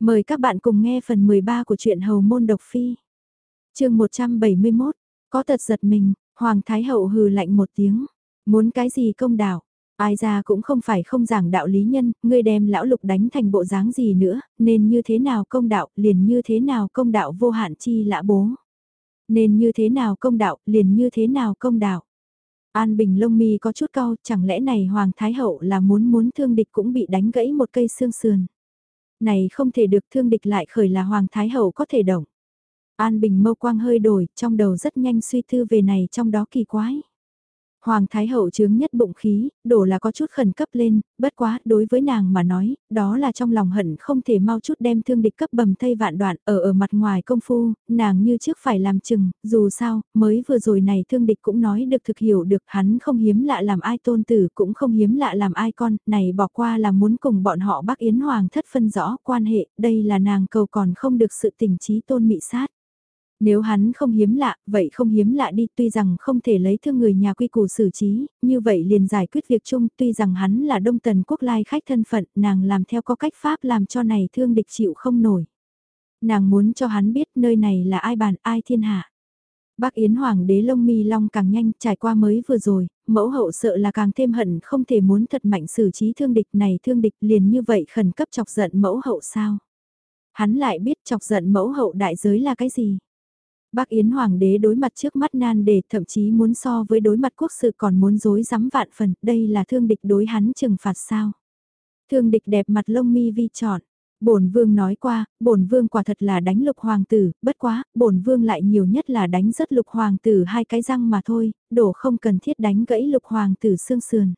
Mời các bạn cùng nghe phần 13 của truyện Hầu Môn Độc Phi. chương 171, có tật giật mình, Hoàng Thái Hậu hừ lạnh một tiếng. Muốn cái gì công đạo? Ai ra cũng không phải không giảng đạo lý nhân, ngươi đem lão lục đánh thành bộ dáng gì nữa, nên như thế nào công đạo, liền như thế nào công đạo vô hạn chi lã bố. Nên như thế nào công đạo, liền như thế nào công đạo. An Bình lông mi có chút cau, chẳng lẽ này Hoàng Thái Hậu là muốn muốn thương địch cũng bị đánh gãy một cây xương sườn. Này không thể được thương địch lại khởi là Hoàng Thái Hậu có thể động. An Bình mâu quang hơi đổi, trong đầu rất nhanh suy tư về này trong đó kỳ quái. Hoàng Thái Hậu chướng nhất bụng khí, đổ là có chút khẩn cấp lên, bất quá, đối với nàng mà nói, đó là trong lòng hận không thể mau chút đem thương địch cấp bầm thây vạn đoạn, ở ở mặt ngoài công phu, nàng như trước phải làm chừng, dù sao, mới vừa rồi này thương địch cũng nói được thực hiểu được hắn không hiếm lạ làm ai tôn tử cũng không hiếm lạ làm ai con, này bỏ qua là muốn cùng bọn họ bác Yến Hoàng thất phân rõ quan hệ, đây là nàng cầu còn không được sự tình trí tôn mị sát. Nếu hắn không hiếm lạ, vậy không hiếm lạ đi tuy rằng không thể lấy thương người nhà quy củ xử trí, như vậy liền giải quyết việc chung tuy rằng hắn là đông tần quốc lai khách thân phận, nàng làm theo có cách pháp làm cho này thương địch chịu không nổi. Nàng muốn cho hắn biết nơi này là ai bàn ai thiên hạ. Bác Yến Hoàng đế lông mi long càng nhanh trải qua mới vừa rồi, mẫu hậu sợ là càng thêm hận không thể muốn thật mạnh xử trí thương địch này thương địch liền như vậy khẩn cấp chọc giận mẫu hậu sao. Hắn lại biết chọc giận mẫu hậu đại giới là cái gì. Bác Yến Hoàng đế đối mặt trước mắt nan đề thậm chí muốn so với đối mặt quốc sự còn muốn dối rắm vạn phần, đây là thương địch đối hắn trừng phạt sao. Thương địch đẹp mặt lông mi vi trọn. Bổn vương nói qua, bổn vương quả thật là đánh lục hoàng tử, bất quá, bổn vương lại nhiều nhất là đánh rất lục hoàng tử hai cái răng mà thôi, đổ không cần thiết đánh gãy lục hoàng tử xương sườn.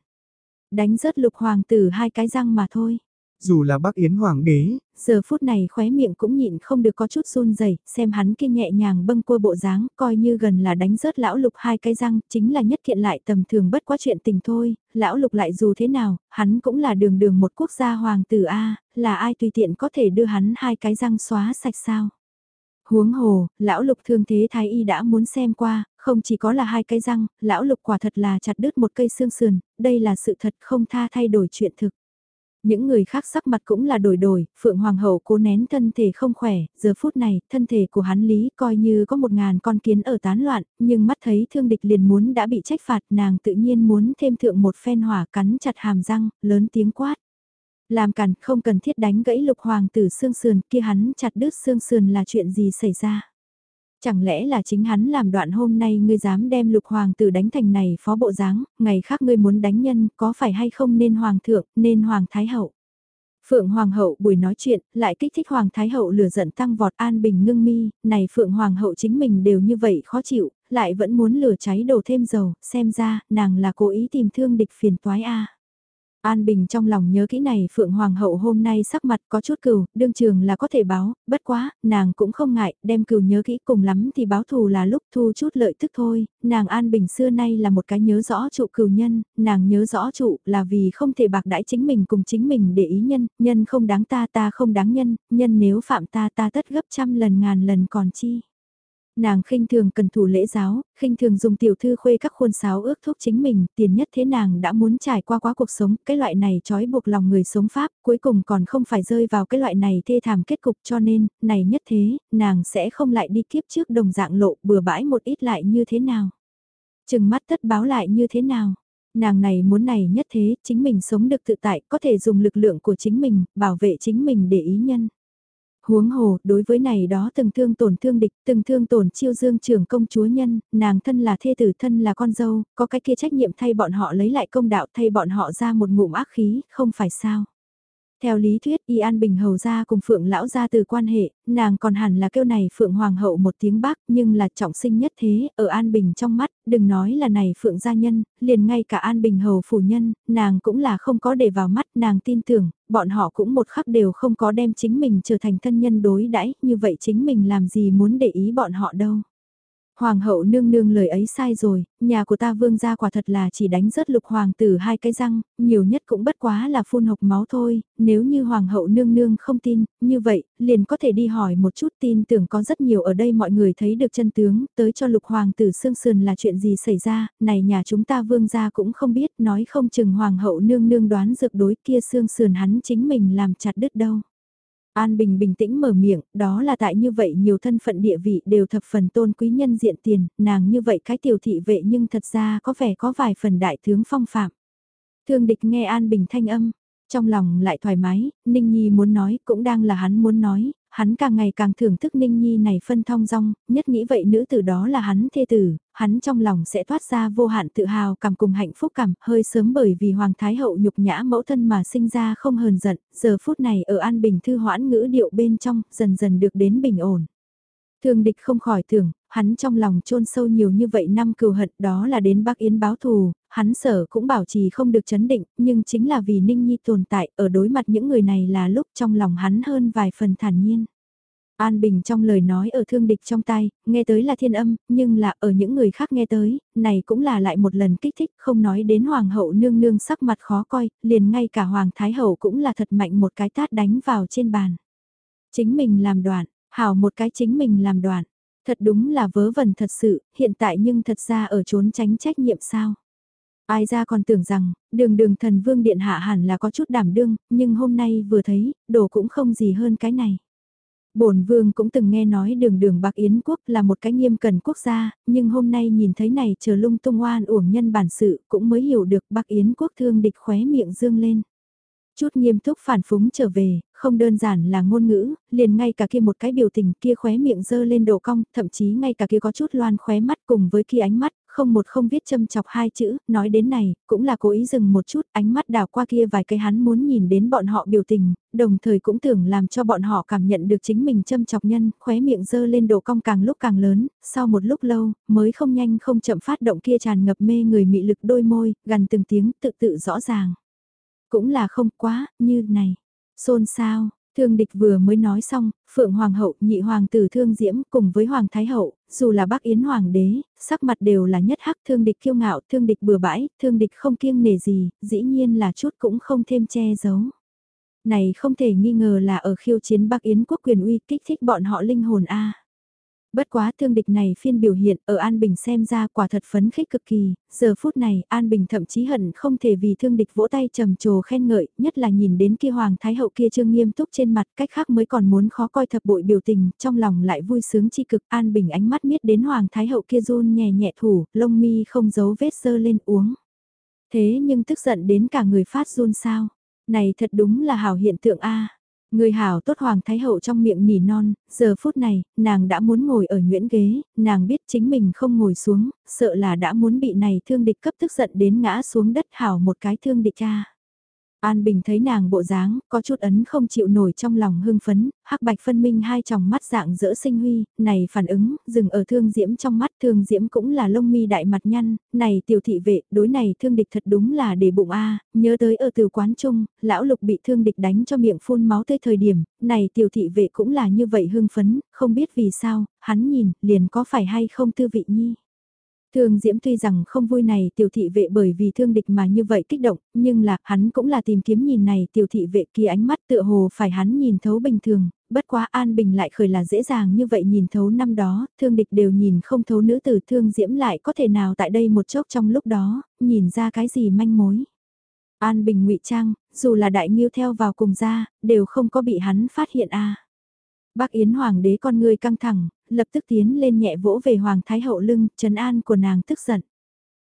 Đánh rớt lục hoàng tử hai cái răng mà thôi dù là bác Yến Hoàng đế. Giờ phút này khóe miệng cũng nhịn không được có chút run rẩy xem hắn kia nhẹ nhàng bâng cua bộ dáng, coi như gần là đánh rớt lão lục hai cái răng, chính là nhất kiện lại tầm thường bất quá chuyện tình thôi, lão lục lại dù thế nào, hắn cũng là đường đường một quốc gia hoàng tử A, là ai tùy tiện có thể đưa hắn hai cái răng xóa sạch sao. Huống hồ, lão lục thương thế thái y đã muốn xem qua, không chỉ có là hai cái răng, lão lục quả thật là chặt đứt một cây xương sườn, đây là sự thật không tha thay đổi chuyện thực. Những người khác sắc mặt cũng là đổi đổi, Phượng Hoàng hậu cố nén thân thể không khỏe, giờ phút này, thân thể của hắn lý coi như có một ngàn con kiến ở tán loạn, nhưng mắt thấy thương địch liền muốn đã bị trách phạt nàng tự nhiên muốn thêm thượng một phen hỏa cắn chặt hàm răng, lớn tiếng quát. Làm cản không cần thiết đánh gãy lục hoàng tử xương sườn kia hắn chặt đứt xương sườn là chuyện gì xảy ra. Chẳng lẽ là chính hắn làm đoạn hôm nay ngươi dám đem lục hoàng tử đánh thành này phó bộ dáng, ngày khác ngươi muốn đánh nhân có phải hay không nên hoàng thượng, nên hoàng thái hậu. Phượng Hoàng hậu buổi nói chuyện, lại kích thích Hoàng Thái hậu lửa giận tăng vọt an bình ngưng mi, này Phượng Hoàng hậu chính mình đều như vậy khó chịu, lại vẫn muốn lửa cháy đổ thêm dầu, xem ra, nàng là cố ý tìm thương địch phiền toái a. An Bình trong lòng nhớ kỹ này Phượng Hoàng hậu hôm nay sắc mặt có chút cừu, đương trường là có thể báo, bất quá, nàng cũng không ngại, đem cừu nhớ kỹ cùng lắm thì báo thù là lúc thu chút lợi tức thôi, nàng An Bình xưa nay là một cái nhớ rõ trụ cừu nhân, nàng nhớ rõ trụ là vì không thể bạc đãi chính mình cùng chính mình để ý nhân, nhân không đáng ta ta không đáng nhân, nhân nếu phạm ta ta tất gấp trăm lần ngàn lần còn chi. Nàng khinh thường cần thủ lễ giáo, khinh thường dùng tiểu thư khuê các khuôn sáo ước thúc chính mình, tiền nhất thế nàng đã muốn trải qua quá cuộc sống, cái loại này trói buộc lòng người sống Pháp, cuối cùng còn không phải rơi vào cái loại này thê thảm kết cục cho nên, này nhất thế, nàng sẽ không lại đi kiếp trước đồng dạng lộ bừa bãi một ít lại như thế nào. Chừng mắt tất báo lại như thế nào. Nàng này muốn này nhất thế, chính mình sống được tự tại, có thể dùng lực lượng của chính mình, bảo vệ chính mình để ý nhân huống hồ, đối với này đó từng thương tổn thương địch, từng thương tổn chiêu dương trưởng công chúa nhân, nàng thân là thê tử thân là con dâu, có cái kia trách nhiệm thay bọn họ lấy lại công đạo thay bọn họ ra một ngụm ác khí, không phải sao. Theo lý thuyết Y An Bình hầu ra cùng Phượng lão ra từ quan hệ, nàng còn hẳn là kêu này Phượng Hoàng hậu một tiếng bác nhưng là trọng sinh nhất thế, ở An Bình trong mắt, đừng nói là này Phượng gia nhân, liền ngay cả An Bình hầu phủ nhân, nàng cũng là không có để vào mắt, nàng tin tưởng, bọn họ cũng một khắc đều không có đem chính mình trở thành thân nhân đối đãi như vậy chính mình làm gì muốn để ý bọn họ đâu. Hoàng hậu nương nương lời ấy sai rồi, nhà của ta vương gia quả thật là chỉ đánh rớt lục hoàng tử hai cái răng, nhiều nhất cũng bất quá là phun hộc máu thôi, nếu như hoàng hậu nương nương không tin, như vậy, liền có thể đi hỏi một chút tin tưởng có rất nhiều ở đây mọi người thấy được chân tướng, tới cho lục hoàng tử xương sườn là chuyện gì xảy ra, này nhà chúng ta vương gia cũng không biết, nói không chừng hoàng hậu nương nương đoán dược đối kia xương sườn hắn chính mình làm chặt đứt đâu. An Bình bình tĩnh mở miệng, đó là tại như vậy nhiều thân phận địa vị đều thập phần tôn quý nhân diện tiền, nàng như vậy cái tiểu thị vệ nhưng thật ra có vẻ có vài phần đại tướng phong phạm. Thương địch nghe An Bình thanh âm, trong lòng lại thoải mái, Ninh Nhi muốn nói cũng đang là hắn muốn nói, hắn càng ngày càng thưởng thức Ninh Nhi này phân thong dong, nhất nghĩ vậy nữ tử đó là hắn thê tử, hắn trong lòng sẽ thoát ra vô hạn tự hào cảm cùng hạnh phúc cảm, hơi sớm bởi vì Hoàng Thái Hậu nhục nhã mẫu thân mà sinh ra không hờn giận, giờ phút này ở an bình thư hoãn ngữ điệu bên trong, dần dần được đến bình ổn. Thương địch không khỏi tưởng, hắn trong lòng chôn sâu nhiều như vậy năm cừu hận đó là đến Bắc Yến báo thù, hắn sở cũng bảo trì không được chấn định, nhưng chính là vì Ninh Nhi tồn tại ở đối mặt những người này là lúc trong lòng hắn hơn vài phần thản nhiên. An Bình trong lời nói ở thương địch trong tay, nghe tới là thiên âm, nhưng là ở những người khác nghe tới, này cũng là lại một lần kích thích, không nói đến Hoàng hậu nương nương sắc mặt khó coi, liền ngay cả Hoàng Thái hậu cũng là thật mạnh một cái tát đánh vào trên bàn. Chính mình làm đoạn, hảo một cái chính mình làm đoạn, thật đúng là vớ vẩn thật sự, hiện tại nhưng thật ra ở trốn tránh trách nhiệm sao. Ai ra còn tưởng rằng, đường đường thần vương điện hạ hẳn là có chút đảm đương, nhưng hôm nay vừa thấy, đồ cũng không gì hơn cái này bổn vương cũng từng nghe nói đường đường bạc Yến quốc là một cái nghiêm cần quốc gia, nhưng hôm nay nhìn thấy này chờ lung tung oan uổng nhân bản sự cũng mới hiểu được bạc Yến quốc thương địch khóe miệng dương lên. Chút nghiêm túc phản phúng trở về, không đơn giản là ngôn ngữ, liền ngay cả kia một cái biểu tình kia khóe miệng dơ lên độ cong, thậm chí ngay cả kia có chút loan khóe mắt cùng với kia ánh mắt, không một không viết châm chọc hai chữ, nói đến này, cũng là cố ý dừng một chút, ánh mắt đào qua kia vài cái hắn muốn nhìn đến bọn họ biểu tình, đồng thời cũng tưởng làm cho bọn họ cảm nhận được chính mình châm chọc nhân, khóe miệng dơ lên độ cong càng lúc càng lớn, sau một lúc lâu, mới không nhanh không chậm phát động kia tràn ngập mê người mị lực đôi môi, gần từng tiếng tự tự rõ ràng. Cũng là không quá, như này. Xôn sao, Thương địch vừa mới nói xong, Phượng Hoàng hậu, nhị hoàng tử thương diễm cùng với Hoàng Thái hậu, dù là bác Yến Hoàng đế, sắc mặt đều là nhất hắc thương địch kiêu ngạo, thương địch bừa bãi, thương địch không kiêng nể gì, dĩ nhiên là chút cũng không thêm che giấu. Này không thể nghi ngờ là ở khiêu chiến bác Yến quốc quyền uy kích thích bọn họ linh hồn A. Bất quá thương địch này phiên biểu hiện ở An Bình xem ra quả thật phấn khích cực kỳ, giờ phút này An Bình thậm chí hận không thể vì thương địch vỗ tay trầm trồ khen ngợi, nhất là nhìn đến kia Hoàng Thái Hậu kia trương nghiêm túc trên mặt cách khác mới còn muốn khó coi thập bội biểu tình, trong lòng lại vui sướng chi cực An Bình ánh mắt miết đến Hoàng Thái Hậu kia run nhẹ nhẹ thủ, lông mi không giấu vết sơ lên uống. Thế nhưng tức giận đến cả người phát run sao, này thật đúng là hảo hiện tượng A. Người hảo tốt Hoàng Thái Hậu trong miệng nỉ non, giờ phút này, nàng đã muốn ngồi ở nhuyễn ghế, nàng biết chính mình không ngồi xuống, sợ là đã muốn bị này thương địch cấp tức giận đến ngã xuống đất hảo một cái thương địch cha. An Bình thấy nàng bộ dáng, có chút ấn không chịu nổi trong lòng hưng phấn, hắc bạch phân minh hai tròng mắt dạng dỡ sinh huy, này phản ứng, dừng ở thương diễm trong mắt thương diễm cũng là lông mi đại mặt nhăn, này tiểu thị vệ, đối này thương địch thật đúng là để bụng a nhớ tới ở từ quán trung, lão lục bị thương địch đánh cho miệng phun máu tới thời điểm, này tiểu thị vệ cũng là như vậy hưng phấn, không biết vì sao, hắn nhìn, liền có phải hay không tư vị nhi. Thương Diễm tuy rằng không vui này tiểu thị vệ bởi vì thương địch mà như vậy kích động, nhưng là hắn cũng là tìm kiếm nhìn này tiểu thị vệ kia ánh mắt tựa hồ phải hắn nhìn thấu bình thường, bất quá an bình lại khởi là dễ dàng như vậy nhìn thấu năm đó, thương địch đều nhìn không thấu nữ tử thương Diễm lại có thể nào tại đây một chốc trong lúc đó, nhìn ra cái gì manh mối. An bình ngụy trang, dù là đại nghiêu theo vào cùng ra, đều không có bị hắn phát hiện a. Bác Yến Hoàng đế con người căng thẳng, lập tức tiến lên nhẹ vỗ về Hoàng Thái Hậu lưng, trấn an của nàng tức giận.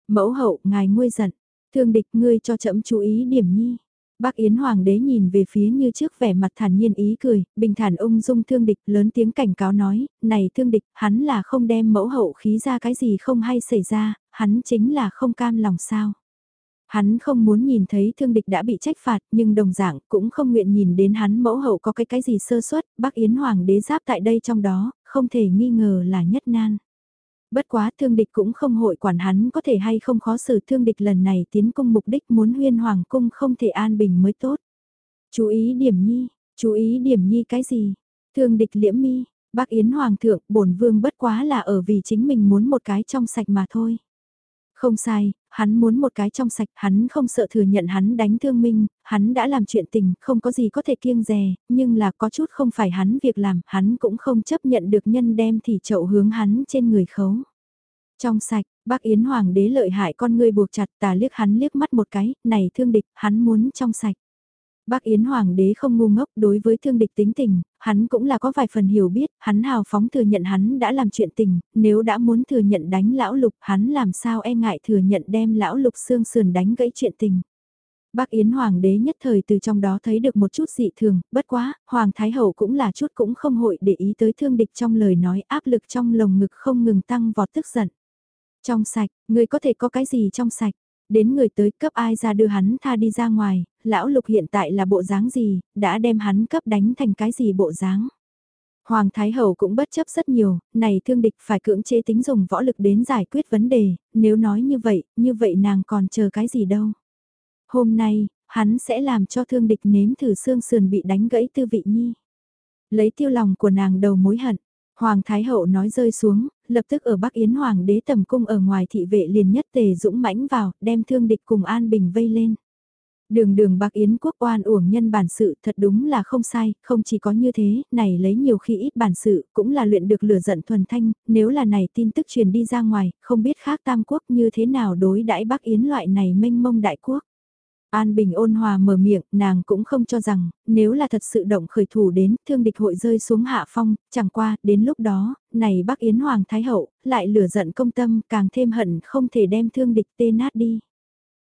Mẫu hậu, ngài nguôi giận, thương địch ngươi cho chậm chú ý điểm nhi. Bác Yến Hoàng đế nhìn về phía như trước vẻ mặt thản nhiên ý cười, bình thản ung dung thương địch lớn tiếng cảnh cáo nói, này thương địch, hắn là không đem mẫu hậu khí ra cái gì không hay xảy ra, hắn chính là không cam lòng sao. Hắn không muốn nhìn thấy thương địch đã bị trách phạt nhưng đồng dạng cũng không nguyện nhìn đến hắn mẫu hậu có cái cái gì sơ suất, bác Yến Hoàng đế giáp tại đây trong đó, không thể nghi ngờ là nhất nan. Bất quá thương địch cũng không hội quản hắn có thể hay không khó xử thương địch lần này tiến công mục đích muốn huyên hoàng cung không thể an bình mới tốt. Chú ý điểm nhi, chú ý điểm nhi cái gì? Thương địch liễm mi, bác Yến Hoàng thượng bổn vương bất quá là ở vì chính mình muốn một cái trong sạch mà thôi. Không sai, hắn muốn một cái trong sạch, hắn không sợ thừa nhận hắn đánh thương minh, hắn đã làm chuyện tình, không có gì có thể kiêng dè, nhưng là có chút không phải hắn việc làm, hắn cũng không chấp nhận được nhân đem thì chậu hướng hắn trên người khấu. Trong sạch, bác Yến Hoàng đế lợi hại con người buộc chặt tà liếc hắn liếc mắt một cái, này thương địch, hắn muốn trong sạch. Bác Yến Hoàng đế không ngu ngốc đối với thương địch tính tình, hắn cũng là có vài phần hiểu biết, hắn hào phóng thừa nhận hắn đã làm chuyện tình, nếu đã muốn thừa nhận đánh lão lục hắn làm sao e ngại thừa nhận đem lão lục xương sườn đánh gãy chuyện tình. Bác Yến Hoàng đế nhất thời từ trong đó thấy được một chút dị thường, bất quá, Hoàng Thái Hậu cũng là chút cũng không hội để ý tới thương địch trong lời nói áp lực trong lồng ngực không ngừng tăng vọt tức giận. Trong sạch, người có thể có cái gì trong sạch? Đến người tới cấp ai ra đưa hắn tha đi ra ngoài, lão lục hiện tại là bộ dáng gì, đã đem hắn cấp đánh thành cái gì bộ dáng. Hoàng Thái Hậu cũng bất chấp rất nhiều, này thương địch phải cưỡng chế tính dùng võ lực đến giải quyết vấn đề, nếu nói như vậy, như vậy nàng còn chờ cái gì đâu. Hôm nay, hắn sẽ làm cho thương địch nếm thử xương sườn bị đánh gãy tư vị nhi. Lấy tiêu lòng của nàng đầu mối hận, Hoàng Thái Hậu nói rơi xuống, lập tức ở Bắc Yến Hoàng đế tầm cung ở ngoài thị vệ liền nhất tề dũng mãnh vào, đem thương địch cùng An Bình vây lên. Đường đường Bắc Yến quốc oan uổng nhân bản sự thật đúng là không sai, không chỉ có như thế, này lấy nhiều khi ít bản sự, cũng là luyện được lửa giận thuần thanh, nếu là này tin tức truyền đi ra ngoài, không biết khác tam quốc như thế nào đối đãi Bắc Yến loại này mênh mông đại quốc. An Bình ôn hòa mở miệng, nàng cũng không cho rằng, nếu là thật sự động khởi thủ đến, thương địch hội rơi xuống hạ phong, chẳng qua, đến lúc đó, này Bắc Yến Hoàng Thái Hậu, lại lửa giận công tâm, càng thêm hận không thể đem thương địch tê nát đi.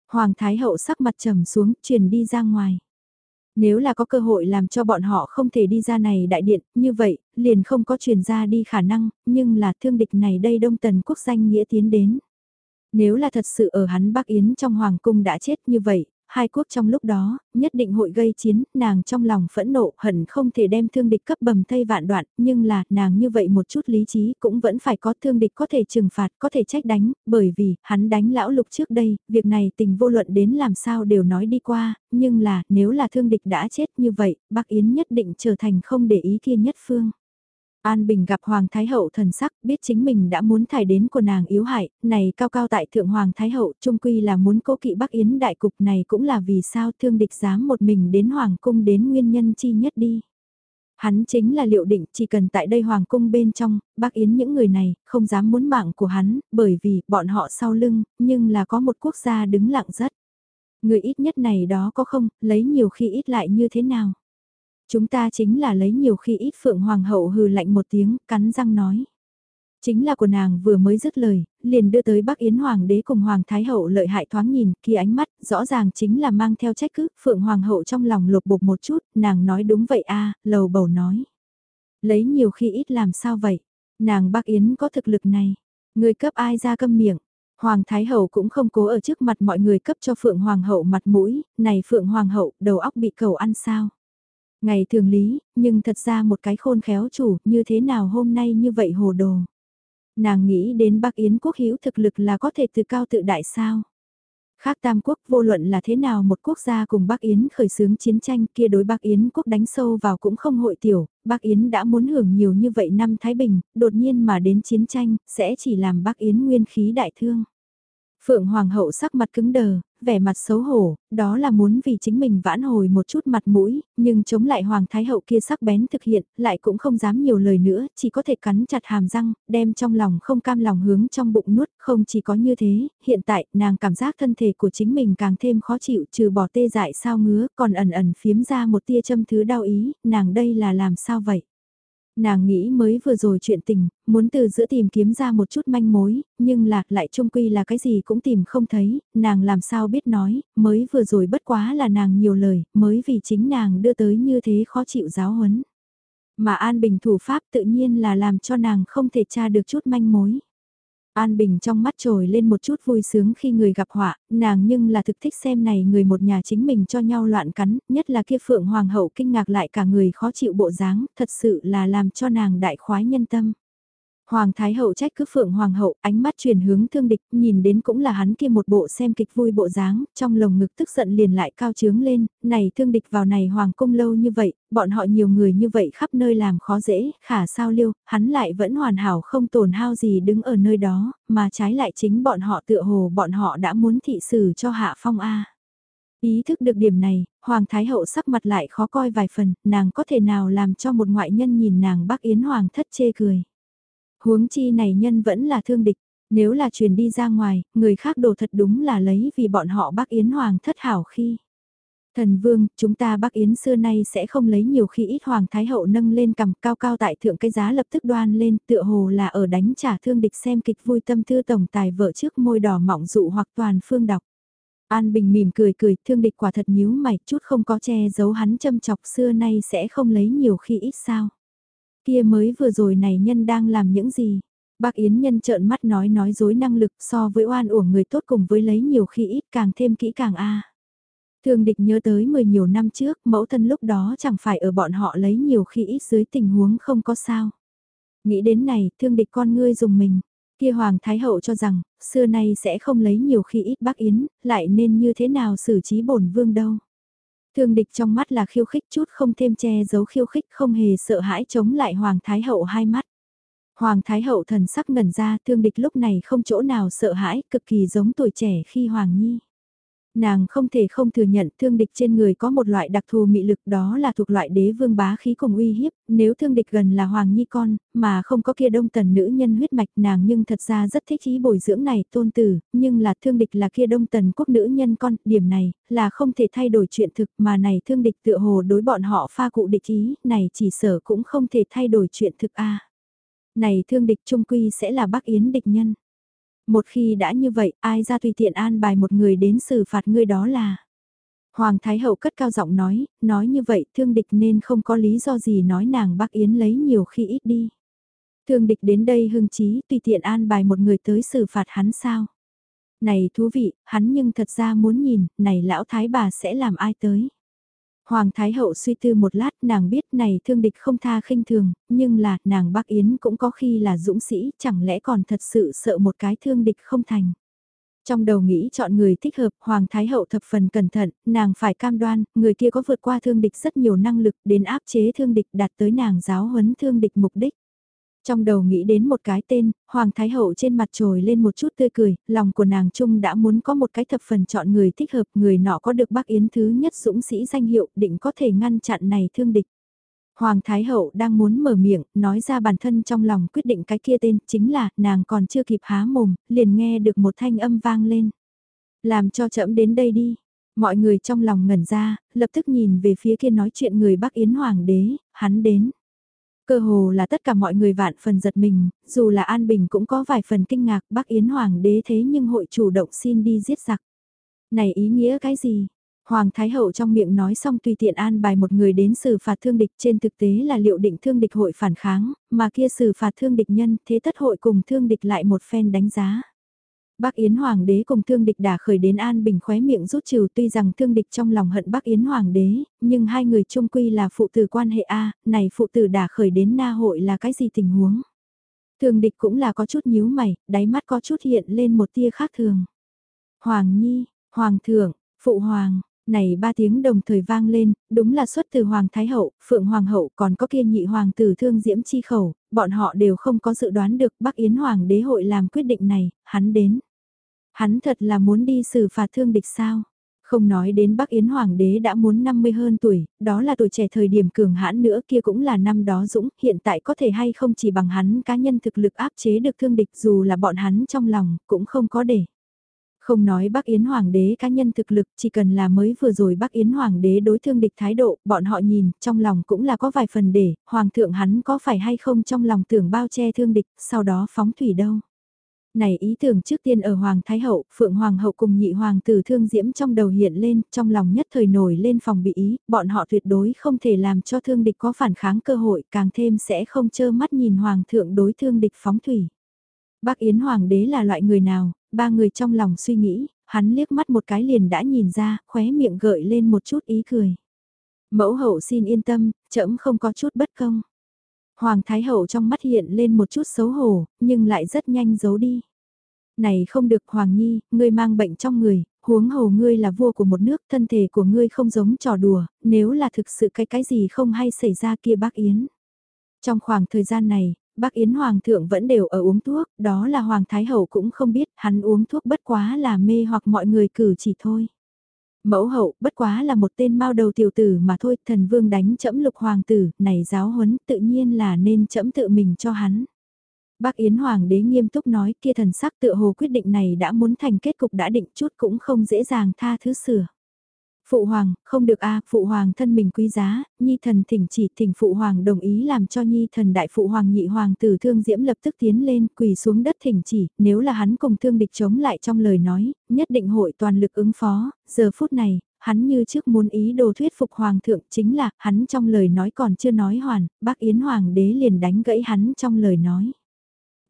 Hoàng Thái Hậu sắc mặt trầm xuống, truyền đi ra ngoài. Nếu là có cơ hội làm cho bọn họ không thể đi ra này đại điện, như vậy, liền không có truyền ra đi khả năng, nhưng là thương địch này đây Đông Tần quốc danh nghĩa tiến đến. Nếu là thật sự ở hắn Bắc Yến trong Hoàng cung đã chết như vậy, hai quốc trong lúc đó, nhất định hội gây chiến, nàng trong lòng phẫn nộ hận không thể đem thương địch cấp bầm thây vạn đoạn, nhưng là, nàng như vậy một chút lý trí cũng vẫn phải có thương địch có thể trừng phạt, có thể trách đánh, bởi vì, hắn đánh lão lục trước đây, việc này tình vô luận đến làm sao đều nói đi qua, nhưng là, nếu là thương địch đã chết như vậy, bác Yến nhất định trở thành không để ý kia nhất phương. An Bình gặp Hoàng Thái Hậu thần sắc, biết chính mình đã muốn thải đến của nàng yếu hại, này cao cao tại Thượng Hoàng Thái Hậu, trung quy là muốn cố kỵ Bắc Yến đại cục này cũng là vì sao thương địch dám một mình đến Hoàng cung đến nguyên nhân chi nhất đi. Hắn chính là liệu định chỉ cần tại đây Hoàng cung bên trong, Bắc Yến những người này, không dám muốn mạng của hắn, bởi vì bọn họ sau lưng, nhưng là có một quốc gia đứng lặng rất. Người ít nhất này đó có không, lấy nhiều khi ít lại như thế nào. Chúng ta chính là lấy nhiều khi ít Phượng Hoàng hậu hừ lạnh một tiếng, cắn răng nói. Chính là của nàng vừa mới dứt lời, liền đưa tới Bắc Yến Hoàng đế cùng Hoàng Thái hậu lợi hại thoáng nhìn, kia ánh mắt, rõ ràng chính là mang theo trách cứ, Phượng Hoàng hậu trong lòng lột bột một chút, nàng nói đúng vậy a lầu bầu nói. Lấy nhiều khi ít làm sao vậy? Nàng Bắc Yến có thực lực này, người cấp ai ra câm miệng? Hoàng Thái Hậu cũng không cố ở trước mặt mọi người cấp cho Phượng Hoàng Hậu mặt mũi, này Phượng Hoàng Hậu, đầu óc bị cầu ăn sao? Ngày thường lý, nhưng thật ra một cái khôn khéo chủ, như thế nào hôm nay như vậy hồ đồ. Nàng nghĩ đến Bắc Yến quốc hữu thực lực là có thể từ cao tự đại sao. Khác Tam Quốc vô luận là thế nào một quốc gia cùng Bắc Yến khởi xướng chiến tranh kia đối Bắc Yến quốc đánh sâu vào cũng không hội tiểu, Bắc Yến đã muốn hưởng nhiều như vậy năm Thái Bình, đột nhiên mà đến chiến tranh, sẽ chỉ làm Bắc Yến nguyên khí đại thương. Phượng Hoàng hậu sắc mặt cứng đờ, vẻ mặt xấu hổ, đó là muốn vì chính mình vãn hồi một chút mặt mũi, nhưng chống lại Hoàng Thái hậu kia sắc bén thực hiện, lại cũng không dám nhiều lời nữa, chỉ có thể cắn chặt hàm răng, đem trong lòng không cam lòng hướng trong bụng nuốt, không chỉ có như thế, hiện tại nàng cảm giác thân thể của chính mình càng thêm khó chịu trừ bỏ tê dại sao ngứa, còn ẩn ẩn phiếm ra một tia châm thứ đau ý, nàng đây là làm sao vậy? Nàng nghĩ mới vừa rồi chuyện tình, muốn từ giữa tìm kiếm ra một chút manh mối, nhưng lạc lại trung quy là cái gì cũng tìm không thấy, nàng làm sao biết nói, mới vừa rồi bất quá là nàng nhiều lời, mới vì chính nàng đưa tới như thế khó chịu giáo huấn. Mà An Bình thủ pháp tự nhiên là làm cho nàng không thể tra được chút manh mối. An Bình trong mắt trồi lên một chút vui sướng khi người gặp họa, nàng nhưng là thực thích xem này người một nhà chính mình cho nhau loạn cắn, nhất là kia Phượng Hoàng hậu kinh ngạc lại cả người khó chịu bộ dáng, thật sự là làm cho nàng đại khoái nhân tâm. Hoàng Thái Hậu trách cứ Phượng Hoàng Hậu, ánh mắt chuyển hướng thương địch, nhìn đến cũng là hắn kia một bộ xem kịch vui bộ dáng, trong lồng ngực tức giận liền lại cao trướng lên, này thương địch vào này Hoàng cung lâu như vậy, bọn họ nhiều người như vậy khắp nơi làm khó dễ, khả sao liêu, hắn lại vẫn hoàn hảo không tổn hao gì đứng ở nơi đó, mà trái lại chính bọn họ tựa hồ bọn họ đã muốn thị xử cho Hạ Phong A. Ý thức được điểm này, Hoàng Thái Hậu sắc mặt lại khó coi vài phần, nàng có thể nào làm cho một ngoại nhân nhìn nàng bác Yến Hoàng thất chê cười. Huống chi này nhân vẫn là thương địch, nếu là truyền đi ra ngoài, người khác đồ thật đúng là lấy vì bọn họ bác Yến Hoàng thất hảo khi. Thần vương, chúng ta Bắc Yến xưa nay sẽ không lấy nhiều khi ít Hoàng Thái Hậu nâng lên cầm cao cao tại thượng cái giá lập tức đoan lên tựa hồ là ở đánh trả thương địch xem kịch vui tâm thư tổng tài vợ trước môi đỏ mọng dụ hoặc toàn phương đọc. An Bình mỉm cười cười, thương địch quả thật nhíu mày, chút không có che giấu hắn châm chọc xưa nay sẽ không lấy nhiều khi ít sao. Kia mới vừa rồi này nhân đang làm những gì? Bác Yến nhân trợn mắt nói nói dối năng lực so với oan uổng người tốt cùng với lấy nhiều khi ít càng thêm kỹ càng a. Thương địch nhớ tới mười nhiều năm trước, mẫu thân lúc đó chẳng phải ở bọn họ lấy nhiều khi ít dưới tình huống không có sao. Nghĩ đến này, thương địch con ngươi dùng mình. Kia Hoàng Thái Hậu cho rằng, xưa nay sẽ không lấy nhiều khi ít bác Yến, lại nên như thế nào xử trí bổn vương đâu. Thương địch trong mắt là khiêu khích chút không thêm che giấu khiêu khích không hề sợ hãi chống lại Hoàng Thái Hậu hai mắt. Hoàng Thái Hậu thần sắc ngẩn ra thương địch lúc này không chỗ nào sợ hãi, cực kỳ giống tuổi trẻ khi Hoàng Nhi. Nàng không thể không thừa nhận thương địch trên người có một loại đặc thù mị lực đó là thuộc loại đế vương bá khí cùng uy hiếp, nếu thương địch gần là hoàng nhi con, mà không có kia đông tần nữ nhân huyết mạch nàng nhưng thật ra rất thích ý bồi dưỡng này tôn tử, nhưng là thương địch là kia đông tần quốc nữ nhân con, điểm này là không thể thay đổi chuyện thực mà này thương địch tựa hồ đối bọn họ pha cụ địch ý, này chỉ sở cũng không thể thay đổi chuyện thực a Này thương địch trung quy sẽ là bác yến địch nhân. Một khi đã như vậy, ai ra tùy tiện an bài một người đến xử phạt ngươi đó là. Hoàng Thái Hậu cất cao giọng nói, nói như vậy thương địch nên không có lý do gì nói nàng bác Yến lấy nhiều khi ít đi. Thương địch đến đây hưng trí tùy tiện an bài một người tới xử phạt hắn sao. Này thú vị, hắn nhưng thật ra muốn nhìn, này lão thái bà sẽ làm ai tới. Hoàng Thái Hậu suy tư một lát nàng biết này thương địch không tha khinh thường, nhưng là nàng bác Yến cũng có khi là dũng sĩ, chẳng lẽ còn thật sự sợ một cái thương địch không thành. Trong đầu nghĩ chọn người thích hợp, Hoàng Thái Hậu thập phần cẩn thận, nàng phải cam đoan, người kia có vượt qua thương địch rất nhiều năng lực đến áp chế thương địch đạt tới nàng giáo huấn thương địch mục đích. Trong đầu nghĩ đến một cái tên, Hoàng Thái Hậu trên mặt trồi lên một chút tươi cười, lòng của nàng trung đã muốn có một cái thập phần chọn người thích hợp, người nọ có được bác yến thứ nhất dũng sĩ danh hiệu định có thể ngăn chặn này thương địch. Hoàng Thái Hậu đang muốn mở miệng, nói ra bản thân trong lòng quyết định cái kia tên, chính là, nàng còn chưa kịp há mồm, liền nghe được một thanh âm vang lên. Làm cho chậm đến đây đi. Mọi người trong lòng ngẩn ra, lập tức nhìn về phía kia nói chuyện người Bắc Yến Hoàng đế, hắn đến. Cơ hồ là tất cả mọi người vạn phần giật mình, dù là An Bình cũng có vài phần kinh ngạc Bác Yến Hoàng đế thế nhưng hội chủ động xin đi giết giặc. Này ý nghĩa cái gì? Hoàng Thái Hậu trong miệng nói xong tùy tiện an bài một người đến xử phạt thương địch trên thực tế là liệu định thương địch hội phản kháng, mà kia xử phạt thương địch nhân thế tất hội cùng thương địch lại một phen đánh giá. Bắc Yến Hoàng đế cùng thương địch đã khởi đến An Bình khóe miệng rút trừ tuy rằng thương địch trong lòng hận Bắc Yến Hoàng đế, nhưng hai người chung quy là phụ tử quan hệ A, này phụ tử đã khởi đến na hội là cái gì tình huống. Thương địch cũng là có chút nhíu mày, đáy mắt có chút hiện lên một tia khác thường. Hoàng Nhi, Hoàng thượng, Phụ Hoàng, này ba tiếng đồng thời vang lên, đúng là xuất từ Hoàng Thái Hậu, Phượng Hoàng Hậu còn có kia nhị Hoàng tử thương diễm chi khẩu, bọn họ đều không có dự đoán được Bắc Yến Hoàng đế hội làm quyết định này, hắn đến. Hắn thật là muốn đi xử phạt thương địch sao? Không nói đến Bắc Yến Hoàng đế đã muốn 50 hơn tuổi, đó là tuổi trẻ thời điểm cường hãn nữa kia cũng là năm đó dũng, hiện tại có thể hay không chỉ bằng hắn cá nhân thực lực áp chế được thương địch dù là bọn hắn trong lòng, cũng không có để. Không nói Bắc Yến Hoàng đế cá nhân thực lực, chỉ cần là mới vừa rồi Bắc Yến Hoàng đế đối thương địch thái độ, bọn họ nhìn, trong lòng cũng là có vài phần để, Hoàng thượng hắn có phải hay không trong lòng tưởng bao che thương địch, sau đó phóng thủy đâu. Này ý tưởng trước tiên ở Hoàng Thái Hậu, Phượng Hoàng Hậu cùng nhị Hoàng tử thương diễm trong đầu hiện lên, trong lòng nhất thời nổi lên phòng bị ý, bọn họ tuyệt đối không thể làm cho thương địch có phản kháng cơ hội, càng thêm sẽ không chơ mắt nhìn Hoàng thượng đối thương địch phóng thủy. Bác Yến Hoàng đế là loại người nào, ba người trong lòng suy nghĩ, hắn liếc mắt một cái liền đã nhìn ra, khóe miệng gợi lên một chút ý cười. Mẫu hậu xin yên tâm, trẫm không có chút bất công. Hoàng Thái Hậu trong mắt hiện lên một chút xấu hổ, nhưng lại rất nhanh giấu đi. Này không được Hoàng Nhi, ngươi mang bệnh trong người, huống hồ ngươi là vua của một nước, thân thể của ngươi không giống trò đùa, nếu là thực sự cái cái gì không hay xảy ra kia bác Yến. Trong khoảng thời gian này, bác Yến Hoàng thượng vẫn đều ở uống thuốc, đó là Hoàng Thái Hậu cũng không biết, hắn uống thuốc bất quá là mê hoặc mọi người cử chỉ thôi. Mẫu hậu, bất quá là một tên mao đầu tiểu tử mà thôi, thần vương đánh chẫm lục hoàng tử, này giáo huấn tự nhiên là nên chẫm tự mình cho hắn. Bác Yến Hoàng đế nghiêm túc nói kia thần sắc tựa hồ quyết định này đã muốn thành kết cục đã định chút cũng không dễ dàng tha thứ sửa. Phụ hoàng, không được a phụ hoàng thân mình quý giá, nhi thần thỉnh chỉ thỉnh phụ hoàng đồng ý làm cho nhi thần đại phụ hoàng nhị hoàng tử thương diễm lập tức tiến lên quỳ xuống đất thỉnh chỉ, nếu là hắn cùng thương địch chống lại trong lời nói, nhất định hội toàn lực ứng phó, giờ phút này, hắn như trước muốn ý đồ thuyết phục hoàng thượng chính là, hắn trong lời nói còn chưa nói hoàn, bác Yến hoàng đế liền đánh gãy hắn trong lời nói.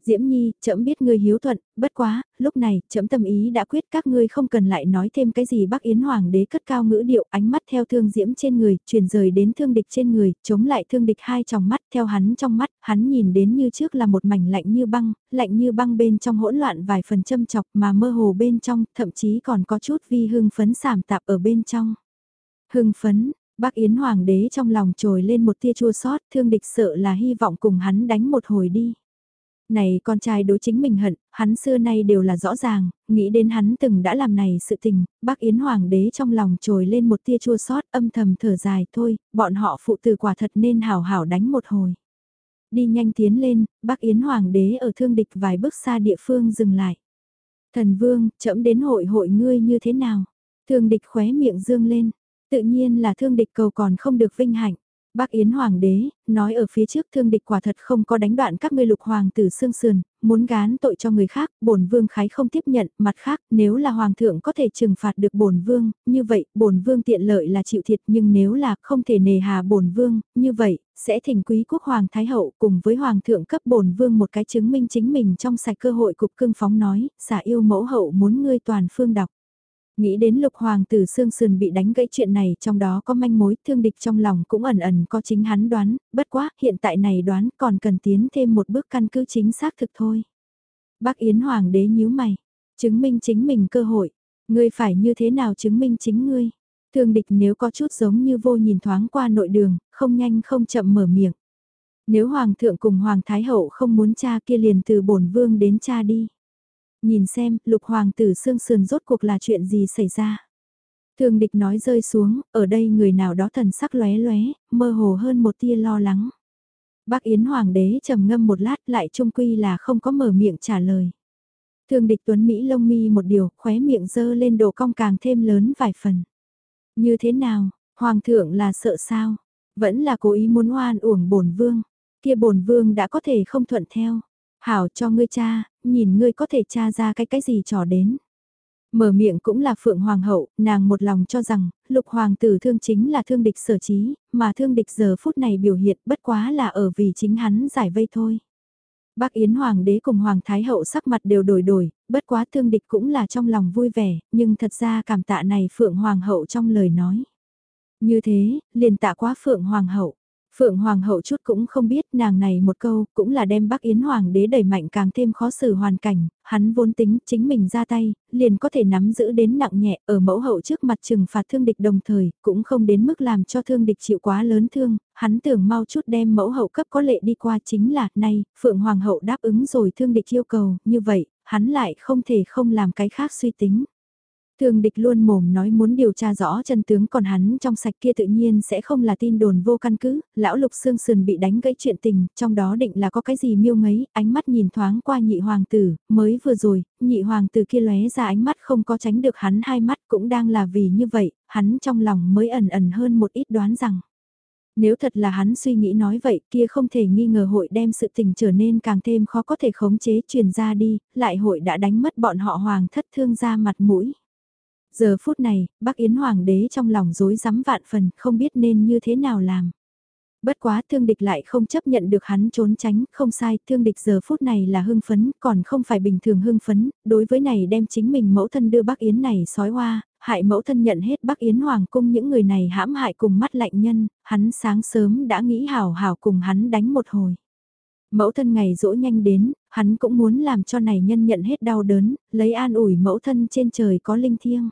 Diễm Nhi, trẫm biết ngươi hiếu thuận, bất quá, lúc này, trẫm tâm ý đã quyết các ngươi không cần lại nói thêm cái gì Bắc Yến Hoàng đế cất cao ngữ điệu, ánh mắt theo thương diễm trên người, truyền rời đến thương địch trên người, chống lại thương địch hai tròng mắt, theo hắn trong mắt, hắn nhìn đến như trước là một mảnh lạnh như băng, lạnh như băng bên trong hỗn loạn vài phần châm chọc mà mơ hồ bên trong, thậm chí còn có chút vi hưng phấn sảm tạp ở bên trong. Hưng phấn, Bắc Yến Hoàng đế trong lòng trồi lên một tia chua sót, thương địch sợ là hy vọng cùng hắn đánh một hồi đi. Này con trai đối chính mình hận, hắn xưa nay đều là rõ ràng, nghĩ đến hắn từng đã làm này sự tình, bác Yến Hoàng đế trong lòng trồi lên một tia chua sót âm thầm thở dài thôi, bọn họ phụ tử quả thật nên hào hảo đánh một hồi. Đi nhanh tiến lên, bác Yến Hoàng đế ở thương địch vài bước xa địa phương dừng lại. Thần vương, chậm đến hội hội ngươi như thế nào? Thương địch khóe miệng dương lên, tự nhiên là thương địch cầu còn không được vinh hạnh. Bác Yến Hoàng đế, nói ở phía trước thương địch quả thật không có đánh đoạn các ngươi lục hoàng tử xương sườn, muốn gán tội cho người khác, bổn vương khái không tiếp nhận, mặt khác, nếu là hoàng thượng có thể trừng phạt được bổn vương, như vậy, bổn vương tiện lợi là chịu thiệt, nhưng nếu là không thể nề hà bổn vương, như vậy, sẽ thỉnh quý quốc hoàng thái hậu cùng với hoàng thượng cấp bổn vương một cái chứng minh chính mình trong sạch cơ hội cục cương phóng nói, xả yêu mẫu hậu muốn ngươi toàn phương đọc. Nghĩ đến lục hoàng tử xương Sườn bị đánh gãy chuyện này trong đó có manh mối thương địch trong lòng cũng ẩn ẩn có chính hắn đoán, bất quá hiện tại này đoán còn cần tiến thêm một bước căn cứ chính xác thực thôi. Bác Yến Hoàng đế nhíu mày, chứng minh chính mình cơ hội, ngươi phải như thế nào chứng minh chính ngươi. Thương địch nếu có chút giống như vô nhìn thoáng qua nội đường, không nhanh không chậm mở miệng. Nếu Hoàng thượng cùng Hoàng Thái Hậu không muốn cha kia liền từ bổn vương đến cha đi. Nhìn xem, lục hoàng tử xương sườn rốt cuộc là chuyện gì xảy ra. Thường địch nói rơi xuống, ở đây người nào đó thần sắc lóe lóe, mơ hồ hơn một tia lo lắng. Bác Yến Hoàng đế trầm ngâm một lát lại trung quy là không có mở miệng trả lời. Thường địch tuấn Mỹ lông mi một điều, khóe miệng dơ lên độ cong càng thêm lớn vài phần. Như thế nào, Hoàng thượng là sợ sao? Vẫn là cố ý muốn oan uổng bổn vương. Kia bổn vương đã có thể không thuận theo. Hảo cho ngươi cha, nhìn ngươi có thể tra ra cái cái gì trò đến. Mở miệng cũng là Phượng Hoàng hậu, nàng một lòng cho rằng, lục hoàng tử thương chính là thương địch sở trí, mà thương địch giờ phút này biểu hiện bất quá là ở vì chính hắn giải vây thôi. Bác Yến Hoàng đế cùng Hoàng Thái hậu sắc mặt đều đổi đổi, bất quá thương địch cũng là trong lòng vui vẻ, nhưng thật ra cảm tạ này Phượng Hoàng hậu trong lời nói. Như thế, liền tạ quá Phượng Hoàng hậu. Phượng Hoàng hậu chút cũng không biết nàng này một câu cũng là đem Bắc Yến Hoàng đế đẩy mạnh càng thêm khó xử hoàn cảnh, hắn vốn tính chính mình ra tay, liền có thể nắm giữ đến nặng nhẹ ở mẫu hậu trước mặt trừng phạt thương địch đồng thời, cũng không đến mức làm cho thương địch chịu quá lớn thương, hắn tưởng mau chút đem mẫu hậu cấp có lệ đi qua chính là, nay, Phượng Hoàng hậu đáp ứng rồi thương địch yêu cầu, như vậy, hắn lại không thể không làm cái khác suy tính. Thường địch luôn mồm nói muốn điều tra rõ chân tướng còn hắn trong sạch kia tự nhiên sẽ không là tin đồn vô căn cứ, lão lục xương sườn bị đánh gãy chuyện tình, trong đó định là có cái gì miêu ngấy, ánh mắt nhìn thoáng qua nhị hoàng tử, mới vừa rồi, nhị hoàng tử kia lóe ra ánh mắt không có tránh được hắn hai mắt cũng đang là vì như vậy, hắn trong lòng mới ẩn ẩn hơn một ít đoán rằng. Nếu thật là hắn suy nghĩ nói vậy kia không thể nghi ngờ hội đem sự tình trở nên càng thêm khó có thể khống chế truyền ra đi, lại hội đã đánh mất bọn họ hoàng thất thương ra mặt mũi. Giờ phút này, bác Yến Hoàng đế trong lòng rối rắm vạn phần, không biết nên như thế nào làm. Bất quá thương địch lại không chấp nhận được hắn trốn tránh, không sai, thương địch giờ phút này là hưng phấn, còn không phải bình thường hưng phấn, đối với này đem chính mình mẫu thân đưa bác Yến này sói hoa, hại mẫu thân nhận hết bác Yến Hoàng cung những người này hãm hại cùng mắt lạnh nhân, hắn sáng sớm đã nghĩ hảo hảo cùng hắn đánh một hồi. Mẫu thân ngày dỗ nhanh đến, hắn cũng muốn làm cho này nhân nhận hết đau đớn, lấy an ủi mẫu thân trên trời có linh thiêng.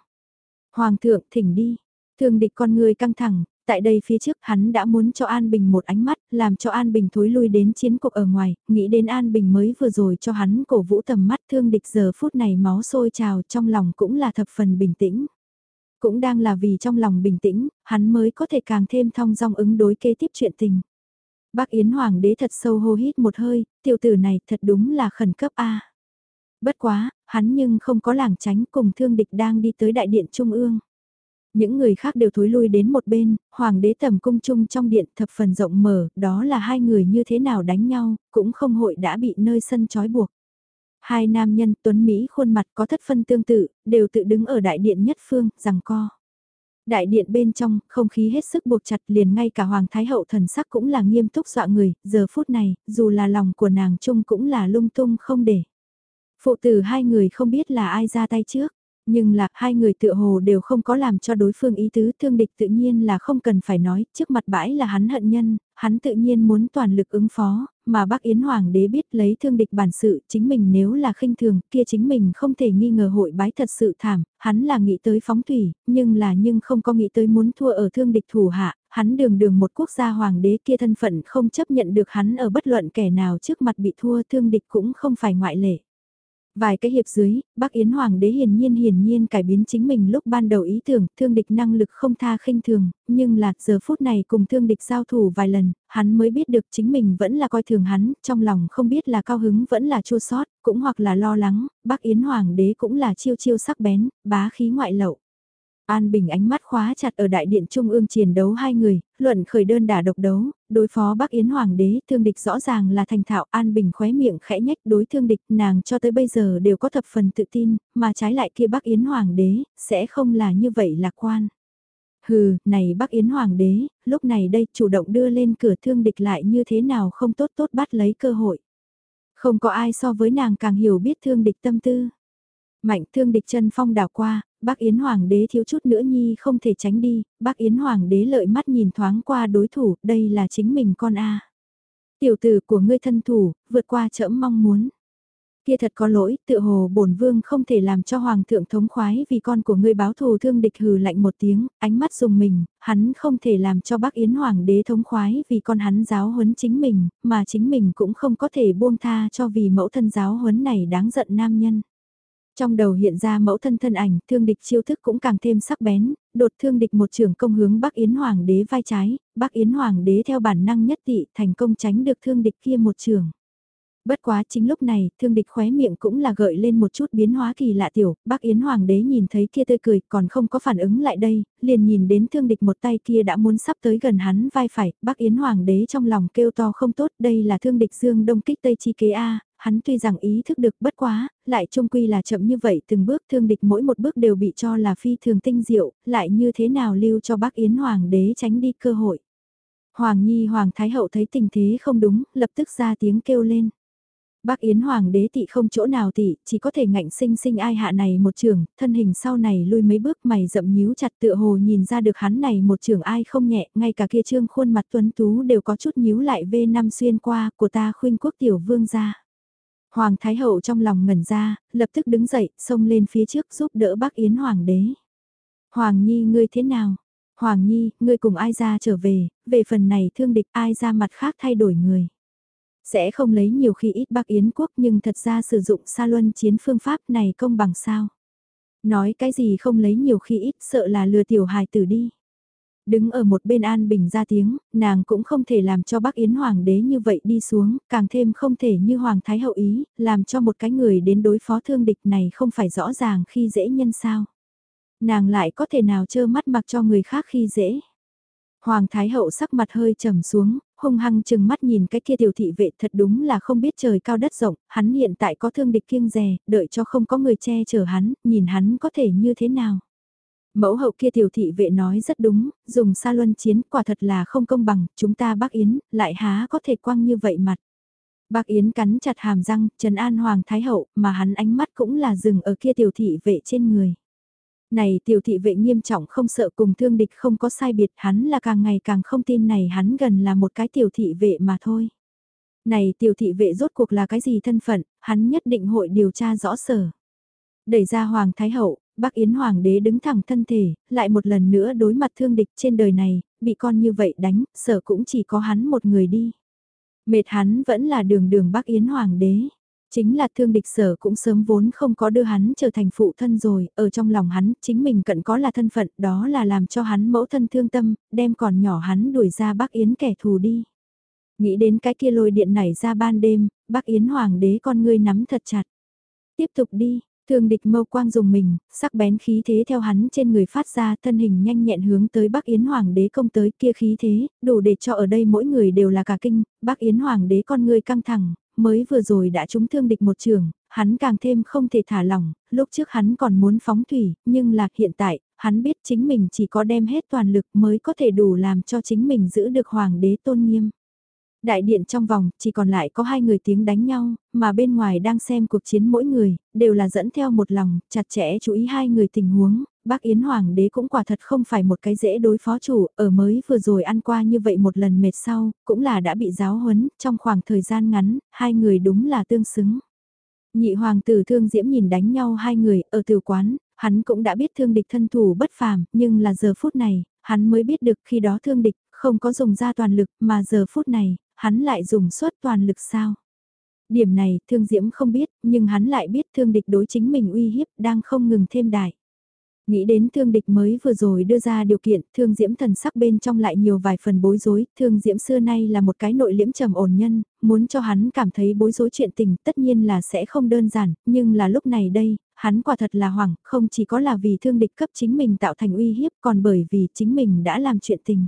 Hoàng thượng thỉnh đi. Thường địch con người căng thẳng, tại đây phía trước hắn đã muốn cho An Bình một ánh mắt, làm cho An Bình thối lui đến chiến cuộc ở ngoài, nghĩ đến An Bình mới vừa rồi cho hắn cổ vũ tầm mắt thương địch giờ phút này máu sôi trào trong lòng cũng là thập phần bình tĩnh. Cũng đang là vì trong lòng bình tĩnh, hắn mới có thể càng thêm thong dong ứng đối kế tiếp chuyện tình. Bác Yến Hoàng đế thật sâu hô hít một hơi, tiểu tử này thật đúng là khẩn cấp A. Bất quá, hắn nhưng không có làng tránh cùng thương địch đang đi tới đại điện trung ương. Những người khác đều thối lui đến một bên, hoàng đế tầm cung chung trong điện thập phần rộng mở, đó là hai người như thế nào đánh nhau, cũng không hội đã bị nơi sân trói buộc. Hai nam nhân tuấn Mỹ khuôn mặt có thất phân tương tự, đều tự đứng ở đại điện nhất phương, rằng co. Đại điện bên trong, không khí hết sức buộc chặt liền ngay cả Hoàng Thái Hậu thần sắc cũng là nghiêm túc dọa người, giờ phút này, dù là lòng của nàng chung cũng là lung tung không để. Phụ tử hai người không biết là ai ra tay trước, nhưng là hai người tựa hồ đều không có làm cho đối phương ý tứ thương địch tự nhiên là không cần phải nói, trước mặt bãi là hắn hận nhân, hắn tự nhiên muốn toàn lực ứng phó, mà bác Yến Hoàng đế biết lấy thương địch bản sự chính mình nếu là khinh thường kia chính mình không thể nghi ngờ hội bái thật sự thảm, hắn là nghĩ tới phóng thủy, nhưng là nhưng không có nghĩ tới muốn thua ở thương địch thủ hạ, hắn đường đường một quốc gia hoàng đế kia thân phận không chấp nhận được hắn ở bất luận kẻ nào trước mặt bị thua thương địch cũng không phải ngoại lệ. Vài cái hiệp dưới, Bắc Yến Hoàng đế hiển nhiên hiển nhiên cải biến chính mình lúc ban đầu ý tưởng, thương địch năng lực không tha khinh thường, nhưng là giờ phút này cùng thương địch giao thủ vài lần, hắn mới biết được chính mình vẫn là coi thường hắn, trong lòng không biết là cao hứng vẫn là chua sót, cũng hoặc là lo lắng, Bắc Yến Hoàng đế cũng là chiêu chiêu sắc bén, bá khí ngoại lậu. An Bình ánh mắt khóa chặt ở đại điện trung ương chiến đấu hai người, luận khởi đơn đả độc đấu, đối phó Bắc Yến Hoàng đế, thương địch rõ ràng là thành thạo An Bình khóe miệng khẽ nhách đối thương địch nàng cho tới bây giờ đều có thập phần tự tin, mà trái lại kia Bắc Yến Hoàng đế, sẽ không là như vậy lạc quan. Hừ, này Bắc Yến Hoàng đế, lúc này đây chủ động đưa lên cửa thương địch lại như thế nào không tốt tốt bắt lấy cơ hội. Không có ai so với nàng càng hiểu biết thương địch tâm tư. Mạnh thương địch chân phong đảo qua, bác Yến Hoàng đế thiếu chút nữa nhi không thể tránh đi, bác Yến Hoàng đế lợi mắt nhìn thoáng qua đối thủ, đây là chính mình con A. Tiểu tử của ngươi thân thủ, vượt qua chẫm mong muốn. Kia thật có lỗi, tự hồ bổn vương không thể làm cho hoàng thượng thống khoái vì con của ngươi báo thù thương địch hừ lạnh một tiếng, ánh mắt dùng mình, hắn không thể làm cho bác Yến hoàng đế thống khoái vì con hắn giáo huấn chính mình, mà chính mình cũng không có thể buông tha cho vì mẫu thân giáo huấn này đáng giận nam nhân. Trong đầu hiện ra mẫu thân thân ảnh, thương địch chiêu thức cũng càng thêm sắc bén, đột thương địch một trường công hướng Bắc Yến Hoàng đế vai trái, Bắc Yến Hoàng đế theo bản năng nhất tị thành công tránh được thương địch kia một trường. Bất quá chính lúc này, thương địch khóe miệng cũng là gợi lên một chút biến hóa kỳ lạ tiểu, bác Yến Hoàng đế nhìn thấy kia tươi cười còn không có phản ứng lại đây, liền nhìn đến thương địch một tay kia đã muốn sắp tới gần hắn vai phải, bác Yến Hoàng đế trong lòng kêu to không tốt, đây là thương địch dương đông kích tây chi kế A, hắn tuy rằng ý thức được bất quá, lại trung quy là chậm như vậy từng bước thương địch mỗi một bước đều bị cho là phi thường tinh diệu, lại như thế nào lưu cho bác Yến Hoàng đế tránh đi cơ hội. Hoàng Nhi Hoàng Thái Hậu thấy tình thế không đúng, lập tức ra tiếng kêu lên. Bác Yến Hoàng đế tị không chỗ nào tị, chỉ có thể ngạnh sinh sinh ai hạ này một trường, thân hình sau này lui mấy bước mày rậm nhíu chặt tựa hồ nhìn ra được hắn này một trường ai không nhẹ, ngay cả kia trương khuôn mặt tuấn tú đều có chút nhíu lại v năm xuyên qua của ta khuyên quốc tiểu vương gia. Hoàng Thái Hậu trong lòng ngẩn ra, lập tức đứng dậy, xông lên phía trước giúp đỡ bác Yến Hoàng đế. Hoàng Nhi ngươi thế nào? Hoàng Nhi, ngươi cùng ai ra trở về, về phần này thương địch ai ra mặt khác thay đổi người. Sẽ không lấy nhiều khi ít bác Yến quốc nhưng thật ra sử dụng sa luân chiến phương pháp này công bằng sao. Nói cái gì không lấy nhiều khi ít sợ là lừa tiểu hài tử đi. Đứng ở một bên An Bình ra tiếng, nàng cũng không thể làm cho bác Yến Hoàng đế như vậy đi xuống, càng thêm không thể như Hoàng Thái Hậu ý, làm cho một cái người đến đối phó thương địch này không phải rõ ràng khi dễ nhân sao. Nàng lại có thể nào trơ mắt mặc cho người khác khi dễ. Hoàng Thái Hậu sắc mặt hơi trầm xuống, hung hăng chừng mắt nhìn cái kia tiểu thị vệ thật đúng là không biết trời cao đất rộng, hắn hiện tại có thương địch kiêng rè, đợi cho không có người che chở hắn, nhìn hắn có thể như thế nào. Mẫu hậu kia tiểu thị vệ nói rất đúng, dùng sa luân chiến quả thật là không công bằng, chúng ta bác Yến, lại há có thể quăng như vậy mặt. Bác Yến cắn chặt hàm răng, Trần An Hoàng Thái Hậu, mà hắn ánh mắt cũng là dừng ở kia tiểu thị vệ trên người. Này tiểu thị vệ nghiêm trọng không sợ cùng thương địch không có sai biệt, hắn là càng ngày càng không tin này hắn gần là một cái tiểu thị vệ mà thôi. Này tiểu thị vệ rốt cuộc là cái gì thân phận, hắn nhất định hội điều tra rõ sở. Đẩy ra Hoàng Thái Hậu, Bắc Yến Hoàng đế đứng thẳng thân thể, lại một lần nữa đối mặt thương địch trên đời này, bị con như vậy đánh, sợ cũng chỉ có hắn một người đi. Mệt hắn vẫn là đường đường Bắc Yến Hoàng đế. Chính là thương địch sở cũng sớm vốn không có đưa hắn trở thành phụ thân rồi, ở trong lòng hắn, chính mình cận có là thân phận, đó là làm cho hắn mẫu thân thương tâm, đem còn nhỏ hắn đuổi ra Bắc Yến kẻ thù đi. Nghĩ đến cái kia lôi điện nảy ra ban đêm, Bắc Yến Hoàng đế con ngươi nắm thật chặt. Tiếp tục đi, Thương địch mâu quang dùng mình, sắc bén khí thế theo hắn trên người phát ra thân hình nhanh nhẹn hướng tới Bắc Yến Hoàng đế công tới. Kia khí thế, đủ để cho ở đây mỗi người đều là cả kinh, Bắc Yến Hoàng đế con người căng thẳng, mới vừa rồi đã trúng thương địch một trường, hắn càng thêm không thể thả lỏng, lúc trước hắn còn muốn phóng thủy, nhưng là hiện tại, hắn biết chính mình chỉ có đem hết toàn lực mới có thể đủ làm cho chính mình giữ được Hoàng đế tôn nghiêm. Đại điện trong vòng, chỉ còn lại có hai người tiếng đánh nhau, mà bên ngoài đang xem cuộc chiến mỗi người, đều là dẫn theo một lòng, chặt chẽ chú ý hai người tình huống, bác Yến Hoàng đế cũng quả thật không phải một cái dễ đối phó chủ, ở mới vừa rồi ăn qua như vậy một lần mệt sau, cũng là đã bị giáo huấn, trong khoảng thời gian ngắn, hai người đúng là tương xứng. Nhị hoàng tử thương diễm nhìn đánh nhau hai người, ở tiểu quán, hắn cũng đã biết thương địch thân thủ bất phàm, nhưng là giờ phút này, hắn mới biết được khi đó thương địch không có dùng ra toàn lực mà giờ phút này, hắn lại dùng suốt toàn lực sao? Điểm này thương diễm không biết, nhưng hắn lại biết thương địch đối chính mình uy hiếp đang không ngừng thêm đại. Nghĩ đến thương địch mới vừa rồi đưa ra điều kiện, thương diễm thần sắc bên trong lại nhiều vài phần bối rối, thương diễm xưa nay là một cái nội liễm trầm ổn nhân, muốn cho hắn cảm thấy bối rối chuyện tình tất nhiên là sẽ không đơn giản, nhưng là lúc này đây, hắn quả thật là hoảng, không chỉ có là vì thương địch cấp chính mình tạo thành uy hiếp còn bởi vì chính mình đã làm chuyện tình.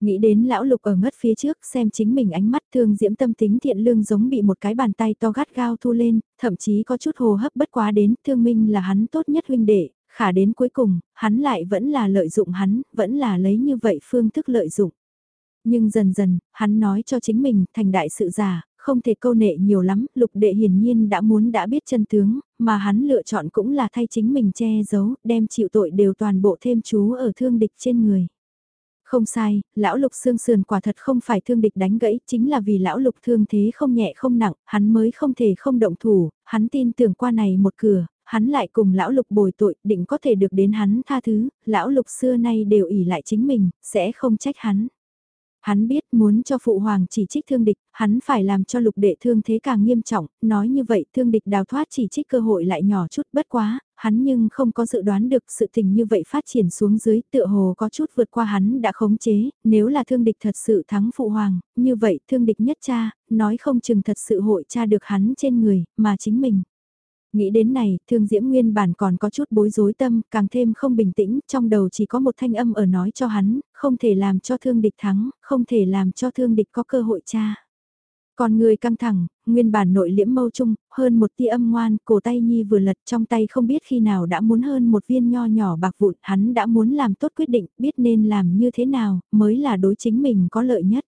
Nghĩ đến lão lục ở ngất phía trước xem chính mình ánh mắt thương diễm tâm tính thiện lương giống bị một cái bàn tay to gắt gao thu lên, thậm chí có chút hồ hấp bất quá đến thương minh là hắn tốt nhất huynh đệ, khả đến cuối cùng, hắn lại vẫn là lợi dụng hắn, vẫn là lấy như vậy phương thức lợi dụng. Nhưng dần dần, hắn nói cho chính mình thành đại sự giả, không thể câu nệ nhiều lắm, lục đệ hiển nhiên đã muốn đã biết chân tướng, mà hắn lựa chọn cũng là thay chính mình che giấu, đem chịu tội đều toàn bộ thêm chú ở thương địch trên người. Không sai, lão lục xương sườn quả thật không phải thương địch đánh gãy, chính là vì lão lục thương thế không nhẹ không nặng, hắn mới không thể không động thủ, hắn tin tưởng qua này một cửa, hắn lại cùng lão lục bồi tội, định có thể được đến hắn tha thứ, lão lục xưa nay đều ỉ lại chính mình, sẽ không trách hắn. Hắn biết muốn cho phụ hoàng chỉ trích thương địch, hắn phải làm cho lục đệ thương thế càng nghiêm trọng, nói như vậy thương địch đào thoát chỉ trích cơ hội lại nhỏ chút bất quá, hắn nhưng không có dự đoán được sự tình như vậy phát triển xuống dưới tựa hồ có chút vượt qua hắn đã khống chế, nếu là thương địch thật sự thắng phụ hoàng, như vậy thương địch nhất cha, nói không chừng thật sự hội cha được hắn trên người, mà chính mình. Nghĩ đến này, thương diễm nguyên bản còn có chút bối rối tâm, càng thêm không bình tĩnh, trong đầu chỉ có một thanh âm ở nói cho hắn, không thể làm cho thương địch thắng, không thể làm cho thương địch có cơ hội cha. Còn người căng thẳng, nguyên bản nội liễm mâu trung, hơn một tia âm ngoan, cổ tay nhi vừa lật trong tay không biết khi nào đã muốn hơn một viên nho nhỏ bạc vụn, hắn đã muốn làm tốt quyết định, biết nên làm như thế nào, mới là đối chính mình có lợi nhất.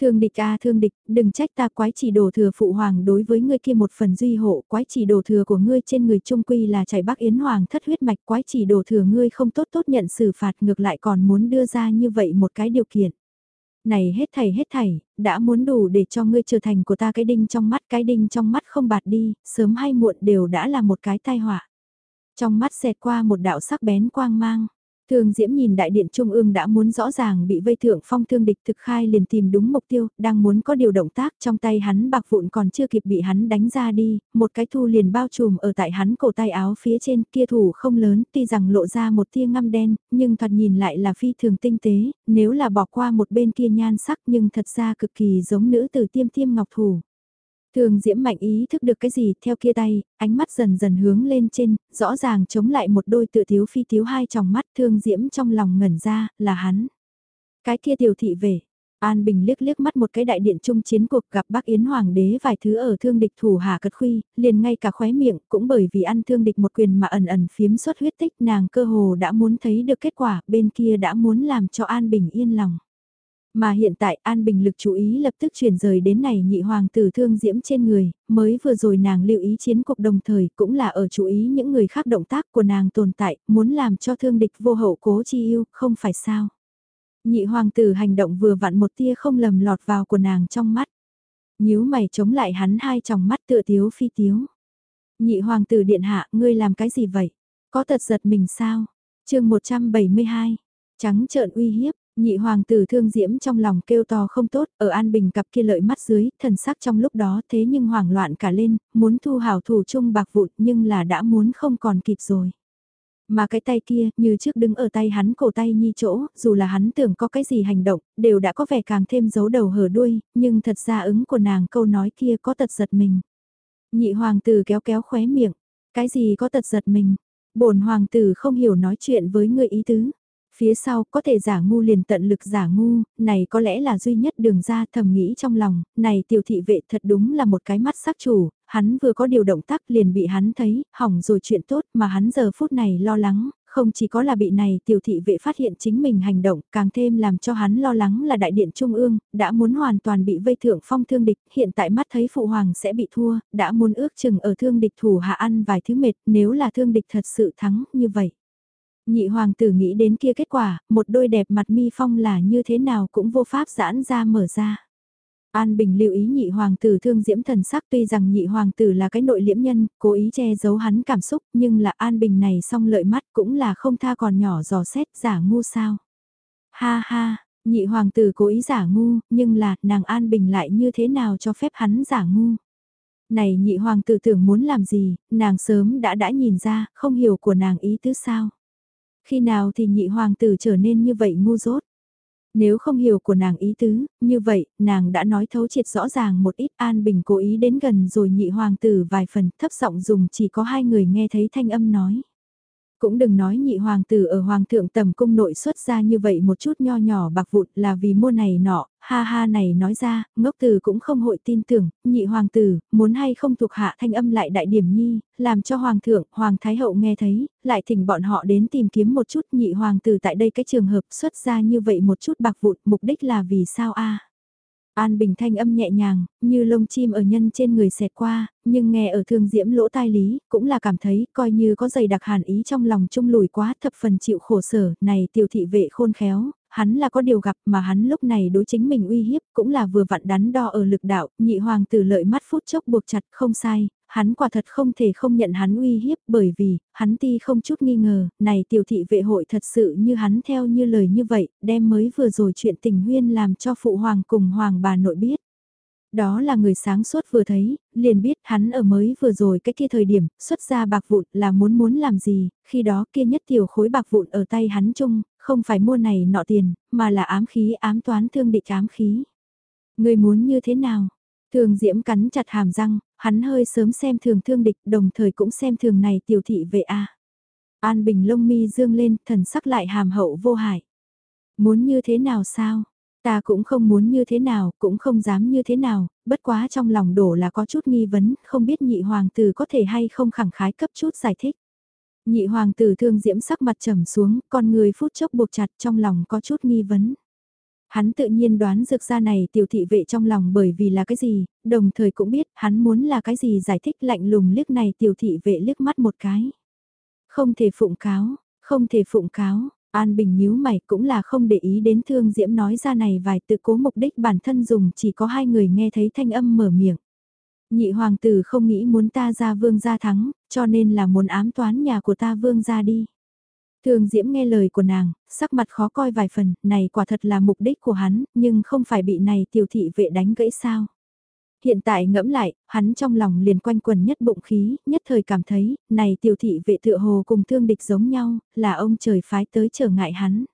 Thương địch a thương địch, đừng trách ta quái chỉ đồ thừa phụ hoàng đối với ngươi kia một phần duy hộ, quái chỉ đồ thừa của ngươi trên người trung quy là chảy bắc yến hoàng thất huyết mạch, quái chỉ đồ thừa ngươi không tốt tốt nhận xử phạt ngược lại còn muốn đưa ra như vậy một cái điều kiện. Này hết thảy hết thảy, đã muốn đủ để cho ngươi trở thành của ta cái đinh trong mắt, cái đinh trong mắt không bạt đi, sớm hay muộn đều đã là một cái tai họa. Trong mắt xẹt qua một đạo sắc bén quang mang Thương Diễm nhìn đại điện trung ương đã muốn rõ ràng bị vây thượng phong thương địch thực khai liền tìm đúng mục tiêu, đang muốn có điều động tác trong tay hắn bạc vụn còn chưa kịp bị hắn đánh ra đi, một cái thu liền bao trùm ở tại hắn cổ tay áo phía trên kia thủ không lớn tuy rằng lộ ra một tia ngăm đen, nhưng thoạt nhìn lại là phi thường tinh tế, nếu là bỏ qua một bên kia nhan sắc nhưng thật ra cực kỳ giống nữ tử tiêm tiêm ngọc thủ. Thường diễm mạnh ý thức được cái gì theo kia tay, ánh mắt dần dần hướng lên trên, rõ ràng chống lại một đôi tự thiếu phi thiếu hai tròng mắt thương diễm trong lòng ngẩn ra, là hắn. Cái kia tiểu thị về, An Bình liếc liếc mắt một cái đại điện trung chiến cuộc gặp bác Yến Hoàng đế vài thứ ở thương địch thủ hạ cật khuy, liền ngay cả khóe miệng cũng bởi vì ăn thương địch một quyền mà ẩn ẩn phiếm xuất huyết tích nàng cơ hồ đã muốn thấy được kết quả bên kia đã muốn làm cho An Bình yên lòng. Mà hiện tại An Bình lực chú ý lập tức chuyển rời đến này nhị hoàng tử thương diễm trên người, mới vừa rồi nàng lưu ý chiến cuộc đồng thời cũng là ở chú ý những người khác động tác của nàng tồn tại, muốn làm cho thương địch vô hậu cố chi yêu, không phải sao. Nhị hoàng tử hành động vừa vặn một tia không lầm lọt vào của nàng trong mắt. nhíu mày chống lại hắn hai tròng mắt tựa tiếu phi tiếu. Nhị hoàng tử điện hạ, ngươi làm cái gì vậy? Có tật giật mình sao? chương 172, trắng trợn uy hiếp, Nhị hoàng tử thương diễm trong lòng kêu to không tốt, ở An Bình cặp kia lợi mắt dưới, thần sắc trong lúc đó thế nhưng hoảng loạn cả lên, muốn thu hào thủ chung bạc vụn nhưng là đã muốn không còn kịp rồi. Mà cái tay kia, như trước đứng ở tay hắn cổ tay nhi chỗ, dù là hắn tưởng có cái gì hành động, đều đã có vẻ càng thêm giấu đầu hở đuôi, nhưng thật ra ứng của nàng câu nói kia có tật giật mình. Nhị hoàng tử kéo kéo khóe miệng, Cái gì có tật giật mình? bổn hoàng tử không hiểu nói chuyện với người ý tứ. Phía sau có thể giả ngu liền tận lực giả ngu, này có lẽ là duy nhất đường ra thầm nghĩ trong lòng, này tiểu thị vệ thật đúng là một cái mắt sắc chủ, hắn vừa có điều động tác liền bị hắn thấy, hỏng rồi chuyện tốt mà hắn giờ phút này lo lắng, không chỉ có là bị này tiểu thị vệ phát hiện chính mình hành động, càng thêm làm cho hắn lo lắng là đại điện trung ương, đã muốn hoàn toàn bị vây thượng phong thương địch, hiện tại mắt thấy phụ hoàng sẽ bị thua, đã muốn ước chừng ở thương địch thủ hạ ăn vài thứ mệt, nếu là thương địch thật sự thắng như vậy. Nhị hoàng tử nghĩ đến kia kết quả, một đôi đẹp mặt mi phong là như thế nào cũng vô pháp giãn ra mở ra. An Bình lưu ý nhị hoàng tử thương diễm thần sắc tuy rằng nhị hoàng tử là cái nội liễm nhân, cố ý che giấu hắn cảm xúc nhưng là An Bình này song lợi mắt cũng là không tha còn nhỏ dò xét giả ngu sao. Ha ha, nhị hoàng tử cố ý giả ngu, nhưng là nàng An Bình lại như thế nào cho phép hắn giả ngu. Này nhị hoàng tử tưởng muốn làm gì, nàng sớm đã đã nhìn ra, không hiểu của nàng ý tứ sao. Khi nào thì nhị hoàng tử trở nên như vậy ngu dốt. Nếu không hiểu của nàng ý tứ, như vậy, nàng đã nói thấu triệt rõ ràng một ít An Bình cố ý đến gần rồi nhị hoàng tử vài phần thấp giọng dùng chỉ có hai người nghe thấy thanh âm nói. Cũng đừng nói nhị hoàng tử ở hoàng thượng tầm cung nội xuất ra như vậy một chút nho nhỏ bạc vụt là vì mua này nọ, ha ha này nói ra, ngốc tử cũng không hội tin tưởng, nhị hoàng tử, muốn hay không thuộc hạ thanh âm lại đại điểm nhi, làm cho hoàng thượng, hoàng thái hậu nghe thấy, lại thỉnh bọn họ đến tìm kiếm một chút nhị hoàng tử tại đây cái trường hợp xuất ra như vậy một chút bạc vụt, mục đích là vì sao a? An Bình thanh âm nhẹ nhàng, như lông chim ở nhân trên người xẹt qua, nhưng nghe ở thương diễm lỗ tai lý, cũng là cảm thấy coi như có dày đặc hàn ý trong lòng trung lùi quá thập phần chịu khổ sở, này tiểu thị vệ khôn khéo, hắn là có điều gặp mà hắn lúc này đối chính mình uy hiếp, cũng là vừa vặn đắn đo ở lực đạo, nhị hoàng tử lợi mắt phút chốc buộc chặt không sai, hắn quả thật không thể không nhận hắn uy hiếp bởi vì, hắn ti không chút nghi ngờ, này tiểu thị vệ hội thật sự như hắn theo như lời như vậy, đem mới vừa rồi chuyện tình huyên làm cho phụ hoàng cùng hoàng bà nội biết. Đó là người sáng suốt vừa thấy, liền biết hắn ở mới vừa rồi cái kia thời điểm, xuất ra bạc vụn là muốn muốn làm gì, khi đó kia nhất tiểu khối bạc vụn ở tay hắn chung, không phải mua này nọ tiền, mà là ám khí ám toán thương địch ám khí. Người muốn như thế nào? Thường Diễm cắn chặt hàm răng, hắn hơi sớm xem thường thương địch đồng thời cũng xem thường này tiểu thị vệ a. An Bình lông mi dương lên, thần sắc lại hàm hậu vô hại. Muốn như thế nào sao? Ta cũng không muốn như thế nào, cũng không dám như thế nào, bất quá trong lòng đổ là có chút nghi vấn, không biết nhị hoàng tử có thể hay không khẳng khái cấp chút giải thích. Nhị hoàng tử thương diễm sắc mặt trầm xuống, con người phút chốc buộc chặt trong lòng có chút nghi vấn. Hắn tự nhiên đoán dược ra này tiểu thị vệ trong lòng bởi vì là cái gì, đồng thời cũng biết hắn muốn là cái gì giải thích lạnh lùng liếc này tiểu thị vệ liếc mắt một cái. Không thể phụng cáo, không thể phụng cáo, An Bình nhíu mày cũng là không để ý đến Thương Diễm nói ra này vài tự cố mục đích bản thân dùng chỉ có hai người nghe thấy thanh âm mở miệng. Nhị hoàng tử không nghĩ muốn ta ra vương gia thắng, cho nên là muốn ám toán nhà của ta vương gia đi. Thường Diễm nghe lời của nàng, sắc mặt khó coi vài phần, này quả thật là mục đích của hắn, nhưng không phải bị này tiểu thị vệ đánh gãy sao. Hiện tại ngẫm lại, hắn trong lòng liền quanh quần nhất bụng khí, nhất thời cảm thấy, này tiểu thị vệ tựa hồ cùng thương địch giống nhau, là ông trời phái tới trở ngại hắn.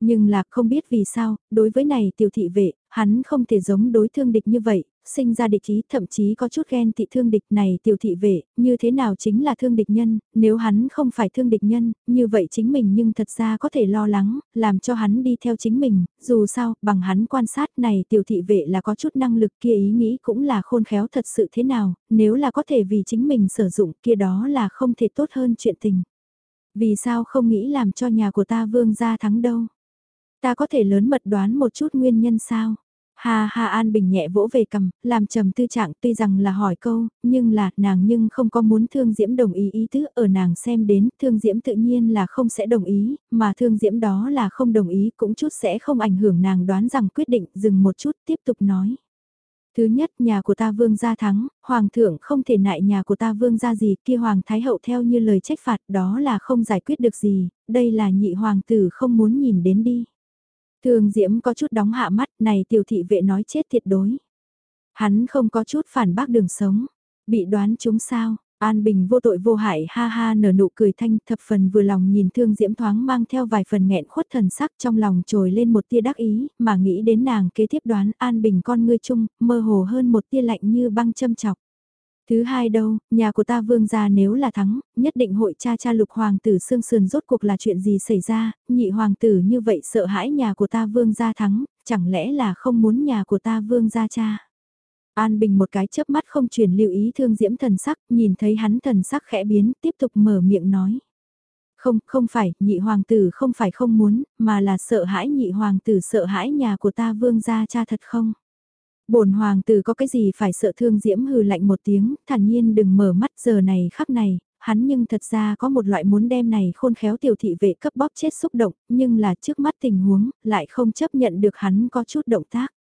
Nhưng là không biết vì sao, đối với này tiểu thị vệ, hắn không thể giống đối thương địch như vậy, sinh ra địch ý thậm chí có chút ghen tị thương địch này tiểu thị vệ, như thế nào chính là thương địch nhân, nếu hắn không phải thương địch nhân, như vậy chính mình nhưng thật ra có thể lo lắng, làm cho hắn đi theo chính mình, dù sao, bằng hắn quan sát này tiểu thị vệ là có chút năng lực kia ý nghĩ cũng là khôn khéo thật sự thế nào, nếu là có thể vì chính mình sử dụng kia đó là không thể tốt hơn chuyện tình. Vì sao không nghĩ làm cho nhà của ta vương gia thắng đâu? Ta có thể lớn mật đoán một chút nguyên nhân sao? Ha ha An Bình nhẹ vỗ về cầm, làm trầm tư trạng tuy rằng là hỏi câu, nhưng là nàng nhưng không có muốn Thương Diễm đồng ý ý tứ ở nàng xem đến Thương Diễm tự nhiên là không sẽ đồng ý, mà Thương Diễm đó là không đồng ý cũng chút sẽ không ảnh hưởng nàng đoán rằng quyết định dừng một chút tiếp tục nói. Thứ nhất nhà của ta vương gia thắng, hoàng thượng không thể nại nhà của ta vương gia gì kia hoàng thái hậu theo như lời trách phạt đó là không giải quyết được gì, đây là nhị hoàng tử không muốn nhìn đến đi. Thường Diễm có chút đóng hạ mắt này tiểu thị vệ nói chết thiệt đối. Hắn không có chút phản bác đường sống, bị đoán chúng sao, An Bình vô tội vô hại ha ha nở nụ cười thanh thập phần vừa lòng nhìn thương diễm thoáng mang theo vài phần nghẹn khuất thần sắc trong lòng trồi lên một tia đắc ý, mà nghĩ đến nàng kế tiếp đoán An Bình con ngươi chung, mơ hồ hơn một tia lạnh như băng châm chọc. Thứ hai đâu, nhà của ta vương gia nếu là thắng, nhất định hội cha cha lục hoàng tử xương sườn rốt cuộc là chuyện gì xảy ra, nhị hoàng tử như vậy sợ hãi nhà của ta vương gia thắng, chẳng lẽ là không muốn nhà của ta vương gia cha. An Bình một cái chớp mắt không truyền lưu ý thương diễm thần sắc, nhìn thấy hắn thần sắc khẽ biến, tiếp tục mở miệng nói. Không, không phải, nhị hoàng tử không phải không muốn, mà là sợ hãi nhị hoàng tử sợ hãi nhà của ta vương gia cha thật không? Bổn hoàng tử có cái gì phải sợ thương diễm hừ lạnh một tiếng, thản nhiên đừng mở mắt giờ này khắc này, hắn nhưng thật ra có một loại muốn đem này khôn khéo tiểu thị vệ cấp bóp chết xúc động, nhưng là trước mắt tình huống, lại không chấp nhận được hắn có chút động tác.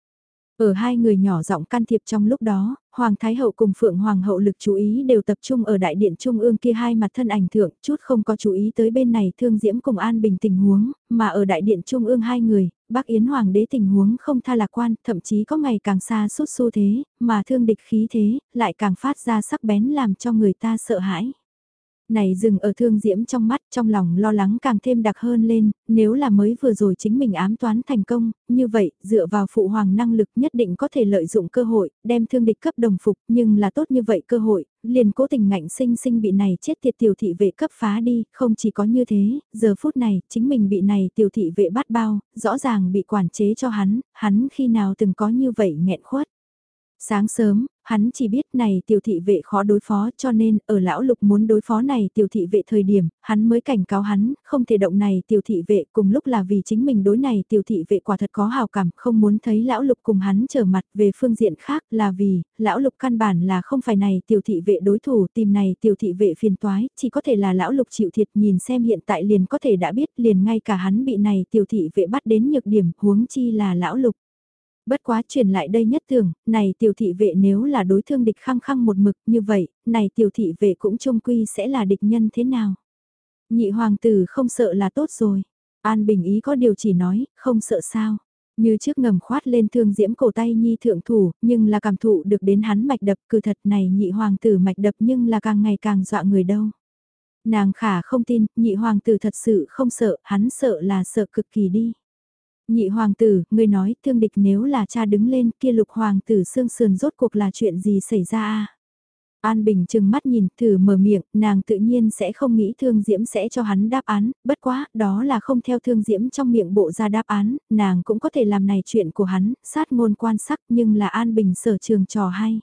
Ở hai người nhỏ giọng can thiệp trong lúc đó, Hoàng Thái Hậu cùng Phượng Hoàng Hậu lực chú ý đều tập trung ở đại điện trung ương kia hai mặt thân ảnh thượng, chút không có chú ý tới bên này thương diễm cùng an bình tình huống, mà ở đại điện trung ương hai người, bác Yến Hoàng đế tình huống không tha lạc quan, thậm chí có ngày càng xa suốt xu thế, mà thương địch khí thế, lại càng phát ra sắc bén làm cho người ta sợ hãi này dừng ở thương diễm trong mắt, trong lòng lo lắng càng thêm đặc hơn lên, nếu là mới vừa rồi chính mình ám toán thành công, như vậy, dựa vào phụ hoàng năng lực nhất định có thể lợi dụng cơ hội, đem thương địch cấp đồng phục, nhưng là tốt như vậy cơ hội, liền cố tình ngạnh sinh sinh bị này chết tiệt tiểu thị vệ cấp phá đi, không chỉ có như thế, giờ phút này, chính mình bị này tiểu thị vệ bắt bao, rõ ràng bị quản chế cho hắn, hắn khi nào từng có như vậy nghẹn khuất. Sáng sớm, hắn chỉ biết này tiểu thị vệ khó đối phó cho nên ở lão lục muốn đối phó này tiểu thị vệ thời điểm, hắn mới cảnh cáo hắn, không thể động này tiểu thị vệ cùng lúc là vì chính mình đối này tiểu thị vệ quả thật có hào cảm, không muốn thấy lão lục cùng hắn trở mặt về phương diện khác là vì, lão lục căn bản là không phải này tiểu thị vệ đối thủ tìm này tiểu thị vệ phiền toái, chỉ có thể là lão lục chịu thiệt nhìn xem hiện tại liền có thể đã biết liền ngay cả hắn bị này tiểu thị vệ bắt đến nhược điểm huống chi là lão lục. Bất quá truyền lại đây nhất tưởng, này tiểu thị vệ nếu là đối thương địch khăng khăng một mực như vậy, này tiểu thị vệ cũng trông quy sẽ là địch nhân thế nào? Nhị hoàng tử không sợ là tốt rồi. An Bình ý có điều chỉ nói, không sợ sao. Như trước ngầm khoát lên thương diễm cổ tay nhi thượng thủ, nhưng là cảm thụ được đến hắn mạch đập cư thật này nhị hoàng tử mạch đập nhưng là càng ngày càng dọa người đâu. Nàng khả không tin, nhị hoàng tử thật sự không sợ, hắn sợ là sợ cực kỳ đi. Nhị hoàng tử, ngươi nói thương địch nếu là cha đứng lên kia lục hoàng tử xương sườn rốt cuộc là chuyện gì xảy ra a An Bình chừng mắt nhìn, thử mở miệng, nàng tự nhiên sẽ không nghĩ thương diễm sẽ cho hắn đáp án, bất quá, đó là không theo thương diễm trong miệng bộ ra đáp án, nàng cũng có thể làm này chuyện của hắn, sát ngôn quan sắc nhưng là An Bình sở trường trò hay.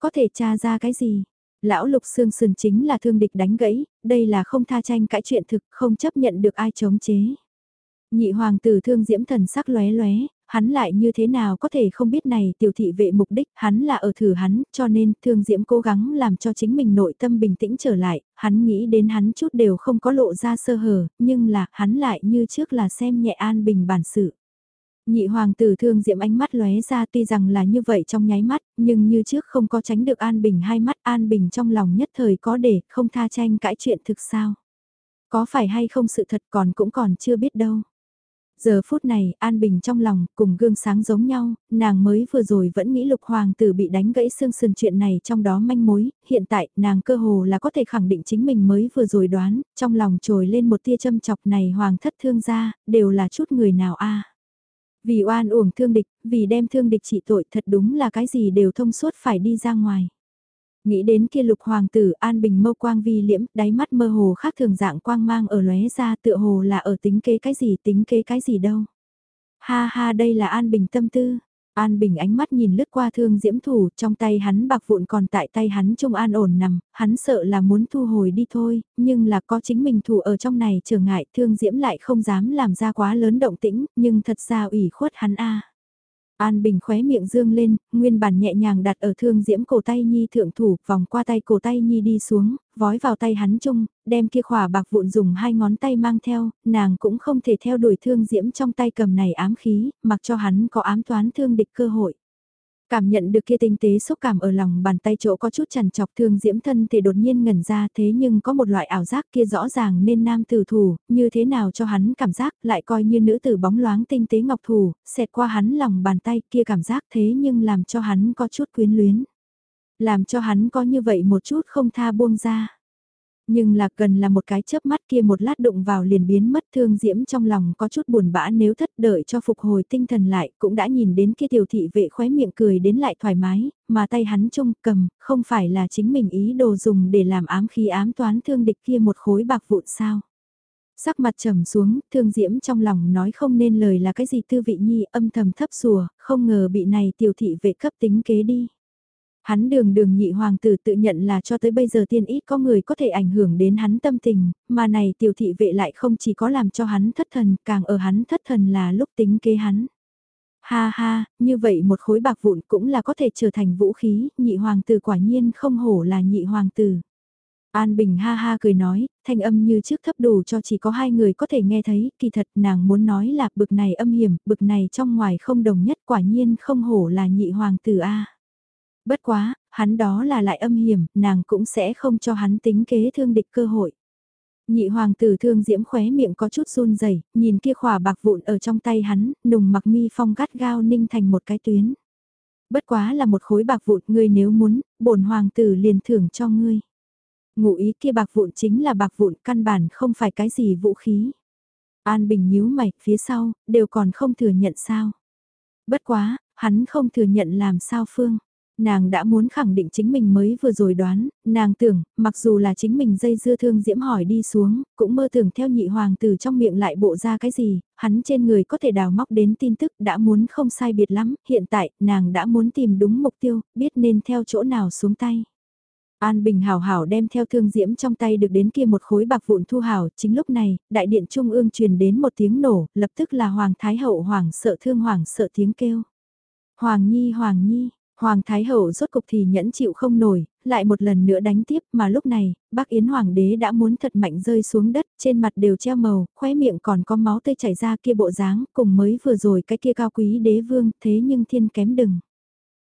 Có thể tra ra cái gì? Lão lục xương sườn chính là thương địch đánh gãy, đây là không tha tranh cãi chuyện thực, không chấp nhận được ai chống chế. Nhị hoàng tử thương diễm thần sắc lóe lóe, hắn lại như thế nào có thể không biết này tiểu thị vệ mục đích, hắn là ở thử hắn, cho nên thương diễm cố gắng làm cho chính mình nội tâm bình tĩnh trở lại, hắn nghĩ đến hắn chút đều không có lộ ra sơ hở, nhưng là hắn lại như trước là xem nhẹ an bình bản sự. Nhị hoàng tử thương diễm ánh mắt lóe ra tuy rằng là như vậy trong nháy mắt, nhưng như trước không có tránh được an bình hai mắt an bình trong lòng nhất thời có để không tha tranh cãi chuyện thực sao. Có phải hay không sự thật còn cũng còn chưa biết đâu. Giờ phút này, An Bình trong lòng, cùng gương sáng giống nhau, nàng mới vừa rồi vẫn nghĩ lục hoàng tử bị đánh gãy xương sườn chuyện này trong đó manh mối, hiện tại, nàng cơ hồ là có thể khẳng định chính mình mới vừa rồi đoán, trong lòng trồi lên một tia châm chọc này hoàng thất thương gia, đều là chút người nào a Vì oan uổng thương địch, vì đem thương địch trị tội thật đúng là cái gì đều thông suốt phải đi ra ngoài. Nghĩ đến kia lục hoàng tử an bình mâu quang vi liễm, đáy mắt mơ hồ khác thường dạng quang mang ở lóe ra tựa hồ là ở tính kế cái gì tính kế cái gì đâu. Ha ha đây là an bình tâm tư. An Bình ánh mắt nhìn lướt qua thương diễm thủ, trong tay hắn bạc vụn còn tại tay hắn trông an ổn nằm, hắn sợ là muốn thu hồi đi thôi, nhưng là có chính mình thủ ở trong này trở ngại thương diễm lại không dám làm ra quá lớn động tĩnh, nhưng thật ra ủy khuất hắn a An Bình khóe miệng dương lên, nguyên bản nhẹ nhàng đặt ở thương diễm cổ tay Nhi thượng thủ, vòng qua tay cổ tay Nhi đi xuống, vói vào tay hắn chung, đem kia khỏa bạc vụn dùng hai ngón tay mang theo, nàng cũng không thể theo đuổi thương diễm trong tay cầm này ám khí, mặc cho hắn có ám toán thương địch cơ hội. Cảm nhận được kia tinh tế xúc cảm ở lòng bàn tay chỗ có chút chằn chọc thương diễm thân thì đột nhiên ngẩn ra thế nhưng có một loại ảo giác kia rõ ràng nên nam tử thủ, như thế nào cho hắn cảm giác lại coi như nữ tử bóng loáng tinh tế ngọc thủ, xẹt qua hắn lòng bàn tay kia cảm giác thế nhưng làm cho hắn có chút quyến luyến. Làm cho hắn có như vậy một chút không tha buông ra. Nhưng là cần là một cái chớp mắt kia một lát đụng vào liền biến mất thương diễm trong lòng có chút buồn bã nếu thất đợi cho phục hồi tinh thần lại cũng đã nhìn đến kia tiểu thị vệ khóe miệng cười đến lại thoải mái, mà tay hắn trông cầm không phải là chính mình ý đồ dùng để làm ám khí ám toán thương địch kia một khối bạc vụn sao. Sắc mặt trầm xuống, thương diễm trong lòng nói không nên lời là cái gì tư vị nhi âm thầm thấp sùa, không ngờ bị này tiểu thị vệ cấp tính kế đi. Hắn đường đường nhị hoàng tử tự nhận là cho tới bây giờ tiên ít có người có thể ảnh hưởng đến hắn tâm tình, mà này tiểu thị vệ lại không chỉ có làm cho hắn thất thần, càng ở hắn thất thần là lúc tính kế hắn. Ha ha, như vậy một khối bạc vụn cũng là có thể trở thành vũ khí, nhị hoàng tử quả nhiên không hổ là nhị hoàng tử. An Bình ha ha cười nói, thanh âm như trước thấp đủ cho chỉ có hai người có thể nghe thấy, kỳ thật nàng muốn nói là bực này âm hiểm, bực này trong ngoài không đồng nhất quả nhiên không hổ là nhị hoàng tử A. Bất quá, hắn đó là lại âm hiểm, nàng cũng sẽ không cho hắn tính kế thương địch cơ hội. Nhị hoàng tử thương diễm khóe miệng có chút run rẩy nhìn kia khỏa bạc vụn ở trong tay hắn, nùng mặc mi phong gắt gao ninh thành một cái tuyến. Bất quá là một khối bạc vụn ngươi nếu muốn, bổn hoàng tử liền thưởng cho ngươi. Ngụ ý kia bạc vụn chính là bạc vụn căn bản không phải cái gì vũ khí. An Bình nhíu mày, phía sau, đều còn không thừa nhận sao. Bất quá, hắn không thừa nhận làm sao Phương. Nàng đã muốn khẳng định chính mình mới vừa rồi đoán, nàng tưởng, mặc dù là chính mình dây dưa thương diễm hỏi đi xuống, cũng mơ tưởng theo nhị hoàng từ trong miệng lại bộ ra cái gì, hắn trên người có thể đào móc đến tin tức đã muốn không sai biệt lắm, hiện tại, nàng đã muốn tìm đúng mục tiêu, biết nên theo chỗ nào xuống tay. An Bình hào hảo đem theo thương diễm trong tay được đến kia một khối bạc vụn thu hảo, chính lúc này, đại điện trung ương truyền đến một tiếng nổ, lập tức là Hoàng Thái Hậu Hoàng sợ thương Hoàng sợ tiếng kêu. Hoàng Nhi Hoàng Nhi, Hoàng Thái Hậu rốt cục thì nhẫn chịu không nổi, lại một lần nữa đánh tiếp mà lúc này, bác Yến Hoàng đế đã muốn thật mạnh rơi xuống đất, trên mặt đều treo màu, khóe miệng còn có máu tươi chảy ra kia bộ dáng, cùng mới vừa rồi cái kia cao quý đế vương, thế nhưng thiên kém đừng.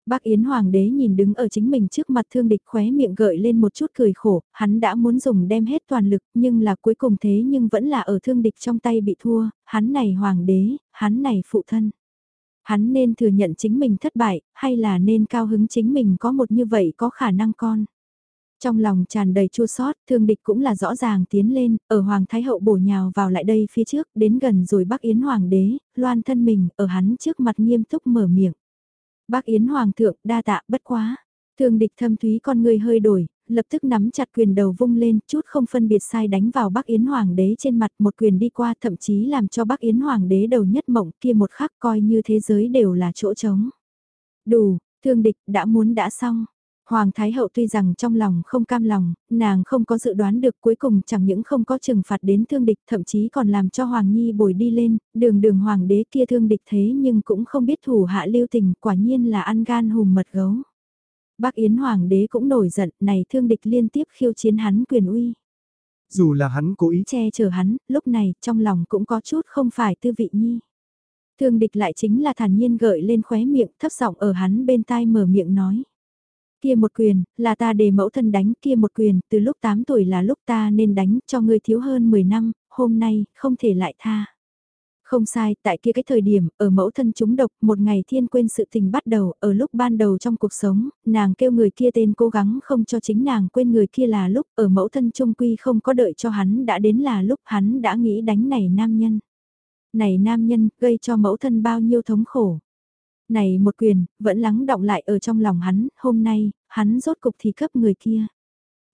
Bác Yến Hoàng đế nhìn đứng ở chính mình trước mặt thương địch khóe miệng gợi lên một chút cười khổ, hắn đã muốn dùng đem hết toàn lực nhưng là cuối cùng thế nhưng vẫn là ở thương địch trong tay bị thua, hắn này Hoàng đế, hắn này phụ thân. Hắn nên thừa nhận chính mình thất bại, hay là nên cao hứng chính mình có một như vậy có khả năng con. Trong lòng tràn đầy chua sót, thương địch cũng là rõ ràng tiến lên, ở Hoàng Thái Hậu bổ nhào vào lại đây phía trước, đến gần rồi Bắc Yến Hoàng đế, loan thân mình, ở hắn trước mặt nghiêm túc mở miệng. Bác Yến Hoàng thượng đa tạ bất quá. Thương địch thâm thúy con người hơi đổi, lập tức nắm chặt quyền đầu vung lên, chút không phân biệt sai đánh vào Bắc Yến Hoàng đế trên mặt một quyền đi qua thậm chí làm cho Bắc Yến Hoàng đế đầu nhất mộng kia một khắc coi như thế giới đều là chỗ trống. Đủ, thương địch đã muốn đã xong. Hoàng Thái Hậu tuy rằng trong lòng không cam lòng, nàng không có dự đoán được cuối cùng chẳng những không có trừng phạt đến thương địch thậm chí còn làm cho Hoàng Nhi bồi đi lên, đường đường Hoàng đế kia thương địch thế nhưng cũng không biết thủ hạ lưu tình quả nhiên là ăn gan hùm mật gấu. Bác Yến Hoàng đế cũng nổi giận này thương địch liên tiếp khiêu chiến hắn quyền uy. Dù là hắn cố ý che chở hắn, lúc này trong lòng cũng có chút không phải tư vị nhi. Thương địch lại chính là thản nhiên gợi lên khóe miệng thấp giọng ở hắn bên tai mở miệng nói kia một quyền, là ta để mẫu thân đánh kia một quyền, từ lúc 8 tuổi là lúc ta nên đánh cho ngươi thiếu hơn 10 năm, hôm nay, không thể lại tha. Không sai, tại kia cái thời điểm, ở mẫu thân chúng độc, một ngày thiên quên sự tình bắt đầu, ở lúc ban đầu trong cuộc sống, nàng kêu người kia tên cố gắng không cho chính nàng quên người kia là lúc, ở mẫu thân trung quy không có đợi cho hắn đã đến là lúc hắn đã nghĩ đánh này nam nhân. Này nam nhân, gây cho mẫu thân bao nhiêu thống khổ. Này một quyền, vẫn lắng động lại ở trong lòng hắn, hôm nay, hắn rốt cục thì cấp người kia.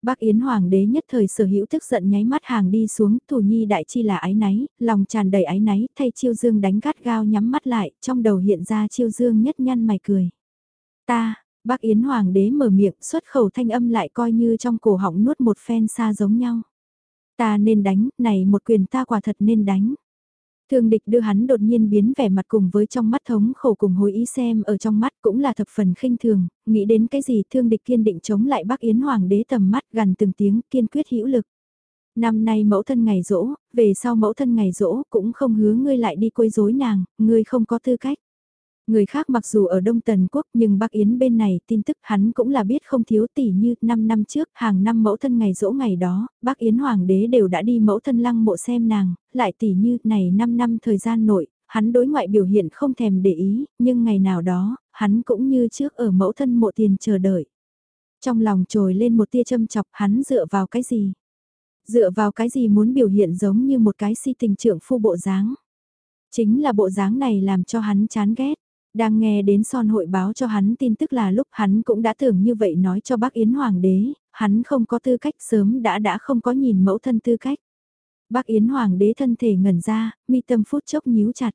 Bác Yến Hoàng đế nhất thời sở hữu tức giận nháy mắt hàng đi xuống, thủ nhi đại chi là ái náy, lòng tràn đầy ái náy, thay chiêu dương đánh gắt gao nhắm mắt lại, trong đầu hiện ra chiêu dương nhất nhăn mày cười. Ta, bác Yến Hoàng đế mở miệng xuất khẩu thanh âm lại coi như trong cổ họng nuốt một phen xa giống nhau. Ta nên đánh, này một quyền ta quả thật nên đánh. Thương địch đưa hắn đột nhiên biến vẻ mặt cùng với trong mắt thống khổ cùng hối ý xem ở trong mắt cũng là thập phần khinh thường, nghĩ đến cái gì thương địch kiên định chống lại bác Yến Hoàng đế tầm mắt gần từng tiếng kiên quyết hữu lực. Năm nay mẫu thân ngày rỗ, về sau mẫu thân ngày rỗ cũng không hứa ngươi lại đi quấy rối nàng, ngươi không có tư cách. Người khác mặc dù ở Đông Tần Quốc nhưng bác Yến bên này tin tức hắn cũng là biết không thiếu tỷ như 5 năm trước hàng năm mẫu thân ngày rỗ ngày đó, bác Yến Hoàng đế đều đã đi mẫu thân lăng mộ xem nàng, lại tỷ như này 5 năm thời gian nội, hắn đối ngoại biểu hiện không thèm để ý, nhưng ngày nào đó, hắn cũng như trước ở mẫu thân mộ tiền chờ đợi. Trong lòng trồi lên một tia châm chọc hắn dựa vào cái gì? Dựa vào cái gì muốn biểu hiện giống như một cái si tình trưởng phu bộ dáng. Chính là bộ dáng này làm cho hắn chán ghét. Đang nghe đến son hội báo cho hắn tin tức là lúc hắn cũng đã tưởng như vậy nói cho bác Yến Hoàng đế, hắn không có tư cách sớm đã đã không có nhìn mẫu thân tư cách. Bác Yến Hoàng đế thân thể ngẩn ra, mi tâm phút chốc nhíu chặt.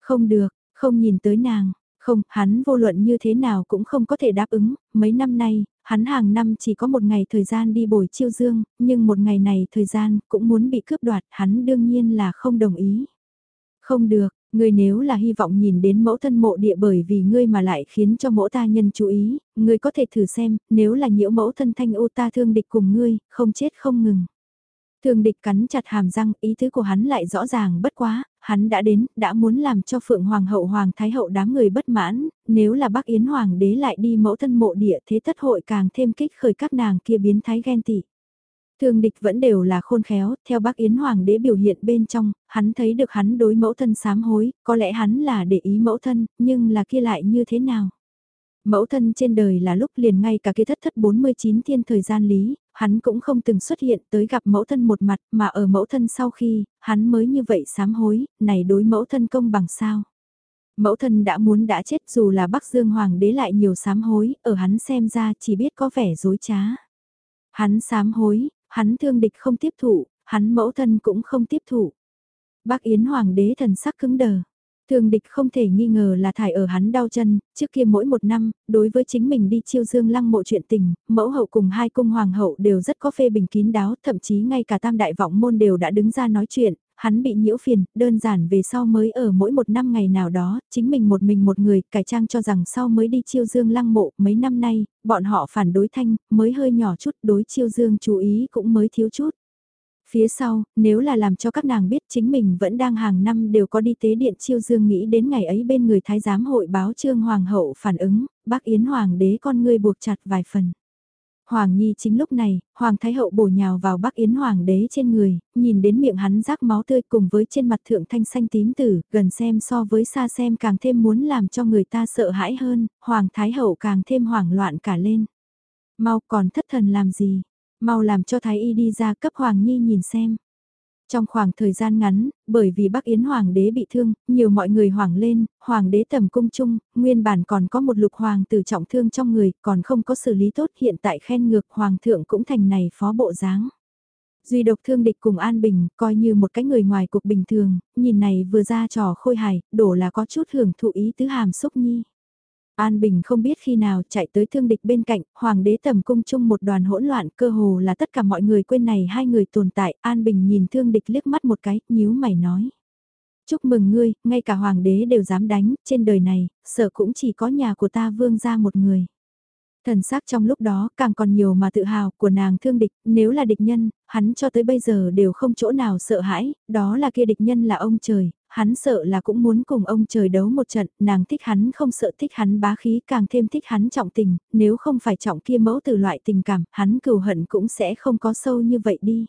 Không được, không nhìn tới nàng, không, hắn vô luận như thế nào cũng không có thể đáp ứng, mấy năm nay, hắn hàng năm chỉ có một ngày thời gian đi bồi chiêu dương, nhưng một ngày này thời gian cũng muốn bị cướp đoạt, hắn đương nhiên là không đồng ý. Không được, ngươi nếu là hy vọng nhìn đến mẫu thân mộ địa bởi vì ngươi mà lại khiến cho mẫu ta nhân chú ý, ngươi có thể thử xem, nếu là nhiễu mẫu thân thanh ô ta thương địch cùng ngươi, không chết không ngừng. Thương địch cắn chặt hàm răng, ý tứ của hắn lại rõ ràng bất quá, hắn đã đến, đã muốn làm cho Phượng Hoàng hậu Hoàng Thái hậu đám người bất mãn, nếu là bác Yến Hoàng đế lại đi mẫu thân mộ địa thế tất hội càng thêm kích khởi các nàng kia biến thái ghen tị. Thường địch vẫn đều là khôn khéo, theo bác Yến Hoàng đế biểu hiện bên trong, hắn thấy được hắn đối mẫu thân sám hối, có lẽ hắn là để ý mẫu thân, nhưng là kia lại như thế nào? Mẫu thân trên đời là lúc liền ngay cả kia thất thất 49 thiên thời gian lý, hắn cũng không từng xuất hiện tới gặp mẫu thân một mặt mà ở mẫu thân sau khi, hắn mới như vậy sám hối, này đối mẫu thân công bằng sao. Mẫu thân đã muốn đã chết dù là Bắc Dương Hoàng đế lại nhiều sám hối, ở hắn xem ra chỉ biết có vẻ dối trá. Hắn sám hối, hắn thương địch không tiếp thụ, hắn mẫu thân cũng không tiếp thụ. Bác Yến Hoàng đế thần sắc cứng đờ. Thường địch không thể nghi ngờ là thải ở hắn đau chân, trước kia mỗi một năm, đối với chính mình đi chiêu dương lăng mộ chuyện tình, mẫu hậu cùng hai cung hoàng hậu đều rất có phê bình kín đáo, thậm chí ngay cả tam đại vọng môn đều đã đứng ra nói chuyện, hắn bị nhiễu phiền, đơn giản về sau mới ở mỗi một năm ngày nào đó, chính mình một mình một người, cải trang cho rằng sau mới đi chiêu dương lăng mộ, mấy năm nay, bọn họ phản đối thanh, mới hơi nhỏ chút, đối chiêu dương chú ý cũng mới thiếu chút. Phía sau, nếu là làm cho các nàng biết chính mình vẫn đang hàng năm đều có đi tế điện chiêu dương nghĩ đến ngày ấy bên người thái giám hội báo trương hoàng hậu phản ứng, bác Yến hoàng đế con ngươi buộc chặt vài phần. Hoàng Nhi chính lúc này, Hoàng Thái Hậu bổ nhào vào Bắc Yến Hoàng đế trên người, nhìn đến miệng hắn rác máu tươi cùng với trên mặt thượng thanh xanh tím tử, gần xem so với xa xem càng thêm muốn làm cho người ta sợ hãi hơn, Hoàng Thái Hậu càng thêm hoảng loạn cả lên. Mau còn thất thần làm gì, Mau làm cho Thái Y đi ra cấp Hoàng Nhi nhìn xem. Trong khoảng thời gian ngắn, bởi vì Bắc Yến Hoàng đế bị thương, nhiều mọi người hoảng lên, Hoàng đế tầm cung chung, nguyên bản còn có một lục hoàng tử trọng thương trong người, còn không có xử lý tốt hiện tại khen ngược Hoàng thượng cũng thành này phó bộ dáng. Duy độc thương địch cùng An Bình, coi như một cái người ngoài cuộc bình thường, nhìn này vừa ra trò khôi hài, đổ là có chút hưởng thụ ý tứ hàm xúc nhi. An Bình không biết khi nào chạy tới thương địch bên cạnh, hoàng đế tầm cung chung một đoàn hỗn loạn cơ hồ là tất cả mọi người quên này hai người tồn tại, An Bình nhìn thương địch liếc mắt một cái, nhíu mày nói. Chúc mừng ngươi, ngay cả hoàng đế đều dám đánh, trên đời này, sợ cũng chỉ có nhà của ta vương ra một người. Thần sắc trong lúc đó càng còn nhiều mà tự hào của nàng thương địch, nếu là địch nhân, hắn cho tới bây giờ đều không chỗ nào sợ hãi, đó là kia địch nhân là ông trời, hắn sợ là cũng muốn cùng ông trời đấu một trận, nàng thích hắn không sợ thích hắn bá khí càng thêm thích hắn trọng tình, nếu không phải trọng kia mẫu từ loại tình cảm, hắn cừu hận cũng sẽ không có sâu như vậy đi.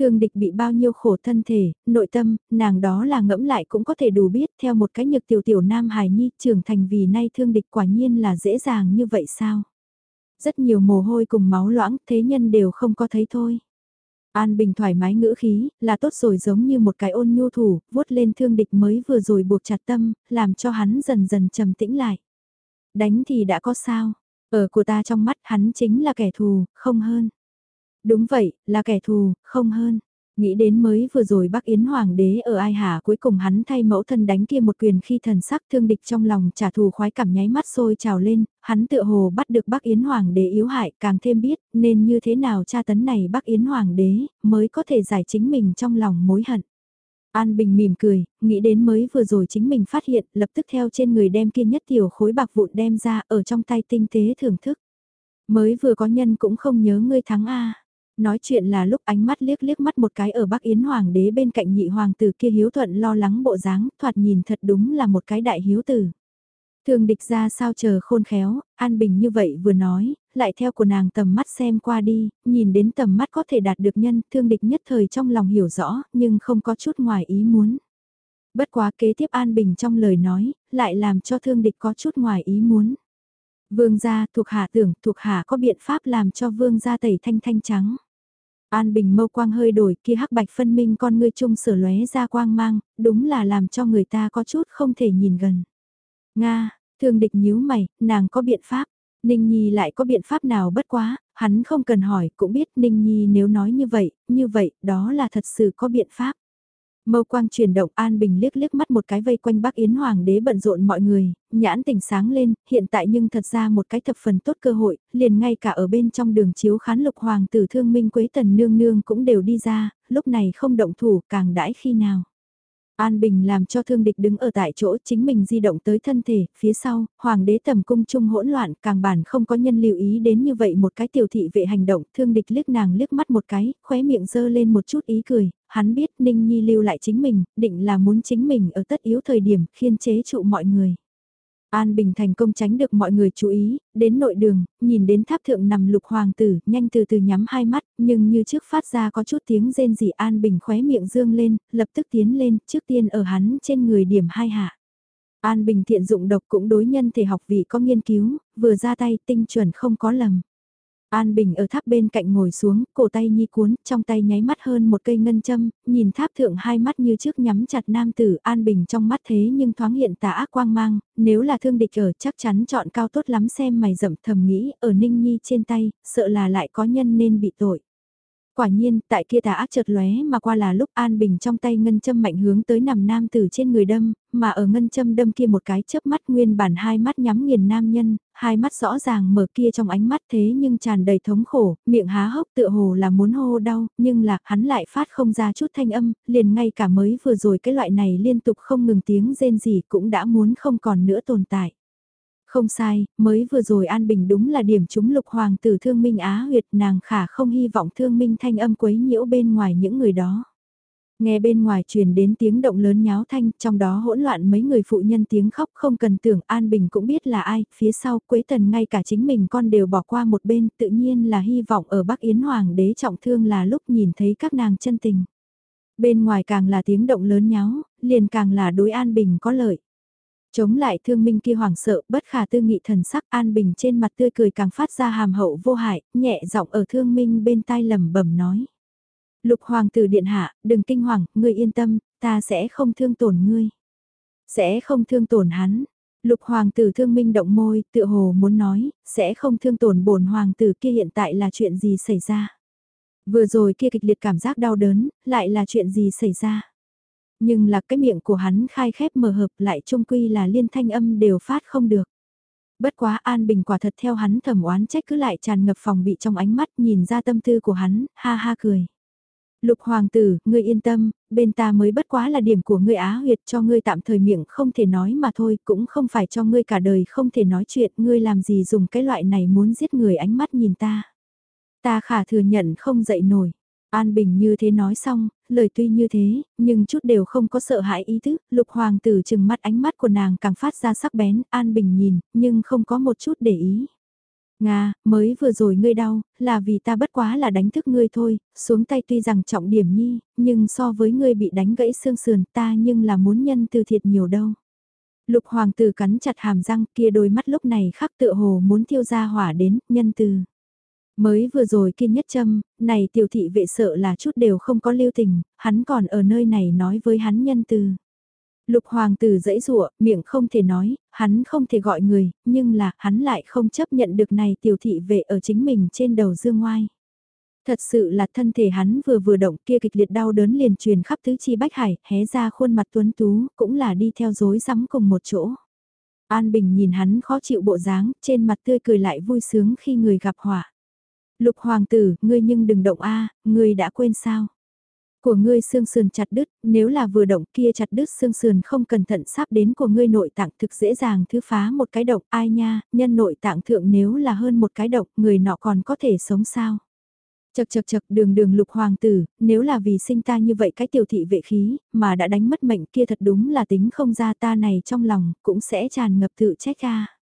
Thương địch bị bao nhiêu khổ thân thể, nội tâm, nàng đó là ngẫm lại cũng có thể đủ biết theo một cái nhược tiểu tiểu nam hài nhi trưởng thành vì nay thương địch quả nhiên là dễ dàng như vậy sao? Rất nhiều mồ hôi cùng máu loãng thế nhân đều không có thấy thôi. An Bình thoải mái ngữ khí, là tốt rồi giống như một cái ôn nhu thủ, vuốt lên thương địch mới vừa rồi buộc chặt tâm, làm cho hắn dần dần trầm tĩnh lại. Đánh thì đã có sao, ở của ta trong mắt hắn chính là kẻ thù, không hơn. Đúng vậy, là kẻ thù, không hơn. Nghĩ đến mới vừa rồi Bắc Yến Hoàng đế ở ai hà cuối cùng hắn thay mẫu thân đánh kia một quyền khi thần sắc thương địch trong lòng trả thù khoái cảm nháy mắt sôi trào lên, hắn tựa hồ bắt được Bắc Yến Hoàng đế yếu hại càng thêm biết nên như thế nào tra tấn này Bắc Yến Hoàng đế mới có thể giải chính mình trong lòng mối hận. An Bình mỉm cười, nghĩ đến mới vừa rồi chính mình phát hiện lập tức theo trên người đem kia nhất tiểu khối bạc vụn đem ra ở trong tay tinh tế thưởng thức. Mới vừa có nhân cũng không nhớ ngươi thắng A. Nói chuyện là lúc ánh mắt liếc liếc mắt một cái ở Bắc Yến Hoàng đế bên cạnh nhị hoàng tử kia hiếu thuận lo lắng bộ dáng, thoạt nhìn thật đúng là một cái đại hiếu tử. Thường địch ra sao chờ khôn khéo, An Bình như vậy vừa nói, lại theo của nàng tầm mắt xem qua đi, nhìn đến tầm mắt có thể đạt được nhân, thương địch nhất thời trong lòng hiểu rõ, nhưng không có chút ngoài ý muốn. Bất quá kế tiếp An Bình trong lời nói, lại làm cho thương địch có chút ngoài ý muốn. Vương gia thuộc hạ tưởng thuộc hạ có biện pháp làm cho vương gia tẩy thanh thanh trắng. An Bình mâu quang hơi đổi kia hắc bạch phân minh con ngươi chung sở lóe ra quang mang, đúng là làm cho người ta có chút không thể nhìn gần. Nga, thương địch nhíu mày, nàng có biện pháp. Ninh Nhi lại có biện pháp nào bất quá, hắn không cần hỏi cũng biết Ninh Nhi nếu nói như vậy, như vậy, đó là thật sự có biện pháp. Mâu quang chuyển động An Bình liếc liếc mắt một cái vây quanh Bắc Yến Hoàng đế bận rộn mọi người, nhãn tỉnh sáng lên, hiện tại nhưng thật ra một cái thập phần tốt cơ hội, liền ngay cả ở bên trong đường chiếu khán lục hoàng tử thương minh quế tần nương nương cũng đều đi ra, lúc này không động thủ càng đãi khi nào. An Bình làm cho thương địch đứng ở tại chỗ chính mình di động tới thân thể, phía sau, hoàng đế tầm cung trung hỗn loạn, càng bản không có nhân lưu ý đến như vậy một cái tiểu thị vệ hành động, thương địch liếc nàng liếc mắt một cái, khóe miệng dơ lên một chút ý cười, hắn biết Ninh Nhi lưu lại chính mình, định là muốn chính mình ở tất yếu thời điểm khiên chế trụ mọi người. An Bình thành công tránh được mọi người chú ý, đến nội đường, nhìn đến tháp thượng nằm lục hoàng tử, nhanh từ từ nhắm hai mắt, nhưng như trước phát ra có chút tiếng rên rỉ An Bình khóe miệng dương lên, lập tức tiến lên, trước tiên ở hắn trên người điểm hai hạ. An Bình thiện dụng độc cũng đối nhân thể học vị có nghiên cứu, vừa ra tay tinh chuẩn không có lầm. An Bình ở tháp bên cạnh ngồi xuống, cổ tay nhi cuốn, trong tay nháy mắt hơn một cây ngân châm, nhìn tháp thượng hai mắt như trước nhắm chặt nam tử, An Bình trong mắt thế nhưng thoáng hiện tà ác quang mang, nếu là thương địch ở chắc chắn chọn cao tốt lắm xem mày rậm thầm nghĩ, ở ninh nhi trên tay, sợ là lại có nhân nên bị tội. Quả nhiên, tại kia tà ác chợt lóe mà qua là lúc An Bình trong tay ngân châm mạnh hướng tới nằm nam tử trên người đâm, mà ở ngân châm đâm kia một cái chớp mắt nguyên bản hai mắt nhắm nghiền nam nhân, hai mắt rõ ràng mở kia trong ánh mắt thế nhưng tràn đầy thống khổ, miệng há hốc tựa hồ là muốn hô đau, nhưng là hắn lại phát không ra chút thanh âm, liền ngay cả mới vừa rồi cái loại này liên tục không ngừng tiếng rên gì cũng đã muốn không còn nữa tồn tại. Không sai, mới vừa rồi An Bình đúng là điểm chúng lục hoàng tử thương minh á huyệt nàng khả không hy vọng thương minh thanh âm quấy nhiễu bên ngoài những người đó. Nghe bên ngoài truyền đến tiếng động lớn nháo thanh, trong đó hỗn loạn mấy người phụ nhân tiếng khóc không cần tưởng An Bình cũng biết là ai, phía sau Quế Tần ngay cả chính mình con đều bỏ qua một bên, tự nhiên là hy vọng ở Bắc Yến Hoàng đế trọng thương là lúc nhìn thấy các nàng chân tình. Bên ngoài càng là tiếng động lớn nháo, liền càng là đối An Bình có lợi. Chống lại thương minh kia hoảng sợ, bất khả tư nghị thần sắc an bình trên mặt tươi cười càng phát ra hàm hậu vô hại, nhẹ giọng ở thương minh bên tai lầm bẩm nói. Lục hoàng tử điện hạ, đừng kinh hoàng, ngươi yên tâm, ta sẽ không thương tổn ngươi. Sẽ không thương tổn hắn. Lục hoàng tử thương minh động môi, tựa hồ muốn nói, sẽ không thương tổn bổn hoàng tử kia hiện tại là chuyện gì xảy ra. Vừa rồi kia kịch liệt cảm giác đau đớn, lại là chuyện gì xảy ra. Nhưng là cái miệng của hắn khai khép mở hợp lại trung quy là liên thanh âm đều phát không được. Bất quá An Bình quả thật theo hắn thầm oán trách cứ lại tràn ngập phòng bị trong ánh mắt nhìn ra tâm tư của hắn, ha ha cười. Lục hoàng tử, ngươi yên tâm, bên ta mới bất quá là điểm của ngươi á huyệt cho ngươi tạm thời miệng không thể nói mà thôi, cũng không phải cho ngươi cả đời không thể nói chuyện, ngươi làm gì dùng cái loại này muốn giết người ánh mắt nhìn ta. Ta khả thừa nhận không dậy nổi. An Bình như thế nói xong, lời tuy như thế, nhưng chút đều không có sợ hãi ý thức, lục hoàng tử chừng mắt ánh mắt của nàng càng phát ra sắc bén, An Bình nhìn, nhưng không có một chút để ý. Nga, mới vừa rồi ngươi đau, là vì ta bất quá là đánh thức ngươi thôi, xuống tay tuy rằng trọng điểm nhi, nhưng so với ngươi bị đánh gãy xương sườn ta nhưng là muốn nhân từ thiệt nhiều đâu. Lục hoàng tử cắn chặt hàm răng kia đôi mắt lúc này khắc tựa hồ muốn thiêu ra hỏa đến, nhân từ. Mới vừa rồi kiên nhất châm, này tiểu thị vệ sợ là chút đều không có lưu tình, hắn còn ở nơi này nói với hắn nhân từ. Lục hoàng tử dẫy rụa, miệng không thể nói, hắn không thể gọi người, nhưng là hắn lại không chấp nhận được này tiểu thị vệ ở chính mình trên đầu dương ngoai. Thật sự là thân thể hắn vừa vừa động kia kịch liệt đau đớn liền truyền khắp tứ chi bách hải, hé ra khuôn mặt tuấn tú, cũng là đi theo dối rắm cùng một chỗ. An Bình nhìn hắn khó chịu bộ dáng, trên mặt tươi cười lại vui sướng khi người gặp họa. Lục hoàng tử, ngươi nhưng đừng động a, ngươi đã quên sao? Của ngươi xương sườn chặt đứt, nếu là vừa động kia chặt đứt xương sườn không cẩn thận sắp đến của ngươi nội tạng thực dễ dàng thứ phá một cái độc ai nha, nhân nội tạng thượng nếu là hơn một cái độc người nọ còn có thể sống sao? Chật chật chật đường đường lục hoàng tử, nếu là vì sinh ta như vậy cái tiểu thị vệ khí, mà đã đánh mất mệnh kia thật đúng là tính không ra ta này trong lòng, cũng sẽ tràn ngập tự trách ra.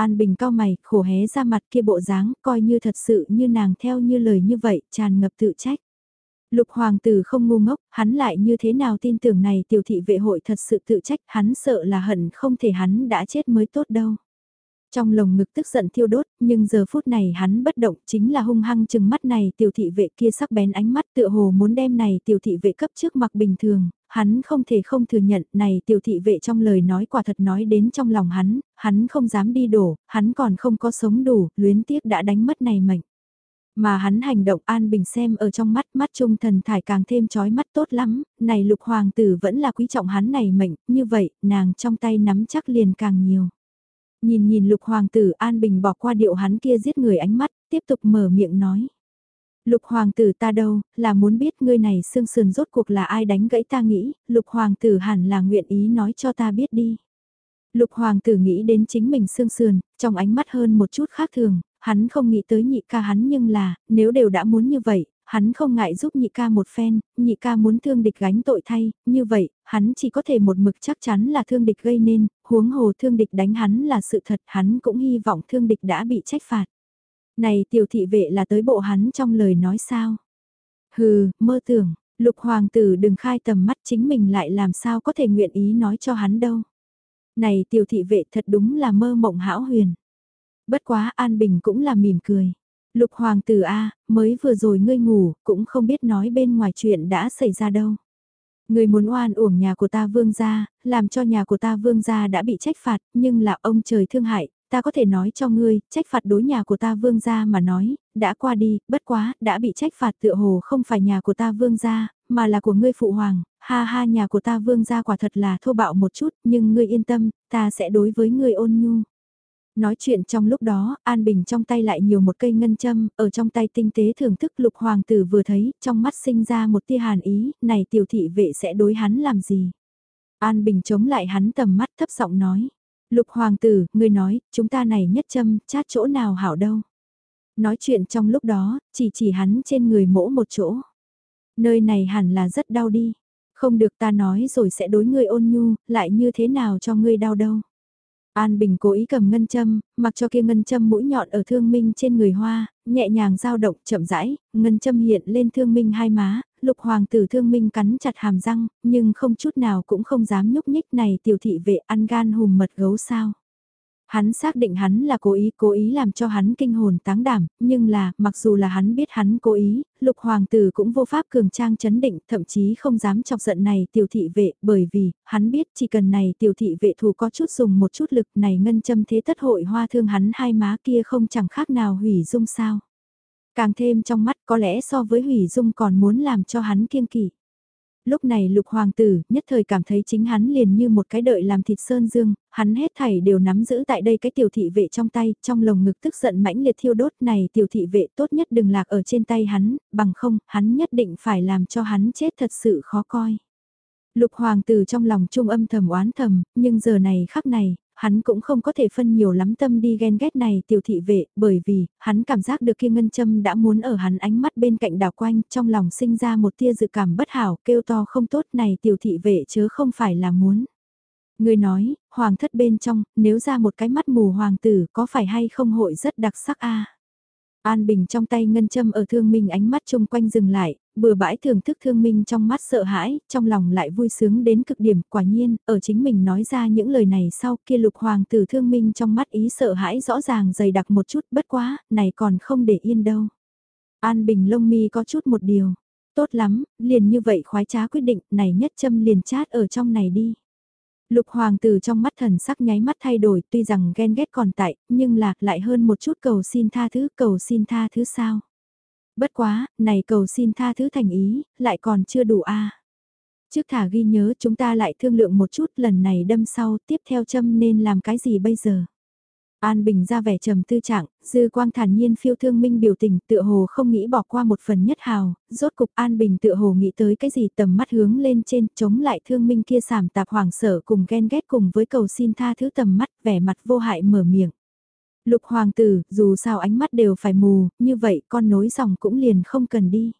An Bình cao mày, khổ hé ra mặt kia bộ dáng, coi như thật sự như nàng theo như lời như vậy, tràn ngập tự trách. Lục hoàng tử không ngu ngốc, hắn lại như thế nào tin tưởng này tiểu thị vệ hội thật sự tự trách, hắn sợ là hận không thể hắn đã chết mới tốt đâu. Trong lồng ngực tức giận thiêu đốt, nhưng giờ phút này hắn bất động chính là hung hăng chừng mắt này tiểu thị vệ kia sắc bén ánh mắt tựa hồ muốn đem này tiểu thị vệ cấp trước mặt bình thường, hắn không thể không thừa nhận này tiểu thị vệ trong lời nói quả thật nói đến trong lòng hắn, hắn không dám đi đổ, hắn còn không có sống đủ, luyến tiếc đã đánh mất này mệnh. Mà hắn hành động an bình xem ở trong mắt mắt trung thần thải càng thêm chói mắt tốt lắm, này lục hoàng tử vẫn là quý trọng hắn này mệnh, như vậy, nàng trong tay nắm chắc liền càng nhiều. Nhìn nhìn lục hoàng tử an bình bỏ qua điệu hắn kia giết người ánh mắt, tiếp tục mở miệng nói. Lục hoàng tử ta đâu, là muốn biết ngươi này xương sườn rốt cuộc là ai đánh gãy ta nghĩ, lục hoàng tử hẳn là nguyện ý nói cho ta biết đi. Lục hoàng tử nghĩ đến chính mình xương sườn, trong ánh mắt hơn một chút khác thường, hắn không nghĩ tới nhị ca hắn nhưng là, nếu đều đã muốn như vậy, hắn không ngại giúp nhị ca một phen, nhị ca muốn thương địch gánh tội thay, như vậy, hắn chỉ có thể một mực chắc chắn là thương địch gây nên, huống hồ thương địch đánh hắn là sự thật, hắn cũng hy vọng thương địch đã bị trách phạt. Này tiểu thị vệ là tới bộ hắn trong lời nói sao? Hừ, mơ tưởng, lục hoàng tử đừng khai tầm mắt chính mình lại làm sao có thể nguyện ý nói cho hắn đâu. Này tiểu thị vệ thật đúng là mơ mộng hão huyền. Bất quá An Bình cũng là mỉm cười. Lục hoàng tử A, mới vừa rồi ngươi ngủ, cũng không biết nói bên ngoài chuyện đã xảy ra đâu. Ngươi muốn oan uổng nhà của ta vương gia, làm cho nhà của ta vương gia đã bị trách phạt, nhưng là ông trời thương hại, ta có thể nói cho ngươi, trách phạt đối nhà của ta vương gia mà nói, đã qua đi, bất quá, đã bị trách phạt tựa hồ không phải nhà của ta vương gia, mà là của ngươi phụ hoàng, ha ha nhà của ta vương gia quả thật là thô bạo một chút, nhưng ngươi yên tâm, ta sẽ đối với ngươi ôn nhu. Nói chuyện trong lúc đó, An Bình trong tay lại nhiều một cây ngân châm, ở trong tay tinh tế thưởng thức lục hoàng tử vừa thấy, trong mắt sinh ra một tia hàn ý, này tiểu thị vệ sẽ đối hắn làm gì? An Bình chống lại hắn tầm mắt thấp giọng nói. Lục hoàng tử, người nói, chúng ta này nhất châm, chát chỗ nào hảo đâu. Nói chuyện trong lúc đó, chỉ chỉ hắn trên người mỗ một chỗ. Nơi này hẳn là rất đau đi. Không được ta nói rồi sẽ đối ngươi ôn nhu, lại như thế nào cho ngươi đau đâu. An Bình cố ý cầm ngân châm, mặc cho kia ngân châm mũi nhọn ở thương minh trên người hoa, nhẹ nhàng dao động chậm rãi, ngân châm hiện lên thương minh hai má, lục hoàng tử thương minh cắn chặt hàm răng, nhưng không chút nào cũng không dám nhúc nhích này tiểu thị vệ ăn gan hùm mật gấu sao. Hắn xác định hắn là cố ý, cố ý làm cho hắn kinh hồn táng đảm, nhưng là, mặc dù là hắn biết hắn cố ý, lục hoàng tử cũng vô pháp cường trang chấn định, thậm chí không dám chọc giận này tiểu thị vệ, bởi vì, hắn biết chỉ cần này tiểu thị vệ thù có chút dùng một chút lực này ngân châm thế tất hội hoa thương hắn hai má kia không chẳng khác nào hủy dung sao. Càng thêm trong mắt có lẽ so với hủy dung còn muốn làm cho hắn kiêng kỵ. Lúc này lục hoàng tử nhất thời cảm thấy chính hắn liền như một cái đợi làm thịt sơn dương, hắn hết thảy đều nắm giữ tại đây cái tiểu thị vệ trong tay, trong lồng ngực tức giận mãnh liệt thiêu đốt này tiểu thị vệ tốt nhất đừng lạc ở trên tay hắn, bằng không, hắn nhất định phải làm cho hắn chết thật sự khó coi. Lục hoàng tử trong lòng trung âm thầm oán thầm, nhưng giờ này khắc này, hắn cũng không có thể phân nhiều lắm tâm đi ghen ghét này tiểu thị vệ, bởi vì, hắn cảm giác được kia ngân châm đã muốn ở hắn ánh mắt bên cạnh đảo quanh, trong lòng sinh ra một tia dự cảm bất hảo, kêu to không tốt này tiểu thị vệ chớ không phải là muốn. Người nói, hoàng thất bên trong, nếu ra một cái mắt mù hoàng tử có phải hay không hội rất đặc sắc a An Bình trong tay ngân châm ở thương minh ánh mắt chung quanh dừng lại, bừa bãi thưởng thức thương minh trong mắt sợ hãi, trong lòng lại vui sướng đến cực điểm, quả nhiên, ở chính mình nói ra những lời này sau kia lục hoàng tử thương minh trong mắt ý sợ hãi rõ ràng dày đặc một chút, bất quá, này còn không để yên đâu. An Bình lông mi có chút một điều, tốt lắm, liền như vậy khoái trá quyết định, này nhất châm liền chát ở trong này đi. Lục hoàng tử trong mắt thần sắc nháy mắt thay đổi tuy rằng ghen ghét còn tại, nhưng lạc lại hơn một chút cầu xin tha thứ, cầu xin tha thứ sao. Bất quá, này cầu xin tha thứ thành ý, lại còn chưa đủ a Trước thả ghi nhớ chúng ta lại thương lượng một chút lần này đâm sau tiếp theo châm nên làm cái gì bây giờ. An Bình ra vẻ trầm tư trạng, dư quang thản nhiên phiêu thương minh biểu tình tựa hồ không nghĩ bỏ qua một phần nhất hào, rốt cục An Bình tựa hồ nghĩ tới cái gì tầm mắt hướng lên trên chống lại thương minh kia sảm tạp hoàng sở cùng ghen ghét cùng với cầu xin tha thứ tầm mắt vẻ mặt vô hại mở miệng. Lục hoàng tử, dù sao ánh mắt đều phải mù, như vậy con nối dòng cũng liền không cần đi.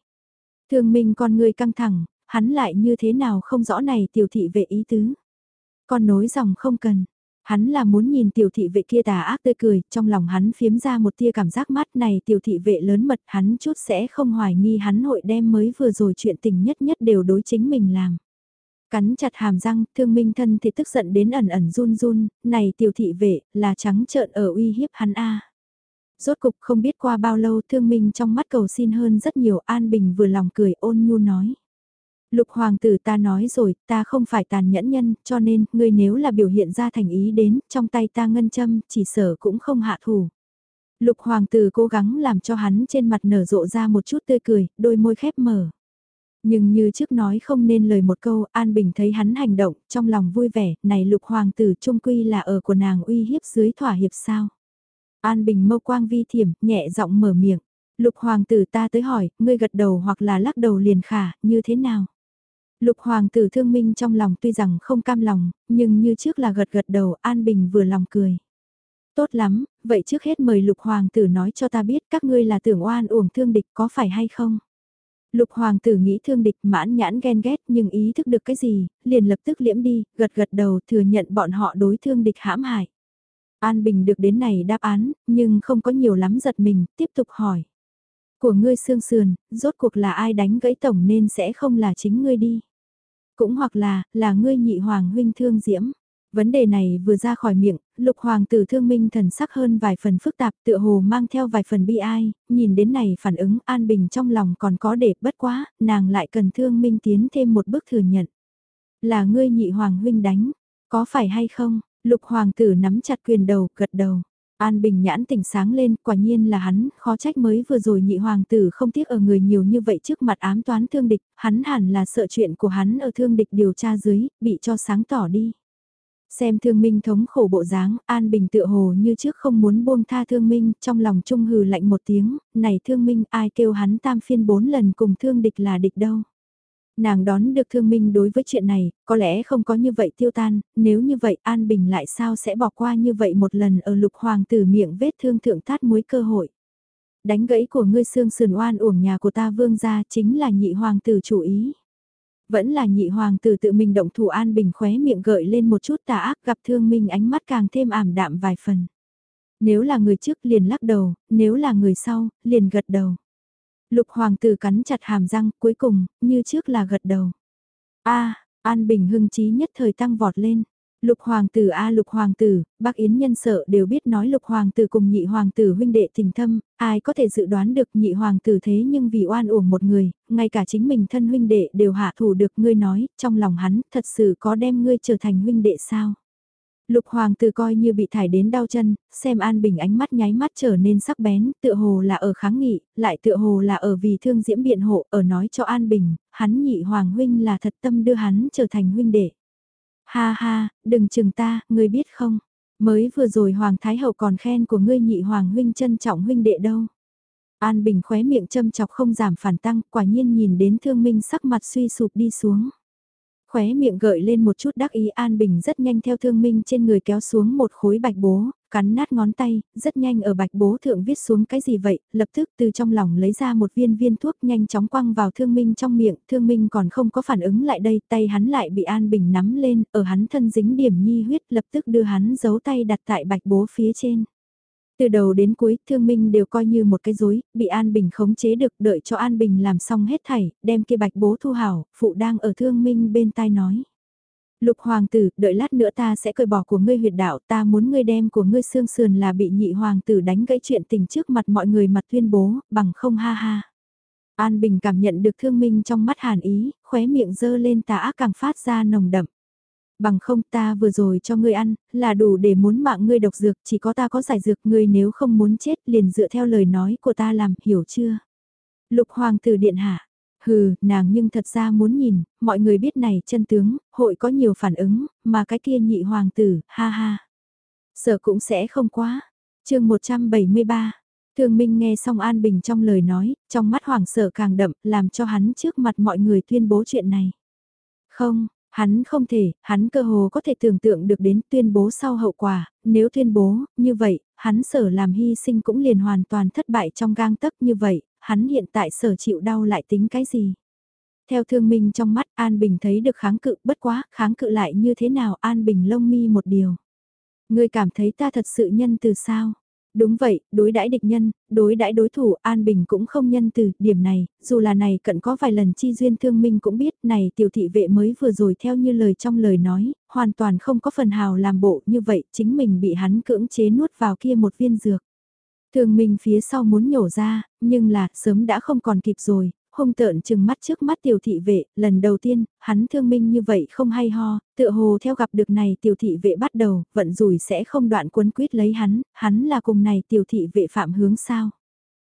Thương minh con người căng thẳng, hắn lại như thế nào không rõ này tiểu thị vệ ý tứ. Con nối dòng không cần, Hắn là muốn nhìn tiểu thị vệ kia tà ác tươi cười, trong lòng hắn phiếm ra một tia cảm giác mắt này tiểu thị vệ lớn mật hắn chút sẽ không hoài nghi hắn hội đem mới vừa rồi chuyện tình nhất nhất đều đối chính mình làm. Cắn chặt hàm răng, thương minh thân thì tức giận đến ẩn ẩn run run, này tiểu thị vệ, là trắng trợn ở uy hiếp hắn a. Rốt cục không biết qua bao lâu thương minh trong mắt cầu xin hơn rất nhiều an bình vừa lòng cười ôn nhu nói. Lục hoàng tử ta nói rồi, ta không phải tàn nhẫn nhân, cho nên, ngươi nếu là biểu hiện ra thành ý đến, trong tay ta ngân châm, chỉ sở cũng không hạ thủ. Lục hoàng tử cố gắng làm cho hắn trên mặt nở rộ ra một chút tươi cười, đôi môi khép mở. Nhưng như trước nói không nên lời một câu, An Bình thấy hắn hành động, trong lòng vui vẻ, này lục hoàng tử trung quy là ở của nàng uy hiếp dưới thỏa hiệp sao. An Bình mâu quang vi thiểm, nhẹ giọng mở miệng. Lục hoàng tử ta tới hỏi, ngươi gật đầu hoặc là lắc đầu liền khả, như thế nào? Lục hoàng tử thương minh trong lòng tuy rằng không cam lòng, nhưng như trước là gật gật đầu, An Bình vừa lòng cười. Tốt lắm, vậy trước hết mời lục hoàng tử nói cho ta biết các ngươi là tưởng oan uổng thương địch có phải hay không? Lục hoàng tử nghĩ thương địch mãn nhãn ghen ghét nhưng ý thức được cái gì, liền lập tức liễm đi, gật gật đầu thừa nhận bọn họ đối thương địch hãm hại. An Bình được đến này đáp án, nhưng không có nhiều lắm giật mình, tiếp tục hỏi. Của ngươi xương sườn, rốt cuộc là ai đánh gãy tổng nên sẽ không là chính ngươi đi. Cũng hoặc là, là ngươi nhị hoàng huynh thương diễm. Vấn đề này vừa ra khỏi miệng, lục hoàng tử thương minh thần sắc hơn vài phần phức tạp tựa hồ mang theo vài phần bi ai, nhìn đến này phản ứng an bình trong lòng còn có để bất quá, nàng lại cần thương minh tiến thêm một bước thừa nhận. Là ngươi nhị hoàng huynh đánh, có phải hay không? Lục hoàng tử nắm chặt quyền đầu, gật đầu. An Bình nhãn tỉnh sáng lên, quả nhiên là hắn, khó trách mới vừa rồi nhị hoàng tử không tiếc ở người nhiều như vậy trước mặt ám toán thương địch, hắn hẳn là sợ chuyện của hắn ở thương địch điều tra dưới, bị cho sáng tỏ đi. Xem thương minh thống khổ bộ dáng, An Bình tựa hồ như trước không muốn buông tha thương minh, trong lòng trung hừ lạnh một tiếng, này thương minh ai kêu hắn tam phiên bốn lần cùng thương địch là địch đâu. Nàng đón được thương minh đối với chuyện này, có lẽ không có như vậy tiêu tan, nếu như vậy An Bình lại sao sẽ bỏ qua như vậy một lần ở lục hoàng tử miệng vết thương thượng tát muối cơ hội. Đánh gãy của ngươi xương sườn oan uổng nhà của ta vương gia chính là nhị hoàng tử chủ ý. Vẫn là nhị hoàng tử tự mình động thủ An Bình khóe miệng gợi lên một chút tà ác gặp thương minh ánh mắt càng thêm ảm đạm vài phần. Nếu là người trước liền lắc đầu, nếu là người sau, liền gật đầu. Lục hoàng tử cắn chặt hàm răng, cuối cùng, như trước là gật đầu. A, An Bình hưng trí nhất thời tăng vọt lên. Lục hoàng tử a lục hoàng tử, bác Yến nhân sợ đều biết nói lục hoàng tử cùng nhị hoàng tử huynh đệ tình thâm, ai có thể dự đoán được nhị hoàng tử thế nhưng vì oan uổng một người, ngay cả chính mình thân huynh đệ đều hạ thủ được ngươi nói, trong lòng hắn thật sự có đem ngươi trở thành huynh đệ sao? Lục hoàng tử coi như bị thải đến đau chân, xem An Bình ánh mắt nháy mắt trở nên sắc bén, tựa hồ là ở kháng nghị, lại tựa hồ là ở vì thương diễm biện hộ, ở nói cho An Bình, hắn nhị hoàng huynh là thật tâm đưa hắn trở thành huynh đệ. Ha ha, đừng chừng ta, ngươi biết không? Mới vừa rồi Hoàng Thái Hậu còn khen của ngươi nhị Hoàng huynh trân trọng huynh đệ đâu. An Bình khóe miệng châm chọc không giảm phản tăng, quả nhiên nhìn đến thương minh sắc mặt suy sụp đi xuống. Khóe miệng gợi lên một chút đắc ý An Bình rất nhanh theo thương minh trên người kéo xuống một khối bạch bố, cắn nát ngón tay, rất nhanh ở bạch bố thượng viết xuống cái gì vậy, lập tức từ trong lòng lấy ra một viên viên thuốc nhanh chóng quăng vào thương minh trong miệng, thương minh còn không có phản ứng lại đây, tay hắn lại bị An Bình nắm lên, ở hắn thân dính điểm nhi huyết lập tức đưa hắn giấu tay đặt tại bạch bố phía trên. Từ đầu đến cuối, Thương Minh đều coi như một cái rối, bị An Bình khống chế được, đợi cho An Bình làm xong hết thảy, đem kia bạch bố thu hảo, phụ đang ở Thương Minh bên tai nói. Lục hoàng tử, đợi lát nữa ta sẽ cởi bỏ của ngươi huyệt đạo, ta muốn ngươi đem của ngươi xương sườn là bị nhị hoàng tử đánh gãy chuyện tình trước mặt mọi người mặt tuyên bố, bằng không ha ha. An Bình cảm nhận được thương minh trong mắt hàn ý, khóe miệng dơ lên tà ác càng phát ra nồng đậm. Bằng không ta vừa rồi cho ngươi ăn, là đủ để muốn mạng ngươi độc dược, chỉ có ta có giải dược ngươi nếu không muốn chết liền dựa theo lời nói của ta làm, hiểu chưa? Lục hoàng tử điện hạ, Hừ, nàng nhưng thật ra muốn nhìn, mọi người biết này chân tướng, hội có nhiều phản ứng, mà cái kia nhị hoàng tử, ha ha. Sợ cũng sẽ không quá. chương 173, Thương Minh nghe xong An Bình trong lời nói, trong mắt hoàng sợ càng đậm, làm cho hắn trước mặt mọi người tuyên bố chuyện này. Không, hắn không thể, hắn cơ hồ có thể tưởng tượng được đến tuyên bố sau hậu quả, nếu tuyên bố, như vậy, hắn sở làm hy sinh cũng liền hoàn toàn thất bại trong gang tấc như vậy, hắn hiện tại sở chịu đau lại tính cái gì. Theo thương minh trong mắt An Bình thấy được kháng cự bất quá, kháng cự lại như thế nào An Bình lông mi một điều. người cảm thấy ta thật sự nhân từ sao? Đúng vậy, đối đãi địch nhân, đối đãi đối thủ, An Bình cũng không nhân từ, điểm này, dù là này cận có vài lần chi duyên thương minh cũng biết, này tiểu thị vệ mới vừa rồi theo như lời trong lời nói, hoàn toàn không có phần hào làm bộ như vậy, chính mình bị hắn cưỡng chế nuốt vào kia một viên dược. Thương minh phía sau muốn nhổ ra, nhưng là, sớm đã không còn kịp rồi, hung tợn chừng mắt trước mắt tiểu thị vệ, lần đầu tiên, hắn thương minh như vậy không hay ho, tựa hồ theo gặp được này tiểu thị vệ bắt đầu, vận rủi sẽ không đoạn cuốn quyết lấy hắn, hắn là cùng này tiểu thị vệ phạm hướng sao.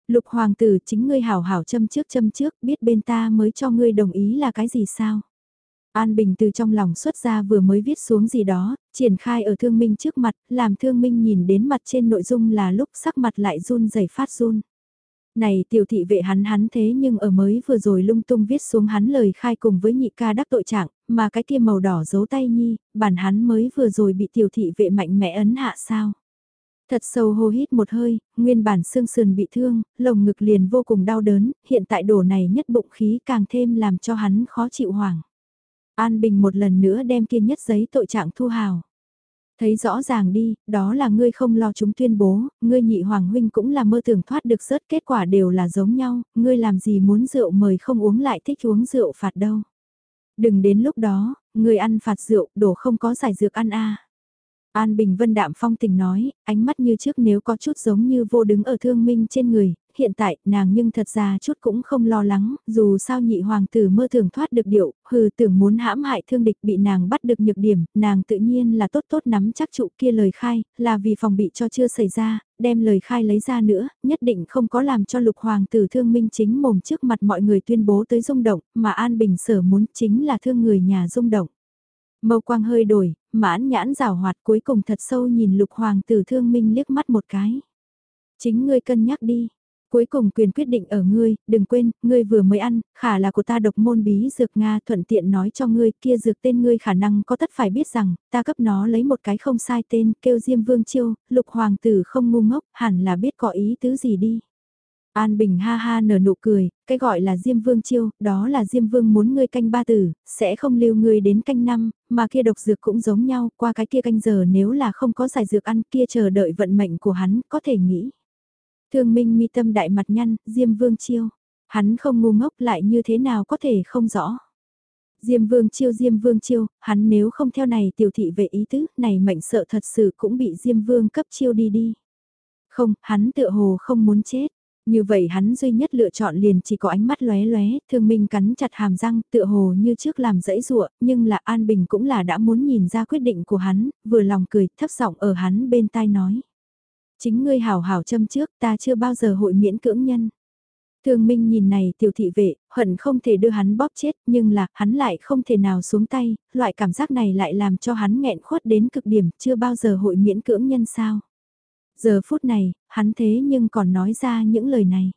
Lục hoàng tử chính ngươi hảo hảo châm trước châm trước, biết bên ta mới cho ngươi đồng ý là cái gì sao. An Bình từ trong lòng xuất ra vừa mới viết xuống gì đó, triển khai ở thương minh trước mặt, làm thương minh nhìn đến mặt trên nội dung là lúc sắc mặt lại run rẩy phát run. Này tiểu thị vệ hắn hắn thế nhưng ở mới vừa rồi lung tung viết xuống hắn lời khai cùng với nhị ca đắc tội trạng, mà cái kia màu đỏ giấu tay nhi, bản hắn mới vừa rồi bị tiểu thị vệ mạnh mẽ ấn hạ sao. Thật sâu hô hít một hơi, nguyên bản xương sườn bị thương, lồng ngực liền vô cùng đau đớn, hiện tại đổ này nhất bụng khí càng thêm làm cho hắn khó chịu hoảng. An Bình một lần nữa đem kiên nhất giấy tội trạng thu hào. Thấy rõ ràng đi, đó là ngươi không lo chúng tuyên bố, ngươi nhị hoàng huynh cũng là mơ tưởng thoát được rớt kết quả đều là giống nhau, ngươi làm gì muốn rượu mời không uống lại thích uống rượu phạt đâu. Đừng đến lúc đó, ngươi ăn phạt rượu, đổ không có giải dược ăn a. An Bình Vân đạm phong tình nói, ánh mắt như trước nếu có chút giống như vô đứng ở thương minh trên người, hiện tại nàng nhưng thật ra chút cũng không lo lắng, dù sao nhị hoàng tử mơ thường thoát được điệu, hừ tưởng muốn hãm hại thương địch bị nàng bắt được nhược điểm, nàng tự nhiên là tốt tốt nắm chắc trụ kia lời khai, là vì phòng bị cho chưa xảy ra, đem lời khai lấy ra nữa, nhất định không có làm cho lục hoàng tử thương minh chính mồm trước mặt mọi người tuyên bố tới rung động, mà An Bình sở muốn chính là thương người nhà rung động. Mâu quang hơi đổi, mãn nhãn rào hoạt cuối cùng thật sâu nhìn lục hoàng tử thương minh liếc mắt một cái. Chính ngươi cân nhắc đi, Cuối cùng quyền quyết định ở ngươi, đừng quên, ngươi vừa mới ăn, khả là của ta độc môn bí dược Nga thuận tiện nói cho ngươi kia dược tên ngươi khả năng có tất phải biết rằng, ta cấp nó lấy một cái không sai tên, kêu Diêm Vương Chiêu, lục hoàng tử không ngu ngốc, hẳn là biết có ý tứ gì đi. An Bình ha ha nở nụ cười, cái gọi là Diêm Vương chiêu, đó là Diêm Vương muốn ngươi canh ba tử, sẽ không lưu ngươi đến canh năm, mà kia độc dược cũng giống nhau, qua cái kia canh giờ nếu là không có giải dược ăn kia chờ đợi vận mệnh của hắn, có thể nghĩ. Thương Minh mi tâm đại mặt nhăn, Diêm Vương chiêu. Hắn không ngu ngốc lại như thế nào có thể không rõ. Diêm Vương chiêu Diêm Vương chiêu, hắn nếu không theo này tiểu thị về ý tứ, này mệnh sợ thật sự cũng bị Diêm Vương cấp chiêu đi đi. Không, hắn tựa hồ không muốn chết. Như vậy hắn duy nhất lựa chọn liền chỉ có ánh mắt lóe lóe, thương minh cắn chặt hàm răng, tựa hồ như trước làm dãy rụa, nhưng là An Bình cũng là đã muốn nhìn ra quyết định của hắn, vừa lòng cười, thấp giọng ở hắn bên tai nói chính ngươi hảo hảo châm trước ta chưa bao giờ hội miễn cưỡng nhân. thường Minh nhìn này tiểu thị vệ, hận không thể đưa hắn bóp chết nhưng là hắn lại không thể nào xuống tay, loại cảm giác này lại làm cho hắn nghẹn khuất đến cực điểm chưa bao giờ hội miễn cưỡng nhân sao. Giờ phút này, hắn thế nhưng còn nói ra những lời này.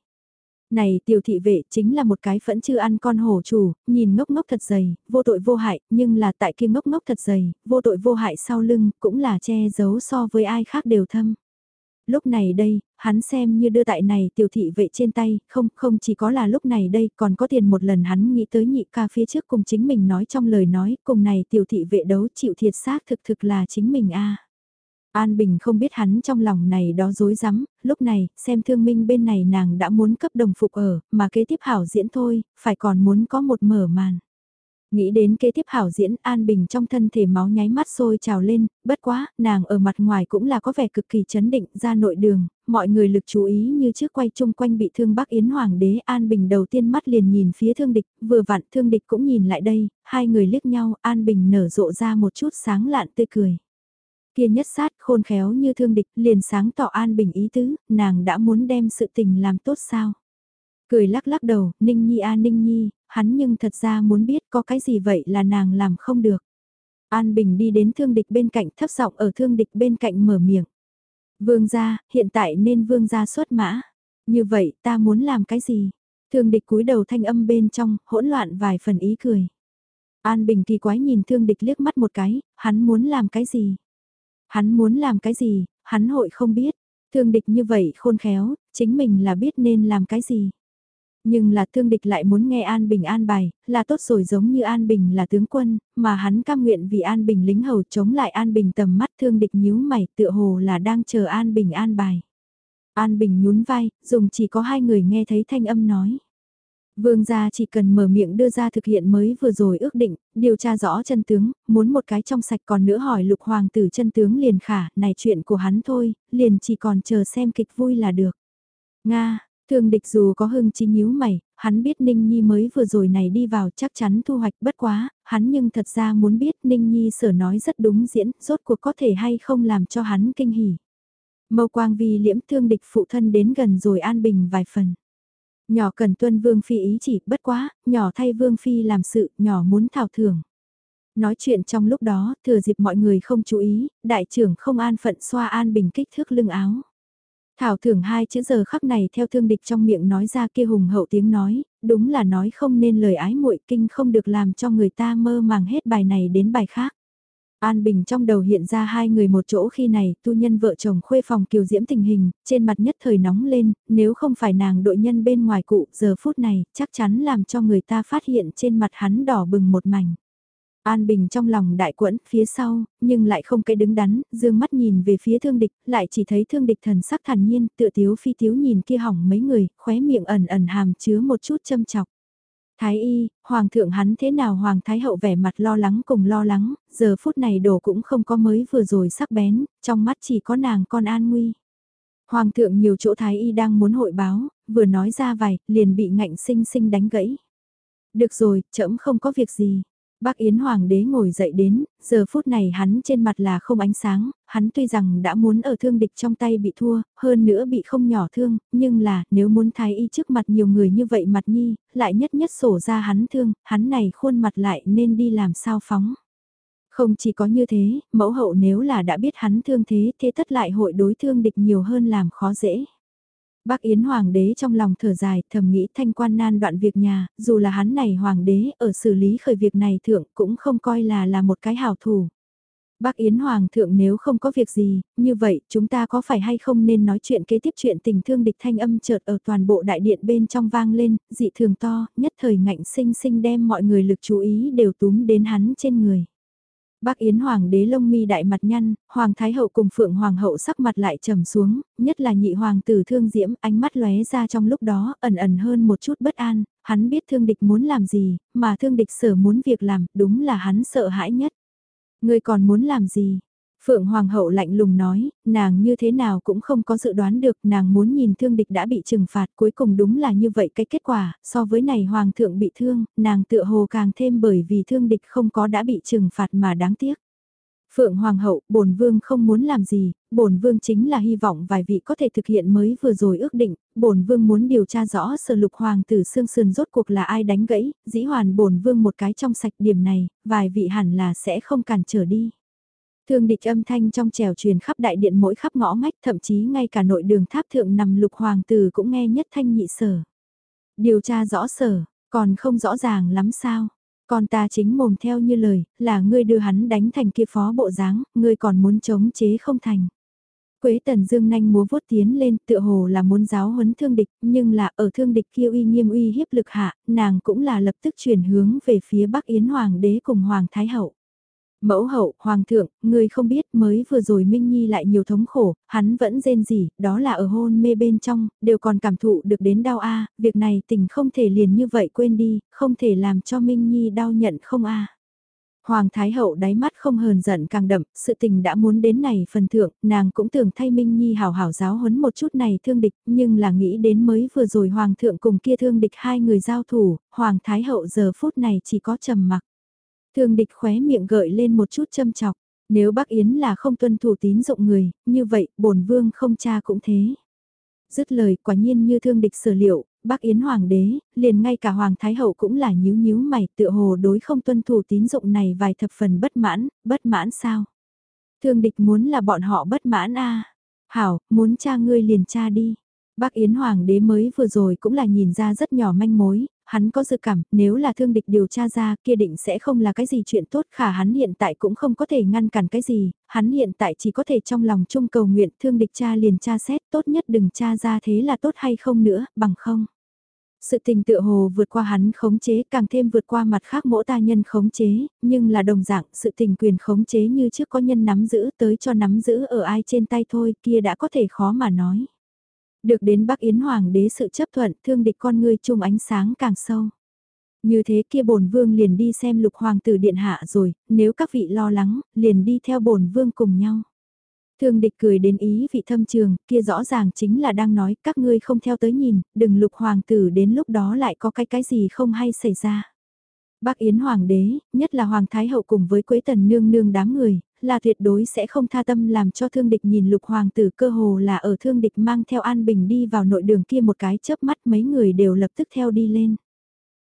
Này tiểu thị vệ chính là một cái phẫn chưa ăn con hổ chủ, nhìn ngốc ngốc thật dày, vô tội vô hại, nhưng là tại kia ngốc ngốc thật dày, vô tội vô hại sau lưng, cũng là che giấu so với ai khác đều thâm lúc này đây, hắn xem như đưa tại này tiểu thị vệ trên tay, không, không chỉ có là lúc này đây, còn có tiền một lần hắn nghĩ tới nhị ca phía trước cùng chính mình nói trong lời nói, cùng này tiểu thị vệ đấu chịu thiệt xác thực thực là chính mình a An Bình không biết hắn trong lòng này đó dối rắm lúc này, xem thương minh bên này nàng đã muốn cấp đồng phục ở, mà kế tiếp hảo diễn thôi, phải còn muốn có một mở màn. Nghĩ đến kế tiếp hảo diễn An Bình trong thân thể máu nháy mắt sôi trào lên, bất quá, nàng ở mặt ngoài cũng là có vẻ cực kỳ chấn định ra nội đường, mọi người lực chú ý như trước quay chung quanh bị thương Bắc Yến Hoàng đế An Bình đầu tiên mắt liền nhìn phía thương địch, vừa vặn thương địch cũng nhìn lại đây, hai người liếc nhau, An Bình nở rộ ra một chút sáng lạn tươi cười. Kia nhất sát khôn khéo như thương địch liền sáng tỏ An Bình ý tứ, nàng đã muốn đem sự tình làm tốt sao. Cười lắc lắc đầu, Ninh Nhi a Ninh Nhi, hắn nhưng thật ra muốn biết có cái gì vậy là nàng làm không được. An Bình đi đến thương địch bên cạnh thấp giọng ở thương địch bên cạnh mở miệng. Vương gia, hiện tại nên vương gia xuất mã. Như vậy ta muốn làm cái gì? Thương địch cúi đầu thanh âm bên trong, hỗn loạn vài phần ý cười. An Bình kỳ quái nhìn thương địch liếc mắt một cái, hắn muốn làm cái gì? Hắn muốn làm cái gì, hắn hội không biết. Thương địch như vậy khôn khéo, chính mình là biết nên làm cái gì. Nhưng là thương địch lại muốn nghe An Bình an bài, là tốt rồi giống như An Bình là tướng quân, mà hắn cam nguyện vì An Bình lính hầu chống lại An Bình tầm mắt thương địch nhíu mày tựa hồ là đang chờ An Bình an bài. An Bình nhún vai, dùng chỉ có hai người nghe thấy thanh âm nói. Vương gia chỉ cần mở miệng đưa ra thực hiện mới vừa rồi ước định, điều tra rõ chân tướng, muốn một cái trong sạch còn nữa hỏi lục hoàng tử chân tướng liền khả, này chuyện của hắn thôi, liền chỉ còn chờ xem kịch vui là được. Nga, thương địch dù có hưng chi nhíu mày, hắn biết Ninh Nhi mới vừa rồi này đi vào chắc chắn thu hoạch bất quá, hắn nhưng thật ra muốn biết Ninh Nhi sở nói rất đúng diễn, rốt cuộc có thể hay không làm cho hắn kinh hỉ. Mâu quang vì liễm thương địch phụ thân đến gần rồi an bình vài phần. Nhỏ cần tuân vương phi ý chỉ bất quá, nhỏ thay vương phi làm sự, nhỏ muốn thảo thưởng. Nói chuyện trong lúc đó, thừa dịp mọi người không chú ý, đại trưởng không an phận xoa an bình kích thước lưng áo. Thảo thưởng hai chữ giờ khắc này theo thương địch trong miệng nói ra kia hùng hậu tiếng nói, đúng là nói không nên lời ái muội kinh không được làm cho người ta mơ màng hết bài này đến bài khác. An Bình trong đầu hiện ra hai người một chỗ khi này, tu nhân vợ chồng khuê phòng kiều diễm tình hình, trên mặt nhất thời nóng lên, nếu không phải nàng đội nhân bên ngoài cụ, giờ phút này, chắc chắn làm cho người ta phát hiện trên mặt hắn đỏ bừng một mảnh. An Bình trong lòng đại quẫn, phía sau, nhưng lại không cái đứng đắn, dương mắt nhìn về phía thương địch, lại chỉ thấy thương địch thần sắc thản nhiên, tựa tiếu phi tiếu nhìn kia hỏng mấy người, khóe miệng ẩn ẩn hàm chứa một chút châm chọc. Thái y, hoàng thượng hắn thế nào hoàng thái hậu vẻ mặt lo lắng cùng lo lắng, giờ phút này đồ cũng không có mới vừa rồi sắc bén, trong mắt chỉ có nàng con an nguy. Hoàng thượng nhiều chỗ thái y đang muốn hội báo, vừa nói ra vài, liền bị ngạnh sinh sinh đánh gãy. Được rồi, trẫm không có việc gì, Bác Yến Hoàng đế ngồi dậy đến, giờ phút này hắn trên mặt là không ánh sáng, hắn tuy rằng đã muốn ở thương địch trong tay bị thua, hơn nữa bị không nhỏ thương, nhưng là nếu muốn thái y trước mặt nhiều người như vậy mặt nhi, lại nhất nhất sổ ra hắn thương, hắn này khuôn mặt lại nên đi làm sao phóng. Không chỉ có như thế, mẫu hậu nếu là đã biết hắn thương thế thế tất lại hội đối thương địch nhiều hơn làm khó dễ. Bác Yến Hoàng đế trong lòng thở dài, thầm nghĩ thanh quan nan đoạn việc nhà, dù là hắn này Hoàng đế ở xử lý khởi việc này thượng cũng không coi là là một cái hảo thủ. Bác Yến Hoàng thượng nếu không có việc gì, như vậy chúng ta có phải hay không nên nói chuyện kế tiếp chuyện tình thương địch thanh âm chợt ở toàn bộ đại điện bên trong vang lên, dị thường to, nhất thời ngạnh sinh sinh đem mọi người lực chú ý đều túm đến hắn trên người. Bác Yến Hoàng đế lông mi đại mặt nhăn, Hoàng Thái Hậu cùng Phượng Hoàng Hậu sắc mặt lại trầm xuống, nhất là nhị Hoàng tử thương diễm ánh mắt lóe ra trong lúc đó ẩn ẩn hơn một chút bất an, hắn biết thương địch muốn làm gì, mà thương địch sở muốn việc làm, đúng là hắn sợ hãi nhất. Người còn muốn làm gì? Phượng Hoàng hậu lạnh lùng nói, nàng như thế nào cũng không có dự đoán được, nàng muốn nhìn thương địch đã bị trừng phạt, cuối cùng đúng là như vậy cái kết quả, so với này Hoàng thượng bị thương, nàng tựa hồ càng thêm bởi vì thương địch không có đã bị trừng phạt mà đáng tiếc. Phượng Hoàng hậu, bổn vương không muốn làm gì, bổn vương chính là hy vọng vài vị có thể thực hiện mới vừa rồi ước định, bổn vương muốn điều tra rõ sở lục hoàng tử xương sườn rốt cuộc là ai đánh gãy, dĩ hoàn bổn vương một cái trong sạch điểm này, vài vị hẳn là sẽ không cản trở đi. Thương địch âm thanh trong trèo truyền khắp đại điện mỗi khắp ngõ ngách thậm chí ngay cả nội đường tháp thượng nằm lục hoàng tử cũng nghe nhất thanh nhị sở. Điều tra rõ sở, còn không rõ ràng lắm sao. Còn ta chính mồm theo như lời, là ngươi đưa hắn đánh thành kia phó bộ dáng, ngươi còn muốn chống chế không thành. Quế tần dương nanh múa vuốt tiến lên tựa hồ là muốn giáo huấn thương địch, nhưng là ở thương địch kia uy nghiêm uy hiếp lực hạ, nàng cũng là lập tức chuyển hướng về phía Bắc Yến Hoàng đế cùng Hoàng Thái Hậu. Mẫu hậu, hoàng thượng, người không biết mới vừa rồi Minh Nhi lại nhiều thống khổ, hắn vẫn rên gì, đó là ở hôn mê bên trong, đều còn cảm thụ được đến đau a việc này tình không thể liền như vậy quên đi, không thể làm cho Minh Nhi đau nhận không a Hoàng Thái Hậu đáy mắt không hờn giận càng đậm, sự tình đã muốn đến này phần thượng, nàng cũng tưởng thay Minh Nhi hào hảo giáo huấn một chút này thương địch, nhưng là nghĩ đến mới vừa rồi Hoàng thượng cùng kia thương địch hai người giao thủ, Hoàng Thái Hậu giờ phút này chỉ có trầm mặc. Thương địch khóe miệng gợi lên một chút châm chọc. Nếu bác Yến là không tuân thủ tín dụng người, như vậy, bổn vương không cha cũng thế. Dứt lời, quả nhiên như thương địch sở liệu, bác Yến Hoàng đế, liền ngay cả Hoàng Thái Hậu cũng là nhíu nhíu mày tựa hồ đối không tuân thủ tín dụng này vài thập phần bất mãn, bất mãn sao? Thương địch muốn là bọn họ bất mãn a Hảo, muốn cha ngươi liền cha đi. Bác Yến Hoàng đế mới vừa rồi cũng là nhìn ra rất nhỏ manh mối, hắn có dự cảm, nếu là thương địch điều tra ra kia định sẽ không là cái gì chuyện tốt khả hắn hiện tại cũng không có thể ngăn cản cái gì, hắn hiện tại chỉ có thể trong lòng chung cầu nguyện thương địch cha liền tra xét tốt nhất đừng tra ra thế là tốt hay không nữa, bằng không. Sự tình tựa hồ vượt qua hắn khống chế càng thêm vượt qua mặt khác mỗi ta nhân khống chế, nhưng là đồng dạng sự tình quyền khống chế như trước có nhân nắm giữ tới cho nắm giữ ở ai trên tay thôi kia đã có thể khó mà nói. Được đến Bắc Yến Hoàng đế sự chấp thuận thương địch con ngươi chung ánh sáng càng sâu. Như thế kia bổn vương liền đi xem lục hoàng tử điện hạ rồi, nếu các vị lo lắng, liền đi theo bổn vương cùng nhau. Thương địch cười đến ý vị thâm trường, kia rõ ràng chính là đang nói các ngươi không theo tới nhìn, đừng lục hoàng tử đến lúc đó lại có cái cái gì không hay xảy ra. Bác Yến Hoàng đế, nhất là Hoàng Thái Hậu cùng với Quế Tần Nương Nương đám người, là tuyệt đối sẽ không tha tâm làm cho thương địch nhìn lục hoàng tử cơ hồ là ở thương địch mang theo An Bình đi vào nội đường kia một cái chớp mắt mấy người đều lập tức theo đi lên.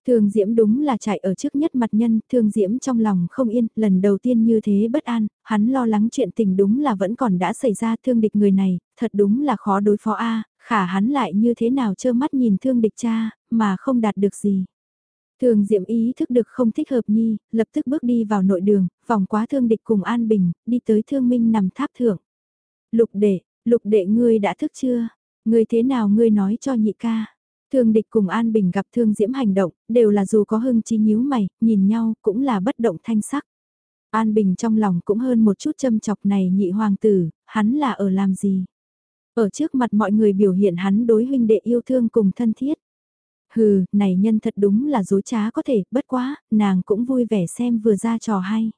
Thương Diễm đúng là chạy ở trước nhất mặt nhân, Thương Diễm trong lòng không yên, lần đầu tiên như thế bất an, hắn lo lắng chuyện tình đúng là vẫn còn đã xảy ra thương địch người này, thật đúng là khó đối phó A, khả hắn lại như thế nào trơ mắt nhìn thương địch cha, mà không đạt được gì. Thường Diệm ý thức được không thích hợp nhi, lập tức bước đi vào nội đường, vòng quá thương địch cùng An Bình, đi tới thương minh nằm tháp thượng. Lục đệ, lục đệ ngươi đã thức chưa? Ngươi thế nào ngươi nói cho nhị ca? Thương địch cùng An Bình gặp thương diễm hành động, đều là dù có hưng chi nhíu mày, nhìn nhau cũng là bất động thanh sắc. An Bình trong lòng cũng hơn một chút châm chọc này nhị hoàng tử, hắn là ở làm gì? Ở trước mặt mọi người biểu hiện hắn đối huynh đệ yêu thương cùng thân thiết. Hừ, này nhân thật đúng là dối trá có thể, bất quá, nàng cũng vui vẻ xem vừa ra trò hay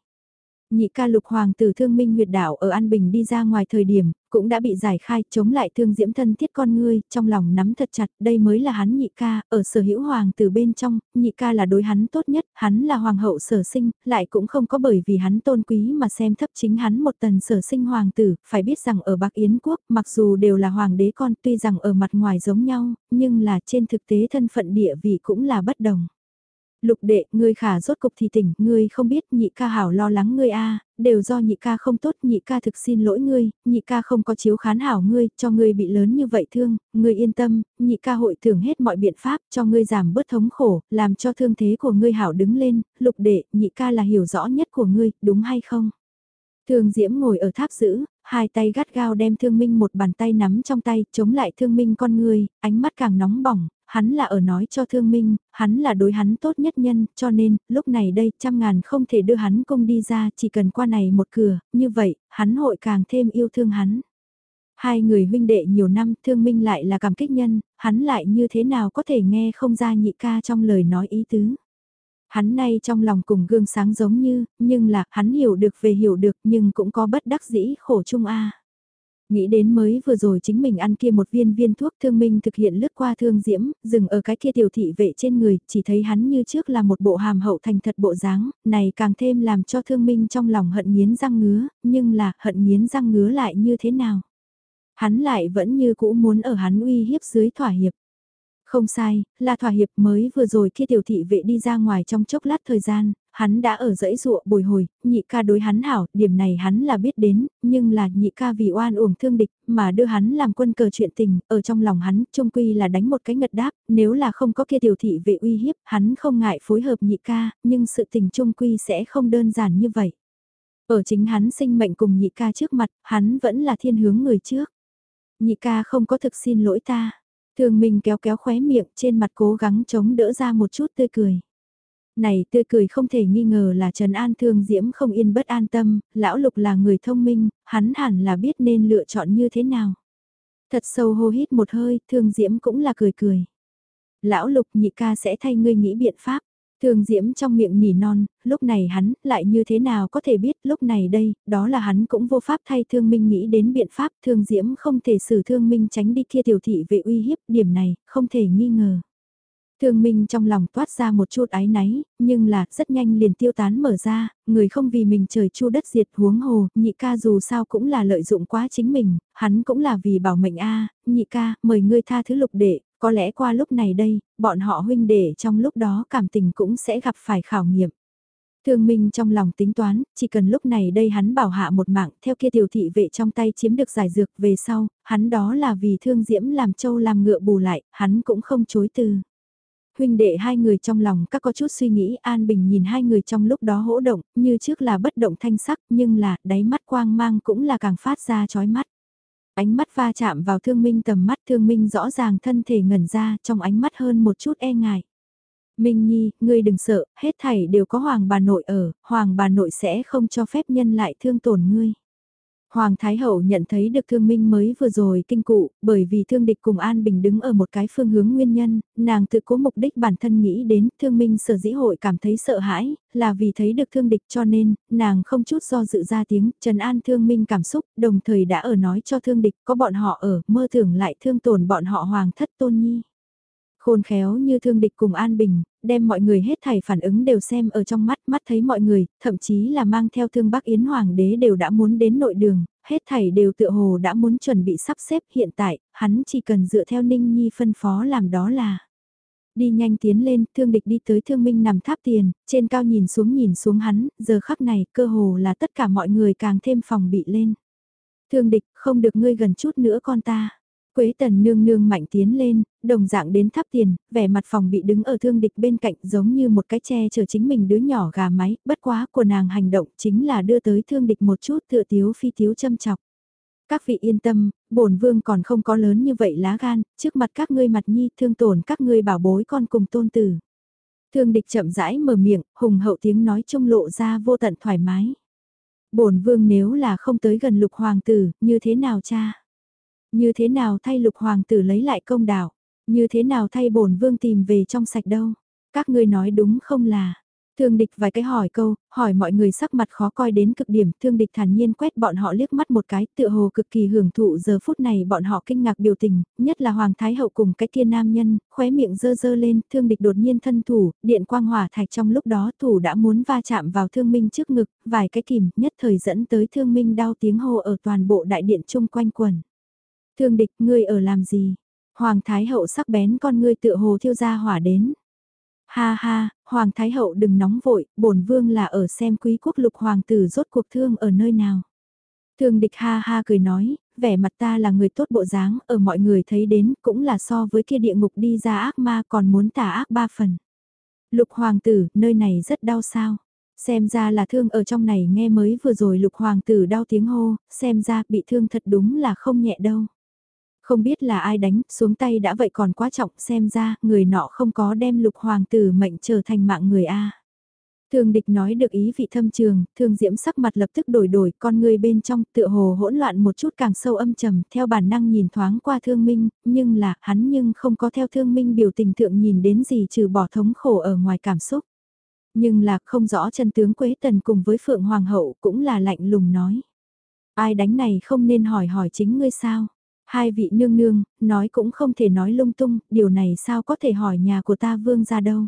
nhị ca lục hoàng tử thương minh huyệt đạo ở An Bình đi ra ngoài thời điểm, cũng đã bị giải khai chống lại thương diễm thân thiết con ngươi, trong lòng nắm thật chặt, đây mới là hắn nhị ca, ở sở hữu hoàng tử bên trong, nhị ca là đối hắn tốt nhất, hắn là hoàng hậu sở sinh, lại cũng không có bởi vì hắn tôn quý mà xem thấp chính hắn một tần sở sinh hoàng tử, phải biết rằng ở Bắc Yến quốc, mặc dù đều là hoàng đế con tuy rằng ở mặt ngoài giống nhau, nhưng là trên thực tế thân phận địa vị cũng là bất đồng. Lục đệ, ngươi khả rốt cục thì tỉnh, ngươi không biết nhị ca hảo lo lắng ngươi a đều do nhị ca không tốt, nhị ca thực xin lỗi ngươi, nhị ca không có chiếu khán hảo ngươi, cho ngươi bị lớn như vậy thương, ngươi yên tâm, nhị ca hội thưởng hết mọi biện pháp cho ngươi giảm bớt thống khổ, làm cho thương thế của ngươi hảo đứng lên, lục đệ, nhị ca là hiểu rõ nhất của ngươi, đúng hay không? Thương Diễm ngồi ở tháp giữ, hai tay gắt gao đem Thương Minh một bàn tay nắm trong tay, chống lại Thương Minh con người, ánh mắt càng nóng bỏng, hắn là ở nói cho thương minh, hắn là đối hắn tốt nhất nhân, cho nên, lúc này đây trăm ngàn không thể đưa hắn công đi ra, chỉ cần qua này một cửa, như vậy, hắn hội càng thêm yêu thương hắn. Hai người huynh đệ nhiều năm, thương minh lại là cảm kích nhân, hắn lại như thế nào có thể nghe không ra nhị ca trong lời nói ý tứ. Hắn nay trong lòng cùng gương sáng giống như, nhưng là, hắn hiểu được về hiểu được nhưng cũng có bất đắc dĩ khổ chung a Nghĩ đến mới vừa rồi chính mình ăn kia một viên viên thuốc thương minh thực hiện lướt qua thương diễm, dừng ở cái kia tiểu thị vệ trên người, chỉ thấy hắn như trước là một bộ hàm hậu thành thật bộ dáng, này càng thêm làm cho thương minh trong lòng hận nghiến răng ngứa, nhưng là hận nghiến răng ngứa lại như thế nào? Hắn lại vẫn như cũ muốn ở hắn uy hiếp dưới thỏa hiệp. Không sai, là thỏa hiệp mới vừa rồi khi tiểu thị vệ đi ra ngoài trong chốc lát thời gian, hắn đã ở dãy ruộng bồi hồi, nhị ca đối hắn hảo, điểm này hắn là biết đến, nhưng là nhị ca vì oan uổng thương địch, mà đưa hắn làm quân cờ chuyện tình, ở trong lòng hắn, trung quy là đánh một cái ngật đáp, nếu là không có kia tiểu thị vệ uy hiếp, hắn không ngại phối hợp nhị ca, nhưng sự tình trung quy sẽ không đơn giản như vậy. Ở chính hắn sinh mệnh cùng nhị ca trước mặt, hắn vẫn là thiên hướng người trước. Nhị ca không có thực xin lỗi ta. Thương Minh kéo kéo khóe miệng trên mặt cố gắng chống đỡ ra một chút tươi cười. Này tươi cười không thể nghi ngờ là Trần An Thương Diễm không yên bất an tâm, lão lục là người thông minh, hắn hẳn là biết nên lựa chọn như thế nào. Thật sâu hô hít một hơi, Thương Diễm cũng là cười cười. Lão lục nhị ca sẽ thay ngươi nghĩ biện pháp. Thương Diễm trong miệng nỉ non, lúc này hắn lại như thế nào có thể biết lúc này đây, đó là hắn cũng vô pháp thay Thương Minh nghĩ đến biện pháp Thương Diễm không thể xử Thương Minh tránh đi kia tiểu thị về uy hiếp điểm này, không thể nghi ngờ. Thương Minh trong lòng toát ra một chút ái náy, nhưng là rất nhanh liền tiêu tán mở ra, người không vì mình trời chu đất diệt huống hồ, nhị ca dù sao cũng là lợi dụng quá chính mình, hắn cũng là vì bảo mệnh a nhị ca, mời ngươi tha thứ lục đệ, có lẽ qua lúc này đây, bọn họ huynh đệ trong lúc đó cảm tình cũng sẽ gặp phải khảo nghiệm. Thương Minh trong lòng tính toán, chỉ cần lúc này đây hắn bảo hạ một mạng theo kia tiểu thị vệ trong tay chiếm được giải dược về sau, hắn đó là vì thương diễm làm châu làm ngựa bù lại, hắn cũng không chối từ. Huynh đệ hai người trong lòng các có chút suy nghĩ An Bình nhìn hai người trong lúc đó hỗ động, như trước là bất động thanh sắc nhưng là đáy mắt quang mang cũng là càng phát ra chói mắt. Ánh mắt va chạm vào thương minh tầm mắt thương minh rõ ràng thân thể ngẩn ra trong ánh mắt hơn một chút e ngại. Minh Nhi, ngươi đừng sợ, hết thảy đều có hoàng bà nội ở, hoàng bà nội sẽ không cho phép nhân lại thương tổn ngươi. Hoàng Thái Hậu nhận thấy được thương minh mới vừa rồi kinh cụ, bởi vì thương địch cùng An Bình đứng ở một cái phương hướng nguyên nhân, nàng tự cố mục đích bản thân nghĩ đến thương minh sở dĩ hội cảm thấy sợ hãi, là vì thấy được thương địch cho nên, nàng không chút do dự ra tiếng, trần an thương minh cảm xúc, đồng thời đã ở nói cho thương địch có bọn họ ở, mơ tưởng lại thương tổn bọn họ Hoàng thất tôn nhi. Khôn khéo như thương địch cùng An Bình, đem mọi người hết thảy phản ứng đều xem ở trong mắt, mắt thấy mọi người, thậm chí là mang theo thương Bắc Yến Hoàng đế đều đã muốn đến nội đường, hết thảy đều tựa hồ đã muốn chuẩn bị sắp xếp hiện tại, hắn chỉ cần dựa theo Ninh Nhi phân phó làm đó là. Đi nhanh tiến lên, thương địch đi tới thương minh nằm tháp tiền, trên cao nhìn xuống nhìn xuống hắn, giờ khắc này cơ hồ là tất cả mọi người càng thêm phòng bị lên. Thương địch, không được ngươi gần chút nữa con ta. Quế tần nương nương mạnh tiến lên, đồng dạng đến thắp tiền, vẻ mặt phòng bị đứng ở thương địch bên cạnh giống như một cái che chở chính mình đứa nhỏ gà máy, bất quá của nàng hành động chính là đưa tới thương địch một chút tựa tiếu phi tiếu châm chọc. Các vị yên tâm, bổn vương còn không có lớn như vậy lá gan, trước mặt các ngươi mặt nhi thương tổn các ngươi bảo bối con cùng tôn tử. Thương địch chậm rãi mở miệng, hùng hậu tiếng nói trông lộ ra vô tận thoải mái. Bổn vương nếu là không tới gần lục hoàng tử, như thế nào cha? Như thế nào thay lục hoàng tử lấy lại công đạo? Như thế nào thay bổn vương tìm về trong sạch đâu? Các ngươi nói đúng không là? Thương địch vài cái hỏi câu, hỏi mọi người sắc mặt khó coi đến cực điểm, thương địch thản nhiên quét bọn họ liếc mắt một cái, tựa hồ cực kỳ hưởng thụ giờ phút này bọn họ kinh ngạc biểu tình, nhất là Hoàng Thái Hậu cùng cái kia nam nhân, khóe miệng dơ dơ lên, thương địch đột nhiên thân thủ, điện quang hỏa thạch trong lúc đó thủ đã muốn va chạm vào thương minh trước ngực, vài cái kìm, nhất thời dẫn tới thương minh đau tiếng hô ở toàn bộ đại điện chung quanh quần. Thương địch, ngươi ở làm gì? Hoàng Thái Hậu sắc bén con ngươi tựa hồ thiêu ra hỏa đến. Ha ha, Hoàng Thái Hậu đừng nóng vội, bổn vương là ở xem quý quốc lục hoàng tử rốt cuộc thương ở nơi nào. Thương địch ha ha cười nói, vẻ mặt ta là người tốt bộ dáng, ở mọi người thấy đến cũng là so với kia địa ngục đi ra ác ma còn muốn tả ác ba phần. Lục hoàng tử, nơi này rất đau sao. Xem ra là thương ở trong này nghe mới vừa rồi lục hoàng tử đau tiếng hô, xem ra bị thương thật đúng là không nhẹ đâu. Không biết là ai đánh, xuống tay đã vậy còn quá trọng, xem ra, người nọ không có đem lục hoàng tử mệnh trở thành mạng người A. Thường địch nói được ý vị thâm trường, thương diễm sắc mặt lập tức đổi đổi, con người bên trong tựa hồ hỗn loạn một chút càng sâu âm trầm, theo bản năng nhìn thoáng qua thương minh, nhưng là, hắn nhưng không có theo thương minh biểu tình thượng nhìn đến gì trừ bỏ thống khổ ở ngoài cảm xúc. Nhưng là không rõ chân tướng Quế Tần cùng với Phượng Hoàng hậu cũng là lạnh lùng nói. Ai đánh này không nên hỏi hỏi chính ngươi sao? Hai vị nương nương, nói cũng không thể nói lung tung, điều này sao có thể hỏi nhà của ta vương ra đâu.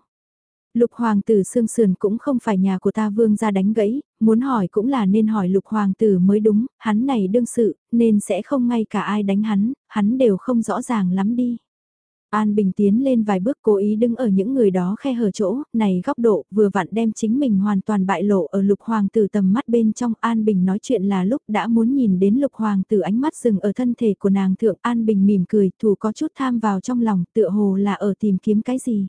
Lục hoàng tử sương sườn cũng không phải nhà của ta vương ra đánh gãy, muốn hỏi cũng là nên hỏi lục hoàng tử mới đúng, hắn này đương sự, nên sẽ không ngay cả ai đánh hắn, hắn đều không rõ ràng lắm đi. An Bình tiến lên vài bước cố ý đứng ở những người đó khe hở chỗ, này góc độ vừa vặn đem chính mình hoàn toàn bại lộ ở lục hoàng tử tầm mắt bên trong. An Bình nói chuyện là lúc đã muốn nhìn đến lục hoàng tử ánh mắt dừng ở thân thể của nàng thượng. An Bình mỉm cười, thủ có chút tham vào trong lòng, tựa hồ là ở tìm kiếm cái gì.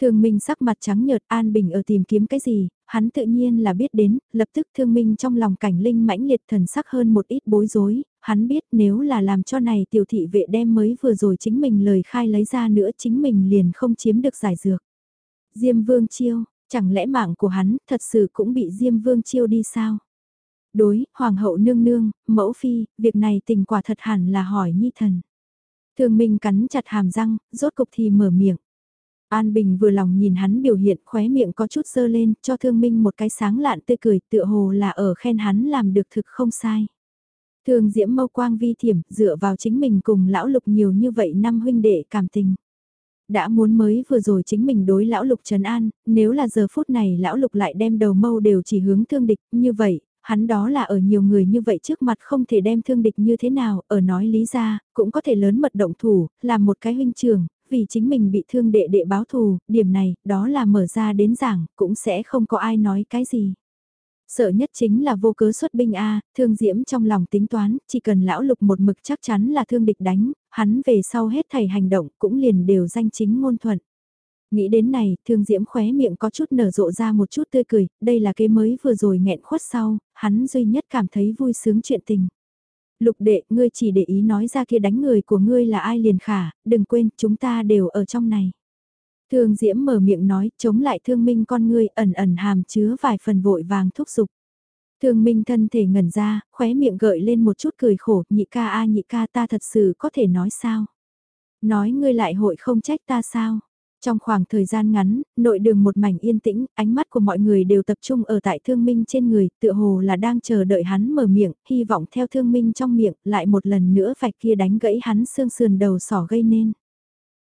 thường Minh sắc mặt trắng nhợt An Bình ở tìm kiếm cái gì, hắn tự nhiên là biết đến, lập tức Thương Minh trong lòng cảnh linh mãnh liệt thần sắc hơn một ít bối rối, hắn biết nếu là làm cho này tiểu thị vệ đem mới vừa rồi chính mình lời khai lấy ra nữa chính mình liền không chiếm được giải dược. Diêm Vương Chiêu, chẳng lẽ mạng của hắn thật sự cũng bị Diêm Vương Chiêu đi sao? Đối, Hoàng hậu nương nương, mẫu phi, việc này tình quả thật hẳn là hỏi nhi thần. Thương Minh cắn chặt hàm răng, rốt cục thì mở miệng. An Bình vừa lòng nhìn hắn biểu hiện khóe miệng có chút sơ lên, cho Thương Minh một cái sáng lạn tươi cười tựa hồ là ở khen hắn làm được thực không sai. Thương diễm mâu quang vi thiểm, dựa vào chính mình cùng lão lục nhiều như vậy năm huynh đệ cảm tình. Đã muốn mới vừa rồi chính mình đối lão lục trấn an, nếu là giờ phút này lão lục lại đem đầu mâu đều chỉ hướng thương địch, như vậy, hắn đó là ở nhiều người như vậy trước mặt không thể đem thương địch như thế nào, ở nói lý ra, cũng có thể lớn mật động thủ, làm một cái huynh trường, vì chính mình bị thương đệ đệ báo thù, điểm này, đó là mở ra đến giảng, cũng sẽ không có ai nói cái gì. Sợ nhất chính là vô cớ xuất binh A, thương diễm trong lòng tính toán, chỉ cần lão lục một mực chắc chắn là thương địch đánh, hắn về sau hết thầy hành động cũng liền đều danh chính ngôn thuận. Nghĩ đến này, thương diễm khóe miệng có chút nở rộ ra một chút tươi cười, đây là cái mới vừa rồi nghẹn khuất sau, hắn duy nhất cảm thấy vui sướng chuyện tình. Lục đệ, ngươi chỉ để ý nói ra kia đánh người của ngươi là ai liền khả, đừng quên, chúng ta đều ở trong này. Thương Diễm mở miệng nói, chống lại thương minh con ngươi ẩn ẩn hàm chứa vài phần vội vàng thúc giục. Thương Minh thân thể ngẩn ra, khóe miệng gợi lên một chút cười khổ, nhị ca a nhị ca ta thật sự có thể nói sao? Nói ngươi lại hội không trách ta sao? Trong khoảng thời gian ngắn, nội đường một mảnh yên tĩnh, ánh mắt của mọi người đều tập trung ở tại thương minh trên người, tựa hồ là đang chờ đợi hắn mở miệng, hy vọng theo thương minh trong miệng, lại một lần nữa vạch kia đánh gãy hắn xương sườn đầu sỏ gây nên.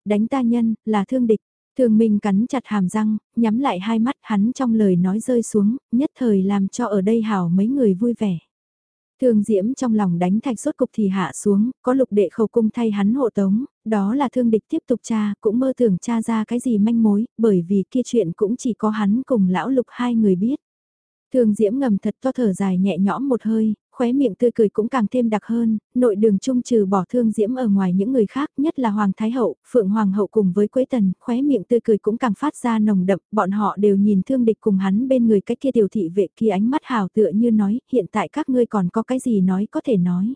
Đánh ta nhân, là thương địch, thương minh cắn chặt hàm răng, nhắm lại hai mắt hắn trong lời nói rơi xuống, nhất thời làm cho ở đây hảo mấy người vui vẻ. Thương Diễm trong lòng đánh thạch suốt cục thì hạ xuống, có lục đệ khẩu cung thay hắn hộ tống, đó là thương địch tiếp tục tra, cũng mơ tưởng tra ra cái gì manh mối, bởi vì kia chuyện cũng chỉ có hắn cùng lão lục hai người biết. Thương Diễm ngầm thật to thở dài nhẹ nhõm một hơi, khóe miệng tươi cười cũng càng thêm đặc hơn, nội đường trung trừ bỏ thương diễm ở ngoài những người khác, nhất là Hoàng Thái Hậu, Phượng Hoàng Hậu cùng với Quế Tần, khóe miệng tươi cười cũng càng phát ra nồng đậm, bọn họ đều nhìn thương địch cùng hắn bên người cái kia tiểu thị vệ kia ánh mắt hào tựa như nói, hiện tại các ngươi còn có cái gì nói có thể nói.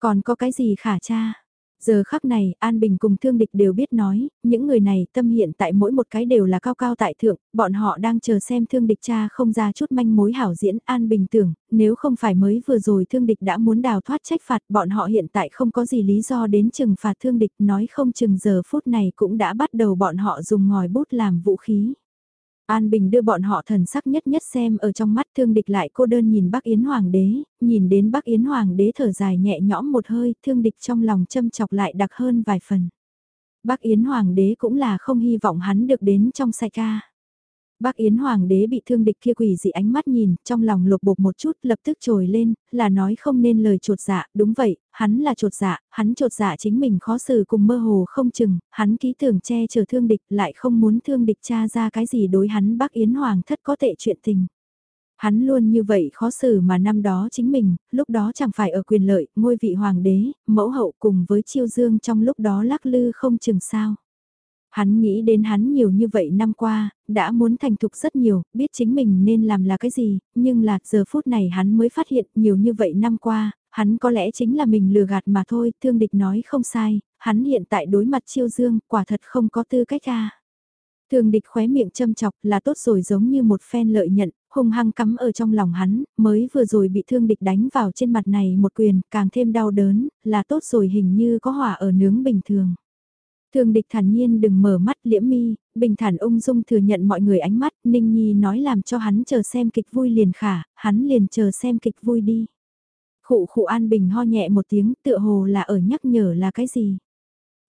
Còn có cái gì khả cha? Giờ khắc này, An Bình cùng Thương Địch đều biết nói, những người này tâm hiện tại mỗi một cái đều là cao cao tại thượng, bọn họ đang chờ xem Thương Địch cha không ra chút manh mối hảo diễn. An Bình tưởng, nếu không phải mới vừa rồi Thương Địch đã muốn đào thoát trách phạt, bọn họ hiện tại không có gì lý do đến trừng phạt Thương Địch, nói không chừng giờ phút này cũng đã bắt đầu bọn họ dùng ngòi bút làm vũ khí. An Bình đưa bọn họ thần sắc nhất nhất xem ở trong mắt thương địch lại cô đơn nhìn Bắc Yến Hoàng đế, nhìn đến Bắc Yến Hoàng đế thở dài nhẹ nhõm một hơi, thương địch trong lòng châm chọc lại đặc hơn vài phần. Bắc Yến Hoàng đế cũng là không hy vọng hắn được đến trong sai ca. Bác Yến Hoàng đế bị thương địch kia quỷ dị ánh mắt nhìn, trong lòng lục bột một chút lập tức trồi lên, là nói không nên lời trột dạ, đúng vậy, hắn là trột dạ, hắn trột dạ chính mình khó xử cùng mơ hồ không chừng, hắn ký tưởng che chở thương địch lại không muốn thương địch tra ra cái gì đối hắn bác Yến Hoàng thất có tệ chuyện tình. Hắn luôn như vậy khó xử mà năm đó chính mình, lúc đó chẳng phải ở quyền lợi, ngôi vị hoàng đế, mẫu hậu cùng với chiêu dương trong lúc đó lắc lư không chừng sao. Hắn nghĩ đến hắn nhiều như vậy năm qua, đã muốn thành thục rất nhiều, biết chính mình nên làm là cái gì, nhưng là giờ phút này hắn mới phát hiện nhiều như vậy năm qua, hắn có lẽ chính là mình lừa gạt mà thôi, thương địch nói không sai, hắn hiện tại đối mặt chiêu dương, quả thật không có tư cách ra. Thương địch khóe miệng châm chọc là tốt rồi giống như một phen lợi nhận, hung hăng cắm ở trong lòng hắn, mới vừa rồi bị thương địch đánh vào trên mặt này một quyền, càng thêm đau đớn, là tốt rồi hình như có hỏa ở nướng bình thường. Thương địch thản nhiên đừng mở mắt liễm mi, bình thản ung dung thừa nhận mọi người ánh mắt, Ninh Nhi nói làm cho hắn chờ xem kịch vui liền khả, hắn liền chờ xem kịch vui đi. Khụ khụ an bình ho nhẹ một tiếng tựa hồ là ở nhắc nhở là cái gì.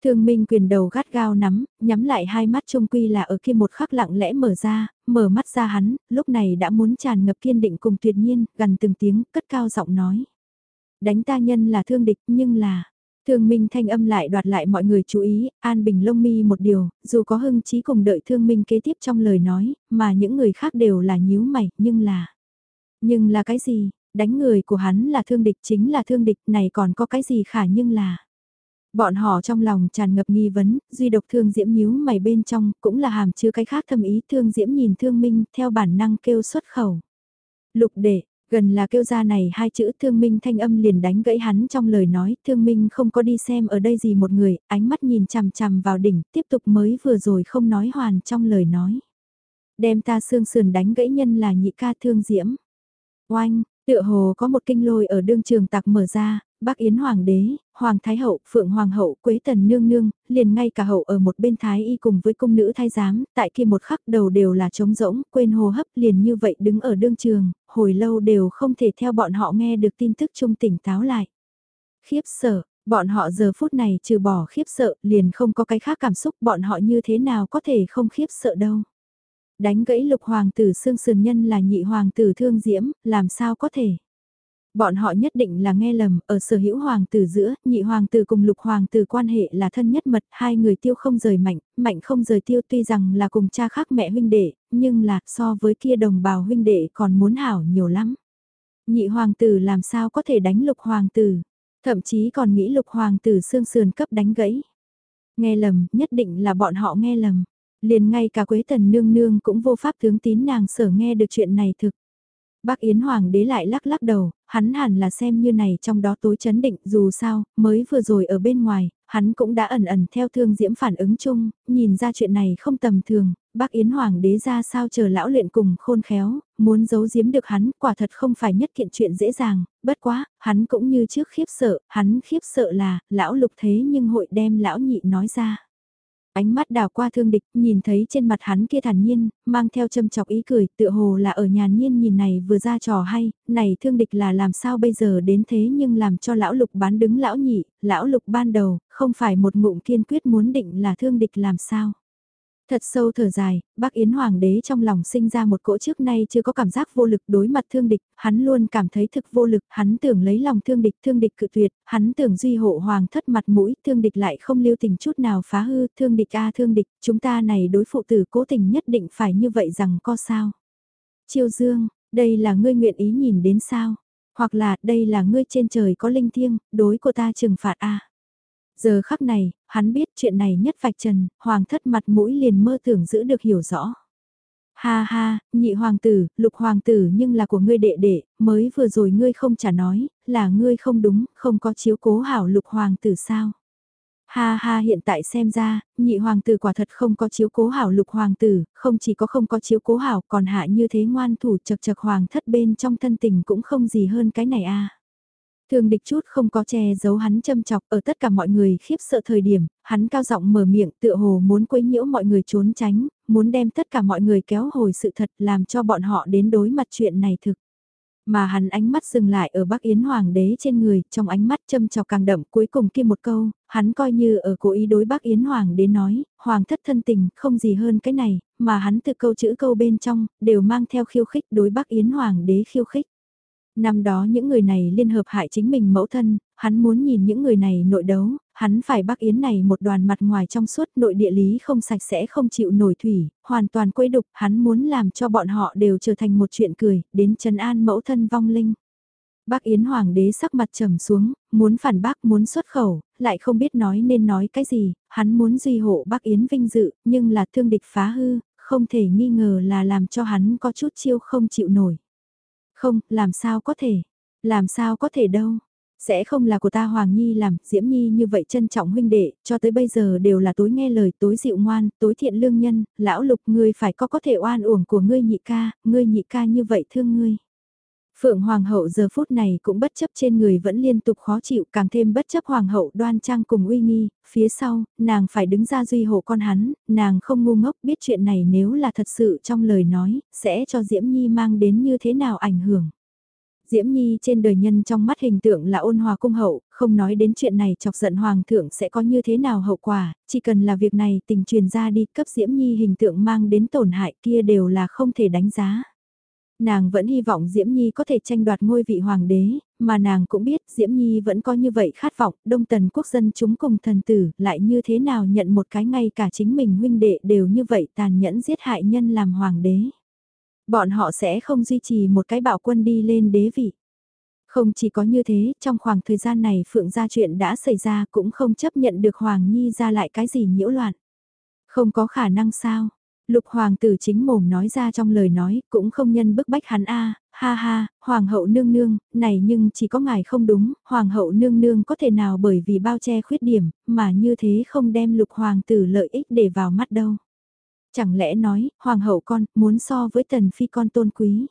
Thương Minh quyền đầu gắt gao nắm, nhắm lại hai mắt trông quy là ở kia một khắc lặng lẽ mở ra, mở mắt ra hắn, lúc này đã muốn tràn ngập kiên định cùng tuyệt nhiên, gần từng tiếng, cất cao giọng nói. Đánh ta nhân là thương địch nhưng là, Thương Minh thanh âm lại đoạt lại mọi người chú ý, An Bình lông mi một điều, dù có hưng trí cùng đợi Thương Minh kế tiếp trong lời nói, mà những người khác đều là nhíu mày, nhưng là... Nhưng là cái gì? Đánh người của hắn là thương địch chính là thương địch này còn có cái gì khả nhưng là... Bọn họ trong lòng tràn ngập nghi vấn, duy độc thương diễm nhíu mày bên trong, cũng là hàm chứa cái khác thâm ý thương diễm nhìn thương minh theo bản năng kêu xuất khẩu. Lục đệ, Gần là kêu ra này hai chữ thương minh thanh âm liền đánh gãy hắn trong lời nói, thương minh không có đi xem ở đây gì một người, ánh mắt nhìn chằm chằm vào đỉnh, tiếp tục mới vừa rồi không nói hoàn trong lời nói. Đem ta xương sườn đánh gãy nhân là nhị ca thương diễm. Oanh, tựa hồ có một kinh lôi ở đương trường tạc mở ra, bác Yến Hoàng đế, Hoàng Thái Hậu, Phượng Hoàng Hậu, Quế Tần Nương Nương, liền ngay cả hậu ở một bên Thái Y cùng với cung nữ thái giám, tại kia một khắc đầu đều là trống rỗng, quên hô hấp liền như vậy đứng ở đương trường, hồi lâu đều không thể theo bọn họ nghe được tin tức trung tỉnh táo lại. Khiếp sợ, bọn họ giờ phút này trừ bỏ khiếp sợ, liền không có cái khác cảm xúc bọn họ như thế nào có thể không khiếp sợ đâu. Đánh gãy lục hoàng tử xương sườn nhân là nhị hoàng tử thương diễm, làm sao có thể. Bọn họ nhất định là nghe lầm, ở sở hữu hoàng tử giữa, nhị hoàng tử cùng lục hoàng tử quan hệ là thân nhất mật, hai người tiêu không rời mạnh, mạnh không rời tiêu tuy rằng là cùng cha khác mẹ huynh đệ, nhưng là so với kia đồng bào huynh đệ còn muốn hảo nhiều lắm. Nhị hoàng tử làm sao có thể đánh lục hoàng tử, thậm chí còn nghĩ lục hoàng tử xương sườn cấp đánh gãy. Nghe lầm, nhất định là bọn họ nghe lầm. Liền ngay cả Quế Tần Nương Nương cũng vô pháp tướng tín nàng sở nghe được chuyện này thực. Bác Yến Hoàng đế lại lắc lắc đầu, hắn hẳn là xem như này trong đó tối chấn định dù sao, mới vừa rồi ở bên ngoài, hắn cũng đã ẩn ẩn theo thương diễm phản ứng chung, nhìn ra chuyện này không tầm thường, bác Yến Hoàng đế ra sao chờ lão luyện cùng khôn khéo, muốn giấu giếm được hắn, quả thật không phải nhất kiện chuyện dễ dàng, bất quá, hắn cũng như trước khiếp sợ, hắn khiếp sợ là, lão lục thế nhưng hội đem lão nhị nói ra. Ánh mắt đào qua thương địch, nhìn thấy trên mặt hắn kia thản nhiên, mang theo châm chọc ý cười, tựa hồ là ở nhàn nhiên nhìn này vừa ra trò hay, này thương địch là làm sao bây giờ đến thế nhưng làm cho lão lục bán đứng lão nhị, lão lục ban đầu, không phải một ngụm kiên quyết muốn định là thương địch làm sao. Thật sâu thở dài, bác Yến Hoàng đế trong lòng sinh ra một cỗ trước nay chưa có cảm giác vô lực đối mặt thương địch, hắn luôn cảm thấy thực vô lực, hắn tưởng lấy lòng thương địch, thương địch cự tuyệt, hắn tưởng duy hộ hoàng thất mặt mũi, thương địch lại không lưu tình chút nào phá hư, thương địch a thương địch, chúng ta này đối phụ tử cố tình nhất định phải như vậy rằng có sao. Chiêu dương, đây là ngươi nguyện ý nhìn đến sao, hoặc là đây là ngươi trên trời có linh thiêng, đối của ta trừng phạt a. Giờ khắc này, hắn biết chuyện này nhất vạch trần, hoàng thất mặt mũi liền mơ tưởng giữ được hiểu rõ. Ha ha, nhị hoàng tử, lục hoàng tử nhưng là của ngươi đệ đệ, mới vừa rồi ngươi không trả nói, là ngươi không đúng, không có chiếu cố hảo lục hoàng tử sao. Ha ha hiện tại xem ra, nhị hoàng tử quả thật không có chiếu cố hảo lục hoàng tử, không chỉ có không có chiếu cố hảo còn hạ như thế ngoan thủ chật chật hoàng thất bên trong thân tình cũng không gì hơn cái này a Thương địch chút không có che giấu hắn châm chọc ở tất cả mọi người khiếp sợ thời điểm, hắn cao giọng mở miệng tựa hồ muốn quấy nhiễu mọi người trốn tránh, muốn đem tất cả mọi người kéo hồi sự thật làm cho bọn họ đến đối mặt chuyện này thực. Mà hắn ánh mắt dừng lại ở Bắc Yến Hoàng đế trên người, trong ánh mắt châm chọc càng đậm cuối cùng kia một câu, hắn coi như ở cố ý đối Bắc Yến Hoàng đế nói, Hoàng thất thân tình, không gì hơn cái này, mà hắn từ câu chữ câu bên trong, đều mang theo khiêu khích đối Bắc Yến Hoàng đế khiêu khích. Năm đó những người này liên hợp hại chính mình mẫu thân, hắn muốn nhìn những người này nội đấu, hắn phải bắc yến này một đoàn mặt ngoài trong suốt nội địa lý không sạch sẽ không chịu nổi thủy, hoàn toàn quấy đục, hắn muốn làm cho bọn họ đều trở thành một chuyện cười, đến trần an mẫu thân vong linh. Bác Yến Hoàng đế sắc mặt trầm xuống, muốn phản bác muốn xuất khẩu, lại không biết nói nên nói cái gì, hắn muốn duy hộ bác Yến vinh dự, nhưng là thương địch phá hư, không thể nghi ngờ là làm cho hắn có chút chiêu không chịu nổi. Không, làm sao có thể? Làm sao có thể đâu? Sẽ không là của ta Hoàng Nhi làm, Diễm Nhi như vậy trân trọng huynh đệ, cho tới bây giờ đều là tối nghe lời, tối dịu ngoan, tối thiện lương nhân, lão lục ngươi phải có có thể oan uổng của ngươi nhị ca, ngươi nhị ca như vậy thương ngươi. Phượng Hoàng hậu giờ phút này cũng bất chấp trên người vẫn liên tục khó chịu càng thêm bất chấp Hoàng hậu đoan trang cùng uy nghi, phía sau, nàng phải đứng ra duy hộ con hắn, nàng không ngu ngốc biết chuyện này nếu là thật sự trong lời nói, sẽ cho Diễm Nhi mang đến như thế nào ảnh hưởng. Diễm Nhi trên đời nhân trong mắt hình tượng là ôn hòa cung hậu, không nói đến chuyện này chọc giận hoàng thượng sẽ có như thế nào hậu quả, chỉ cần là việc này tình truyền ra đi cấp Diễm Nhi hình tượng mang đến tổn hại kia đều là không thể đánh giá. Nàng vẫn hy vọng Diễm Nhi có thể tranh đoạt ngôi vị hoàng đế, mà nàng cũng biết Diễm Nhi vẫn có như vậy khát vọng, đông tần quốc dân chúng cùng thần tử lại như thế nào nhận một cái ngay cả chính mình huynh đệ đều như vậy tàn nhẫn giết hại nhân làm hoàng đế. Bọn họ sẽ không duy trì một cái bạo quân đi lên đế vị. Không chỉ có như thế, trong khoảng thời gian này Phượng gia chuyện đã xảy ra cũng không chấp nhận được Hoàng Nhi ra lại cái gì nhiễu loạn. Không có khả năng sao, Lục hoàng tử chính mồm nói ra trong lời nói, cũng không nhân bức bách hắn a ha ha, hoàng hậu nương nương, này nhưng chỉ có ngài không đúng, hoàng hậu nương nương có thể nào bởi vì bao che khuyết điểm, mà như thế không đem lục hoàng tử lợi ích để vào mắt đâu. Chẳng lẽ nói, hoàng hậu con, muốn so với tần phi con tôn quý.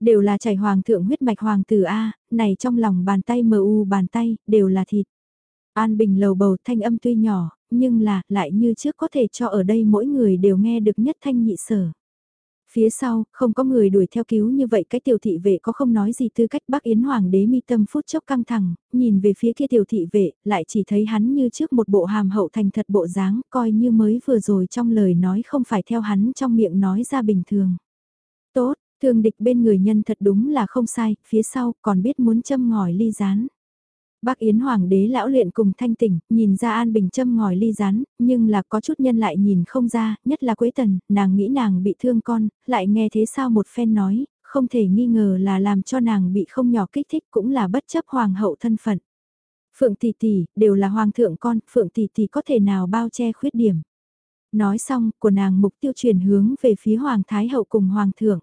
Đều là chảy hoàng thượng huyết mạch hoàng tử A, này trong lòng bàn tay mờ u bàn tay, đều là thịt. An Bình lầu bầu thanh âm tuy nhỏ, nhưng là, lại như trước có thể cho ở đây mỗi người đều nghe được nhất thanh nhị sở. Phía sau, không có người đuổi theo cứu như vậy cái tiểu thị vệ có không nói gì tư cách bác Yến Hoàng đế mi tâm phút chốc căng thẳng, nhìn về phía kia tiểu thị vệ, lại chỉ thấy hắn như trước một bộ hàm hậu thành thật bộ dáng, coi như mới vừa rồi trong lời nói không phải theo hắn trong miệng nói ra bình thường. Tốt, thường địch bên người nhân thật đúng là không sai, phía sau còn biết muốn châm ngòi ly rán. Bác Yến Hoàng đế lão luyện cùng thanh tỉnh, nhìn ra An Bình châm ngòi ly rán, nhưng là có chút nhân lại nhìn không ra, nhất là Quế Tần, nàng nghĩ nàng bị thương con, lại nghe thế sao một phen nói, không thể nghi ngờ là làm cho nàng bị không nhỏ kích thích cũng là bất chấp hoàng hậu thân phận. Phượng tỷ tỷ, đều là hoàng thượng con, Phượng tỷ tỷ có thể nào bao che khuyết điểm. Nói xong, của nàng mục tiêu chuyển hướng về phía hoàng thái hậu cùng hoàng thượng.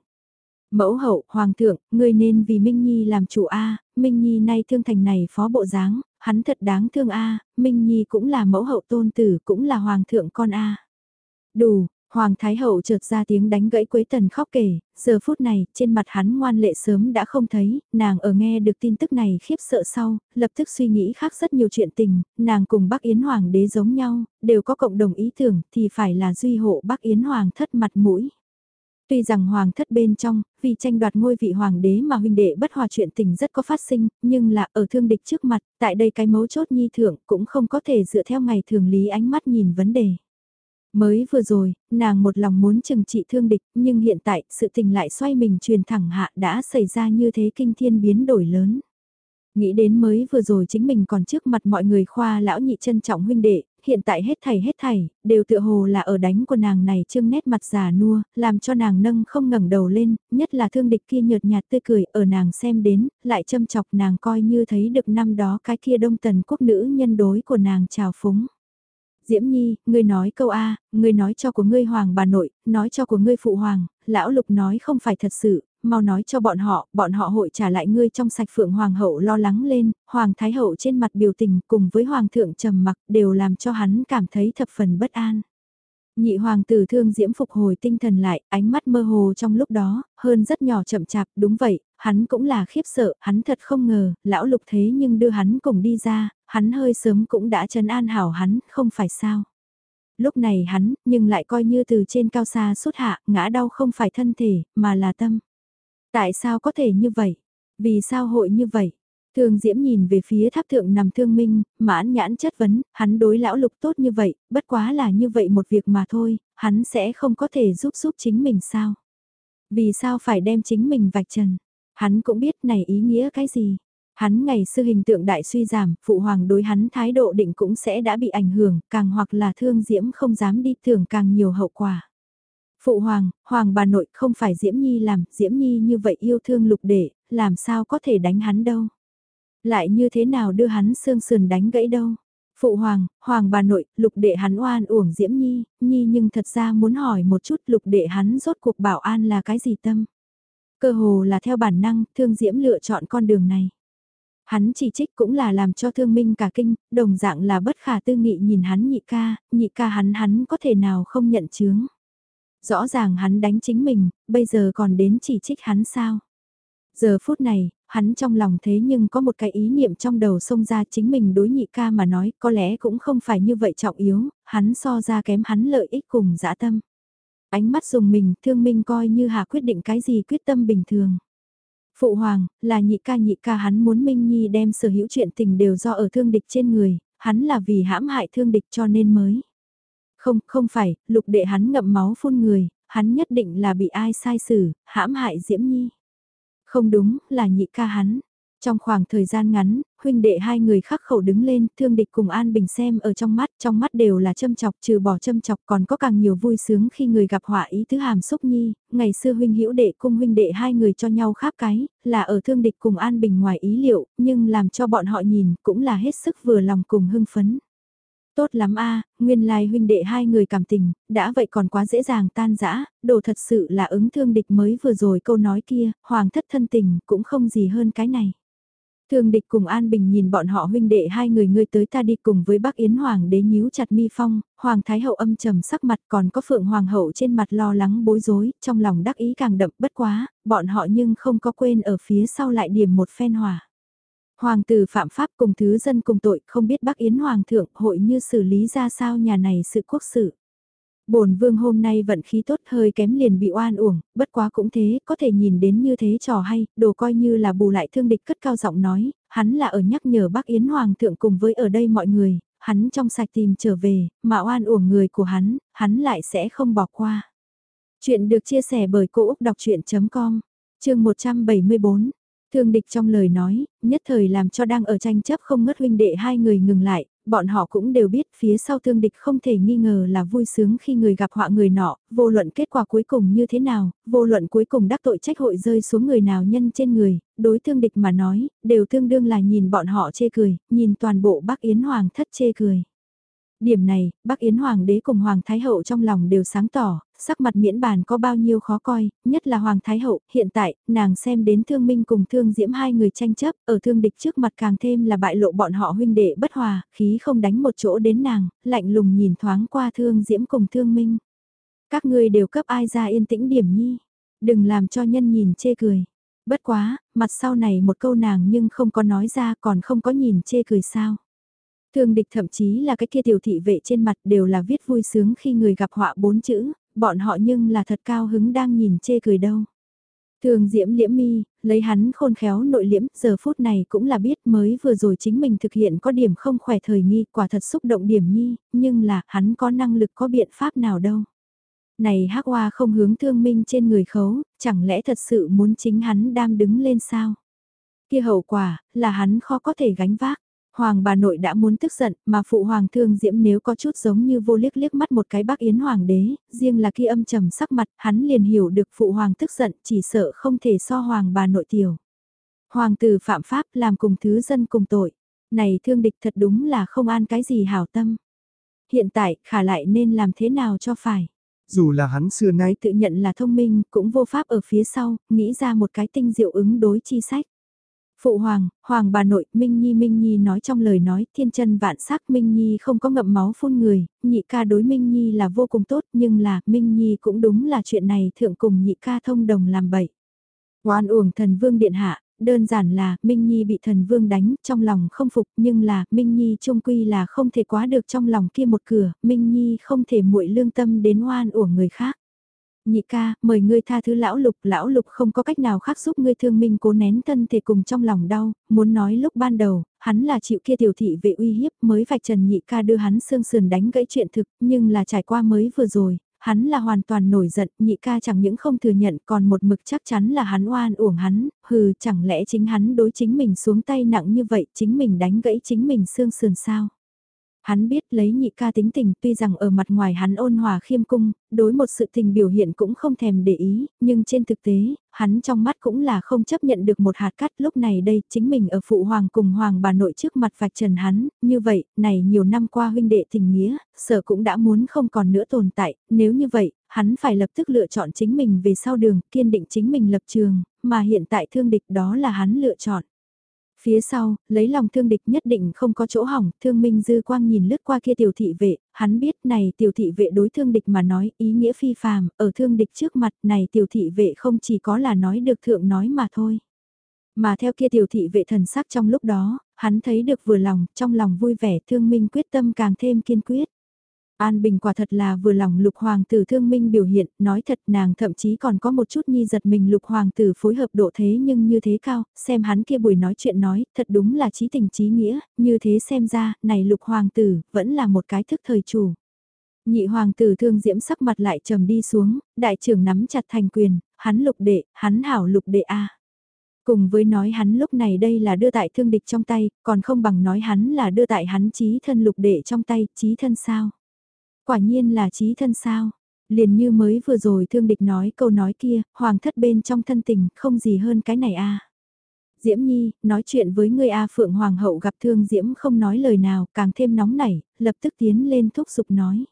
Mẫu hậu, hoàng thượng, ngươi nên vì Minh Nhi làm chủ A, Minh Nhi nay thương thành này phó bộ dáng, hắn thật đáng thương A, Minh Nhi cũng là mẫu hậu tôn tử, cũng là hoàng thượng con A. Đủ, Hoàng Thái Hậu chợt ra tiếng đánh gãy Quế Tần khóc kể, giờ phút này, trên mặt hắn ngoan lệ sớm đã không thấy, nàng ở nghe được tin tức này khiếp sợ sau, lập tức suy nghĩ khác rất nhiều chuyện tình, nàng cùng Bắc Yến Hoàng đế giống nhau, đều có cộng đồng ý tưởng, thì phải là duy hộ Bắc Yến Hoàng thất mặt mũi. Tuy rằng hoàng thất bên trong, vì tranh đoạt ngôi vị hoàng đế mà huynh đệ bất hòa chuyện tình rất có phát sinh, nhưng là ở thương địch trước mặt, tại đây cái mấu chốt nhi thượng cũng không có thể dựa theo ngày thường lý ánh mắt nhìn vấn đề. Mới vừa rồi, nàng một lòng muốn trừng trị thương địch, nhưng hiện tại sự tình lại xoay mình truyền thẳng hạ đã xảy ra như thế kinh thiên biến đổi lớn. Nghĩ đến mới vừa rồi chính mình còn trước mặt mọi người khoa lão nhị trân trọng huynh đệ, hiện tại hết thảy hết thảy, đều tựa hồ là ở đánh của nàng này trương nét mặt già nua, làm cho nàng nâng không ngẩng đầu lên, nhất là thương địch kia nhợt nhạt tươi cười ở nàng xem đến, lại châm chọc nàng coi như thấy được năm đó cái kia đông tần quốc nữ nhân đối của nàng trào phúng. Diễm Nhi, ngươi nói câu A, ngươi nói cho của ngươi hoàng bà nội, nói cho của ngươi phụ hoàng, lão lục nói không phải thật sự, mau nói cho bọn họ, bọn họ hội trả lại ngươi trong sạch phượng hoàng hậu lo lắng lên, hoàng thái hậu trên mặt biểu tình cùng với hoàng thượng trầm mặc đều làm cho hắn cảm thấy thập phần bất an. Nhị hoàng tử thương diễm phục hồi tinh thần lại, ánh mắt mơ hồ trong lúc đó, hơn rất nhỏ chậm chạp, đúng vậy, hắn cũng là khiếp sợ, hắn thật không ngờ, lão lục thế nhưng đưa hắn cùng đi ra, hắn hơi sớm cũng đã trấn an hảo hắn, không phải sao. Lúc này hắn, nhưng lại coi như từ trên cao xa sút hạ, ngã đau không phải thân thể, mà là tâm. Tại sao có thể như vậy? Vì sao hội như vậy? thường Diễm nhìn về phía tháp thượng nằm thương minh, mãn nhãn chất vấn, hắn đối lão lục tốt như vậy, bất quá là như vậy một việc mà thôi, hắn sẽ không có thể giúp giúp chính mình sao? Vì sao phải đem chính mình vạch trần? Hắn cũng biết này ý nghĩa cái gì? Hắn ngày xưa hình tượng đại suy giảm, phụ hoàng đối hắn thái độ định cũng sẽ đã bị ảnh hưởng, càng hoặc là thương Diễm không dám đi tưởng càng nhiều hậu quả. Phụ hoàng, hoàng bà nội không phải Diễm Nhi làm, Diễm Nhi như vậy yêu thương lục đệ, làm sao có thể đánh hắn đâu. Lại như thế nào đưa hắn xương sườn đánh gãy đâu. Phụ hoàng, hoàng bà nội, lục đệ hắn oan uổng Diễm Nhi, Nhi nhưng thật ra muốn hỏi một chút lục đệ hắn rốt cuộc bảo an là cái gì tâm. Cơ hồ là theo bản năng, thương Diễm lựa chọn con đường này. Hắn chỉ trích cũng là làm cho thương minh cả kinh, đồng dạng là bất khả tư nghị nhìn hắn nhị ca, nhị ca hắn hắn có thể nào không nhận chướng. Rõ ràng hắn đánh chính mình, bây giờ còn đến chỉ trích hắn sao. Giờ phút này, hắn trong lòng thế nhưng có một cái ý niệm trong đầu xông ra chính mình đối nhị ca mà nói có lẽ cũng không phải như vậy trọng yếu, hắn so ra kém hắn lợi ích cùng dã tâm. Ánh mắt dùng mình thương minh coi như hà quyết định cái gì quyết tâm bình thường. Phụ hoàng, là nhị ca nhị ca hắn muốn Minh Nhi đem sở hữu chuyện tình đều do ở thương địch trên người, hắn là vì hãm hại thương địch cho nên mới. Không, không phải, lục đệ hắn ngậm máu phun người, hắn nhất định là bị ai sai xử, hãm hại Diễm Nhi. Không đúng, là nhị ca hắn. Trong khoảng thời gian ngắn, huynh đệ hai người khắc khẩu đứng lên, thương địch cùng An Bình xem ở trong mắt, trong mắt đều là châm chọc, trừ bỏ châm chọc còn có càng nhiều vui sướng khi người gặp họa ý tứ hàm xúc nhi, ngày xưa huynh hữu đệ cùng huynh đệ hai người cho nhau kháp cái, là ở thương địch cùng An Bình ngoài ý liệu, nhưng làm cho bọn họ nhìn cũng là hết sức vừa lòng cùng hưng phấn. Tốt lắm a nguyên lai huynh đệ hai người cảm tình, đã vậy còn quá dễ dàng tan rã, đồ thật sự là ứng thương địch mới vừa rồi câu nói kia, hoàng thất thân tình cũng không gì hơn cái này. Thương địch cùng An Bình nhìn bọn họ huynh đệ hai người ngươi tới ta đi cùng với bác Yến Hoàng đế nhíu chặt mi phong, Hoàng Thái Hậu âm trầm sắc mặt còn có Phượng Hoàng Hậu trên mặt lo lắng bối rối, trong lòng đắc ý càng đậm bất quá, bọn họ nhưng không có quên ở phía sau lại điểm một phen hòa. Hoàng tử phạm pháp cùng thứ dân cùng tội không biết bác Yến Hoàng thượng hội như xử lý ra sao nhà này sự quốc sự bổn vương hôm nay vận khí tốt hơi kém liền bị oan uổng, bất quá cũng thế, có thể nhìn đến như thế trò hay, đồ coi như là bù lại thương địch cất cao giọng nói, hắn là ở nhắc nhở bác Yến Hoàng thượng cùng với ở đây mọi người, hắn trong sạch tìm trở về, mà oan uổng người của hắn, hắn lại sẽ không bỏ qua. Chuyện được chia sẻ bởi Cô Úc Đọc Chuyện.com, chương 174. Thương địch trong lời nói, nhất thời làm cho đang ở tranh chấp không ngất huynh đệ hai người ngừng lại, bọn họ cũng đều biết phía sau thương địch không thể nghi ngờ là vui sướng khi người gặp họa người nọ, vô luận kết quả cuối cùng như thế nào, vô luận cuối cùng đắc tội trách hội rơi xuống người nào nhân trên người, đối thương địch mà nói, đều tương đương là nhìn bọn họ chê cười, nhìn toàn bộ bác Yến Hoàng thất chê cười. Điểm này, bác Yến Hoàng đế cùng Hoàng Thái Hậu trong lòng đều sáng tỏ, sắc mặt miễn bàn có bao nhiêu khó coi, nhất là Hoàng Thái Hậu, hiện tại, nàng xem đến thương minh cùng thương diễm hai người tranh chấp, ở thương địch trước mặt càng thêm là bại lộ bọn họ huynh đệ bất hòa, khí không đánh một chỗ đến nàng, lạnh lùng nhìn thoáng qua thương diễm cùng thương minh. Các ngươi đều cấp ai ra yên tĩnh điểm nhi. Đừng làm cho nhân nhìn chê cười. Bất quá, mặt sau này một câu nàng nhưng không có nói ra còn không có nhìn chê cười sao. Thương địch thậm chí là cái kia tiểu thị vệ trên mặt đều là viết vui sướng khi người gặp họa bốn chữ, bọn họ nhưng là thật cao hứng đang nhìn chê cười đâu. Thường diễm liễm mi, lấy hắn khôn khéo nội liễm, giờ phút này cũng là biết mới vừa rồi chính mình thực hiện có điểm không khỏe thời nghi, quả thật xúc động điểm nhi, nhưng là hắn có năng lực có biện pháp nào đâu. Này hắc hoa không hướng thương minh trên người khấu, chẳng lẽ thật sự muốn chính hắn đam đứng lên sao? Kia hậu quả, là hắn khó có thể gánh vác. Hoàng bà nội đã muốn tức giận, mà phụ hoàng thương diễm nếu có chút giống như vô liếc liếc mắt một cái bác yến hoàng đế, riêng là khi âm trầm sắc mặt, hắn liền hiểu được phụ hoàng tức giận, chỉ sợ không thể so hoàng bà nội tiểu. Hoàng tử phạm pháp làm cùng thứ dân cùng tội. Này thương địch thật đúng là không an cái gì hảo tâm. Hiện tại, khả lại nên làm thế nào cho phải. Dù là hắn xưa nay tự nhận là thông minh, cũng vô pháp ở phía sau, nghĩ ra một cái tinh diệu ứng đối chi sách. Phụ hoàng, hoàng bà nội, Minh Nhi Minh Nhi nói trong lời nói, thiên chân vạn sắc Minh Nhi không có ngậm máu phun người, nhị ca đối Minh Nhi là vô cùng tốt, nhưng là, Minh Nhi cũng đúng là chuyện này thượng cùng nhị ca thông đồng làm bậy. Oan uổng thần vương điện hạ, đơn giản là, Minh Nhi bị thần vương đánh, trong lòng không phục, nhưng là, Minh Nhi trung quy là không thể quá được trong lòng kia một cửa, Minh Nhi không thể muội lương tâm đến oan uổng người khác. Nhị ca, mời ngươi tha thứ lão lục, lão lục không có cách nào khác giúp ngươi thương minh cố nén thân thể cùng trong lòng đau, muốn nói lúc ban đầu, hắn là chịu kia tiểu thị vệ uy hiếp mới vạch trần nhị ca đưa hắn xương sườn đánh gãy chuyện thực, nhưng là trải qua mới vừa rồi, hắn là hoàn toàn nổi giận, nhị ca chẳng những không thừa nhận còn một mực chắc chắn là hắn oan uổng hắn, hừ chẳng lẽ chính hắn đối chính mình xuống tay nặng như vậy chính mình đánh gãy chính mình xương sườn sao. Hắn biết lấy nhị ca tính tình tuy rằng ở mặt ngoài hắn ôn hòa khiêm cung, đối một sự tình biểu hiện cũng không thèm để ý, nhưng trên thực tế, hắn trong mắt cũng là không chấp nhận được một hạt cắt lúc này đây chính mình ở phụ hoàng cùng hoàng bà nội trước mặt vạch trần hắn, như vậy, này nhiều năm qua huynh đệ tình nghĩa, sở cũng đã muốn không còn nữa tồn tại, nếu như vậy, hắn phải lập tức lựa chọn chính mình về sau đường, kiên định chính mình lập trường, mà hiện tại thương địch đó là hắn lựa chọn. Phía sau, lấy lòng thương địch nhất định không có chỗ hỏng, thương minh dư quang nhìn lướt qua kia tiểu thị vệ, hắn biết này tiểu thị vệ đối thương địch mà nói ý nghĩa phi phàm, ở thương địch trước mặt này tiểu thị vệ không chỉ có là nói được thượng nói mà thôi. Mà theo kia tiểu thị vệ thần sắc trong lúc đó, hắn thấy được vừa lòng, trong lòng vui vẻ thương minh quyết tâm càng thêm kiên quyết. An Bình quả thật là vừa lòng lục hoàng tử thương minh biểu hiện, nói thật nàng thậm chí còn có một chút nhi giật mình lục hoàng tử phối hợp độ thế nhưng như thế cao, xem hắn kia buổi nói chuyện nói, thật đúng là trí tình trí nghĩa, như thế xem ra, này lục hoàng tử, vẫn là một cái thức thời chủ. Nhị hoàng tử thương diễm sắc mặt lại trầm đi xuống, đại trưởng nắm chặt thành quyền, hắn lục đệ, hắn hảo lục đệ A. Cùng với nói hắn lúc này đây là đưa tại thương địch trong tay, còn không bằng nói hắn là đưa tại hắn trí thân lục đệ trong tay, trí thân sao. Quả nhiên là trí thân sao. Liền như mới vừa rồi thương địch nói câu nói kia, hoàng thất bên trong thân tình, không gì hơn cái này a. Diễm Nhi, nói chuyện với người A Phượng Hoàng hậu gặp thương Diễm không nói lời nào, càng thêm nóng nảy, lập tức tiến lên thúc giục nói.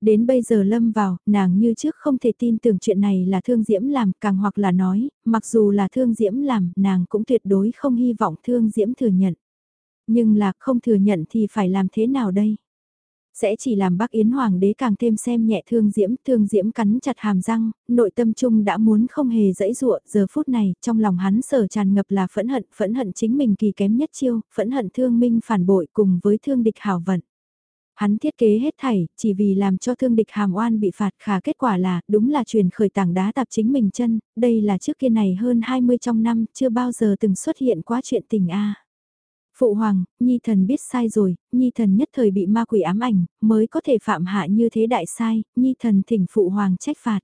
Đến bây giờ lâm vào, nàng như trước không thể tin tưởng chuyện này là thương Diễm làm, càng hoặc là nói, mặc dù là thương Diễm làm, nàng cũng tuyệt đối không hy vọng thương Diễm thừa nhận. Nhưng là không thừa nhận thì phải làm thế nào đây? Sẽ chỉ làm bác Yến Hoàng đế càng thêm xem nhẹ thương diễm, thương diễm cắn chặt hàm răng, nội tâm trung đã muốn không hề dẫy dụa, giờ phút này, trong lòng hắn sở tràn ngập là phẫn hận, phẫn hận chính mình kỳ kém nhất chiêu, phẫn hận thương minh phản bội cùng với thương địch hảo vận. Hắn thiết kế hết thảy, chỉ vì làm cho thương địch hàm oan bị phạt khả kết quả là, đúng là truyền khởi tảng đá tạp chính mình chân, đây là trước kia này hơn 20 trong năm, chưa bao giờ từng xuất hiện quá chuyện tình a Phụ hoàng, Nhi thần biết sai rồi, Nhi thần nhất thời bị ma quỷ ám ảnh, mới có thể phạm hạ như thế đại sai, Nhi thần thỉnh phụ hoàng trách phạt.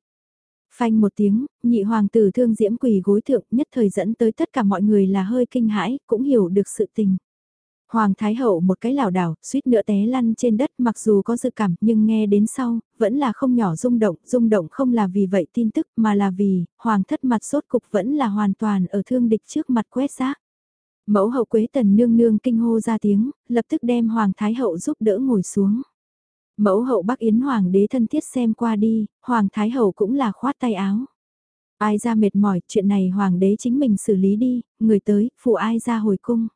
Phanh một tiếng, nhị hoàng tử thương diễm quỳ gối thượng nhất thời dẫn tới tất cả mọi người là hơi kinh hãi, cũng hiểu được sự tình. Hoàng Thái Hậu một cái lảo đảo, suýt nữa té lăn trên đất mặc dù có dự cảm nhưng nghe đến sau, vẫn là không nhỏ rung động, rung động không là vì vậy tin tức mà là vì, Hoàng thất mặt sốt cục vẫn là hoàn toàn ở thương địch trước mặt quét rác. Mẫu hậu Quế Tần nương nương kinh hô ra tiếng, lập tức đem Hoàng Thái hậu giúp đỡ ngồi xuống. Mẫu hậu Bắc Yến Hoàng đế thân thiết xem qua đi, Hoàng Thái hậu cũng là khoát tay áo. Ai ra mệt mỏi, chuyện này Hoàng đế chính mình xử lý đi, người tới, phụ ai ra hồi cung.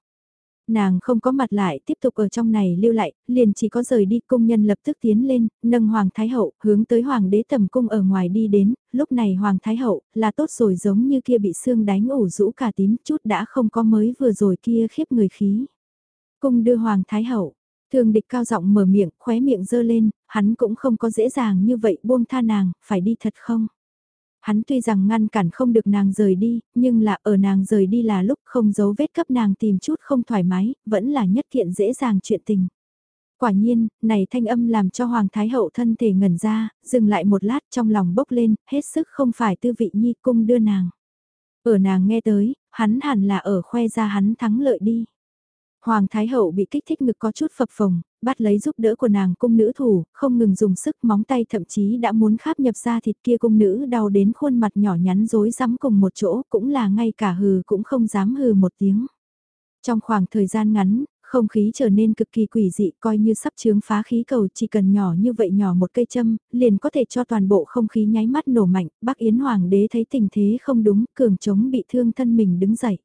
Nàng không có mặt lại tiếp tục ở trong này lưu lại, liền chỉ có rời đi công nhân lập tức tiến lên, nâng Hoàng Thái Hậu, hướng tới Hoàng đế tầm cung ở ngoài đi đến, lúc này Hoàng Thái Hậu, là tốt rồi giống như kia bị xương đánh ủ rũ cả tím chút đã không có mới vừa rồi kia khiếp người khí. Cung đưa Hoàng Thái Hậu, thường địch cao giọng mở miệng, khóe miệng dơ lên, hắn cũng không có dễ dàng như vậy buông tha nàng, phải đi thật không? Hắn tuy rằng ngăn cản không được nàng rời đi, nhưng là ở nàng rời đi là lúc không giấu vết cấp nàng tìm chút không thoải mái, vẫn là nhất kiện dễ dàng chuyện tình. Quả nhiên, này thanh âm làm cho Hoàng Thái Hậu thân thể ngẩn ra, dừng lại một lát trong lòng bốc lên, hết sức không phải tư vị nhi cung đưa nàng. Ở nàng nghe tới, hắn hẳn là ở khoe ra hắn thắng lợi đi. Hoàng Thái Hậu bị kích thích ngực có chút phập phồng, bắt lấy giúp đỡ của nàng cung nữ thủ, không ngừng dùng sức móng tay thậm chí đã muốn kháp nhập ra thịt kia cung nữ đau đến khuôn mặt nhỏ nhắn rối rắm cùng một chỗ cũng là ngay cả hừ cũng không dám hừ một tiếng. Trong khoảng thời gian ngắn, không khí trở nên cực kỳ quỷ dị coi như sắp chướng phá khí cầu chỉ cần nhỏ như vậy nhỏ một cây châm, liền có thể cho toàn bộ không khí nháy mắt nổ mạnh, bác Yến Hoàng đế thấy tình thế không đúng, cường chống bị thương thân mình đứng dậy.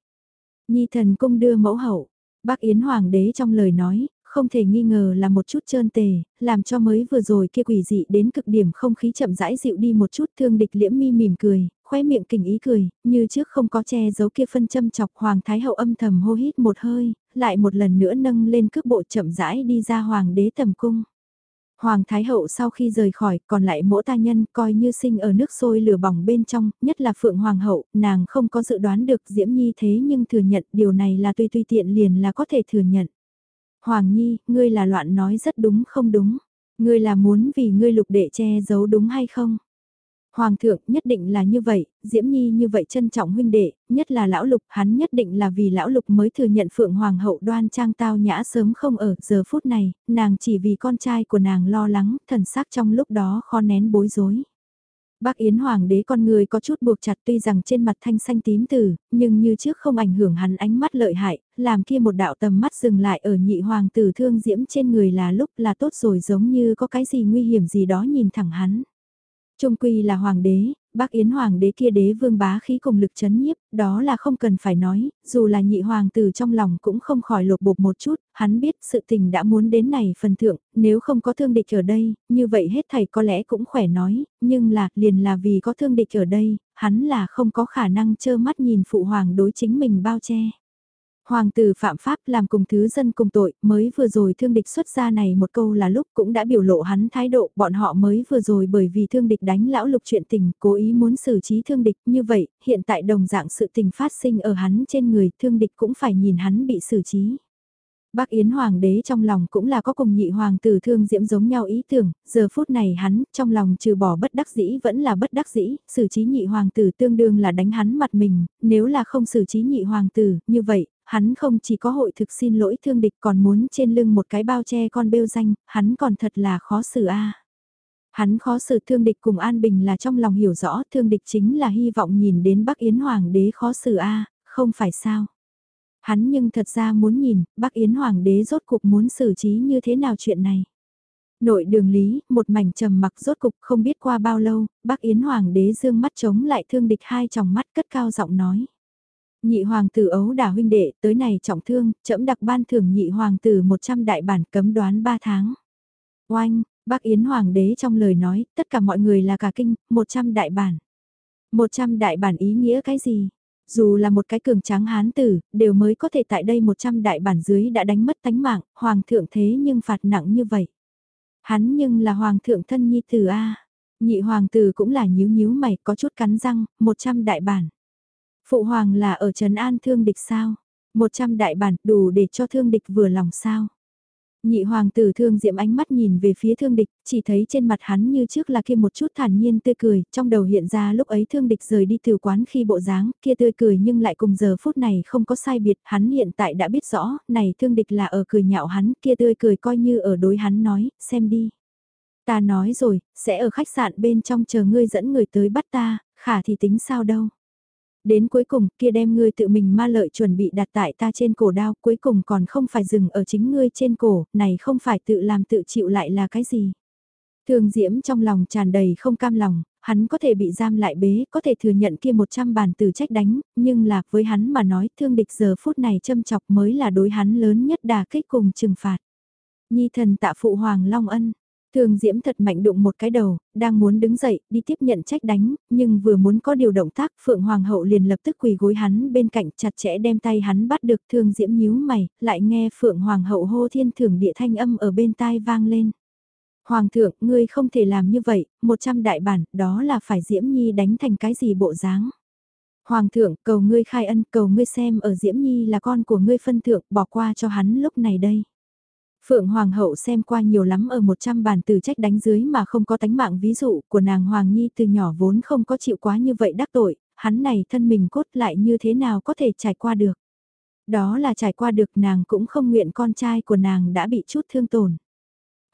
Nhi thần cung đưa mẫu hậu, bác Yến Hoàng đế trong lời nói, không thể nghi ngờ là một chút trơn tề, làm cho mới vừa rồi kia quỷ dị đến cực điểm không khí chậm rãi dịu đi một chút thương địch liễm mi mỉm cười, khoe miệng kình ý cười, như trước không có che giấu kia phân châm chọc Hoàng Thái Hậu âm thầm hô hít một hơi, lại một lần nữa nâng lên cước bộ chậm rãi đi ra Hoàng đế tầm cung. Hoàng Thái Hậu sau khi rời khỏi còn lại mỗi ta nhân coi như sinh ở nước sôi lửa bỏng bên trong, nhất là Phượng Hoàng Hậu, nàng không có dự đoán được Diễm Nhi thế nhưng thừa nhận điều này là tùy tùy tiện liền là có thể thừa nhận. Hoàng Nhi, ngươi là loạn nói rất đúng không đúng? Ngươi là muốn vì ngươi lục đệ che giấu đúng hay không? Hoàng thượng nhất định là như vậy, Diễm Nhi như vậy trân trọng huynh đệ, nhất là lão lục, hắn nhất định là vì lão lục mới thừa nhận Phượng Hoàng hậu đoan trang tao nhã sớm không ở giờ phút này, nàng chỉ vì con trai của nàng lo lắng, thần sắc trong lúc đó khó nén bối rối. Bác Yến Hoàng đế con người có chút buộc chặt tuy rằng trên mặt thanh xanh tím tử, nhưng như trước không ảnh hưởng hắn ánh mắt lợi hại, làm kia một đạo tầm mắt dừng lại ở nhị hoàng tử thương diễm trên người là lúc là tốt rồi giống như có cái gì nguy hiểm gì đó nhìn thẳng hắn. Trung quy là hoàng đế, bác Yến hoàng đế kia đế vương bá khí cùng lực chấn nhiếp, đó là không cần phải nói, dù là nhị hoàng tử trong lòng cũng không khỏi lột bột một chút, hắn biết sự tình đã muốn đến này phần thượng, nếu không có thương địch ở đây, như vậy hết thầy có lẽ cũng khỏe nói, nhưng là, liền là vì có thương địch ở đây, hắn là không có khả năng trơ mắt nhìn phụ hoàng đối chính mình bao che. Hoàng tử phạm pháp làm cùng thứ dân cùng tội, mới vừa rồi thương địch xuất ra này một câu là lúc cũng đã biểu lộ hắn thái độ, bọn họ mới vừa rồi bởi vì thương địch đánh lão lục chuyện tình, cố ý muốn xử trí thương địch, như vậy, hiện tại đồng dạng sự tình phát sinh ở hắn trên người, thương địch cũng phải nhìn hắn bị xử trí. Bác Yến Hoàng đế trong lòng cũng là có cùng nhị hoàng tử thương diễm giống nhau ý tưởng, giờ phút này hắn trong lòng trừ bỏ bất đắc dĩ vẫn là bất đắc dĩ, xử trí nhị hoàng tử tương đương là đánh hắn mặt mình, nếu là không xử trí nhị hoàng tử, như vậy, hắn không chỉ có hội thực xin lỗi thương địch còn muốn trên lưng một cái bao che con bêu danh, hắn còn thật là khó xử a. Hắn khó xử thương địch cùng An Bình là trong lòng hiểu rõ thương địch chính là hy vọng nhìn đến Bắc Yến Hoàng đế khó xử a, không phải sao. Hắn nhưng thật ra muốn nhìn, Bắc Yến Hoàng đế rốt cục muốn xử trí như thế nào chuyện này. Nội đường lý, một mảnh trầm mặc rốt cục không biết qua bao lâu, Bắc Yến Hoàng đế dương mắt chống lại thương địch hai tròng mắt cất cao giọng nói. Nhị hoàng tử ấu đả huynh đệ, tới này trọng thương, chậm đặc ban thưởng nhị hoàng tử 100 đại bản cấm đoán 3 tháng. Oanh, bác Yến hoàng đế trong lời nói, tất cả mọi người là cả kinh, 100 đại bản. 100 đại bản ý nghĩa cái gì? Dù là một cái cường tráng hán tử, đều mới có thể tại đây 100 đại bản dưới đã đánh mất tánh mạng, hoàng thượng thế nhưng phạt nặng như vậy. Hắn nhưng là hoàng thượng thân nhi tử A. Nhị hoàng tử cũng là nhíu nhíu mày, có chút cắn răng, 100 đại bản. Phụ hoàng là ở Trần An thương địch sao? 100 đại bản đủ để cho thương địch vừa lòng sao? Nhị hoàng tử thương diệm ánh mắt nhìn về phía thương địch, chỉ thấy trên mặt hắn như trước là kia một chút thản nhiên tươi cười, trong đầu hiện ra lúc ấy thương địch rời đi từ quán khi bộ dáng, kia tươi cười nhưng lại cùng giờ phút này không có sai biệt, hắn hiện tại đã biết rõ, này thương địch là ở cười nhạo hắn, kia tươi cười coi như ở đối hắn nói, xem đi. Ta nói rồi, sẽ ở khách sạn bên trong chờ ngươi dẫn người tới bắt ta, khả thì tính sao đâu đến cuối cùng kia đem ngươi tự mình ma lợi chuẩn bị đặt tại ta trên cổ đao, cuối cùng còn không phải dừng ở chính ngươi trên cổ, này không phải tự làm tự chịu lại là cái gì. Thường Diễm trong lòng tràn đầy không cam lòng, hắn có thể bị giam lại bế, có thể thừa nhận kia 100 bản từ trách đánh, nhưng là với hắn mà nói thương địch giờ phút này châm chọc mới là đối hắn lớn nhất đà kích cùng trừng phạt. Nhi thần tạ phụ Hoàng Long Ân, Thường Diễm thật mạnh đụng một cái đầu, đang muốn đứng dậy, đi tiếp nhận trách đánh, nhưng vừa muốn có điều động tác, Phượng Hoàng hậu liền lập tức quỳ gối hắn bên cạnh chặt chẽ đem tay hắn bắt được Thường Diễm nhíu mày, lại nghe Phượng Hoàng hậu hô thiên thưởng địa thanh âm ở bên tai vang lên. Hoàng thượng, ngươi không thể làm như vậy, một trăm đại bản, đó là phải Diễm Nhi đánh thành cái gì bộ dáng. Hoàng thượng, cầu ngươi khai ân, cầu ngươi xem ở Diễm Nhi là con của ngươi phân thượng, bỏ qua cho hắn lúc này đây. Phượng Hoàng hậu xem qua nhiều lắm ở 100 bản từ trách đánh dưới mà không có tánh mạng ví dụ của nàng Hoàng Nhi từ nhỏ vốn không có chịu quá như vậy đắc tội, hắn này thân mình cốt lại như thế nào có thể trải qua được. Đó là trải qua được nàng cũng không nguyện con trai của nàng đã bị chút thương tổn.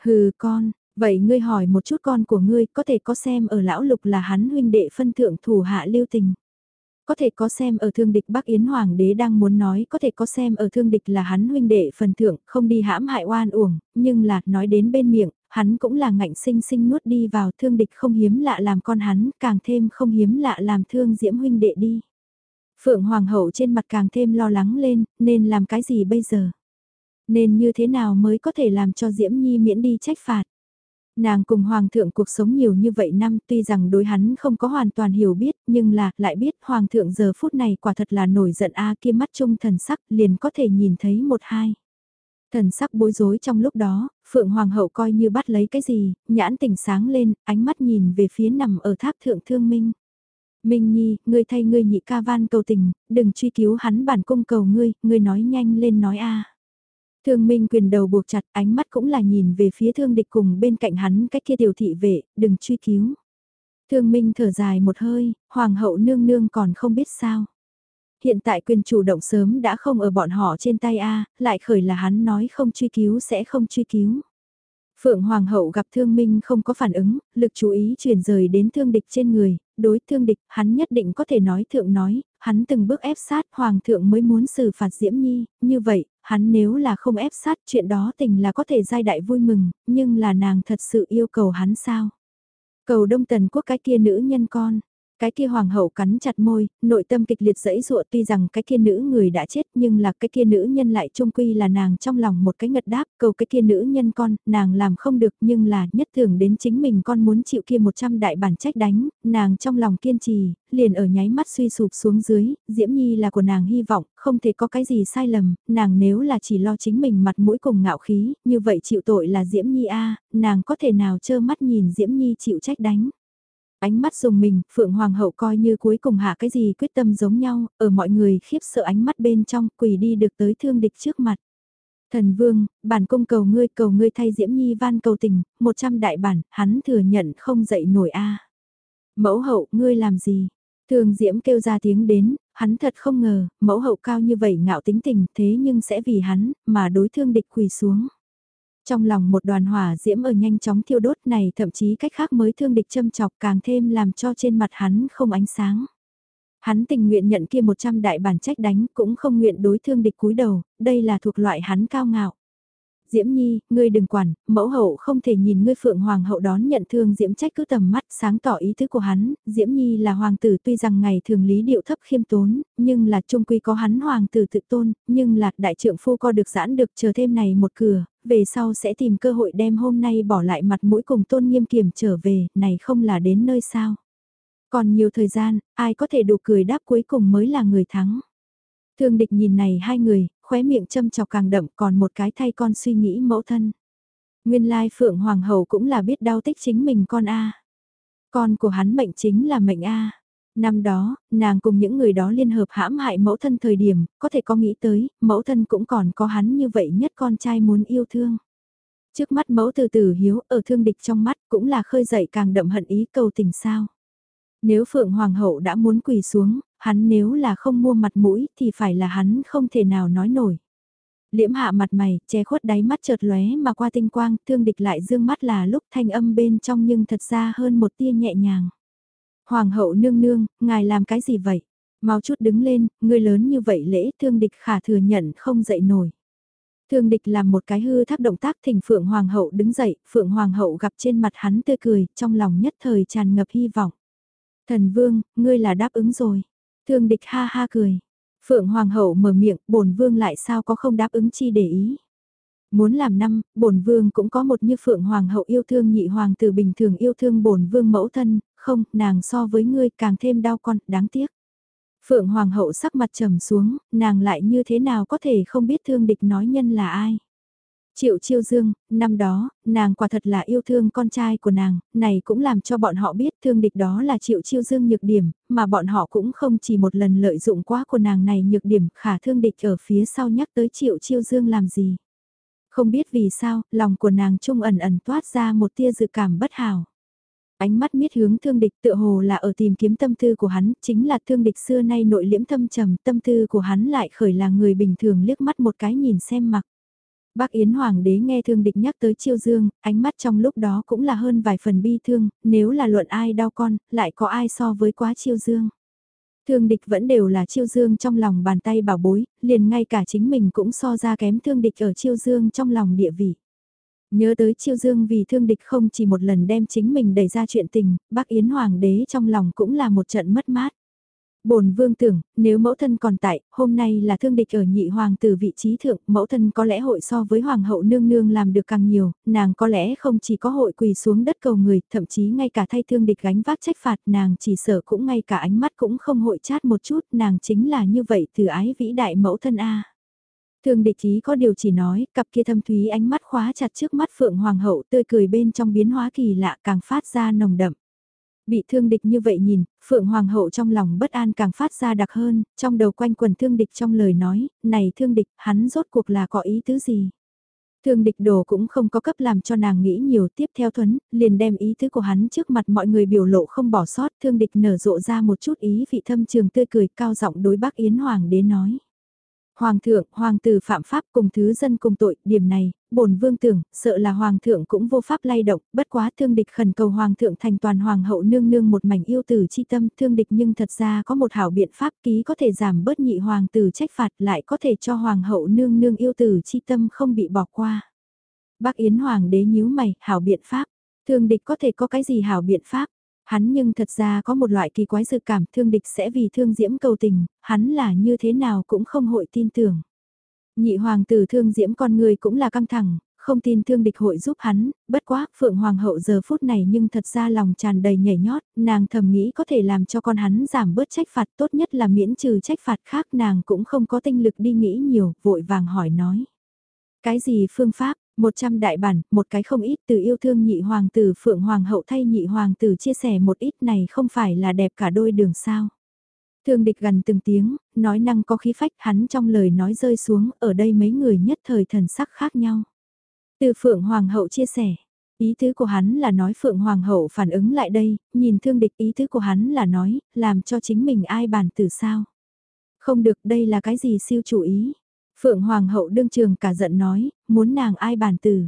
Hừ con, vậy ngươi hỏi một chút con của ngươi có thể có xem ở lão lục là hắn huynh đệ phân thượng thủ hạ lưu tình. Có thể có xem ở thương địch Bắc Yến Hoàng đế đang muốn nói có thể có xem ở thương địch là hắn huynh đệ phần thượng, không đi hãm hại oan uổng, nhưng là nói đến bên miệng, hắn cũng là ngạnh sinh sinh nuốt đi vào thương địch không hiếm lạ làm con hắn, càng thêm không hiếm lạ làm thương diễm huynh đệ đi. Phượng Hoàng hậu trên mặt càng thêm lo lắng lên, nên làm cái gì bây giờ? Nên như thế nào mới có thể làm cho Diễm Nhi miễn đi trách phạt? Nàng cùng Hoàng thượng cuộc sống nhiều như vậy năm tuy rằng đối hắn không có hoàn toàn hiểu biết nhưng là lại biết Hoàng thượng giờ phút này quả thật là nổi giận a kia mắt trung thần sắc liền có thể nhìn thấy một hai. Thần sắc bối rối trong lúc đó, Phượng Hoàng hậu coi như bắt lấy cái gì, nhãn tỉnh sáng lên, ánh mắt nhìn về phía nằm ở tháp thượng thương minh. Minh Nhi, ngươi thay ngươi nhị ca van cầu tình, đừng truy cứu hắn bản cung cầu ngươi, ngươi nói nhanh lên nói a. Thương Minh quyền đầu buộc chặt, ánh mắt cũng là nhìn về phía thương địch cùng bên cạnh hắn cách kia tiểu thị vệ, đừng truy cứu. Thương Minh thở dài một hơi, hoàng hậu nương nương còn không biết sao. Hiện tại quyền chủ động sớm đã không ở bọn họ trên tay A, lại khởi là hắn nói không truy cứu sẽ không truy cứu. Phượng Hoàng hậu gặp thương minh không có phản ứng, lực chú ý chuyển rời đến thương địch trên người, đối thương địch, hắn nhất định có thể nói thượng nói, hắn từng bước ép sát Hoàng thượng mới muốn xử phạt Diễm Nhi, như vậy, hắn nếu là không ép sát chuyện đó tình là có thể giai đại vui mừng, nhưng là nàng thật sự yêu cầu hắn sao? Cầu đông tần quốc cái kia nữ nhân con, cái kia hoàng hậu cắn chặt môi, nội tâm kịch liệt dẫy dụa tuy rằng cái kia nữ người đã chết nhưng là cái kia nữ nhân lại trung quy là nàng trong lòng một cái ngật đáp cầu cái kia nữ nhân con, nàng làm không được nhưng là nhất thường đến chính mình con muốn chịu kia 100 đại bản trách đánh, nàng trong lòng kiên trì, liền ở nháy mắt suy sụp xuống dưới, Diễm Nhi là của nàng hy vọng, không thể có cái gì sai lầm, nàng nếu là chỉ lo chính mình mặt mũi cùng ngạo khí, như vậy chịu tội là Diễm Nhi a nàng có thể nào trơ mắt nhìn Diễm Nhi chịu trách đánh. Ánh mắt dùng mình, Phượng Hoàng hậu coi như cuối cùng hạ cái gì quyết tâm giống nhau, ở mọi người khiếp sợ ánh mắt bên trong quỳ đi được tới thương địch trước mặt. Thần vương, bản cung cầu ngươi cầu ngươi thay Diễm Nhi van cầu tình, 100 đại bản, hắn thừa nhận không dậy nổi a. Mẫu hậu, ngươi làm gì? Thường Diễm kêu ra tiếng đến, hắn thật không ngờ, mẫu hậu cao như vậy ngạo tính tình thế nhưng sẽ vì hắn, mà đối thương địch quỳ xuống. Trong lòng một đoàn hỏa diễm ở nhanh chóng thiêu đốt này thậm chí cách khác mới thương địch châm chọc càng thêm làm cho trên mặt hắn không ánh sáng. Hắn tình nguyện nhận kia 100 đại bản trách đánh cũng không nguyện đối thương địch cúi đầu, đây là thuộc loại hắn cao ngạo. Diễm Nhi, ngươi đừng quản, mẫu hậu không thể nhìn ngươi phượng hoàng hậu đón nhận thương Diễm trách cứ tầm mắt sáng tỏ ý thức của hắn, Diễm Nhi là hoàng tử tuy rằng ngày thường lý điệu thấp khiêm tốn, nhưng là trung quy có hắn hoàng tử tự tôn, nhưng là đại trượng phu co được giãn được chờ thêm này một cửa, về sau sẽ tìm cơ hội đem hôm nay bỏ lại mặt mũi cùng tôn nghiêm kiểm trở về, này không là đến nơi sao. Còn nhiều thời gian, ai có thể đủ cười đáp cuối cùng mới là người thắng. Thương địch nhìn này hai người, khóe miệng châm chọc càng đậm còn một cái thay con suy nghĩ mẫu thân. Nguyên lai Phượng Hoàng hậu cũng là biết đau tích chính mình con A. Con của hắn mệnh chính là mệnh A. Năm đó, nàng cùng những người đó liên hợp hãm hại mẫu thân thời điểm, có thể có nghĩ tới, mẫu thân cũng còn có hắn như vậy nhất con trai muốn yêu thương. Trước mắt mẫu từ từ hiếu ở thương địch trong mắt cũng là khơi dậy càng đậm hận ý cầu tình sao. Nếu Phượng Hoàng hậu đã muốn quỳ xuống, hắn nếu là không mua mặt mũi thì phải là hắn không thể nào nói nổi. Liễm hạ mặt mày, che khuất đáy mắt chợt lóe mà qua tinh quang, thương địch lại dương mắt là lúc thanh âm bên trong nhưng thật ra hơn một tia nhẹ nhàng. Hoàng hậu nương nương, ngài làm cái gì vậy? Mau chút đứng lên, người lớn như vậy lễ thương địch khả thừa nhận không dậy nổi. Thương địch làm một cái hư thác động tác thỉnh Phượng Hoàng hậu đứng dậy, Phượng Hoàng hậu gặp trên mặt hắn tươi cười, trong lòng nhất thời tràn ngập hy vọng. Thần vương, ngươi là đáp ứng rồi. Thương địch ha ha cười. Phượng Hoàng hậu mở miệng, bổn vương lại sao có không đáp ứng chi để ý. Muốn làm năm, bổn vương cũng có một như Phượng Hoàng hậu yêu thương nhị hoàng tử bình thường yêu thương bổn vương mẫu thân, không, nàng so với ngươi càng thêm đau con, đáng tiếc. Phượng Hoàng hậu sắc mặt trầm xuống, nàng lại như thế nào có thể không biết thương địch nói nhân là ai. Triệu Chiêu Dương, năm đó, nàng quả thật là yêu thương con trai của nàng, này cũng làm cho bọn họ biết thương địch đó là Triệu Chiêu Dương nhược điểm, mà bọn họ cũng không chỉ một lần lợi dụng quá của nàng này nhược điểm khả thương địch ở phía sau nhắc tới Triệu Chiêu Dương làm gì. Không biết vì sao, lòng của nàng trung ẩn ẩn toát ra một tia dự cảm bất hảo. Ánh mắt miết hướng thương địch tựa hồ là ở tìm kiếm tâm tư của hắn, chính là thương địch xưa nay nội liễm thâm trầm, tâm tư của hắn lại khởi là người bình thường liếc mắt một cái nhìn xem mặc. Bác Yến Hoàng đế nghe thương địch nhắc tới chiêu dương, ánh mắt trong lúc đó cũng là hơn vài phần bi thương, nếu là luận ai đau con, lại có ai so với quá chiêu dương. Thương địch vẫn đều là chiêu dương trong lòng bàn tay bảo bối, liền ngay cả chính mình cũng so ra kém thương địch ở chiêu dương trong lòng địa vị. Nhớ tới chiêu dương vì thương địch không chỉ một lần đem chính mình đẩy ra chuyện tình, bác Yến Hoàng đế trong lòng cũng là một trận mất mát bổn vương tưởng, nếu mẫu thân còn tại, hôm nay là thương địch ở nhị hoàng tử vị trí thượng, mẫu thân có lẽ hội so với hoàng hậu nương nương làm được càng nhiều, nàng có lẽ không chỉ có hội quỳ xuống đất cầu người, thậm chí ngay cả thay thương địch gánh vác trách phạt, nàng chỉ sợ cũng ngay cả ánh mắt cũng không hội chát một chút, nàng chính là như vậy từ ái vĩ đại mẫu thân A. Thương địch ý có điều chỉ nói, cặp kia thâm thúy ánh mắt khóa chặt trước mắt phượng hoàng hậu tươi cười bên trong biến hóa kỳ lạ càng phát ra nồng đậm. Bị thương địch như vậy nhìn, Phượng Hoàng hậu trong lòng bất an càng phát ra đặc hơn, trong đầu quanh quần thương địch trong lời nói, này thương địch, hắn rốt cuộc là có ý tứ gì? Thương địch đồ cũng không có cấp làm cho nàng nghĩ nhiều tiếp theo thuấn, liền đem ý tứ của hắn trước mặt mọi người biểu lộ không bỏ sót, thương địch nở rộ ra một chút ý vị thâm trường tươi cười cao giọng đối bác Yến Hoàng đế nói. Hoàng thượng, hoàng tử phạm pháp cùng thứ dân cùng tội, điểm này, bổn vương tưởng, sợ là hoàng thượng cũng vô pháp lay động, bất quá thương địch khẩn cầu hoàng thượng thành toàn hoàng hậu nương nương một mảnh yêu tử chi tâm, thương địch nhưng thật ra có một hảo biện pháp ký có thể giảm bớt nhị hoàng tử trách phạt lại có thể cho hoàng hậu nương nương yêu tử chi tâm không bị bỏ qua. Bác Yến hoàng đế nhíu mày, hảo biện pháp, thương địch có thể có cái gì hảo biện pháp, Hắn nhưng thật ra có một loại kỳ quái dự cảm thương địch sẽ vì thương diễm cầu tình, hắn là như thế nào cũng không hội tin tưởng. Nhị hoàng tử thương diễm con người cũng là căng thẳng, không tin thương địch hội giúp hắn, bất quá, Phượng Hoàng hậu giờ phút này nhưng thật ra lòng tràn đầy nhảy nhót, nàng thầm nghĩ có thể làm cho con hắn giảm bớt trách phạt tốt nhất là miễn trừ trách phạt khác nàng cũng không có tinh lực đi nghĩ nhiều, vội vàng hỏi nói. Cái gì phương pháp, một trăm đại bản, một cái không ít từ yêu thương nhị hoàng tử Phượng Hoàng hậu thay nhị hoàng tử chia sẻ một ít này không phải là đẹp cả đôi đường sao. Thương địch gần từng tiếng, nói năng có khí phách hắn trong lời nói rơi xuống, ở đây mấy người nhất thời thần sắc khác nhau. Từ Phượng Hoàng hậu chia sẻ, ý tứ của hắn là nói Phượng Hoàng hậu phản ứng lại đây, nhìn thương địch ý tứ của hắn là nói, làm cho chính mình ai bản từ sao. Không được đây là cái gì siêu chủ ý. Phượng Hoàng hậu đương trường cả giận nói, muốn nàng ai bàn từ.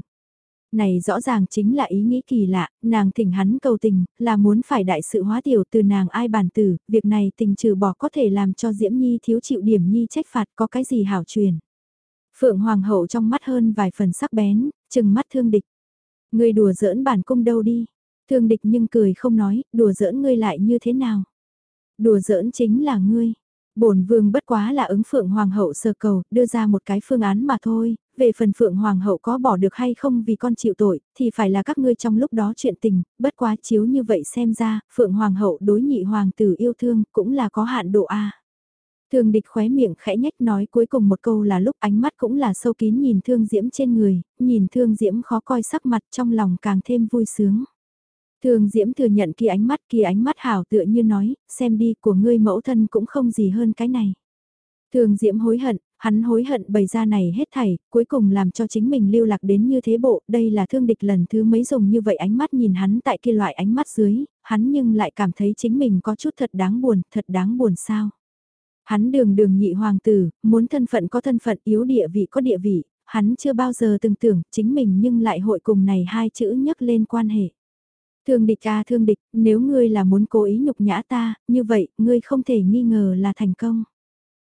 Này rõ ràng chính là ý nghĩ kỳ lạ, nàng thỉnh hắn cầu tình, là muốn phải đại sự hóa tiểu từ nàng ai bàn từ, việc này tình trừ bỏ có thể làm cho Diễm Nhi thiếu chịu điểm Nhi trách phạt có cái gì hảo truyền. Phượng Hoàng hậu trong mắt hơn vài phần sắc bén, chừng mắt thương địch. Người đùa giỡn bản cung đâu đi. Thương địch nhưng cười không nói, đùa giỡn ngươi lại như thế nào. Đùa giỡn chính là ngươi bổn vương bất quá là ứng phượng hoàng hậu sơ cầu, đưa ra một cái phương án mà thôi, về phần phượng hoàng hậu có bỏ được hay không vì con chịu tội, thì phải là các ngươi trong lúc đó chuyện tình, bất quá chiếu như vậy xem ra, phượng hoàng hậu đối nhị hoàng tử yêu thương cũng là có hạn độ A. thường địch khóe miệng khẽ nhách nói cuối cùng một câu là lúc ánh mắt cũng là sâu kín nhìn thương diễm trên người, nhìn thương diễm khó coi sắc mặt trong lòng càng thêm vui sướng. Thường Diễm thừa nhận kia ánh mắt kia ánh mắt hảo tựa như nói, xem đi của ngươi mẫu thân cũng không gì hơn cái này. Thường Diễm hối hận, hắn hối hận bày ra này hết thảy, cuối cùng làm cho chính mình lưu lạc đến như thế bộ, đây là thương địch lần thứ mấy dùng như vậy ánh mắt nhìn hắn tại kia loại ánh mắt dưới, hắn nhưng lại cảm thấy chính mình có chút thật đáng buồn, thật đáng buồn sao. Hắn đường đường nhị hoàng tử, muốn thân phận có thân phận yếu địa vị có địa vị, hắn chưa bao giờ từng tưởng chính mình nhưng lại hội cùng này hai chữ nhắc lên quan hệ. Thương địch a thương địch, nếu ngươi là muốn cố ý nhục nhã ta, như vậy, ngươi không thể nghi ngờ là thành công.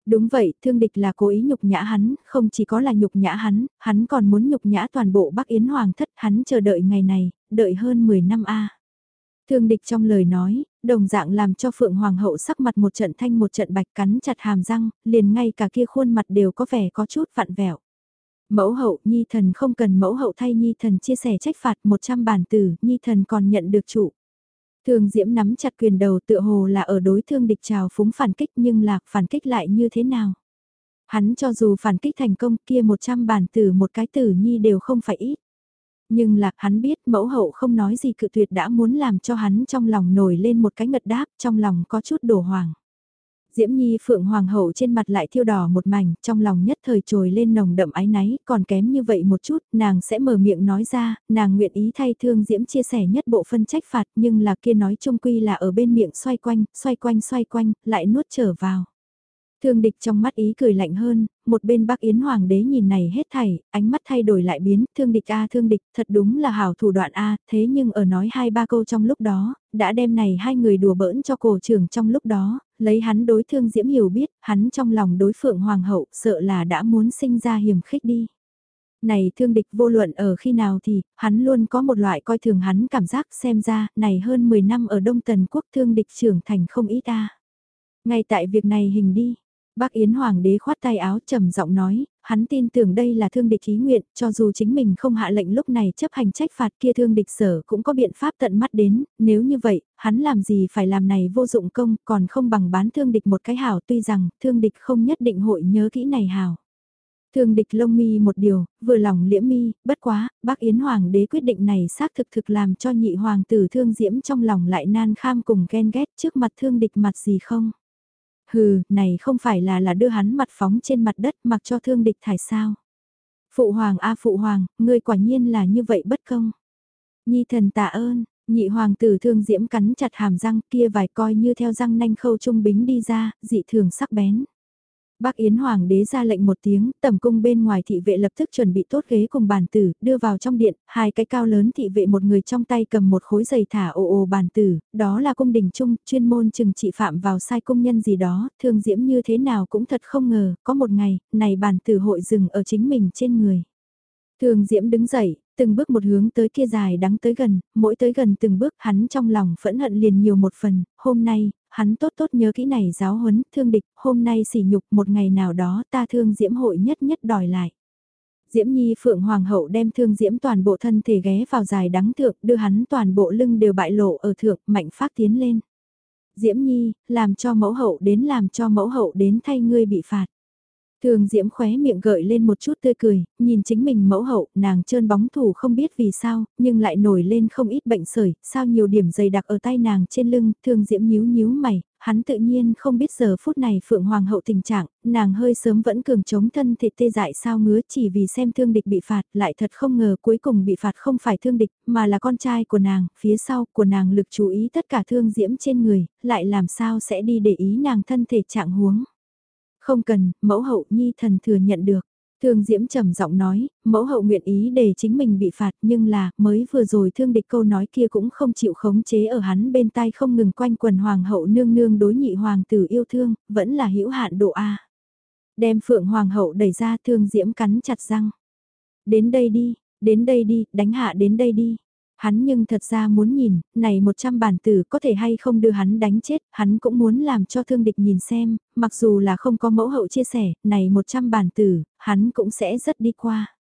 Đúng vậy, thương địch là cố ý nhục nhã hắn, không chỉ có là nhục nhã hắn, hắn còn muốn nhục nhã toàn bộ Bắc Yến Hoàng thất, hắn chờ đợi ngày này, đợi hơn 10 năm a. Thương địch trong lời nói, đồng dạng làm cho Phượng Hoàng hậu sắc mặt một trận thanh một trận bạch cắn chặt hàm răng, liền ngay cả kia khuôn mặt đều có vẻ có chút vặn vẹo. Mẫu hậu, Nhi thần không cần mẫu hậu thay Nhi thần chia sẻ trách phạt 100 bản tử, Nhi thần còn nhận được chủ. Thường Diễm nắm chặt quyền đầu tựa hồ là ở đối thương địch trào phúng phản kích nhưng lạc phản kích lại như thế nào. Hắn cho dù phản kích thành công kia 100 bản tử một cái tử Nhi đều không phải ít. Nhưng lạc hắn biết mẫu hậu không nói gì cự tuyệt đã muốn làm cho hắn trong lòng nổi lên một cái ngật đáp trong lòng có chút đổ hoàng. Diễm Nhi Phượng Hoàng hậu trên mặt lại thiêu đỏ một mảnh, trong lòng nhất thời trồi lên nồng đậm ái náy, còn kém như vậy một chút, nàng sẽ mở miệng nói ra, nàng nguyện ý thay thương Diễm chia sẻ nhất bộ phân trách phạt, nhưng là kia nói chung quy là ở bên miệng xoay quanh, xoay quanh xoay quanh, lại nuốt trở vào. Thương địch trong mắt ý cười lạnh hơn, một bên bác Yến Hoàng đế nhìn này hết thảy, ánh mắt thay đổi lại biến, thương địch a thương địch, thật đúng là hảo thủ đoạn a thế nhưng ở nói hai ba câu trong lúc đó, đã đem này hai người đùa bỡn cho cổ trưởng trong lúc đó, lấy hắn đối thương diễm hiểu biết, hắn trong lòng đối phượng hoàng hậu sợ là đã muốn sinh ra hiểm khích đi. Này thương địch vô luận ở khi nào thì, hắn luôn có một loại coi thường hắn cảm giác xem ra, này hơn 10 năm ở Đông Tần Quốc thương địch trưởng thành không ít ta. Ngay tại việc này hình đi, Bác Yến Hoàng đế khoát tay áo trầm giọng nói, hắn tin tưởng đây là thương địch ý nguyện, cho dù chính mình không hạ lệnh lúc này chấp hành trách phạt kia thương địch sở cũng có biện pháp tận mắt đến, nếu như vậy, hắn làm gì phải làm này vô dụng công, còn không bằng bán thương địch một cái hảo tuy rằng thương địch không nhất định hội nhớ kỹ này hảo. Thương địch lông mi một điều, vừa lòng liễm mi, bất quá, bác Yến Hoàng đế quyết định này xác thực thực làm cho nhị hoàng tử thương diễm trong lòng lại nan kham cùng ghen ghét trước mặt thương địch mặt gì không. Hừ, này không phải là là đưa hắn mặt phóng trên mặt đất mặc cho thương địch thải sao. Phụ hoàng a phụ hoàng, ngươi quả nhiên là như vậy bất công. Nhi thần tạ ơn, nhị hoàng tử thương diễm cắn chặt hàm răng kia vài coi như theo răng nanh khâu trung bính đi ra, dị thường sắc bén. Bác Yến Hoàng đế ra lệnh một tiếng, tầm cung bên ngoài thị vệ lập tức chuẩn bị tốt ghế cùng bàn tử, đưa vào trong điện, hai cái cao lớn thị vệ một người trong tay cầm một khối giày thả ồ ồ bàn tử, đó là cung đình trung, chuyên môn chừng trị phạm vào sai công nhân gì đó, thương diễm như thế nào cũng thật không ngờ, có một ngày, này bàn tử hội dừng ở chính mình trên người. Thường Diễm đứng dậy, từng bước một hướng tới kia dài đắng tới gần, mỗi tới gần từng bước hắn trong lòng phẫn hận liền nhiều một phần, hôm nay, hắn tốt tốt nhớ kỹ này giáo huấn, thương địch, hôm nay sỉ nhục một ngày nào đó ta thương diễm hội nhất nhất đòi lại. Diễm Nhi Phượng Hoàng hậu đem thương diễm toàn bộ thân thể ghé vào dài đắng thượng, đưa hắn toàn bộ lưng đều bại lộ ở thượng, mạnh phát tiến lên. Diễm Nhi, làm cho mẫu hậu đến làm cho mẫu hậu đến thay ngươi bị phạt. Thường Diễm khóe miệng gợi lên một chút tươi cười, nhìn chính mình mẫu hậu, nàng trơn bóng thủ không biết vì sao, nhưng lại nổi lên không ít bệnh sởi, sao nhiều điểm dày đặc ở tay nàng trên lưng, Thường Diễm nhíu nhíu mày, hắn tự nhiên không biết giờ phút này Phượng Hoàng hậu tình trạng, nàng hơi sớm vẫn cường chống thân thịt tê dại sao ngứa chỉ vì xem thương địch bị phạt, lại thật không ngờ cuối cùng bị phạt không phải thương địch, mà là con trai của nàng, phía sau của nàng lực chú ý tất cả thương diễm trên người, lại làm sao sẽ đi để ý nàng thân thể trạng huống. Không cần, mẫu hậu nhi thần thừa nhận được. Thương Diễm trầm giọng nói, mẫu hậu nguyện ý để chính mình bị phạt nhưng là, mới vừa rồi thương địch câu nói kia cũng không chịu khống chế ở hắn bên tai không ngừng quanh quần hoàng hậu nương nương đối nhị hoàng tử yêu thương, vẫn là hữu hạn độ A. Đem phượng hoàng hậu đẩy ra thương Diễm cắn chặt răng. Đến đây đi, đến đây đi, đánh hạ đến đây đi. Hắn nhưng thật ra muốn nhìn, này 100 bản tử có thể hay không đưa hắn đánh chết, hắn cũng muốn làm cho thương địch nhìn xem, mặc dù là không có mẫu hậu chia sẻ, này 100 bản tử, hắn cũng sẽ rất đi qua.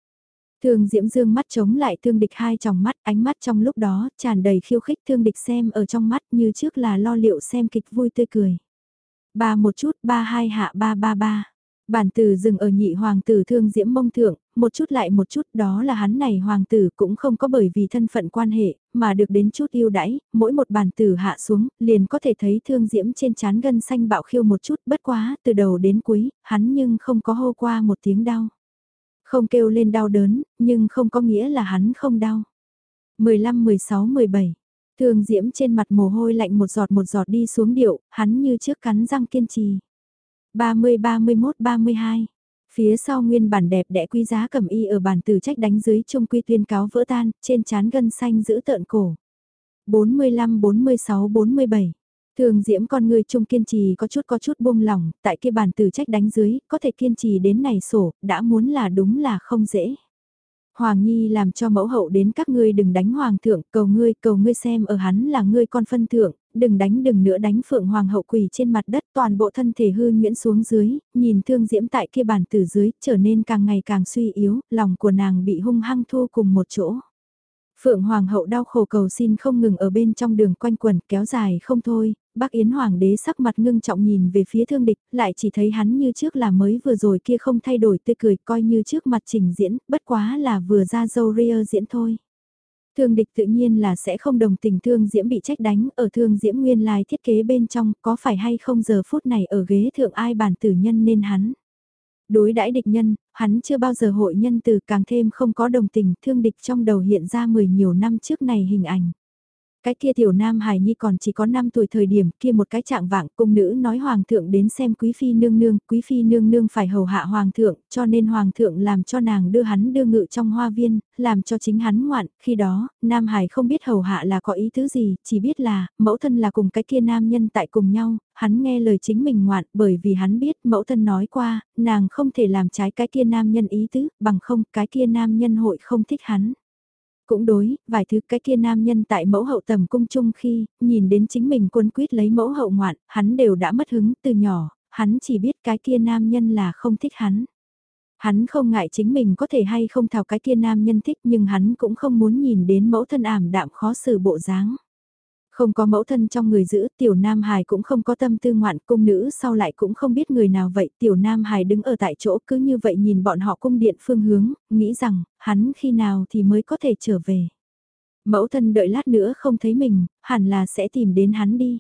Thương Diễm Dương mắt chống lại thương địch hai tròng mắt, ánh mắt trong lúc đó tràn đầy khiêu khích thương địch xem ở trong mắt như trước là lo liệu xem kịch vui tươi cười. Ba một chút, ba hai hạ ba ba ba. Bản từ dừng ở nhị hoàng tử thương diễm mông thượng, một chút lại một chút đó là hắn này hoàng tử cũng không có bởi vì thân phận quan hệ, mà được đến chút yêu đãi, mỗi một bản tử hạ xuống, liền có thể thấy thương diễm trên chán gân xanh bạo khiêu một chút bất quá, từ đầu đến cuối, hắn nhưng không có hô qua một tiếng đau. Không kêu lên đau đớn, nhưng không có nghĩa là hắn không đau. 15, 16, 17 Thương diễm trên mặt mồ hôi lạnh một giọt một giọt đi xuống điệu, hắn như trước cắn răng kiên trì. 30, 31, 32. Phía sau nguyên bản đẹp đẽ quý giá cầm y ở bản tử trách đánh dưới trung quy tuyên cáo vỡ tan, trên chán gân xanh giữ tợn cổ. 45, 46, 47. Thường diễm con người trung kiên trì có chút có chút buông lỏng, tại kia bản tử trách đánh dưới, có thể kiên trì đến này sổ, đã muốn là đúng là không dễ. Hoàng Nhi làm cho mẫu hậu đến các ngươi đừng đánh hoàng thượng, cầu ngươi, cầu ngươi xem ở hắn là ngươi con phân thượng, đừng đánh đừng nữa đánh phượng hoàng hậu quỳ trên mặt đất toàn bộ thân thể hư nguyễn xuống dưới, nhìn thương diễm tại kia bàn từ dưới, trở nên càng ngày càng suy yếu, lòng của nàng bị hung hăng thu cùng một chỗ. Phượng Hoàng hậu đau khổ cầu xin không ngừng ở bên trong đường quanh quần kéo dài không thôi, bác Yến Hoàng đế sắc mặt ngưng trọng nhìn về phía thương địch, lại chỉ thấy hắn như trước là mới vừa rồi kia không thay đổi tươi cười coi như trước mặt trình diễn, bất quá là vừa ra dâu ria diễn thôi. Thương địch tự nhiên là sẽ không đồng tình thương diễm bị trách đánh ở thương diễm nguyên lai thiết kế bên trong có phải hay không giờ phút này ở ghế thượng ai bản tử nhân nên hắn. Đối đãi địch nhân, hắn chưa bao giờ hội nhân từ càng thêm không có đồng tình thương địch trong đầu hiện ra mười nhiều năm trước này hình ảnh. Cái kia tiểu nam hài nhi còn chỉ có 5 tuổi thời điểm kia một cái trạng vạng cung nữ nói hoàng thượng đến xem quý phi nương nương, quý phi nương nương phải hầu hạ hoàng thượng, cho nên hoàng thượng làm cho nàng đưa hắn đưa ngự trong hoa viên, làm cho chính hắn ngoạn, khi đó, nam hài không biết hầu hạ là có ý thứ gì, chỉ biết là, mẫu thân là cùng cái kia nam nhân tại cùng nhau, hắn nghe lời chính mình ngoạn bởi vì hắn biết mẫu thân nói qua, nàng không thể làm trái cái kia nam nhân ý tứ, bằng không cái kia nam nhân hội không thích hắn. Cũng đối, vài thứ cái kia nam nhân tại mẫu hậu tầm cung chung khi, nhìn đến chính mình quân quyết lấy mẫu hậu ngoạn, hắn đều đã mất hứng từ nhỏ, hắn chỉ biết cái kia nam nhân là không thích hắn. Hắn không ngại chính mình có thể hay không thảo cái kia nam nhân thích nhưng hắn cũng không muốn nhìn đến mẫu thân ảm đạm khó xử bộ dáng. Không có mẫu thân trong người giữ, tiểu nam hài cũng không có tâm tư ngoạn, cung nữ sau lại cũng không biết người nào vậy, tiểu nam hài đứng ở tại chỗ cứ như vậy nhìn bọn họ cung điện phương hướng, nghĩ rằng, hắn khi nào thì mới có thể trở về. Mẫu thân đợi lát nữa không thấy mình, hẳn là sẽ tìm đến hắn đi.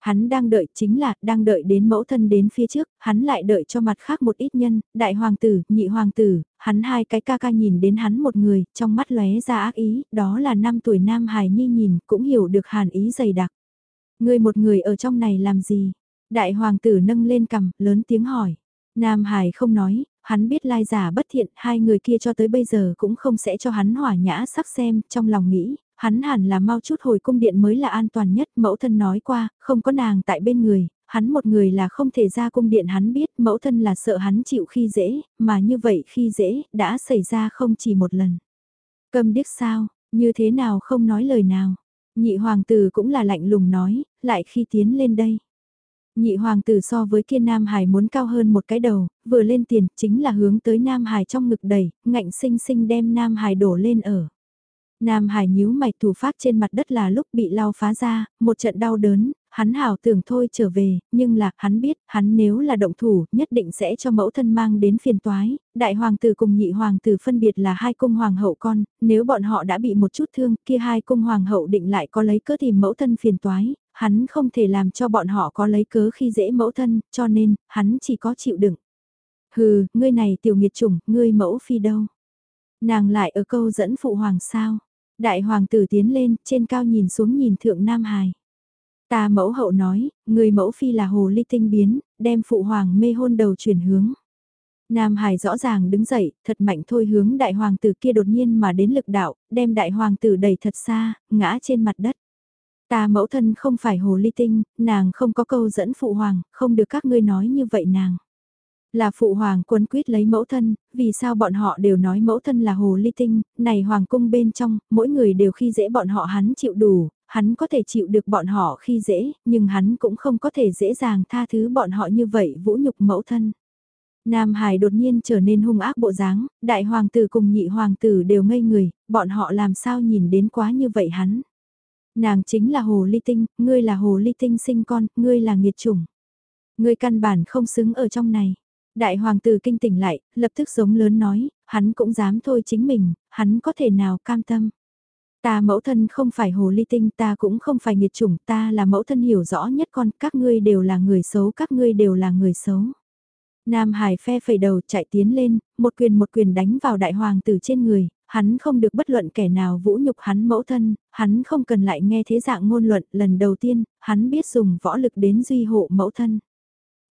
Hắn đang đợi chính là, đang đợi đến mẫu thân đến phía trước, hắn lại đợi cho mặt khác một ít nhân, đại hoàng tử, nhị hoàng tử, hắn hai cái ca ca nhìn đến hắn một người, trong mắt lóe ra ác ý, đó là năm tuổi nam hài nhi nhìn, cũng hiểu được hàn ý dày đặc. Người một người ở trong này làm gì? Đại hoàng tử nâng lên cầm, lớn tiếng hỏi. Nam Hải không nói, hắn biết lai giả bất thiện, hai người kia cho tới bây giờ cũng không sẽ cho hắn hỏa nhã sắc xem, trong lòng nghĩ, hắn hẳn là mau chút hồi cung điện mới là an toàn nhất, mẫu thân nói qua, không có nàng tại bên người, hắn một người là không thể ra cung điện hắn biết, mẫu thân là sợ hắn chịu khi dễ, mà như vậy khi dễ, đã xảy ra không chỉ một lần. Cầm điếc sao, như thế nào không nói lời nào, nhị hoàng tử cũng là lạnh lùng nói, lại khi tiến lên đây. Nhị hoàng tử so với kia Nam Hải muốn cao hơn một cái đầu, vừa lên tiền chính là hướng tới Nam Hải trong ngực đầy, ngạnh sinh sinh đem Nam Hải đổ lên ở. Nam Hải nhíu mày thủ phát trên mặt đất là lúc bị lao phá ra, một trận đau đớn, hắn hảo tưởng thôi trở về, nhưng là, hắn biết, hắn nếu là động thủ, nhất định sẽ cho mẫu thân mang đến phiền toái, đại hoàng tử cùng nhị hoàng tử phân biệt là hai cung hoàng hậu con, nếu bọn họ đã bị một chút thương, kia hai cung hoàng hậu định lại có lấy cớ tìm mẫu thân phiền toái, hắn không thể làm cho bọn họ có lấy cớ khi dễ mẫu thân, cho nên, hắn chỉ có chịu đựng. Hừ, ngươi này tiểu nghiệt chủng, ngươi mẫu phi đâu? Nàng lại ở câu dẫn phụ hoàng sao? Đại hoàng tử tiến lên, trên cao nhìn xuống nhìn thượng Nam Hải. Ta mẫu hậu nói, người mẫu phi là hồ ly tinh biến, đem phụ hoàng mê hôn đầu chuyển hướng. Nam Hải rõ ràng đứng dậy, thật mạnh thôi hướng đại hoàng tử kia đột nhiên mà đến lực đạo, đem đại hoàng tử đẩy thật xa, ngã trên mặt đất. Ta mẫu thân không phải hồ ly tinh, nàng không có câu dẫn phụ hoàng, không được các ngươi nói như vậy nàng. Là phụ hoàng quân quyết lấy mẫu thân, vì sao bọn họ đều nói mẫu thân là hồ ly tinh, này hoàng cung bên trong, mỗi người đều khi dễ bọn họ hắn chịu đủ, hắn có thể chịu được bọn họ khi dễ, nhưng hắn cũng không có thể dễ dàng tha thứ bọn họ như vậy vũ nhục mẫu thân. Nam Hải đột nhiên trở nên hung ác bộ dáng, đại hoàng tử cùng nhị hoàng tử đều ngây người, bọn họ làm sao nhìn đến quá như vậy hắn. Nàng chính là hồ ly tinh, ngươi là hồ ly tinh sinh con, ngươi là nghiệt chủng. Ngươi căn bản không xứng ở trong này. Đại hoàng tử kinh tỉnh lại, lập tức giống lớn nói, hắn cũng dám thôi chính mình, hắn có thể nào cam tâm. Ta mẫu thân không phải hồ ly tinh, ta cũng không phải nghiệt chủng, ta là mẫu thân hiểu rõ nhất con, các ngươi đều là người xấu, các ngươi đều là người xấu. Nam Hải phe phẩy đầu chạy tiến lên, một quyền một quyền đánh vào đại hoàng tử trên người, hắn không được bất luận kẻ nào vũ nhục hắn mẫu thân, hắn không cần lại nghe thế dạng ngôn luận, lần đầu tiên, hắn biết dùng võ lực đến duy hộ mẫu thân.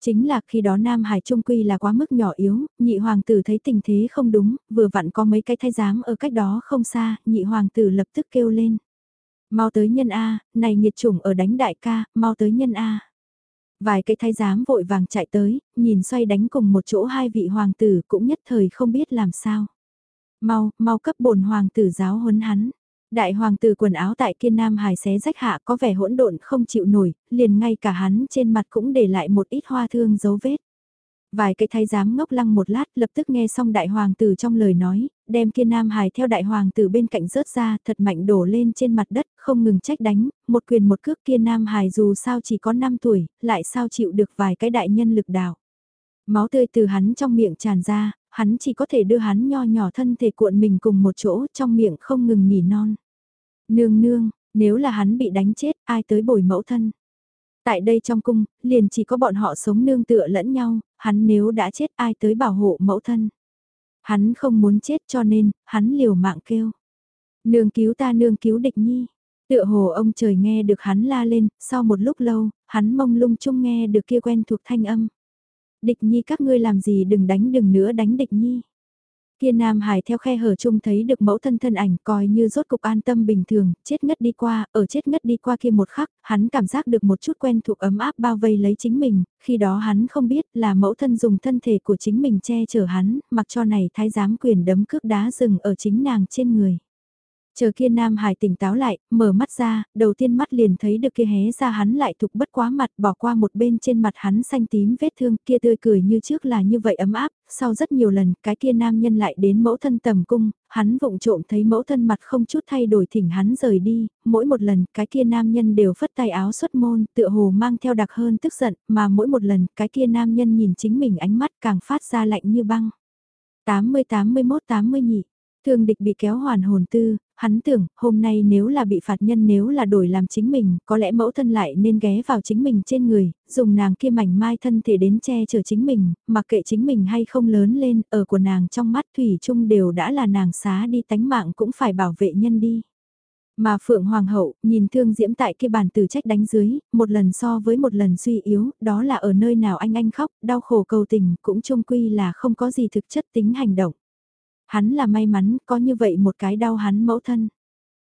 Chính là khi đó Nam Hải Trung Quy là quá mức nhỏ yếu, nhị hoàng tử thấy tình thế không đúng, vừa vặn có mấy cái thay giám ở cách đó không xa, nhị hoàng tử lập tức kêu lên. Mau tới nhân A, này nhiệt chủng ở đánh đại ca, mau tới nhân A. Vài cái thái giám vội vàng chạy tới, nhìn xoay đánh cùng một chỗ hai vị hoàng tử cũng nhất thời không biết làm sao. Mau, mau cấp bổn hoàng tử giáo huấn hắn. Đại hoàng tử quần áo tại kiên nam hài xé rách hạ có vẻ hỗn độn không chịu nổi, liền ngay cả hắn trên mặt cũng để lại một ít hoa thương dấu vết. Vài cái thái giám ngốc lăng một lát lập tức nghe xong đại hoàng tử trong lời nói, đem kia nam hài theo đại hoàng tử bên cạnh rớt ra thật mạnh đổ lên trên mặt đất, không ngừng trách đánh, một quyền một cước kia nam hài dù sao chỉ có 5 tuổi, lại sao chịu được vài cái đại nhân lực đảo. Máu tươi từ hắn trong miệng tràn ra, hắn chỉ có thể đưa hắn nho nhỏ thân thể cuộn mình cùng một chỗ trong miệng không ngừng nhỉ non. Nương nương, nếu là hắn bị đánh chết ai tới bồi mẫu thân. Tại đây trong cung, liền chỉ có bọn họ sống nương tựa lẫn nhau, hắn nếu đã chết ai tới bảo hộ mẫu thân. Hắn không muốn chết cho nên, hắn liều mạng kêu. Nương cứu ta nương cứu địch nhi. Tựa hồ ông trời nghe được hắn la lên, sau một lúc lâu, hắn mông lung chung nghe được kia quen thuộc thanh âm. Địch nhi các ngươi làm gì đừng đánh đừng nữa đánh địch nhi. Kia Nam Hải theo khe hở chung thấy được mẫu thân thân ảnh coi như rốt cục an tâm bình thường, chết ngất đi qua, ở chết ngất đi qua kia một khắc, hắn cảm giác được một chút quen thuộc ấm áp bao vây lấy chính mình, khi đó hắn không biết là mẫu thân dùng thân thể của chính mình che chở hắn, mặc cho này thái giám quyền đấm cước đá rừng ở chính nàng trên người. Chờ kia Nam Hải tỉnh táo lại, mở mắt ra, đầu tiên mắt liền thấy được kia hé ra hắn lại thục bất quá mặt bỏ qua một bên trên mặt hắn xanh tím vết thương kia tươi cười như trước là như vậy ấm áp, sau rất nhiều lần cái kia nam nhân lại đến mẫu thân tầm cung, hắn vụng trộm thấy mẫu thân mặt không chút thay đổi thỉnh hắn rời đi, mỗi một lần cái kia nam nhân đều phất tay áo xuất môn tựa hồ mang theo đặc hơn tức giận mà mỗi một lần cái kia nam nhân nhìn chính mình ánh mắt càng phát ra lạnh như băng. 80-81-80 nhị Thương địch bị kéo hoàn hồn tư, hắn tưởng, hôm nay nếu là bị phạt nhân nếu là đổi làm chính mình, có lẽ mẫu thân lại nên ghé vào chính mình trên người, dùng nàng kia mảnh mai thân thể đến che chở chính mình, mặc kệ chính mình hay không lớn lên, ở của nàng trong mắt Thủy chung đều đã là nàng xá đi tánh mạng cũng phải bảo vệ nhân đi. Mà Phượng Hoàng hậu, nhìn thương diễm tại kia bàn từ trách đánh dưới, một lần so với một lần suy yếu, đó là ở nơi nào anh anh khóc, đau khổ cầu tình, cũng chung quy là không có gì thực chất tính hành động. Hắn là may mắn, có như vậy một cái đau hắn mẫu thân.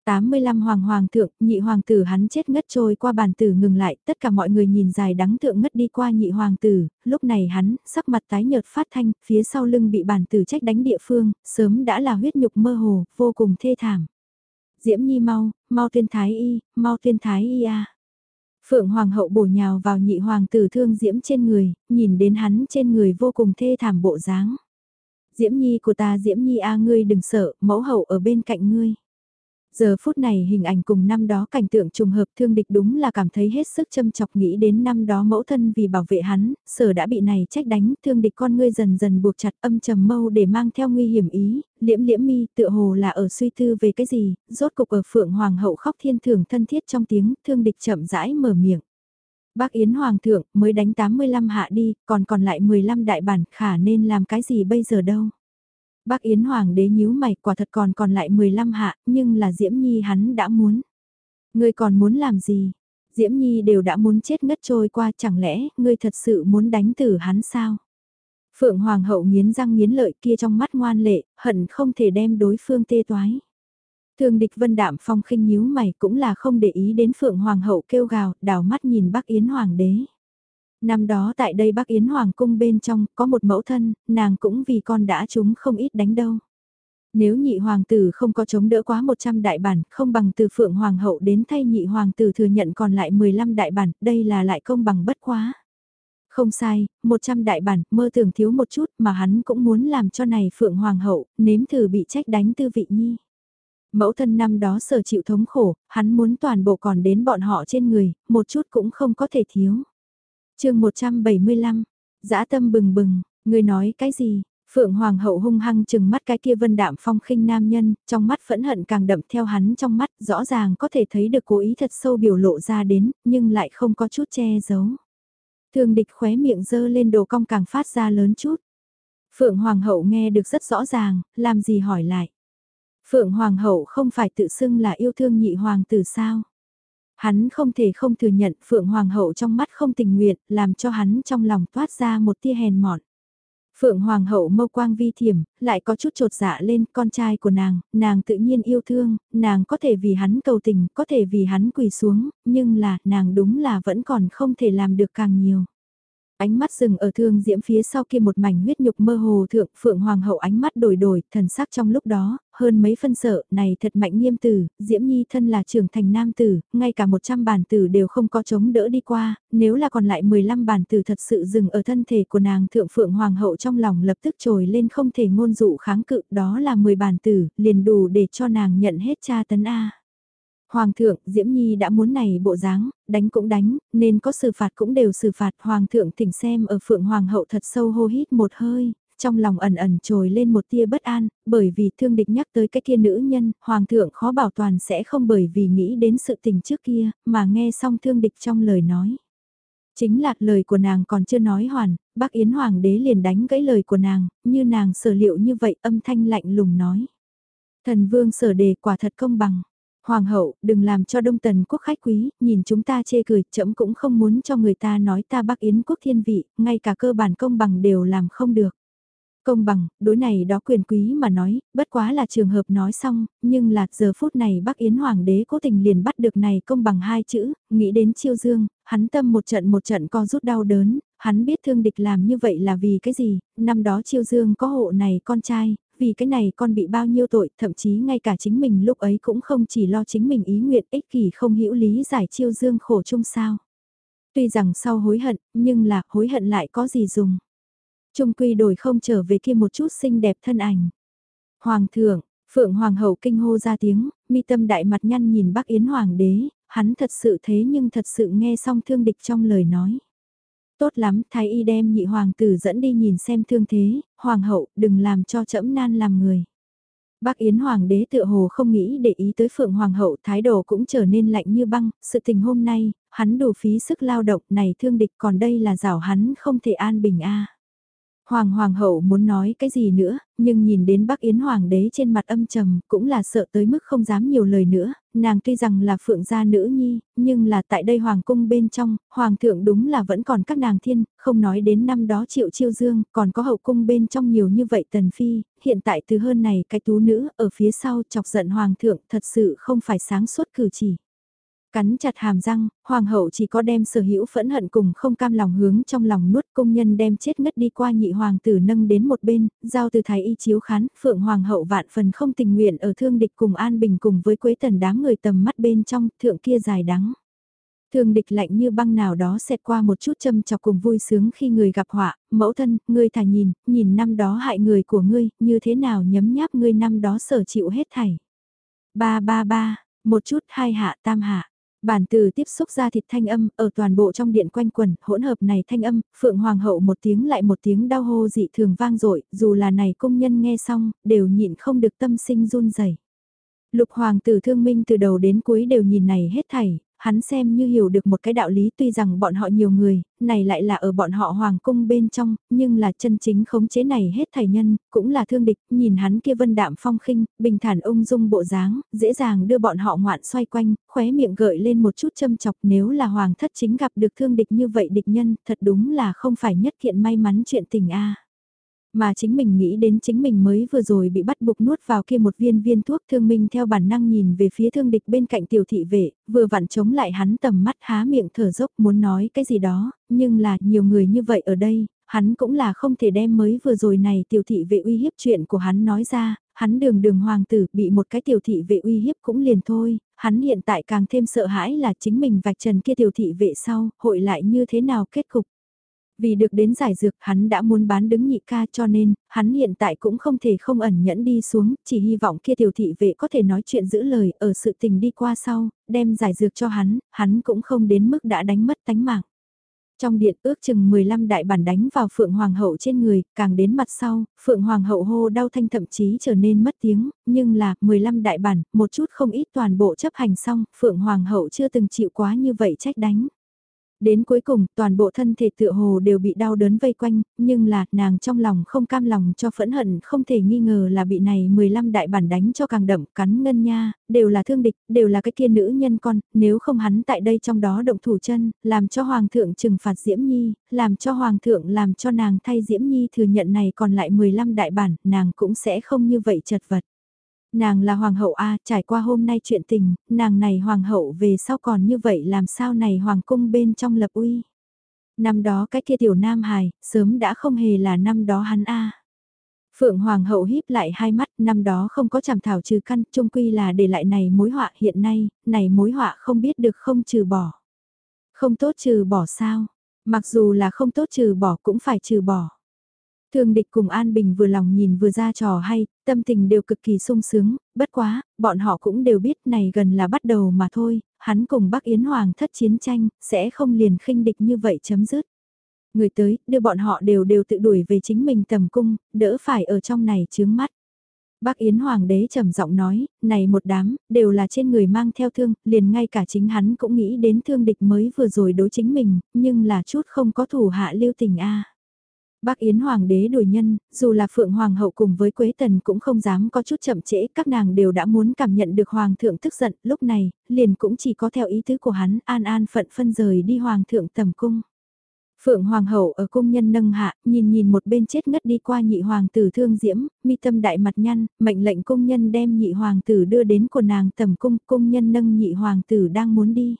85 hoàng hoàng thượng, nhị hoàng tử hắn chết ngất trôi qua bàn tử ngừng lại, tất cả mọi người nhìn dài đắng thượng ngất đi qua nhị hoàng tử, lúc này hắn, sắc mặt tái nhợt phát thanh, phía sau lưng bị bàn tử trách đánh địa phương, sớm đã là huyết nhục mơ hồ, vô cùng thê thảm. Diễm Nhi mau, mau tuyên thái y, mau tuyên thái y a. Phượng hoàng hậu bổ nhào vào nhị hoàng tử thương Diễm trên người, nhìn đến hắn trên người vô cùng thê thảm bộ dáng. Diễm Nhi của ta Diễm Nhi a ngươi đừng sợ, mẫu hậu ở bên cạnh ngươi. Giờ phút này hình ảnh cùng năm đó cảnh tượng trùng hợp thương địch đúng là cảm thấy hết sức châm chọc nghĩ đến năm đó mẫu thân vì bảo vệ hắn, sở đã bị này trách đánh, thương địch con ngươi dần dần buộc chặt âm trầm mâu để mang theo nguy hiểm ý, liễm liễm mi tựa hồ là ở suy tư về cái gì, rốt cục ở phượng hoàng hậu khóc thiên thường thân thiết trong tiếng, thương địch chậm rãi mở miệng. Bác Yến Hoàng thượng mới đánh 85 hạ đi, còn còn lại 15 đại bản khả nên làm cái gì bây giờ đâu. Bác Yến Hoàng đế nhíu mày quả thật còn còn lại 15 hạ, nhưng là Diễm Nhi hắn đã muốn. Ngươi còn muốn làm gì? Diễm Nhi đều đã muốn chết ngất trôi qua chẳng lẽ ngươi thật sự muốn đánh tử hắn sao? Phượng Hoàng hậu nghiến răng nghiến lợi kia trong mắt ngoan lệ, hận không thể đem đối phương tê toái. Thường địch vân đạm phong khinh nhíu mày cũng là không để ý đến Phượng Hoàng hậu kêu gào, đảo mắt nhìn Bắc Yến Hoàng đế. Năm đó tại đây Bắc Yến Hoàng cung bên trong có một mẫu thân, nàng cũng vì con đã chúng không ít đánh đâu. Nếu nhị hoàng tử không có chống đỡ quá 100 đại bản, không bằng từ Phượng Hoàng hậu đến thay nhị hoàng tử thừa nhận còn lại 15 đại bản, đây là lại công bằng bất quá. Không sai, 100 đại bản, mơ tưởng thiếu một chút mà hắn cũng muốn làm cho này Phượng Hoàng hậu, nếm thử bị trách đánh tư vị nhi. Mẫu thân năm đó sở chịu thống khổ, hắn muốn toàn bộ còn đến bọn họ trên người, một chút cũng không có thể thiếu. chương 175, dã tâm bừng bừng, người nói cái gì? Phượng Hoàng hậu hung hăng chừng mắt cái kia vân đạm phong khinh nam nhân, trong mắt phẫn hận càng đậm theo hắn trong mắt, rõ ràng có thể thấy được cố ý thật sâu biểu lộ ra đến, nhưng lại không có chút che giấu. Thường địch khóe miệng dơ lên đồ cong càng phát ra lớn chút. Phượng Hoàng hậu nghe được rất rõ ràng, làm gì hỏi lại. Phượng Hoàng hậu không phải tự xưng là yêu thương nhị hoàng tử sao? Hắn không thể không thừa nhận Phượng Hoàng hậu trong mắt không tình nguyện, làm cho hắn trong lòng toát ra một tia hèn mọn. Phượng Hoàng hậu mâu quang vi thiểm, lại có chút trột dạ lên con trai của nàng, nàng tự nhiên yêu thương, nàng có thể vì hắn cầu tình, có thể vì hắn quỳ xuống, nhưng là, nàng đúng là vẫn còn không thể làm được càng nhiều. Ánh mắt dừng ở thương diễm phía sau kia một mảnh huyết nhục mơ hồ thượng, phượng hoàng hậu ánh mắt đổi đổi, thần sắc trong lúc đó, hơn mấy phân sợ, này thật mạnh nghiêm tử, diễm nhi thân là trưởng thành nam tử, ngay cả 100 bản tử đều không có chống đỡ đi qua, nếu là còn lại 15 bản tử thật sự dừng ở thân thể của nàng thượng phượng hoàng hậu trong lòng lập tức trồi lên không thể ngôn dụ kháng cự, đó là 10 bản tử, liền đủ để cho nàng nhận hết cha tấn A. Hoàng thượng, Diễm Nhi đã muốn này bộ dáng, đánh cũng đánh, nên có xử phạt cũng đều xử phạt. Hoàng thượng thỉnh xem ở phượng hoàng hậu thật sâu hô hít một hơi, trong lòng ẩn ẩn trồi lên một tia bất an, bởi vì thương địch nhắc tới cái kia nữ nhân, hoàng thượng khó bảo toàn sẽ không bởi vì nghĩ đến sự tình trước kia, mà nghe xong thương địch trong lời nói. Chính là lời của nàng còn chưa nói hoàn, bác Yến Hoàng đế liền đánh gãy lời của nàng, như nàng sở liệu như vậy âm thanh lạnh lùng nói. Thần vương sở đề quả thật công bằng. Hoàng hậu, đừng làm cho đông tần quốc khách quý, nhìn chúng ta chê cười, chậm cũng không muốn cho người ta nói ta bắc yến quốc thiên vị, ngay cả cơ bản công bằng đều làm không được. Công bằng, đối này đó quyền quý mà nói, bất quá là trường hợp nói xong, nhưng là giờ phút này Bắc Yến Hoàng đế cố tình liền bắt được này công bằng hai chữ, nghĩ đến chiêu dương, hắn tâm một trận một trận co rút đau đớn, hắn biết thương địch làm như vậy là vì cái gì, năm đó chiêu dương có hộ này con trai, vì cái này con bị bao nhiêu tội, thậm chí ngay cả chính mình lúc ấy cũng không chỉ lo chính mình ý nguyện ích kỷ không hữu lý giải chiêu dương khổ chung sao. Tuy rằng sau hối hận, nhưng là hối hận lại có gì dùng. Trung quy đổi không trở về kia một chút xinh đẹp thân ảnh. Hoàng thượng, Phượng Hoàng hậu kinh hô ra tiếng, mi tâm đại mặt nhăn nhìn bác Yến Hoàng đế, hắn thật sự thế nhưng thật sự nghe xong thương địch trong lời nói. Tốt lắm, thái y đem nhị hoàng tử dẫn đi nhìn xem thương thế, hoàng hậu đừng làm cho trẫm nan làm người. Bác Yến Hoàng đế tựa hồ không nghĩ để ý tới Phượng Hoàng hậu thái độ cũng trở nên lạnh như băng, sự tình hôm nay, hắn đủ phí sức lao động này thương địch còn đây là rảo hắn không thể an bình a Hoàng Hoàng hậu muốn nói cái gì nữa, nhưng nhìn đến Bắc Yến Hoàng đế trên mặt âm trầm, cũng là sợ tới mức không dám nhiều lời nữa, nàng tuy rằng là phượng gia nữ nhi, nhưng là tại đây Hoàng cung bên trong, Hoàng thượng đúng là vẫn còn các nàng thiên, không nói đến năm đó triệu chiêu dương, còn có hậu cung bên trong nhiều như vậy tần phi, hiện tại từ hơn này cái tú nữ ở phía sau chọc giận Hoàng thượng thật sự không phải sáng suốt cử chỉ. Cắn chặt hàm răng, hoàng hậu chỉ có đem sở hữu phẫn hận cùng không cam lòng hướng trong lòng nuốt công nhân đem chết ngất đi qua nhị hoàng tử nâng đến một bên, giao từ thái y chiếu khán, phượng hoàng hậu vạn phần không tình nguyện ở thương địch cùng an bình cùng với quế tần đám người tầm mắt bên trong, thượng kia dài đắng. Thương địch lạnh như băng nào đó xẹt qua một chút châm chọc cùng vui sướng khi người gặp họa, mẫu thân, ngươi thả nhìn, nhìn năm đó hại người của ngươi, như thế nào nhấm nháp ngươi năm đó sở chịu hết thảy. Ba ba ba, một chút hai hạ tam hạ. Bản từ tiếp xúc ra thịt thanh âm, ở toàn bộ trong điện quanh quần, hỗn hợp này thanh âm, Phượng Hoàng hậu một tiếng lại một tiếng đau hô dị thường vang dội dù là này công nhân nghe xong, đều nhịn không được tâm sinh run rẩy. Lục Hoàng tử thương minh từ đầu đến cuối đều nhìn này hết thảy, hắn xem như hiểu được một cái đạo lý tuy rằng bọn họ nhiều người, này lại là ở bọn họ hoàng cung bên trong, nhưng là chân chính khống chế này hết thảy nhân, cũng là thương địch, nhìn hắn kia vân đạm phong khinh, bình thản ung dung bộ dáng, dễ dàng đưa bọn họ ngoạn xoay quanh, khóe miệng gợi lên một chút châm chọc nếu là hoàng thất chính gặp được thương địch như vậy địch nhân, thật đúng là không phải nhất kiện may mắn chuyện tình a. Mà chính mình nghĩ đến chính mình mới vừa rồi bị bắt buộc nuốt vào kia một viên viên thuốc thương minh theo bản năng nhìn về phía thương địch bên cạnh tiểu thị vệ, vừa vặn chống lại hắn tầm mắt há miệng thở dốc muốn nói cái gì đó, nhưng là nhiều người như vậy ở đây, hắn cũng là không thể đem mới vừa rồi này tiểu thị vệ uy hiếp chuyện của hắn nói ra, hắn đường đường hoàng tử bị một cái tiểu thị vệ uy hiếp cũng liền thôi, hắn hiện tại càng thêm sợ hãi là chính mình vạch trần kia tiểu thị vệ sau, hội lại như thế nào kết cục. Vì được đến giải dược hắn đã muốn bán đứng nhị ca cho nên, hắn hiện tại cũng không thể không ẩn nhẫn đi xuống, chỉ hy vọng kia tiểu thị vệ có thể nói chuyện giữ lời ở sự tình đi qua sau, đem giải dược cho hắn, hắn cũng không đến mức đã đánh mất tánh mạng. Trong điện ước chừng 15 đại bản đánh vào Phượng Hoàng hậu trên người, càng đến mặt sau, Phượng Hoàng hậu hô đau thanh thậm chí trở nên mất tiếng, nhưng là 15 đại bản, một chút không ít toàn bộ chấp hành xong, Phượng Hoàng hậu chưa từng chịu quá như vậy trách đánh. Đến cuối cùng, toàn bộ thân thể tựa hồ đều bị đau đớn vây quanh, nhưng là, nàng trong lòng không cam lòng cho phẫn hận không thể nghi ngờ là bị này 15 đại bản đánh cho càng đậm, cắn ngân nha, đều là thương địch, đều là cái kia nữ nhân con, nếu không hắn tại đây trong đó động thủ chân, làm cho Hoàng thượng trừng phạt Diễm Nhi, làm cho Hoàng thượng làm cho nàng thay Diễm Nhi thừa nhận này còn lại 15 đại bản, nàng cũng sẽ không như vậy chật vật. Nàng là hoàng hậu A, trải qua hôm nay chuyện tình, nàng này hoàng hậu về sau còn như vậy làm sao này hoàng cung bên trong lập uy. Năm đó cái kia tiểu nam hài, sớm đã không hề là năm đó hắn a. Phượng Hoàng hậu híp lại hai mắt, năm đó không có chảm thảo trừ căn, trung quy là để lại này mối họa hiện nay, này mối họa không biết được không trừ bỏ. Không tốt trừ bỏ sao, mặc dù là không tốt trừ bỏ cũng phải trừ bỏ. Thương địch cùng An Bình vừa lòng nhìn vừa ra trò hay, tâm tình đều cực kỳ sung sướng, bất quá, bọn họ cũng đều biết này gần là bắt đầu mà thôi, hắn cùng Bắc Yến Hoàng thất chiến tranh, sẽ không liền khinh địch như vậy chấm dứt. Người tới, đưa bọn họ đều đều tự đuổi về chính mình tầm cung, đỡ phải ở trong này chướng mắt. Bác Yến Hoàng đế trầm giọng nói, này một đám, đều là trên người mang theo thương, liền ngay cả chính hắn cũng nghĩ đến thương địch mới vừa rồi đối chính mình, nhưng là chút không có thủ hạ lưu tình a. Bác Yến Hoàng đế đuổi nhân, dù là Phượng Hoàng hậu cùng với Quế Tần cũng không dám có chút chậm trễ, các nàng đều đã muốn cảm nhận được Hoàng thượng tức giận, lúc này, liền cũng chỉ có theo ý tứ của hắn, an an phận phân rời đi Hoàng thượng tầm cung. Phượng Hoàng hậu ở cung nhân nâng hạ, nhìn nhìn một bên chết ngất đi qua nhị hoàng tử thương diễm, mi tâm đại mặt nhăn, mệnh lệnh cung nhân đem nhị hoàng tử đưa đến của nàng tầm cung, cung nhân nâng nhị hoàng tử đang muốn đi.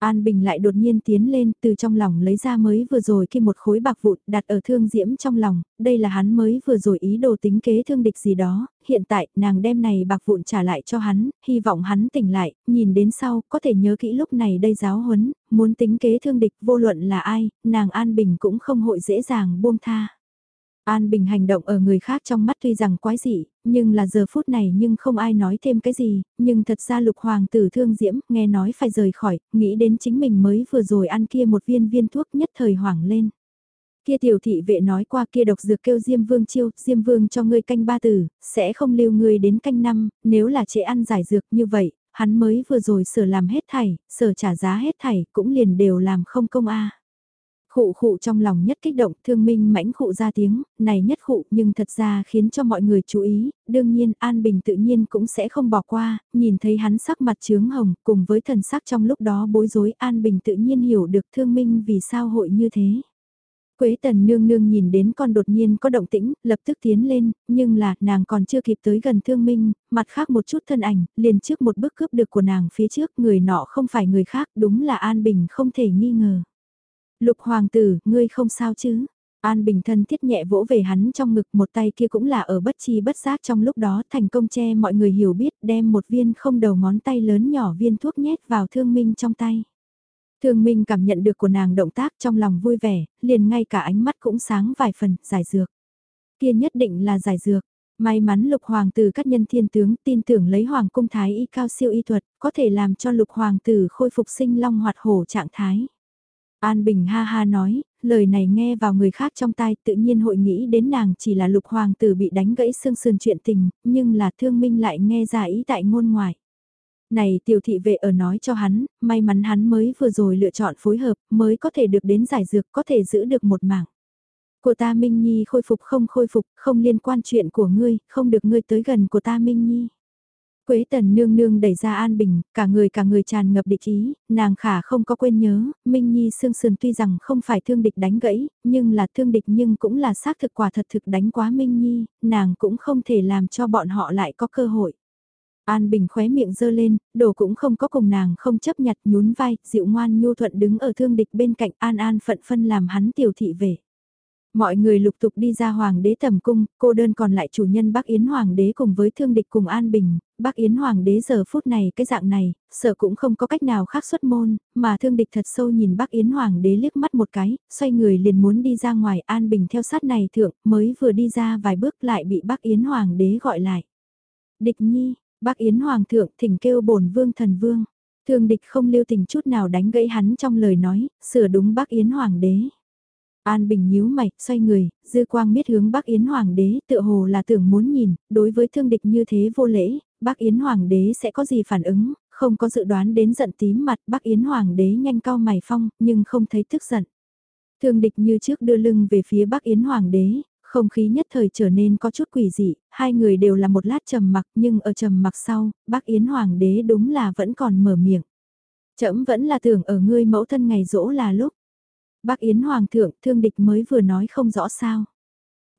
An Bình lại đột nhiên tiến lên từ trong lòng lấy ra mới vừa rồi khi một khối bạc vụn đặt ở thương diễm trong lòng, đây là hắn mới vừa rồi ý đồ tính kế thương địch gì đó, hiện tại nàng đem này bạc vụn trả lại cho hắn, hy vọng hắn tỉnh lại, nhìn đến sau có thể nhớ kỹ lúc này đây giáo huấn, muốn tính kế thương địch vô luận là ai, nàng An Bình cũng không hội dễ dàng buông tha. An Bình hành động ở người khác trong mắt tuy rằng quái dị, nhưng là giờ phút này nhưng không ai nói thêm cái gì, nhưng thật ra lục hoàng tử thương diễm, nghe nói phải rời khỏi, nghĩ đến chính mình mới vừa rồi ăn kia một viên viên thuốc nhất thời hoảng lên. Kia tiểu thị vệ nói qua kia độc dược kêu Diêm Vương chiêu, Diêm Vương cho ngươi canh ba tử, sẽ không lưu ngươi đến canh năm, nếu là trễ ăn giải dược như vậy, hắn mới vừa rồi sở làm hết thảy, sở trả giá hết thảy, cũng liền đều làm không công a. Khụ khụ trong lòng nhất kích động, thương minh mãnh khụ ra tiếng, này nhất khụ nhưng thật ra khiến cho mọi người chú ý, đương nhiên An Bình tự nhiên cũng sẽ không bỏ qua, nhìn thấy hắn sắc mặt trướng hồng, cùng với thần sắc trong lúc đó bối rối An Bình tự nhiên hiểu được thương minh vì sao hội như thế. Quế tần nương nương nhìn đến con đột nhiên có động tĩnh, lập tức tiến lên, nhưng là nàng còn chưa kịp tới gần thương minh, mặt khác một chút thân ảnh, liền trước một bước cướp được của nàng phía trước, người nọ không phải người khác, đúng là An Bình không thể nghi ngờ. Lục hoàng tử, ngươi không sao chứ? An Bình thân thiết nhẹ vỗ về hắn trong ngực một tay kia cũng là ở bất chi bất giác trong lúc đó thành công che mọi người hiểu biết đem một viên không đầu ngón tay lớn nhỏ viên thuốc nhét vào thương minh trong tay. Thương minh cảm nhận được của nàng động tác trong lòng vui vẻ, liền ngay cả ánh mắt cũng sáng vài phần, giải dược. Kia nhất định là giải dược. May mắn lục hoàng tử các nhân thiên tướng tin tưởng lấy hoàng cung thái y cao siêu y thuật, có thể làm cho lục hoàng tử khôi phục sinh long hoạt hổ trạng thái. An Bình ha ha nói, lời này nghe vào người khác trong tai tự nhiên hội nghĩ đến nàng chỉ là lục hoàng tử bị đánh gãy xương sườn chuyện tình, nhưng là thương minh lại nghe ra ý tại ngôn ngoài. Này tiểu thị vệ ở nói cho hắn, may mắn hắn mới vừa rồi lựa chọn phối hợp mới có thể được đến giải dược có thể giữ được một mảng. Của ta Minh Nhi khôi phục không khôi phục, không liên quan chuyện của ngươi, không được ngươi tới gần của ta Minh Nhi. Quế tần nương nương đẩy ra An Bình, cả người cả người tràn ngập địch ý, nàng khả không có quên nhớ, Minh Nhi sương sườn tuy rằng không phải thương địch đánh gãy, nhưng là thương địch nhưng cũng là xác thực quả thật thực đánh quá Minh Nhi, nàng cũng không thể làm cho bọn họ lại có cơ hội. An Bình khóe miệng dơ lên, đồ cũng không có cùng nàng không chấp nhặt nhún vai, dịu ngoan nhu thuận đứng ở thương địch bên cạnh An An phận phân làm hắn tiểu thị về. Mọi người lục tục đi ra hoàng đế tầm cung, cô đơn còn lại chủ nhân Bắc Yến hoàng đế cùng với thương địch cùng An Bình, Bắc Yến hoàng đế giờ phút này cái dạng này, sợ cũng không có cách nào khác xuất môn, mà thương địch thật sâu nhìn Bắc Yến hoàng đế liếc mắt một cái, xoay người liền muốn đi ra ngoài An Bình theo sát này thượng, mới vừa đi ra vài bước lại bị Bắc Yến hoàng đế gọi lại. Địch nhi, Bắc Yến hoàng thượng thỉnh kêu bổn vương thần vương. Thương địch không lưu tình chút nào đánh gãy hắn trong lời nói, sửa đúng Bắc Yến hoàng đế. An Bình nhíu mày, xoay người, dư quang miết hướng Bắc Yến Hoàng đế, tựa hồ là tưởng muốn nhìn, đối với thương địch như thế vô lễ, Bắc Yến Hoàng đế sẽ có gì phản ứng, không có dự đoán đến giận tím mặt, Bắc Yến Hoàng đế nhanh cao mày phong, nhưng không thấy tức giận. Thương địch như trước đưa lưng về phía Bắc Yến Hoàng đế, không khí nhất thời trở nên có chút quỷ dị, hai người đều là một lát trầm mặc nhưng ở trầm mặc sau, Bắc Yến Hoàng đế đúng là vẫn còn mở miệng. Trẫm vẫn là tưởng ở ngươi mẫu thân ngày rỗ là lúc. Bác Yến Hoàng thượng thương địch mới vừa nói không rõ sao.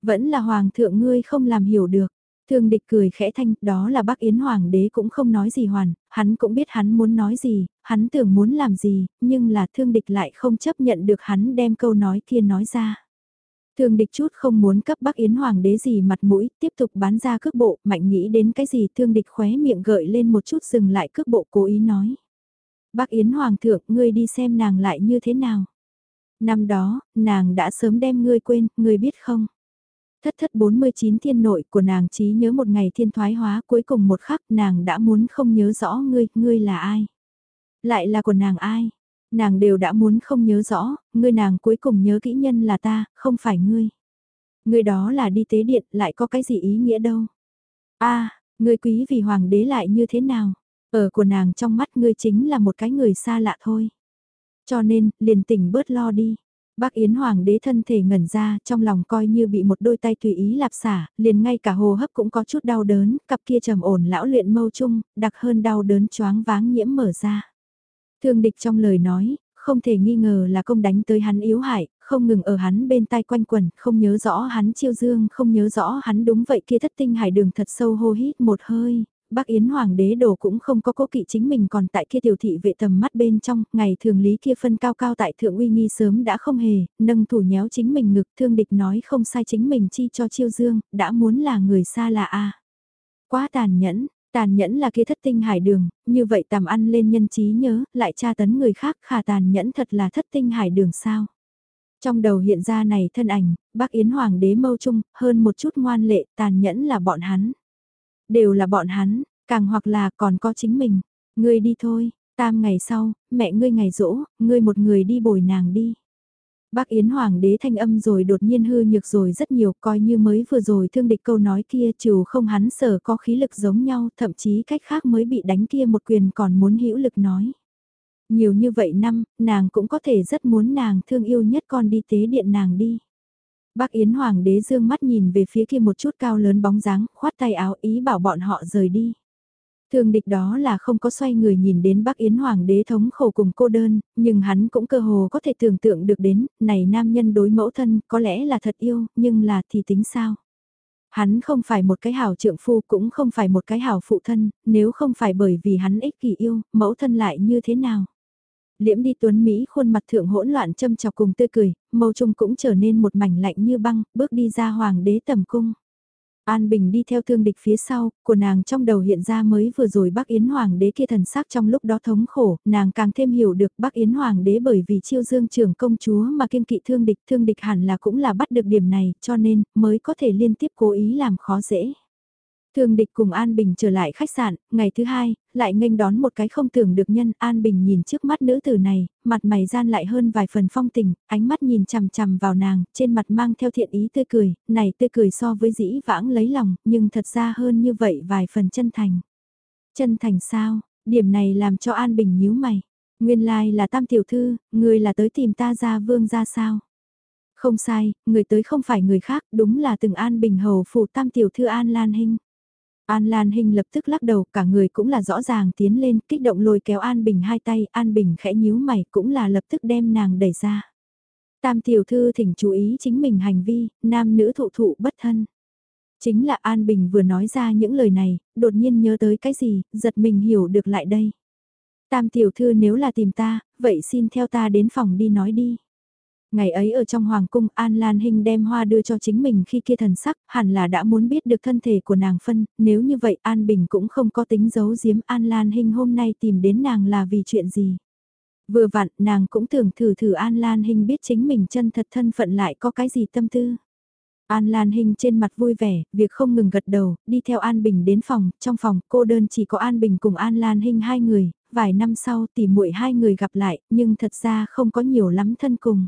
Vẫn là Hoàng thượng ngươi không làm hiểu được. Thương địch cười khẽ thanh, đó là bác Yến Hoàng đế cũng không nói gì hoàn, hắn cũng biết hắn muốn nói gì, hắn tưởng muốn làm gì, nhưng là thương địch lại không chấp nhận được hắn đem câu nói kia nói ra. Thương địch chút không muốn cấp Bắc Yến Hoàng đế gì mặt mũi, tiếp tục bán ra cước bộ, mạnh nghĩ đến cái gì thương địch khóe miệng gợi lên một chút dừng lại cước bộ cố ý nói. Bắc Yến Hoàng thượng, ngươi đi xem nàng lại như thế nào. Năm đó, nàng đã sớm đem ngươi quên, ngươi biết không? Thất thất 49 thiên nội của nàng trí nhớ một ngày thiên thoái hóa cuối cùng một khắc nàng đã muốn không nhớ rõ ngươi, ngươi là ai? Lại là của nàng ai? Nàng đều đã muốn không nhớ rõ, ngươi nàng cuối cùng nhớ kỹ nhân là ta, không phải ngươi. Ngươi đó là đi tế điện, lại có cái gì ý nghĩa đâu. a ngươi quý vì hoàng đế lại như thế nào? Ở của nàng trong mắt ngươi chính là một cái người xa lạ thôi. Cho nên, liền tỉnh bớt lo đi. Bác Yến Hoàng đế thân thể ngẩn ra, trong lòng coi như bị một đôi tay tùy ý lạp xả, liền ngay cả hồ hấp cũng có chút đau đớn, cặp kia trầm ổn lão luyện mâu chung, đặc hơn đau đớn choáng váng nhiễm mở ra. Thương địch trong lời nói, không thể nghi ngờ là công đánh tới hắn yếu hại, không ngừng ở hắn bên tai quanh quẩn, không nhớ rõ hắn chiêu dương, không nhớ rõ hắn đúng vậy kia thất tinh hải đường thật sâu hô hít một hơi, Bắc Yến Hoàng đế đồ cũng không có cố kỵ chính mình còn tại kia tiểu thị vệ tầm mắt bên trong, ngày thường lý kia phân cao cao tại thượng uy nghi sớm đã không hề, nâng thủ nhéo chính mình ngực thương địch nói không sai chính mình chi cho chiêu dương, đã muốn là người xa là a Quá tàn nhẫn, tàn nhẫn là kia thất tinh hải đường, như vậy tàm ăn lên nhân trí nhớ, lại tra tấn người khác khả tàn nhẫn thật là thất tinh hải đường sao. Trong đầu hiện ra này thân ảnh, bác Yến Hoàng đế mâu trung, hơn một chút ngoan lệ, tàn nhẫn là bọn hắn. Đều là bọn hắn, càng hoặc là còn có chính mình. Ngươi đi thôi, tam ngày sau, mẹ ngươi ngày rỗ, ngươi một người đi bồi nàng đi. Bác Yến Hoàng đế thanh âm rồi đột nhiên hư nhược rồi rất nhiều coi như mới vừa rồi thương địch câu nói kia trừ không hắn sở có khí lực giống nhau thậm chí cách khác mới bị đánh kia một quyền còn muốn hữu lực nói. Nhiều như vậy năm, nàng cũng có thể rất muốn nàng thương yêu nhất con đi tế điện nàng đi. Bác Yến Hoàng đế dương mắt nhìn về phía kia một chút cao lớn bóng dáng, khoát tay áo ý bảo bọn họ rời đi. Thường địch đó là không có xoay người nhìn đến Bắc Yến Hoàng đế thống khổ cùng cô đơn, nhưng hắn cũng cơ hồ có thể tưởng tượng được đến, này nam nhân đối mẫu thân có lẽ là thật yêu, nhưng là thì tính sao? Hắn không phải một cái hảo trượng phu cũng không phải một cái hảo phụ thân, nếu không phải bởi vì hắn ích kỷ yêu, mẫu thân lại như thế nào? Liễm đi tuấn Mỹ khuôn mặt thượng hỗn loạn châm chọc cùng tươi cười, mâu trung cũng trở nên một mảnh lạnh như băng, bước đi ra hoàng đế tầm cung. An Bình đi theo thương địch phía sau, của nàng trong đầu hiện ra mới vừa rồi Bắc Yến Hoàng đế kia thần sắc trong lúc đó thống khổ, nàng càng thêm hiểu được Bắc Yến Hoàng đế bởi vì chiêu dương trưởng công chúa mà kiên kỵ thương địch, thương địch hẳn là cũng là bắt được điểm này, cho nên mới có thể liên tiếp cố ý làm khó dễ. Thương địch cùng An Bình trở lại khách sạn, ngày thứ hai, lại nghênh đón một cái không tưởng được nhân. An Bình nhìn trước mắt nữ tử này, mặt mày gian lại hơn vài phần phong tình, ánh mắt nhìn chằm chằm vào nàng, trên mặt mang theo thiện ý tươi cười, này tươi cười so với dĩ vãng lấy lòng, nhưng thật ra hơn như vậy vài phần chân thành. Chân thành sao, điểm này làm cho An Bình nhíu mày. Nguyên lai like là tam tiểu thư, người là tới tìm ta ra vương ra sao? Không sai, người tới không phải người khác, đúng là từng An Bình hầu phụ tam tiểu thư An Lan Hinh. An Lan Hinh lập tức lắc đầu, cả người cũng là rõ ràng tiến lên, kích động lôi kéo An Bình hai tay, An Bình khẽ nhíu mày cũng là lập tức đem nàng đẩy ra. Tam tiểu thư thỉnh chú ý chính mình hành vi, nam nữ thụ thụ bất thân. Chính là An Bình vừa nói ra những lời này, đột nhiên nhớ tới cái gì, giật mình hiểu được lại đây. Tam tiểu thư nếu là tìm ta, vậy xin theo ta đến phòng đi nói đi. Ngày ấy ở trong hoàng cung An Lan Hinh đem hoa đưa cho chính mình khi kia thần sắc, hẳn là đã muốn biết được thân thể của nàng phân, nếu như vậy An Bình cũng không có tính giấu giếm An Lan Hinh hôm nay tìm đến nàng là vì chuyện gì. Vừa vặn nàng cũng tưởng thử thử An Lan Hinh biết chính mình chân thật thân phận lại có cái gì tâm tư. An Lan Hinh trên mặt vui vẻ, việc không ngừng gật đầu, đi theo An Bình đến phòng, trong phòng cô đơn chỉ có An Bình cùng An Lan Hinh hai người, vài năm sau tỉ muội hai người gặp lại, nhưng thật ra không có nhiều lắm thân cùng.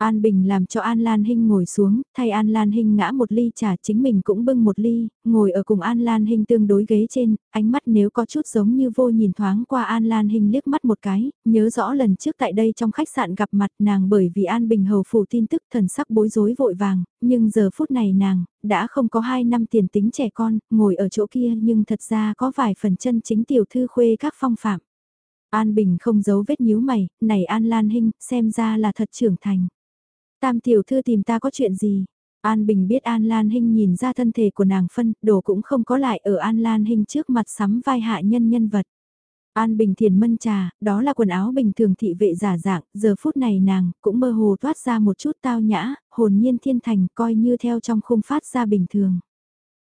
An Bình làm cho An Lan Hinh ngồi xuống, thay An Lan Hinh ngã một ly trà chính mình cũng bưng một ly, ngồi ở cùng An Lan Hinh tương đối ghế trên, ánh mắt nếu có chút giống như vô nhìn thoáng qua An Lan Hinh liếc mắt một cái, nhớ rõ lần trước tại đây trong khách sạn gặp mặt nàng bởi vì An Bình hầu phủ tin tức thần sắc bối rối vội vàng, nhưng giờ phút này nàng, đã không có hai năm tiền tính trẻ con, ngồi ở chỗ kia nhưng thật ra có vài phần chân chính tiểu thư khuê các phong phạm. An Bình không giấu vết nhíu mày, này An Lan Hinh, xem ra là thật trưởng thành. Tam tiểu thư tìm ta có chuyện gì? An Bình biết An Lan Hinh nhìn ra thân thể của nàng phân, đồ cũng không có lại ở An Lan Hinh trước mặt sắm vai hạ nhân nhân vật. An Bình thiền mân trà, đó là quần áo bình thường thị vệ giả dạng, giờ phút này nàng cũng mơ hồ thoát ra một chút tao nhã, hồn nhiên thiên thành coi như theo trong khung phát ra bình thường.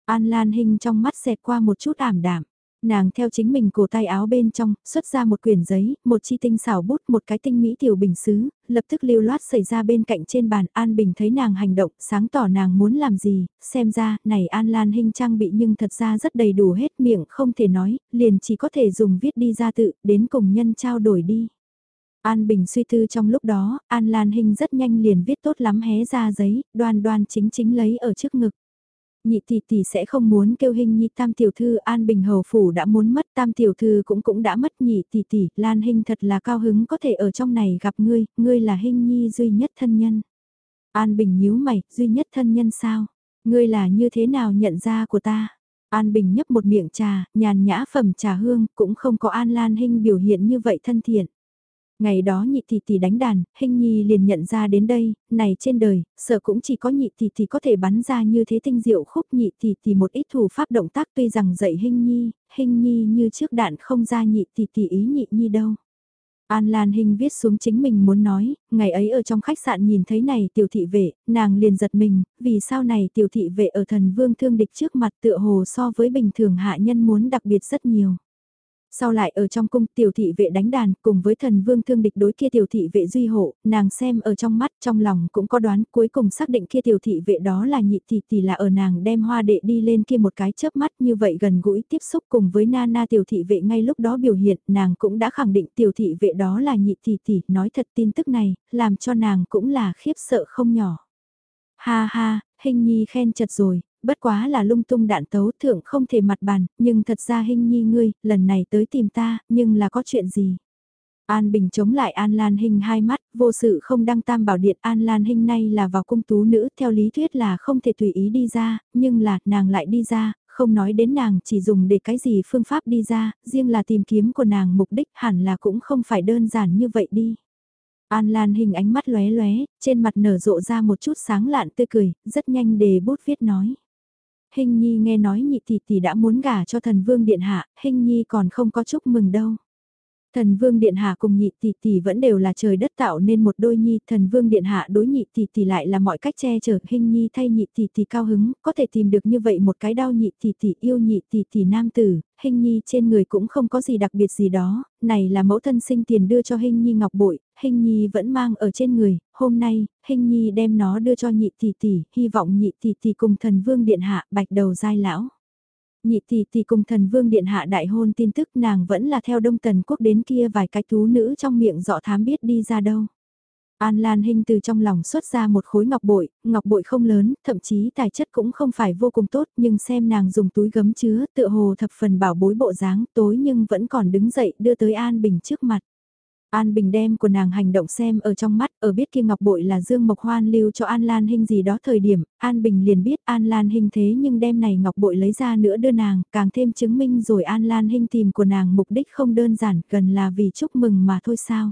An Lan Hinh trong mắt xẹt qua một chút ảm đạm. Nàng theo chính mình cổ tay áo bên trong, xuất ra một quyển giấy, một chi tinh xảo bút, một cái tinh mỹ tiểu bình xứ, lập tức lưu loát xảy ra bên cạnh trên bàn. An Bình thấy nàng hành động, sáng tỏ nàng muốn làm gì, xem ra, này An Lan Hinh trang bị nhưng thật ra rất đầy đủ hết miệng không thể nói, liền chỉ có thể dùng viết đi ra tự, đến cùng nhân trao đổi đi. An Bình suy tư trong lúc đó, An Lan Hinh rất nhanh liền viết tốt lắm hé ra giấy, đoan đoan chính chính lấy ở trước ngực. Nhị tỷ tỷ sẽ không muốn kêu hình nhi tam tiểu thư an bình hầu phủ đã muốn mất tam tiểu thư cũng cũng đã mất nhị tỷ tỷ, lan hình thật là cao hứng có thể ở trong này gặp ngươi, ngươi là hình nhi duy nhất thân nhân. An bình nhíu mày, duy nhất thân nhân sao? Ngươi là như thế nào nhận ra của ta? An Bình nhấp một miệng trà, nhàn nhã phẩm trà hương, cũng không có An Lan hình biểu hiện như vậy thân thiện. Ngày đó nhị tỷ tỷ đánh đàn, hình nhi liền nhận ra đến đây, này trên đời, sợ cũng chỉ có nhị tỷ tỷ có thể bắn ra như thế tinh diệu khúc nhị tỷ tỷ một ít thủ pháp động tác tuy rằng dạy hình nhi, hình nhi như trước đạn không ra nhị tỷ tỷ ý nhị nhi đâu. An Lan Hinh viết xuống chính mình muốn nói, ngày ấy ở trong khách sạn nhìn thấy này tiểu thị vệ, nàng liền giật mình, vì sao này tiểu thị vệ ở thần vương thương địch trước mặt tựa hồ so với bình thường hạ nhân muốn đặc biệt rất nhiều. Sau lại ở trong cung tiểu thị vệ đánh đàn cùng với thần vương thương địch đối kia tiểu thị vệ duy hộ, nàng xem ở trong mắt trong lòng cũng có đoán cuối cùng xác định kia tiểu thị vệ đó là nhị tỷ tỷ là ở nàng đem hoa đệ đi lên kia một cái chớp mắt như vậy gần gũi tiếp xúc cùng với Nana tiểu thị vệ ngay lúc đó biểu hiện nàng cũng đã khẳng định tiểu thị vệ đó là nhị tỷ tỷ nói thật tin tức này làm cho nàng cũng là khiếp sợ không nhỏ. Ha ha, hình nhi khen chật rồi, bất quá là lung tung đạn tấu thượng không thể mặt bàn, nhưng thật ra hình nhi ngươi, lần này tới tìm ta, nhưng là có chuyện gì? An Bình chống lại An Lan Hinh hai mắt, vô sự không đăng tam bảo điện An Lan Hinh nay là vào cung tú nữ, theo lý thuyết là không thể tùy ý đi ra, nhưng là, nàng lại đi ra, không nói đến nàng chỉ dùng để cái gì phương pháp đi ra, riêng là tìm kiếm của nàng mục đích hẳn là cũng không phải đơn giản như vậy đi. An Lan Hinh ánh mắt lóe lóe, trên mặt nở rộ ra một chút sáng lạn tươi cười, rất nhanh đề bút viết nói. Hình Nhi nghe nói nhị tỷ tỷ đã muốn gả cho thần vương điện hạ, Hình Nhi còn không có chúc mừng đâu. Thần vương điện hạ cùng nhị tỷ tỷ vẫn đều là trời đất tạo nên một đôi nhi, thần vương điện hạ đối nhị tỷ tỷ lại là mọi cách che chở, hình nhi thay nhị tỷ tỷ cao hứng, có thể tìm được như vậy một cái đau nhị tỷ tỷ yêu nhị tỷ tỷ nam tử, hình nhi trên người cũng không có gì đặc biệt gì đó, này là mẫu thân sinh tiền đưa cho hình nhi ngọc bội, hình nhi vẫn mang ở trên người, hôm nay, hình nhi đem nó đưa cho nhị tỷ tỷ, hy vọng nhị tỷ tỷ cùng thần vương điện hạ bạch đầu giai lão. Nhị tỷ tỷ cùng thần vương điện hạ đại hôn tin tức nàng vẫn là theo đông tần quốc đến kia vài cái thú nữ trong miệng dọ thám biết đi ra đâu. An Lan Hinh từ trong lòng xuất ra một khối ngọc bội, ngọc bội không lớn, thậm chí tài chất cũng không phải vô cùng tốt nhưng xem nàng dùng túi gấm chứa tựa hồ thập phần bảo bối bộ dáng tối nhưng vẫn còn đứng dậy đưa tới An Bình trước mặt. An Bình đem của nàng hành động xem ở trong mắt, ở biết kia ngọc bội là Dương Mộc Hoan lưu cho An Lan Hinh gì đó thời điểm, An Bình liền biết An Lan Hinh thế nhưng đem này ngọc bội lấy ra nữa đưa nàng, càng thêm chứng minh rồi An Lan Hinh tìm của nàng mục đích không đơn giản, gần là vì chúc mừng mà thôi sao.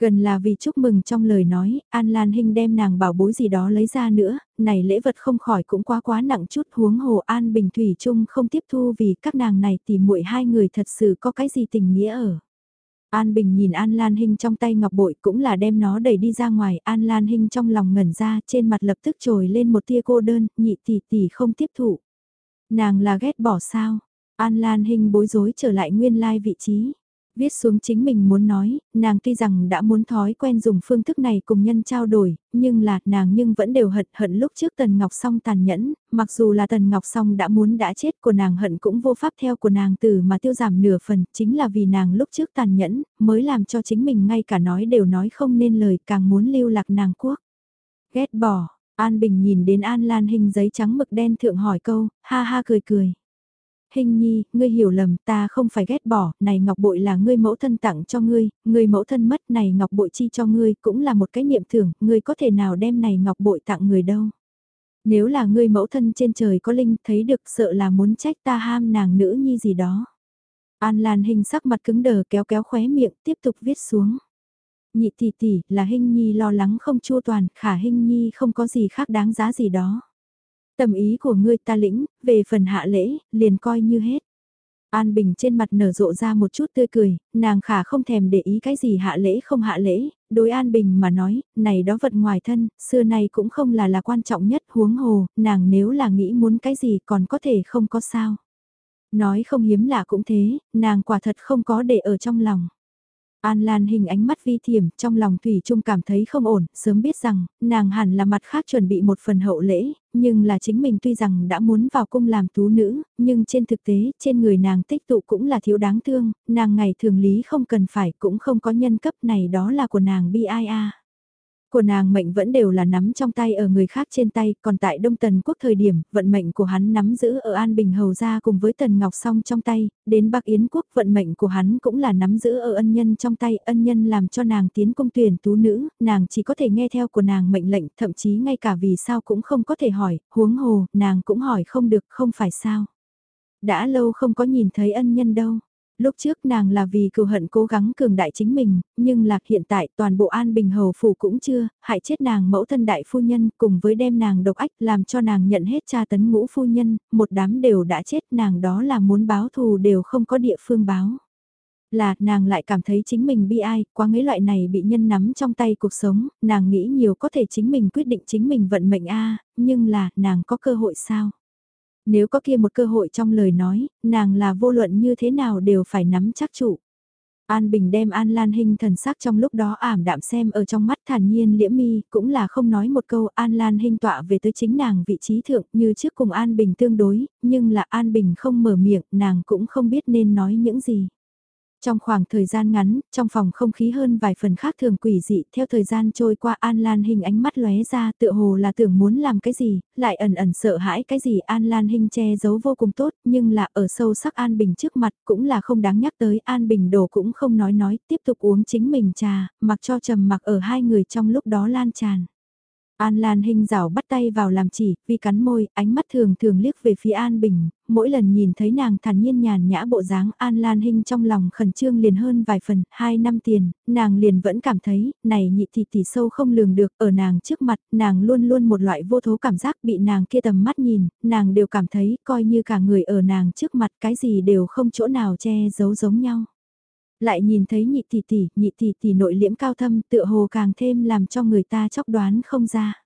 Gần là vì chúc mừng trong lời nói, An Lan Hinh đem nàng bảo bối gì đó lấy ra nữa, này lễ vật không khỏi cũng quá quá nặng chút huống hồ An Bình Thủy chung không tiếp thu vì các nàng này tìm muội hai người thật sự có cái gì tình nghĩa ở. An Bình nhìn An Lan Hinh trong tay ngọc bội cũng là đem nó đẩy đi ra ngoài, An Lan Hinh trong lòng ngẩn ra, trên mặt lập tức trồi lên một tia cô đơn, nhị tỷ tỷ không tiếp thụ. Nàng là ghét bỏ sao? An Lan Hinh bối rối trở lại nguyên lai vị trí viết xuống chính mình muốn nói, nàng tuy rằng đã muốn thói quen dùng phương thức này cùng nhân trao đổi, nhưng là nàng nhưng vẫn đều hận hận lúc trước Tần Ngọc Song tàn nhẫn, mặc dù là Tần Ngọc Song đã muốn đã chết của nàng hận cũng vô pháp theo của nàng từ mà tiêu giảm nửa phần, chính là vì nàng lúc trước tàn nhẫn, mới làm cho chính mình ngay cả nói đều nói không nên lời càng muốn lưu lạc nàng quốc. Ghét bỏ, An Bình nhìn đến An Lan hình giấy trắng mực đen thượng hỏi câu, ha ha cười cười. Hình nhi, ngươi hiểu lầm, ta không phải ghét bỏ, này ngọc bội là ngươi mẫu thân tặng cho ngươi, ngươi mẫu thân mất này ngọc bội chi cho ngươi cũng là một cái niệm thưởng, ngươi có thể nào đem này ngọc bội tặng người đâu. Nếu là ngươi mẫu thân trên trời có linh thấy được sợ là muốn trách ta ham nàng nữ nhi gì đó. An Lan hình sắc mặt cứng đờ kéo kéo khóe miệng tiếp tục viết xuống. Nhị tỷ tỷ là Hình Nhi lo lắng không chua toàn, khả Hình Nhi không có gì khác đáng giá gì đó. Tầm ý của ngươi ta lĩnh, về phần hạ lễ, liền coi như hết. An Bình trên mặt nở rộ ra một chút tươi cười, nàng khả không thèm để ý cái gì hạ lễ không hạ lễ, đối An Bình mà nói, này đó vật ngoài thân, xưa nay cũng không là là quan trọng nhất huống hồ, nàng nếu là nghĩ muốn cái gì còn có thể không có sao. Nói không hiếm lạ cũng thế, nàng quả thật không có để ở trong lòng. An Lan hình ánh mắt vi thiểm, trong lòng Thủy Trung cảm thấy không ổn, sớm biết rằng, nàng hẳn là mặt khác chuẩn bị một phần hậu lễ, nhưng là chính mình tuy rằng đã muốn vào cung làm tú nữ, nhưng trên thực tế, trên người nàng tích tụ cũng là thiếu đáng thương, nàng ngày thường lý không cần phải, cũng không có nhân cấp này đó là của nàng bi ai a của nàng mệnh vẫn đều là nắm trong tay ở người khác trên tay, còn tại Đông Tần Quốc thời điểm, vận mệnh của hắn nắm giữ ở An Bình Hầu gia cùng với Tần Ngọc Song trong tay, đến Bắc Yến Quốc vận mệnh của hắn cũng là nắm giữ ở ân nhân trong tay, ân nhân làm cho nàng tiến công tuyển tú nữ, nàng chỉ có thể nghe theo của nàng mệnh lệnh, thậm chí ngay cả vì sao cũng không có thể hỏi, huống hồ, nàng cũng hỏi không được, không phải sao. Đã lâu không có nhìn thấy ân nhân đâu. Lúc trước nàng là vì cừu hận cố gắng cường đại chính mình, nhưng lạc hiện tại toàn bộ an bình hầu phủ cũng chưa, hại chết nàng mẫu thân đại phu nhân cùng với đem nàng độc ách làm cho nàng nhận hết tra tấn ngũ phu nhân, một đám đều đã chết nàng đó là muốn báo thù đều không có địa phương báo là nàng lại cảm thấy chính mình bi ai, quá mấy loại này bị nhân nắm trong tay cuộc sống, nàng nghĩ nhiều có thể chính mình quyết định chính mình vận mệnh a nhưng là nàng có cơ hội sao? Nếu có kia một cơ hội trong lời nói, nàng là vô luận như thế nào đều phải nắm chắc trụ. An Bình đem An Lan Hinh thần sắc trong lúc đó ảm đạm xem ở trong mắt thản nhiên liễm mi, cũng là không nói một câu An Lan Hinh tọa về tới chính nàng vị trí thượng như trước cùng An Bình tương đối, nhưng là An Bình không mở miệng, nàng cũng không biết nên nói những gì. Trong khoảng thời gian ngắn, trong phòng không khí hơn vài phần khác thường quỷ dị, theo thời gian trôi qua An Lan Hinh ánh mắt lóe ra tựa hồ là tưởng muốn làm cái gì, lại ẩn ẩn sợ hãi cái gì An Lan Hinh che giấu vô cùng tốt, nhưng là ở sâu sắc An Bình trước mặt cũng là không đáng nhắc tới An Bình đồ cũng không nói nói, tiếp tục uống chính mình trà, mặc cho trầm mặc ở hai người trong lúc đó lan tràn. An Lan Hinh rảo bắt tay vào làm chỉ, vì cắn môi, ánh mắt thường thường liếc về phía An Bình, mỗi lần nhìn thấy nàng thản nhiên nhàn nhã bộ dáng An Lan Hinh trong lòng khẩn trương liền hơn vài phần, hai năm tiền, nàng liền vẫn cảm thấy, này nhị thị tỷ sâu không lường được, ở nàng trước mặt, nàng luôn luôn một loại vô thố cảm giác bị nàng kia tầm mắt nhìn, nàng đều cảm thấy coi như cả người ở nàng trước mặt cái gì đều không chỗ nào che giấu giống nhau. Lại nhìn thấy nhị tỷ tỷ, nhị tỷ tỷ nội liễm cao thâm tựa hồ càng thêm làm cho người ta chóc đoán không ra.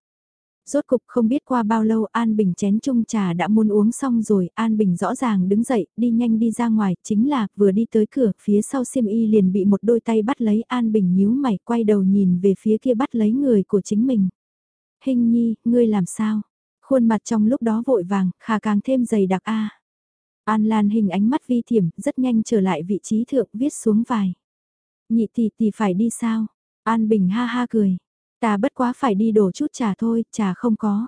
Rốt cục không biết qua bao lâu An Bình chén chung trà đã muốn uống xong rồi, An Bình rõ ràng đứng dậy, đi nhanh đi ra ngoài, chính là vừa đi tới cửa, phía sau xiêm y liền bị một đôi tay bắt lấy An Bình nhíu mày, quay đầu nhìn về phía kia bắt lấy người của chính mình. Hình nhi, ngươi làm sao? Khuôn mặt trong lúc đó vội vàng, khả càng thêm dày đặc a An Lan hình ánh mắt vi thiểm, rất nhanh trở lại vị trí thượng viết xuống vài. Nhị tỷ tỷ phải đi sao? An Bình ha ha cười. Ta bất quá phải đi đổ chút trà thôi, trà không có.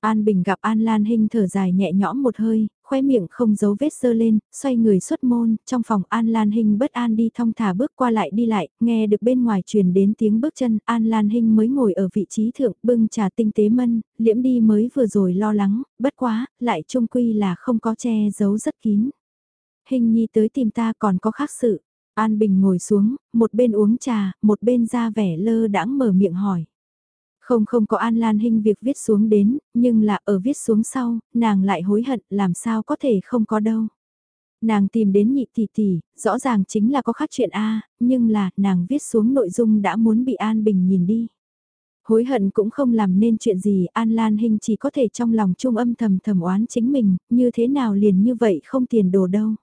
An Bình gặp An Lan Hinh thở dài nhẹ nhõm một hơi, khóe miệng không giấu vết sơ lên, xoay người xuất môn, trong phòng An Lan Hinh bất an đi thong thả bước qua lại đi lại, nghe được bên ngoài truyền đến tiếng bước chân, An Lan Hinh mới ngồi ở vị trí thượng, bưng trà tinh tế mân, liễm đi mới vừa rồi lo lắng, bất quá, lại trung quy là không có che giấu rất kín. Hình nhi tới tìm ta còn có khác sự. An Bình ngồi xuống, một bên uống trà, một bên ra vẻ lơ đãng mở miệng hỏi. Không không có An Lan Hinh việc viết xuống đến, nhưng là ở viết xuống sau, nàng lại hối hận làm sao có thể không có đâu. Nàng tìm đến nhị tỷ tỷ, rõ ràng chính là có khác chuyện A, nhưng là nàng viết xuống nội dung đã muốn bị An Bình nhìn đi. Hối hận cũng không làm nên chuyện gì, An Lan Hinh chỉ có thể trong lòng trung âm thầm thầm oán chính mình, như thế nào liền như vậy không tiền đồ đâu.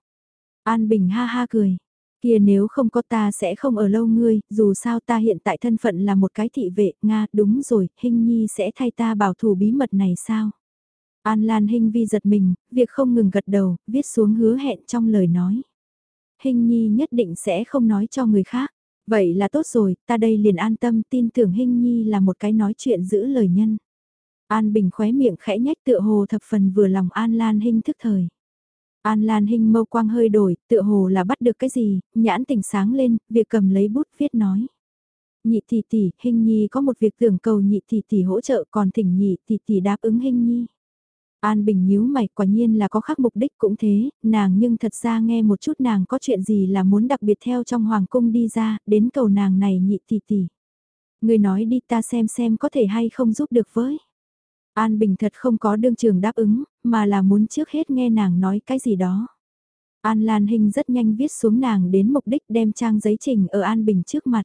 An Bình ha ha cười, Kia nếu không có ta sẽ không ở lâu ngươi, dù sao ta hiện tại thân phận là một cái thị vệ, Nga, đúng rồi, Hinh Nhi sẽ thay ta bảo thủ bí mật này sao? An Lan Hinh Vi giật mình, việc không ngừng gật đầu, viết xuống hứa hẹn trong lời nói. Hinh Nhi nhất định sẽ không nói cho người khác. Vậy là tốt rồi, ta đây liền an tâm tin tưởng Hinh Nhi là một cái nói chuyện giữ lời nhân. An Bình khóe miệng khẽ nhách tựa hồ thập phần vừa lòng An Lan Hinh thức thời. An Lan Hinh mâu quang hơi đổi, tựa hồ là bắt được cái gì, nhãn tỉnh sáng lên, việc cầm lấy bút viết nói. Nhị tỷ tỷ, Hinh Nhi có một việc tưởng cầu nhị tỷ tỷ hỗ trợ còn thỉnh nhị tỷ tỷ đáp ứng Hinh Nhi. An Bình nhíu mày quả nhiên là có khác mục đích cũng thế, nàng nhưng thật ra nghe một chút nàng có chuyện gì là muốn đặc biệt theo trong hoàng cung đi ra, đến cầu nàng này nhị tỷ tỷ. Người nói đi ta xem xem có thể hay không giúp được với. An Bình thật không có đương trường đáp ứng, mà là muốn trước hết nghe nàng nói cái gì đó. An Lan Hinh rất nhanh viết xuống nàng đến mục đích đem trang giấy trình ở An Bình trước mặt.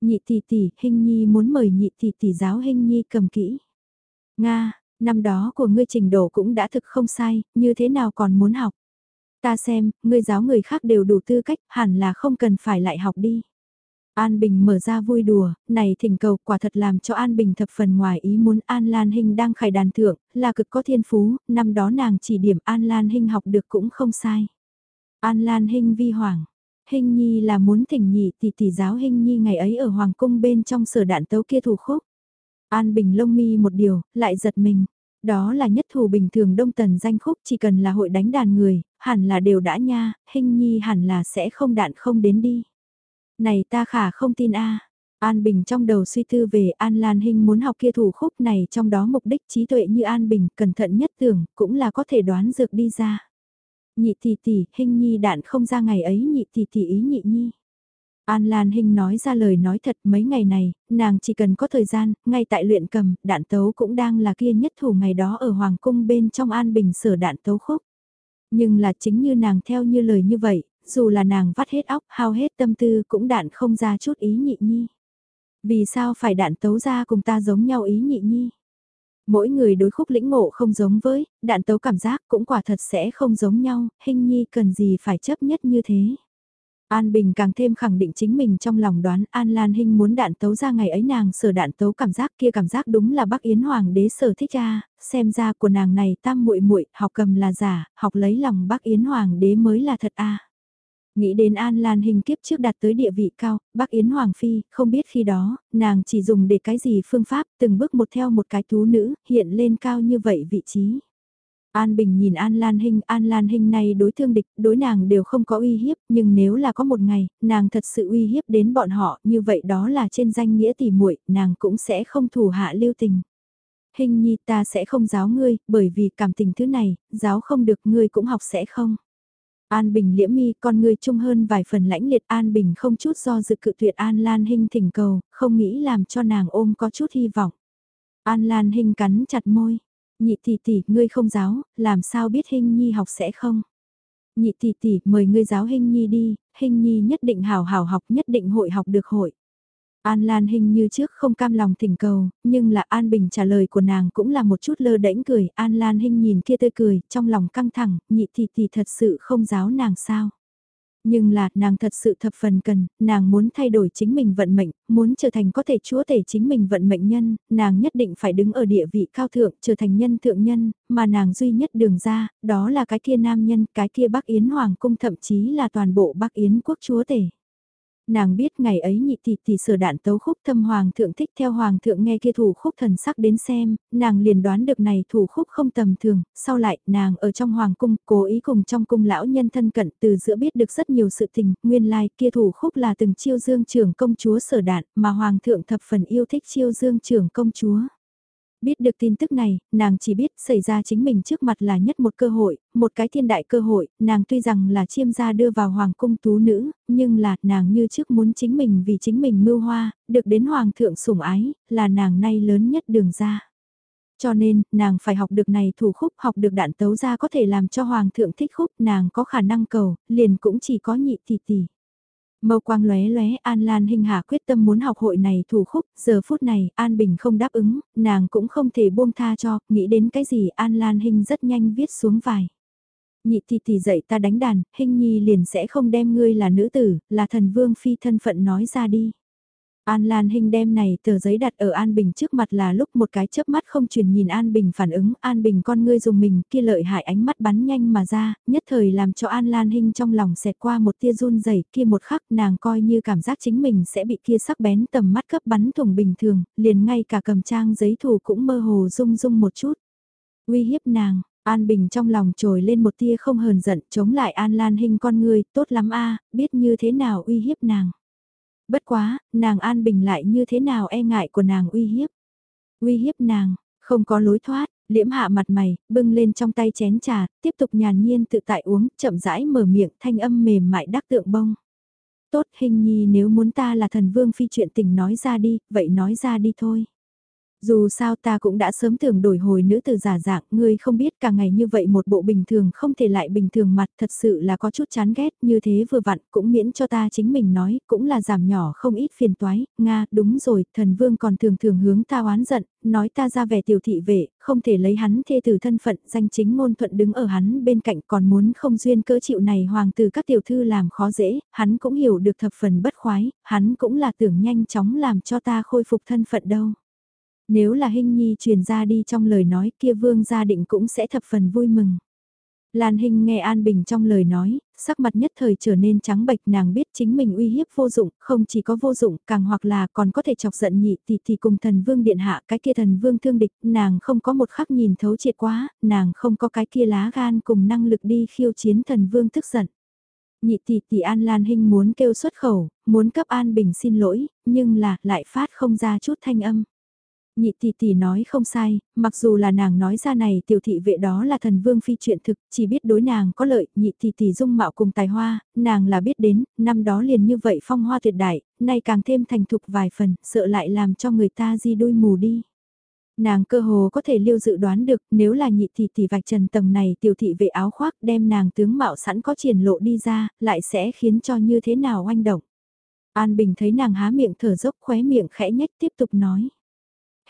Nhị tỷ tỷ, Hinh Nhi muốn mời nhị tỷ tỷ giáo Hinh Nhi cầm kỹ. Nga, năm đó của ngươi trình độ cũng đã thực không sai, như thế nào còn muốn học? Ta xem, ngươi giáo người khác đều đủ tư cách, hẳn là không cần phải lại học đi. An Bình mở ra vui đùa, này thỉnh cầu quả thật làm cho An Bình thập phần ngoài ý muốn An Lan Hinh đang khải đàn thượng, là cực có thiên phú, năm đó nàng chỉ điểm An Lan Hinh học được cũng không sai. An Lan Hinh vi hoàng, Hinh Nhi là muốn thỉnh nhị tỷ tỷ giáo Hinh Nhi ngày ấy ở Hoàng cung bên trong sở đạn tấu kia thủ khúc. An Bình lông mi một điều, lại giật mình. Đó là nhất thủ bình thường đông tần danh khúc chỉ cần là hội đánh đàn người, hẳn là đều đã nha, Hinh Nhi hẳn là sẽ không đạn không đến đi. Này ta khả không tin a An Bình trong đầu suy tư về An Lan Hinh muốn học kia thủ khúc này trong đó mục đích trí tuệ như An Bình cẩn thận nhất tưởng cũng là có thể đoán dược đi ra. Nhị tỷ tỷ, Hinh Nhi đạn không ra ngày ấy nhị tỷ tỷ ý nhị nhi. An Lan Hinh nói ra lời nói thật mấy ngày này, nàng chỉ cần có thời gian, ngay tại luyện cầm, đạn tấu cũng đang là kia nhất thủ ngày đó ở Hoàng cung bên trong An Bình sở đạn tấu khúc. Nhưng là chính như nàng theo như lời như vậy, dù là nàng vắt hết óc, hao hết tâm tư cũng đạn không ra chút ý nhị nhi. Vì sao phải đạn tấu ra cùng ta giống nhau ý nhị nhi? Mỗi người đối khúc lĩnh ngộ không giống với, đạn tấu cảm giác cũng quả thật sẽ không giống nhau, hình nhi cần gì phải chấp nhất như thế. An Bình càng thêm khẳng định chính mình trong lòng đoán An Lan Hinh muốn đạn tấu ra ngày ấy nàng sở đạn tấu cảm giác kia cảm giác đúng là Bắc Yến Hoàng đế sở thích ra, xem ra của nàng này tam muội muội học cầm là giả, học lấy lòng Bắc Yến Hoàng đế mới là thật a. Nghĩ đến An Lan Hình kiếp trước đạt tới địa vị cao, Bắc Yến Hoàng Phi, không biết khi đó, nàng chỉ dùng để cái gì phương pháp, từng bước một theo một cái thú nữ, hiện lên cao như vậy vị trí. An Bình nhìn An Lan Hinh, An Lan Hinh này đối thương địch, đối nàng đều không có uy hiếp, nhưng nếu là có một ngày, nàng thật sự uy hiếp đến bọn họ, như vậy đó là trên danh nghĩa tỉ muội, nàng cũng sẽ không thủ hạ lưu tình. Hình nhi ta sẽ không giáo ngươi, bởi vì cảm tình thứ này, giáo không được ngươi cũng học sẽ không. An Bình liễm mi con người chung hơn vài phần lãnh liệt An Bình không chút do dự cự tuyệt An Lan Hinh thỉnh cầu, không nghĩ làm cho nàng ôm có chút hy vọng. An Lan Hinh cắn chặt môi, nhị tỷ tỷ ngươi không giáo, làm sao biết Hinh Nhi học sẽ không? Nhị tỷ tỷ mời ngươi giáo Hinh Nhi đi, Hinh Nhi nhất định hào hào học nhất định hội học được hội. An Lan hình như trước không cam lòng thỉnh cầu, nhưng là An Bình trả lời của nàng cũng là một chút lơ đễnh cười, An Lan hình nhìn kia tươi cười, trong lòng căng thẳng, nhị thì thì thật sự không giáo nàng sao. Nhưng là, nàng thật sự thập phần cần, nàng muốn thay đổi chính mình vận mệnh, muốn trở thành có thể chúa tể chính mình vận mệnh nhân, nàng nhất định phải đứng ở địa vị cao thượng, trở thành nhân thượng nhân, mà nàng duy nhất đường ra, đó là cái kia nam nhân, cái kia Bắc Yến Hoàng cung thậm chí là toàn bộ Bắc Yến quốc chúa tể nàng biết ngày ấy nhị tỷ tỷ sửa đạn tấu khúc thâm hoàng thượng thích theo hoàng thượng nghe kia thủ khúc thần sắc đến xem, nàng liền đoán được này thủ khúc không tầm thường, sau lại nàng ở trong hoàng cung cố ý cùng trong cung lão nhân thân cận từ giữa biết được rất nhiều sự tình, nguyên lai like, kia thủ khúc là từng chiêu dương trưởng công chúa sở đạn mà hoàng thượng thập phần yêu thích chiêu dương trưởng công chúa. Biết được tin tức này, nàng chỉ biết xảy ra chính mình trước mặt là nhất một cơ hội, một cái thiên đại cơ hội, nàng tuy rằng là chiêm gia đưa vào hoàng cung tú nữ, nhưng là nàng như trước muốn chính mình vì chính mình mưu hoa, được đến hoàng thượng sủng ái, là nàng nay lớn nhất đường ra. Cho nên, nàng phải học được này thủ khúc học được đạn tấu ra có thể làm cho hoàng thượng thích khúc nàng có khả năng cầu, liền cũng chỉ có nhị tỷ tỷ. Mâu quang lóe lóe An Lan Hinh Hà quyết tâm muốn học hội này thủ khúc, giờ phút này An Bình không đáp ứng, nàng cũng không thể buông tha cho, nghĩ đến cái gì An Lan Hinh rất nhanh viết xuống vài. Nhị tỷ tỷ dạy ta đánh đàn, Hinh Nhi liền sẽ không đem ngươi là nữ tử, là thần vương phi thân phận nói ra đi. An Lan Hinh đem này tờ giấy đặt ở An Bình trước mặt là lúc một cái chớp mắt không truyền nhìn An Bình phản ứng, An Bình con ngươi dùng mình kia lợi hại ánh mắt bắn nhanh mà ra, nhất thời làm cho An Lan Hinh trong lòng xẹt qua một tia run rẩy kia một khắc nàng coi như cảm giác chính mình sẽ bị kia sắc bén tầm mắt cấp bắn thủng bình thường, liền ngay cả cầm trang giấy thủ cũng mơ hồ rung rung một chút. Uy hiếp nàng, An Bình trong lòng trồi lên một tia không hờn giận chống lại An Lan Hinh con ngươi, tốt lắm a biết như thế nào uy hiếp nàng. Bất quá, nàng An Bình lại như thế nào e ngại của nàng uy hiếp. Uy hiếp nàng, không có lối thoát, Liễm hạ mặt mày, bưng lên trong tay chén trà, tiếp tục nhàn nhiên tự tại uống, chậm rãi mở miệng thanh âm mềm mại đắc tượng bông. Tốt hình nhi nếu muốn ta là thần vương phi chuyện tình nói ra đi, vậy nói ra đi thôi. Dù sao ta cũng đã sớm tưởng đổi hồi nữ từ giả dạng, ngươi không biết cả ngày như vậy một bộ bình thường không thể lại bình thường mặt thật sự là có chút chán ghét, như thế vừa vặn cũng miễn cho ta chính mình nói, cũng là giảm nhỏ không ít phiền toái, Nga, đúng rồi, thần vương còn thường thường hướng ta oán giận, nói ta ra vẻ tiểu thị vệ, không thể lấy hắn thê từ thân phận, danh chính ngôn thuận đứng ở hắn bên cạnh còn muốn không duyên cỡ chịu này hoàng từ các tiểu thư làm khó dễ, hắn cũng hiểu được thập phần bất khoái, hắn cũng là tưởng nhanh chóng làm cho ta khôi phục thân phận đâu. Nếu là hình Nhi truyền ra đi trong lời nói kia vương gia định cũng sẽ thập phần vui mừng. Lan Hinh nghe An Bình trong lời nói, sắc mặt nhất thời trở nên trắng bệch nàng biết chính mình uy hiếp vô dụng, không chỉ có vô dụng, càng hoặc là còn có thể chọc giận nhị thì thì cùng thần vương điện hạ cái kia thần vương thương địch, nàng không có một khắc nhìn thấu triệt quá, nàng không có cái kia lá gan cùng năng lực đi khiêu chiến thần vương tức giận. Nhị tỷ tỷ An Lan Hinh muốn kêu xuất khẩu, muốn cấp An Bình xin lỗi, nhưng là lại phát không ra chút thanh âm. Nhị tỷ tỷ nói không sai, mặc dù là nàng nói ra này tiểu thị vệ đó là thần vương phi chuyện thực, chỉ biết đối nàng có lợi, nhị tỷ tỷ dung mạo cùng tài hoa, nàng là biết đến, năm đó liền như vậy phong hoa tuyệt đại, nay càng thêm thành thục vài phần, sợ lại làm cho người ta di đôi mù đi. Nàng cơ hồ có thể liêu dự đoán được nếu là nhị tỷ tỷ vạch trần tầng này tiểu thị vệ áo khoác đem nàng tướng mạo sẵn có triển lộ đi ra, lại sẽ khiến cho như thế nào oanh động. An Bình thấy nàng há miệng thở dốc khóe miệng khẽ nhách tiếp tục nói.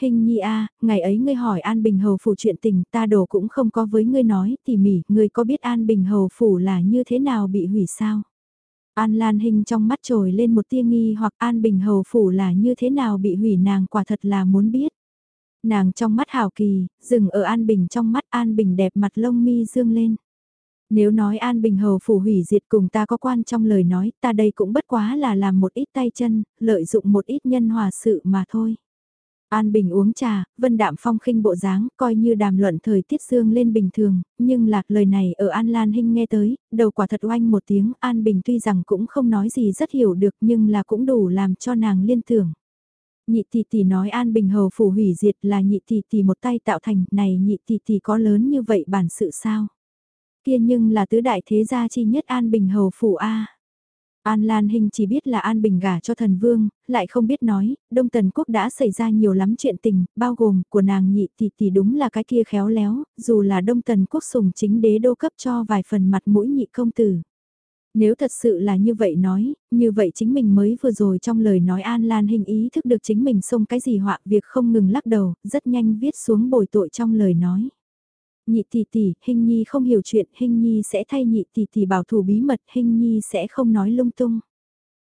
Hình nhi a, ngày ấy ngươi hỏi An Bình Hầu Phủ chuyện tình ta đồ cũng không có với ngươi nói tỉ mỉ, ngươi có biết An Bình Hầu Phủ là như thế nào bị hủy sao? An Lan Hình trong mắt trồi lên một tia nghi hoặc An Bình Hầu Phủ là như thế nào bị hủy nàng quả thật là muốn biết. Nàng trong mắt hào kỳ, dừng ở An Bình trong mắt An Bình đẹp mặt lông mi dương lên. Nếu nói An Bình Hầu Phủ hủy diệt cùng ta có quan trong lời nói, ta đây cũng bất quá là làm một ít tay chân, lợi dụng một ít nhân hòa sự mà thôi. An Bình uống trà, vân đạm phong khinh bộ dáng, coi như đàm luận thời tiết dương lên bình thường, nhưng lạc lời này ở An Lan Hinh nghe tới, đầu quả thật oanh một tiếng, An Bình tuy rằng cũng không nói gì rất hiểu được nhưng là cũng đủ làm cho nàng liên tưởng. Nhị tỷ tỷ nói An Bình hầu phủ hủy diệt là nhị tỷ tỷ một tay tạo thành, này nhị tỷ tỷ có lớn như vậy bản sự sao? Kia nhưng là tứ đại thế gia chi nhất An Bình hầu phủ A. An Lan Hinh chỉ biết là An Bình gả cho thần vương, lại không biết nói, Đông Tần Quốc đã xảy ra nhiều lắm chuyện tình, bao gồm của nàng nhị tỷ tỷ đúng là cái kia khéo léo, dù là Đông Tần Quốc sùng chính đế đô cấp cho vài phần mặt mũi nhị công tử. Nếu thật sự là như vậy nói, như vậy chính mình mới vừa rồi trong lời nói An Lan Hinh ý thức được chính mình xông cái gì họa việc không ngừng lắc đầu, rất nhanh viết xuống bồi tội trong lời nói. Nhị tỷ tỷ, Hình Nhi không hiểu chuyện, Hình Nhi sẽ thay nhị tỷ tỷ bảo thủ bí mật, Hình Nhi sẽ không nói lung tung.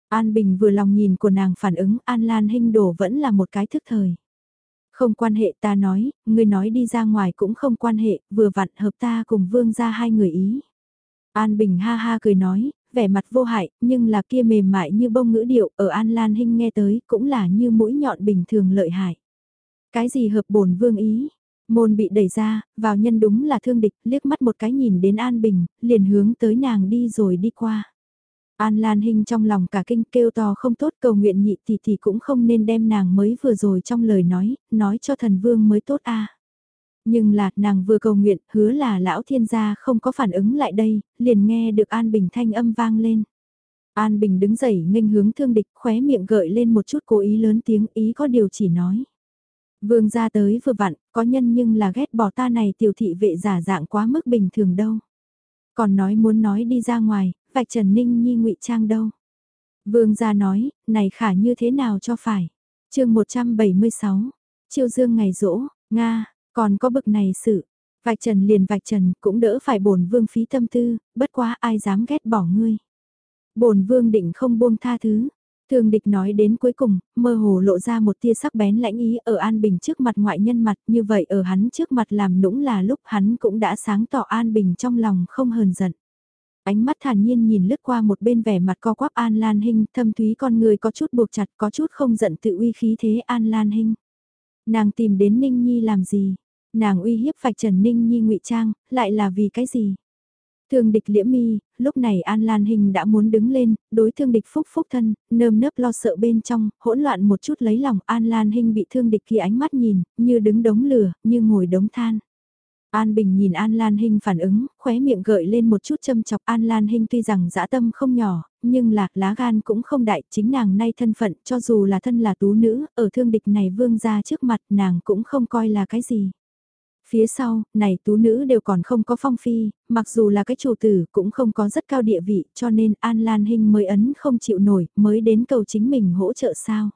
An Bình vừa lòng nhìn của nàng phản ứng, An Lan Hình đổ vẫn là một cái thức thời. Không quan hệ ta nói, người nói đi ra ngoài cũng không quan hệ, vừa vặn hợp ta cùng vương ra hai người ý. An Bình ha ha cười nói, vẻ mặt vô hại, nhưng là kia mềm mại như bông ngữ điệu, ở An Lan Hinh nghe tới, cũng là như mũi nhọn bình thường lợi hại. Cái gì hợp bổn vương ý, Môn bị đẩy ra, vào nhân đúng là thương địch, liếc mắt một cái nhìn đến An Bình, liền hướng tới nàng đi rồi đi qua. An Lan Hinh trong lòng cả kinh kêu to không tốt cầu nguyện nhị thì thì cũng không nên đem nàng mới vừa rồi trong lời nói, nói cho thần vương mới tốt a. Nhưng là nàng vừa cầu nguyện hứa là lão thiên gia không có phản ứng lại đây, liền nghe được An Bình thanh âm vang lên. An Bình đứng dậy nghênh hướng thương địch khóe miệng gợi lên một chút cố ý lớn tiếng ý có điều chỉ nói. Vương gia tới vừa vặn, có nhân nhưng là ghét bỏ ta này tiểu thị vệ giả dạng quá mức bình thường đâu. Còn nói muốn nói đi ra ngoài, vạch Trần Ninh Nhi ngụy trang đâu. Vương gia nói, này khả như thế nào cho phải. chương 176, chiêu dương ngày rỗ, Nga, còn có bực này sự. Vạch trần liền vạch trần cũng đỡ phải bổn vương phí tâm tư, bất quá ai dám ghét bỏ ngươi. bổn vương định không buông tha thứ, Thường địch nói đến cuối cùng, mơ hồ lộ ra một tia sắc bén lãnh ý ở An Bình trước mặt ngoại nhân mặt như vậy ở hắn trước mặt làm nũng là lúc hắn cũng đã sáng tỏ An Bình trong lòng không hờn giận. Ánh mắt thản nhiên nhìn lướt qua một bên vẻ mặt co quắp An Lan Hinh thâm thúy con người có chút buộc chặt có chút không giận tự uy khí thế An Lan Hinh. Nàng tìm đến Ninh Nhi làm gì? Nàng uy hiếp vạch trần Ninh Nhi ngụy trang, lại là vì cái gì? Thương địch liễm mi, lúc này An Lan Hình đã muốn đứng lên, đối thương địch phúc phúc thân, nơm nớp lo sợ bên trong, hỗn loạn một chút lấy lòng An Lan Hình bị thương địch kia ánh mắt nhìn, như đứng đống lửa, như ngồi đống than. An Bình nhìn An Lan Hinh phản ứng, khóe miệng gợi lên một chút châm chọc An Lan Hinh tuy rằng dã tâm không nhỏ, nhưng lạc lá gan cũng không đại, chính nàng nay thân phận cho dù là thân là tú nữ, ở thương địch này vương ra trước mặt nàng cũng không coi là cái gì. Phía sau, này tú nữ đều còn không có phong phi, mặc dù là cái chủ tử cũng không có rất cao địa vị cho nên An Lan Hinh mới ấn không chịu nổi mới đến cầu chính mình hỗ trợ sao.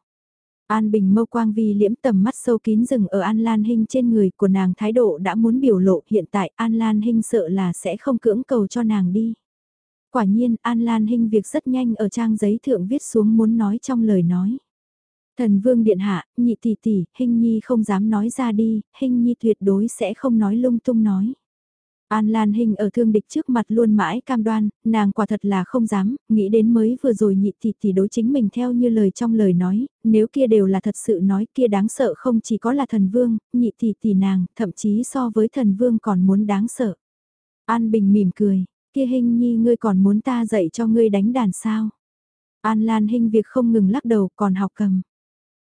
An Bình mâu quang vi liễm tầm mắt sâu kín rừng ở An Lan Hinh trên người của nàng thái độ đã muốn biểu lộ hiện tại An Lan Hinh sợ là sẽ không cưỡng cầu cho nàng đi. Quả nhiên An Lan Hinh việc rất nhanh ở trang giấy thượng viết xuống muốn nói trong lời nói. Thần vương điện hạ, nhị tỷ tỷ, hình Nhi không dám nói ra đi, hình Nhi tuyệt đối sẽ không nói lung tung nói. An Lan hình ở thương địch trước mặt luôn mãi cam đoan, nàng quả thật là không dám, nghĩ đến mới vừa rồi nhị tỷ tỷ đối chính mình theo như lời trong lời nói, nếu kia đều là thật sự nói kia đáng sợ không chỉ có là thần vương, nhị tỷ tỷ nàng, thậm chí so với thần vương còn muốn đáng sợ. An Bình mỉm cười, kia hình Nhi ngươi còn muốn ta dạy cho ngươi đánh đàn sao? An Lan hình việc không ngừng lắc đầu còn học cầm.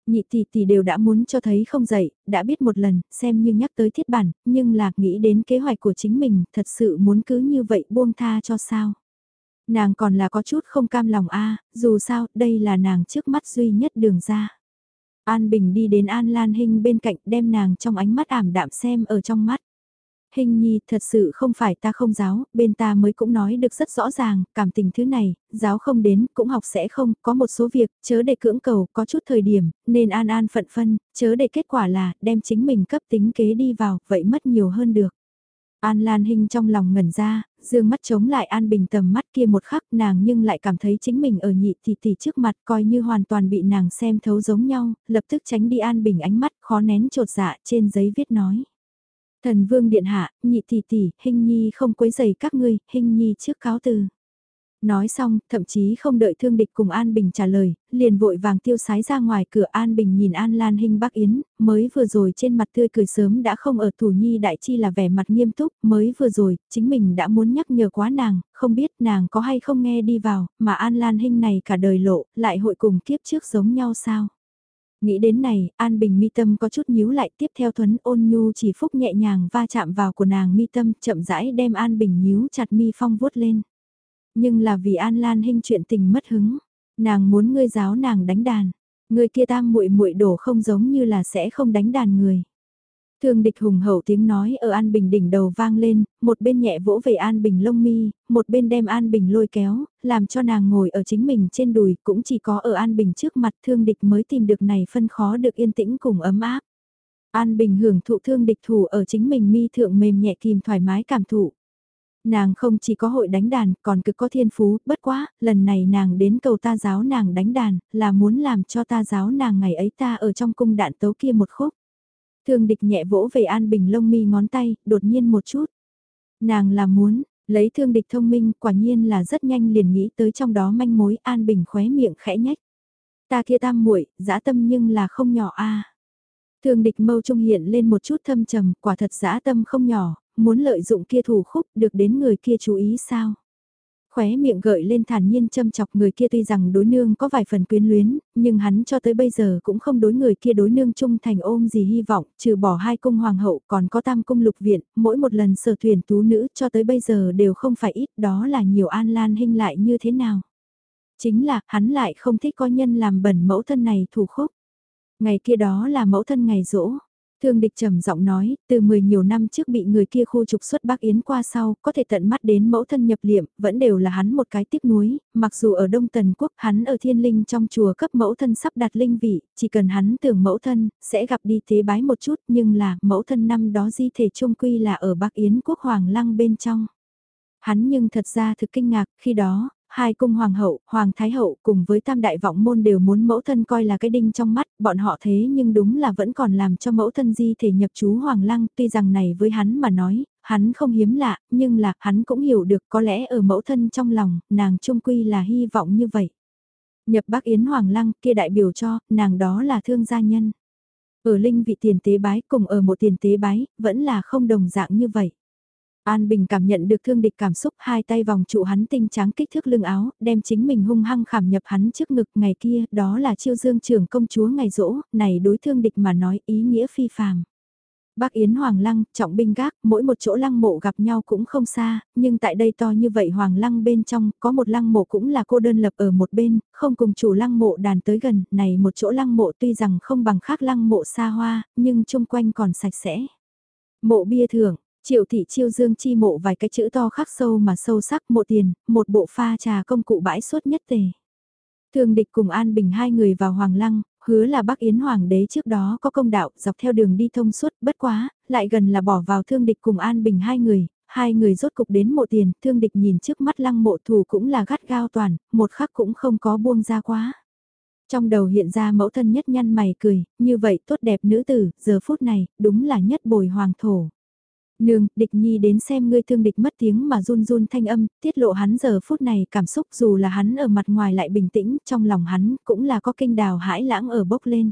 Nhị tỷ tỷ đều đã muốn cho thấy không dậy, đã biết một lần, xem như nhắc tới thiết bản, nhưng là nghĩ đến kế hoạch của chính mình, thật sự muốn cứ như vậy buông tha cho sao. Nàng còn là có chút không cam lòng a dù sao, đây là nàng trước mắt duy nhất đường ra. An Bình đi đến An Lan Hinh bên cạnh đem nàng trong ánh mắt ảm đạm xem ở trong mắt. Hình nhi thật sự không phải ta không giáo, bên ta mới cũng nói được rất rõ ràng, cảm tình thứ này, giáo không đến, cũng học sẽ không, có một số việc, chớ để cưỡng cầu, có chút thời điểm, nên an an phận phân, chớ để kết quả là, đem chính mình cấp tính kế đi vào, vậy mất nhiều hơn được. An Lan Hinh trong lòng ngẩn ra, dương mắt chống lại An Bình tầm mắt kia một khắc nàng nhưng lại cảm thấy chính mình ở nhị tỷ tỷ trước mặt coi như hoàn toàn bị nàng xem thấu giống nhau, lập tức tránh đi An Bình ánh mắt khó nén trột dạ trên giấy viết nói. Thần vương điện hạ, nhị tỷ tỷ, hình nhi không quấy giày các ngươi, hình nhi trước cáo từ. Nói xong, thậm chí không đợi thương địch cùng An Bình trả lời, liền vội vàng tiêu sái ra ngoài cửa An Bình nhìn An Lan Hinh Bắc Yến, mới vừa rồi trên mặt tươi cười sớm đã không ở thủ nhi đại chi là vẻ mặt nghiêm túc, mới vừa rồi, chính mình đã muốn nhắc nhở quá nàng, không biết nàng có hay không nghe đi vào, mà An Lan Hinh này cả đời lộ, lại hội cùng kiếp trước giống nhau sao. Nghĩ đến này, An Bình mi tâm có chút nhíu lại tiếp theo thuấn ôn nhu chỉ phúc nhẹ nhàng va chạm vào của nàng mi tâm chậm rãi đem An Bình nhíu chặt mi phong vuốt lên. Nhưng là vì An Lan hình chuyện tình mất hứng, nàng muốn ngươi giáo nàng đánh đàn, người kia tam muội muội đổ không giống như là sẽ không đánh đàn người. Thương địch hùng hậu tiếng nói ở An Bình đỉnh đầu vang lên, một bên nhẹ vỗ về An Bình lông mi, một bên đem An Bình lôi kéo, làm cho nàng ngồi ở chính mình trên đùi, cũng chỉ có ở An Bình trước mặt thương địch mới tìm được này phân khó được yên tĩnh cùng ấm áp. An Bình hưởng thụ thương địch thủ ở chính mình mi thượng mềm nhẹ kìm thoải mái cảm thụ. Nàng không chỉ có hội đánh đàn, còn cực có thiên phú, bất quá, lần này nàng đến cầu ta giáo nàng đánh đàn, là muốn làm cho ta giáo nàng ngày ấy ta ở trong cung đạn tấu kia một khúc. Thương địch nhẹ vỗ về An Bình lông mi ngón tay, đột nhiên một chút. Nàng là muốn, lấy thương địch thông minh quả nhiên là rất nhanh liền nghĩ tới trong đó manh mối An Bình khóe miệng khẽ nhách. Ta kia tam muội dã tâm nhưng là không nhỏ a Thương địch mâu trung hiện lên một chút thâm trầm, quả thật dã tâm không nhỏ, muốn lợi dụng kia thủ khúc được đến người kia chú ý sao khóe miệng gợi lên thản nhiên châm chọc người kia tuy rằng đối nương có vài phần quyến luyến, nhưng hắn cho tới bây giờ cũng không đối người kia đối nương trung thành ôm gì hy vọng, trừ bỏ hai cung hoàng hậu còn có tam cung lục viện, mỗi một lần sở thuyền tú nữ cho tới bây giờ đều không phải ít, đó là nhiều an lan hình lại như thế nào. Chính là, hắn lại không thích có nhân làm bẩn mẫu thân này thủ khúc. Ngày kia đó là mẫu thân ngày rỗ, Thương địch trầm giọng nói, từ 10 nhiều năm trước bị người kia khu trục xuất Bắc Yến qua sau, có thể tận mắt đến mẫu thân nhập liệm, vẫn đều là hắn một cái tiếp núi. mặc dù ở Đông Tần Quốc hắn ở thiên linh trong chùa cấp mẫu thân sắp đặt linh vị, chỉ cần hắn tưởng mẫu thân, sẽ gặp đi tế bái một chút, nhưng là mẫu thân năm đó di thể trung quy là ở Bắc Yến Quốc Hoàng Lăng bên trong. Hắn nhưng thật ra thực kinh ngạc, khi đó, hai cung hoàng hậu, hoàng thái hậu cùng với tam đại vọng môn đều muốn mẫu thân coi là cái đinh trong mắt, bọn họ thế nhưng đúng là vẫn còn làm cho mẫu thân di thể nhập chú hoàng lăng, tuy rằng này với hắn mà nói, hắn không hiếm lạ, nhưng là hắn cũng hiểu được có lẽ ở mẫu thân trong lòng, nàng trung quy là hy vọng như vậy. Nhập Bắc Yến Hoàng Lăng kia đại biểu cho, nàng đó là thương gia nhân. Ở linh vị tiền tế bái cùng ở một tiền tế bái, vẫn là không đồng dạng như vậy. An Bình cảm nhận được thương địch cảm xúc hai tay vòng trụ hắn tinh trắng kích thước lưng áo, đem chính mình hung hăng khảm nhập hắn trước ngực ngày kia, đó là chiêu dương trưởng công chúa ngày rỗ, này đối thương địch mà nói ý nghĩa phi phàm. Bác Yến Hoàng Lăng, trọng binh gác, mỗi một chỗ lăng mộ gặp nhau cũng không xa, nhưng tại đây to như vậy Hoàng Lăng bên trong, có một lăng mộ cũng là cô đơn lập ở một bên, không cùng chủ lăng mộ đàn tới gần, này một chỗ lăng mộ tuy rằng không bằng khác lăng mộ xa hoa, nhưng chung quanh còn sạch sẽ. Mộ bia thưởng, Triệu thị chiêu dương chi mộ vài cái chữ to khắc sâu mà sâu sắc một tiền, một bộ pha trà công cụ bãi suốt nhất tề. Thường địch cùng An Bình hai người vào Hoàng Lăng, hứa là Bắc Yến Hoàng đế trước đó có công đạo dọc theo đường đi thông suốt bất quá, lại gần là bỏ vào thương địch cùng An Bình hai người, hai người rốt cục đến mộ tiền, thương địch nhìn trước mắt lăng mộ thủ cũng là gắt gao toàn, một khắc cũng không có buông ra quá. Trong đầu hiện ra mẫu thân nhất nhăn mày cười, như vậy tốt đẹp nữ tử, giờ phút này, đúng là nhất bồi hoàng thổ. Nương, địch nhi đến xem ngươi thương địch mất tiếng mà run run thanh âm, tiết lộ hắn giờ phút này cảm xúc dù là hắn ở mặt ngoài lại bình tĩnh, trong lòng hắn cũng là có kinh đào hãi lãng ở bốc lên.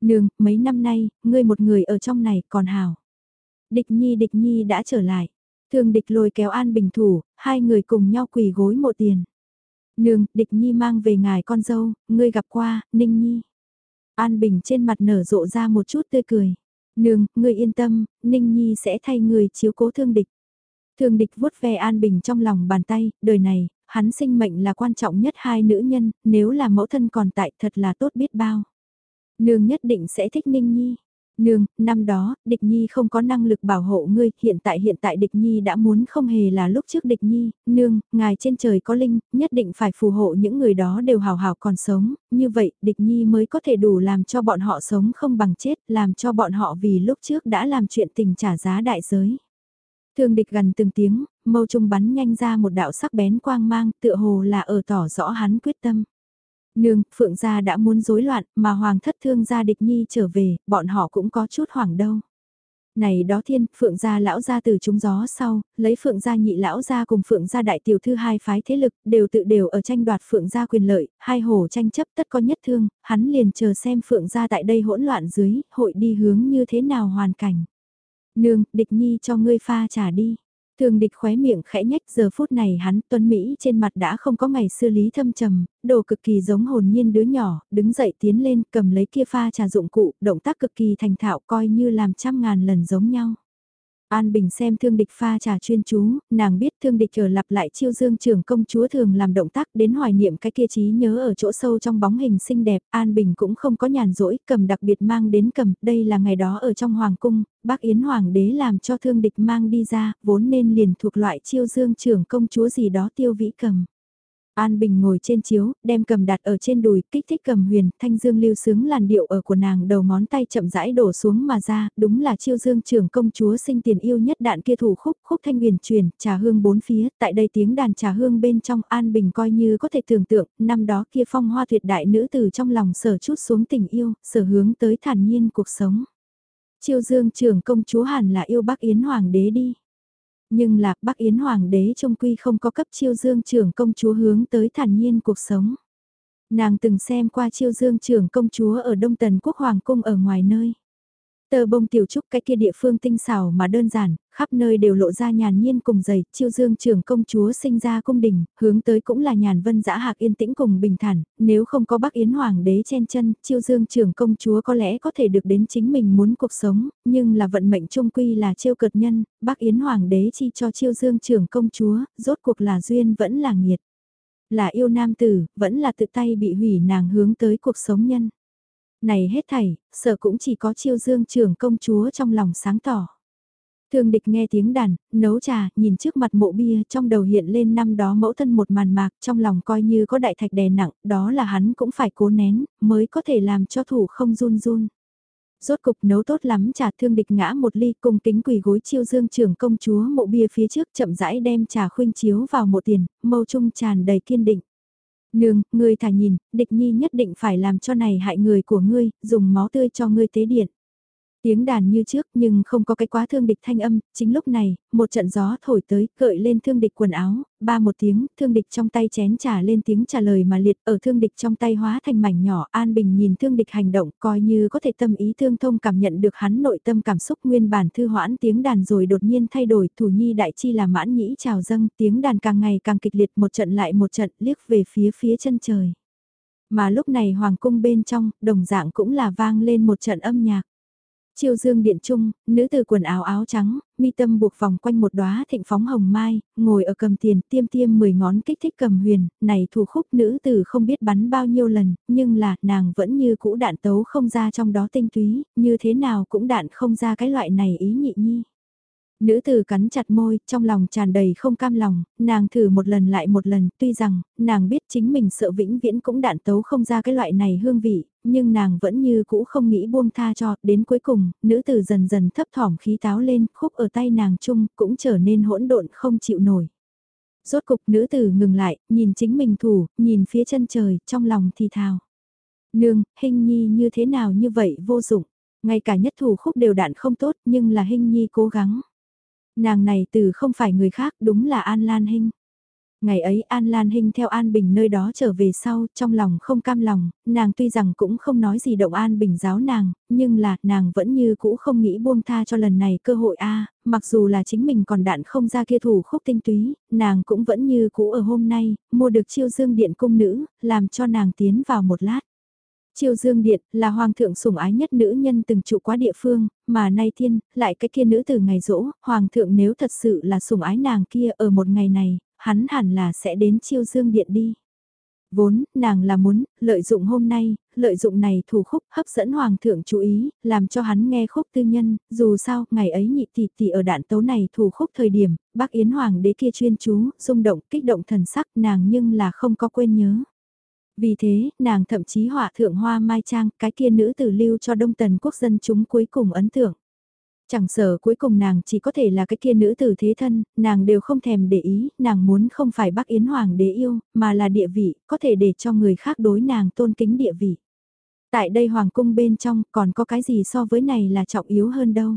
Nương, mấy năm nay, ngươi một người ở trong này còn hào. Địch nhi địch nhi đã trở lại. Thương địch lôi kéo an bình thủ, hai người cùng nhau quỳ gối mộ tiền. Nương, địch nhi mang về ngài con dâu, ngươi gặp qua, ninh nhi. An bình trên mặt nở rộ ra một chút tươi cười. Nương, ngươi yên tâm, Ninh Nhi sẽ thay người chiếu cố thương địch. Thương địch vuốt ve an bình trong lòng bàn tay, đời này, hắn sinh mệnh là quan trọng nhất hai nữ nhân, nếu là mẫu thân còn tại thật là tốt biết bao. Nương nhất định sẽ thích Ninh Nhi. Nương, năm đó, địch nhi không có năng lực bảo hộ ngươi, hiện tại hiện tại địch nhi đã muốn không hề là lúc trước địch nhi, nương, ngài trên trời có linh, nhất định phải phù hộ những người đó đều hào hào còn sống, như vậy, địch nhi mới có thể đủ làm cho bọn họ sống không bằng chết, làm cho bọn họ vì lúc trước đã làm chuyện tình trả giá đại giới. Thương địch gần từng tiếng, mâu trung bắn nhanh ra một đạo sắc bén quang mang, tựa hồ là ở tỏ rõ hắn quyết tâm. Nương, Phượng gia đã muốn rối loạn, mà Hoàng thất thương gia địch nhi trở về, bọn họ cũng có chút hoảng đâu. Này đó thiên, Phượng gia lão gia từ chúng gió sau, lấy Phượng gia nhị lão gia cùng Phượng gia đại tiểu thư hai phái thế lực, đều tự đều ở tranh đoạt Phượng gia quyền lợi, hai hồ tranh chấp tất có nhất thương, hắn liền chờ xem Phượng gia tại đây hỗn loạn dưới, hội đi hướng như thế nào hoàn cảnh. Nương, địch nhi cho ngươi pha trả đi. Thường địch khóe miệng khẽ nhách giờ phút này hắn tuấn Mỹ trên mặt đã không có ngày xưa lý thâm trầm, đồ cực kỳ giống hồn nhiên đứa nhỏ, đứng dậy tiến lên cầm lấy kia pha trà dụng cụ, động tác cực kỳ thành thạo coi như làm trăm ngàn lần giống nhau. An Bình xem thương địch pha trà chuyên chú, nàng biết thương địch ở lặp lại chiêu dương trưởng công chúa thường làm động tác đến hoài niệm cái kia trí nhớ ở chỗ sâu trong bóng hình xinh đẹp, An Bình cũng không có nhàn rỗi, cầm đặc biệt mang đến cầm, đây là ngày đó ở trong hoàng cung, bác Yến Hoàng đế làm cho thương địch mang đi ra, vốn nên liền thuộc loại chiêu dương trưởng công chúa gì đó tiêu vĩ cầm. An Bình ngồi trên chiếu, đem cầm đặt ở trên đùi, kích thích cầm huyền, thanh dương lưu sướng làn điệu ở của nàng đầu ngón tay chậm rãi đổ xuống mà ra, đúng là chiêu dương trưởng công chúa sinh tiền yêu nhất đạn kia thủ khúc, khúc thanh huyền truyền, trà hương bốn phía, tại đây tiếng đàn trà hương bên trong An Bình coi như có thể tưởng tượng, năm đó kia phong hoa tuyệt đại nữ từ trong lòng sở chút xuống tình yêu, sở hướng tới thản nhiên cuộc sống. Chiêu dương trưởng công chúa hẳn là yêu bác Yến Hoàng đế đi nhưng là, Bắc Yến Hoàng đế trông quy không có cấp chiêu dương trưởng công chúa hướng tới thản nhiên cuộc sống. Nàng từng xem qua chiêu dương trưởng công chúa ở Đông Tần Quốc Hoàng cung ở ngoài nơi. Tờ bông tiểu trúc cái kia địa phương tinh xảo mà đơn giản, khắp nơi đều lộ ra nhàn nhiên cùng dày, chiêu dương trưởng công chúa sinh ra cung đình, hướng tới cũng là nhàn vân dã hạc yên tĩnh cùng bình thản, nếu không có bác Yến Hoàng đế chen chân, chiêu dương trưởng công chúa có lẽ có thể được đến chính mình muốn cuộc sống, nhưng là vận mệnh trung quy là chiêu cợt nhân, bác Yến Hoàng đế chi cho chiêu dương trưởng công chúa, rốt cuộc là duyên vẫn là nghiệt. Là yêu nam tử, vẫn là tự tay bị hủy nàng hướng tới cuộc sống nhân. Này hết thảy, sợ cũng chỉ có chiêu dương trưởng công chúa trong lòng sáng tỏ. Thương địch nghe tiếng đàn, nấu trà, nhìn trước mặt mộ bia trong đầu hiện lên năm đó mẫu thân một màn mạc trong lòng coi như có đại thạch đè nặng, đó là hắn cũng phải cố nén, mới có thể làm cho thủ không run run. Rốt cục nấu tốt lắm trà thương địch ngã một ly cùng kính quỳ gối chiêu dương trưởng công chúa mộ bia phía trước chậm rãi đem trà khuynh chiếu vào mộ tiền, mâu trung tràn đầy kiên định. Nương, ngươi thả nhìn, địch nhi nhất định phải làm cho này hại người của ngươi, dùng máu tươi cho ngươi tế điện. Tiếng đàn như trước nhưng không có cái quá thương địch thanh âm, chính lúc này, một trận gió thổi tới, cợi lên thương địch quần áo, ba một tiếng, thương địch trong tay chén trả lên tiếng trả lời mà liệt ở thương địch trong tay hóa thành mảnh nhỏ, An Bình nhìn thương địch hành động coi như có thể tâm ý thương thông cảm nhận được hắn nội tâm cảm xúc nguyên bản thư hoãn tiếng đàn rồi đột nhiên thay đổi, thủ nhi đại chi là mãn nhĩ trào dâng, tiếng đàn càng ngày càng kịch liệt một trận lại một trận liếc về phía phía chân trời. Mà lúc này hoàng cung bên trong, đồng dạng cũng là vang lên một trận âm nhạc. Chiêu dương điện trung, nữ tử quần áo áo trắng, mi tâm buộc vòng quanh một đóa thịnh phóng hồng mai, ngồi ở cầm tiền tiêm tiêm 10 ngón kích thích cầm huyền, này thủ khúc nữ tử không biết bắn bao nhiêu lần, nhưng là nàng vẫn như cũ đạn tấu không ra trong đó tinh túy, như thế nào cũng đạn không ra cái loại này ý nhị nhi. Nữ tử cắn chặt môi, trong lòng tràn đầy không cam lòng, nàng thử một lần lại một lần, tuy rằng, nàng biết chính mình sợ vĩnh viễn cũng đạn tấu không ra cái loại này hương vị, nhưng nàng vẫn như cũ không nghĩ buông tha cho, đến cuối cùng, nữ tử dần dần thấp thỏm khí táo lên, khúc ở tay nàng chung, cũng trở nên hỗn độn không chịu nổi. Rốt cục nữ tử ngừng lại, nhìn chính mình thủ, nhìn phía chân trời, trong lòng thì thào. Nương, hình nhi như thế nào như vậy vô dụng, ngay cả nhất thủ khúc đều đạn không tốt nhưng là hình nhi cố gắng. Nàng này từ không phải người khác đúng là An Lan Hinh. Ngày ấy An Lan Hinh theo An Bình nơi đó trở về sau, trong lòng không cam lòng, nàng tuy rằng cũng không nói gì động An Bình giáo nàng, nhưng là nàng vẫn như cũ không nghĩ buông tha cho lần này cơ hội a mặc dù là chính mình còn đạn không ra kia thủ khúc tinh túy, nàng cũng vẫn như cũ ở hôm nay, mua được chiêu dương điện cung nữ, làm cho nàng tiến vào một lát. Chiêu Dương Điện là hoàng thượng sủng ái nhất nữ nhân từng trụ quá địa phương, mà nay thiên, lại cái kia nữ từ ngày rỗ, hoàng thượng nếu thật sự là sủng ái nàng kia ở một ngày này, hắn hẳn là sẽ đến Chiêu Dương Điện đi. Vốn, nàng là muốn, lợi dụng hôm nay, lợi dụng này thủ khúc hấp dẫn hoàng thượng chú ý, làm cho hắn nghe khúc tư nhân, dù sao, ngày ấy nhị tỷ tỷ ở đạn tấu này thủ khúc thời điểm, bác Yến Hoàng đế kia chuyên chú, rung động, kích động thần sắc nàng nhưng là không có quên nhớ. Vì thế, nàng thậm chí họa thượng hoa mai trang, cái kia nữ tử lưu cho đông tần quốc dân chúng cuối cùng ấn tượng. Chẳng sợ cuối cùng nàng chỉ có thể là cái kia nữ tử thế thân, nàng đều không thèm để ý, nàng muốn không phải bác Yến Hoàng đế yêu, mà là địa vị, có thể để cho người khác đối nàng tôn kính địa vị. Tại đây Hoàng cung bên trong còn có cái gì so với này là trọng yếu hơn đâu.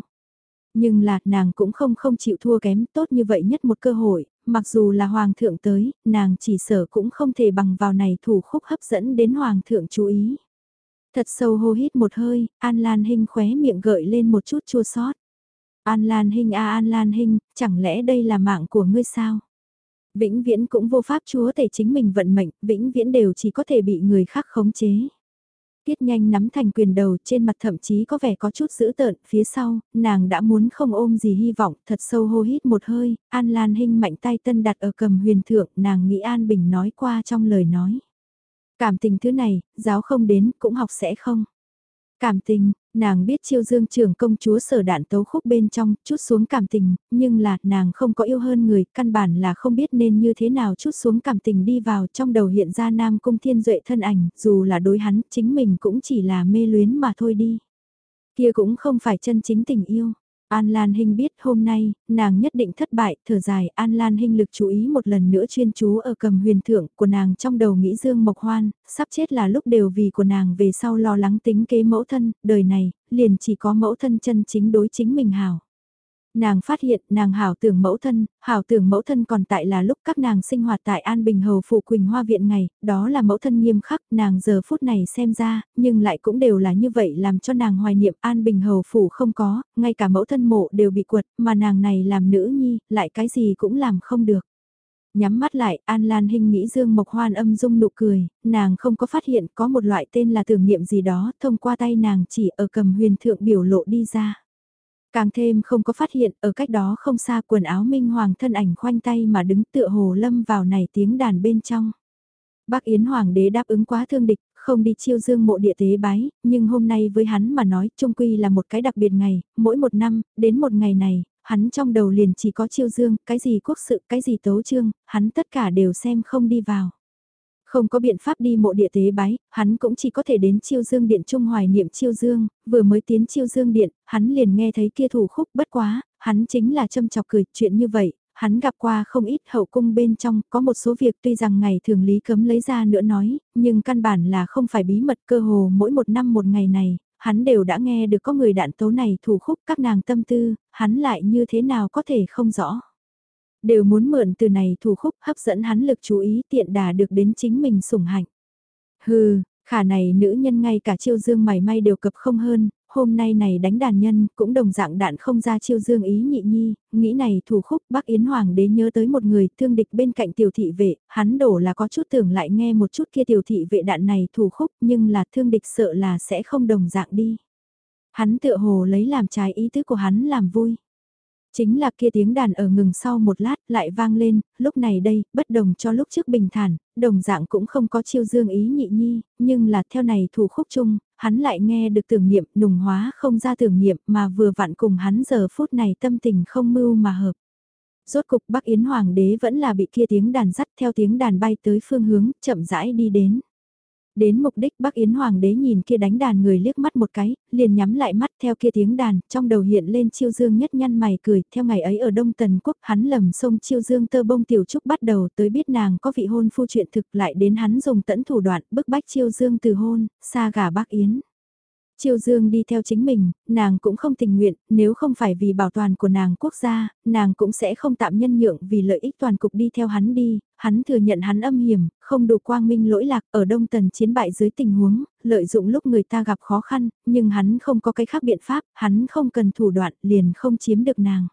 Nhưng là nàng cũng không không chịu thua kém tốt như vậy nhất một cơ hội, mặc dù là hoàng thượng tới, nàng chỉ sở cũng không thể bằng vào này thủ khúc hấp dẫn đến hoàng thượng chú ý. Thật sâu hô hít một hơi, An Lan Hinh khóe miệng gợi lên một chút chua sót. An Lan Hinh a An Lan Hinh, chẳng lẽ đây là mạng của ngươi sao? Vĩnh viễn cũng vô pháp chúa tể chính mình vận mệnh, vĩnh viễn đều chỉ có thể bị người khác khống chế. Tiết nhanh nắm thành quyền đầu trên mặt thậm chí có vẻ có chút dữ tợn, phía sau, nàng đã muốn không ôm gì hy vọng, thật sâu hô hít một hơi, An Lan Hinh mạnh tay tân đặt ở cầm huyền thượng, nàng nghĩ An Bình nói qua trong lời nói. Cảm tình thứ này, giáo không đến, cũng học sẽ không. Cảm tình, nàng biết chiêu dương trưởng công chúa sở đạn tấu khúc bên trong, chút xuống cảm tình, nhưng là nàng không có yêu hơn người, căn bản là không biết nên như thế nào chút xuống cảm tình đi vào trong đầu hiện ra nam cung thiên duệ thân ảnh, dù là đối hắn, chính mình cũng chỉ là mê luyến mà thôi đi. Kia cũng không phải chân chính tình yêu. An Lan Hinh biết hôm nay, nàng nhất định thất bại, thở dài, An Lan Hinh lực chú ý một lần nữa chuyên chú ở cầm huyền thượng của nàng trong đầu nghĩ Dương Mộc Hoan, sắp chết là lúc đều vì của nàng về sau lo lắng tính kế mẫu thân, đời này, liền chỉ có mẫu thân chân chính đối chính mình hảo. Nàng phát hiện nàng hảo tưởng mẫu thân, hảo tưởng mẫu thân còn tại là lúc các nàng sinh hoạt tại An Bình Hầu Phủ Quỳnh Hoa Viện ngày, đó là mẫu thân nghiêm khắc, nàng giờ phút này xem ra, nhưng lại cũng đều là như vậy làm cho nàng hoài niệm An Bình Hầu Phủ không có, ngay cả mẫu thân mộ đều bị quật, mà nàng này làm nữ nhi, lại cái gì cũng làm không được. Nhắm mắt lại, An Lan Hinh nghĩ Dương Mộc Hoan âm dung nụ cười, nàng không có phát hiện có một loại tên là tưởng niệm gì đó, thông qua tay nàng chỉ ở cầm huyền thượng biểu lộ đi ra. Càng thêm không có phát hiện ở cách đó không xa quần áo minh hoàng thân ảnh khoanh tay mà đứng tựa hồ lâm vào này tiếng đàn bên trong. Bác Yến Hoàng đế đáp ứng quá thương địch, không đi chiêu dương mộ địa tế bái, nhưng hôm nay với hắn mà nói trung quy là một cái đặc biệt ngày, mỗi một năm, đến một ngày này, hắn trong đầu liền chỉ có chiêu dương, cái gì quốc sự, cái gì tấu trương, hắn tất cả đều xem không đi vào. Không có biện pháp đi mộ địa tế bái, hắn cũng chỉ có thể đến chiêu dương điện trung hoài niệm chiêu dương, vừa mới tiến chiêu dương điện, hắn liền nghe thấy kia thủ khúc bất quá, hắn chính là châm chọc cười, chuyện như vậy, hắn gặp qua không ít hậu cung bên trong, có một số việc tuy rằng ngày thường lý cấm lấy ra nữa nói, nhưng căn bản là không phải bí mật cơ hồ mỗi một năm một ngày này, hắn đều đã nghe được có người đạn tấu này thủ khúc các nàng tâm tư, hắn lại như thế nào có thể không rõ đều muốn mượn từ này thủ khúc hấp dẫn hắn lực chú ý tiện đà được đến chính mình sủng hạnh. Hừ, khả này nữ nhân ngay cả chiêu dương mày may đều cập không hơn, hôm nay này đánh đàn nhân cũng đồng dạng đạn không ra chiêu dương ý nhị nhi, nghĩ này thủ khúc bác Yến Hoàng đế nhớ tới một người thương địch bên cạnh tiểu thị vệ, hắn đổ là có chút tưởng lại nghe một chút kia tiểu thị vệ đạn này thủ khúc nhưng là thương địch sợ là sẽ không đồng dạng đi. Hắn tựa hồ lấy làm trái ý tứ của hắn làm vui. Chính là kia tiếng đàn ở ngừng sau một lát lại vang lên, lúc này đây, bất đồng cho lúc trước bình thản, đồng dạng cũng không có chiêu dương ý nhị nhi, nhưng là theo này thủ khúc chung, hắn lại nghe được tưởng niệm nùng hóa không ra tưởng niệm mà vừa vặn cùng hắn giờ phút này tâm tình không mưu mà hợp. Rốt cục Bắc Yến Hoàng đế vẫn là bị kia tiếng đàn dắt theo tiếng đàn bay tới phương hướng, chậm rãi đi đến. Đến mục đích Bắc Yến Hoàng đế nhìn kia đánh đàn người liếc mắt một cái, liền nhắm lại mắt theo kia tiếng đàn, trong đầu hiện lên chiêu dương nhất nhăn mày cười, theo ngày ấy ở Đông Tần Quốc hắn lầm sông chiêu dương tơ bông tiểu trúc bắt đầu tới biết nàng có vị hôn phu chuyện thực lại đến hắn dùng tẫn thủ đoạn bức bách chiêu dương từ hôn, xa gả Bắc Yến. Triều Dương đi theo chính mình, nàng cũng không tình nguyện, nếu không phải vì bảo toàn của nàng quốc gia, nàng cũng sẽ không tạm nhân nhượng vì lợi ích toàn cục đi theo hắn đi, hắn thừa nhận hắn âm hiểm, không đủ quang minh lỗi lạc ở Đông Tần chiến bại dưới tình huống, lợi dụng lúc người ta gặp khó khăn, nhưng hắn không có cái khác biện pháp, hắn không cần thủ đoạn liền không chiếm được nàng.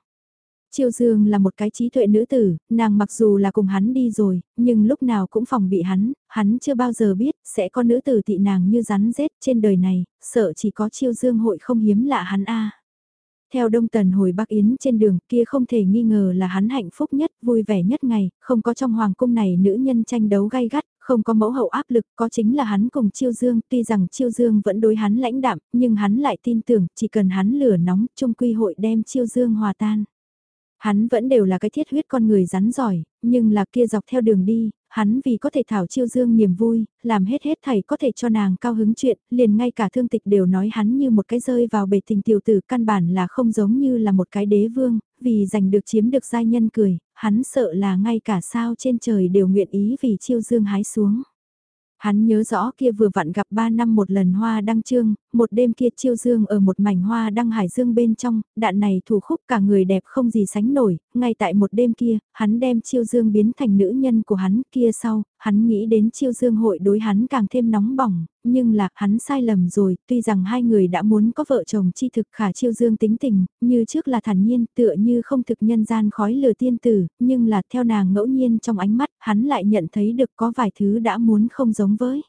Chiêu Dương là một cái trí tuệ nữ tử, nàng mặc dù là cùng hắn đi rồi, nhưng lúc nào cũng phòng bị hắn, hắn chưa bao giờ biết sẽ có nữ tử tị nàng như rắn rết trên đời này, sợ chỉ có Chiêu Dương hội không hiếm lạ hắn a. Theo Đông Tần hồi Bắc Yến trên đường kia không thể nghi ngờ là hắn hạnh phúc nhất, vui vẻ nhất ngày, không có trong hoàng cung này nữ nhân tranh đấu gay gắt, không có mẫu hậu áp lực, có chính là hắn cùng Chiêu Dương, tuy rằng Chiêu Dương vẫn đối hắn lãnh đạm, nhưng hắn lại tin tưởng chỉ cần hắn lửa nóng, trung quy hội đem Chiêu Dương hòa tan. Hắn vẫn đều là cái thiết huyết con người rắn giỏi, nhưng là kia dọc theo đường đi, hắn vì có thể thảo chiêu dương niềm vui, làm hết hết thầy có thể cho nàng cao hứng chuyện, liền ngay cả thương tịch đều nói hắn như một cái rơi vào bể tình tiểu tử căn bản là không giống như là một cái đế vương, vì giành được chiếm được giai nhân cười, hắn sợ là ngay cả sao trên trời đều nguyện ý vì chiêu dương hái xuống. Hắn nhớ rõ kia vừa vặn gặp 3 năm một lần hoa đăng trương, một đêm kia chiêu dương ở một mảnh hoa đăng hải dương bên trong, đạn này thủ khúc cả người đẹp không gì sánh nổi, ngay tại một đêm kia, hắn đem chiêu dương biến thành nữ nhân của hắn kia sau, hắn nghĩ đến chiêu dương hội đối hắn càng thêm nóng bỏng, nhưng là hắn sai lầm rồi, tuy rằng hai người đã muốn có vợ chồng chi thực khả chiêu dương tính tình, như trước là thản nhiên tựa như không thực nhân gian khói lừa tiên tử, nhưng là theo nàng ngẫu nhiên trong ánh mắt, hắn lại nhận thấy được có vài thứ đã muốn không giống với.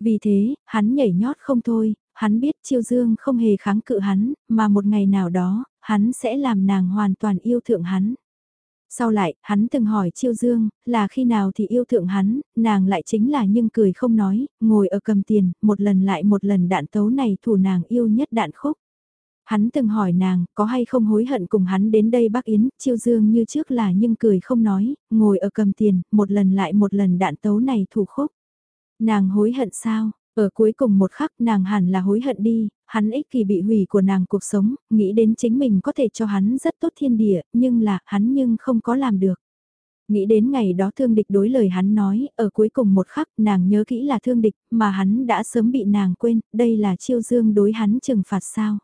Vì thế, hắn nhảy nhót không thôi, hắn biết chiêu dương không hề kháng cự hắn, mà một ngày nào đó, hắn sẽ làm nàng hoàn toàn yêu thượng hắn. Sau lại, hắn từng hỏi Chiêu Dương, là khi nào thì yêu thượng hắn, nàng lại chính là nhưng cười không nói, ngồi ở cầm tiền, một lần lại một lần đạn tấu này thủ nàng yêu nhất đạn khúc. Hắn từng hỏi nàng, có hay không hối hận cùng hắn đến đây bác Yến, Chiêu Dương như trước là nhưng cười không nói, ngồi ở cầm tiền, một lần lại một lần đạn tấu này thủ khúc. Nàng hối hận sao? Ở cuối cùng một khắc nàng hẳn là hối hận đi, hắn ích kỳ bị hủy của nàng cuộc sống, nghĩ đến chính mình có thể cho hắn rất tốt thiên địa, nhưng là hắn nhưng không có làm được. Nghĩ đến ngày đó thương địch đối lời hắn nói, ở cuối cùng một khắc nàng nhớ kỹ là thương địch, mà hắn đã sớm bị nàng quên, đây là chiêu dương đối hắn trừng phạt sao.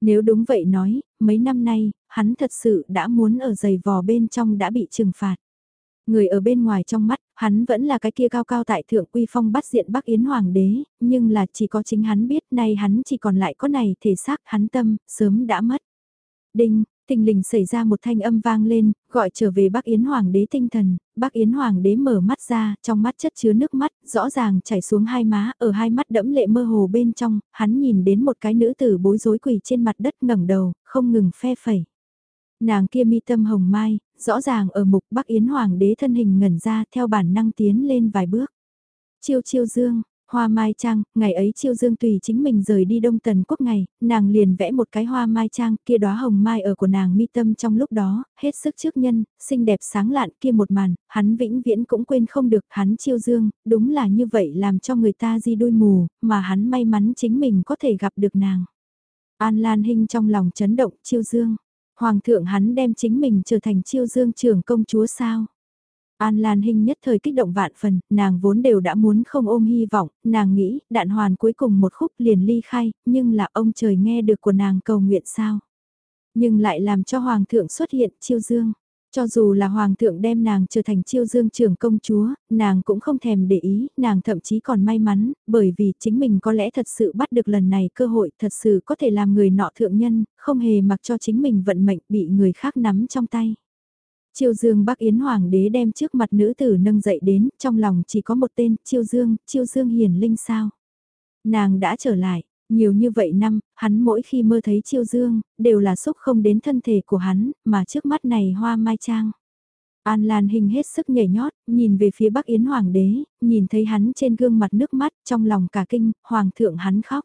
Nếu đúng vậy nói, mấy năm nay, hắn thật sự đã muốn ở giày vò bên trong đã bị trừng phạt. Người ở bên ngoài trong mắt, hắn vẫn là cái kia cao cao tại thượng uy phong bắt diện Bắc Yến Hoàng đế, nhưng là chỉ có chính hắn biết nay hắn chỉ còn lại có này thể xác hắn tâm, sớm đã mất. Đinh, tình lình xảy ra một thanh âm vang lên, gọi trở về Bắc Yến Hoàng đế tinh thần, Bắc Yến Hoàng đế mở mắt ra, trong mắt chất chứa nước mắt, rõ ràng chảy xuống hai má, ở hai mắt đẫm lệ mơ hồ bên trong, hắn nhìn đến một cái nữ tử bối rối quỳ trên mặt đất ngẩng đầu, không ngừng phe phẩy. Nàng kia mi tâm hồng mai, rõ ràng ở mục Bắc Yến Hoàng đế thân hình ngẩn ra theo bản năng tiến lên vài bước. Chiêu chiêu dương, hoa mai trang, ngày ấy chiêu dương tùy chính mình rời đi đông tần quốc ngày, nàng liền vẽ một cái hoa mai trang kia đóa hồng mai ở của nàng mi tâm trong lúc đó, hết sức trước nhân, xinh đẹp sáng lạn kia một màn, hắn vĩnh viễn cũng quên không được hắn chiêu dương, đúng là như vậy làm cho người ta di đôi mù, mà hắn may mắn chính mình có thể gặp được nàng. An Lan Hinh trong lòng chấn động chiêu dương. Hoàng thượng hắn đem chính mình trở thành chiêu dương trưởng công chúa sao? An Lan Hinh nhất thời kích động vạn phần, nàng vốn đều đã muốn không ôm hy vọng, nàng nghĩ đạn hoàn cuối cùng một khúc liền ly khai, nhưng là ông trời nghe được của nàng cầu nguyện sao? Nhưng lại làm cho Hoàng thượng xuất hiện chiêu dương. Cho dù là hoàng thượng đem nàng trở thành chiêu dương trưởng công chúa, nàng cũng không thèm để ý, nàng thậm chí còn may mắn, bởi vì chính mình có lẽ thật sự bắt được lần này cơ hội thật sự có thể làm người nọ thượng nhân, không hề mặc cho chính mình vận mệnh bị người khác nắm trong tay. Chiêu dương Bắc Yến Hoàng đế đem trước mặt nữ tử nâng dậy đến, trong lòng chỉ có một tên, Chiêu dương, Chiêu dương hiền linh sao. Nàng đã trở lại, nhiều như vậy năm, hắn mỗi khi mơ thấy chiêu dương, đều là xúc không đến thân thể của hắn, mà trước mắt này hoa mai trang. An Lan hình hết sức nhảy nhót, nhìn về phía Bắc Yến Hoàng đế, nhìn thấy hắn trên gương mặt nước mắt, trong lòng cả kinh, Hoàng thượng hắn khóc.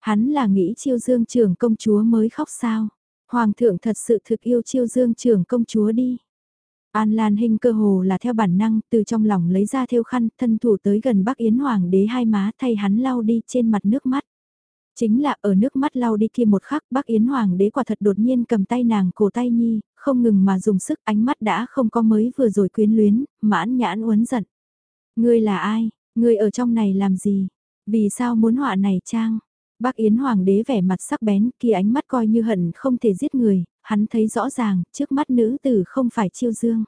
Hắn là nghĩ chiêu dương trưởng công chúa mới khóc sao? Hoàng thượng thật sự thực yêu chiêu dương trưởng công chúa đi. An Lan Hinh cơ hồ là theo bản năng, từ trong lòng lấy ra theo khăn, thân thủ tới gần Bắc Yến Hoàng đế hai má thay hắn lau đi trên mặt nước mắt. Chính là ở nước mắt lau đi kia một khắc Bắc Yến Hoàng đế quả thật đột nhiên cầm tay nàng cổ tay nhi, không ngừng mà dùng sức ánh mắt đã không có mới vừa rồi quyến luyến, mãn nhãn uấn giận. Ngươi là ai? Ngươi ở trong này làm gì? Vì sao muốn họa này trang? Bác Yến Hoàng đế vẻ mặt sắc bén kia ánh mắt coi như hận không thể giết người, hắn thấy rõ ràng trước mắt nữ tử không phải chiêu dương.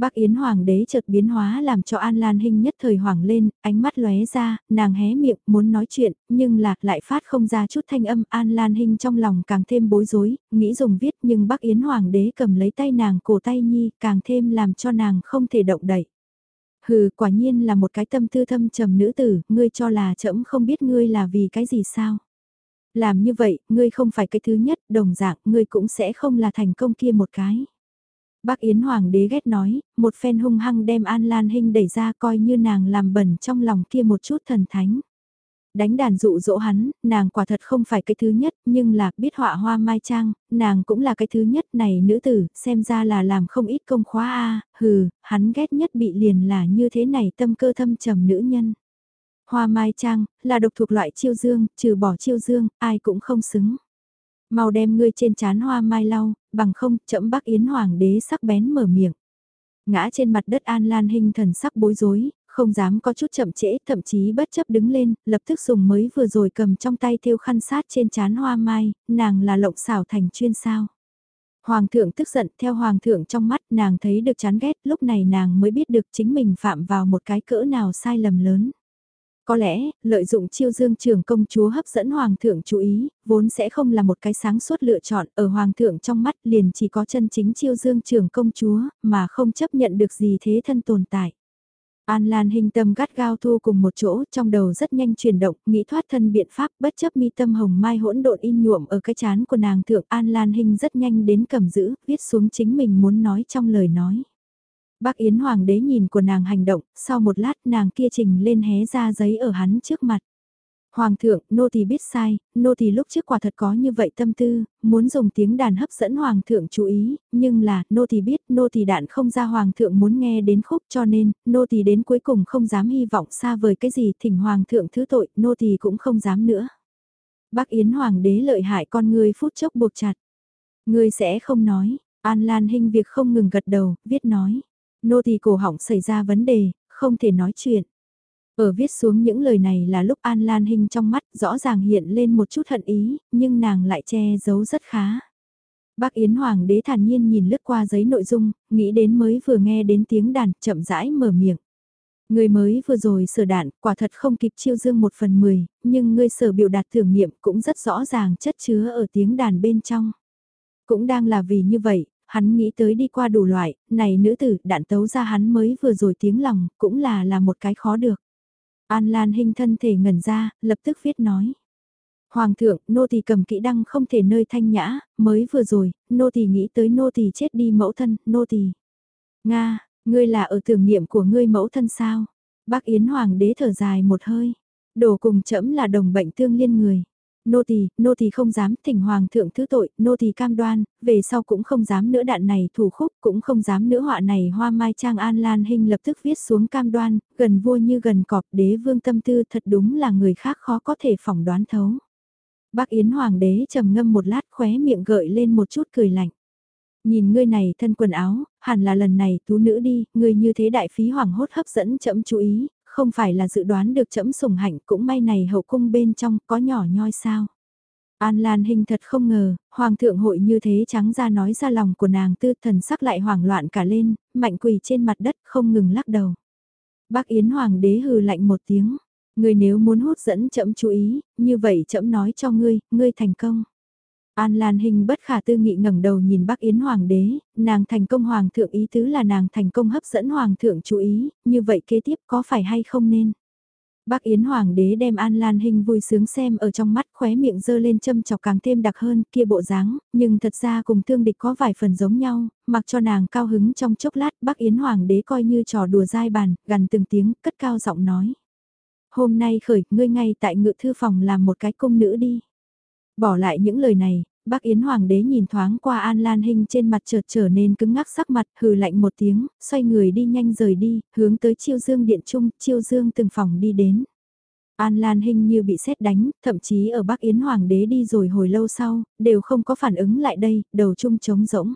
Bác Yến Hoàng đế chợt biến hóa làm cho An Lan Hinh nhất thời hoảng lên, ánh mắt lóe ra, nàng hé miệng muốn nói chuyện, nhưng lạc lại phát không ra chút thanh âm. An Lan Hinh trong lòng càng thêm bối rối, nghĩ dùng viết nhưng bác Yến Hoàng đế cầm lấy tay nàng cổ tay nhi càng thêm làm cho nàng không thể động đậy. Hừ, quả nhiên là một cái tâm tư thâm trầm nữ tử, ngươi cho là trẫm không biết ngươi là vì cái gì sao. Làm như vậy, ngươi không phải cái thứ nhất, đồng dạng, ngươi cũng sẽ không là thành công kia một cái. Bác Yến Hoàng đế ghét nói, một phen hung hăng đem An Lan Hinh đẩy ra coi như nàng làm bẩn trong lòng kia một chút thần thánh. Đánh đàn dụ dỗ hắn, nàng quả thật không phải cái thứ nhất, nhưng là biết họa hoa mai trang, nàng cũng là cái thứ nhất này nữ tử, xem ra là làm không ít công khóa a hừ, hắn ghét nhất bị liền là như thế này tâm cơ thâm trầm nữ nhân. Hoa mai trang, là độc thuộc loại chiêu dương, trừ bỏ chiêu dương, ai cũng không xứng. Mau đem ngươi trên chán hoa mai lau, bằng không, chậm bác Yến Hoàng đế sắc bén mở miệng. Ngã trên mặt đất An Lan hình thần sắc bối rối, không dám có chút chậm trễ, thậm chí bất chấp đứng lên, lập tức dùng mới vừa rồi cầm trong tay thêu khăn sát trên chán hoa mai, nàng là lộng xảo thành chuyên sao. Hoàng thượng tức giận, theo hoàng thượng trong mắt nàng thấy được chán ghét, lúc này nàng mới biết được chính mình phạm vào một cái cỡ nào sai lầm lớn. Có lẽ, lợi dụng chiêu dương trưởng công chúa hấp dẫn hoàng thượng chú ý, vốn sẽ không là một cái sáng suốt lựa chọn ở hoàng thượng trong mắt liền chỉ có chân chính chiêu dương trưởng công chúa, mà không chấp nhận được gì thế thân tồn tại. An Lan hình tâm gắt gao thu cùng một chỗ, trong đầu rất nhanh chuyển động, nghĩ thoát thân biện pháp, bất chấp mi tâm hồng mai hỗn độn in nhuộm ở cái chán của nàng thượng An Lan hình rất nhanh đến cầm giữ, viết xuống chính mình muốn nói trong lời nói. Bác Yến Hoàng đế nhìn của nàng hành động, sau một lát nàng kia trình lên hé ra giấy ở hắn trước mặt. Hoàng thượng, nô tỳ biết sai, nô tỳ lúc trước quả thật có như vậy tâm tư, muốn dùng tiếng đàn hấp dẫn hoàng thượng chú ý, nhưng là, nô tỳ biết, nô tỳ đạn không ra hoàng thượng muốn nghe đến khúc cho nên, nô tỳ đến cuối cùng không dám hy vọng xa vời cái gì, thỉnh hoàng thượng thứ tội, nô tỳ cũng không dám nữa. Bác Yến hoàng đế lợi hại con người phút chốc buộc chặt. Ngươi sẽ không nói, An Lan Hinh việc không ngừng gật đầu, viết nói. Nô tỳ cổ họng xảy ra vấn đề, không thể nói chuyện. Ở viết xuống những lời này là lúc An Lan Hinh trong mắt rõ ràng hiện lên một chút hận ý, nhưng nàng lại che giấu rất khá. Bác Yến Hoàng đế thản nhiên nhìn lướt qua giấy nội dung, nghĩ đến mới vừa nghe đến tiếng đàn, chậm rãi mở miệng. Người mới vừa rồi sở đạn, quả thật không kịp chiêu dương một phần mười, nhưng người sở biểu đạt thử nghiệm cũng rất rõ ràng chất chứa ở tiếng đàn bên trong. Cũng đang là vì như vậy, hắn nghĩ tới đi qua đủ loại, này nữ tử đạn tấu ra hắn mới vừa rồi tiếng lòng, cũng là là một cái khó được. An Lan hình thân thể ngẩn ra, lập tức viết nói. Hoàng thượng, nô tỳ cầm kỹ đăng không thể nơi thanh nhã, mới vừa rồi, nô tỳ nghĩ tới nô tỳ chết đi mẫu thân, nô tỳ. Nga, ngươi là ở tưởng niệm của ngươi mẫu thân sao? Bác Yến Hoàng đế thở dài một hơi. Đồ cùng chẫm là đồng bệnh tương liên người nô tỳ, nô tỳ không dám thỉnh hoàng thượng thứ tội, nô tỳ cam đoan, về sau cũng không dám nữa đạn này thủ khúc, cũng không dám nữa họa này hoa mai trang an lan hình lập tức viết xuống cam đoan, gần vua như gần cọp đế vương tâm tư thật đúng là người khác khó có thể phỏng đoán thấu. Bác Yến Hoàng đế trầm ngâm một lát khóe miệng gợi lên một chút cười lạnh. Nhìn ngươi này thân quần áo, hẳn là lần này tú nữ đi, ngươi như thế đại phí hoàng hốt hấp dẫn chậm chú ý, không phải là dự đoán được trẫm sủng hạnh cũng may này hậu cung bên trong có nhỏ nhoi sao. An Lan Hinh thật không ngờ, Hoàng thượng hội như thế trắng ra nói ra lòng của nàng tư thần sắc lại hoảng loạn cả lên, mạnh quỳ trên mặt đất không ngừng lắc đầu. Bác Yến Hoàng đế hừ lạnh một tiếng, ngươi nếu muốn hút dẫn chậm chú ý, như vậy chậm nói cho ngươi, ngươi thành công. An Lan Hình bất khả tư nghị ngẩng đầu nhìn Bắc Yến Hoàng đế, nàng thành công Hoàng thượng ý tứ là nàng thành công hấp dẫn Hoàng thượng chú ý, như vậy kế tiếp có phải hay không nên? Bác Yến Hoàng đế đem An Lan Hinh vui sướng xem ở trong mắt khóe miệng dơ lên châm chọc càng thêm đặc hơn kia bộ dáng, nhưng thật ra cùng thương địch có vài phần giống nhau, mặc cho nàng cao hứng trong chốc lát bác Yến Hoàng đế coi như trò đùa dai bàn, gần từng tiếng, cất cao giọng nói. Hôm nay khởi, ngươi ngay tại ngự thư phòng làm một cái cung nữ đi. Bỏ lại những lời này, bác Yến Hoàng đế nhìn thoáng qua An Lan Hinh trên mặt chợt trở nên cứng ngắc sắc mặt, hừ lạnh một tiếng, xoay người đi nhanh rời đi, hướng tới Chiêu Dương Điện Trung, Chiêu Dương từng phòng đi đến. An Lan Hinh như bị xét đánh, thậm chí ở Bắc Yến Hoàng đế đi rồi hồi lâu sau, đều không có phản ứng lại đây, đầu trung trống rỗng.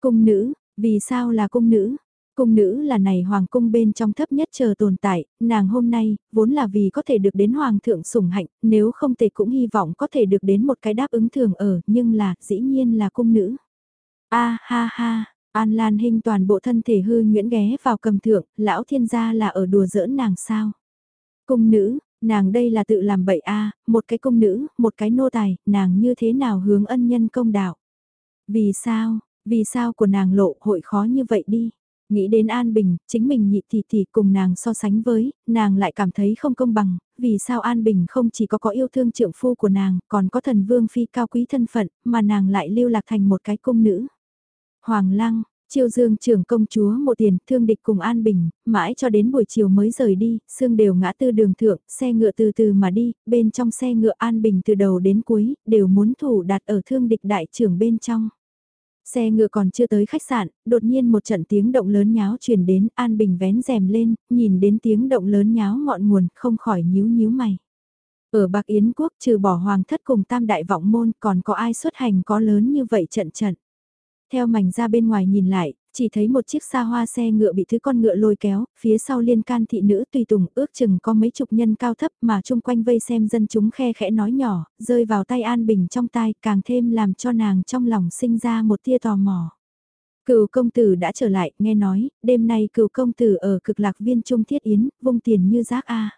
Cung nữ, vì sao là cung nữ? Cung nữ là này hoàng cung bên trong thấp nhất chờ tồn tại, nàng hôm nay, vốn là vì có thể được đến hoàng thượng sủng hạnh, nếu không thể cũng hy vọng có thể được đến một cái đáp ứng thường ở, nhưng là, dĩ nhiên là cung nữ. A ha ha, An Lan Hinh toàn bộ thân thể hư nguyễn ghé vào cầm thượng, lão thiên gia là ở đùa giỡn nàng sao. Cung nữ, nàng đây là tự làm bậy a một cái cung nữ, một cái nô tài, nàng như thế nào hướng ân nhân công đạo. Vì sao, vì sao của nàng lộ hội khó như vậy đi. Nghĩ đến An Bình, chính mình nhị tỷ tỷ cùng nàng so sánh với, nàng lại cảm thấy không công bằng, vì sao An Bình không chỉ có có yêu thương trượng phu của nàng, còn có thần vương phi cao quý thân phận, mà nàng lại lưu lạc thành một cái cung nữ. Hoàng Lăng, Chiêu Dương trưởng công chúa một tiền, thương địch cùng An Bình, mãi cho đến buổi chiều mới rời đi, xương đều ngã tư đường thượng, xe ngựa từ từ mà đi, bên trong xe ngựa An Bình từ đầu đến cuối, đều muốn thủ đặt ở thương địch đại trưởng bên trong. Xe ngựa còn chưa tới khách sạn, đột nhiên một trận tiếng động lớn nháo truyền đến, An Bình vén rèm lên, nhìn đến tiếng động lớn nháo ngọn nguồn, không khỏi nhíu nhíu mày. Ở Bạc Yến Quốc trừ bỏ hoàng thất cùng tam đại vọng môn còn có ai xuất hành có lớn như vậy trận trận. Theo mảnh ra bên ngoài nhìn lại, chỉ thấy một chiếc xa hoa xe ngựa bị thứ con ngựa lôi kéo, phía sau liên can thị nữ tùy tùng ước chừng có mấy chục nhân cao thấp mà chung quanh vây xem dân chúng khe khẽ nói nhỏ, rơi vào tay An Bình trong tai càng thêm làm cho nàng trong lòng sinh ra một tia tò mò. Cựu công tử đã trở lại, nghe nói, đêm nay cựu công tử ở cực lạc viên trung thiết yến, vung tiền như rác a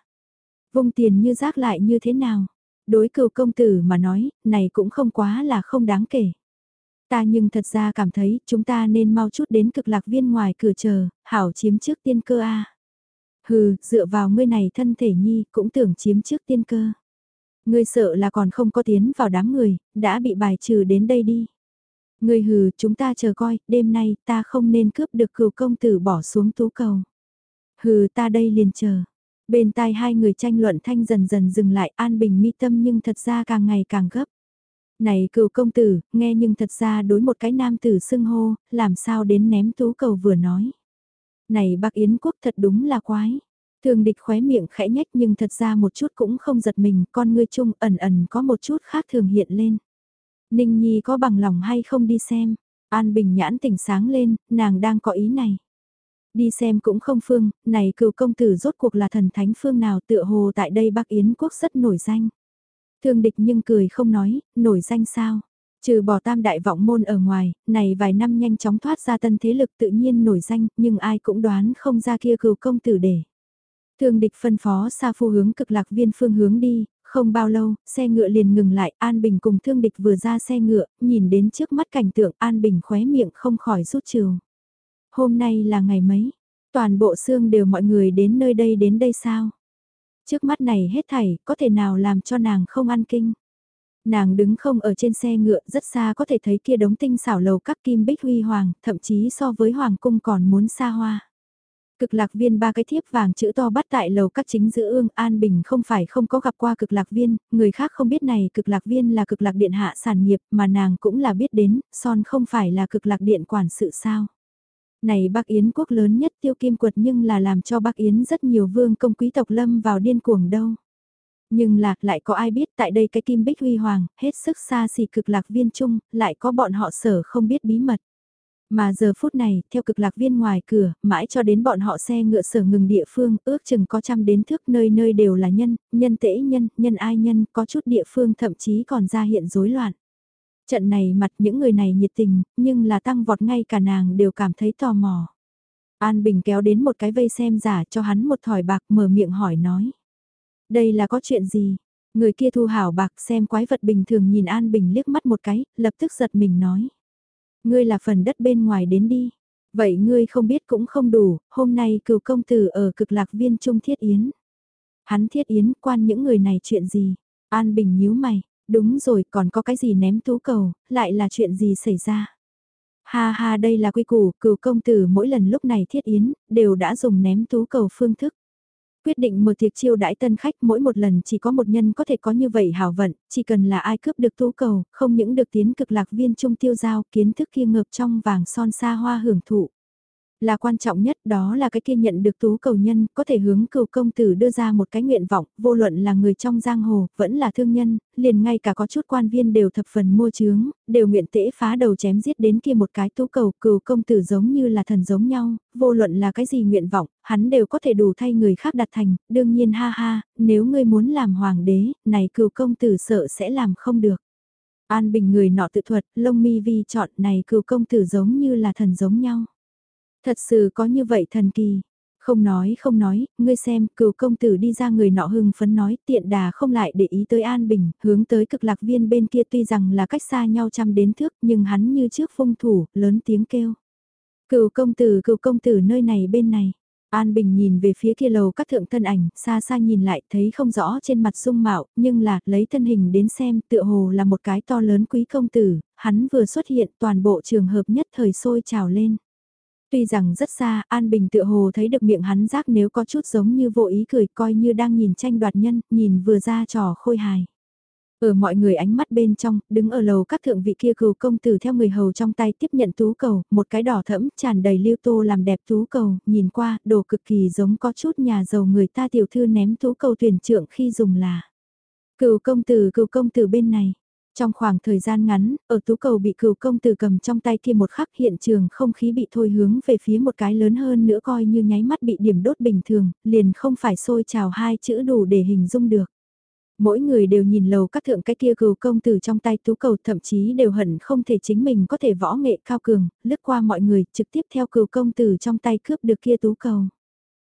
Vung tiền như rác lại như thế nào? Đối cựu công tử mà nói, này cũng không quá là không đáng kể. Ta nhưng thật ra cảm thấy chúng ta nên mau chút đến cực lạc viên ngoài cửa chờ, hảo chiếm trước tiên cơ a. Hừ, dựa vào ngươi này thân thể nhi cũng tưởng chiếm trước tiên cơ. Ngươi sợ là còn không có tiến vào đám người, đã bị bài trừ đến đây đi. Ngươi hừ, chúng ta chờ coi, đêm nay ta không nên cướp được cửu công tử bỏ xuống tú cầu. Hừ, ta đây liền chờ. Bên tai hai người tranh luận thanh dần dần dừng lại an bình mi tâm nhưng thật ra càng ngày càng gấp. Này cựu công tử, nghe nhưng thật ra đối một cái nam tử xưng hô, làm sao đến ném tú cầu vừa nói. Này bác Yến quốc thật đúng là quái. Thường địch khóe miệng khẽ nhách nhưng thật ra một chút cũng không giật mình, con ngươi chung ẩn ẩn có một chút khác thường hiện lên. Ninh Nhi có bằng lòng hay không đi xem, An Bình nhãn tỉnh sáng lên, nàng đang có ý này. Đi xem cũng không phương, này cựu công tử rốt cuộc là thần thánh phương nào tựa hồ tại đây Bắc Yến quốc rất nổi danh. Thương địch nhưng cười không nói, nổi danh sao. Trừ bỏ tam đại vọng môn ở ngoài, này vài năm nhanh chóng thoát ra tân thế lực tự nhiên nổi danh, nhưng ai cũng đoán không ra kia cừu công tử để. Thương địch phân phó xa phu hướng cực lạc viên phương hướng đi, không bao lâu, xe ngựa liền ngừng lại, An Bình cùng thương địch vừa ra xe ngựa, nhìn đến trước mắt cảnh tượng An Bình khóe miệng không khỏi rút trường. Hôm nay là ngày mấy? Toàn bộ xương đều mọi người đến nơi đây đến đây sao? Trước mắt này hết thảy, có thể nào làm cho nàng không ăn kinh. Nàng đứng không ở trên xe ngựa rất xa có thể thấy kia đống tinh xảo lầu các kim bích huy hoàng, thậm chí so với hoàng cung còn muốn xa hoa. Cực lạc viên ba cái thiếp vàng chữ to bắt tại lầu các chính giữa ương An Bình không phải không có gặp qua cực lạc viên, người khác không biết này cực lạc viên là cực lạc điện hạ sản nghiệp mà nàng cũng là biết đến, son không phải là cực lạc điện quản sự sao. Này Bắc Yến quốc lớn nhất tiêu kim quật nhưng là làm cho Bắc Yến rất nhiều vương công quý tộc lâm vào điên cuồng đâu. Nhưng là, lại có ai biết tại đây cái kim bích huy hoàng, hết sức xa xỉ cực lạc viên chung, lại có bọn họ sở không biết bí mật. Mà giờ phút này, theo cực lạc viên ngoài cửa, mãi cho đến bọn họ xe ngựa sở ngừng địa phương, ước chừng có trăm đến thước nơi nơi đều là nhân, nhân tễ nhân, nhân ai nhân, có chút địa phương thậm chí còn ra hiện rối loạn. Trận này mặt những người này nhiệt tình, nhưng là tăng vọt ngay cả nàng đều cảm thấy tò mò. An Bình kéo đến một cái vây xem giả cho hắn một thỏi bạc mở miệng hỏi nói. Đây là có chuyện gì? Người kia thu hảo bạc xem quái vật bình thường nhìn An Bình liếc mắt một cái, lập tức giật mình nói. Ngươi là phần đất bên ngoài đến đi. Vậy ngươi không biết cũng không đủ, hôm nay cựu công tử ở cực lạc viên trung thiết yến. Hắn thiết yến quan những người này chuyện gì? An Bình nhíu mày, đúng rồi còn có cái gì ném tú cầu, lại là chuyện gì xảy ra? Ha ha đây là quy củ, cửu công tử mỗi lần lúc này thiết yến, đều đã dùng ném tú cầu phương thức. Quyết định mở tiệc chiêu đãi tân khách mỗi một lần chỉ có một nhân có thể có như vậy hảo vận, chỉ cần là ai cướp được tú cầu, không những được tiến cực lạc viên trung tiêu giao kiến thức kia ngược trong vàng son xa hoa hưởng thụ. Là quan trọng nhất đó là cái kia nhận được tú cầu nhân, có thể hướng cựu công tử đưa ra một cái nguyện vọng, vô luận là người trong giang hồ, vẫn là thương nhân, liền ngay cả có chút quan viên đều thập phần mua chướng, đều nguyện tễ phá đầu chém giết đến kia một cái tú cầu, cựu công tử giống như là thần giống nhau, vô luận là cái gì nguyện vọng, hắn đều có thể đủ thay người khác đặt thành, đương nhiên ha ha, nếu ngươi muốn làm hoàng đế, này cựu công tử sợ sẽ làm không được. An Bình người nọ tự thuật, lông mi vi chọn này cựu công tử giống như là thần giống nhau. Thật sự có như vậy thần kỳ. Không nói không nói, ngươi xem, cựu công tử đi ra người nọ hưng phấn nói tiện đà không lại để ý tới An Bình, hướng tới cực lạc viên bên kia tuy rằng là cách xa nhau trăm đến thước nhưng hắn như trước phung thủ, lớn tiếng kêu. Cựu công tử, cựu công tử nơi này bên này. An Bình nhìn về phía kia lầu các thượng thân ảnh, xa xa nhìn lại thấy không rõ trên mặt dung mạo, nhưng là, lấy thân hình đến xem tựa hồ là một cái to lớn quý công tử, hắn vừa xuất hiện toàn bộ trường hợp nhất thời sôi trào lên. Tuy rằng rất xa, An Bình tựa hồ thấy được miệng hắn rác nếu có chút giống như vô ý cười coi như đang nhìn tranh đoạt nhân, nhìn vừa ra trò khôi hài. Ở mọi người ánh mắt bên trong, đứng ở lầu các thượng vị kia cừu công tử theo người hầu trong tay tiếp nhận tú cầu, một cái đỏ thẫm tràn đầy lưu tô làm đẹp tú cầu, nhìn qua, đồ cực kỳ giống có chút nhà giàu người ta tiểu thư ném tú cầu tuyển trưởng khi dùng là. Cừu công tử cừu công tử bên này, trong khoảng thời gian ngắn, ở tú cầu bị cửu công tử cầm trong tay kia một khắc hiện trường không khí bị thôi hướng về phía một cái lớn hơn nữa coi như nháy mắt bị điểm đốt bình thường, liền không phải sôi trào hai chữ đủ để hình dung được. Mỗi người đều nhìn lầu các thượng cái kia cửu công tử trong tay tú cầu thậm chí đều hận không thể chính mình có thể võ nghệ cao cường, lướt qua mọi người trực tiếp theo cửu công tử trong tay cướp được kia tú cầu.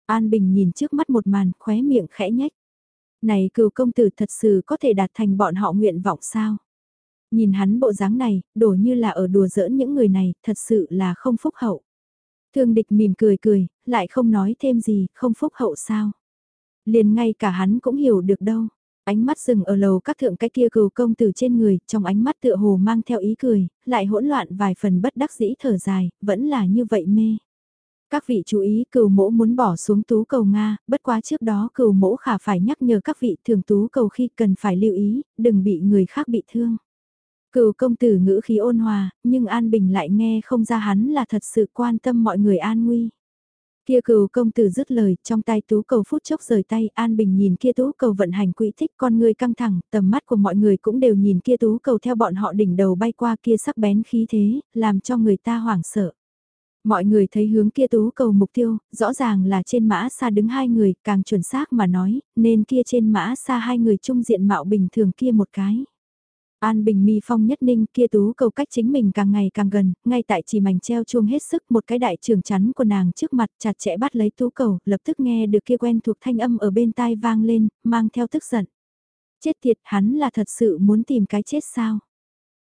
An Bình nhìn trước mắt một màn khóe miệng khẽ nhách. Này cừu công tử thật sự có thể đạt thành bọn họ nguyện vọng sao? Nhìn hắn bộ dáng này, đổ như là ở đùa giỡn những người này, thật sự là không phúc hậu. Thương địch mỉm cười cười, lại không nói thêm gì, không phúc hậu sao. Liền ngay cả hắn cũng hiểu được đâu. Ánh mắt dừng ở lầu các thượng cái kia cừu công từ trên người, trong ánh mắt tựa hồ mang theo ý cười, lại hỗn loạn vài phần bất đắc dĩ thở dài, vẫn là như vậy mê. Các vị chú ý cừu mỗ muốn bỏ xuống tú cầu Nga, bất quá trước đó cừu mỗ khả phải nhắc nhở các vị thường tú cầu khi cần phải lưu ý, đừng bị người khác bị thương. Cựu công tử ngữ khí ôn hòa, nhưng An Bình lại nghe không ra hắn là thật sự quan tâm mọi người an nguy. Kia cựu công tử dứt lời, trong tay tú cầu phút chốc rời tay, An Bình nhìn kia tú cầu vận hành quỹ thích con người căng thẳng, tầm mắt của mọi người cũng đều nhìn kia tú cầu theo bọn họ đỉnh đầu bay qua kia sắc bén khí thế, làm cho người ta hoảng sợ. Mọi người thấy hướng kia tú cầu mục tiêu, rõ ràng là trên mã xa đứng hai người, càng chuẩn xác mà nói, nên kia trên mã xa hai người trung diện mạo bình thường kia một cái. An Bình mi phong nhất ninh kia tú cầu cách chính mình càng ngày càng gần, ngay tại chỉ mảnh treo chuông hết sức một cái đại trường chắn của nàng trước mặt chặt chẽ bắt lấy tú cầu, lập tức nghe được kia quen thuộc thanh âm ở bên tai vang lên, mang theo tức giận. Chết thiệt hắn là thật sự muốn tìm cái chết sao?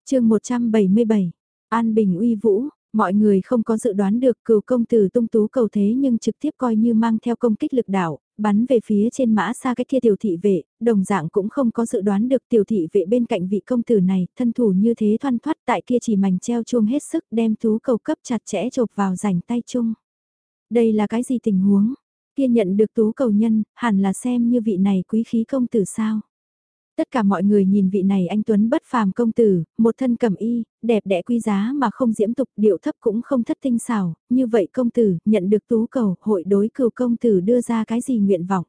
chương 177, An Bình uy vũ, Mọi người không có dự đoán được cừu công tử tung tú cầu thế nhưng trực tiếp coi như mang theo công kích lực đảo, bắn về phía trên mã xa cái kia tiểu thị vệ, đồng dạng cũng không có dự đoán được tiểu thị vệ bên cạnh vị công tử này, thân thủ như thế thoăn thoát tại kia chỉ mảnh treo chuông hết sức đem tú cầu cấp chặt chẽ chộp vào rảnh tay chung. Đây là cái gì tình huống? Kia nhận được tú cầu nhân, hẳn là xem như vị này quý khí công tử sao? Tất cả mọi người nhìn vị này anh Tuấn bất phàm công tử, một thân cầm y, đẹp đẽ quý giá mà không diễm tục, điệu thấp cũng không thất tinh xảo, như vậy công tử, nhận được tú cầu, hội đối cừu công tử đưa ra cái gì nguyện vọng.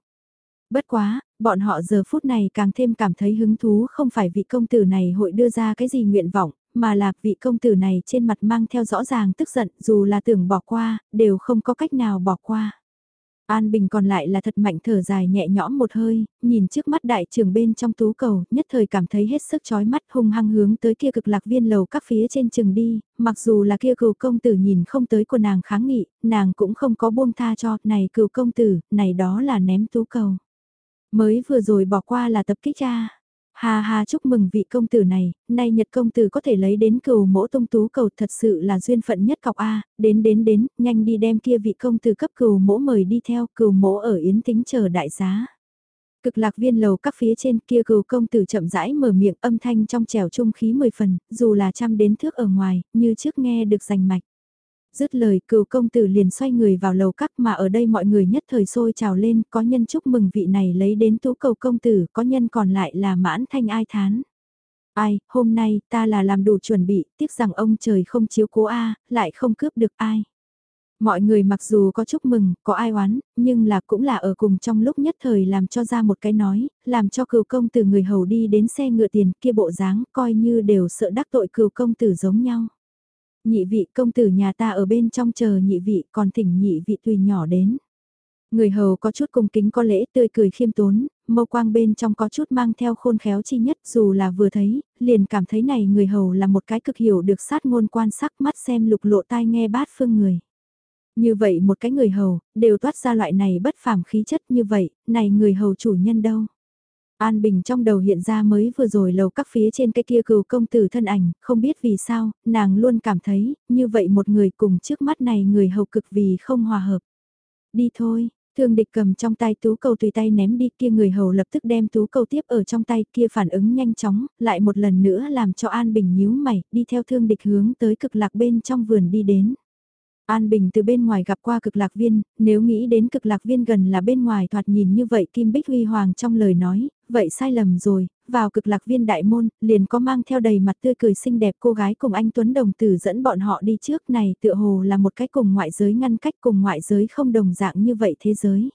Bất quá, bọn họ giờ phút này càng thêm cảm thấy hứng thú không phải vị công tử này hội đưa ra cái gì nguyện vọng, mà là vị công tử này trên mặt mang theo rõ ràng tức giận dù là tưởng bỏ qua, đều không có cách nào bỏ qua. An Bình còn lại là thật mạnh thở dài nhẹ nhõm một hơi, nhìn trước mắt đại trưởng bên trong tú cầu, nhất thời cảm thấy hết sức chói mắt hung hăng hướng tới kia cực lạc viên lầu các phía trên trường đi, mặc dù là kia cừu công tử nhìn không tới của nàng kháng nghị, nàng cũng không có buông tha cho, này cừu công tử, này đó là ném tú cầu. Mới vừa rồi bỏ qua là tập kích cha. Ha ha chúc mừng vị công tử này, nay Nhật công tử có thể lấy đến cừu mỗ tung tú cầu thật sự là duyên phận nhất cọc A, đến đến đến, nhanh đi đem kia vị công tử cấp cừu mỗ mời đi theo, cừu mỗ ở yến tính chờ đại giá. Cực lạc viên lầu các phía trên kia cừu công tử chậm rãi mở miệng âm thanh trong trèo trung khí mười phần, dù là trăm đến thước ở ngoài, như trước nghe được rành mạch. Dứt lời cựu công tử liền xoay người vào lầu các mà ở đây mọi người nhất thời sôi trào lên, có nhân chúc mừng vị này lấy đến tú cầu công tử, có nhân còn lại là mãn thanh ai thán. Ai, hôm nay ta là làm đủ chuẩn bị, tiếc rằng ông trời không chiếu cố A, lại không cướp được ai. Mọi người mặc dù có chúc mừng, có ai oán, nhưng là cũng là ở cùng trong lúc nhất thời làm cho ra một cái nói, làm cho cừu công từ người hầu đi đến xe ngựa tiền kia bộ dáng coi như đều sợ đắc tội cừu công tử giống nhau. Nhị vị công tử nhà ta ở bên trong chờ nhị vị còn thỉnh nhị vị tùy nhỏ đến. Người hầu có chút cung kính có lễ tươi cười khiêm tốn, mâu quang bên trong có chút mang theo khôn khéo chi nhất dù là vừa thấy, liền cảm thấy này người hầu là một cái cực hiểu được sát ngôn quan sắc mắt xem lục lộ tai nghe bát phương người. Như vậy một cái người hầu, đều toát ra loại này bất phàm khí chất như vậy, này người hầu chủ nhân đâu. An Bình trong đầu hiện ra mới vừa rồi lầu các phía trên cái kia cừu công tử thân ảnh, không biết vì sao, nàng luôn cảm thấy, như vậy một người cùng trước mắt này người hầu cực vì không hòa hợp. Đi thôi, thương địch cầm trong tay tú cầu tùy tay ném đi kia người hầu lập tức đem tú cầu tiếp ở trong tay kia phản ứng nhanh chóng, lại một lần nữa làm cho An Bình nhíu mày, đi theo thương địch hướng tới cực lạc bên trong vườn đi đến. An Bình từ bên ngoài gặp qua cực lạc viên, nếu nghĩ đến cực lạc viên gần là bên ngoài thoạt nhìn như vậy Kim Bích Huy Hoàng trong lời nói, vậy sai lầm rồi, vào cực lạc viên đại môn, liền có mang theo đầy mặt tươi cười xinh đẹp cô gái cùng anh Tuấn Đồng Tử dẫn bọn họ đi trước này tựa hồ là một cái cùng ngoại giới ngăn cách cùng ngoại giới không đồng dạng như vậy thế giới.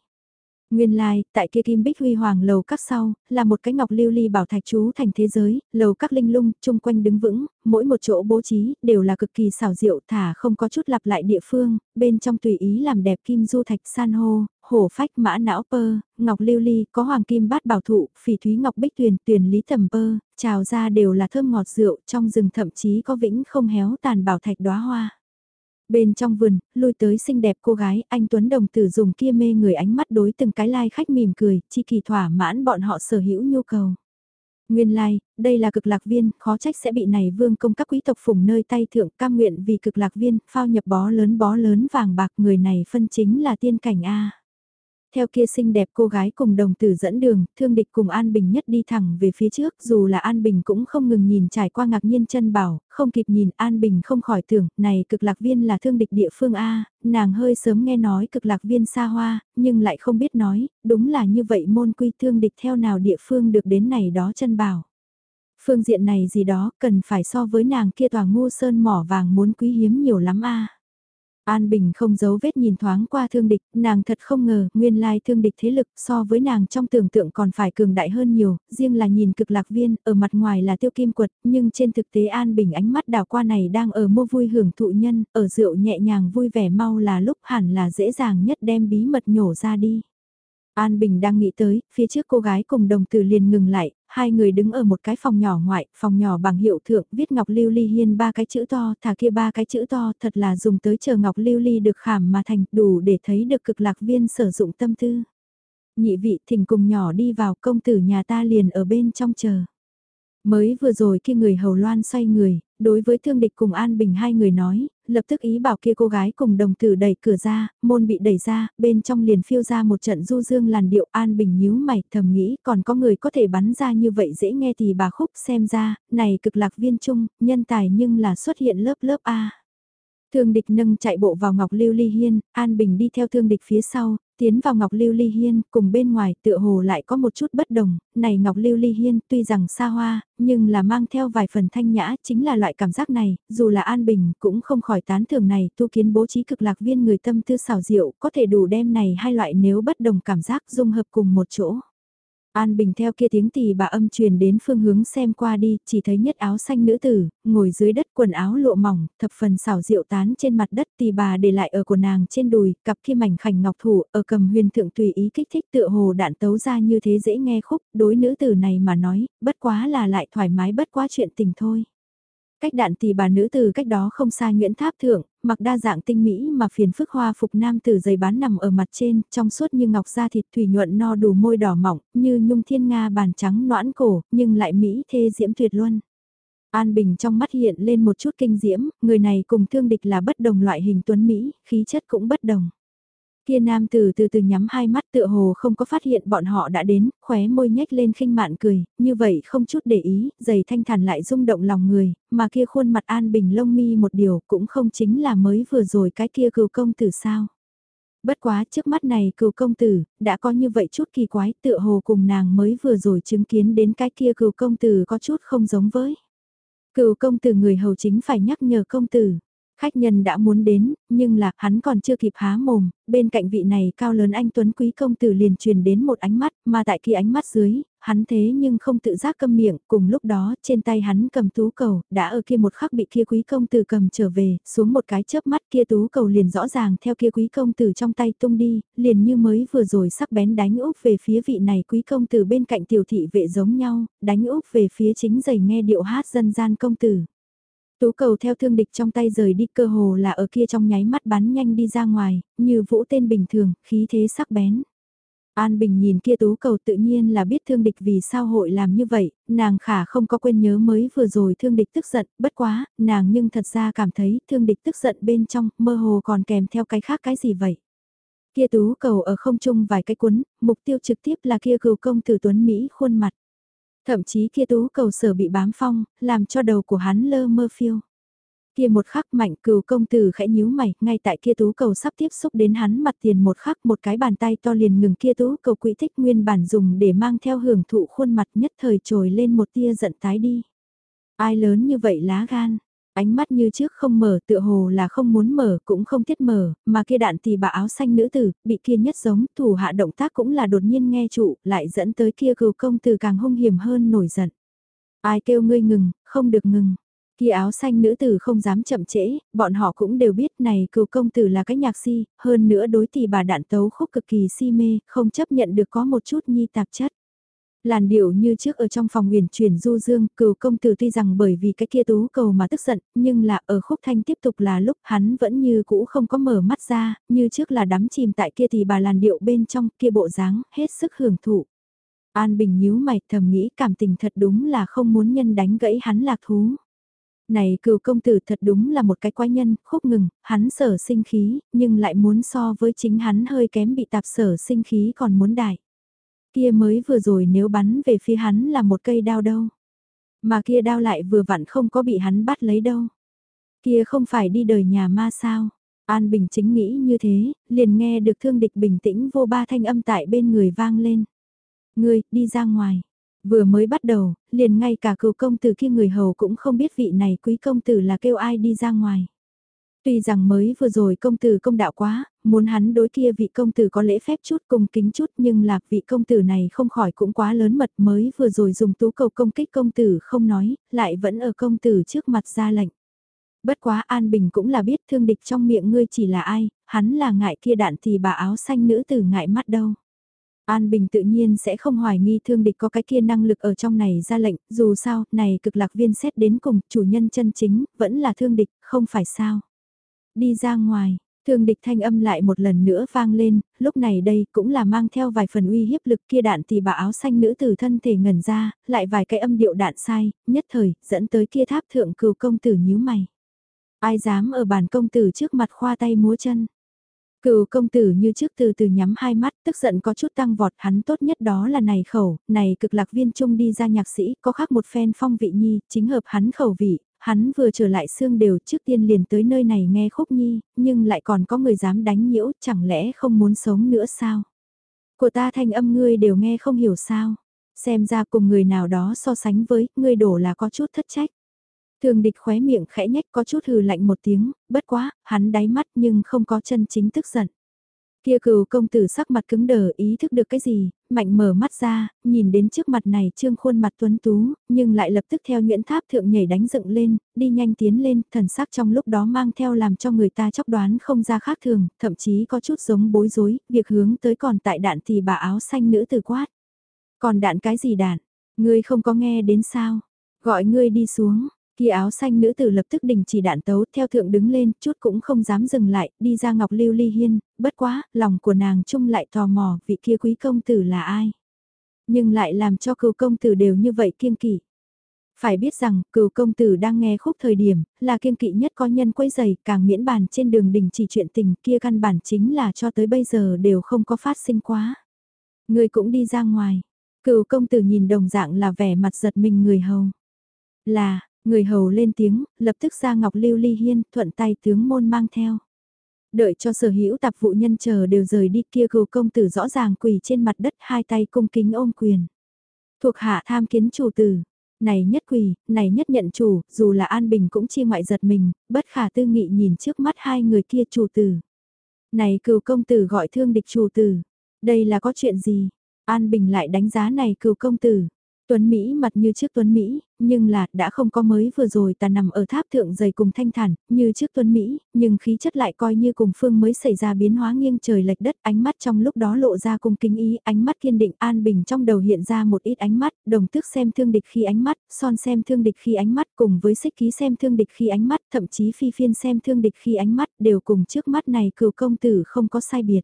Nguyên lai, like, tại kia Kim Bích Huy Hoàng lầu các sau, là một cái ngọc lưu ly bảo thạch chú thành thế giới, lầu các linh lung, chung quanh đứng vững, mỗi một chỗ bố trí, đều là cực kỳ xảo diệu thả không có chút lặp lại địa phương, bên trong tùy ý làm đẹp kim du thạch san hô, hổ phách mã não pơ, ngọc lưu ly, có hoàng kim bát bảo thụ, phỉ thúy ngọc bích tuyền, tuyền lý tầm pơ, trào ra đều là thơm ngọt rượu, trong rừng thậm chí có vĩnh không héo tàn bảo thạch đóa hoa. Bên trong vườn, lui tới xinh đẹp cô gái, anh Tuấn Đồng tử dùng kia mê người ánh mắt đối từng cái lai like khách mỉm cười, chi kỳ thỏa mãn bọn họ sở hữu nhu cầu. Nguyên lai, like, đây là cực lạc viên, khó trách sẽ bị này vương công các quý tộc phùng nơi tay thượng cam nguyện vì cực lạc viên, phao nhập bó lớn bó lớn vàng bạc người này phân chính là tiên cảnh A. Theo kia xinh đẹp cô gái cùng đồng tử dẫn đường, thương địch cùng An Bình nhất đi thẳng về phía trước, dù là An Bình cũng không ngừng nhìn trải qua ngạc nhiên chân bảo, không kịp nhìn An Bình không khỏi tưởng, này cực lạc viên là thương địch địa phương A, nàng hơi sớm nghe nói cực lạc viên xa hoa, nhưng lại không biết nói, đúng là như vậy môn quy thương địch theo nào địa phương được đến này đó chân bảo. Phương diện này gì đó cần phải so với nàng kia tòa ngu sơn mỏ vàng muốn quý hiếm nhiều lắm a An Bình không giấu vết nhìn thoáng qua thương địch, nàng thật không ngờ, nguyên lai thương địch thế lực so với nàng trong tưởng tượng còn phải cường đại hơn nhiều, riêng là nhìn cực lạc viên, ở mặt ngoài là tiêu kim quật, nhưng trên thực tế An Bình ánh mắt đào qua này đang ở mua vui hưởng thụ nhân, ở rượu nhẹ nhàng vui vẻ mau là lúc hẳn là dễ dàng nhất đem bí mật nhổ ra đi. An Bình đang nghĩ tới, phía trước cô gái cùng đồng tử liền ngừng lại, hai người đứng ở một cái phòng nhỏ ngoại, phòng nhỏ bằng hiệu thượng, viết ngọc lưu ly hiên ba cái chữ to, thả kia ba cái chữ to, thật là dùng tới chờ ngọc lưu ly được khảm mà thành, đủ để thấy được cực lạc viên sử dụng tâm tư. Nhị vị thỉnh cùng nhỏ đi vào công tử nhà ta liền ở bên trong chờ. Mới vừa rồi kia người hầu loan xoay người, đối với thương địch cùng An Bình hai người nói, lập tức ý bảo kia cô gái cùng đồng tử đẩy cửa ra, môn bị đẩy ra, bên trong liền phiêu ra một trận du dương làn điệu An Bình nhíu mày thầm nghĩ còn có người có thể bắn ra như vậy dễ nghe thì bà khúc xem ra, này cực lạc viên trung, nhân tài nhưng là xuất hiện lớp lớp A. Thương địch nâng chạy bộ vào Ngọc Lưu Ly Hiên, An Bình đi theo thương địch phía sau, tiến vào Ngọc Lưu Ly Hiên, cùng bên ngoài tựa hồ lại có một chút bất đồng, này Ngọc Lưu Ly Hiên tuy rằng xa hoa, nhưng là mang theo vài phần thanh nhã, chính là loại cảm giác này, dù là An Bình cũng không khỏi tán thưởng này, tu kiến bố trí cực lạc viên người tâm tư xảo diệu, có thể đủ đem này hai loại nếu bất đồng cảm giác dung hợp cùng một chỗ. An Bình theo kia tiếng tỳ bà âm truyền đến phương hướng xem qua đi, chỉ thấy nhất áo xanh nữ tử, ngồi dưới đất quần áo lụa mỏng, thập phần xảo diệu tán trên mặt đất tỳ bà để lại ở của nàng trên đùi, cặp khi mảnh khảnh ngọc thủ, ở cầm huyền thượng tùy ý kích thích tựa hồ đạn tấu ra như thế dễ nghe khúc, đối nữ tử này mà nói, bất quá là lại thoải mái bất quá chuyện tình thôi. Cách đạn thì bà nữ từ cách đó không xa Nguyễn Tháp Thượng, mặc đa dạng tinh mỹ mà phiền phức hoa phục nam tử giày bán nằm ở mặt trên, trong suốt như ngọc da thịt thủy nhuận no đủ môi đỏ mỏng, như nhung thiên nga bàn trắng noãn cổ, nhưng lại mỹ thê diễm tuyệt luân. An Bình trong mắt hiện lên một chút kinh diễm, người này cùng thương địch là bất đồng loại hình tuấn Mỹ, khí chất cũng bất đồng. Kia nam từ từ từ nhắm hai mắt tựa hồ không có phát hiện bọn họ đã đến, khóe môi nhếch lên khinh mạn cười, như vậy không chút để ý, giày thanh thản lại rung động lòng người, mà kia khuôn mặt an bình lông mi một điều cũng không chính là mới vừa rồi cái kia cừu công tử sao. Bất quá trước mắt này cừu công tử, đã có như vậy chút kỳ quái tựa hồ cùng nàng mới vừa rồi chứng kiến đến cái kia cừu công tử có chút không giống với. Cừu công tử người hầu chính phải nhắc nhở công tử. Khách nhân đã muốn đến, nhưng là hắn còn chưa kịp há mồm, bên cạnh vị này cao lớn anh Tuấn Quý công tử liền truyền đến một ánh mắt, mà tại kia ánh mắt dưới, hắn thế nhưng không tự giác câm miệng, cùng lúc đó trên tay hắn cầm tú cầu, đã ở kia một khắc bị kia quý công tử cầm trở về, xuống một cái chớp mắt kia tú cầu liền rõ ràng theo kia quý công tử trong tay tung đi, liền như mới vừa rồi sắc bén đánh úp về phía vị này quý công tử bên cạnh tiểu thị vệ giống nhau, đánh úp về phía chính giày nghe điệu hát dân gian công tử. Tú cầu theo thương địch trong tay rời đi cơ hồ là ở kia trong nháy mắt bắn nhanh đi ra ngoài, như vũ tên bình thường, khí thế sắc bén. An Bình nhìn kia tú cầu tự nhiên là biết thương địch vì sao hội làm như vậy, nàng khả không có quên nhớ mới vừa rồi thương địch tức giận, bất quá, nàng nhưng thật ra cảm thấy thương địch tức giận bên trong, mơ hồ còn kèm theo cái khác cái gì vậy. Kia tú cầu ở không trung vài cái cuốn, mục tiêu trực tiếp là kia cừu công tử Tuấn Mỹ khuôn mặt. Thậm chí kia tú cầu sở bị bám phong, làm cho đầu của hắn lơ mơ phiêu. Kia một khắc mạnh cừu công tử khẽ nhíu mày, ngay tại kia tú cầu sắp tiếp xúc đến hắn mặt tiền một khắc một cái bàn tay to liền ngừng kia tú cầu quỹ thích nguyên bản dùng để mang theo hưởng thụ khuôn mặt nhất thời trồi lên một tia giận tái đi. Ai lớn như vậy lá gan, ánh mắt như trước không mở tựa hồ là không muốn mở cũng không thiết mở, mà kia đạn thì bà áo xanh nữ tử, bị kia nhất giống, thủ hạ động tác cũng là đột nhiên nghe trụ, lại dẫn tới kia cừu công tử càng hung hiểm hơn nổi giận. Ai kêu ngươi ngừng, không được ngừng. Kia áo xanh nữ tử không dám chậm trễ, bọn họ cũng đều biết này cừu công tử là cái nhạc si, hơn nữa đối thì bà đạn tấu khúc cực kỳ si mê, không chấp nhận được có một chút nhi tạp chất làn điệu như trước ở trong phòng huyền chuyển du dương, cừu công tử tuy rằng bởi vì cái kia tú cầu mà tức giận, nhưng là ở khúc thanh tiếp tục là lúc hắn vẫn như cũ không có mở mắt ra, như trước là đắm chìm tại kia thì bà làn điệu bên trong kia bộ dáng, hết sức hưởng thụ. An Bình nhíu mày thầm nghĩ cảm tình thật đúng là không muốn nhân đánh gãy hắn lạc thú. Này cừu công tử thật đúng là một cái quái nhân, khúc ngừng, hắn sở sinh khí, nhưng lại muốn so với chính hắn hơi kém bị tạp sở sinh khí còn muốn đại kia mới vừa rồi nếu bắn về phía hắn là một cây đao đâu. Mà kia đao lại vừa vặn không có bị hắn bắt lấy đâu. Kia không phải đi đời nhà ma sao. An Bình chính nghĩ như thế, liền nghe được thương địch bình tĩnh vô ba thanh âm tại bên người vang lên. Ngươi, đi ra ngoài. Vừa mới bắt đầu, liền ngay cả cựu công tử kia người hầu cũng không biết vị này quý công tử là kêu ai đi ra ngoài. Tuy rằng mới vừa rồi công tử công đạo quá, muốn hắn đối kia vị công tử có lễ phép chút cung kính chút nhưng lạc vị công tử này không khỏi cũng quá lớn mật mới vừa rồi dùng tú cầu công kích công tử không nói, lại vẫn ở công tử trước mặt ra lệnh. Bất quá An Bình cũng là biết thương địch trong miệng ngươi chỉ là ai, hắn là ngại kia đạn thì bà áo xanh nữ tử ngại mắt đâu. An Bình tự nhiên sẽ không hoài nghi thương địch có cái kia năng lực ở trong này ra lệnh, dù sao, này cực lạc viên xét đến cùng, chủ nhân chân chính, vẫn là thương địch, không phải sao. Đi ra ngoài, thương địch thanh âm lại một lần nữa vang lên, lúc này đây cũng là mang theo vài phần uy hiếp lực kia đạn thì bà áo xanh nữ tử thân thể ngẩn ra, lại vài cái âm điệu đạn sai, nhất thời, dẫn tới kia tháp thượng cừu công tử nhíu mày. Ai dám ở bàn công tử trước mặt khoa tay múa chân. Cựu công tử như trước từ từ nhắm hai mắt, tức giận có chút tăng vọt, hắn tốt nhất đó là này khẩu, này cực lạc viên trung đi ra nhạc sĩ, có khác một phen phong vị nhi, chính hợp hắn khẩu vị, hắn vừa trở lại xương đều trước tiên liền tới nơi này nghe khúc nhi, nhưng lại còn có người dám đánh nhiễu, chẳng lẽ không muốn sống nữa sao? Của ta thanh âm ngươi đều nghe không hiểu sao? Xem ra cùng người nào đó so sánh với, ngươi đổ là có chút thất trách. Thường địch khóe miệng khẽ nhách có chút hừ lạnh một tiếng, bất quá, hắn đáy mắt nhưng không có chân chính tức giận. Kia cừu công tử sắc mặt cứng đờ ý thức được cái gì, mạnh mở mắt ra, nhìn đến trước mặt này trương khuôn mặt tuấn tú, nhưng lại lập tức theo Nguyễn Tháp thượng nhảy đánh dựng lên, đi nhanh tiến lên, thần sắc trong lúc đó mang theo làm cho người ta chóc đoán không ra khác thường, thậm chí có chút giống bối rối, việc hướng tới còn tại đạn thì bà áo xanh nữ từ quát. Còn đạn cái gì đạn? Ngươi không có nghe đến sao? Gọi ngươi đi xuống, Kia áo xanh nữ tử lập tức đình chỉ đạn tấu theo thượng đứng lên, chút cũng không dám dừng lại, đi ra ngọc lưu ly hiên, bất quá, lòng của nàng chung lại tò mò vị kia quý công tử là ai. Nhưng lại làm cho cựu công tử đều như vậy kiên kỵ. Phải biết rằng, cừu công tử đang nghe khúc thời điểm, là kiên kỵ nhất có nhân quấy giày, càng miễn bàn trên đường đình chỉ chuyện tình kia căn bản chính là cho tới bây giờ đều không có phát sinh quá. Người cũng đi ra ngoài, cừu công tử nhìn đồng dạng là vẻ mặt giật mình người hầu. Là, người hầu lên tiếng, lập tức ra ngọc lưu ly hiên, thuận tay tướng môn mang theo. Đợi cho sở hữu tạp vụ nhân chờ đều rời đi kia cừu công tử rõ ràng quỳ trên mặt đất hai tay cung kính ôm quyền. Thuộc hạ tham kiến chủ tử, này nhất quỳ, này nhất nhận chủ, dù là An Bình cũng chia ngoại giật mình, bất khả tư nghị nhìn trước mắt hai người kia chủ tử. Này cừu công tử gọi thương địch chủ tử, đây là có chuyện gì? An Bình lại đánh giá này cừu công tử. Tuấn Mỹ mặt như trước Tuấn Mỹ, nhưng là đã không có mới vừa rồi ta nằm ở tháp thượng dày cùng thanh thản, như trước Tuấn Mỹ, nhưng khí chất lại coi như cùng phương mới xảy ra biến hóa nghiêng trời lệch đất, ánh mắt trong lúc đó lộ ra cùng kính ý, ánh mắt kiên định an bình trong đầu hiện ra một ít ánh mắt, đồng tức xem thương địch khi ánh mắt, son xem thương địch khi ánh mắt cùng với xích ký xem thương địch khi ánh mắt, thậm chí phi phiên xem thương địch khi ánh mắt đều cùng trước mắt này cựu công tử không có sai biệt.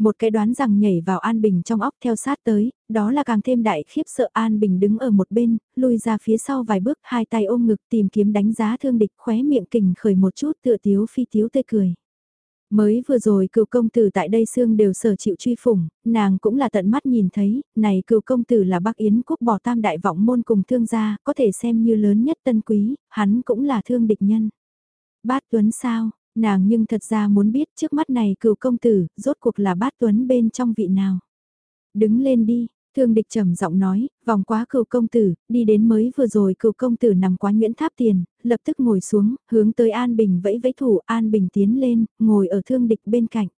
Một cái đoán rằng nhảy vào An Bình trong óc theo sát tới, đó là càng thêm đại khiếp sợ An Bình đứng ở một bên, lùi ra phía sau vài bước, hai tay ôm ngực tìm kiếm đánh giá thương địch khóe miệng kình khởi một chút tựa tiếu phi tiếu tê cười. Mới vừa rồi cựu công tử tại đây xương đều sở chịu truy phủng, nàng cũng là tận mắt nhìn thấy, này cựu công tử là Bắc Yến quốc bỏ tam đại vọng môn cùng thương gia, có thể xem như lớn nhất tân quý, hắn cũng là thương địch nhân. Bát Tuấn sao, Nàng nhưng thật ra muốn biết trước mắt này cựu công tử, rốt cuộc là bát tuấn bên trong vị nào. Đứng lên đi, thương địch trầm giọng nói, vòng quá cựu công tử, đi đến mới vừa rồi cựu công tử nằm quá nguyễn tháp tiền, lập tức ngồi xuống, hướng tới An Bình vẫy vẫy thủ An Bình tiến lên, ngồi ở thương địch bên cạnh.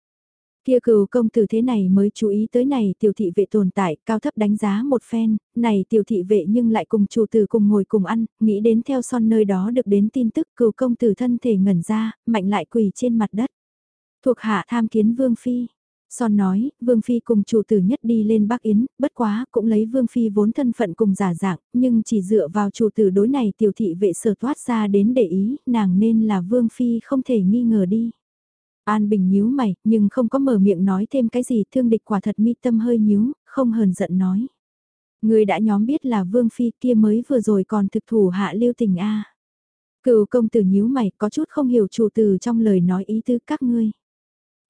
Kia cừu công tử thế này mới chú ý tới này tiểu thị vệ tồn tại, cao thấp đánh giá một phen, này tiểu thị vệ nhưng lại cùng chủ tử cùng ngồi cùng ăn, nghĩ đến theo son nơi đó được đến tin tức cừu công tử thân thể ngẩn ra, mạnh lại quỳ trên mặt đất. Thuộc hạ tham kiến Vương Phi. Son nói, Vương Phi cùng chủ tử nhất đi lên Bắc Yến, bất quá cũng lấy Vương Phi vốn thân phận cùng giả dạng, nhưng chỉ dựa vào chủ tử đối này tiểu thị vệ sở thoát ra đến để ý, nàng nên là Vương Phi không thể nghi ngờ đi. An Bình nhíu mày, nhưng không có mở miệng nói thêm cái gì, thương địch quả thật mi tâm hơi nhíu, không hờn giận nói. Người đã nhóm biết là Vương Phi kia mới vừa rồi còn thực thủ hạ lưu tình a à. Cựu công tử nhíu mày, có chút không hiểu chủ từ trong lời nói ý tứ các ngươi.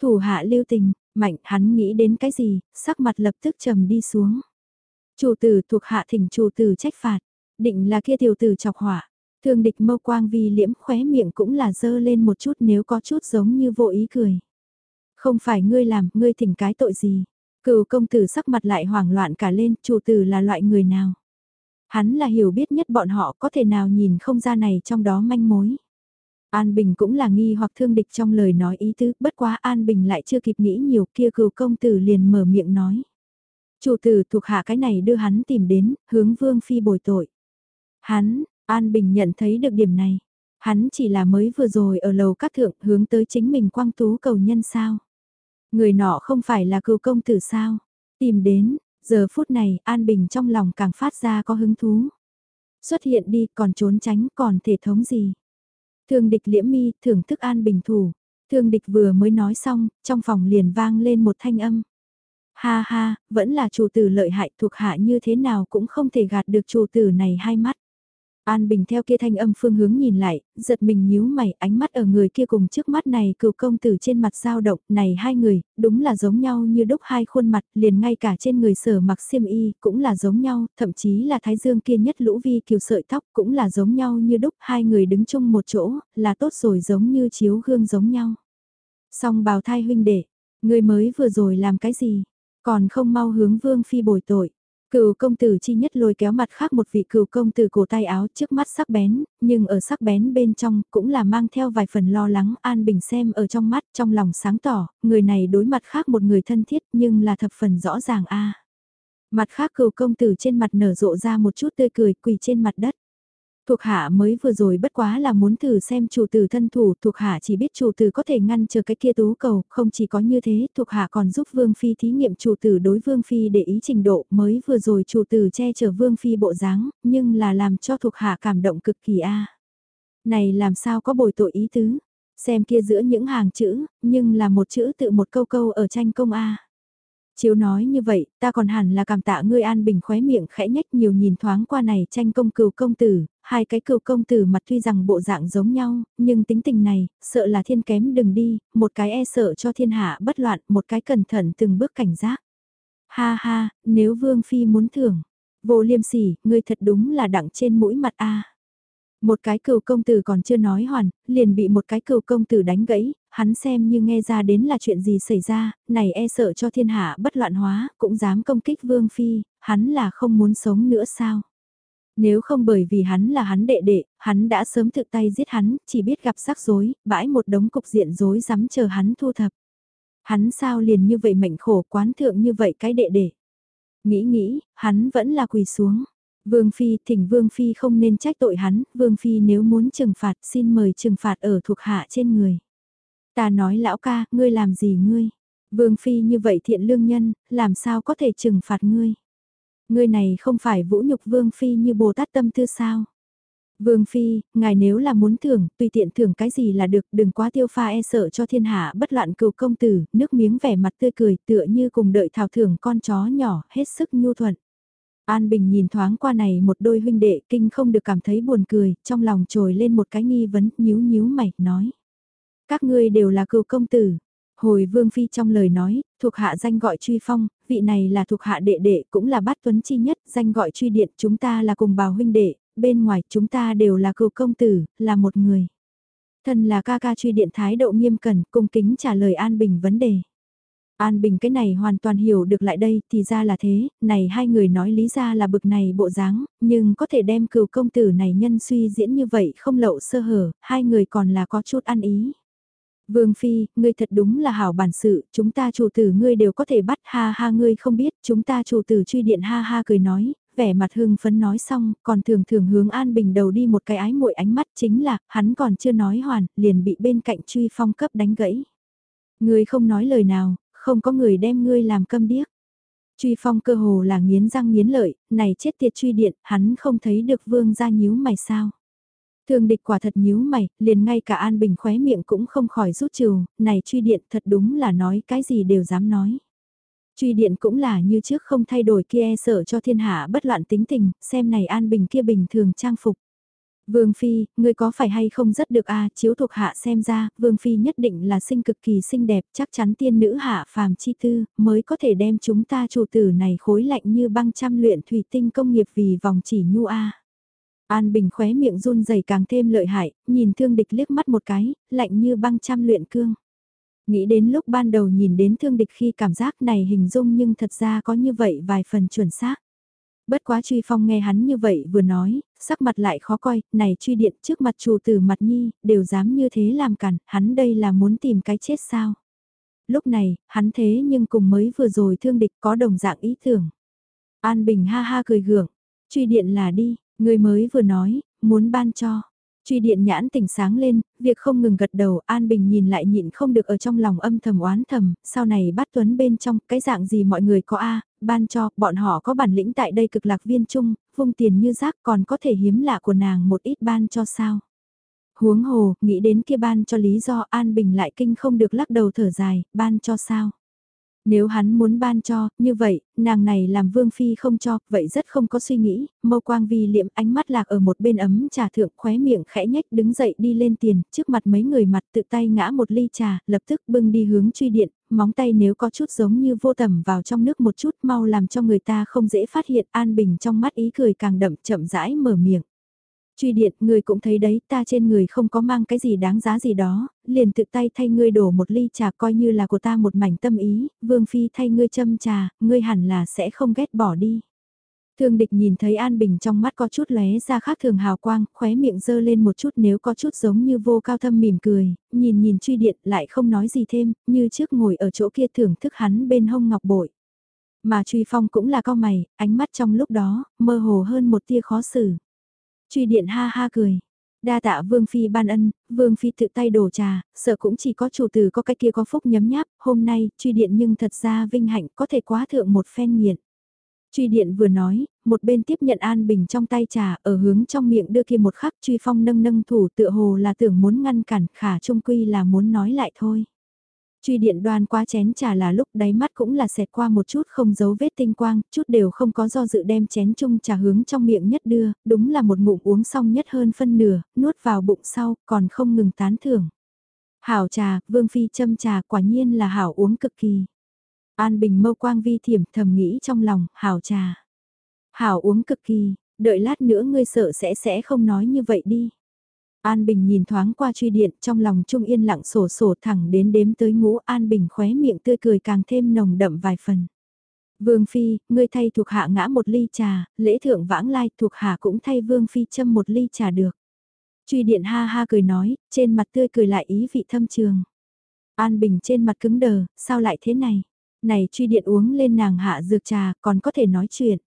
Thủ hạ lưu tình, mạnh hắn nghĩ đến cái gì, sắc mặt lập tức trầm đi xuống. Chủ tử thuộc hạ thỉnh chủ tử trách phạt, định là kia tiểu tử chọc hỏa. Thương địch mâu quang vi liễm khóe miệng cũng là dơ lên một chút nếu có chút giống như vô ý cười. Không phải ngươi làm, ngươi thỉnh cái tội gì. Cựu công tử sắc mặt lại hoảng loạn cả lên, chủ tử là loại người nào. Hắn là hiểu biết nhất bọn họ có thể nào nhìn không ra này trong đó manh mối. An Bình cũng là nghi hoặc thương địch trong lời nói ý tứ, bất quá An Bình lại chưa kịp nghĩ nhiều kia cựu công tử liền mở miệng nói. Chủ tử thuộc hạ cái này đưa hắn tìm đến, hướng vương phi bồi tội. Hắn, An Bình nhận thấy được điểm này. Hắn chỉ là mới vừa rồi ở lầu các thượng hướng tới chính mình quang tú cầu nhân sao. Người nọ không phải là cựu công tử sao. Tìm đến, giờ phút này An Bình trong lòng càng phát ra có hứng thú. Xuất hiện đi còn trốn tránh còn thể thống gì. Thương địch liễm mi thưởng thức An Bình thủ. Thương địch vừa mới nói xong, trong phòng liền vang lên một thanh âm. Ha ha, vẫn là chủ tử lợi hại thuộc hạ như thế nào cũng không thể gạt được chủ tử này hai mắt. An Bình theo kia thanh âm phương hướng nhìn lại, giật mình nhíu mày, ánh mắt ở người kia cùng trước mắt này cựu công tử trên mặt dao động, này hai người, đúng là giống nhau như đúc hai khuôn mặt, liền ngay cả trên người sở mặc xiêm y, cũng là giống nhau, thậm chí là thái dương kia nhất lũ vi kiều sợi tóc, cũng là giống nhau như đúc hai người đứng chung một chỗ, là tốt rồi giống như chiếu gương giống nhau. Song bào thai huynh đệ, người mới vừa rồi làm cái gì, còn không mau hướng vương phi bồi tội. Cựu công tử chi nhất lôi kéo mặt khác một vị cựu công tử cổ tay áo trước mắt sắc bén, nhưng ở sắc bén bên trong cũng là mang theo vài phần lo lắng an bình xem ở trong mắt trong lòng sáng tỏ, người này đối mặt khác một người thân thiết nhưng là thập phần rõ ràng a Mặt khác cựu công tử trên mặt nở rộ ra một chút tươi cười quỳ trên mặt đất. Thuộc hạ mới vừa rồi bất quá là muốn thử xem chủ tử thân thủ, thuộc hạ chỉ biết chủ tử có thể ngăn chờ cái kia tú cầu, không chỉ có như thế, thuộc hạ còn giúp Vương Phi thí nghiệm chủ tử đối Vương Phi để ý trình độ, mới vừa rồi chủ tử che chở Vương Phi bộ dáng, nhưng là làm cho thuộc hạ cảm động cực kỳ a. Này làm sao có bồi tội ý tứ, xem kia giữa những hàng chữ, nhưng là một chữ tự một câu câu ở tranh công a. Chiếu nói như vậy, ta còn hẳn là cảm tạ ngươi an bình khóe miệng khẽ nhách nhiều nhìn thoáng qua này tranh công cừu công tử, hai cái cừu công tử mặt tuy rằng bộ dạng giống nhau, nhưng tính tình này, sợ là thiên kém đừng đi, một cái e sợ cho thiên hạ bất loạn, một cái cẩn thận từng bước cảnh giác. Ha ha, nếu Vương Phi muốn thưởng, vô liêm sỉ, ngươi thật đúng là đặng trên mũi mặt a. Một cái cựu công tử còn chưa nói hoàn, liền bị một cái cựu công tử đánh gãy, hắn xem như nghe ra đến là chuyện gì xảy ra, này e sợ cho thiên hạ bất loạn hóa, cũng dám công kích vương phi, hắn là không muốn sống nữa sao? Nếu không bởi vì hắn là hắn đệ đệ, hắn đã sớm thực tay giết hắn, chỉ biết gặp rắc rối, bãi một đống cục diện rối rắm chờ hắn thu thập. Hắn sao liền như vậy mệnh khổ quán thượng như vậy cái đệ đệ. Nghĩ nghĩ, hắn vẫn là quỳ xuống. Vương Phi, thỉnh Vương Phi không nên trách tội hắn, Vương Phi nếu muốn trừng phạt xin mời trừng phạt ở thuộc hạ trên người. Ta nói lão ca, ngươi làm gì ngươi? Vương Phi như vậy thiện lương nhân, làm sao có thể trừng phạt ngươi? Ngươi này không phải vũ nhục Vương Phi như Bồ Tát tâm tư sao? Vương Phi, ngài nếu là muốn thưởng, tùy tiện thưởng cái gì là được, đừng quá tiêu pha e sợ cho thiên hạ bất loạn cừu công tử, nước miếng vẻ mặt tươi cười tựa như cùng đợi thảo thưởng con chó nhỏ, hết sức nhu thuận. An Bình nhìn thoáng qua này một đôi huynh đệ kinh không được cảm thấy buồn cười, trong lòng trồi lên một cái nghi vấn, nhíu nhíu mày, nói. Các ngươi đều là cựu công tử. Hồi Vương Phi trong lời nói, thuộc hạ danh gọi truy phong, vị này là thuộc hạ đệ đệ cũng là bát tuấn chi nhất, danh gọi truy điện, chúng ta là cùng bào huynh đệ, bên ngoài chúng ta đều là cựu công tử, là một người. Thân là ca ca truy điện thái độ nghiêm cẩn, cung kính trả lời An Bình vấn đề. An Bình cái này hoàn toàn hiểu được lại đây, thì ra là thế, này hai người nói lý ra là bực này bộ dáng, nhưng có thể đem cừu công tử này nhân suy diễn như vậy không lậu sơ hở, hai người còn là có chút ăn ý. Vương Phi, ngươi thật đúng là hảo bản sự, chúng ta chủ tử ngươi đều có thể bắt ha ha ngươi không biết, chúng ta chủ tử truy điện ha ha cười nói, vẻ mặt hưng phấn nói xong, còn thường thường hướng An Bình đầu đi một cái ái muội ánh mắt chính là, hắn còn chưa nói hoàn, liền bị bên cạnh truy phong cấp đánh gãy. Ngươi không nói lời nào, không có người đem ngươi làm câm điếc. Truy phong cơ hồ là nghiến răng nghiến lợi, này chết tiệt truy điện, hắn không thấy được vương ra nhíu mày sao. thường địch quả thật nhíu mày, liền ngay cả An Bình khóe miệng cũng không khỏi rút trừ, này truy điện thật đúng là nói cái gì đều dám nói. Truy điện cũng là như trước không thay đổi kia e sợ cho thiên hạ bất loạn tính tình, xem này An Bình kia bình thường trang phục. Vương Phi, ngươi có phải hay không rất được a chiếu thuộc hạ xem ra, Vương Phi nhất định là sinh cực kỳ xinh đẹp, chắc chắn tiên nữ hạ phàm chi tư, mới có thể đem chúng ta chủ tử này khối lạnh như băng trăm luyện thủy tinh công nghiệp vì vòng chỉ nhu a. An Bình khóe miệng run rẩy càng thêm lợi hại, nhìn thương địch liếc mắt một cái, lạnh như băng trăm luyện cương. Nghĩ đến lúc ban đầu nhìn đến thương địch khi cảm giác này hình dung nhưng thật ra có như vậy vài phần chuẩn xác. Bất quá truy phong nghe hắn như vậy vừa nói, sắc mặt lại khó coi, này truy điện trước mặt chủ tử mặt nhi, đều dám như thế làm cản, hắn đây là muốn tìm cái chết sao. Lúc này, hắn thế nhưng cùng mới vừa rồi thương địch có đồng dạng ý tưởng. An Bình ha ha cười gượng, truy điện là đi, người mới vừa nói, muốn ban cho. Truy điện nhãn tỉnh sáng lên, việc không ngừng gật đầu, An Bình nhìn lại nhịn không được ở trong lòng âm thầm oán thầm, sau này bắt Tuấn bên trong, cái dạng gì mọi người có A, ban cho, bọn họ có bản lĩnh tại đây cực lạc viên chung, vung tiền như rác còn có thể hiếm lạ của nàng một ít ban cho sao. Huống hồ, nghĩ đến kia ban cho lý do An Bình lại kinh không được lắc đầu thở dài, ban cho sao. Nếu hắn muốn ban cho, như vậy, nàng này làm vương phi không cho, vậy rất không có suy nghĩ, mâu quang vi liệm ánh mắt lạc ở một bên ấm trà thượng khóe miệng khẽ nhách đứng dậy đi lên tiền, trước mặt mấy người mặt tự tay ngã một ly trà, lập tức bưng đi hướng truy điện, móng tay nếu có chút giống như vô tầm vào trong nước một chút mau làm cho người ta không dễ phát hiện an bình trong mắt ý cười càng đậm chậm rãi mở miệng. Truy điện, người cũng thấy đấy, ta trên người không có mang cái gì đáng giá gì đó, liền tự tay thay ngươi đổ một ly trà coi như là của ta một mảnh tâm ý, vương phi thay ngươi châm trà, ngươi hẳn là sẽ không ghét bỏ đi. Thương địch nhìn thấy An Bình trong mắt có chút lóe ra khác thường hào quang, khóe miệng dơ lên một chút nếu có chút giống như vô cao thâm mỉm cười, nhìn nhìn truy điện lại không nói gì thêm, như trước ngồi ở chỗ kia thưởng thức hắn bên hông ngọc bội. Mà truy phong cũng là cao mày, ánh mắt trong lúc đó, mơ hồ hơn một tia khó xử. Truy điện ha ha cười. Đa tạ Vương Phi ban ân, Vương Phi tự tay đổ trà, sợ cũng chỉ có chủ tử có cái kia có phúc nhấm nháp, hôm nay, truy điện nhưng thật ra vinh hạnh có thể quá thượng một phen nghiện. Truy điện vừa nói, một bên tiếp nhận An Bình trong tay trà, ở hướng trong miệng đưa kia một khắc truy phong nâng nâng thủ tựa hồ là tưởng muốn ngăn cản khả trung quy là muốn nói lại thôi. Truy điện đoan qua chén trà là lúc đáy mắt cũng là xẹt qua một chút không giấu vết tinh quang, chút đều không có do dự đem chén chung trà hướng trong miệng nhất đưa, đúng là một ngụm uống xong nhất hơn phân nửa, nuốt vào bụng sau, còn không ngừng tán thưởng. Hảo trà, vương phi châm trà quả nhiên là hảo uống cực kỳ. An Bình mâu quang vi thiểm thầm nghĩ trong lòng, hảo trà. Hảo uống cực kỳ, đợi lát nữa ngươi sợ sẽ sẽ không nói như vậy đi. An Bình nhìn thoáng qua truy điện trong lòng trung yên lặng sổ sổ thẳng đến đếm tới ngũ An Bình khóe miệng tươi cười càng thêm nồng đậm vài phần. Vương Phi, ngươi thay thuộc hạ ngã một ly trà, lễ thượng vãng lai thuộc hạ cũng thay Vương Phi châm một ly trà được. Truy điện ha ha cười nói, trên mặt tươi cười lại ý vị thâm trường. An Bình trên mặt cứng đờ, sao lại thế này? Này truy điện uống lên nàng hạ dược trà còn có thể nói chuyện.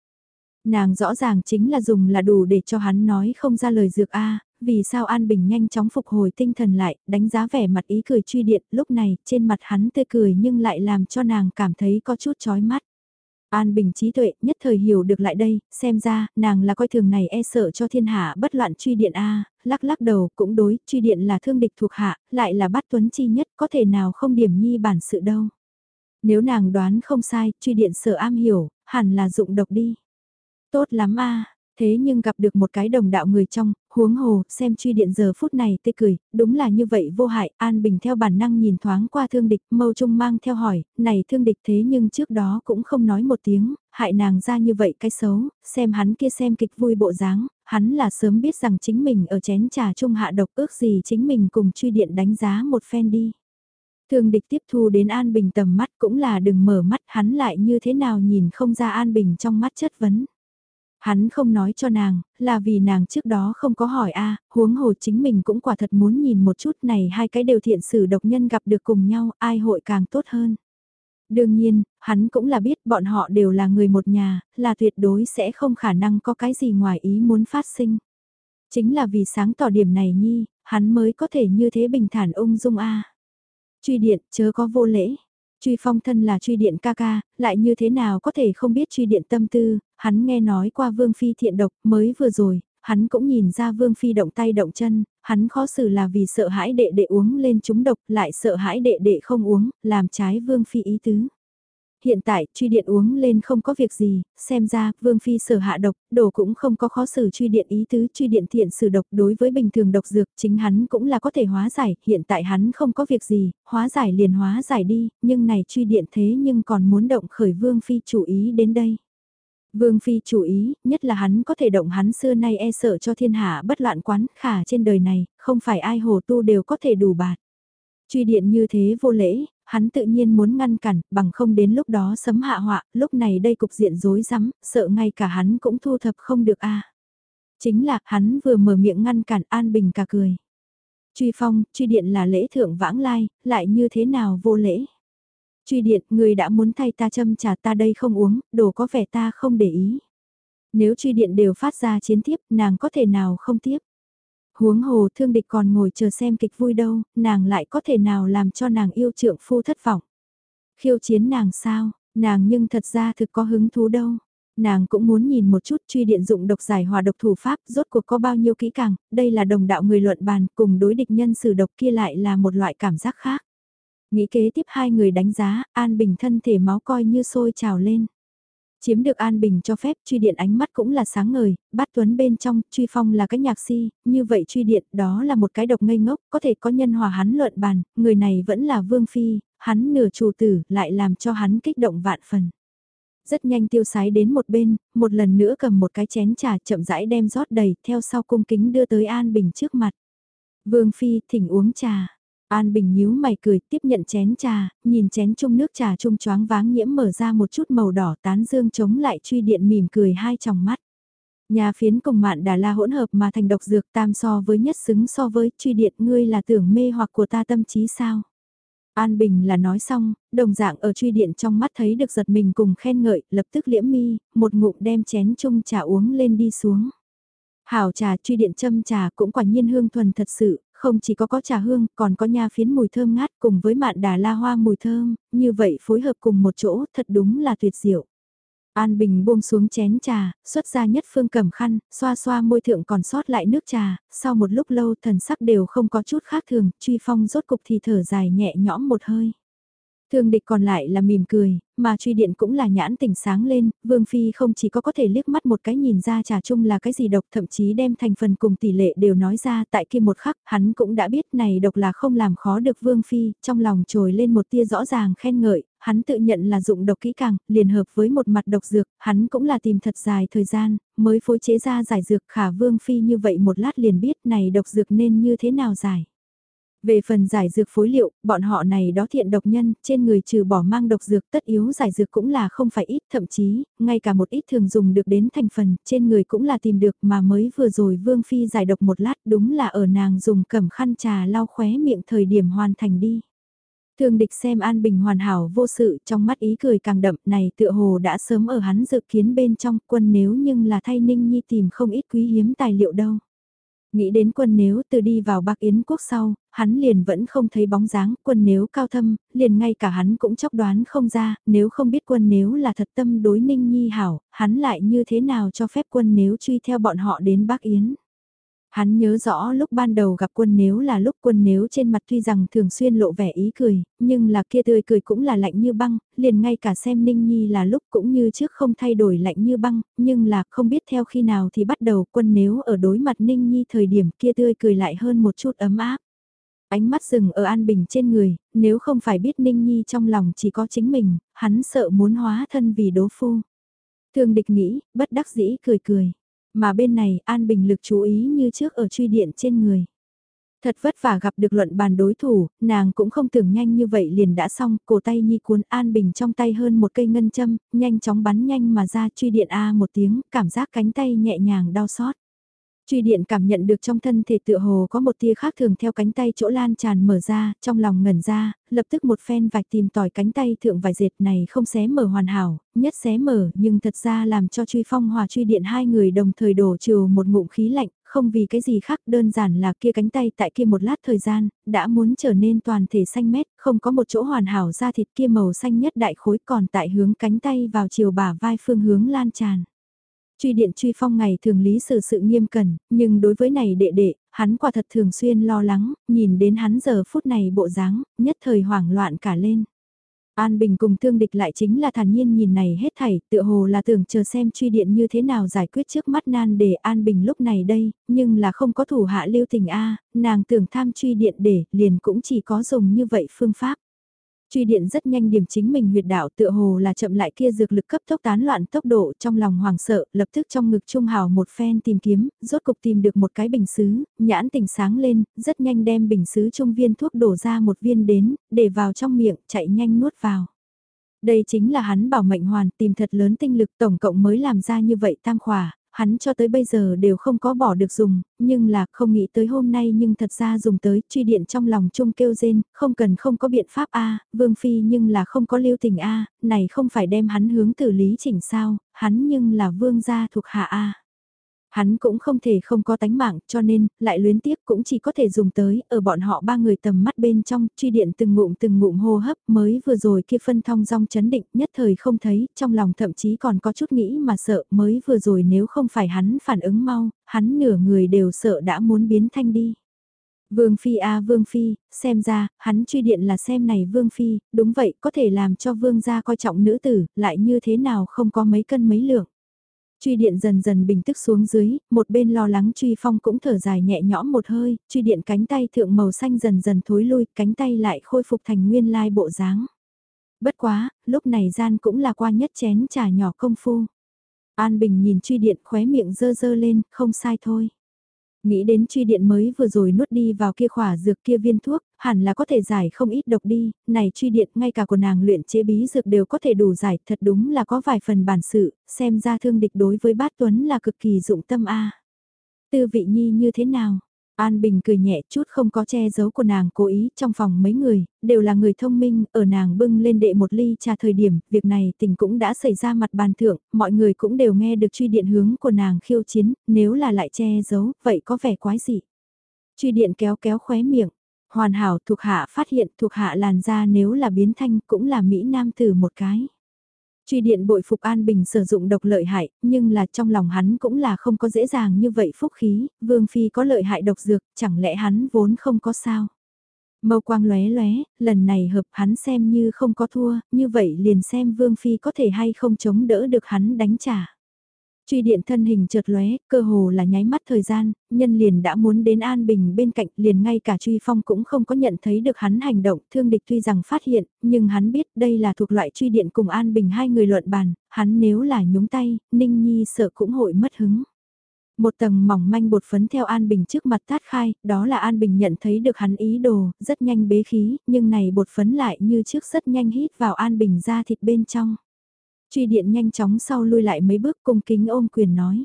Nàng rõ ràng chính là dùng là đủ để cho hắn nói không ra lời dược A, vì sao An Bình nhanh chóng phục hồi tinh thần lại, đánh giá vẻ mặt ý cười truy điện, lúc này, trên mặt hắn tươi cười nhưng lại làm cho nàng cảm thấy có chút chói mắt. An Bình trí tuệ nhất thời hiểu được lại đây, xem ra, nàng là coi thường này e sợ cho thiên hạ bất loạn truy điện A, lắc lắc đầu cũng đối, truy điện là thương địch thuộc hạ, lại là bắt tuấn chi nhất, có thể nào không điểm nhi bản sự đâu. Nếu nàng đoán không sai, truy điện sợ am hiểu, hẳn là dụng độc đi. Tốt lắm a Thế nhưng gặp được một cái đồng đạo người trong, huống hồ, xem truy điện giờ phút này tê cười, đúng là như vậy vô hại, An Bình theo bản năng nhìn thoáng qua thương địch, mâu trung mang theo hỏi, này thương địch thế nhưng trước đó cũng không nói một tiếng, hại nàng ra như vậy cái xấu, xem hắn kia xem kịch vui bộ dáng, hắn là sớm biết rằng chính mình ở chén trà trung hạ độc ước gì chính mình cùng truy điện đánh giá một phen đi. Thương địch tiếp thu đến An Bình tầm mắt cũng là đừng mở mắt hắn lại như thế nào nhìn không ra An Bình trong mắt chất vấn. Hắn không nói cho nàng, là vì nàng trước đó không có hỏi a huống hồ chính mình cũng quả thật muốn nhìn một chút này hai cái đều thiện sử độc nhân gặp được cùng nhau, ai hội càng tốt hơn. Đương nhiên, hắn cũng là biết bọn họ đều là người một nhà, là tuyệt đối sẽ không khả năng có cái gì ngoài ý muốn phát sinh. Chính là vì sáng tỏ điểm này nhi, hắn mới có thể như thế bình thản ung dung a Truy điện, chớ có vô lễ. Truy phong thân là truy điện ca ca, lại như thế nào có thể không biết truy điện tâm tư, hắn nghe nói qua vương phi thiện độc mới vừa rồi, hắn cũng nhìn ra vương phi động tay động chân, hắn khó xử là vì sợ hãi đệ đệ uống lên chúng độc lại sợ hãi đệ đệ không uống, làm trái vương phi ý tứ. Hiện tại, truy điện uống lên không có việc gì, xem ra, Vương Phi sở hạ độc, đồ cũng không có khó xử truy điện ý tứ truy điện thiện sử độc đối với bình thường độc dược, chính hắn cũng là có thể hóa giải, hiện tại hắn không có việc gì, hóa giải liền hóa giải đi, nhưng này truy điện thế nhưng còn muốn động khởi Vương Phi chủ ý đến đây. Vương Phi chủ ý, nhất là hắn có thể động hắn xưa nay e sợ cho thiên hạ bất loạn quán, khả trên đời này, không phải ai hồ tu đều có thể đủ bạt. Truy điện như thế vô lễ, hắn tự nhiên muốn ngăn cản, bằng không đến lúc đó sấm hạ họa, lúc này đây cục diện rối rắm, sợ ngay cả hắn cũng thu thập không được a. Chính là, hắn vừa mở miệng ngăn cản An Bình cả cười. Truy phong, truy điện là lễ thượng vãng lai, lại như thế nào vô lễ. Truy điện, người đã muốn thay ta châm trà ta đây không uống, đồ có vẻ ta không để ý. Nếu truy điện đều phát ra chiến tiếp, nàng có thể nào không tiếp huống hồ thương địch còn ngồi chờ xem kịch vui đâu, nàng lại có thể nào làm cho nàng yêu trượng phu thất vọng. Khiêu chiến nàng sao, nàng nhưng thật ra thực có hứng thú đâu. Nàng cũng muốn nhìn một chút truy điện dụng độc giải hòa độc thủ pháp rốt cuộc có bao nhiêu kỹ càng, đây là đồng đạo người luận bàn cùng đối địch nhân sử độc kia lại là một loại cảm giác khác. Nghĩ kế tiếp hai người đánh giá, An Bình thân thể máu coi như sôi trào lên. Chiếm được An Bình cho phép truy điện ánh mắt cũng là sáng ngời, bắt Tuấn bên trong, truy phong là cái nhạc si, như vậy truy điện đó là một cái độc ngây ngốc, có thể có nhân hòa hắn luận bàn, người này vẫn là Vương Phi, hắn nửa chủ tử lại làm cho hắn kích động vạn phần. Rất nhanh tiêu sái đến một bên, một lần nữa cầm một cái chén trà chậm rãi đem rót đầy, theo sau cung kính đưa tới An Bình trước mặt. Vương Phi thỉnh uống trà. An Bình nhíu mày cười tiếp nhận chén trà, nhìn chén chung nước trà chung choáng váng nhiễm mở ra một chút màu đỏ tán dương chống lại truy điện mỉm cười hai tròng mắt. Nhà phiến cùng mạn đà la hỗn hợp mà thành độc dược tam so với nhất xứng so với truy điện ngươi là tưởng mê hoặc của ta tâm trí sao. An Bình là nói xong, đồng dạng ở truy điện trong mắt thấy được giật mình cùng khen ngợi, lập tức liễm mi, một ngụm đem chén chung trà uống lên đi xuống. Hảo trà truy điện châm trà cũng quả nhiên hương thuần thật sự, không chỉ có có trà hương, còn có nha phiến mùi thơm ngát cùng với mạn đà la hoa mùi thơm, như vậy phối hợp cùng một chỗ thật đúng là tuyệt diệu. An Bình buông xuống chén trà, xuất ra nhất phương cầm khăn, xoa xoa môi thượng còn sót lại nước trà, sau một lúc lâu thần sắc đều không có chút khác thường, truy phong rốt cục thì thở dài nhẹ nhõm một hơi. Thương địch còn lại là mỉm cười, mà truy điện cũng là nhãn tỉnh sáng lên, Vương Phi không chỉ có có thể liếc mắt một cái nhìn ra trà chung là cái gì độc thậm chí đem thành phần cùng tỷ lệ đều nói ra tại kia một khắc hắn cũng đã biết này độc là không làm khó được Vương Phi, trong lòng trồi lên một tia rõ ràng khen ngợi, hắn tự nhận là dụng độc kỹ càng, liền hợp với một mặt độc dược, hắn cũng là tìm thật dài thời gian, mới phối chế ra giải dược khả Vương Phi như vậy một lát liền biết này độc dược nên như thế nào giải. Về phần giải dược phối liệu, bọn họ này đó thiện độc nhân, trên người trừ bỏ mang độc dược tất yếu giải dược cũng là không phải ít, thậm chí, ngay cả một ít thường dùng được đến thành phần, trên người cũng là tìm được mà mới vừa rồi Vương Phi giải độc một lát đúng là ở nàng dùng cầm khăn trà lau khóe miệng thời điểm hoàn thành đi. Thường địch xem An Bình hoàn hảo vô sự trong mắt ý cười càng đậm này tựa hồ đã sớm ở hắn dự kiến bên trong quân nếu nhưng là thay Ninh Nhi tìm không ít quý hiếm tài liệu đâu. Nghĩ đến quân nếu từ đi vào bắc Yến quốc sau, hắn liền vẫn không thấy bóng dáng, quân nếu cao thâm, liền ngay cả hắn cũng chóc đoán không ra, nếu không biết quân nếu là thật tâm đối ninh nhi hảo, hắn lại như thế nào cho phép quân nếu truy theo bọn họ đến bắc Yến. Hắn nhớ rõ lúc ban đầu gặp quân nếu là lúc quân nếu trên mặt tuy rằng thường xuyên lộ vẻ ý cười, nhưng là kia tươi cười cũng là lạnh như băng, liền ngay cả xem Ninh Nhi là lúc cũng như trước không thay đổi lạnh như băng, nhưng là không biết theo khi nào thì bắt đầu quân nếu ở đối mặt Ninh Nhi thời điểm kia tươi cười lại hơn một chút ấm áp. Ánh mắt dừng ở An Bình trên người, nếu không phải biết Ninh Nhi trong lòng chỉ có chính mình, hắn sợ muốn hóa thân vì đố phu. Thường địch nghĩ, bất đắc dĩ cười cười. Mà bên này An Bình lực chú ý như trước ở truy điện trên người. Thật vất vả gặp được luận bàn đối thủ, nàng cũng không tưởng nhanh như vậy liền đã xong, cổ tay nhi cuốn An Bình trong tay hơn một cây ngân châm, nhanh chóng bắn nhanh mà ra truy điện A một tiếng, cảm giác cánh tay nhẹ nhàng đau xót. Truy điện cảm nhận được trong thân thể tựa hồ có một tia khác thường theo cánh tay chỗ lan tràn mở ra, trong lòng ngẩn ra, lập tức một phen vạch tìm tỏi cánh tay thượng vài dệt này không xé mở hoàn hảo, nhất xé mở nhưng thật ra làm cho truy phong hòa truy điện hai người đồng thời đổ trừ một ngụm khí lạnh, không vì cái gì khác đơn giản là kia cánh tay tại kia một lát thời gian, đã muốn trở nên toàn thể xanh mét, không có một chỗ hoàn hảo da thịt kia màu xanh nhất đại khối còn tại hướng cánh tay vào chiều bả vai phương hướng lan tràn. Truy điện truy phong ngày thường lý xử sự nghiêm cẩn, nhưng đối với này đệ đệ, hắn quả thật thường xuyên lo lắng, nhìn đến hắn giờ phút này bộ dáng, nhất thời hoảng loạn cả lên. An Bình cùng thương địch lại chính là thản nhiên nhìn này hết thảy, tựa hồ là tưởng chờ xem truy điện như thế nào giải quyết trước mắt nan để An Bình lúc này đây, nhưng là không có thủ hạ lưu tình A, nàng tưởng tham truy điện để, liền cũng chỉ có dùng như vậy phương pháp. Truy điện rất nhanh điểm chính mình huyệt đạo tựa hồ là chậm lại kia dược lực cấp tốc tán loạn tốc độ trong lòng hoàng sợ, lập tức trong ngực trung hào một phen tìm kiếm, rốt cục tìm được một cái bình xứ, nhãn tỉnh sáng lên, rất nhanh đem bình xứ trung viên thuốc đổ ra một viên đến, để vào trong miệng, chạy nhanh nuốt vào. Đây chính là hắn bảo mệnh hoàn tìm thật lớn tinh lực tổng cộng mới làm ra như vậy tam khỏa, hắn cho tới bây giờ đều không có bỏ được dùng, nhưng là không nghĩ tới hôm nay nhưng thật ra dùng tới truy điện trong lòng chung kêu rên, không cần không có biện pháp A, Vương Phi nhưng là không có lưu tình A, này không phải đem hắn hướng tử lý chỉnh sao, hắn nhưng là vương gia thuộc hạ A hắn cũng không thể không có tánh mạng cho nên lại luyến tiếc cũng chỉ có thể dùng tới ở bọn họ ba người tầm mắt bên trong truy điện từng ngụm từng ngụm hô hấp mới vừa rồi kia phân thong dong chấn định nhất thời không thấy trong lòng thậm chí còn có chút nghĩ mà sợ mới vừa rồi nếu không phải hắn phản ứng mau hắn nửa người đều sợ đã muốn biến thanh đi. Vương Phi a Vương Phi, xem ra, hắn truy điện là xem này Vương Phi, đúng vậy, có thể làm cho Vương gia coi trọng nữ tử, lại như thế nào không có mấy cân mấy lượng. Truy điện dần dần bình tức xuống dưới, một bên lo lắng truy phong cũng thở dài nhẹ nhõm một hơi, truy điện cánh tay thượng màu xanh dần dần thối lui, cánh tay lại khôi phục thành nguyên lai bộ dáng. Bất quá, lúc này gian cũng là qua nhất chén trà nhỏ công phu. An Bình nhìn truy điện khóe miệng dơ dơ lên, không sai thôi. Nghĩ đến truy điện mới vừa rồi nuốt đi vào kia khỏa dược kia viên thuốc, hẳn là có thể giải không ít độc đi, này truy điện ngay cả của nàng luyện chế bí dược đều có thể đủ giải, thật đúng là có vài phần bản sự, xem ra thương địch đối với bát tuấn là cực kỳ dụng tâm a. Tư vị nhi như thế nào? An Bình cười nhẹ chút không có che giấu của nàng cố ý trong phòng mấy người, đều là người thông minh, ở nàng bưng lên đệ một ly trà thời điểm, việc này tình cũng đã xảy ra mặt bàn thượng, mọi người cũng đều nghe được truy điện hướng của nàng khiêu chiến, nếu là lại che giấu, vậy có vẻ quái gì? Truy điện kéo kéo khóe miệng, hoàn hảo thuộc hạ phát hiện thuộc hạ làn da nếu là biến thanh cũng là Mỹ Nam tử một cái. Truy điện bội phục An Bình sử dụng độc lợi hại, nhưng là trong lòng hắn cũng là không có dễ dàng như vậy phúc khí, Vương Phi có lợi hại độc dược, chẳng lẽ hắn vốn không có sao. Mâu quang lóe lóe, lần này hợp hắn xem như không có thua, như vậy liền xem Vương Phi có thể hay không chống đỡ được hắn đánh trả. Truy điện thân hình chợt lóe, cơ hồ là nháy mắt thời gian, nhân liền đã muốn đến An Bình bên cạnh, liền ngay cả Truy Phong cũng không có nhận thấy được hắn hành động, thương địch tuy rằng phát hiện, nhưng hắn biết đây là thuộc loại truy điện cùng An Bình hai người luận bàn, hắn nếu là nhúng tay, Ninh Nhi sợ cũng hội mất hứng. Một tầng mỏng manh bột phấn theo An Bình trước mặt tát khai, đó là An Bình nhận thấy được hắn ý đồ, rất nhanh bế khí, nhưng này bột phấn lại như trước rất nhanh hít vào An Bình ra thịt bên trong. Truy điện nhanh chóng sau lui lại mấy bước cung kính ôm quyền nói.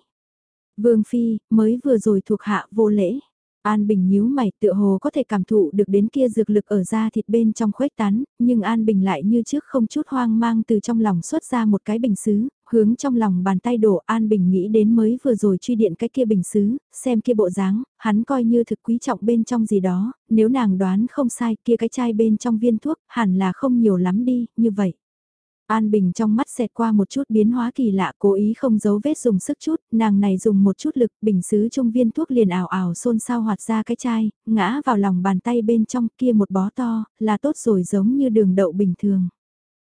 Vương Phi, mới vừa rồi thuộc hạ vô lễ. An Bình nhíu mày tựa hồ có thể cảm thụ được đến kia dược lực ở da thịt bên trong khuếch tán, nhưng An Bình lại như trước không chút hoang mang từ trong lòng xuất ra một cái bình xứ, hướng trong lòng bàn tay đổ An Bình nghĩ đến mới vừa rồi truy điện cái kia bình xứ, xem kia bộ dáng, hắn coi như thực quý trọng bên trong gì đó, nếu nàng đoán không sai kia cái chai bên trong viên thuốc hẳn là không nhiều lắm đi, như vậy. An Bình trong mắt xẹt qua một chút biến hóa kỳ lạ cố ý không giấu vết dùng sức chút, nàng này dùng một chút lực bình xứ trung viên thuốc liền ảo ảo xôn xao hoạt ra cái chai, ngã vào lòng bàn tay bên trong kia một bó to, là tốt rồi giống như đường đậu bình thường.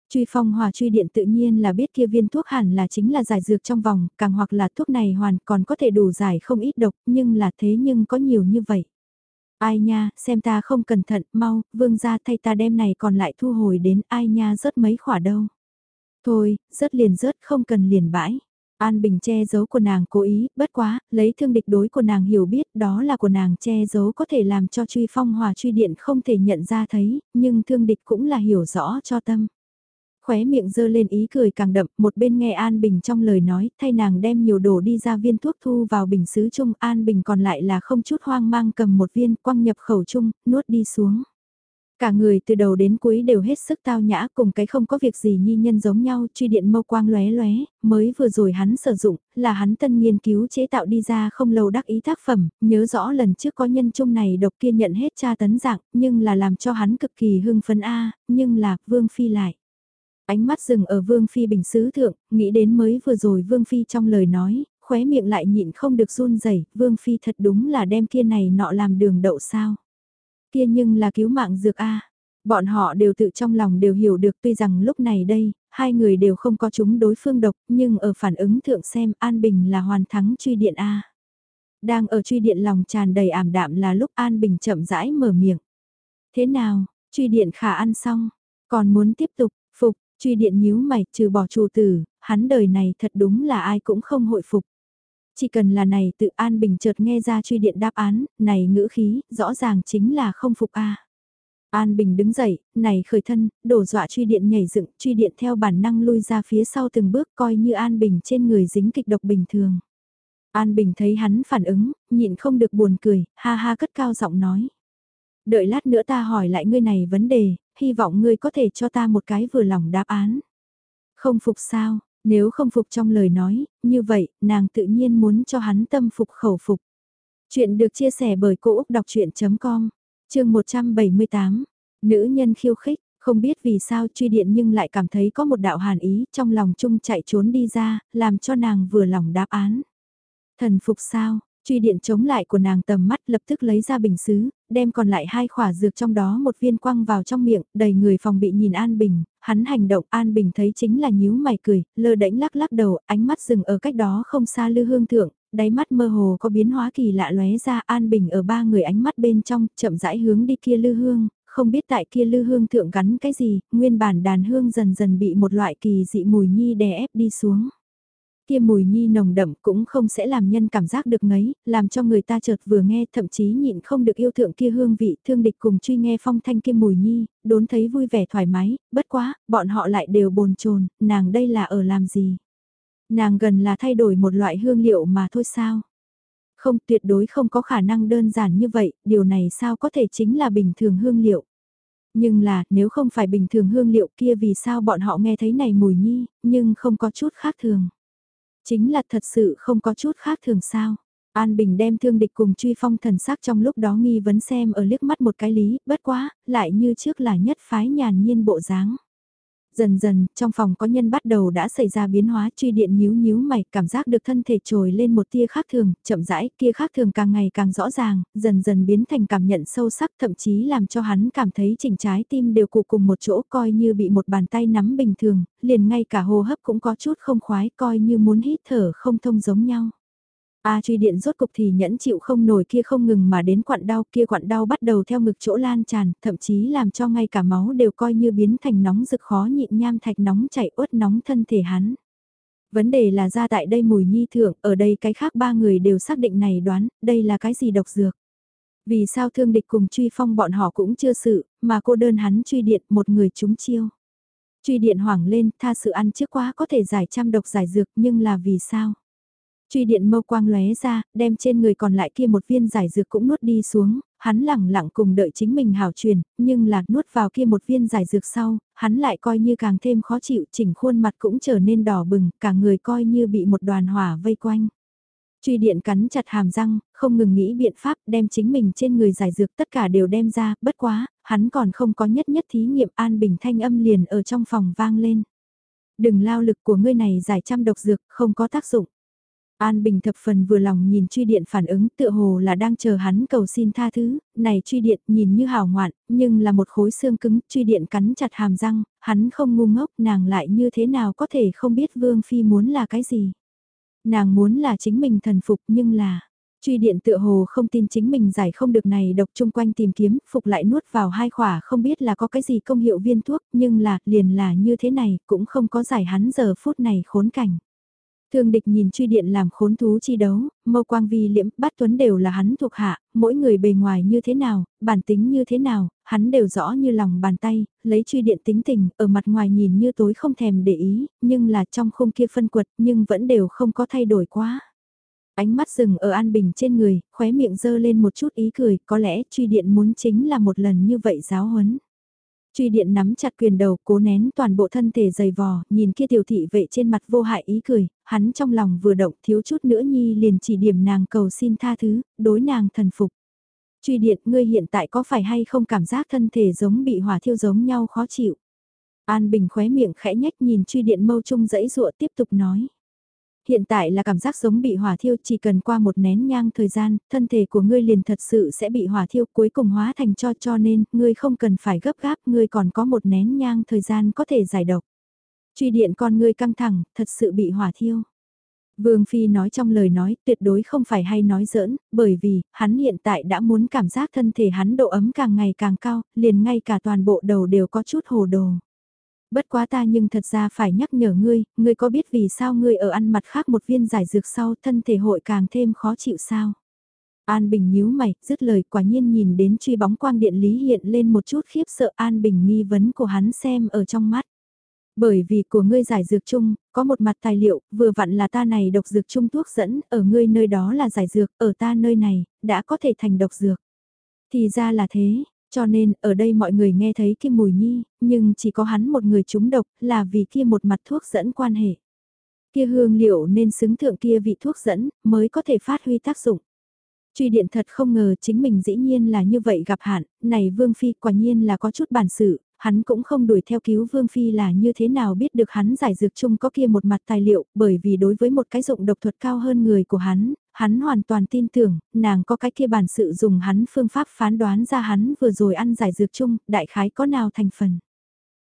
Truy phong hòa truy điện tự nhiên là biết kia viên thuốc hẳn là chính là giải dược trong vòng, càng hoặc là thuốc này hoàn còn có thể đủ giải không ít độc, nhưng là thế nhưng có nhiều như vậy. Ai nha, xem ta không cẩn thận, mau, vương ra thay ta đem này còn lại thu hồi đến ai nha rớt mấy khỏa đâu. Thôi, rớt liền rớt không cần liền bãi. An Bình che giấu của nàng cố ý, bất quá, lấy thương địch đối của nàng hiểu biết đó là của nàng che giấu có thể làm cho truy phong hòa truy điện không thể nhận ra thấy, nhưng thương địch cũng là hiểu rõ cho tâm. Khóe miệng dơ lên ý cười càng đậm, một bên nghe An Bình trong lời nói, thay nàng đem nhiều đồ đi ra viên thuốc thu vào bình sứ chung, An Bình còn lại là không chút hoang mang cầm một viên quăng nhập khẩu chung, nuốt đi xuống. Cả người từ đầu đến cuối đều hết sức tao nhã cùng cái không có việc gì nhi nhân giống nhau, truy điện mâu quang lóe lóe, mới vừa rồi hắn sử dụng, là hắn tân nghiên cứu chế tạo đi ra không lâu đắc ý tác phẩm, nhớ rõ lần trước có nhân chung này độc kia nhận hết tra tấn dạng, nhưng là làm cho hắn cực kỳ hưng phấn A, nhưng là, Vương Phi lại. Ánh mắt dừng ở Vương Phi bình sứ thượng, nghĩ đến mới vừa rồi Vương Phi trong lời nói, khóe miệng lại nhịn không được run rẩy Vương Phi thật đúng là đem kia này nọ làm đường đậu sao kia nhưng là cứu mạng dược A. Bọn họ đều tự trong lòng đều hiểu được tuy rằng lúc này đây, hai người đều không có chúng đối phương độc, nhưng ở phản ứng thượng xem An Bình là hoàn thắng truy điện A. Đang ở truy điện lòng tràn đầy ảm đạm là lúc An Bình chậm rãi mở miệng. Thế nào, truy điện khả ăn xong, còn muốn tiếp tục, phục, truy điện nhíu mày trừ bỏ chủ tử, hắn đời này thật đúng là ai cũng không hội phục. Chỉ cần là này tự An Bình chợt nghe ra truy điện đáp án, này ngữ khí, rõ ràng chính là không phục a. An Bình đứng dậy, này khởi thân, đổ dọa truy điện nhảy dựng, truy điện theo bản năng lui ra phía sau từng bước coi như An Bình trên người dính kịch độc bình thường. An Bình thấy hắn phản ứng, nhịn không được buồn cười, ha ha cất cao giọng nói. Đợi lát nữa ta hỏi lại ngươi này vấn đề, hy vọng ngươi có thể cho ta một cái vừa lòng đáp án. Không phục sao, nếu không phục trong lời nói, như vậy, nàng tự nhiên muốn cho hắn tâm phục khẩu phục. Chuyện được chia sẻ bởi Cô Úc Đọc Chuyện.com, chương 178, nữ nhân khiêu khích, không biết vì sao truy điện nhưng lại cảm thấy có một đạo hàn ý trong lòng chung chạy trốn đi ra, làm cho nàng vừa lòng đáp án. Thần phục sao, truy điện chống lại của nàng tầm mắt lập tức lấy ra bình xứ, đem còn lại hai khỏa dược trong đó một viên quăng vào trong miệng, đầy người phòng bị nhìn An Bình, hắn hành động An Bình thấy chính là nhíu mày cười, lơ đễnh lắc lắc đầu, ánh mắt dừng ở cách đó không xa lư hương thượng, đáy mắt mơ hồ có biến hóa kỳ lạ lóe ra An Bình ở ba người ánh mắt bên trong, chậm rãi hướng đi kia lư hương, không biết tại kia lư hương thượng gắn cái gì, nguyên bản đàn hương dần dần bị một loại kỳ dị mùi nhi đè ép đi xuống. Kia mùi nhi nồng đậm cũng không sẽ làm nhân cảm giác được ngấy, làm cho người ta chợt vừa nghe thậm chí nhịn không được yêu thượng kia hương vị thương địch cùng truy nghe phong thanh kia mùi nhi, đốn thấy vui vẻ thoải mái, bất quá, bọn họ lại đều bồn chồn nàng đây là ở làm gì. Nàng gần là thay đổi một loại hương liệu mà thôi sao. Không tuyệt đối không có khả năng đơn giản như vậy, điều này sao có thể chính là bình thường hương liệu. Nhưng là, nếu không phải bình thường hương liệu kia vì sao bọn họ nghe thấy này mùi nhi, nhưng không có chút khác thường. Chính là thật sự không có chút khác thường sao. An Bình đem thương địch cùng truy phong thần sắc trong lúc đó nghi vấn xem ở liếc mắt một cái lý, bất quá, lại như trước là nhất phái nhàn nhiên bộ dáng. Dần dần, trong phòng có nhân bắt đầu đã xảy ra biến hóa, truy điện nhíu nhíu mày, cảm giác được thân thể trồi lên một tia khác thường, chậm rãi, kia khác thường càng ngày càng rõ ràng, dần dần biến thành cảm nhận sâu sắc, thậm chí làm cho hắn cảm thấy chỉnh trái tim đều cụ cùng một chỗ, coi như bị một bàn tay nắm bình thường, liền ngay cả hô hấp cũng có chút không khoái, coi như muốn hít thở không thông giống nhau. A truy điện rốt cục thì nhẫn chịu không nổi kia không ngừng mà đến quặn đau kia quặn đau bắt đầu theo ngực chỗ lan tràn, thậm chí làm cho ngay cả máu đều coi như biến thành nóng rực khó nhịn nham thạch nóng chảy uất nóng thân thể hắn. Vấn đề là ra tại đây mùi nhi thượng, ở đây cái khác ba người đều xác định này đoán, đây là cái gì độc dược. Vì sao thương địch cùng truy phong bọn họ cũng chưa sự, mà cô đơn hắn truy điện một người chúng chiêu. Truy điện hoảng lên, tha sự ăn trước quá có thể giải trăm độc giải dược nhưng là vì sao? Truy điện mâu quang lóe ra, đem trên người còn lại kia một viên giải dược cũng nuốt đi xuống, hắn lẳng lặng cùng đợi chính mình hảo truyền, nhưng là nuốt vào kia một viên giải dược sau, hắn lại coi như càng thêm khó chịu, chỉnh khuôn mặt cũng trở nên đỏ bừng, cả người coi như bị một đoàn hỏa vây quanh. Truy điện cắn chặt hàm răng, không ngừng nghĩ biện pháp đem chính mình trên người giải dược tất cả đều đem ra, bất quá, hắn còn không có nhất nhất thí nghiệm an bình thanh âm liền ở trong phòng vang lên. Đừng lao lực của ngươi này giải trăm độc dược, không có tác dụng. An Bình thập phần vừa lòng nhìn truy điện phản ứng tựa hồ là đang chờ hắn cầu xin tha thứ, này truy điện nhìn như hào ngoạn, nhưng là một khối xương cứng, truy điện cắn chặt hàm răng, hắn không ngu ngốc, nàng lại như thế nào có thể không biết Vương Phi muốn là cái gì. Nàng muốn là chính mình thần phục nhưng là, truy điện tựa hồ không tin chính mình giải không được này độc chung quanh tìm kiếm, phục lại nuốt vào hai khỏa không biết là có cái gì công hiệu viên thuốc, nhưng là, liền là như thế này, cũng không có giải hắn giờ phút này khốn cảnh. Thương địch nhìn truy điện làm khốn thú chi đấu, mâu quang vi liễm, bát tuấn đều là hắn thuộc hạ, mỗi người bề ngoài như thế nào, bản tính như thế nào, hắn đều rõ như lòng bàn tay, lấy truy điện tính tình, ở mặt ngoài nhìn như tối không thèm để ý, nhưng là trong khung kia phân quật, nhưng vẫn đều không có thay đổi quá. Ánh mắt dừng ở An Bình trên người, khóe miệng dơ lên một chút ý cười, có lẽ truy điện muốn chính là một lần như vậy giáo huấn. Truy điện nắm chặt quyền đầu cố nén toàn bộ thân thể dày vò, nhìn kia tiểu thị vệ trên mặt vô hại ý cười, hắn trong lòng vừa động thiếu chút nữa nhi liền chỉ điểm nàng cầu xin tha thứ, đối nàng thần phục. Truy điện ngươi hiện tại có phải hay không cảm giác thân thể giống bị hỏa thiêu giống nhau khó chịu. An Bình khóe miệng khẽ nhách nhìn truy điện mâu trung dãy dụa tiếp tục nói hiện tại là cảm giác giống bị hỏa thiêu chỉ cần qua một nén nhang thời gian, thân thể của ngươi liền thật sự sẽ bị hỏa thiêu cuối cùng hóa thành cho cho nên, ngươi không cần phải gấp gáp, ngươi còn có một nén nhang thời gian có thể giải độc. Truy điện con ngươi căng thẳng, thật sự bị hỏa thiêu. Vương Phi nói trong lời nói tuyệt đối không phải hay nói giỡn, bởi vì, hắn hiện tại đã muốn cảm giác thân thể hắn độ ấm càng ngày càng cao, liền ngay cả toàn bộ đầu đều có chút hồ đồ. Bất quá ta nhưng thật ra phải nhắc nhở ngươi, ngươi có biết vì sao ngươi ở ăn mặt khác một viên giải dược sau thân thể hội càng thêm khó chịu sao? An Bình nhíu mày, dứt lời quả nhiên nhìn đến truy bóng quang điện lý hiện lên một chút khiếp sợ An Bình nghi vấn của hắn xem ở trong mắt. Bởi vì của ngươi giải dược chung, có một mặt tài liệu, vừa vặn là ta này độc dược chung thuốc dẫn, ở ngươi nơi đó là giải dược, ở ta nơi này, đã có thể thành độc dược. Thì ra là thế, cho nên, ở đây mọi người nghe thấy kia mùi nhi, nhưng chỉ có hắn một người trúng độc, là vì kia một mặt thuốc dẫn quan hệ. Kia hương liệu nên xứng thượng kia vị thuốc dẫn, mới có thể phát huy tác dụng. Truy điện thật không ngờ chính mình dĩ nhiên là như vậy gặp hạn, này Vương Phi quả nhiên là có chút bản sự, hắn cũng không đuổi theo cứu Vương Phi là như thế nào biết được hắn giải dược chung có kia một mặt tài liệu, bởi vì đối với một cái dụng độc thuật cao hơn người của hắn, hắn hoàn toàn tin tưởng, nàng có cái kia bản sự dùng hắn phương pháp phán đoán ra hắn vừa rồi ăn giải dược chung, đại khái có nào thành phần.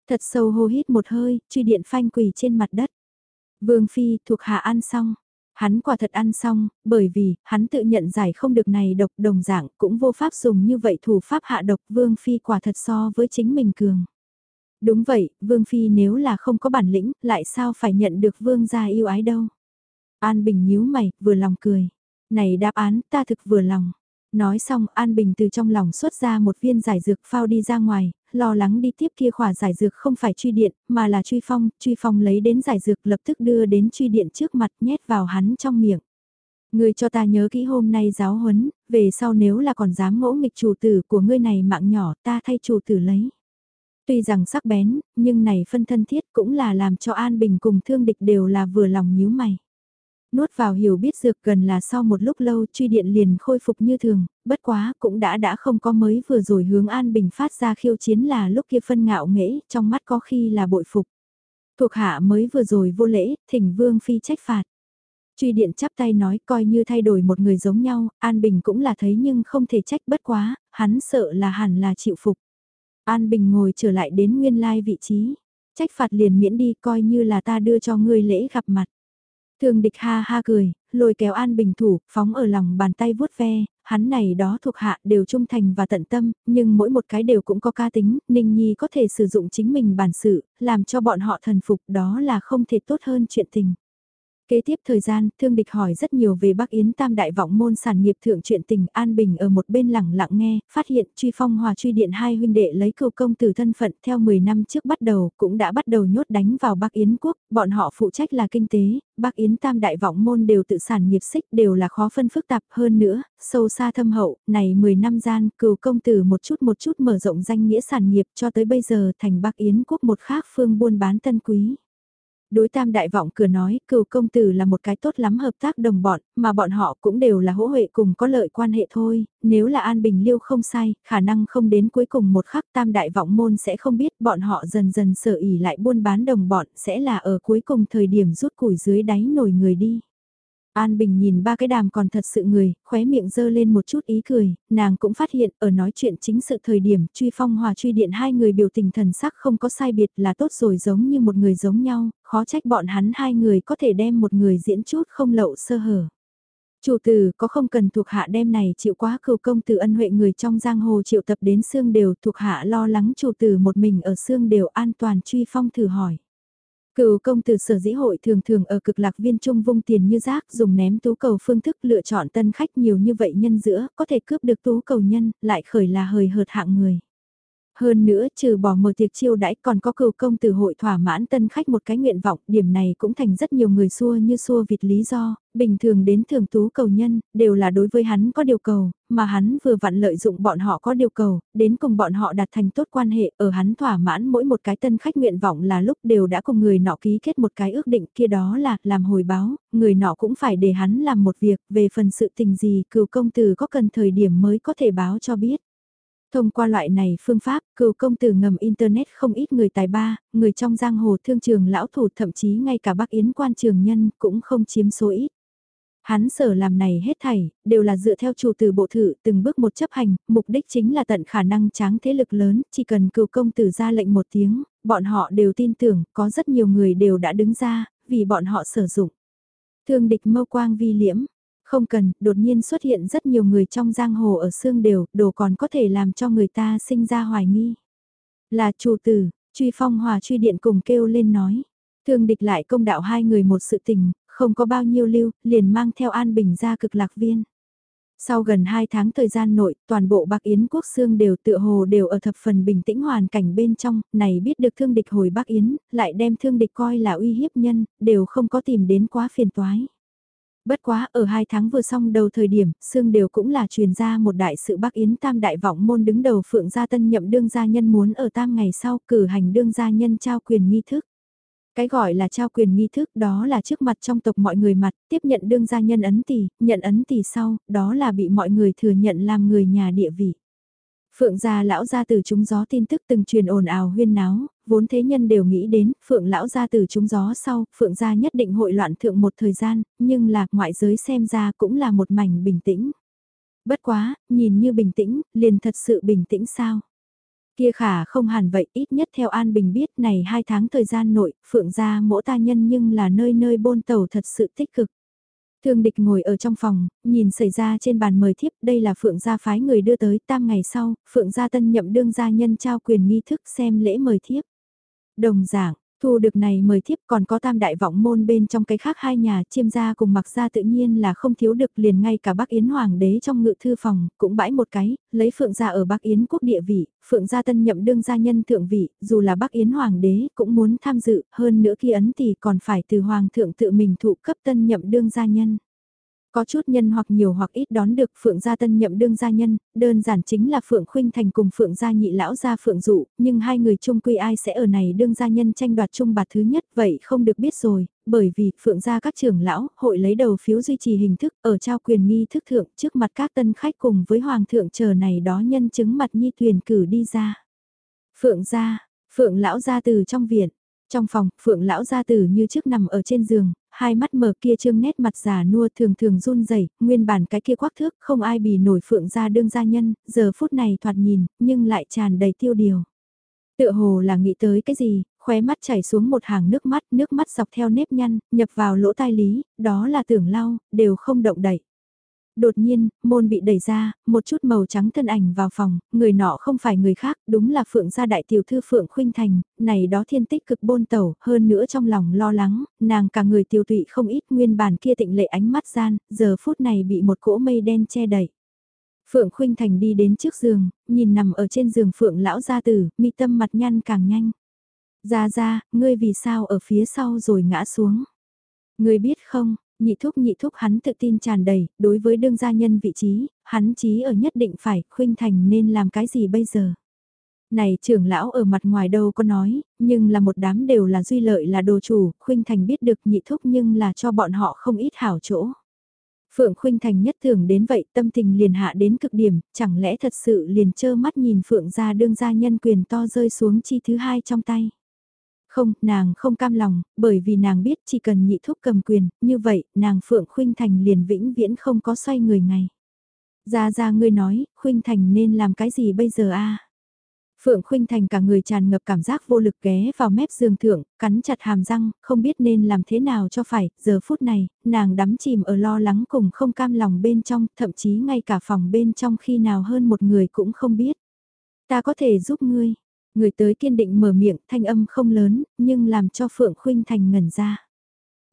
Thật sâu hô hít một hơi, truy điện phanh quỳ trên mặt đất. Vương Phi thuộc hạ ăn xong, Hắn quả thật ăn xong, bởi vì, hắn tự nhận giải không được này độc đồng dạng cũng vô pháp dùng như vậy thủ pháp hạ độc Vương Phi quả thật so với chính mình cường. Đúng vậy, Vương Phi nếu là không có bản lĩnh, lại sao phải nhận được Vương gia yêu ái đâu. An Bình nhíu mày, vừa lòng cười. Này đáp án, ta thực vừa lòng. Nói xong An Bình từ trong lòng xuất ra một viên giải dược phao đi ra ngoài, lo lắng đi tiếp kia khỏa giải dược không phải truy điện, mà là truy phong, truy phong lấy đến giải dược lập tức đưa đến truy điện trước mặt nhét vào hắn trong miệng. Ngươi cho ta nhớ kỹ hôm nay giáo huấn, về sau nếu là còn dám ngỗ nghịch chủ tử của ngươi này mạng nhỏ ta thay chủ tử lấy. Tuy rằng sắc bén, nhưng này phân thân thiết cũng là làm cho An Bình cùng thương địch đều là vừa lòng nhíu mày. Nuốt vào hiểu biết dược gần là sau một lúc lâu truy điện liền khôi phục như thường, bất quá cũng đã đã không có mới vừa rồi hướng An Bình phát ra khiêu chiến là lúc kia phân ngạo nghễ, trong mắt có khi là bội phục. Thuộc hạ mới vừa rồi vô lễ, thỉnh Vương Phi trách phạt. Truy điện chắp tay nói coi như thay đổi một người giống nhau, An Bình cũng là thấy nhưng không thể trách bất quá, hắn sợ là hẳn là chịu phục. An Bình ngồi trở lại đến nguyên lai vị trí, trách phạt liền miễn đi coi như là ta đưa cho ngươi lễ gặp mặt. Thường địch ha ha cười, lôi kéo An Bình thủ, phóng ở lòng bàn tay vuốt ve, hắn này đó thuộc hạ đều trung thành và tận tâm, nhưng mỗi một cái đều cũng có ca tính, Ninh Nhi có thể sử dụng chính mình bản sự, làm cho bọn họ thần phục đó là không thể tốt hơn chuyện tình. Kế tiếp thời gian, thương địch hỏi rất nhiều về Bắc Yến Tam Đại Vọng môn sản nghiệp thượng chuyện tình An Bình ở một bên lẳng lặng nghe, phát hiện truy phong hòa truy điện hai huynh đệ lấy cầu công từ thân phận theo 10 năm trước bắt đầu cũng đã bắt đầu nhốt đánh vào Bắc Yến quốc, bọn họ phụ trách là kinh tế, Bắc Yến Tam Đại Vọng môn đều tự sản nghiệp xích đều là khó phân phức tạp hơn nữa, sâu xa thâm hậu, này 10 năm gian cừu công từ một chút một chút mở rộng danh nghĩa sản nghiệp cho tới bây giờ thành Bắc Yến quốc một khác phương buôn bán tân quý. Đối tam đại vọng cửa nói, cựu công tử là một cái tốt lắm hợp tác đồng bọn, mà bọn họ cũng đều là hỗ huệ cùng có lợi quan hệ thôi, nếu là an bình liêu không sai, khả năng không đến cuối cùng một khắc tam đại vọng môn sẽ không biết bọn họ dần dần sở ỉ lại buôn bán đồng bọn sẽ là ở cuối cùng thời điểm rút củi dưới đáy nổi người đi. An Bình nhìn ba cái đàm còn thật sự người, khóe miệng dơ lên một chút ý cười, nàng cũng phát hiện ở nói chuyện chính sự thời điểm truy phong hòa truy điện hai người biểu tình thần sắc không có sai biệt là tốt rồi giống như một người giống nhau, khó trách bọn hắn hai người có thể đem một người diễn chút không lậu sơ hở. Chủ tử có không cần thuộc hạ đem này chịu quá cừu công từ ân huệ người trong giang hồ triệu tập đến xương đều thuộc hạ lo lắng chủ tử một mình ở xương đều an toàn truy phong thử hỏi. Cựu công từ sở dĩ hội thường thường ở cực lạc viên trung vung tiền như rác, dùng ném tú cầu phương thức lựa chọn tân khách nhiều như vậy nhân giữa, có thể cướp được tú cầu nhân, lại khởi là hời hợt hạng người. Hơn nữa trừ bỏ mở tiệc chiêu đãi còn có cựu công từ hội thỏa mãn tân khách một cái nguyện vọng, điểm này cũng thành rất nhiều người xua như xua vịt lý do, bình thường đến thường tú cầu nhân, đều là đối với hắn có điều cầu, mà hắn vừa vặn lợi dụng bọn họ có điều cầu, đến cùng bọn họ đạt thành tốt quan hệ, ở hắn thỏa mãn mỗi một cái tân khách nguyện vọng là lúc đều đã cùng người nọ ký kết một cái ước định kia đó là làm hồi báo, người nọ cũng phải để hắn làm một việc, về phần sự tình gì cựu công từ có cần thời điểm mới có thể báo cho biết. Thông qua loại này phương pháp, cựu công tử ngầm Internet không ít người tài ba, người trong giang hồ thương trường lão thủ thậm chí ngay cả bác Yến quan trường nhân cũng không chiếm số ít. Hắn sở làm này hết thảy, đều là dựa theo chủ từ bộ thử từng bước một chấp hành, mục đích chính là tận khả năng tráng thế lực lớn, chỉ cần cựu công tử ra lệnh một tiếng, bọn họ đều tin tưởng, có rất nhiều người đều đã đứng ra, vì bọn họ sử dụng. Thương địch mâu quang vi liễm, không cần, đột nhiên xuất hiện rất nhiều người trong giang hồ ở xương đều, đồ còn có thể làm cho người ta sinh ra hoài nghi. Là chủ tử, truy phong hòa truy điện cùng kêu lên nói. Thương địch lại công đạo hai người một sự tình, không có bao nhiêu lưu, liền mang theo An Bình ra cực lạc viên. Sau gần 2 tháng thời gian nội, toàn bộ Bắc Yến quốc xương đều tựa hồ đều ở thập phần bình tĩnh hoàn cảnh bên trong, này biết được thương địch hồi Bắc Yến, lại đem thương địch coi là uy hiếp nhân, đều không có tìm đến quá phiền toái. Bất quá ở hai tháng vừa xong đầu thời điểm, xương đều cũng là truyền ra một đại sự Bắc Yến Tam đại vọng môn đứng đầu Phượng Gia Tân nhậm đương gia nhân muốn ở tam ngày sau cử hành đương gia nhân trao quyền nghi thức. Cái gọi là trao quyền nghi thức đó là trước mặt trong tộc mọi người mặt, tiếp nhận đương gia nhân ấn tỷ, nhận ấn tỷ sau, đó là bị mọi người thừa nhận làm người nhà địa vị. Phượng gia lão gia từ chúng gió tin tức từng truyền ồn ào huyên náo, vốn thế nhân đều nghĩ đến, Phượng lão gia từ chúng gió sau, Phượng gia nhất định hội loạn thượng một thời gian, nhưng là ngoại giới xem ra cũng là một mảnh bình tĩnh. Bất quá, nhìn như bình tĩnh, liền thật sự bình tĩnh sao? Kia khả không hẳn vậy, ít nhất theo An Bình biết này hai tháng thời gian nội, Phượng gia mỗ ta nhân nhưng là nơi nơi bôn tàu thật sự tích cực. Thương địch ngồi ở trong phòng, nhìn xảy ra trên bàn mời thiếp, đây là Phượng gia phái người đưa tới tam ngày sau, Phượng gia tân nhậm đương gia nhân trao quyền nghi thức xem lễ mời thiếp. Đồng giảng, thu được này mời thiếp còn có tam đại vọng môn bên trong cái khác hai nhà chiêm gia cùng mặc gia tự nhiên là không thiếu được liền ngay cả Bắc Yến Hoàng đế trong ngự thư phòng cũng bãi một cái, lấy Phượng gia ở Bắc Yến quốc địa vị, Phượng gia tân nhậm đương gia nhân thượng vị, dù là Bắc Yến Hoàng đế cũng muốn tham dự, hơn nữa khi ấn thì còn phải từ Hoàng thượng tự mình thụ cấp tân nhậm đương gia nhân. Có chút nhân hoặc nhiều hoặc ít đón được Phượng gia tân nhậm đương gia nhân, đơn giản chính là Phượng Khuynh Thành cùng Phượng gia nhị lão gia Phượng Dụ, nhưng hai người chung quy ai sẽ ở này đương gia nhân tranh đoạt chung bạt thứ nhất vậy không được biết rồi, bởi vì Phượng gia các trưởng lão hội lấy đầu phiếu duy trì hình thức ở trao quyền nghi thức thượng trước mặt các tân khách cùng với Hoàng thượng chờ này đó nhân chứng mặt nhi tuyển cử đi ra. Phượng gia, Phượng lão gia từ trong viện, trong phòng, Phượng lão gia tử như trước nằm ở trên giường, hai mắt mở kia trương nét mặt già nua thường thường run rẩy, nguyên bản cái kia quắc thước không ai bì nổi Phượng gia đương gia nhân, giờ phút này thoạt nhìn, nhưng lại tràn đầy tiêu điều. Tựa hồ là nghĩ tới cái gì, khóe mắt chảy xuống một hàng nước mắt, nước mắt dọc theo nếp nhăn, nhập vào lỗ tai lý, đó là tưởng lau, đều không động đậy. Đột nhiên, môn bị đẩy ra, một chút màu trắng thân ảnh vào phòng, người nọ không phải người khác, đúng là Phượng gia đại tiểu thư Phượng Khuynh Thành, này đó thiên tích cực bôn tẩu, hơn nữa trong lòng lo lắng, nàng cả người tiêu tụy không ít nguyên bản kia tịnh lệ ánh mắt gian, giờ phút này bị một cỗ mây đen che đẩy. Phượng Khuynh Thành đi đến trước giường, nhìn nằm ở trên giường Phượng lão gia tử, mi tâm mặt nhăn càng nhanh. Ra ra, ngươi vì sao ở phía sau rồi ngã xuống? Ngươi biết không, nhị thúc nhị thúc hắn tự tin tràn đầy, đối với đương gia nhân vị trí, hắn chí ở nhất định phải, Khuynh Thành nên làm cái gì bây giờ? Này trưởng lão ở mặt ngoài đâu có nói, nhưng là một đám đều là duy lợi là đồ chủ, Khuynh Thành biết được nhị thúc nhưng là cho bọn họ không ít hảo chỗ. Phượng Khuynh Thành nhất thường đến vậy tâm tình liền hạ đến cực điểm, chẳng lẽ thật sự liền trơ mắt nhìn Phượng gia đương gia nhân quyền to rơi xuống chi thứ hai trong tay. Không, nàng không cam lòng, bởi vì nàng biết chỉ cần nhị thúc cầm quyền, như vậy, nàng Phượng Khuynh Thành liền vĩnh viễn không có xoay người ngày. Ra ra ngươi nói, Khuynh Thành nên làm cái gì bây giờ a? Phượng Khuynh Thành cả người tràn ngập cảm giác vô lực ghé vào mép giường thượng, cắn chặt hàm răng, không biết nên làm thế nào cho phải, giờ phút này, nàng đắm chìm ở lo lắng cùng không cam lòng bên trong, thậm chí ngay cả phòng bên trong khi nào hơn một người cũng không biết. Ta có thể giúp ngươi, người tới kiên định mở miệng, thanh âm không lớn, nhưng làm cho Phượng Khuynh Thành ngẩn ra.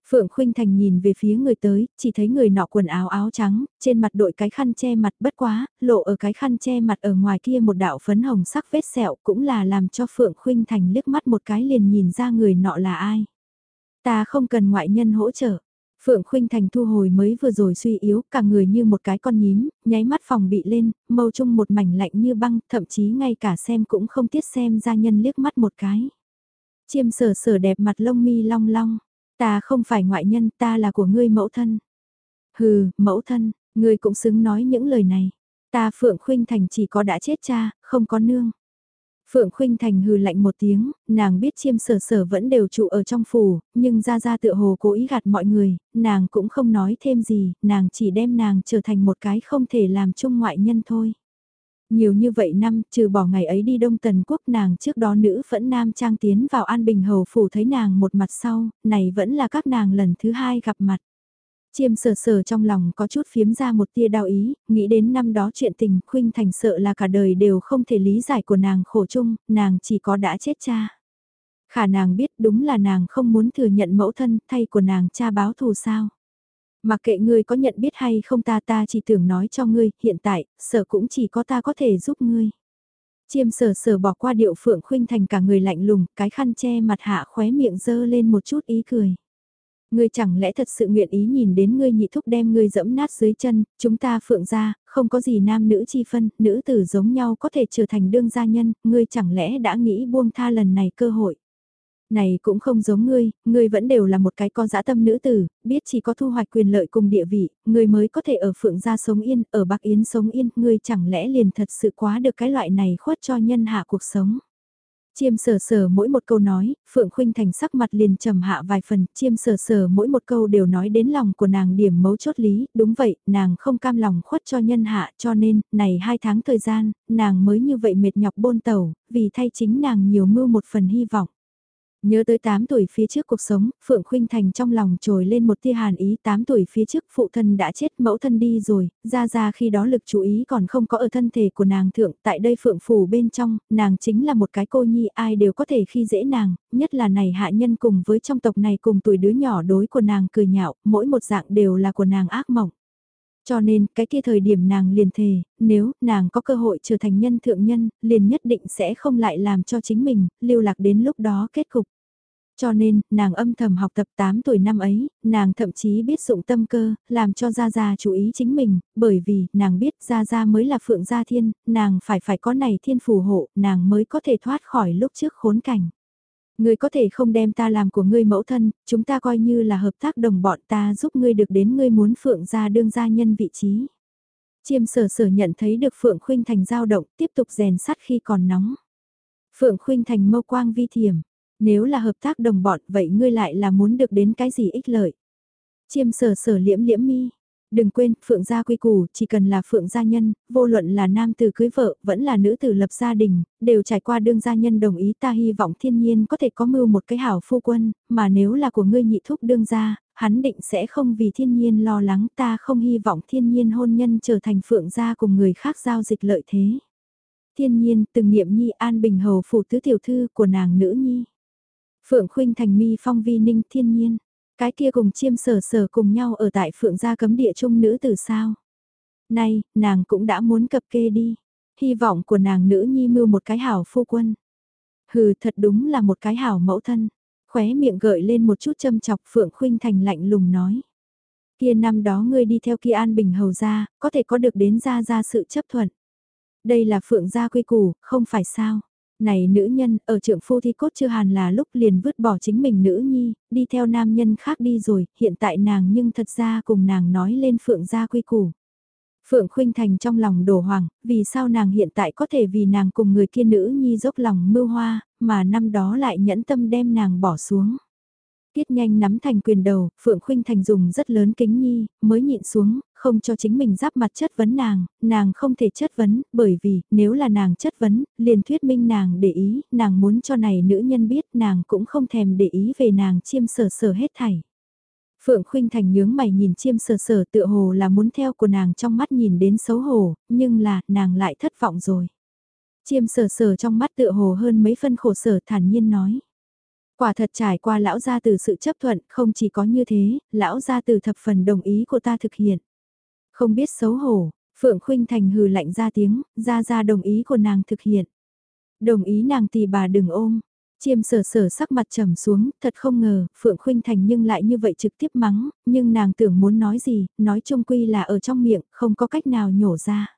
Phượng Khuynh Thành nhìn về phía người tới, chỉ thấy người nọ quần áo áo trắng, trên mặt đội cái khăn che mặt bất quá, lộ ở cái khăn che mặt ở ngoài kia một đạo phấn hồng sắc vết sẹo cũng là làm cho Phượng Khuynh Thành liếc mắt một cái liền nhìn ra người nọ là ai. Ta không cần ngoại nhân hỗ trợ. Phượng Khuynh Thành thu hồi mới vừa rồi suy yếu, cả người như một cái con nhím, nháy mắt phòng bị lên, mâu trung một mảnh lạnh như băng, thậm chí ngay cả xem cũng không tiếc xem ra nhân liếc mắt một cái. Chiêm sở sở đẹp mặt lông mi long long, Ta không phải ngoại nhân, ta là của ngươi mẫu thân. Hừ, mẫu thân, ngươi cũng xứng nói những lời này. Ta Phượng Khuynh Thành chỉ có đã chết cha, không có nương. Phượng Khuynh Thành hừ lạnh một tiếng, nàng biết chiêm sở sở vẫn đều trụ ở trong phủ, nhưng ra ra tựa hồ cố ý gạt mọi người, nàng cũng không nói thêm gì, nàng chỉ đem nàng trở thành một cái không thể làm chung ngoại nhân thôi. Nhiều như vậy năm, trừ bỏ ngày ấy đi Đông Tần Quốc nàng trước đó nữ vẫn nam trang tiến vào An Bình Hầu Phủ thấy nàng một mặt sau, này vẫn là các nàng lần thứ hai gặp mặt. Chiêm sờ sờ trong lòng có chút phiếm ra một tia đau ý, nghĩ đến năm đó chuyện tình khuynh thành sợ là cả đời đều không thể lý giải của nàng khổ chung, nàng chỉ có đã chết cha. Khả nàng biết đúng là nàng không muốn thừa nhận mẫu thân thay của nàng cha báo thù sao. Mặc kệ ngươi có nhận biết hay không ta ta chỉ tưởng nói cho ngươi, hiện tại, sở cũng chỉ có ta có thể giúp ngươi. Chiêm sở sở bỏ qua điệu phượng khuynh thành cả người lạnh lùng, cái khăn che mặt hạ khóe miệng dơ lên một chút ý cười. Ngươi chẳng lẽ thật sự nguyện ý nhìn đến ngươi nhị thúc đem ngươi dẫm nát dưới chân, chúng ta phượng gia không có gì nam nữ chi phân, nữ tử giống nhau có thể trở thành đương gia nhân, ngươi chẳng lẽ đã nghĩ buông tha lần này cơ hội. Này cũng không giống ngươi, ngươi vẫn đều là một cái con dã tâm nữ tử, biết chỉ có thu hoạch quyền lợi cùng địa vị, ngươi mới có thể ở phượng gia sống yên, ở Bắc Yến sống yên, ngươi chẳng lẽ liền thật sự quá được cái loại này khuất cho nhân hạ cuộc sống. Chiêm sờ sờ mỗi một câu nói, Phượng Khuynh Thành sắc mặt liền trầm hạ vài phần, chiêm sờ sờ mỗi một câu đều nói đến lòng của nàng điểm mấu chốt lý, đúng vậy, nàng không cam lòng khuất cho nhân hạ cho nên, này hai tháng thời gian, nàng mới như vậy mệt nhọc bôn tẩu, vì thay chính nàng nhiều mưu một phần hy vọng. Nhớ tới 8 tuổi phía trước cuộc sống, Phượng Khuynh Thành trong lòng trồi lên một tia hàn ý 8 tuổi phía trước phụ thân đã chết mẫu thân đi rồi, ra ra khi đó lực chú ý còn không có ở thân thể của nàng thượng, tại đây Phượng Phủ bên trong, nàng chính là một cái cô nhi ai đều có thể khi dễ nàng, nhất là này hạ nhân cùng với trong tộc này cùng tuổi đứa nhỏ đối của nàng cười nhạo, mỗi một dạng đều là của nàng ác mộng. Cho nên, cái kia thời điểm nàng liền thề, nếu nàng có cơ hội trở thành nhân thượng nhân, liền nhất định sẽ không lại làm cho chính mình, lưu lạc đến lúc đó kết cục. Cho nên, nàng âm thầm học tập 8 tuổi năm ấy, nàng thậm chí biết dụng tâm cơ, làm cho Gia Gia chú ý chính mình, bởi vì, nàng biết Gia Gia mới là Phượng Gia Thiên, nàng phải phải có này thiên phù hộ, nàng mới có thể thoát khỏi lúc trước khốn cảnh. Ngươi có thể không đem ta làm của ngươi mẫu thân, chúng ta coi như là hợp tác đồng bọn ta giúp ngươi được đến ngươi muốn Phượng Gia đương gia nhân vị trí. Chiêm sở sở nhận thấy được Phượng Khuynh Thành dao động, tiếp tục rèn sắt khi còn nóng. Phượng Khuynh Thành mâu quang vi thiểm nếu là hợp tác đồng bọn vậy ngươi lại là muốn được đến cái gì ích lợi? Chiêm sở sở liễm liễm mi. Đừng quên, phượng gia quy củ, chỉ cần là phượng gia nhân, vô luận là nam tử cưới vợ, vẫn là nữ tử lập gia đình, đều trải qua đương gia nhân đồng ý ta hy vọng thiên nhiên có thể có mưu một cái hảo phu quân, mà nếu là của ngươi nhị thúc đương gia, hắn định sẽ không vì thiên nhiên lo lắng ta không hy vọng thiên nhiên hôn nhân trở thành phượng gia cùng người khác giao dịch lợi thế. Thiên nhiên từng niệm nhi an bình hầu phủ tứ tiểu thư của nàng nữ nhi. Phượng khuynh thành mi phong vi ninh thiên nhiên. Cái kia cùng chiêm sở sở cùng nhau ở tại phượng gia cấm địa trung nữ từ sao. Nay, nàng cũng đã muốn cập kê đi. Hy vọng của nàng nữ nhi mưu một cái hảo phu quân. Hừ thật đúng là một cái hảo mẫu thân. Khóe miệng gợi lên một chút châm chọc Phượng Khuynh Thành lạnh lùng nói. Kia năm đó ngươi đi theo kia An Bình hầu ra, có thể có được đến ra ra sự chấp thuận. Đây là Phượng gia quy củ, không phải sao. Này nữ nhân, ở trượng phu thi cốt chưa hàn là lúc liền vứt bỏ chính mình nữ nhi, đi theo nam nhân khác đi rồi, hiện tại nàng nhưng thật ra cùng nàng nói lên Phượng gia quy củ. Phượng Khuynh Thành trong lòng đổ hoàng, vì sao nàng hiện tại có thể vì nàng cùng người kia nữ nhi dốc lòng mưu hoa, mà năm đó lại nhẫn tâm đem nàng bỏ xuống. Tiết nhanh nắm thành quyền đầu, Phượng Khuynh Thành dùng rất lớn kính nhi, mới nhịn xuống, không cho chính mình giáp mặt chất vấn nàng, nàng không thể chất vấn, bởi vì, nếu là nàng chất vấn, liền thuyết minh nàng để ý, nàng muốn cho này nữ nhân biết nàng cũng không thèm để ý về nàng chiêm sở sở hết thảy. Phượng Khuynh Thành nhướng mày nhìn chiêm sở sở tựa hồ là muốn theo của nàng trong mắt nhìn đến xấu hổ, nhưng là, nàng lại thất vọng rồi. Chiêm sở sở trong mắt tựa hồ hơn mấy phân khổ sở thản nhiên nói. Quả thật trải qua lão gia từ sự chấp thuận, không chỉ có như thế, lão gia từ thập phần đồng ý của ta thực hiện. Không biết xấu hổ, Phượng Khuynh Thành hừ lạnh ra tiếng, ra ra đồng ý của nàng thực hiện. Đồng ý nàng thì bà đừng ôm. Chiêm sở sở sắc mặt trầm xuống, thật không ngờ, Phượng Khuynh Thành nhưng lại như vậy trực tiếp mắng, nhưng nàng tưởng muốn nói gì, nói chung quy là ở trong miệng, không có cách nào nhổ ra.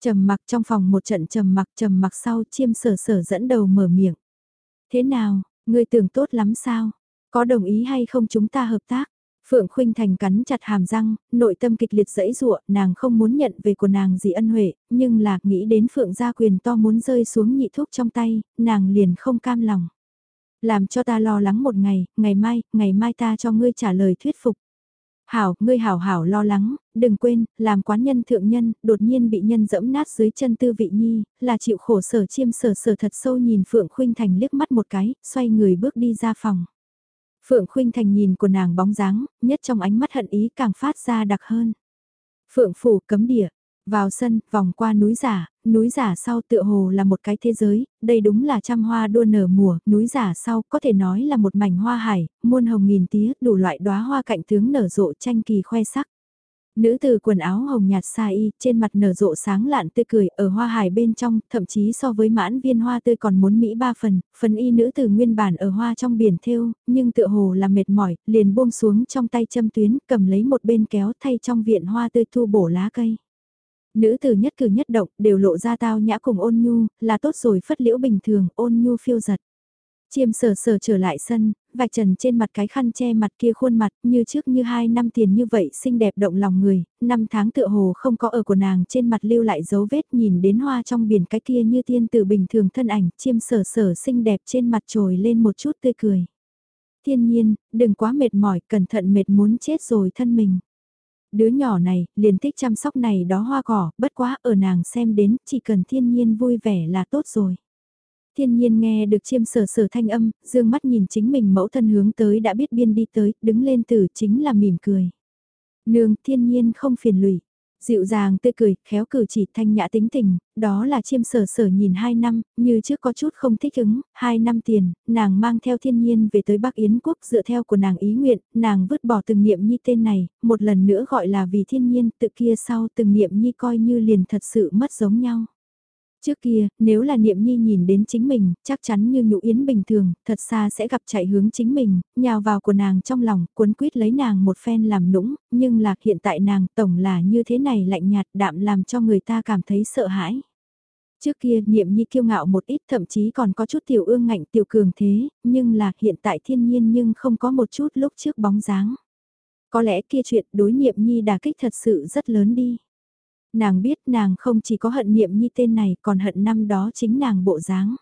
Trầm mặc trong phòng một trận trầm mặc trầm mặc sau chiêm sở sở dẫn đầu mở miệng. Thế nào, ngươi tưởng tốt lắm sao? Có đồng ý hay không chúng ta hợp tác? Phượng Khuynh Thành cắn chặt hàm răng, nội tâm kịch liệt dẫy dụa, nàng không muốn nhận về của nàng gì ân huệ, nhưng là nghĩ đến Phượng gia quyền to muốn rơi xuống nhị thuốc trong tay, nàng liền không cam lòng. Làm cho ta lo lắng một ngày, ngày mai, ngày mai ta cho ngươi trả lời thuyết phục. Hảo, ngươi hảo hảo lo lắng, đừng quên, làm quán nhân thượng nhân, đột nhiên bị nhân dẫm nát dưới chân tư vị nhi, là chịu khổ sở chiêm sở sở thật sâu nhìn Phượng Khuynh Thành liếc mắt một cái, xoay người bước đi ra phòng. Phượng Khuynh Thành nhìn của nàng bóng dáng, nhất trong ánh mắt hận ý càng phát ra đặc hơn. Phượng phủ cấm địa, vào sân, vòng qua núi giả, núi giả sau tựa hồ là một cái thế giới, đây đúng là trăm hoa đua nở mùa, núi giả sau có thể nói là một mảnh hoa hải, muôn hồng nghìn tía, đủ loại đóa hoa cạnh tướng nở rộ tranh kỳ khoe sắc. Nữ từ quần áo hồng nhạt xa y, trên mặt nở rộ sáng lạn tươi cười, ở hoa hải bên trong, thậm chí so với mãn viên hoa tươi còn muốn mỹ ba phần, phần y nữ từ nguyên bản ở hoa trong biển thêu, nhưng tựa hồ là mệt mỏi, liền buông xuống trong tay châm tuyến, cầm lấy một bên kéo thay trong viện hoa tươi thu bổ lá cây. Nữ từ nhất cử nhất động, đều lộ ra tao nhã cùng ôn nhu, là tốt rồi phất liễu bình thường, ôn nhu phiêu giật. Chiêm sờ sờ trở lại sân, vạch trần trên mặt cái khăn che mặt kia khuôn mặt như trước như hai năm tiền như vậy xinh đẹp động lòng người, năm tháng tựa hồ không có ở của nàng trên mặt lưu lại dấu vết nhìn đến hoa trong biển cái kia như tiên tử bình thường thân ảnh chiêm sờ sờ xinh đẹp trên mặt trồi lên một chút tươi cười. Thiên nhiên, đừng quá mệt mỏi, cẩn thận mệt muốn chết rồi thân mình. Đứa nhỏ này, liền thích chăm sóc này đó hoa cỏ, bất quá ở nàng xem đến, chỉ cần thiên nhiên vui vẻ là tốt rồi. Thiên nhiên nghe được chiêm sở sở thanh âm, dương mắt nhìn chính mình mẫu thân hướng tới đã biết biên đi tới, đứng lên từ chính là mỉm cười. Nương thiên nhiên không phiền lụy, dịu dàng tươi cười, khéo cử chỉ thanh nhã tính tình, đó là chiêm sở sở nhìn hai năm, như trước có chút không thích ứng, hai năm tiền, nàng mang theo thiên nhiên về tới Bắc Yến quốc dựa theo của nàng ý nguyện, nàng vứt bỏ từng niệm nhi tên này, một lần nữa gọi là vì thiên nhiên, tự kia sau từng niệm nhi coi như liền thật sự mất giống nhau. Trước kia, nếu là niệm nhi nhìn đến chính mình, chắc chắn như nhũ yến bình thường, thật xa sẽ gặp chạy hướng chính mình, nhào vào của nàng trong lòng, cuốn quýt lấy nàng một phen làm nũng, nhưng là hiện tại nàng tổng là như thế này lạnh nhạt đạm làm cho người ta cảm thấy sợ hãi. Trước kia niệm nhi kiêu ngạo một ít thậm chí còn có chút tiểu ương ngạnh tiểu cường thế, nhưng là hiện tại thiên nhiên nhưng không có một chút lúc trước bóng dáng. Có lẽ kia chuyện đối niệm nhi đà kích thật sự rất lớn đi. Nàng biết nàng không chỉ có hận niệm nhi tên này còn hận năm đó chính nàng bộ dáng.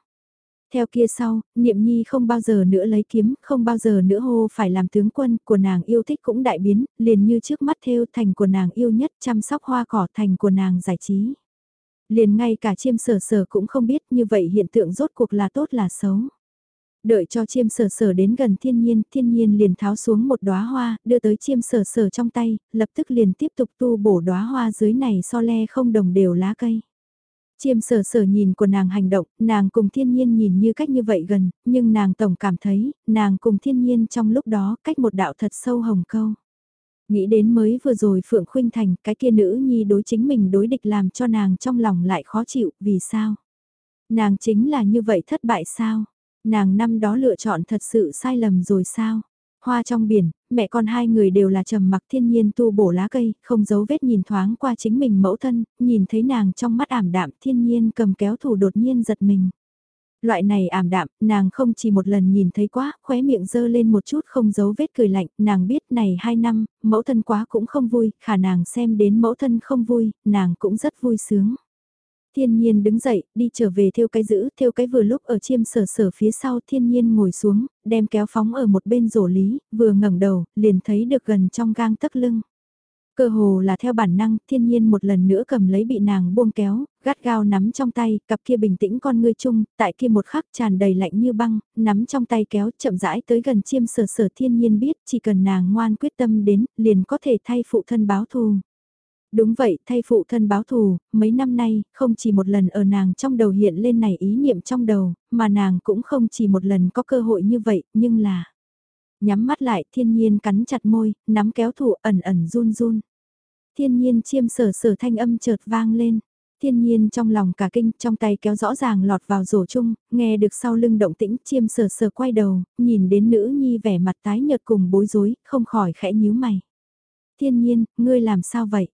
Theo kia sau, Niệm Nhi không bao giờ nữa lấy kiếm, không bao giờ nữa hô phải làm tướng quân, của nàng yêu thích cũng đại biến, liền như trước mắt theo thành của nàng yêu nhất chăm sóc hoa cỏ thành của nàng giải trí. Liền ngay cả chiêm sở sở cũng không biết như vậy hiện tượng rốt cuộc là tốt là xấu. Đợi cho chiêm sở sở đến gần thiên nhiên, thiên nhiên liền tháo xuống một đóa hoa, đưa tới chiêm sở sở trong tay, lập tức liền tiếp tục tu bổ đóa hoa dưới này so le không đồng đều lá cây. Chiêm sở sở nhìn của nàng hành động, nàng cùng thiên nhiên nhìn như cách như vậy gần, nhưng nàng tổng cảm thấy, nàng cùng thiên nhiên trong lúc đó cách một đạo thật sâu hồng câu. Nghĩ đến mới vừa rồi Phượng Khuynh Thành, cái kia nữ nhi đối chính mình đối địch làm cho nàng trong lòng lại khó chịu, vì sao? Nàng chính là như vậy thất bại sao? Nàng năm đó lựa chọn thật sự sai lầm rồi sao? Hoa trong biển, mẹ con hai người đều là trầm mặc thiên nhiên tu bổ lá cây, không giấu vết nhìn thoáng qua chính mình mẫu thân, nhìn thấy nàng trong mắt ảm đạm thiên nhiên cầm kéo thủ đột nhiên giật mình. Loại này ảm đạm, nàng không chỉ một lần nhìn thấy quá, khóe miệng dơ lên một chút không giấu vết cười lạnh, nàng biết này hai năm, mẫu thân quá cũng không vui, khả nàng xem đến mẫu thân không vui, nàng cũng rất vui sướng. Thiên nhiên đứng dậy, đi trở về theo cái giữ, theo cái vừa lúc ở chiêm sở sở phía sau thiên nhiên ngồi xuống, đem kéo phóng ở một bên rổ lý, vừa ngẩng đầu, liền thấy được gần trong gang tấc lưng. Cơ hồ là theo bản năng, thiên nhiên một lần nữa cầm lấy bị nàng buông kéo, gắt gao nắm trong tay, cặp kia bình tĩnh con ngươi chung, tại kia một khắc tràn đầy lạnh như băng, nắm trong tay kéo chậm rãi tới gần chiêm sở sở thiên nhiên biết chỉ cần nàng ngoan quyết tâm đến, liền có thể thay phụ thân báo thù. Đúng vậy, thay phụ thân báo thù, mấy năm nay, không chỉ một lần ở nàng trong đầu hiện lên này ý niệm trong đầu, mà nàng cũng không chỉ một lần có cơ hội như vậy, nhưng là... Nhắm mắt lại, thiên nhiên cắn chặt môi, nắm kéo thủ ẩn ẩn run run. Thiên nhiên chiêm sở sở thanh âm chợt vang lên. Thiên nhiên trong lòng cả kinh, trong tay kéo rõ ràng lọt vào rổ chung, nghe được sau lưng động tĩnh chiêm sở sở quay đầu, nhìn đến nữ nhi vẻ mặt tái nhợt cùng bối rối, không khỏi khẽ nhíu mày. Thiên nhiên, ngươi làm sao vậy?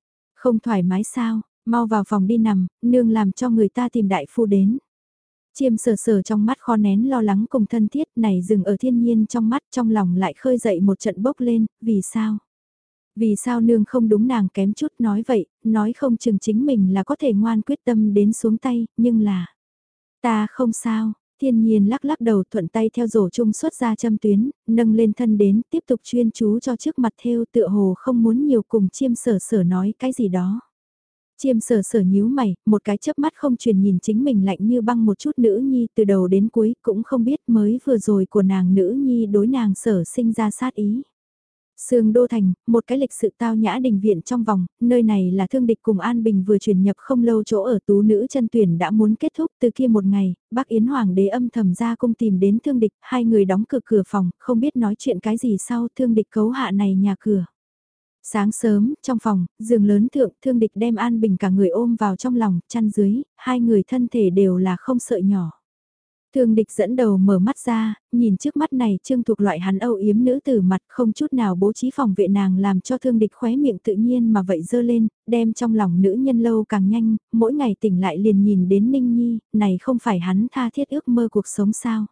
Không thoải mái sao, mau vào phòng đi nằm, nương làm cho người ta tìm đại phu đến. Chiêm sờ sờ trong mắt kho nén lo lắng cùng thân thiết này dừng ở thiên nhiên trong mắt trong lòng lại khơi dậy một trận bốc lên, vì sao? Vì sao nương không đúng nàng kém chút nói vậy, nói không chừng chính mình là có thể ngoan quyết tâm đến xuống tay, nhưng là... Ta không sao, thiên nhiên lắc lắc đầu thuận tay theo rổ chung xuất ra châm tuyến, nâng lên thân đến tiếp tục chuyên chú cho trước mặt theo tựa hồ không muốn nhiều cùng chiêm sở sở nói cái gì đó. Chiêm sở sở nhíu mày, một cái chớp mắt không truyền nhìn chính mình lạnh như băng một chút nữ nhi từ đầu đến cuối cũng không biết mới vừa rồi của nàng nữ nhi đối nàng sở sinh ra sát ý. Sương Đô Thành, một cái lịch sự tao nhã đình viện trong vòng, nơi này là thương địch cùng An Bình vừa chuyển nhập không lâu chỗ ở tú nữ chân tuyển đã muốn kết thúc từ kia một ngày, bác Yến Hoàng đế âm thầm ra cung tìm đến thương địch, hai người đóng cửa cửa phòng, không biết nói chuyện cái gì sau thương địch cấu hạ này nhà cửa. Sáng sớm, trong phòng, giường lớn thượng, thương địch đem An Bình cả người ôm vào trong lòng, chăn dưới, hai người thân thể đều là không sợ nhỏ. Thương địch dẫn đầu mở mắt ra, nhìn trước mắt này trương thuộc loại hắn âu yếm nữ tử mặt không chút nào bố trí phòng vệ nàng làm cho thương địch khóe miệng tự nhiên mà vậy dơ lên, đem trong lòng nữ nhân lâu càng nhanh, mỗi ngày tỉnh lại liền nhìn đến Ninh Nhi, này không phải hắn tha thiết ước mơ cuộc sống sao.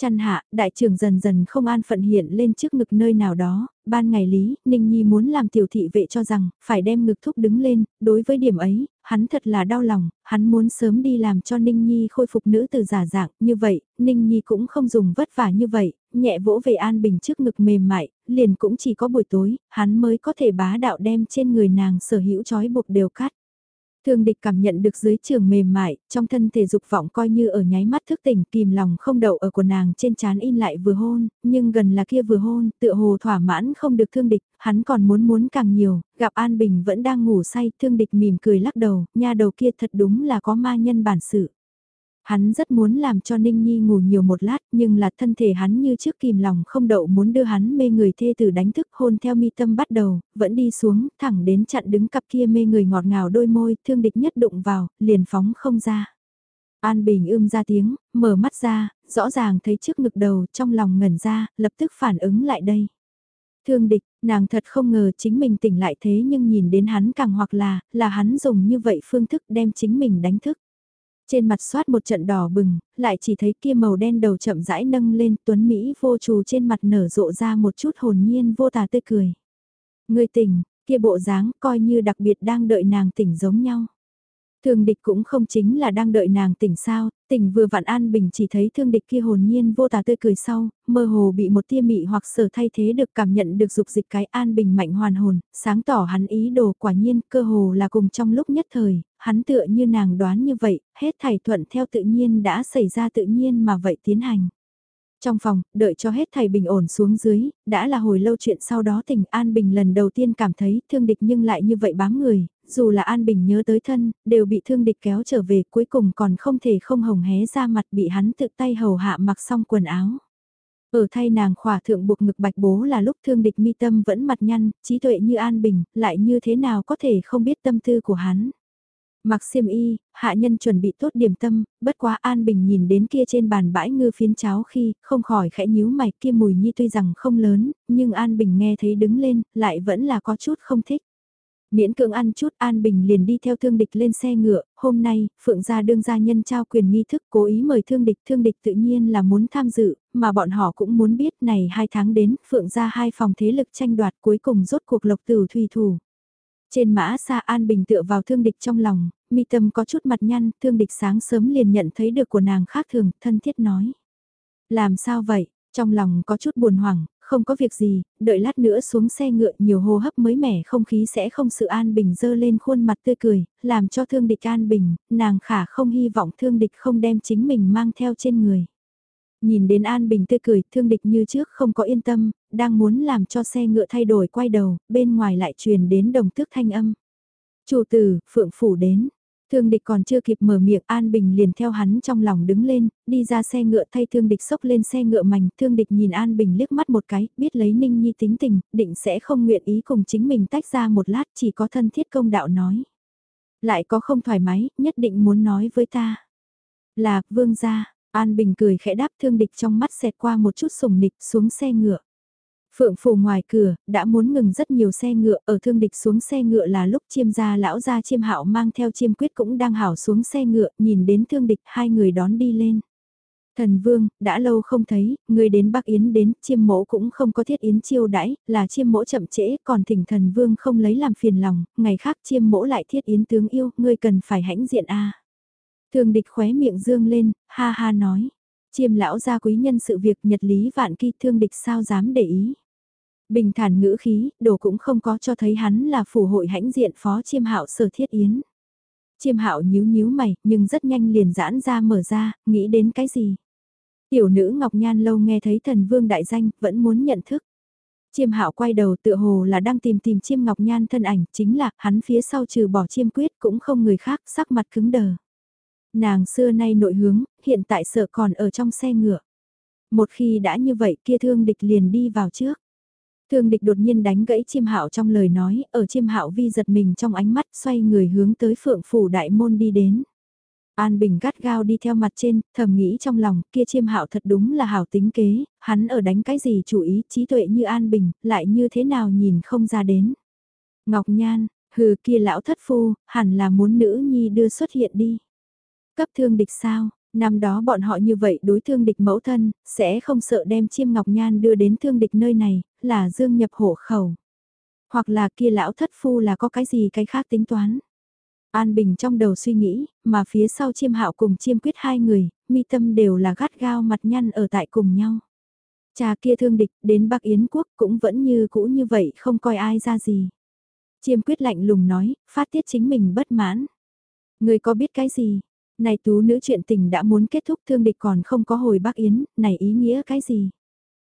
Chăn hạ, đại trưởng dần dần không an phận hiện lên trước ngực nơi nào đó, ban ngày lý, Ninh Nhi muốn làm tiểu thị vệ cho rằng, phải đem ngực thúc đứng lên, đối với điểm ấy, hắn thật là đau lòng, hắn muốn sớm đi làm cho Ninh Nhi khôi phục nữ từ giả dạng, như vậy, Ninh Nhi cũng không dùng vất vả như vậy, nhẹ vỗ về an bình trước ngực mềm mại, liền cũng chỉ có buổi tối, hắn mới có thể bá đạo đem trên người nàng sở hữu trói buộc đều cắt. Thương địch cảm nhận được dưới trường mềm mại, trong thân thể dục vọng coi như ở nháy mắt thức tỉnh kìm lòng không đậu ở của nàng trên chán in lại vừa hôn, nhưng gần là kia vừa hôn, tựa hồ thỏa mãn không được thương địch, hắn còn muốn muốn càng nhiều, gặp An Bình vẫn đang ngủ say, thương địch mỉm cười lắc đầu, nha đầu kia thật đúng là có ma nhân bản sự. Hắn rất muốn làm cho Ninh Nhi ngủ nhiều một lát nhưng là thân thể hắn như trước kìm lòng không đậu muốn đưa hắn mê người thê tử đánh thức hôn theo mi tâm bắt đầu, vẫn đi xuống, thẳng đến chặn đứng cặp kia mê người ngọt ngào đôi môi, thương địch nhất đụng vào, liền phóng không ra. An Bình ưm ra tiếng, mở mắt ra, rõ ràng thấy trước ngực đầu, trong lòng ngẩn ra, lập tức phản ứng lại đây. Thương địch, nàng thật không ngờ chính mình tỉnh lại thế nhưng nhìn đến hắn càng hoặc là, là hắn dùng như vậy phương thức đem chính mình đánh thức. Trên mặt soát một trận đỏ bừng, lại chỉ thấy kia màu đen đầu chậm rãi nâng lên tuấn Mỹ vô trù trên mặt nở rộ ra một chút hồn nhiên vô tà tươi cười. Người tỉnh, kia bộ dáng coi như đặc biệt đang đợi nàng tỉnh giống nhau. Thương địch cũng không chính là đang đợi nàng tỉnh sao, tỉnh vừa vặn an bình chỉ thấy thương địch kia hồn nhiên vô tà tươi cười sau, mơ hồ bị một tia mị hoặc sở thay thế được cảm nhận được dục dịch cái an bình mạnh hoàn hồn, sáng tỏ hắn ý đồ quả nhiên cơ hồ là cùng trong lúc nhất thời, hắn tựa như nàng đoán như vậy, hết thảy thuận theo tự nhiên đã xảy ra tự nhiên mà vậy tiến hành. Trong phòng, đợi cho hết thầy bình ổn xuống dưới, đã là hồi lâu chuyện sau đó tình An Bình lần đầu tiên cảm thấy thương địch nhưng lại như vậy bám người, dù là An Bình nhớ tới thân, đều bị thương địch kéo trở về cuối cùng còn không thể không hồng hé ra mặt bị hắn tự tay hầu hạ mặc xong quần áo. Ở thay nàng khỏa thượng buộc ngực bạch bố là lúc thương địch mi tâm vẫn mặt nhăn, trí tuệ như An Bình, lại như thế nào có thể không biết tâm tư của hắn. Mặc xiêm y, hạ nhân chuẩn bị tốt điểm tâm, bất quá An Bình nhìn đến kia trên bàn bãi ngư phiến cháo khi, không khỏi khẽ nhíu mày kia mùi nhi tuy rằng không lớn, nhưng An Bình nghe thấy đứng lên, lại vẫn là có chút không thích. Miễn cưỡng ăn chút An Bình liền đi theo thương địch lên xe ngựa, hôm nay, Phượng gia đương gia nhân trao quyền nghi thức cố ý mời thương địch, thương địch tự nhiên là muốn tham dự, mà bọn họ cũng muốn biết này hai tháng đến, Phượng gia hai phòng thế lực tranh đoạt cuối cùng rốt cuộc lộc tử thủy thủ. Trên mã xa An Bình tựa vào thương địch trong lòng, mi tâm có chút mặt nhăn, thương địch sáng sớm liền nhận thấy được của nàng khác thường, thân thiết nói. Làm sao vậy, trong lòng có chút buồn hoảng, không có việc gì, đợi lát nữa xuống xe ngựa nhiều hô hấp mới mẻ không khí sẽ không sự an bình dơ lên khuôn mặt tươi cười, làm cho thương địch an bình, nàng khả không hy vọng thương địch không đem chính mình mang theo trên người. Nhìn đến an bình tươi cười, thương địch như trước không có yên tâm, đang muốn làm cho xe ngựa thay đổi quay đầu, bên ngoài lại truyền đến đồng tước thanh âm. Chủ tử, phượng phủ đến. Thương địch còn chưa kịp mở miệng An Bình liền theo hắn trong lòng đứng lên, đi ra xe ngựa thay thương địch sốc lên xe ngựa mảnh. Thương địch nhìn An Bình liếc mắt một cái, biết lấy Ninh Nhi tính tình, định sẽ không nguyện ý cùng chính mình tách ra một lát chỉ có thân thiết công đạo nói. Lại có không thoải mái, nhất định muốn nói với ta. Là, vương gia, An Bình cười khẽ đáp thương địch trong mắt xẹt qua một chút sùng nịch xuống xe ngựa. Phượng phủ ngoài cửa, đã muốn ngừng rất nhiều xe ngựa, ở thương địch xuống xe ngựa là lúc chiêm gia lão gia chiêm hạo mang theo chiêm quyết cũng đang hảo xuống xe ngựa, nhìn đến thương địch hai người đón đi lên. Thần vương, đã lâu không thấy, người đến Bắc Yến đến, chiêm mỗ cũng không có thiết yến chiêu đãi, là chiêm mỗ chậm trễ, còn thỉnh thần vương không lấy làm phiền lòng, ngày khác chiêm mỗ lại thiết yến tướng yêu, ngươi cần phải hãnh diện a. Thương địch khóe miệng dương lên, ha ha nói. Chiêm lão gia quý nhân sự việc nhật lý vạn kỳ thương địch sao dám để ý. Bình thản ngữ khí, đồ cũng không có cho thấy hắn là phủ hội hãnh diện phó chiêm hạo sở thiết yến. Chiêm hạo nhíu nhíu mày, nhưng rất nhanh liền giãn ra mở ra, nghĩ đến cái gì. Tiểu nữ Ngọc Nhan lâu nghe thấy thần vương đại danh, vẫn muốn nhận thức. Chiêm hạo quay đầu tựa hồ là đang tìm tìm chiêm Ngọc Nhan thân ảnh, chính là hắn phía sau trừ bỏ chiêm quyết cũng không người khác, sắc mặt cứng đờ. Nàng xưa nay nội hướng, hiện tại sợ còn ở trong xe ngựa. Một khi đã như vậy kia thương địch liền đi vào trước. Thương địch đột nhiên đánh gãy chiêm hạo trong lời nói, ở chiêm hạo vi giật mình trong ánh mắt xoay người hướng tới phượng phủ đại môn đi đến. An Bình gắt gao đi theo mặt trên, thầm nghĩ trong lòng, kia chiêm hạo thật đúng là hảo tính kế, hắn ở đánh cái gì chủ ý, trí tuệ như An Bình, lại như thế nào nhìn không ra đến. Ngọc Nhan, hừ kia lão thất phu, hẳn là muốn nữ nhi đưa xuất hiện đi. Cấp thương địch sao, năm đó bọn họ như vậy đối thương địch mẫu thân, sẽ không sợ đem chiêm ngọc nhan đưa đến thương địch nơi này, là dương nhập hộ khẩu. Hoặc là kia lão thất phu là có cái gì cái khác tính toán. An Bình trong đầu suy nghĩ, mà phía sau chiêm hạo cùng chiêm quyết hai người, mi tâm đều là gắt gao mặt nhăn ở tại cùng nhau. Cha kia thương địch đến Bắc Yến quốc cũng vẫn như cũ như vậy không coi ai ra gì. Chiêm quyết lạnh lùng nói, phát tiết chính mình bất mãn. Người có biết cái gì? Này tú nữ chuyện tình đã muốn kết thúc thương địch còn không có hồi Bắc Yến, này ý nghĩa cái gì?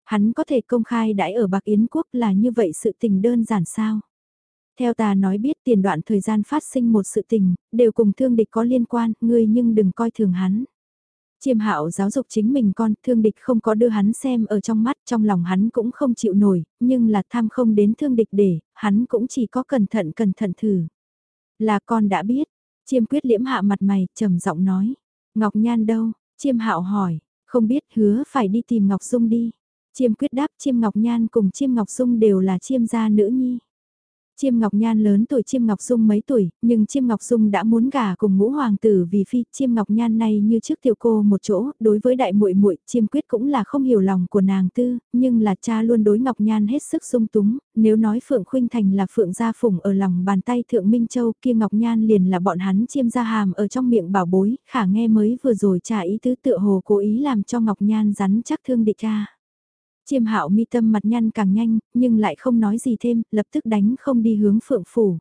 Hắn có thể công khai đãi ở Bắc Yến quốc là như vậy sự tình đơn giản sao? Theo ta nói biết tiền đoạn thời gian phát sinh một sự tình, đều cùng thương địch có liên quan, ngươi nhưng đừng coi thường hắn. Chiêm hạo giáo dục chính mình con, thương địch không có đưa hắn xem ở trong mắt, trong lòng hắn cũng không chịu nổi, nhưng là tham không đến thương địch để, hắn cũng chỉ có cẩn thận cẩn thận thử. Là con đã biết, chiêm quyết liễm hạ mặt mày, trầm giọng nói, Ngọc Nhan đâu, chiêm hạo hỏi, không biết hứa phải đi tìm Ngọc Dung đi. Chiêm quyết đáp chiêm Ngọc Nhan cùng chiêm Ngọc Dung đều là chiêm gia nữ nhi. Chiêm Ngọc Nhan lớn tuổi Chiêm Ngọc Dung mấy tuổi, nhưng Chiêm Ngọc Dung đã muốn gả cùng ngũ hoàng tử vì phi Chiêm Ngọc Nhan này như trước tiểu cô một chỗ, đối với đại muội muội Chiêm Quyết cũng là không hiểu lòng của nàng tư, nhưng là cha luôn đối Ngọc Nhan hết sức dung túng, nếu nói Phượng Khuynh Thành là Phượng gia phùng ở lòng bàn tay Thượng Minh Châu kia Ngọc Nhan liền là bọn hắn Chiêm gia hàm ở trong miệng bảo bối, khả nghe mới vừa rồi cha ý tứ tựa hồ cố ý làm cho Ngọc Nhan rắn chắc thương địch cha. Chiêm hạo mi tâm mặt nhăn càng nhanh, nhưng lại không nói gì thêm, lập tức đánh không đi hướng phượng phủ.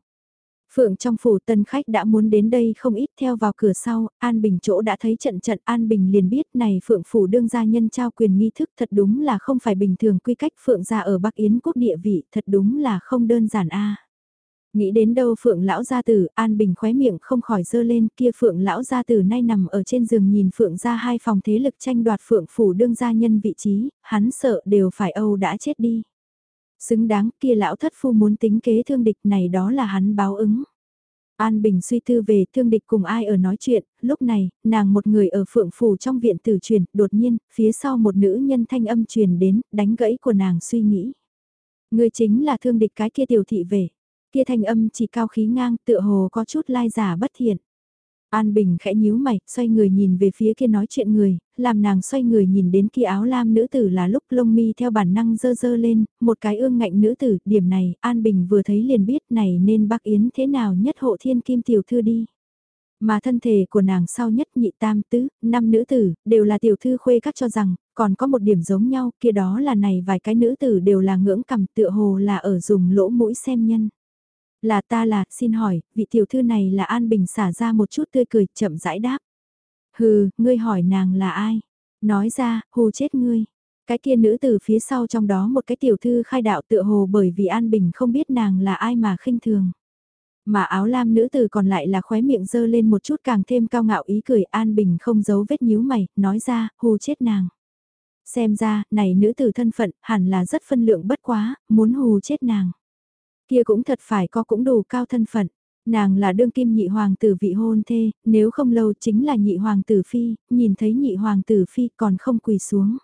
Phượng trong phủ tân khách đã muốn đến đây không ít theo vào cửa sau, An Bình chỗ đã thấy trận trận An Bình liền biết này Phượng phủ đương gia nhân trao quyền nghi thức thật đúng là không phải bình thường quy cách Phượng gia ở Bắc Yến quốc địa vị thật đúng là không đơn giản a Nghĩ đến đâu Phượng lão gia tử, An Bình khóe miệng không khỏi dơ lên kia Phượng lão gia tử nay nằm ở trên giường nhìn Phượng ra hai phòng thế lực tranh đoạt Phượng phủ đương gia nhân vị trí, hắn sợ đều phải Âu đã chết đi. Xứng đáng kia lão thất phu muốn tính kế thương địch này đó là hắn báo ứng. An Bình suy tư về thương địch cùng ai ở nói chuyện, lúc này, nàng một người ở phượng phủ trong viện tử truyền, đột nhiên, phía sau một nữ nhân thanh âm truyền đến, đánh gãy của nàng suy nghĩ. Người chính là thương địch cái kia tiểu thị về. Kia thanh âm chỉ cao khí ngang tựa hồ có chút lai giả bất thiện. An Bình khẽ nhíu mày, xoay người nhìn về phía kia nói chuyện người, làm nàng xoay người nhìn đến kia áo lam nữ tử là lúc lông mi theo bản năng dơ dơ lên, một cái ương ngạnh nữ tử, điểm này, An Bình vừa thấy liền biết này nên bác Yến thế nào nhất hộ thiên kim tiểu thư đi. Mà thân thể của nàng sau nhất nhị tam tứ, năm nữ tử, đều là tiểu thư khuê các cho rằng, còn có một điểm giống nhau, kia đó là này vài cái nữ tử đều là ngưỡng cầm tựa hồ là ở dùng lỗ mũi xem nhân. Là ta là, xin hỏi, vị tiểu thư này là An Bình xả ra một chút tươi cười, chậm rãi đáp. Hừ, ngươi hỏi nàng là ai? Nói ra, hù chết ngươi. Cái kia nữ từ phía sau trong đó một cái tiểu thư khai đạo tựa hồ bởi vì An Bình không biết nàng là ai mà khinh thường. Mà áo lam nữ tử còn lại là khóe miệng dơ lên một chút càng thêm cao ngạo ý cười An Bình không giấu vết nhíu mày, nói ra, hù chết nàng. Xem ra, này nữ tử thân phận, hẳn là rất phân lượng bất quá, muốn hù chết nàng. Kia cũng thật phải có cũng đủ cao thân phận. Nàng là đương kim nhị hoàng tử vị hôn thê, nếu không lâu chính là nhị hoàng tử phi, nhìn thấy nhị hoàng tử phi còn không quỳ xuống.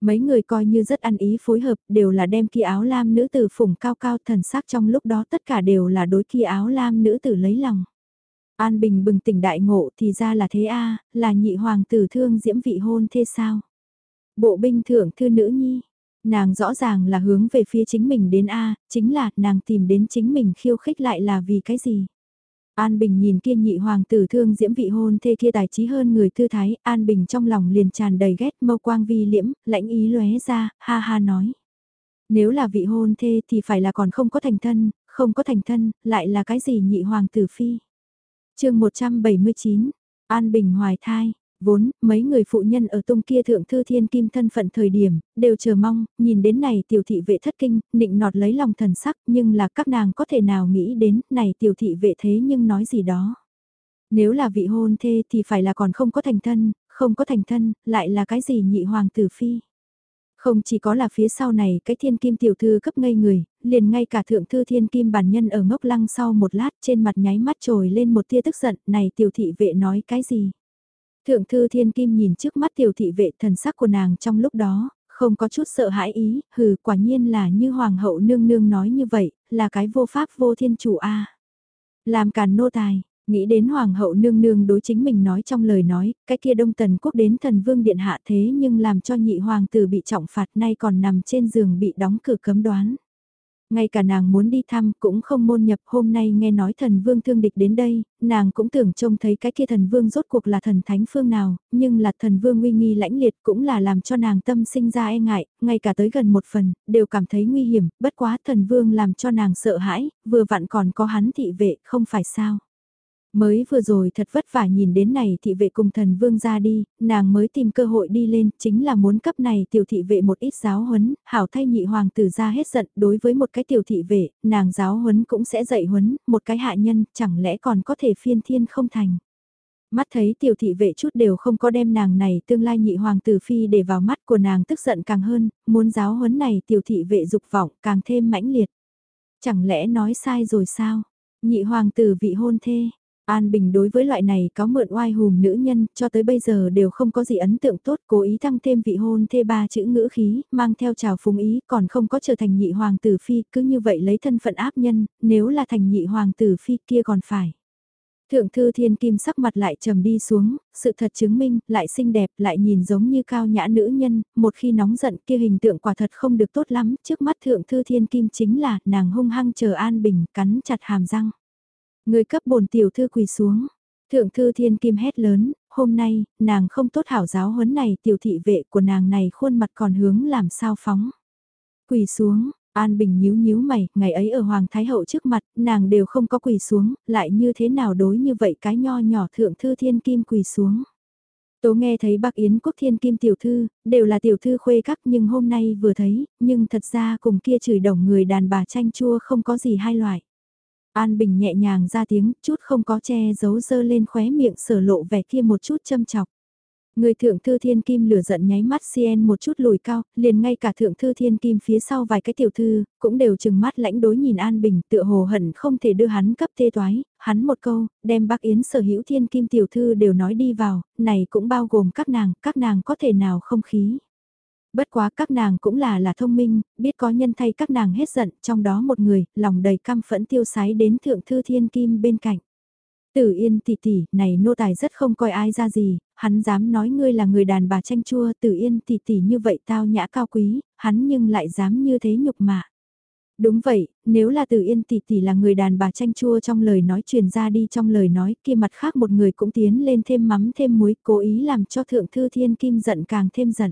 Mấy người coi như rất ăn ý phối hợp, đều là đem kia áo lam nữ tử phủng cao cao thần sắc trong lúc đó tất cả đều là đối kia áo lam nữ tử lấy lòng. An Bình bừng tỉnh đại ngộ thì ra là thế a là nhị hoàng tử thương diễm vị hôn thê sao. Bộ binh thưởng thư nữ nhi, Nàng rõ ràng là hướng về phía chính mình đến A, chính là nàng tìm đến chính mình khiêu khích lại là vì cái gì. An Bình nhìn kia nhị hoàng tử thương diễm vị hôn thê kia tài trí hơn người thư thái, An Bình trong lòng liền tràn đầy ghét mâu quang vi liễm, lãnh ý lóe ra, ha ha nói. Nếu là vị hôn thê thì phải là còn không có thành thân, không có thành thân, lại là cái gì nhị hoàng tử phi. chương 179, An Bình hoài thai, Vốn, mấy người phụ nhân ở tung kia thượng thư thiên kim thân phận thời điểm, đều chờ mong, nhìn đến này tiểu thị vệ thất kinh, nịnh nọt lấy lòng thần sắc, nhưng là các nàng có thể nào nghĩ đến, này tiểu thị vệ thế nhưng nói gì đó. Nếu là vị hôn thê thì phải là còn không có thành thân, không có thành thân, lại là cái gì nhị hoàng tử phi. Không chỉ có là phía sau này cái thiên kim tiểu thư cấp ngây người, liền ngay cả thượng thư thiên kim bản nhân ở ngốc lăng sau một lát trên mặt nháy mắt trồi lên một tia tức giận, này tiểu thị vệ nói cái gì. Thượng thư thiên kim nhìn trước mắt tiểu thị vệ thần sắc của nàng trong lúc đó, không có chút sợ hãi ý, hừ quả nhiên là như hoàng hậu nương nương nói như vậy, là cái vô pháp vô thiên chủ a Làm càn nô tài, nghĩ đến hoàng hậu nương nương đối chính mình nói trong lời nói, cái kia đông tần quốc đến thần vương điện hạ thế nhưng làm cho nhị hoàng tử bị trọng phạt nay còn nằm trên giường bị đóng cửa cấm đoán. Ngay cả nàng muốn đi thăm cũng không môn nhập hôm nay nghe nói thần vương thương địch đến đây, nàng cũng tưởng trông thấy cái kia thần vương rốt cuộc là thần thánh phương nào, nhưng là thần vương uy nghi lãnh liệt cũng là làm cho nàng tâm sinh ra e ngại, ngay cả tới gần một phần, đều cảm thấy nguy hiểm, bất quá thần vương làm cho nàng sợ hãi, vừa vặn còn có hắn thị vệ, không phải sao. Mới vừa rồi thật vất vả nhìn đến này thị vệ cùng thần vương ra đi, nàng mới tìm cơ hội đi lên, chính là muốn cấp này tiểu thị vệ một ít giáo huấn, hảo thay nhị hoàng tử ra hết giận, đối với một cái tiểu thị vệ, nàng giáo huấn cũng sẽ dạy huấn, một cái hạ nhân, chẳng lẽ còn có thể phiên thiên không thành. Mắt thấy tiểu thị vệ chút đều không có đem nàng này tương lai nhị hoàng tử phi để vào mắt của nàng tức giận càng hơn, muốn giáo huấn này tiểu thị vệ dục vọng càng thêm mãnh liệt. Chẳng lẽ nói sai rồi sao? Nhị hoàng tử vị hôn thê, An Bình đối với loại này có mượn oai hùm nữ nhân cho tới bây giờ đều không có gì ấn tượng tốt cố ý tăng thêm vị hôn thê ba chữ ngữ khí, mang theo trào phúng ý còn không có trở thành nhị hoàng tử phi cứ như vậy lấy thân phận áp nhân, nếu là thành nhị hoàng tử phi kia còn phải. Thượng thư thiên kim sắc mặt lại trầm đi xuống, sự thật chứng minh, lại xinh đẹp, lại nhìn giống như cao nhã nữ nhân, một khi nóng giận kia hình tượng quả thật không được tốt lắm, trước mắt thượng thư thiên kim chính là nàng hung hăng chờ an bình, cắn chặt hàm răng. Người cấp bổn tiểu thư quỳ xuống. Thượng thư thiên kim hét lớn, hôm nay, nàng không tốt hảo giáo huấn này tiểu thị vệ của nàng này khuôn mặt còn hướng làm sao phóng. Quỳ xuống, An Bình nhíu nhíu mày, ngày ấy ở Hoàng Thái Hậu trước mặt, nàng đều không có quỳ xuống, lại như thế nào đối như vậy cái nho nhỏ thượng thư thiên kim quỳ xuống. Tố nghe thấy bác Yến quốc thiên kim tiểu thư, đều là tiểu thư khuê các nhưng hôm nay vừa thấy, nhưng thật ra cùng kia chửi đồng người đàn bà chanh chua không có gì hai loại. An Bình nhẹ nhàng ra tiếng, chút không có che giấu dơ lên khóe miệng sở lộ vẻ kia một chút châm chọc. Người thượng thư thiên kim lửa giận nháy mắt CN một chút lùi cao, liền ngay cả thượng thư thiên kim phía sau vài cái tiểu thư, cũng đều chừng mắt lãnh đối nhìn An Bình tựa hồ hận không thể đưa hắn cấp tê toái, hắn một câu, đem bác Yến sở hữu thiên kim tiểu thư đều nói đi vào, này cũng bao gồm các nàng, các nàng có thể nào không khí. Bất quá các nàng cũng là là thông minh, biết có nhân thay các nàng hết giận, trong đó một người, lòng đầy căm phẫn tiêu sái đến thượng thư thiên kim bên cạnh. Tử Yên tỷ tỷ, này nô tài rất không coi ai ra gì, hắn dám nói ngươi là người đàn bà tranh chua, Tử Yên tỷ tỷ như vậy tao nhã cao quý, hắn nhưng lại dám như thế nhục mạ. Đúng vậy, nếu là Tử Yên tỷ tỷ là người đàn bà tranh chua trong lời nói truyền ra đi trong lời nói kia mặt khác một người cũng tiến lên thêm mắm thêm muối cố ý làm cho Thượng Thư Thiên Kim giận càng thêm giận.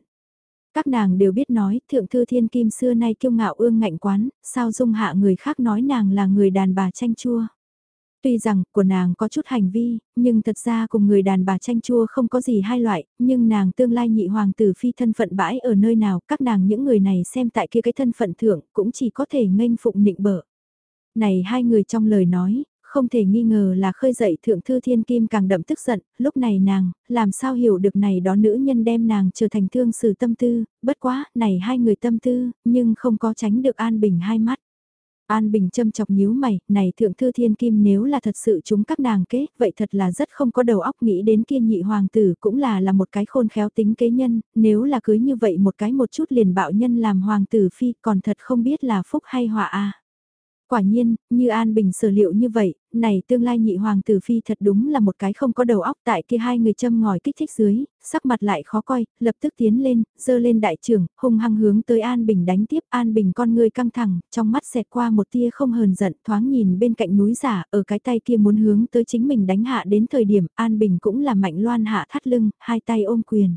Các nàng đều biết nói, Thượng Thư Thiên Kim xưa nay kiêu ngạo ương ngạnh quán, sao dung hạ người khác nói nàng là người đàn bà tranh chua. Tuy rằng của nàng có chút hành vi, nhưng thật ra cùng người đàn bà tranh chua không có gì hai loại, nhưng nàng tương lai nhị hoàng tử phi thân phận bãi ở nơi nào, các nàng những người này xem tại kia cái thân phận thượng cũng chỉ có thể nghênh phụng nịnh bợ. Này hai người trong lời nói, không thể nghi ngờ là khơi dậy thượng thư thiên kim càng đậm tức giận, lúc này nàng, làm sao hiểu được này đó nữ nhân đem nàng trở thành thương sử tâm tư, bất quá, này hai người tâm tư, nhưng không có tránh được an bình hai mắt. An Bình châm chọc nhíu mày, này thượng thư thiên kim nếu là thật sự chúng các nàng kế, vậy thật là rất không có đầu óc nghĩ đến kia nhị hoàng tử cũng là là một cái khôn khéo tính kế nhân, nếu là cưới như vậy một cái một chút liền bạo nhân làm hoàng tử phi còn thật không biết là phúc hay họa a. Quả nhiên, như An Bình sở liệu như vậy, này tương lai nhị hoàng tử phi thật đúng là một cái không có đầu óc tại kia hai người châm ngòi kích thích dưới, sắc mặt lại khó coi, lập tức tiến lên, dơ lên đại trưởng, hung hăng hướng tới An Bình đánh tiếp, An Bình con người căng thẳng, trong mắt xẹt qua một tia không hờn giận, thoáng nhìn bên cạnh núi giả, ở cái tay kia muốn hướng tới chính mình đánh hạ đến thời điểm, An Bình cũng là mạnh loan hạ thắt lưng, hai tay ôm quyền.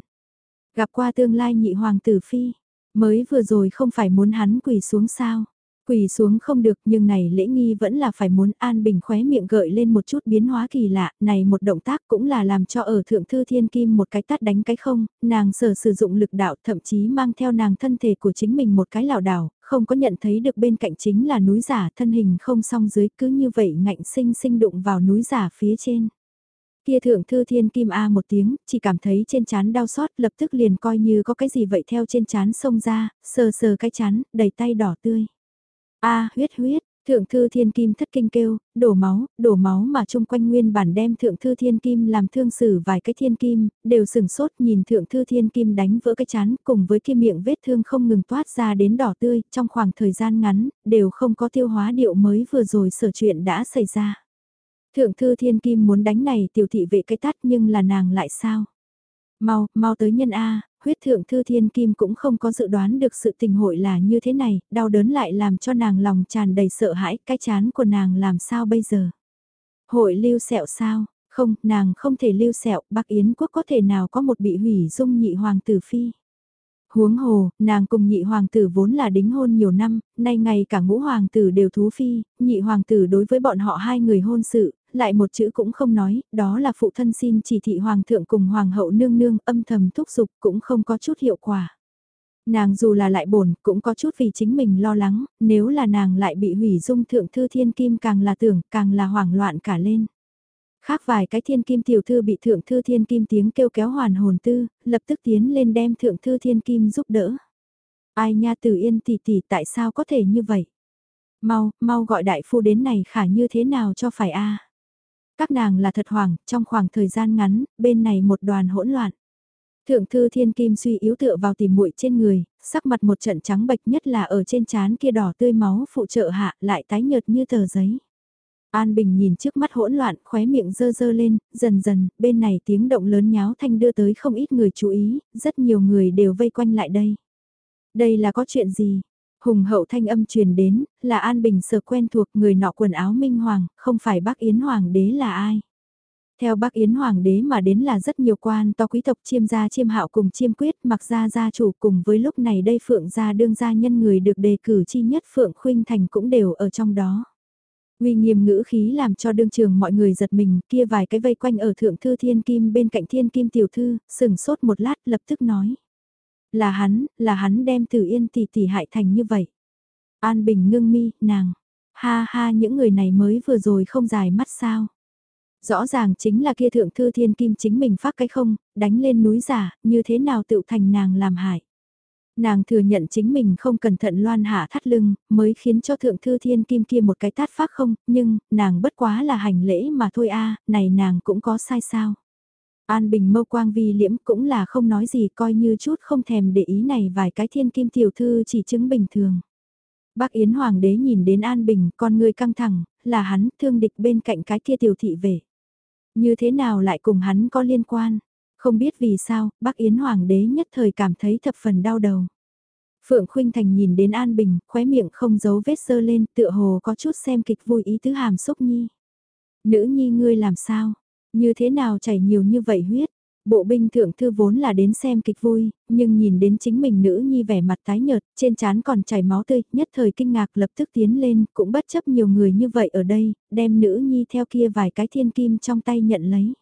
Gặp qua tương lai nhị hoàng tử phi, mới vừa rồi không phải muốn hắn quỳ xuống sao Quỳ xuống không được nhưng này lễ nghi vẫn là phải muốn An Bình khóe miệng gợi lên một chút biến hóa kỳ lạ, này một động tác cũng là làm cho ở thượng thư thiên kim một cái tát đánh cái không, nàng sở sử dụng lực đạo thậm chí mang theo nàng thân thể của chính mình một cái lảo đảo, không có nhận thấy được bên cạnh chính là núi giả thân hình không song dưới cứ như vậy ngạnh sinh sinh đụng vào núi giả phía trên. Kia thượng thư thiên kim A một tiếng, chỉ cảm thấy trên chán đau xót lập tức liền coi như có cái gì vậy theo trên chán xông ra, sờ sờ cái chán, đầy tay đỏ tươi a huyết huyết, thượng thư thiên kim thất kinh kêu, đổ máu, đổ máu mà chung quanh nguyên bản đem thượng thư thiên kim làm thương xử vài cái thiên kim, đều sừng sốt nhìn thượng thư thiên kim đánh vỡ cái chán cùng với kia miệng vết thương không ngừng toát ra đến đỏ tươi, trong khoảng thời gian ngắn, đều không có tiêu hóa điệu mới vừa rồi sở chuyện đã xảy ra. Thượng thư thiên kim muốn đánh này tiểu thị vệ cái tát nhưng là nàng lại sao? Mau, mau tới nhân A, huyết thượng thư thiên kim cũng không có dự đoán được sự tình hội là như thế này, đau đớn lại làm cho nàng lòng tràn đầy sợ hãi, cái chán của nàng làm sao bây giờ. Hội lưu sẹo sao, không, nàng không thể lưu sẹo, Bắc Yến quốc có thể nào có một bị hủy dung nhị hoàng tử phi. Huống hồ, nàng cùng nhị hoàng tử vốn là đính hôn nhiều năm, nay ngày cả ngũ hoàng tử đều thú phi, nhị hoàng tử đối với bọn họ hai người hôn sự, lại một chữ cũng không nói, đó là phụ thân xin chỉ thị hoàng thượng cùng hoàng hậu nương nương âm thầm thúc giục cũng không có chút hiệu quả. Nàng dù là lại bổn cũng có chút vì chính mình lo lắng, nếu là nàng lại bị hủy dung thượng thư thiên kim càng là tưởng càng là hoảng loạn cả lên. Khác vài cái thiên kim tiểu thư bị thượng thư thiên kim tiếng kêu kéo hoàn hồn tư, lập tức tiến lên đem thượng thư thiên kim giúp đỡ. Ai nha tử yên tỷ tỷ tại sao có thể như vậy? Mau, mau gọi đại phu đến này khả như thế nào cho phải a các nàng là thật hoảng, trong khoảng thời gian ngắn, bên này một đoàn hỗn loạn. Thượng thư thiên kim suy yếu tựa vào tìm muội trên người, sắc mặt một trận trắng bệch nhất là ở trên trán kia đỏ tươi máu phụ trợ hạ lại tái nhợt như tờ giấy. An Bình nhìn trước mắt hỗn loạn, khóe miệng dơ dơ lên, dần dần, bên này tiếng động lớn nháo thanh đưa tới không ít người chú ý, rất nhiều người đều vây quanh lại đây. Đây là có chuyện gì? Hùng hậu thanh âm truyền đến, là An Bình sở quen thuộc người nọ quần áo minh hoàng, không phải bác Yến Hoàng đế là ai? Theo bác Yến Hoàng đế mà đến là rất nhiều quan to quý tộc chiêm gia chiêm hạo cùng chiêm quyết mặc gia gia chủ cùng với lúc này đây Phượng gia đương gia nhân người được đề cử chi nhất Phượng Khuynh Thành cũng đều ở trong đó. Uy nghiêm ngữ khí làm cho đương trường mọi người giật mình kia vài cái vây quanh ở thượng thư thiên kim bên cạnh thiên kim tiểu thư, sừng sốt một lát lập tức nói. Là hắn, là hắn đem tử yên tỷ tỷ hại thành như vậy. An Bình ngưng mi, nàng. Ha ha những người này mới vừa rồi không dài mắt sao. Rõ ràng chính là kia thượng thư thiên kim chính mình phát cái không, đánh lên núi giả, như thế nào tựu thành nàng làm hại. Nàng thừa nhận chính mình không cẩn thận loan hạ thắt lưng, mới khiến cho thượng thư thiên kim kia một cái tát phát không, nhưng, nàng bất quá là hành lễ mà thôi a này nàng cũng có sai sao. An Bình mâu quang vi liễm cũng là không nói gì coi như chút không thèm để ý này vài cái thiên kim tiểu thư chỉ chứng bình thường. Bác Yến Hoàng đế nhìn đến An Bình, con người căng thẳng, là hắn thương địch bên cạnh cái kia tiểu thị về. Như thế nào lại cùng hắn có liên quan? Không biết vì sao, bác Yến Hoàng đế nhất thời cảm thấy thập phần đau đầu. Phượng Khuynh Thành nhìn đến An Bình, khóe miệng không giấu vết sơ lên, tựa hồ có chút xem kịch vui ý tứ hàm xúc nhi. Nữ nhi ngươi làm sao? Như thế nào chảy nhiều như vậy huyết? Bộ binh thượng thư vốn là đến xem kịch vui, nhưng nhìn đến chính mình nữ nhi vẻ mặt tái nhợt, trên trán còn chảy máu tươi, nhất thời kinh ngạc lập tức tiến lên, cũng bất chấp nhiều người như vậy ở đây, đem nữ nhi theo kia vài cái thiên kim trong tay nhận lấy.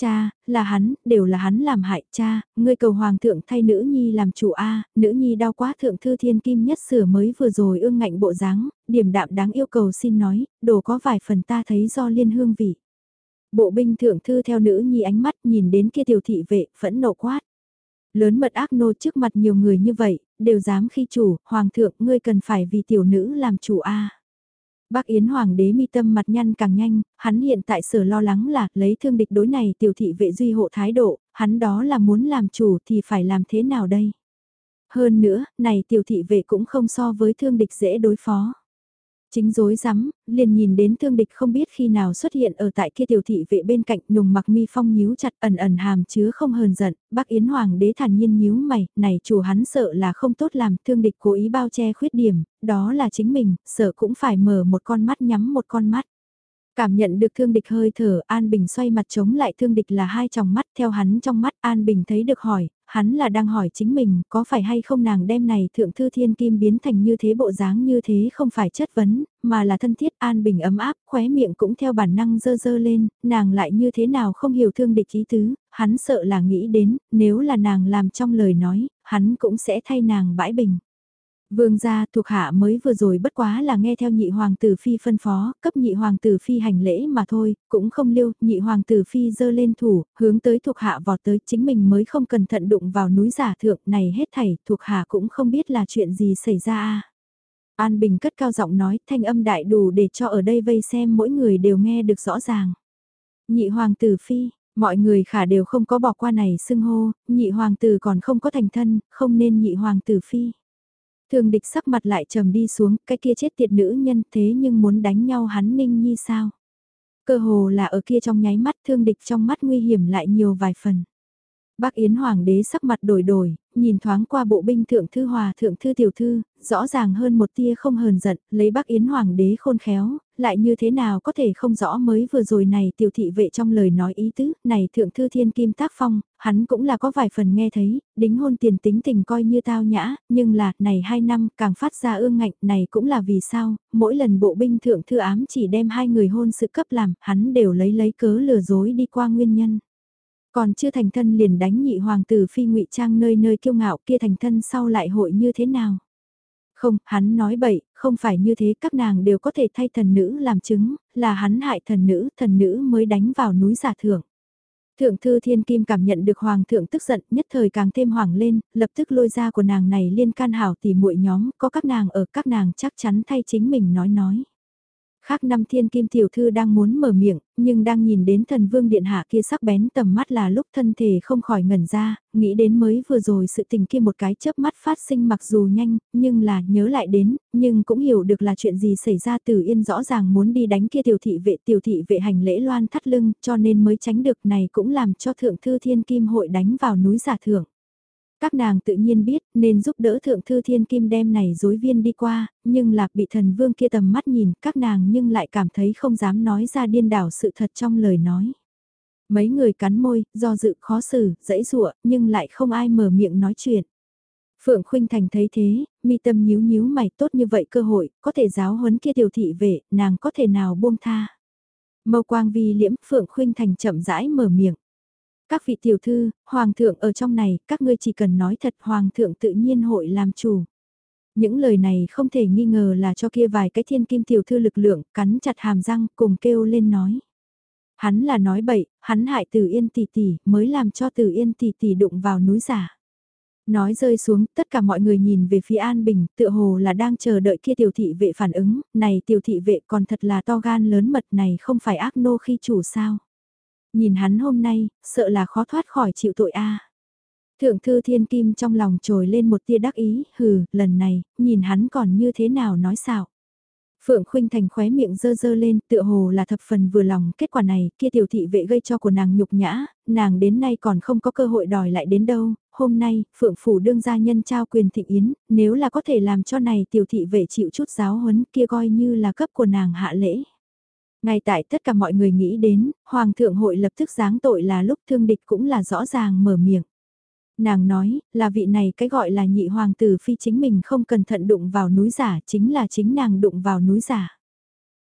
Cha, là hắn, đều là hắn làm hại cha, ngươi cầu hoàng thượng thay nữ nhi làm chủ A, nữ nhi đau quá thượng thư thiên kim nhất sửa mới vừa rồi ương ngạnh bộ dáng, điểm đạm đáng yêu cầu xin nói, đồ có vài phần ta thấy do liên hương vị. Bộ binh thượng thư theo nữ nhi ánh mắt nhìn đến kia tiểu thị vệ, phẫn nộ quát. Lớn mật ác nô trước mặt nhiều người như vậy, đều dám khi chủ, hoàng thượng ngươi cần phải vì tiểu nữ làm chủ A. Bác Yến Hoàng đế mi tâm mặt nhăn càng nhanh, hắn hiện tại sở lo lắng là lấy thương địch đối này tiểu thị vệ duy hộ thái độ, hắn đó là muốn làm chủ thì phải làm thế nào đây? Hơn nữa, này tiểu thị vệ cũng không so với thương địch dễ đối phó. Chính dối rắm liền nhìn đến thương địch không biết khi nào xuất hiện ở tại kia tiểu thị vệ bên cạnh nùng mặc mi phong nhíu chặt ẩn ẩn hàm chứa không hờn giận, bác Yến Hoàng đế thản nhiên nhíu mày, này chủ hắn sợ là không tốt làm, thương địch cố ý bao che khuyết điểm, đó là chính mình, sợ cũng phải mở một con mắt nhắm một con mắt. Cảm nhận được thương địch hơi thở, An Bình xoay mặt chống lại thương địch là hai tròng mắt, theo hắn trong mắt An Bình thấy được hỏi, hắn là đang hỏi chính mình có phải hay không nàng đem này thượng thư thiên kim biến thành như thế bộ dáng như thế không phải chất vấn, mà là thân thiết An Bình ấm áp, khóe miệng cũng theo bản năng dơ dơ lên, nàng lại như thế nào không hiểu thương địch ý tứ, hắn sợ là nghĩ đến, nếu là nàng làm trong lời nói, hắn cũng sẽ thay nàng bãi bình. Vương gia thuộc hạ mới vừa rồi bất quá là nghe theo nhị hoàng tử phi phân phó, cấp nhị hoàng tử phi hành lễ mà thôi, cũng không lưu, nhị hoàng tử phi dơ lên thủ, hướng tới thuộc hạ vọt tới chính mình mới không cẩn thận đụng vào núi giả thượng này hết thảy, thuộc hạ cũng không biết là chuyện gì xảy ra An Bình cất cao giọng nói, thanh âm đại đủ để cho ở đây vây xem mỗi người đều nghe được rõ ràng. Nhị hoàng tử phi, mọi người khả đều không có bỏ qua này xưng hô, nhị hoàng tử còn không có thành thân, không nên nhị hoàng tử phi. Thường địch sắc mặt lại trầm đi xuống, cái kia chết tiệt nữ nhân thế nhưng muốn đánh nhau hắn ninh nhi sao. Cơ hồ là ở kia trong nháy mắt thương địch trong mắt nguy hiểm lại nhiều vài phần. Bác Yến Hoàng đế sắc mặt đổi đổi, nhìn thoáng qua bộ binh thượng thư hòa thượng thư tiểu thư, rõ ràng hơn một tia không hờn giận, lấy bác Yến Hoàng đế khôn khéo, lại như thế nào có thể không rõ mới vừa rồi này tiểu thị vệ trong lời nói ý tứ, này thượng thư thiên kim tác phong, hắn cũng là có vài phần nghe thấy, đính hôn tiền tính tình coi như tao nhã, nhưng là, này hai năm càng phát ra ương ngạnh, này cũng là vì sao, mỗi lần bộ binh thượng thư ám chỉ đem hai người hôn sự cấp làm, hắn đều lấy lấy cớ lừa dối đi qua nguyên nhân. Còn chưa thành thân liền đánh nhị hoàng tử phi ngụy trang nơi nơi kiêu ngạo kia thành thân sau lại hội như thế nào? Không, hắn nói bậy, không phải như thế các nàng đều có thể thay thần nữ làm chứng, là hắn hại thần nữ, thần nữ mới đánh vào núi giả thưởng. Thượng thư thiên kim cảm nhận được hoàng thượng tức giận nhất thời càng thêm hoảng lên, lập tức lôi ra của nàng này liên can hảo tỉ muội nhóm, có các nàng ở các nàng chắc chắn thay chính mình nói nói. Khác năm thiên kim tiểu thư đang muốn mở miệng, nhưng đang nhìn đến thần vương điện hạ kia sắc bén tầm mắt là lúc thân thể không khỏi ngẩn ra, nghĩ đến mới vừa rồi sự tình kia một cái chớp mắt phát sinh mặc dù nhanh, nhưng là nhớ lại đến, nhưng cũng hiểu được là chuyện gì xảy ra từ yên rõ ràng muốn đi đánh kia tiểu thị vệ tiểu thị vệ hành lễ loan thắt lưng cho nên mới tránh được này cũng làm cho thượng thư thiên kim hội đánh vào núi giả thượng. Các nàng tự nhiên biết nên giúp đỡ thượng thư thiên kim đem này dối viên đi qua, nhưng lạc bị thần vương kia tầm mắt nhìn các nàng nhưng lại cảm thấy không dám nói ra điên đảo sự thật trong lời nói. Mấy người cắn môi, do dự khó xử, dãy dụa, nhưng lại không ai mở miệng nói chuyện. Phượng Khuynh Thành thấy thế, mi tâm nhíu nhíu mày tốt như vậy cơ hội, có thể giáo huấn kia tiểu thị vệ, nàng có thể nào buông tha. Mâu quang vi liễm, Phượng Khuynh Thành chậm rãi mở miệng. Các vị tiểu thư, hoàng thượng ở trong này, các ngươi chỉ cần nói thật hoàng thượng tự nhiên hội làm chủ. Những lời này không thể nghi ngờ là cho kia vài cái thiên kim tiểu thư lực lượng, cắn chặt hàm răng, cùng kêu lên nói. Hắn là nói bậy, hắn hại Tử Yên tỷ tỷ, mới làm cho Tử Yên tỷ tỷ đụng vào núi giả. Nói rơi xuống, tất cả mọi người nhìn về phía An Bình, tựa hồ là đang chờ đợi kia tiểu thị vệ phản ứng, này tiểu thị vệ còn thật là to gan lớn mật này không phải ác nô khi chủ sao. Nhìn hắn hôm nay, sợ là khó thoát khỏi chịu tội a. Thượng thư thiên kim trong lòng trồi lên một tia đắc ý, hừ, lần này, nhìn hắn còn như thế nào nói xạo. Phượng Khuynh Thành khóe miệng dơ dơ lên, tựa hồ là thập phần vừa lòng, kết quả này, kia tiểu thị vệ gây cho của nàng nhục nhã, nàng đến nay còn không có cơ hội đòi lại đến đâu, hôm nay, Phượng Phủ đương gia nhân trao quyền thịnh yến, nếu là có thể làm cho này tiểu thị vệ chịu chút giáo huấn kia coi như là cấp của nàng hạ lễ. Ngay tại tất cả mọi người nghĩ đến, Hoàng thượng hội lập tức giáng tội là lúc thương địch cũng là rõ ràng mở miệng. Nàng nói, là vị này cái gọi là nhị hoàng tử phi chính mình không cẩn thận đụng vào núi giả, chính là chính nàng đụng vào núi giả.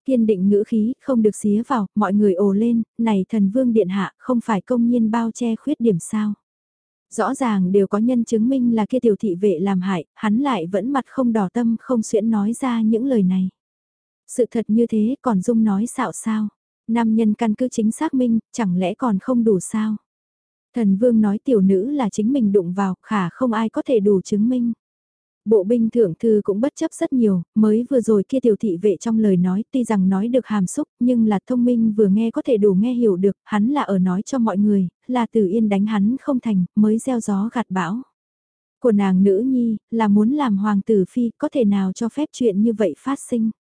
Kiên định ngữ khí, không được xía vào, mọi người ồ lên, này thần vương điện hạ, không phải công nhiên bao che khuyết điểm sao. Rõ ràng đều có nhân chứng minh là kia tiểu thị vệ làm hại, hắn lại vẫn mặt không đỏ tâm không xuyễn nói ra những lời này. Sự thật như thế còn Dung nói xạo sao? Nam nhân căn cứ chính xác minh, chẳng lẽ còn không đủ sao? Thần vương nói tiểu nữ là chính mình đụng vào, khả không ai có thể đủ chứng minh. Bộ binh thượng thư cũng bất chấp rất nhiều, mới vừa rồi kia tiểu thị vệ trong lời nói tuy rằng nói được hàm xúc nhưng là thông minh vừa nghe có thể đủ nghe hiểu được, hắn là ở nói cho mọi người, là tử yên đánh hắn không thành, mới gieo gió gạt bão. Của nàng nữ nhi, là muốn làm hoàng tử phi, có thể nào cho phép chuyện như vậy phát sinh.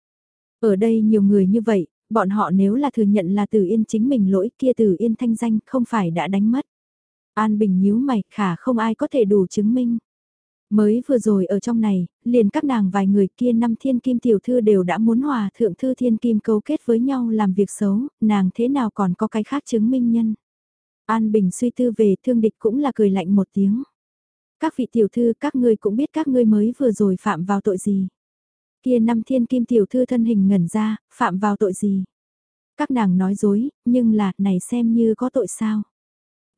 Ở đây nhiều người như vậy, bọn họ nếu là thừa nhận là Từ Yên chính mình lỗi kia Từ Yên thanh danh không phải đã đánh mất. An Bình nhíu mày, khả không ai có thể đủ chứng minh. Mới vừa rồi ở trong này, liền các nàng vài người kia năm thiên kim tiểu thư đều đã muốn hòa thượng thư thiên kim cấu kết với nhau làm việc xấu, nàng thế nào còn có cái khác chứng minh nhân. An Bình suy tư về thương địch cũng là cười lạnh một tiếng. Các vị tiểu thư các ngươi cũng biết các ngươi mới vừa rồi phạm vào tội gì. Kia năm thiên kim tiểu thư thân hình ngẩn ra, phạm vào tội gì? Các nàng nói dối, nhưng là, này xem như có tội sao?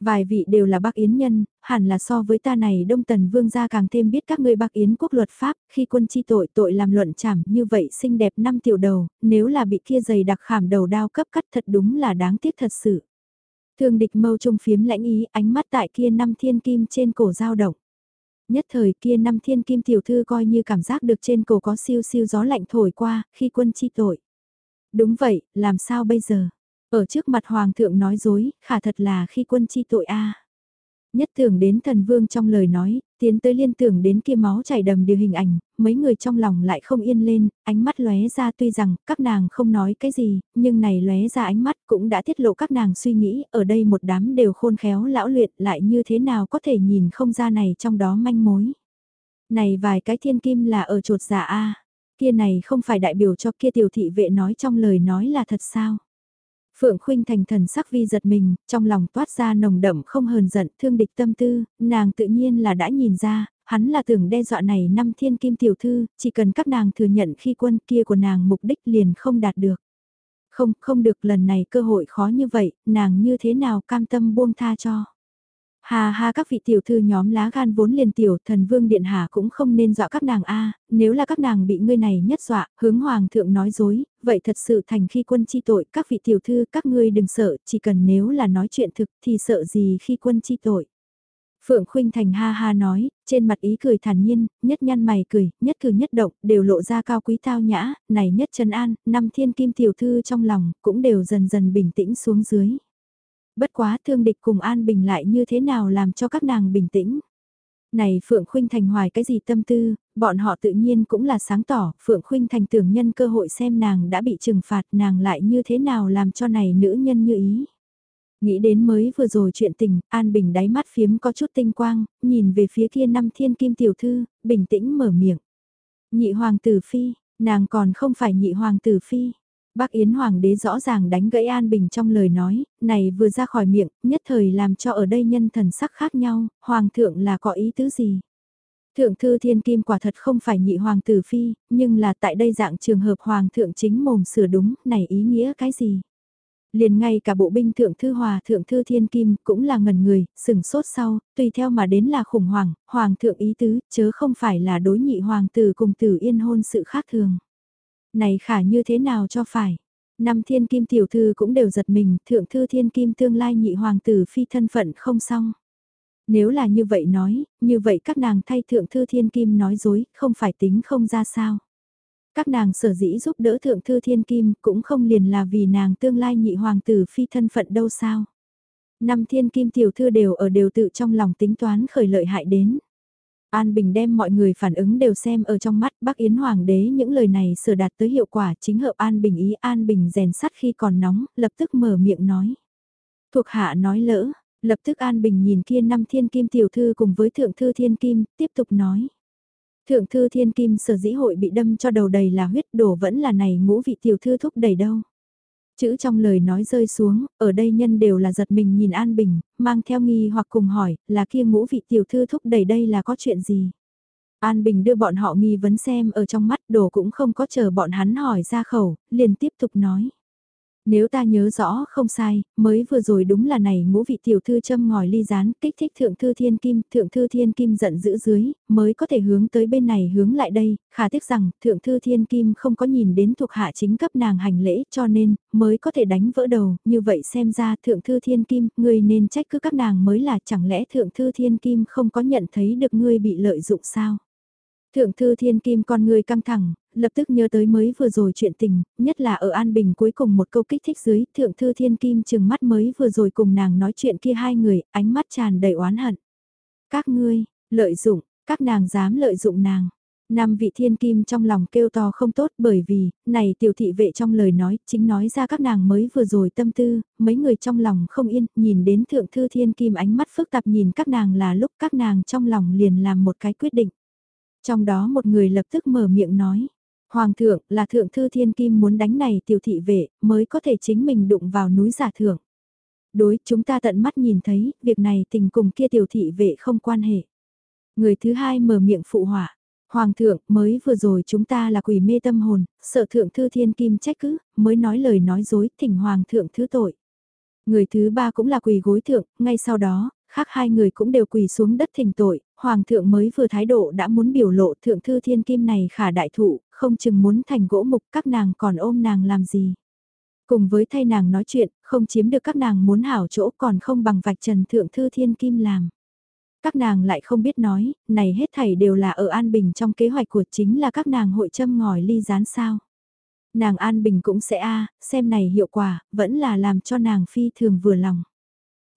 Vài vị đều là bác Yến nhân, hẳn là so với ta này Đông Tần Vương gia càng thêm biết các ngươi bác Yến quốc luật pháp, khi quân chi tội tội làm luận chảm như vậy xinh đẹp năm tiểu đầu, nếu là bị kia dày đặc khảm đầu đao cấp cắt thật đúng là đáng tiếc thật sự. Thương địch mâu trung phiếm lãnh ý ánh mắt tại kia năm thiên kim trên cổ dao động. Nhất thời kia năm thiên kim tiểu thư coi như cảm giác được trên cổ có siêu siêu gió lạnh thổi qua, khi quân chi tội. Đúng vậy, làm sao bây giờ? Ở trước mặt hoàng thượng nói dối, khả thật là khi quân chi tội a. Nhất tưởng đến thần vương trong lời nói, tiến tới liên tưởng đến kia máu chảy đầm điều hình ảnh, mấy người trong lòng lại không yên lên, ánh mắt lóe ra tuy rằng các nàng không nói cái gì, nhưng này lóe ra ánh mắt cũng đã tiết lộ các nàng suy nghĩ, ở đây một đám đều khôn khéo lão luyện lại như thế nào có thể nhìn không ra này trong đó manh mối. Này vài cái thiên kim là ở trột giả dạ a kia này không phải đại biểu cho kia tiểu thị vệ nói trong lời nói là thật sao. Phượng Khuynh thành thần sắc vi giật mình, trong lòng toát ra nồng đậm không hờn giận thương địch tâm tư, nàng tự nhiên là đã nhìn ra, hắn là tưởng đe dọa này năm thiên kim tiểu thư, chỉ cần các nàng thừa nhận khi quân kia của nàng mục đích liền không đạt được. Không, không được lần này cơ hội khó như vậy, nàng như thế nào cam tâm buông tha cho. Hà ha các vị tiểu thư nhóm lá gan vốn liền tiểu, thần vương điện hạ cũng không nên dọa các nàng a nếu là các nàng bị ngươi này nhất dọa, hướng hoàng thượng nói dối, vậy thật sự thành khi quân chi tội, các vị tiểu thư các ngươi đừng sợ, chỉ cần nếu là nói chuyện thực thì sợ gì khi quân chi tội. Phượng Khuynh Thành ha ha nói, trên mặt ý cười thản nhiên, nhất nhăn mày cười, nhất cử nhất động, đều lộ ra cao quý tao nhã, này nhất trần an, năm thiên kim tiểu thư trong lòng, cũng đều dần dần bình tĩnh xuống dưới. Bất quá thương địch cùng an bình lại như thế nào làm cho các nàng bình tĩnh. Này Phượng Khuynh Thành hoài cái gì tâm tư, bọn họ tự nhiên cũng là sáng tỏ, Phượng Khuynh Thành tưởng nhân cơ hội xem nàng đã bị trừng phạt nàng lại như thế nào làm cho này nữ nhân như ý. Nghĩ đến mới vừa rồi chuyện tình, An Bình đáy mắt phiếm có chút tinh quang, nhìn về phía kia năm thiên kim tiểu thư, bình tĩnh mở miệng. Nhị hoàng tử phi, nàng còn không phải nhị hoàng tử phi. Bác Yến Hoàng đế rõ ràng đánh gãy An Bình trong lời nói, này vừa ra khỏi miệng, nhất thời làm cho ở đây nhân thần sắc khác nhau, Hoàng thượng là có ý tứ gì? Thượng thư thiên kim quả thật không phải nhị hoàng tử phi, nhưng là tại đây dạng trường hợp hoàng thượng chính mồm sửa đúng, này ý nghĩa cái gì? Liền ngay cả bộ binh thượng thư hòa thượng thư thiên kim cũng là ngần người, sừng sốt sau, tùy theo mà đến là khủng hoảng, hoàng thượng ý tứ, chớ không phải là đối nhị hoàng tử cùng tử yên hôn sự khác thường. Này khả như thế nào cho phải? Năm thiên kim tiểu thư cũng đều giật mình, thượng thư thiên kim tương lai nhị hoàng tử phi thân phận không xong. Nếu là như vậy nói, như vậy các nàng thay thượng thư thiên kim nói dối, không phải tính không ra sao. Các nàng sở dĩ giúp đỡ thượng thư thiên kim cũng không liền là vì nàng tương lai nhị hoàng tử phi thân phận đâu sao. Năm thiên kim tiểu thư đều ở đều tự trong lòng tính toán khởi lợi hại đến. An Bình đem mọi người phản ứng đều xem ở trong mắt Bắc Yến Hoàng đế những lời này sửa đạt tới hiệu quả chính hợp An Bình ý An Bình rèn sắt khi còn nóng, lập tức mở miệng nói. Thuộc hạ nói lỡ, lập tức An Bình nhìn kia năm thiên kim tiểu thư cùng với thượng thư thiên kim, tiếp tục nói. Thượng thư thiên kim sở dĩ hội bị đâm cho đầu đầy là huyết đổ vẫn là này ngũ vị tiểu thư thúc đầy đâu. Chữ trong lời nói rơi xuống, ở đây nhân đều là giật mình nhìn An Bình, mang theo nghi hoặc cùng hỏi, là kia ngũ vị tiểu thư thúc đẩy đây là có chuyện gì? An Bình đưa bọn họ nghi vấn xem ở trong mắt đồ cũng không có chờ bọn hắn hỏi ra khẩu, liền tiếp tục nói. Nếu ta nhớ rõ không sai, mới vừa rồi đúng là này ngũ vị tiểu thư châm ngòi ly rán kích thích thượng thư thiên kim, thượng thư thiên kim giận dữ dưới, mới có thể hướng tới bên này hướng lại đây, khả tiếc rằng thượng thư thiên kim không có nhìn đến thuộc hạ chính cấp nàng hành lễ cho nên, mới có thể đánh vỡ đầu, như vậy xem ra thượng thư thiên kim, người nên trách cứ các nàng mới là chẳng lẽ thượng thư thiên kim không có nhận thấy được ngươi bị lợi dụng sao? Thượng thư thiên kim con người căng thẳng, lập tức nhớ tới mới vừa rồi chuyện tình, nhất là ở An Bình cuối cùng một câu kích thích dưới, thượng thư thiên kim chừng mắt mới vừa rồi cùng nàng nói chuyện kia hai người, ánh mắt tràn đầy oán hận. Các ngươi, lợi dụng, các nàng dám lợi dụng nàng. Năm vị thiên kim trong lòng kêu to không tốt bởi vì, này tiểu thị vệ trong lời nói, chính nói ra các nàng mới vừa rồi tâm tư, mấy người trong lòng không yên, nhìn đến thượng thư thiên kim ánh mắt phức tạp nhìn các nàng là lúc các nàng trong lòng liền làm một cái quyết định. Trong đó một người lập tức mở miệng nói, Hoàng thượng là thượng thư thiên kim muốn đánh này tiểu thị vệ mới có thể chính mình đụng vào núi giả thượng. Đối chúng ta tận mắt nhìn thấy, việc này tình cùng kia tiểu thị vệ không quan hệ. Người thứ hai mở miệng phụ hỏa. Hoàng thượng, mới vừa rồi chúng ta là quỷ mê tâm hồn, sợ thượng thư thiên kim trách cứ, mới nói lời nói dối, thỉnh hoàng thượng thứ tội. Người thứ ba cũng là quỳ gối thượng, ngay sau đó, khác hai người cũng đều quỳ xuống đất thỉnh tội, hoàng thượng mới vừa thái độ đã muốn biểu lộ thượng thư thiên kim này khả đại thụ, không chừng muốn thành gỗ mục các nàng còn ôm nàng làm gì. Cùng với thay nàng nói chuyện, không chiếm được các nàng muốn hảo chỗ còn không bằng vạch trần thượng thư thiên kim làm. Các nàng lại không biết nói, này hết thảy đều là ở An Bình trong kế hoạch của chính là các nàng hội châm ngòi ly gián sao. Nàng An Bình cũng sẽ a xem này hiệu quả, vẫn là làm cho nàng phi thường vừa lòng.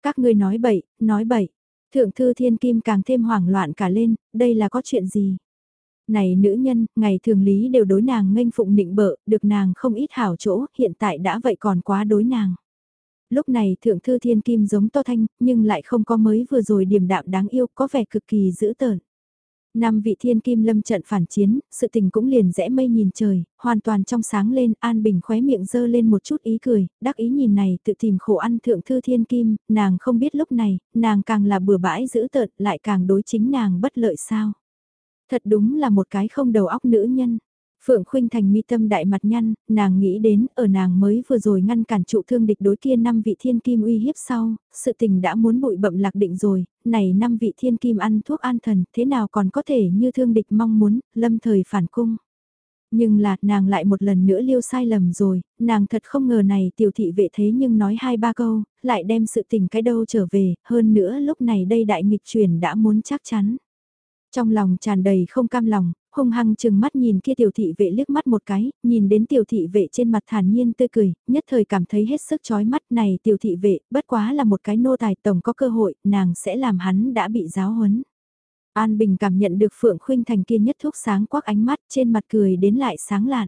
Các ngươi nói bậy, nói bậy. Thượng thư thiên kim càng thêm hoảng loạn cả lên, đây là có chuyện gì? Này nữ nhân, ngày thường lý đều đối nàng nghênh phụng nịnh bợ, được nàng không ít hảo chỗ, hiện tại đã vậy còn quá đối nàng. Lúc này thượng thư thiên kim giống to thanh, nhưng lại không có mới vừa rồi điềm đạm đáng yêu, có vẻ cực kỳ dữ tợn. Năm vị thiên kim lâm trận phản chiến, sự tình cũng liền rẽ mây nhìn trời, hoàn toàn trong sáng lên, An Bình khóe miệng dơ lên một chút ý cười, đắc ý nhìn này tự tìm khổ ăn thượng thư thiên kim, nàng không biết lúc này, nàng càng là bừa bãi dữ tợn, lại càng đối chính nàng bất lợi sao. Thật đúng là một cái không đầu óc nữ nhân. Phượng Khuynh Thành mi tâm đại mặt nhăn, nàng nghĩ đến ở nàng mới vừa rồi ngăn cản trụ thương địch đối kia năm vị thiên kim uy hiếp sau, sự tình đã muốn bụi bậm lạc định rồi, này năm vị thiên kim ăn thuốc an thần thế nào còn có thể như thương địch mong muốn, lâm thời phản cung. Nhưng là, nàng lại một lần nữa liêu sai lầm rồi, nàng thật không ngờ này tiểu thị vệ thế nhưng nói hai ba câu, lại đem sự tình cái đâu trở về, hơn nữa lúc này đây đại nghịch truyền đã muốn chắc chắn. Trong lòng tràn đầy không cam lòng, hung hăng chừng mắt nhìn kia tiểu thị vệ liếc mắt một cái, nhìn đến tiểu thị vệ trên mặt thản nhiên tươi cười, nhất thời cảm thấy hết sức chói mắt này tiểu thị vệ, bất quá là một cái nô tài tổng có cơ hội, nàng sẽ làm hắn đã bị giáo huấn. An Bình cảm nhận được Phượng Khuynh Thành kia nhất thuốc sáng quắc ánh mắt trên mặt cười đến lại sáng lạn.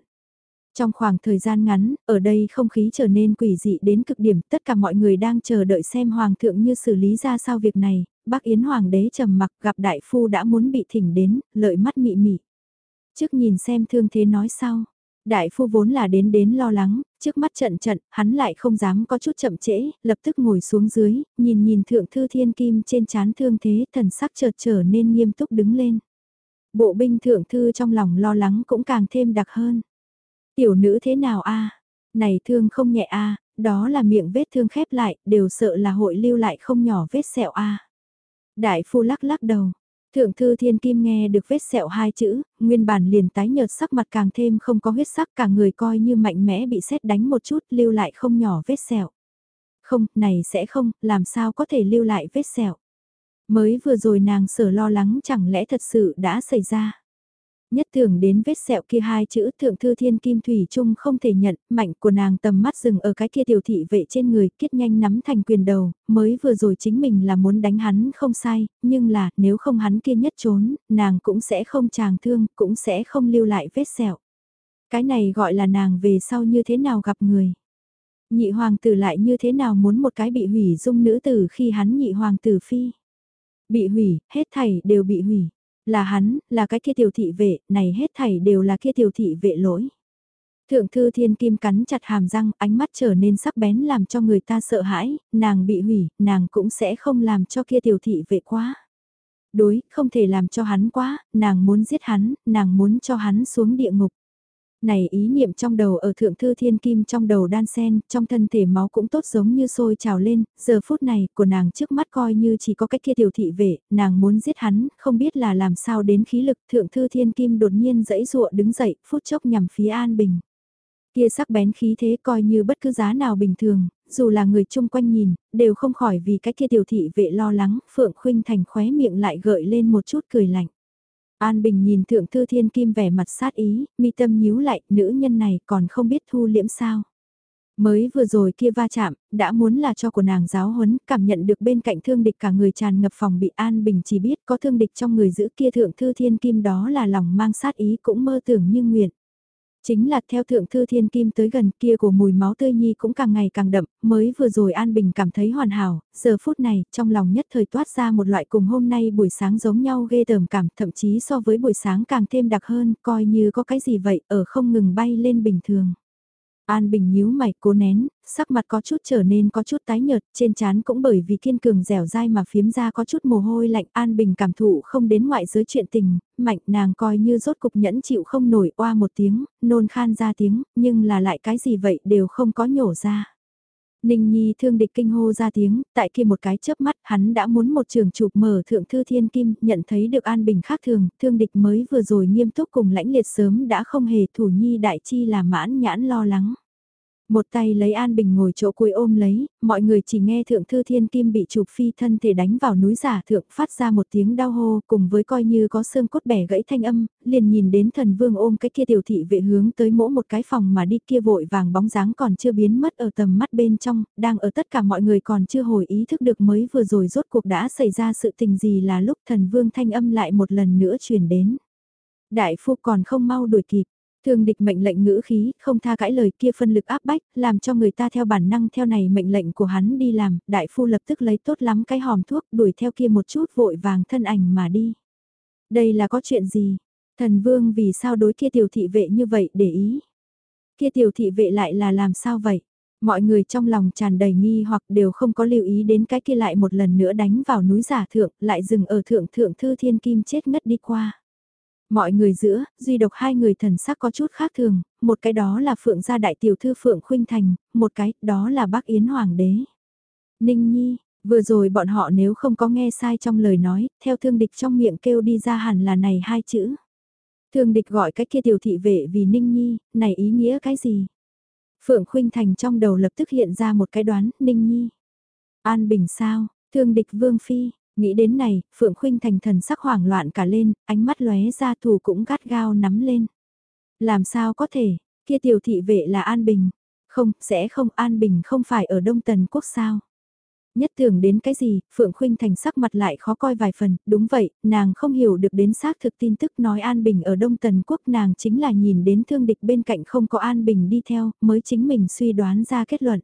Trong khoảng thời gian ngắn, ở đây không khí trở nên quỷ dị đến cực điểm, tất cả mọi người đang chờ đợi xem Hoàng thượng như xử lý ra sao việc này, bác Yến Hoàng đế trầm mặc gặp đại phu đã muốn bị thỉnh đến, lợi mắt mị mị. Trước nhìn xem thương thế nói sau, đại phu vốn là đến đến lo lắng, trước mắt trận trận, hắn lại không dám có chút chậm trễ, lập tức ngồi xuống dưới, nhìn nhìn thượng thư thiên kim trên chán thương thế, thần sắc chợt trở nên nghiêm túc đứng lên. Bộ binh thượng thư trong lòng lo lắng cũng càng thêm đặc hơn. Tiểu nữ thế nào a Này thương không nhẹ a đó là miệng vết thương khép lại, đều sợ là hội lưu lại không nhỏ vết sẹo a Đại phu lắc lắc đầu, Thượng thư thiên kim nghe được vết sẹo hai chữ, nguyên bản liền tái nhợt sắc mặt càng thêm không có huyết sắc cả người coi như mạnh mẽ bị xét đánh một chút lưu lại không nhỏ vết sẹo. Không, này sẽ không, làm sao có thể lưu lại vết sẹo. Mới vừa rồi nàng sở lo lắng chẳng lẽ thật sự đã xảy ra. Nhất tưởng đến vết sẹo kia hai chữ thượng thư thiên kim thủy chung không thể nhận, mạnh của nàng tầm mắt dừng ở cái kia tiểu thị vệ trên người, kiết nhanh nắm thành quyền đầu, mới vừa rồi chính mình là muốn đánh hắn không sai, nhưng là nếu không hắn kia nhất trốn, nàng cũng sẽ không chàng thương, cũng sẽ không lưu lại vết sẹo. Cái này gọi là nàng về sau như thế nào gặp người. Nhị hoàng tử lại như thế nào muốn một cái bị hủy dung nữ tử khi hắn nhị hoàng tử phi. Bị hủy, hết thảy đều bị hủy là hắn, là cái kia tiểu thị vệ, này hết thảy đều là kia tiểu thị vệ lỗi. Thượng thư thiên kim cắn chặt hàm răng, ánh mắt trở nên sắc bén làm cho người ta sợ hãi, nàng bị hủy, nàng cũng sẽ không làm cho kia tiểu thị vệ quá. Đối, không thể làm cho hắn quá, nàng muốn giết hắn, nàng muốn cho hắn xuống địa ngục. Này ý niệm trong đầu ở thượng thư thiên kim trong đầu đan sen, trong thân thể máu cũng tốt giống như sôi trào lên, giờ phút này của nàng trước mắt coi như chỉ có cách kia tiểu thị vệ, nàng muốn giết hắn, không biết là làm sao đến khí lực thượng thư thiên kim đột nhiên dẫy dụa đứng dậy, phút chốc nhằm phía an bình. Kia sắc bén khí thế coi như bất cứ giá nào bình thường, dù là người chung quanh nhìn, đều không khỏi vì cái kia tiểu thị vệ lo lắng, Phượng Khuynh Thành khóe miệng lại gợi lên một chút cười lạnh. An Bình nhìn Thượng Thư Thiên Kim vẻ mặt sát ý, mi tâm nhíu lại, nữ nhân này còn không biết thu liễm sao. Mới vừa rồi kia va chạm, đã muốn là cho của nàng giáo huấn, cảm nhận được bên cạnh thương địch cả người tràn ngập phòng bị An Bình chỉ biết có thương địch trong người giữ kia Thượng Thư Thiên Kim đó là lòng mang sát ý cũng mơ tưởng như nguyện. Chính là theo thượng thư thiên kim tới gần kia của mùi máu tươi nhi cũng càng ngày càng đậm, mới vừa rồi An Bình cảm thấy hoàn hảo, giờ phút này trong lòng nhất thời toát ra một loại cùng hôm nay buổi sáng giống nhau ghê tởm cảm thậm chí so với buổi sáng càng thêm đặc hơn coi như có cái gì vậy ở không ngừng bay lên bình thường. An Bình nhíu mày cố nén, sắc mặt có chút trở nên có chút tái nhợt, trên trán cũng bởi vì kiên cường dẻo dai mà phiếm ra có chút mồ hôi lạnh. An Bình cảm thụ không đến ngoại giới chuyện tình, mạnh nàng coi như rốt cục nhẫn chịu không nổi oa một tiếng, nôn khan ra tiếng, nhưng là lại cái gì vậy đều không có nhổ ra. Ninh Nhi thương địch kinh hô ra tiếng, tại kia một cái chớp mắt hắn đã muốn một trường chụp mở thượng thư thiên kim, nhận thấy được an bình khác thường, thương địch mới vừa rồi nghiêm túc cùng lãnh liệt sớm đã không hề thủ nhi đại chi là mãn nhãn lo lắng. Một tay lấy An Bình ngồi chỗ cuối ôm lấy, mọi người chỉ nghe Thượng Thư Thiên Kim bị chụp phi thân thể đánh vào núi giả thượng phát ra một tiếng đau hô cùng với coi như có xương cốt bẻ gãy thanh âm, liền nhìn đến thần vương ôm cái kia tiểu thị vệ hướng tới mỗi một cái phòng mà đi kia vội vàng bóng dáng còn chưa biến mất ở tầm mắt bên trong, đang ở tất cả mọi người còn chưa hồi ý thức được mới vừa rồi rốt cuộc đã xảy ra sự tình gì là lúc thần vương thanh âm lại một lần nữa truyền đến. Đại phu còn không mau đuổi kịp, Thương địch mệnh lệnh ngữ khí, không tha cãi lời kia phân lực áp bách, làm cho người ta theo bản năng theo này mệnh lệnh của hắn đi làm, đại phu lập tức lấy tốt lắm cái hòm thuốc đuổi theo kia một chút vội vàng thân ảnh mà đi. Đây là có chuyện gì? Thần vương vì sao đối kia tiểu thị vệ như vậy để ý? Kia tiểu thị vệ lại là làm sao vậy? Mọi người trong lòng tràn đầy nghi hoặc đều không có lưu ý đến cái kia lại một lần nữa đánh vào núi giả thượng, lại dừng ở thượng thượng thư thiên kim chết ngất đi qua. Mọi người giữa, duy độc hai người thần sắc có chút khác thường, một cái đó là Phượng gia đại tiểu thư Phượng Khuynh Thành, một cái đó là bác Yến Hoàng đế. Ninh Nhi, vừa rồi bọn họ nếu không có nghe sai trong lời nói, theo thương địch trong miệng kêu đi ra hẳn là này hai chữ. Thương địch gọi cái kia tiểu thị vệ vì Ninh Nhi, này ý nghĩa cái gì? Phượng Khuynh Thành trong đầu lập tức hiện ra một cái đoán, Ninh Nhi. An Bình sao, thương địch Vương Phi, nghĩ đến này, Phượng Khuynh Thành thần sắc hoảng loạn cả lên, ánh mắt lóe ra thủ cũng gắt gao nắm lên. Làm sao có thể, kia tiểu thị vệ là An Bình. Không, sẽ không An Bình không phải ở Đông Tần Quốc sao. Nhất tưởng đến cái gì, Phượng Khuynh Thành sắc mặt lại khó coi vài phần, đúng vậy, nàng không hiểu được đến xác thực tin tức nói An Bình ở Đông Tần Quốc nàng chính là nhìn đến thương địch bên cạnh không có An Bình đi theo, mới chính mình suy đoán ra kết luận.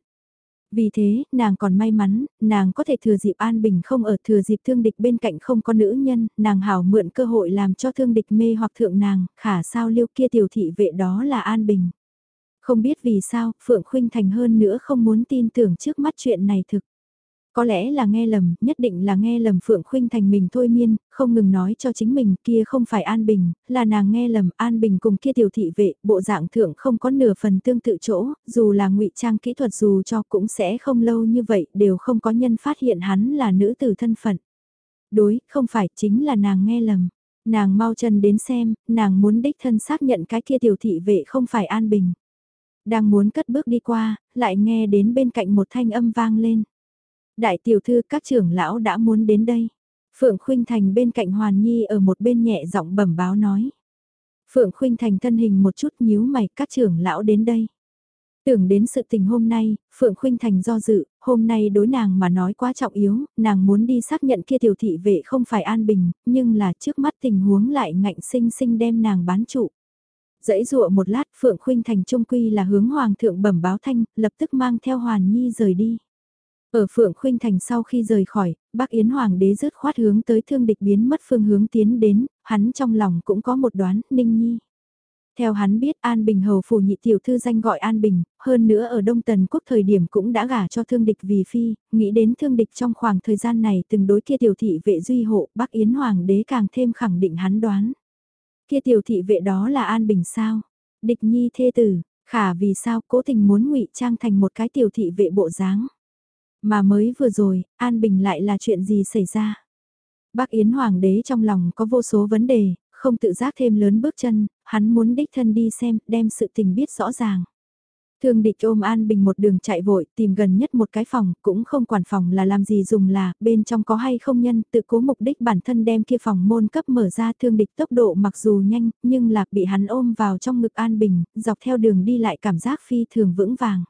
Vì thế, nàng còn may mắn, nàng có thể thừa dịp An Bình không ở thừa dịp thương địch bên cạnh không có nữ nhân, nàng hảo mượn cơ hội làm cho thương địch mê hoặc thượng nàng, khả sao liêu kia tiểu thị vệ đó là An Bình. Không biết vì sao, Phượng Khuynh Thành hơn nữa không muốn tin tưởng trước mắt chuyện này thực. Có lẽ là nghe lầm, nhất định là nghe lầm Phượng Khuynh Thành mình thôi miên, không ngừng nói cho chính mình kia không phải An Bình, là nàng nghe lầm An Bình cùng kia tiểu thị vệ, bộ dạng thượng không có nửa phần tương tự chỗ, dù là ngụy trang kỹ thuật dù cho cũng sẽ không lâu như vậy, đều không có nhân phát hiện hắn là nữ tử thân phận. Đối, không phải, chính là nàng nghe lầm. Nàng mau chân đến xem, nàng muốn đích thân xác nhận cái kia tiểu thị vệ không phải An Bình. Đang muốn cất bước đi qua, lại nghe đến bên cạnh một thanh âm vang lên. Đại tiểu thư các trưởng lão đã muốn đến đây. Phượng Khuynh Thành bên cạnh Hoàn Nhi ở một bên nhẹ giọng bẩm báo nói. Phượng Khuynh Thành thân hình một chút nhíu mày các trưởng lão đến đây. Tưởng đến sự tình hôm nay, Phượng Khuynh Thành do dự, hôm nay đối nàng mà nói quá trọng yếu, nàng muốn đi xác nhận kia tiểu thị vệ không phải an bình, nhưng là trước mắt tình huống lại ngạnh sinh sinh đem nàng bán trụ. Dãy dụa một lát Phượng Khuynh Thành trung quy là hướng Hoàng thượng bẩm báo thanh, lập tức mang theo Hoàn Nhi rời đi. Ở Phượng Khuynh Thành sau khi rời khỏi, Bắc Yến Hoàng đế rớt khoát hướng tới thương địch biến mất phương hướng tiến đến, hắn trong lòng cũng có một đoán, Ninh Nhi. Theo hắn biết An Bình hầu phủ nhị tiểu thư danh gọi An Bình, hơn nữa ở Đông Tần quốc thời điểm cũng đã gả cho thương địch vì phi, nghĩ đến thương địch trong khoảng thời gian này từng đối kia tiểu thị vệ duy hộ, Bắc Yến Hoàng đế càng thêm khẳng định hắn đoán. Kia tiểu thị vệ đó là An Bình sao? Địch nhi thê tử, khả vì sao cố tình muốn ngụy trang thành một cái tiểu thị vệ bộ dáng. Mà mới vừa rồi, An Bình lại là chuyện gì xảy ra? Bác Yến Hoàng đế trong lòng có vô số vấn đề, không tự giác thêm lớn bước chân, hắn muốn đích thân đi xem, đem sự tình biết rõ ràng. Thương địch ôm An Bình một đường chạy vội, tìm gần nhất một cái phòng, cũng không quản phòng là làm gì dùng là, bên trong có hay không nhân, tự cố mục đích bản thân đem kia phòng môn cấp mở ra thương địch tốc độ mặc dù nhanh, nhưng là bị hắn ôm vào trong ngực An Bình, dọc theo đường đi lại cảm giác phi thường vững vàng.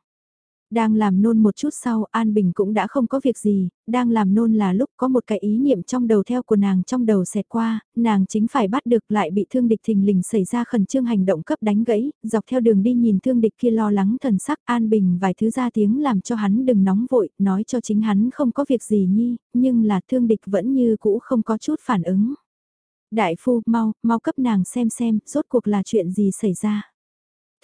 Đang làm nôn một chút sau An Bình cũng đã không có việc gì, đang làm nôn là lúc có một cái ý niệm trong đầu theo của nàng trong đầu xẹt qua, nàng chính phải bắt được lại bị thương địch thình lình xảy ra khẩn trương hành động cấp đánh gãy, dọc theo đường đi nhìn thương địch kia lo lắng thần sắc An Bình vài thứ ra tiếng làm cho hắn đừng nóng vội, nói cho chính hắn không có việc gì nhi, nhưng là thương địch vẫn như cũ không có chút phản ứng. Đại phu, mau, mau cấp nàng xem xem, rốt cuộc là chuyện gì xảy ra.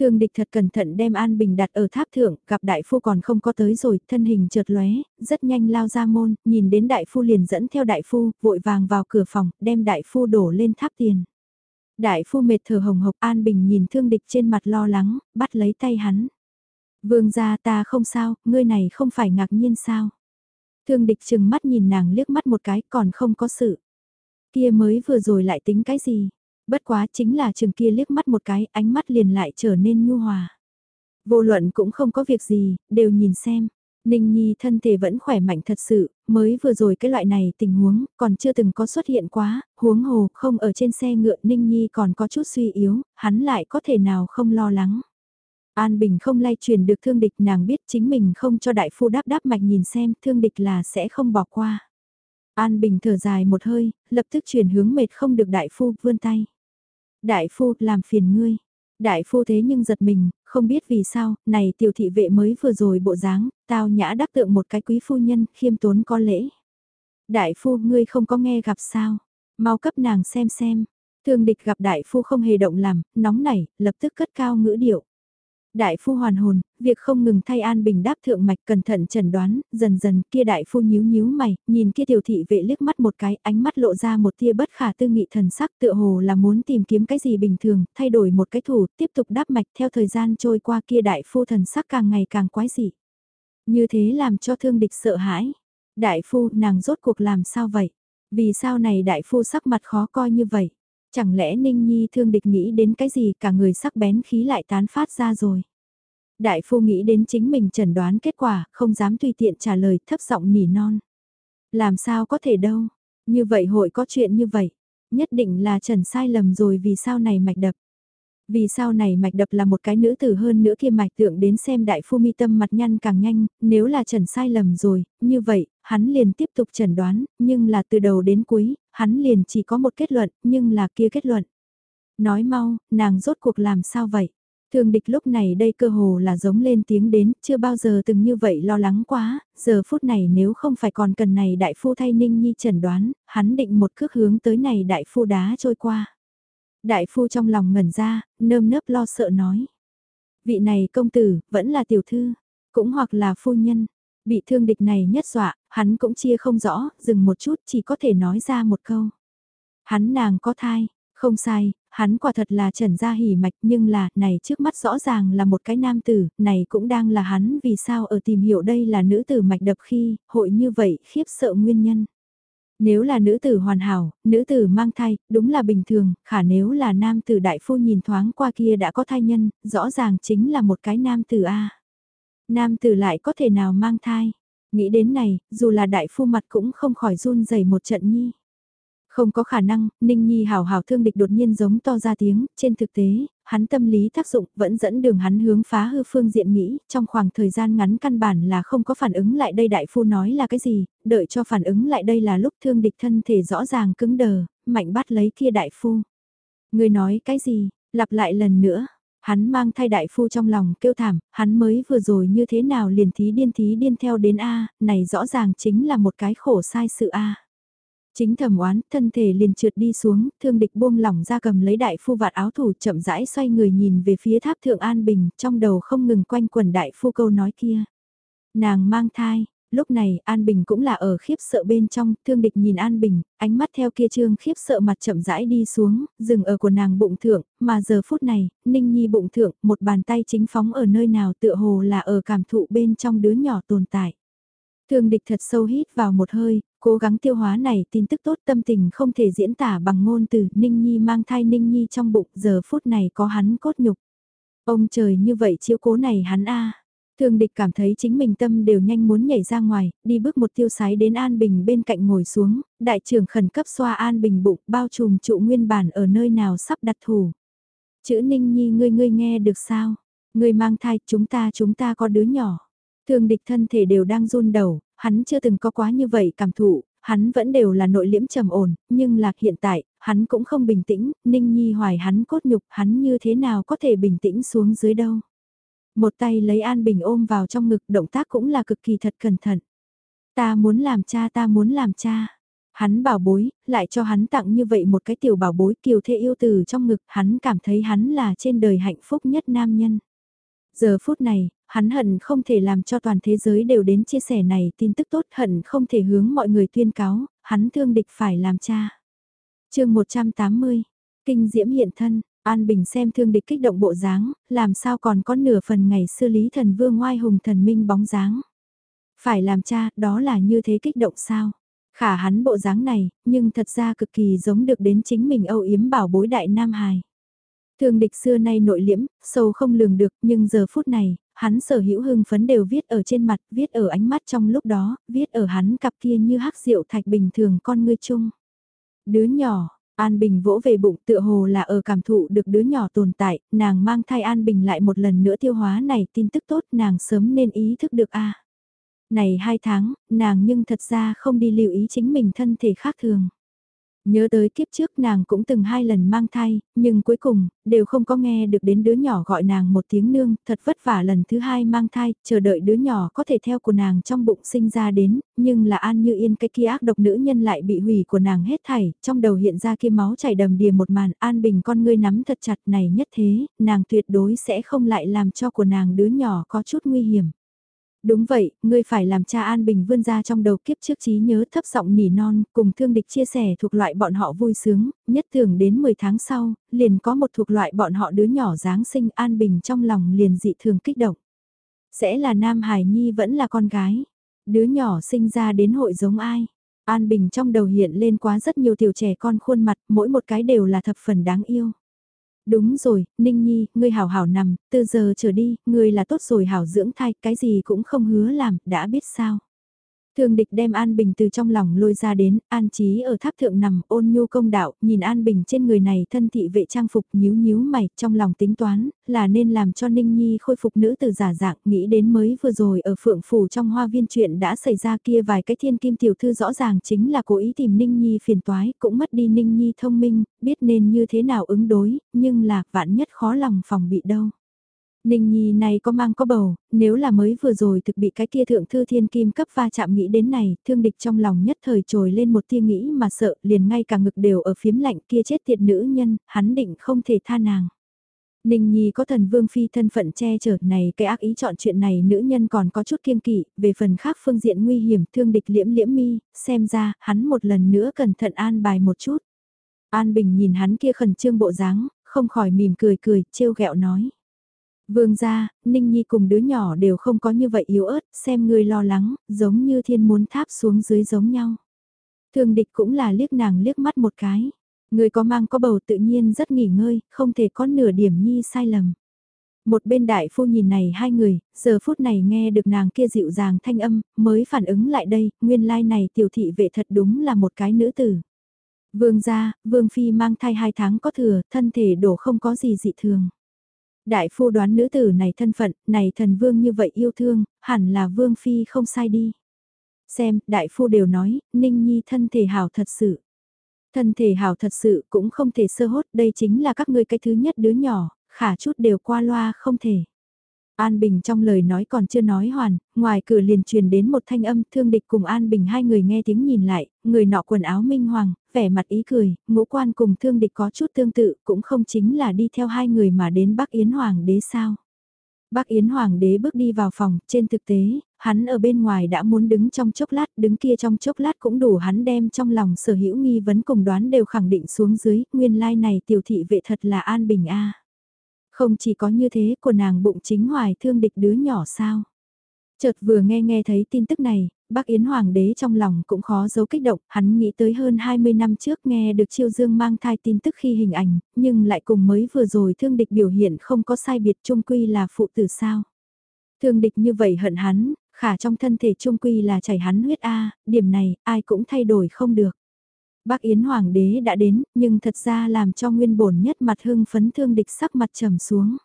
Thương địch thật cẩn thận đem An Bình đặt ở tháp thượng, gặp đại phu còn không có tới rồi, thân hình chợt lóe, rất nhanh lao ra môn, nhìn đến đại phu liền dẫn theo đại phu, vội vàng vào cửa phòng, đem đại phu đổ lên tháp tiền. Đại phu mệt thở hồng hộc An Bình nhìn thương địch trên mặt lo lắng, bắt lấy tay hắn. Vương gia ta không sao, ngươi này không phải ngạc nhiên sao. Thương địch chừng mắt nhìn nàng liếc mắt một cái còn không có sự. Kia mới vừa rồi lại tính cái gì, Bất quá chính là trường kia liếc mắt một cái, ánh mắt liền lại trở nên nhu hòa. Vô luận cũng không có việc gì, đều nhìn xem. Ninh Nhi thân thể vẫn khỏe mạnh thật sự, mới vừa rồi cái loại này tình huống, còn chưa từng có xuất hiện quá, huống hồ, không ở trên xe ngựa Ninh Nhi còn có chút suy yếu, hắn lại có thể nào không lo lắng. An Bình không lay truyền được thương địch nàng biết chính mình không cho đại phu đáp đáp mạch nhìn xem thương địch là sẽ không bỏ qua. An Bình thở dài một hơi, lập tức chuyển hướng mệt không được đại phu vươn tay. Đại phu, làm phiền ngươi. Đại phu thế nhưng giật mình, không biết vì sao, này tiểu thị vệ mới vừa rồi bộ dáng, tao nhã đắc tượng một cái quý phu nhân, khiêm tốn có lễ. Đại phu, ngươi không có nghe gặp sao? Mau cấp nàng xem xem. Thương địch gặp đại phu không hề động làm, nóng nảy, lập tức cất cao ngữ điệu. Đại phu hoàn hồn, việc không ngừng thay An Bình đáp thượng mạch cẩn thận chẩn đoán, dần dần kia đại phu nhíu nhíu mày, nhìn kia tiểu thị vệ liếc mắt một cái, ánh mắt lộ ra một tia bất khả tư nghị thần sắc tựa hồ là muốn tìm kiếm cái gì bình thường, thay đổi một cái thủ, tiếp tục đáp mạch theo thời gian trôi qua kia đại phu thần sắc càng ngày càng quái dị. Như thế làm cho thương địch sợ hãi. Đại phu, nàng rốt cuộc làm sao vậy? Vì sao này đại phu sắc mặt khó coi như vậy? Chẳng lẽ Ninh Nhi thương địch nghĩ đến cái gì cả người sắc bén khí lại tán phát ra rồi. Đại phu nghĩ đến chính mình chẩn đoán kết quả, không dám tùy tiện trả lời thấp giọng nỉ non. Làm sao có thể đâu, như vậy hội có chuyện như vậy, nhất định là trần sai lầm rồi vì sao này mạch đập. Vì sau này mạch đập là một cái nữ tử hơn nữa kia mạch tượng đến xem đại phu mi tâm mặt nhăn càng nhanh, nếu là trần sai lầm rồi, như vậy, hắn liền tiếp tục chẩn đoán, nhưng là từ đầu đến cuối, hắn liền chỉ có một kết luận, nhưng là kia kết luận. Nói mau, nàng rốt cuộc làm sao vậy? Thường địch lúc này đây cơ hồ là giống lên tiếng đến, chưa bao giờ từng như vậy lo lắng quá, giờ phút này nếu không phải còn cần này đại phu thay ninh nhi chẩn đoán, hắn định một cước hướng tới này đại phu đá trôi qua. Đại phu trong lòng ngẩn ra, nơm nớp lo sợ nói. Vị này công tử, vẫn là tiểu thư, cũng hoặc là phu nhân. Bị thương địch này nhất dọa, hắn cũng chia không rõ, dừng một chút chỉ có thể nói ra một câu. Hắn nàng có thai, không sai, hắn quả thật là trần gia hỉ mạch nhưng là, này trước mắt rõ ràng là một cái nam tử, này cũng đang là hắn vì sao ở tìm hiểu đây là nữ tử mạch đập khi, hội như vậy khiếp sợ nguyên nhân. Nếu là nữ tử hoàn hảo, nữ tử mang thai, đúng là bình thường, khả nếu là nam tử đại phu nhìn thoáng qua kia đã có thai nhân, rõ ràng chính là một cái nam tử A. Nam tử lại có thể nào mang thai? Nghĩ đến này, dù là đại phu mặt cũng không khỏi run rẩy một trận nhi. Không có khả năng, Ninh Nhi hào hào thương địch đột nhiên giống to ra tiếng, trên thực tế, hắn tâm lý tác dụng vẫn dẫn đường hắn hướng phá hư phương diện nghĩ, trong khoảng thời gian ngắn căn bản là không có phản ứng lại đây đại phu nói là cái gì, đợi cho phản ứng lại đây là lúc thương địch thân thể rõ ràng cứng đờ, mạnh bắt lấy kia đại phu. Người nói cái gì, lặp lại lần nữa, hắn mang thay đại phu trong lòng kêu thảm, hắn mới vừa rồi như thế nào liền thí điên thí điên theo đến A, này rõ ràng chính là một cái khổ sai sự A. Chính thầm oán, thân thể liền trượt đi xuống, thương địch buông lỏng ra cầm lấy đại phu vạt áo thủ chậm rãi xoay người nhìn về phía tháp thượng An Bình, trong đầu không ngừng quanh quần đại phu câu nói kia. Nàng mang thai, lúc này An Bình cũng là ở khiếp sợ bên trong, thương địch nhìn An Bình, ánh mắt theo kia trương khiếp sợ mặt chậm rãi đi xuống, dừng ở của nàng bụng thượng, mà giờ phút này, Ninh Nhi bụng thượng, một bàn tay chính phóng ở nơi nào tựa hồ là ở cảm thụ bên trong đứa nhỏ tồn tại. Thương địch thật sâu hít vào một hơi, cố gắng tiêu hóa này tin tức tốt tâm tình không thể diễn tả bằng ngôn từ Ninh Nhi mang thai Ninh Nhi trong bụng giờ phút này có hắn cốt nhục. Ông trời như vậy chiếu cố này hắn a Thương địch cảm thấy chính mình tâm đều nhanh muốn nhảy ra ngoài, đi bước một tiêu sái đến An Bình bên cạnh ngồi xuống, đại trưởng khẩn cấp xoa An Bình bụng bao trùm trụ nguyên bản ở nơi nào sắp đặt thủ. Chữ Ninh Nhi ngươi ngươi nghe được sao? Ngươi mang thai chúng ta chúng ta có đứa nhỏ. Thương địch thân thể đều đang run đầu, hắn chưa từng có quá như vậy cảm thụ, hắn vẫn đều là nội liễm trầm ổn, nhưng lạc hiện tại, hắn cũng không bình tĩnh, Ninh Nhi hoài hắn cốt nhục, hắn như thế nào có thể bình tĩnh xuống dưới đâu. Một tay lấy An Bình ôm vào trong ngực, động tác cũng là cực kỳ thật cẩn thận. Ta muốn làm cha ta muốn làm cha. Hắn bảo bối, lại cho hắn tặng như vậy một cái tiểu bảo bối kiều thê yêu từ trong ngực, hắn cảm thấy hắn là trên đời hạnh phúc nhất nam nhân. Giờ phút này, hắn hận không thể làm cho toàn thế giới đều đến chia sẻ này tin tức tốt hận không thể hướng mọi người tuyên cáo, hắn thương địch phải làm cha. chương 180, Kinh Diễm hiện thân, An Bình xem thương địch kích động bộ dáng, làm sao còn có nửa phần ngày xưa lý thần vương ngoai hùng thần minh bóng dáng. Phải làm cha, đó là như thế kích động sao? Khả hắn bộ dáng này, nhưng thật ra cực kỳ giống được đến chính mình âu yếm bảo bối đại Nam Hài. Thương địch xưa nay nội liễm, sâu không lường được, nhưng giờ phút này, hắn sở hữu hưng phấn đều viết ở trên mặt, viết ở ánh mắt trong lúc đó, viết ở hắn cặp kia như hắc rượu thạch bình thường con ngươi chung. Đứa nhỏ, An Bình vỗ về bụng tựa hồ là ở cảm thụ được đứa nhỏ tồn tại, nàng mang thai An Bình lại một lần nữa tiêu hóa này tin tức tốt nàng sớm nên ý thức được a Này hai tháng, nàng nhưng thật ra không đi lưu ý chính mình thân thể khác thường. Nhớ tới kiếp trước nàng cũng từng hai lần mang thai, nhưng cuối cùng, đều không có nghe được đến đứa nhỏ gọi nàng một tiếng nương, thật vất vả lần thứ hai mang thai, chờ đợi đứa nhỏ có thể theo của nàng trong bụng sinh ra đến, nhưng là an như yên cái kia ác độc nữ nhân lại bị hủy của nàng hết thảy, trong đầu hiện ra kia máu chảy đầm đìa một màn, an bình con ngươi nắm thật chặt này nhất thế, nàng tuyệt đối sẽ không lại làm cho của nàng đứa nhỏ có chút nguy hiểm. Đúng vậy, ngươi phải làm cha An Bình vươn ra trong đầu kiếp trước trí nhớ thấp giọng nỉ non, cùng thương địch chia sẻ thuộc loại bọn họ vui sướng, nhất thường đến 10 tháng sau, liền có một thuộc loại bọn họ đứa nhỏ Giáng sinh An Bình trong lòng liền dị thường kích động. Sẽ là Nam Hải Nhi vẫn là con gái, đứa nhỏ sinh ra đến hội giống ai? An Bình trong đầu hiện lên quá rất nhiều tiểu trẻ con khuôn mặt, mỗi một cái đều là thập phần đáng yêu. Đúng rồi, Ninh Nhi, ngươi hảo hảo nằm, từ giờ trở đi, ngươi là tốt rồi hảo dưỡng thai, cái gì cũng không hứa làm, đã biết sao thường địch đem An Bình từ trong lòng lôi ra đến, An Chí ở tháp thượng nằm ôn nhu công đạo, nhìn An Bình trên người này thân thị vệ trang phục nhíu nhíu mày, trong lòng tính toán, là nên làm cho Ninh Nhi khôi phục nữ từ giả dạng, nghĩ đến mới vừa rồi ở phượng phủ trong hoa viên chuyện đã xảy ra kia vài cái thiên kim tiểu thư rõ ràng chính là cố ý tìm Ninh Nhi phiền toái, cũng mất đi Ninh Nhi thông minh, biết nên như thế nào ứng đối, nhưng là vạn nhất khó lòng phòng bị đâu. Ninh Nhi này có mang có bầu, nếu là mới vừa rồi thực bị cái kia thượng thư thiên kim cấp va chạm nghĩ đến này, thương địch trong lòng nhất thời trồi lên một tia nghĩ mà sợ, liền ngay cả ngực đều ở phiếm lạnh kia chết tiệt nữ nhân, hắn định không thể tha nàng. Ninh Nhi có thần vương phi thân phận che chở này cái ác ý chọn chuyện này nữ nhân còn có chút kiên kỵ, về phần khác phương diện nguy hiểm thương địch liễm liễm mi, xem ra hắn một lần nữa cẩn thận an bài một chút. An Bình nhìn hắn kia khẩn trương bộ dáng, không khỏi mỉm cười cười, trêu ghẹo nói. Vương gia, Ninh Nhi cùng đứa nhỏ đều không có như vậy yếu ớt, xem ngươi lo lắng, giống như thiên muốn tháp xuống dưới giống nhau. Thường địch cũng là liếc nàng liếc mắt một cái. Người có mang có bầu tự nhiên rất nghỉ ngơi, không thể có nửa điểm nhi sai lầm. Một bên đại phu nhìn này hai người, giờ phút này nghe được nàng kia dịu dàng thanh âm, mới phản ứng lại đây, nguyên lai này tiểu thị vệ thật đúng là một cái nữ tử. Vương gia, vương phi mang thai hai tháng có thừa, thân thể đổ không có gì dị thường. Đại phu đoán nữ tử này thân phận, này thần vương như vậy yêu thương, hẳn là vương phi không sai đi. Xem, đại phu đều nói, Ninh Nhi thân thể hảo thật sự. Thân thể hảo thật sự cũng không thể sơ hốt, đây chính là các ngươi cái thứ nhất đứa nhỏ, khả chút đều qua loa không thể. An Bình trong lời nói còn chưa nói hoàn, ngoài cửa liền truyền đến một thanh âm thương địch cùng An Bình hai người nghe tiếng nhìn lại, người nọ quần áo minh hoàng, vẻ mặt ý cười, ngũ quan cùng thương địch có chút tương tự, cũng không chính là đi theo hai người mà đến Bắc Yến Hoàng đế sao. Bắc Yến Hoàng đế bước đi vào phòng, trên thực tế, hắn ở bên ngoài đã muốn đứng trong chốc lát, đứng kia trong chốc lát cũng đủ hắn đem trong lòng sở hữu nghi vấn cùng đoán đều khẳng định xuống dưới, nguyên lai like này tiểu thị vệ thật là An Bình A. Không chỉ có như thế của nàng bụng chính hoài thương địch đứa nhỏ sao. Chợt vừa nghe nghe thấy tin tức này, bác Yến Hoàng đế trong lòng cũng khó giấu kích động, hắn nghĩ tới hơn 20 năm trước nghe được Chiêu Dương mang thai tin tức khi hình ảnh, nhưng lại cùng mới vừa rồi thương địch biểu hiện không có sai biệt trung quy là phụ tử sao. Thương địch như vậy hận hắn, khả trong thân thể trung quy là chảy hắn huyết A, điểm này ai cũng thay đổi không được. Bác Yến Hoàng đế đã đến, nhưng thật ra làm cho nguyên bổn nhất mặt hưng phấn thương địch sắc mặt trầm xuống.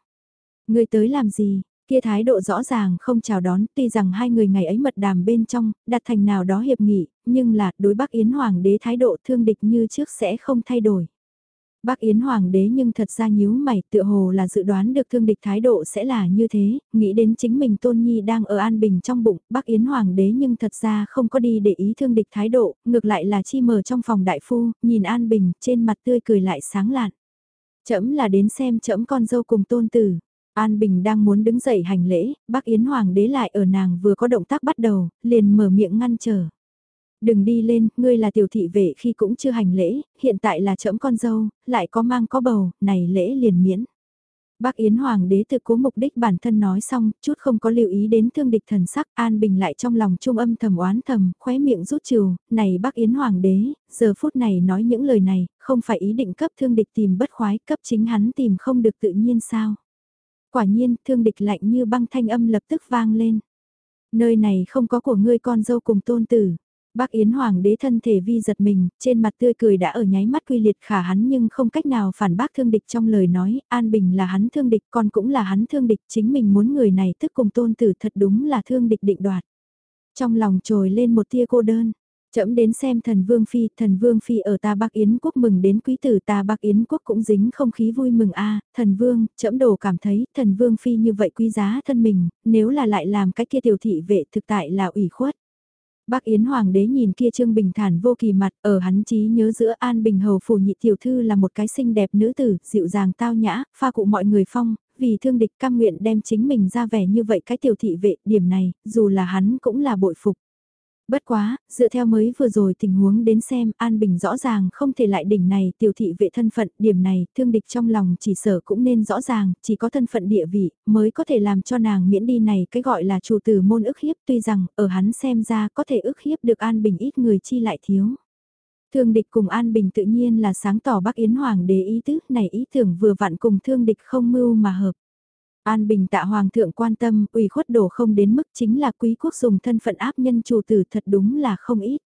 Người tới làm gì, kia thái độ rõ ràng không chào đón, tuy rằng hai người ngày ấy mật đàm bên trong, đặt thành nào đó hiệp nghị, nhưng là đối Bắc Yến Hoàng đế thái độ thương địch như trước sẽ không thay đổi. Bác Yến Hoàng đế nhưng thật ra nhíu mày tựa hồ là dự đoán được thương địch thái độ sẽ là như thế, nghĩ đến chính mình Tôn Nhi đang ở an bình trong bụng, bác Yến Hoàng đế nhưng thật ra không có đi để ý thương địch thái độ, ngược lại là chi mờ trong phòng đại phu, nhìn an bình, trên mặt tươi cười lại sáng lạn. Chấm là đến xem chấm con dâu cùng tôn tử. An Bình đang muốn đứng dậy hành lễ, bác Yến Hoàng đế lại ở nàng vừa có động tác bắt đầu, liền mở miệng ngăn trở. Đừng đi lên, ngươi là tiểu thị vệ khi cũng chưa hành lễ, hiện tại là trẫm con dâu, lại có mang có bầu, này lễ liền miễn. Bác Yến Hoàng đế tự cố mục đích bản thân nói xong, chút không có lưu ý đến thương địch thần sắc, an bình lại trong lòng trung âm thầm oán thầm, khóe miệng rút trừ, này bác Yến Hoàng đế, giờ phút này nói những lời này, không phải ý định cấp thương địch tìm bất khoái, cấp chính hắn tìm không được tự nhiên sao. Quả nhiên, thương địch lạnh như băng thanh âm lập tức vang lên. Nơi này không có của ngươi con dâu cùng tôn tử. Bác Yến Hoàng đế thân thể vi giật mình, trên mặt tươi cười đã ở nháy mắt quy liệt khả hắn nhưng không cách nào phản bác thương địch trong lời nói, An Bình là hắn thương địch, con cũng là hắn thương địch, chính mình muốn người này tức cùng tôn tử thật đúng là thương địch định đoạt. Trong lòng trồi lên một tia cô đơn, chậm đến xem thần Vương Phi, thần Vương Phi ở ta Bắc Yến quốc mừng đến quý tử ta Bắc Yến quốc cũng dính không khí vui mừng a thần Vương, chậm đồ cảm thấy thần Vương Phi như vậy quý giá thân mình, nếu là lại làm cái kia tiểu thị vệ thực tại là ủy khuất. Bác Yến Hoàng đế nhìn kia Trương Bình thản vô kỳ mặt, ở hắn trí nhớ giữa An Bình Hầu phủ nhị tiểu thư là một cái xinh đẹp nữ tử, dịu dàng tao nhã, pha cụ mọi người phong, vì thương địch cam nguyện đem chính mình ra vẻ như vậy cái tiểu thị vệ, điểm này, dù là hắn cũng là bội phục. Bất quá, dựa theo mới vừa rồi tình huống đến xem An Bình rõ ràng không thể lại đỉnh này tiểu thị vệ thân phận, điểm này thương địch trong lòng chỉ sở cũng nên rõ ràng, chỉ có thân phận địa vị mới có thể làm cho nàng miễn đi này cái gọi là chủ tử môn ức hiếp tuy rằng ở hắn xem ra có thể ức hiếp được An Bình ít người chi lại thiếu. Thương địch cùng An Bình tự nhiên là sáng tỏ Bắc Yến Hoàng đế ý tứ này ý tưởng vừa vặn cùng thương địch không mưu mà hợp. An Bình tạ Hoàng thượng quan tâm, ủy khuất đổ không đến mức chính là quý quốc dùng thân phận áp nhân chủ tử thật đúng là không ít.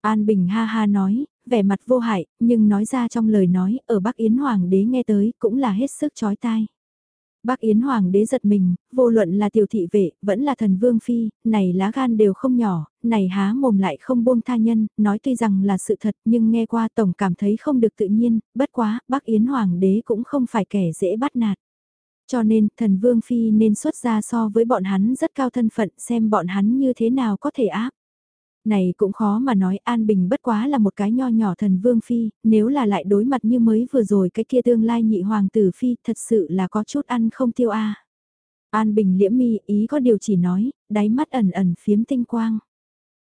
An Bình ha ha nói, vẻ mặt vô hại, nhưng nói ra trong lời nói, ở Bắc Yến Hoàng đế nghe tới cũng là hết sức chói tai. Bắc Yến Hoàng đế giật mình, vô luận là tiểu thị vệ, vẫn là thần vương phi, này lá gan đều không nhỏ, này há mồm lại không buông tha nhân, nói tuy rằng là sự thật nhưng nghe qua tổng cảm thấy không được tự nhiên, bất quá, Bắc Yến Hoàng đế cũng không phải kẻ dễ bắt nạt. Cho nên, thần Vương Phi nên xuất ra so với bọn hắn rất cao thân phận xem bọn hắn như thế nào có thể áp. Này cũng khó mà nói An Bình bất quá là một cái nho nhỏ thần Vương Phi, nếu là lại đối mặt như mới vừa rồi cái kia tương lai nhị hoàng tử Phi thật sự là có chút ăn không tiêu a An Bình liễm mi ý có điều chỉ nói, đáy mắt ẩn ẩn phiếm tinh quang.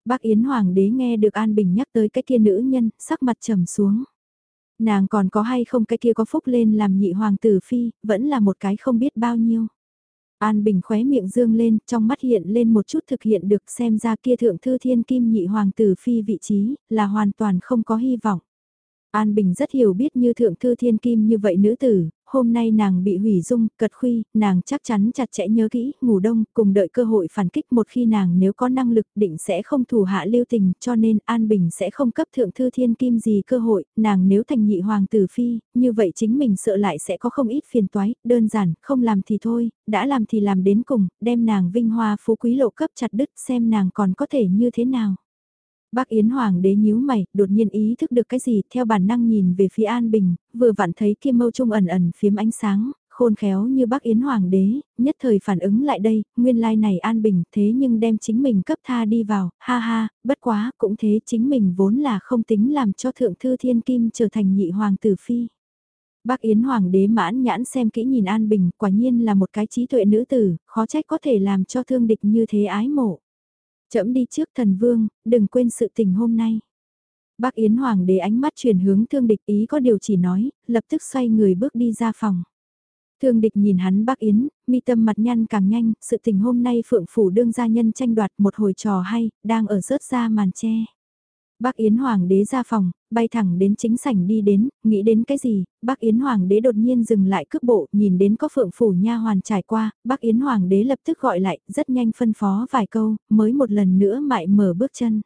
Bác Yến Hoàng đế nghe được An Bình nhắc tới cái kia nữ nhân, sắc mặt trầm xuống. Nàng còn có hay không cái kia có phúc lên làm nhị hoàng tử phi, vẫn là một cái không biết bao nhiêu. An Bình khóe miệng dương lên, trong mắt hiện lên một chút thực hiện được xem ra kia thượng thư thiên kim nhị hoàng tử phi vị trí, là hoàn toàn không có hy vọng. An Bình rất hiểu biết như thượng thư thiên kim như vậy nữ tử, hôm nay nàng bị hủy dung, cật khuy, nàng chắc chắn chặt chẽ nhớ kỹ, ngủ đông, cùng đợi cơ hội phản kích một khi nàng nếu có năng lực định sẽ không thủ hạ lưu tình, cho nên An Bình sẽ không cấp thượng thư thiên kim gì cơ hội, nàng nếu thành nhị hoàng tử phi, như vậy chính mình sợ lại sẽ có không ít phiền toái, đơn giản, không làm thì thôi, đã làm thì làm đến cùng, đem nàng vinh hoa phú quý lộ cấp chặt đứt xem nàng còn có thể như thế nào. Bác Yến Hoàng đế nhíu mày, đột nhiên ý thức được cái gì, theo bản năng nhìn về phía An Bình, vừa vặn thấy kim mâu trung ẩn ẩn phiếm ánh sáng, khôn khéo như bác Yến Hoàng đế, nhất thời phản ứng lại đây, nguyên lai này An Bình thế nhưng đem chính mình cấp tha đi vào, ha ha, bất quá, cũng thế chính mình vốn là không tính làm cho Thượng Thư Thiên Kim trở thành nhị hoàng tử phi. Bác Yến Hoàng đế mãn nhãn xem kỹ nhìn An Bình, quả nhiên là một cái trí tuệ nữ tử, khó trách có thể làm cho thương địch như thế ái mộ. Chậm đi trước thần vương, đừng quên sự tình hôm nay. Bác Yến Hoàng đế ánh mắt chuyển hướng thương địch ý có điều chỉ nói, lập tức xoay người bước đi ra phòng. Thương địch nhìn hắn bác Yến, mi tâm mặt nhăn càng nhanh, sự tình hôm nay phượng phủ đương gia nhân tranh đoạt một hồi trò hay, đang ở rớt ra màn che. Bác Yến Hoàng đế ra phòng, bay thẳng đến chính sảnh đi đến, nghĩ đến cái gì, bác Yến Hoàng đế đột nhiên dừng lại cước bộ, nhìn đến có phượng phủ nha hoàn trải qua, bác Yến Hoàng đế lập tức gọi lại, rất nhanh phân phó vài câu, mới một lần nữa mại mở bước chân.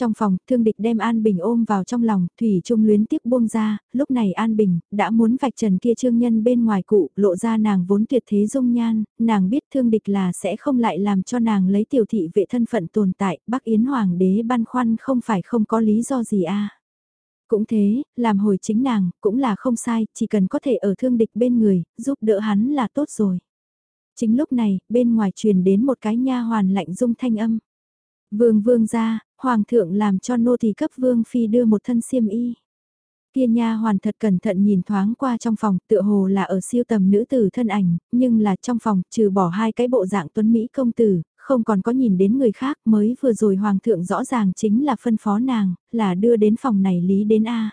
Trong phòng, thương địch đem An Bình ôm vào trong lòng, Thủy Trung luyến tiếc buông ra, lúc này An Bình, đã muốn vạch trần kia trương nhân bên ngoài cụ, lộ ra nàng vốn tuyệt thế dung nhan, nàng biết thương địch là sẽ không lại làm cho nàng lấy tiểu thị vệ thân phận tồn tại, Bắc Yến Hoàng đế băn khoăn không phải không có lý do gì a cũng thế, làm hồi chính nàng, cũng là không sai, chỉ cần có thể ở thương địch bên người, giúp đỡ hắn là tốt rồi. Chính lúc này, bên ngoài truyền đến một cái nha hoàn lạnh dung thanh âm. Vương vương ra, hoàng thượng làm cho nô tỳ cấp vương phi đưa một thân xiêm y. Kia nha hoàn thật cẩn thận nhìn thoáng qua trong phòng, tựa hồ là ở siêu tầm nữ tử thân ảnh, nhưng là trong phòng, trừ bỏ hai cái bộ dạng tuấn Mỹ công tử, không còn có nhìn đến người khác mới vừa rồi hoàng thượng rõ ràng chính là phân phó nàng, là đưa đến phòng này lý đến A.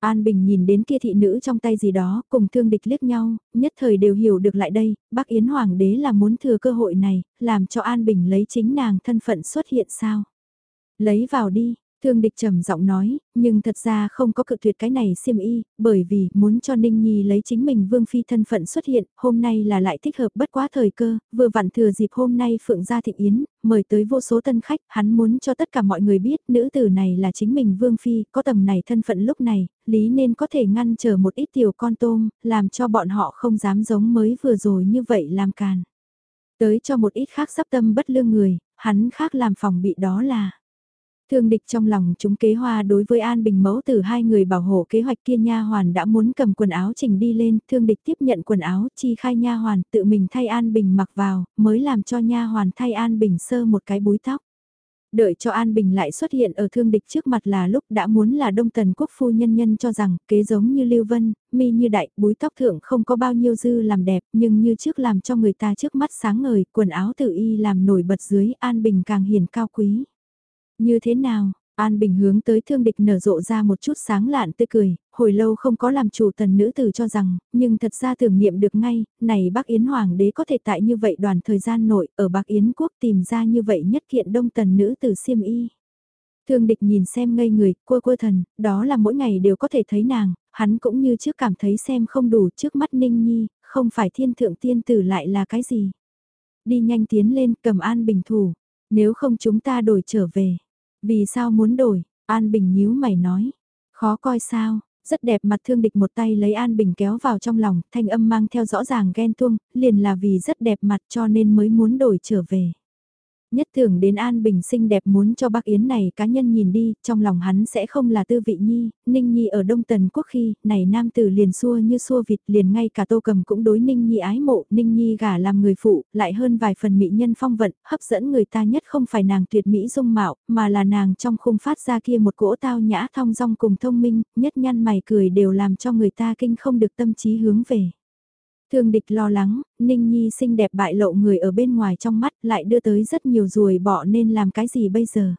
An Bình nhìn đến kia thị nữ trong tay gì đó, cùng thương địch liếc nhau, nhất thời đều hiểu được lại đây, bác Yến Hoàng đế là muốn thừa cơ hội này, làm cho An Bình lấy chính nàng thân phận xuất hiện sao. Lấy vào đi, Thương địch trầm giọng nói, nhưng thật ra không có cự tuyệt cái này xiêm y, bởi vì muốn cho Ninh Nhi lấy chính mình vương phi thân phận xuất hiện, hôm nay là lại thích hợp bất quá thời cơ, vừa vặn thừa dịp hôm nay Phượng gia thịnh yến, mời tới vô số tân khách, hắn muốn cho tất cả mọi người biết nữ tử này là chính mình vương phi, có tầm này thân phận lúc này, lý nên có thể ngăn chờ một ít tiểu con tôm, làm cho bọn họ không dám giống mới vừa rồi như vậy làm càn. Tới cho một ít khác sắp tâm bất lương người, hắn khác làm phòng bị đó là Thương địch trong lòng chúng kế hoa đối với An Bình mẫu từ hai người bảo hộ kế hoạch kia nha hoàn đã muốn cầm quần áo chỉnh đi lên, thương địch tiếp nhận quần áo, chi khai nha hoàn, tự mình thay An Bình mặc vào, mới làm cho nha hoàn thay An Bình sơ một cái búi tóc. Đợi cho An Bình lại xuất hiện ở thương địch trước mặt là lúc đã muốn là Đông Tần Quốc phu nhân nhân cho rằng kế giống như Lưu Vân, mi như đại, búi tóc thượng không có bao nhiêu dư làm đẹp nhưng như trước làm cho người ta trước mắt sáng ngời, quần áo tự y làm nổi bật dưới An Bình càng hiền cao quý. Như thế nào? An Bình hướng tới thương địch nở rộ ra một chút sáng lạn tươi cười, hồi lâu không có làm chủ tần nữ tử cho rằng, nhưng thật ra tưởng niệm được ngay, này Bắc Yến Hoàng đế có thể tại như vậy đoàn thời gian nội, ở Bắc Yến quốc tìm ra như vậy nhất kiện đông tần nữ tử siêm y. Thương địch nhìn xem ngây người, cua cua thần, đó là mỗi ngày đều có thể thấy nàng, hắn cũng như trước cảm thấy xem không đủ trước mắt ninh nhi, không phải thiên thượng tiên tử lại là cái gì. Đi nhanh tiến lên cầm an bình thủ, nếu không chúng ta đổi trở về. Vì sao muốn đổi, an bình nhíu mày nói, khó coi sao, rất đẹp mặt thương địch một tay lấy An Bình kéo vào trong lòng, thanh âm mang theo rõ ràng ghen tuông, liền là vì rất đẹp mặt cho nên mới muốn đổi trở về. Nhất tưởng đến An Bình xinh đẹp muốn cho bác Yến này cá nhân nhìn đi, trong lòng hắn sẽ không là tư vị nhi, Ninh Nhi ở Đông Tần Quốc khi, này nam tử liền xua như xua vịt liền ngay cả tô cầm cũng đối Ninh Nhi ái mộ, Ninh Nhi gả làm người phụ, lại hơn vài phần mỹ nhân phong vận, hấp dẫn người ta nhất không phải nàng tuyệt mỹ dung mạo, mà là nàng trong khung phát ra kia một cỗ tao nhã thong dong cùng thông minh, nhất nhăn mày cười đều làm cho người ta kinh không được tâm trí hướng về. Thương địch lo lắng, Ninh Nhi xinh đẹp bại lộ người ở bên ngoài trong mắt lại đưa tới rất nhiều ruồi bọ nên làm cái gì bây giờ.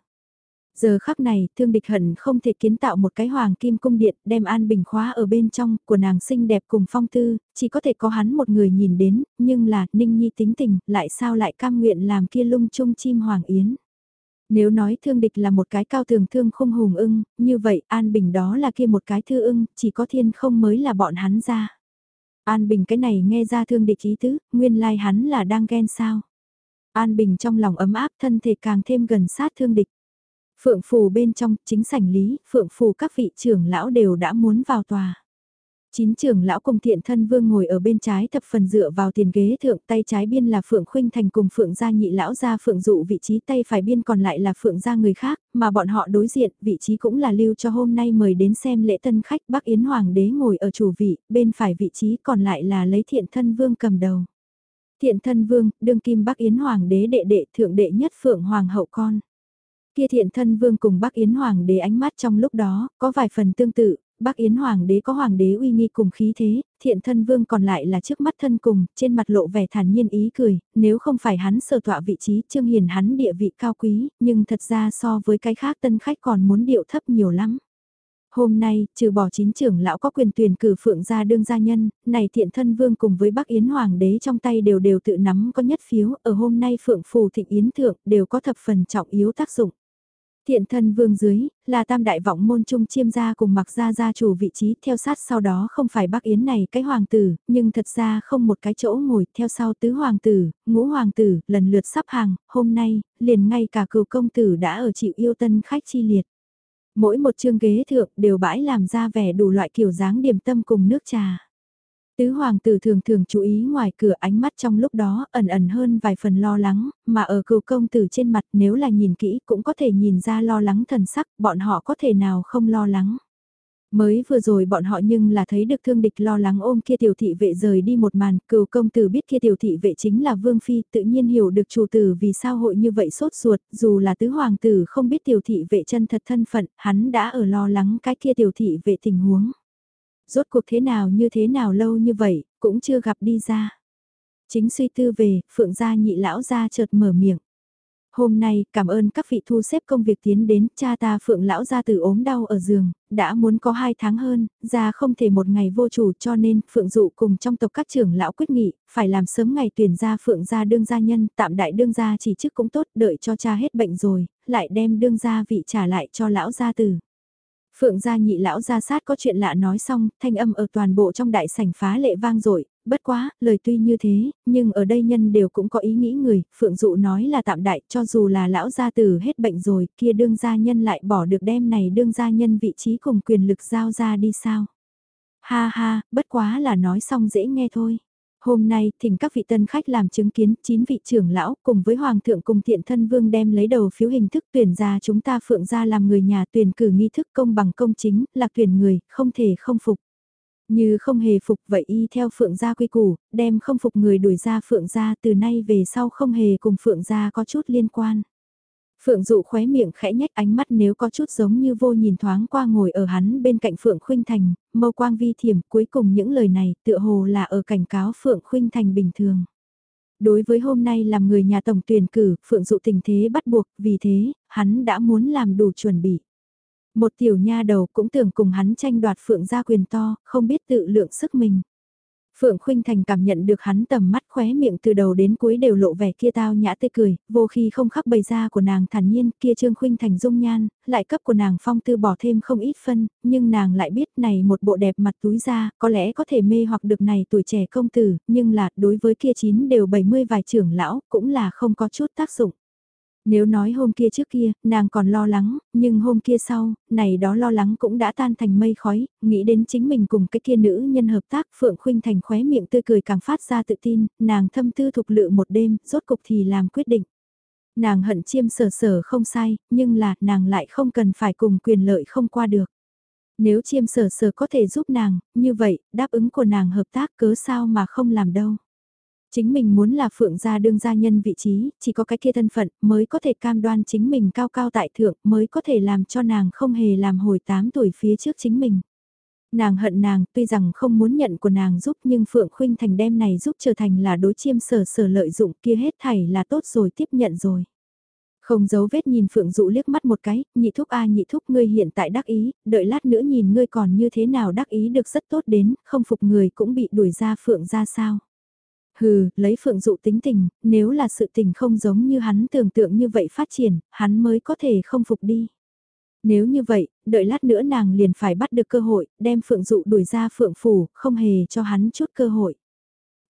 Giờ khắc này, thương địch hận không thể kiến tạo một cái hoàng kim cung điện, đem an bình khóa ở bên trong, của nàng xinh đẹp cùng phong tư, chỉ có thể có hắn một người nhìn đến, nhưng là, ninh nhi tính tình, lại sao lại cam nguyện làm kia lung chung chim hoàng yến. Nếu nói thương địch là một cái cao thường thương không hùng ưng, như vậy an bình đó là kia một cái thư ưng, chỉ có thiên không mới là bọn hắn ra. An Bình cái này nghe ra thương địch ý tứ, nguyên lai like hắn là đang ghen sao. An Bình trong lòng ấm áp thân thể càng thêm gần sát thương địch. Phượng phù bên trong chính sảnh lý, phượng phù các vị trưởng lão đều đã muốn vào tòa. Chín trưởng lão cùng thiện thân vương ngồi ở bên trái thập phần dựa vào tiền ghế thượng tay trái biên là Phượng Khuynh Thành cùng Phượng gia nhị lão gia Phượng dụ vị trí tay phải biên còn lại là Phượng gia người khác, mà bọn họ đối diện vị trí cũng là lưu cho hôm nay mời đến xem lễ tân khách Bắc Yến Hoàng đế ngồi ở chủ vị, bên phải vị trí còn lại là lấy thiện thân vương cầm đầu. Thiện thân vương, đương kim Bắc Yến Hoàng đế đệ đệ thượng đệ nhất Phượng Hoàng hậu con. Kia thiện thân vương cùng Bắc Yến Hoàng đế ánh mắt trong lúc đó, có vài phần tương tự, Bắc Yến Hoàng đế có Hoàng đế uy nghi cùng khí thế, thiện thân vương còn lại là trước mắt thân cùng, trên mặt lộ vẻ thản nhiên ý cười, nếu không phải hắn sở tọa vị trí trương hiền hắn địa vị cao quý, nhưng thật ra so với cái khác tân khách còn muốn điệu thấp nhiều lắm. Hôm nay, trừ bỏ chín trưởng lão có quyền tuyển cử phượng gia đương gia nhân, này thiện thân vương cùng với Bắc Yến Hoàng đế trong tay đều đều tự nắm có nhất phiếu, ở hôm nay phượng phù thịnh Yến thượng đều có thập phần trọng yếu tác dụng. Thiện thân vương dưới, là tam đại vọng môn trung chiêm gia cùng mặc gia gia chủ vị trí theo sát sau đó không phải bác Yến này cái hoàng tử, nhưng thật ra không một cái chỗ ngồi theo sau tứ hoàng tử, ngũ hoàng tử, lần lượt sắp hàng, hôm nay, liền ngay cả cựu công tử đã ở chịu yêu tân khách chi liệt. Mỗi một chương ghế thượng đều bãi làm ra vẻ đủ loại kiểu dáng điểm tâm cùng nước trà. Tứ hoàng tử thường thường chú ý ngoài cửa ánh mắt trong lúc đó ẩn ẩn hơn vài phần lo lắng, mà ở cựu công tử trên mặt nếu là nhìn kỹ cũng có thể nhìn ra lo lắng thần sắc, bọn họ có thể nào không lo lắng. Mới vừa rồi bọn họ nhưng là thấy được thương địch lo lắng ôm kia tiểu thị vệ rời đi một màn, cựu công tử biết kia tiểu thị vệ chính là vương phi, tự nhiên hiểu được chủ tử vì sao hội như vậy sốt ruột, dù là tứ hoàng tử không biết tiểu thị vệ chân thật thân phận, hắn đã ở lo lắng cái kia tiểu thị vệ tình huống rốt cuộc thế nào như thế nào lâu như vậy, cũng chưa gặp đi ra. Chính suy tư về, phượng gia nhị lão ra chợt mở miệng. Hôm nay, cảm ơn các vị thu xếp công việc tiến đến, cha ta phượng lão ra từ ốm đau ở giường, đã muốn có hai tháng hơn, ra không thể một ngày vô chủ cho nên phượng dụ cùng trong tộc các trưởng lão quyết nghị, phải làm sớm ngày tuyển ra phượng gia đương gia nhân, tạm đại đương gia chỉ chức cũng tốt, đợi cho cha hết bệnh rồi, lại đem đương gia vị trả lại cho lão gia tử. Phượng gia nhị lão gia sát có chuyện lạ nói xong, thanh âm ở toàn bộ trong đại sảnh phá lệ vang dội bất quá, lời tuy như thế, nhưng ở đây nhân đều cũng có ý nghĩ người, Phượng dụ nói là tạm đại, cho dù là lão gia tử hết bệnh rồi, kia đương gia nhân lại bỏ được đem này đương gia nhân vị trí cùng quyền lực giao ra đi sao. Ha ha, bất quá là nói xong dễ nghe thôi. Hôm nay, thỉnh các vị tân khách làm chứng kiến, chín vị trưởng lão cùng với Hoàng thượng cùng thiện thân vương đem lấy đầu phiếu hình thức tuyển ra chúng ta phượng ra làm người nhà tuyển cử nghi thức công bằng công chính, là tuyển người, không thể không phục. Như không hề phục vậy y theo phượng gia quy củ, đem không phục người đuổi ra phượng gia từ nay về sau không hề cùng phượng gia có chút liên quan. Phượng dụ khóe miệng khẽ nhách ánh mắt nếu có chút giống như vô nhìn thoáng qua ngồi ở hắn bên cạnh Phượng Khuynh Thành, mâu quang vi thiểm cuối cùng những lời này tựa hồ là ở cảnh cáo Phượng Khuynh Thành bình thường. Đối với hôm nay làm người nhà tổng tuyển cử, Phượng Dụ tình thế bắt buộc, vì thế, hắn đã muốn làm đủ chuẩn bị. Một tiểu nha đầu cũng tưởng cùng hắn tranh đoạt Phượng gia quyền to, không biết tự lượng sức mình. Phượng Khuynh Thành cảm nhận được hắn tầm mắt khóe miệng từ đầu đến cuối đều lộ vẻ kia tao nhã tươi cười, vô khi không khắc bày ra của nàng thản nhiên, kia Trương Khuynh Thành dung nhan, lại cấp của nàng phong tư bỏ thêm không ít phân, nhưng nàng lại biết này một bộ đẹp mặt túi ra, có lẽ có thể mê hoặc được này tuổi trẻ công tử, nhưng là đối với kia chín đều 70 vài trưởng lão, cũng là không có chút tác dụng. Nếu nói hôm kia trước kia, nàng còn lo lắng, nhưng hôm kia sau, này đó lo lắng cũng đã tan thành mây khói, nghĩ đến chính mình cùng cái kia nữ nhân hợp tác Phượng Khuynh Thành khóe miệng tươi cười càng phát ra tự tin, nàng thâm tư thục lự một đêm, rốt cục thì làm quyết định. Nàng hận chiêm sở sở không sai, nhưng là nàng lại không cần phải cùng quyền lợi không qua được. Nếu chiêm sở sở có thể giúp nàng, như vậy, đáp ứng của nàng hợp tác cớ sao mà không làm đâu. Chính mình muốn là phượng gia đương gia nhân vị trí, chỉ có cái kia thân phận mới có thể cam đoan chính mình cao cao tại thượng mới có thể làm cho nàng không hề làm hồi 8 tuổi phía trước chính mình. Nàng hận nàng, tuy rằng không muốn nhận của nàng giúp nhưng Phượng Khuynh Thành đem này giúp trở thành là đối chiêm sở sở lợi dụng kia hết thảy là tốt rồi tiếp nhận rồi. Không giấu vết nhìn Phượng Dụ liếc mắt một cái, nhị thúc a nhị thúc ngươi hiện tại đắc ý, đợi lát nữa nhìn ngươi còn như thế nào đắc ý được rất tốt đến, không phục người cũng bị đuổi ra Phượng ra sao. Hừ, lấy phượng dụ tính tình, nếu là sự tình không giống như hắn tưởng tượng như vậy phát triển, hắn mới có thể không phục đi. Nếu như vậy, đợi lát nữa nàng liền phải bắt được cơ hội, đem phượng dụ đuổi ra phượng phủ, không hề cho hắn chút cơ hội.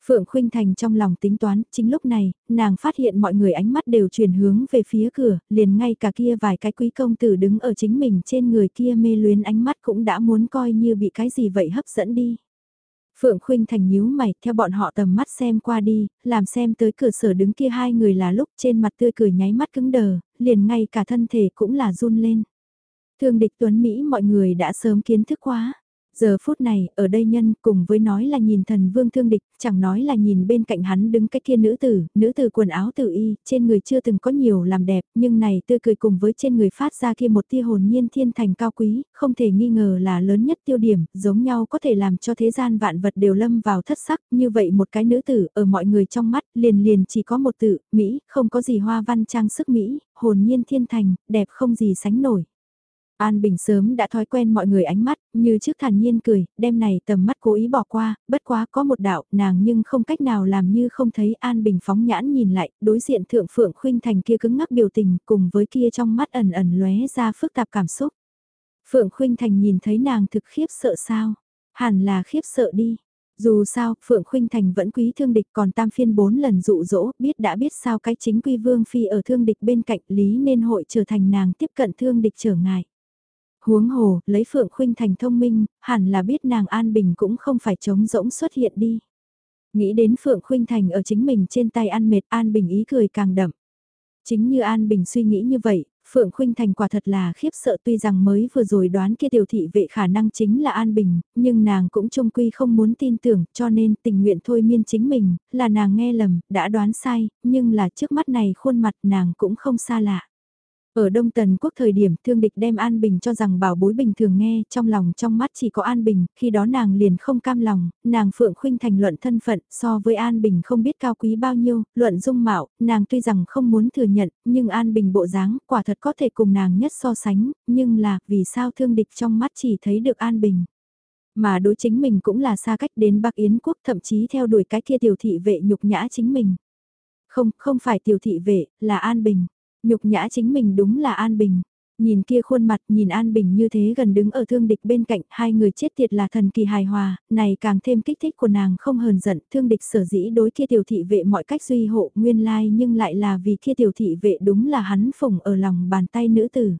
Phượng Khuynh Thành trong lòng tính toán, chính lúc này, nàng phát hiện mọi người ánh mắt đều chuyển hướng về phía cửa, liền ngay cả kia vài cái quý công tử đứng ở chính mình trên người kia mê luyến ánh mắt cũng đã muốn coi như bị cái gì vậy hấp dẫn đi. Phượng Khuynh Thành nhíu mày, theo bọn họ tầm mắt xem qua đi, làm xem tới cửa sở đứng kia hai người là lúc trên mặt tươi cười nháy mắt cứng đờ, liền ngay cả thân thể cũng là run lên. Thương địch Tuấn Mỹ mọi người đã sớm kiến thức quá. Giờ phút này, ở đây nhân cùng với nói là nhìn thần vương thương địch, chẳng nói là nhìn bên cạnh hắn đứng cái kia nữ tử, nữ tử quần áo tự y, trên người chưa từng có nhiều làm đẹp, nhưng này tươi cười cùng với trên người phát ra kia một tia hồn nhiên thiên thành cao quý, không thể nghi ngờ là lớn nhất tiêu điểm, giống nhau có thể làm cho thế gian vạn vật đều lâm vào thất sắc, như vậy một cái nữ tử ở mọi người trong mắt, liền liền chỉ có một tự, Mỹ, không có gì hoa văn trang sức Mỹ, hồn nhiên thiên thành, đẹp không gì sánh nổi. An Bình sớm đã thói quen mọi người ánh mắt, như trước thản nhiên cười, đêm này tầm mắt cố ý bỏ qua, bất quá có một đạo, nàng nhưng không cách nào làm như không thấy An Bình phóng nhãn nhìn lại, đối diện thượng phượng khuynh thành kia cứng ngắc biểu tình, cùng với kia trong mắt ẩn ẩn lóe ra phức tạp cảm xúc. Phượng khuynh thành nhìn thấy nàng thực khiếp sợ sao? Hẳn là khiếp sợ đi. Dù sao, Phượng Khuynh Thành vẫn quý thương địch còn tam phiên bốn lần dụ dỗ, biết đã biết sao cái chính quy vương phi ở thương địch bên cạnh lý nên hội trở thành nàng tiếp cận thương địch trở ngại. Huống hồ, lấy Phượng Khuynh Thành thông minh, hẳn là biết nàng An Bình cũng không phải trống rỗng xuất hiện đi. Nghĩ đến Phượng Khuynh Thành ở chính mình trên tay ăn mệt An Bình ý cười càng đậm. Chính như An Bình suy nghĩ như vậy, Phượng Khuynh Thành quả thật là khiếp sợ tuy rằng mới vừa rồi đoán kia tiểu thị vệ khả năng chính là An Bình, nhưng nàng cũng trông quy không muốn tin tưởng cho nên tình nguyện thôi miên chính mình, là nàng nghe lầm, đã đoán sai, nhưng là trước mắt này khuôn mặt nàng cũng không xa lạ. Ở Đông Tần quốc thời điểm thương địch đem An Bình cho rằng bảo bối bình thường nghe, trong lòng trong mắt chỉ có An Bình, khi đó nàng liền không cam lòng, nàng Phượng Khuynh thành luận thân phận so với An Bình không biết cao quý bao nhiêu, luận dung mạo, nàng tuy rằng không muốn thừa nhận, nhưng An Bình bộ dáng quả thật có thể cùng nàng nhất so sánh, nhưng là vì sao thương địch trong mắt chỉ thấy được An Bình. Mà đối chính mình cũng là xa cách đến Bắc Yến quốc thậm chí theo đuổi cái kia tiểu thị vệ nhục nhã chính mình. Không, không phải tiểu thị vệ, là An Bình. Nhục nhã chính mình đúng là An Bình. Nhìn kia khuôn mặt nhìn An Bình như thế gần đứng ở thương địch bên cạnh hai người chết tiệt là thần kỳ hài hòa, này càng thêm kích thích của nàng không hờn giận thương địch sở dĩ đối kia tiểu thị vệ mọi cách duy hộ nguyên lai nhưng lại là vì kia tiểu thị vệ đúng là hắn phủng ở lòng bàn tay nữ tử.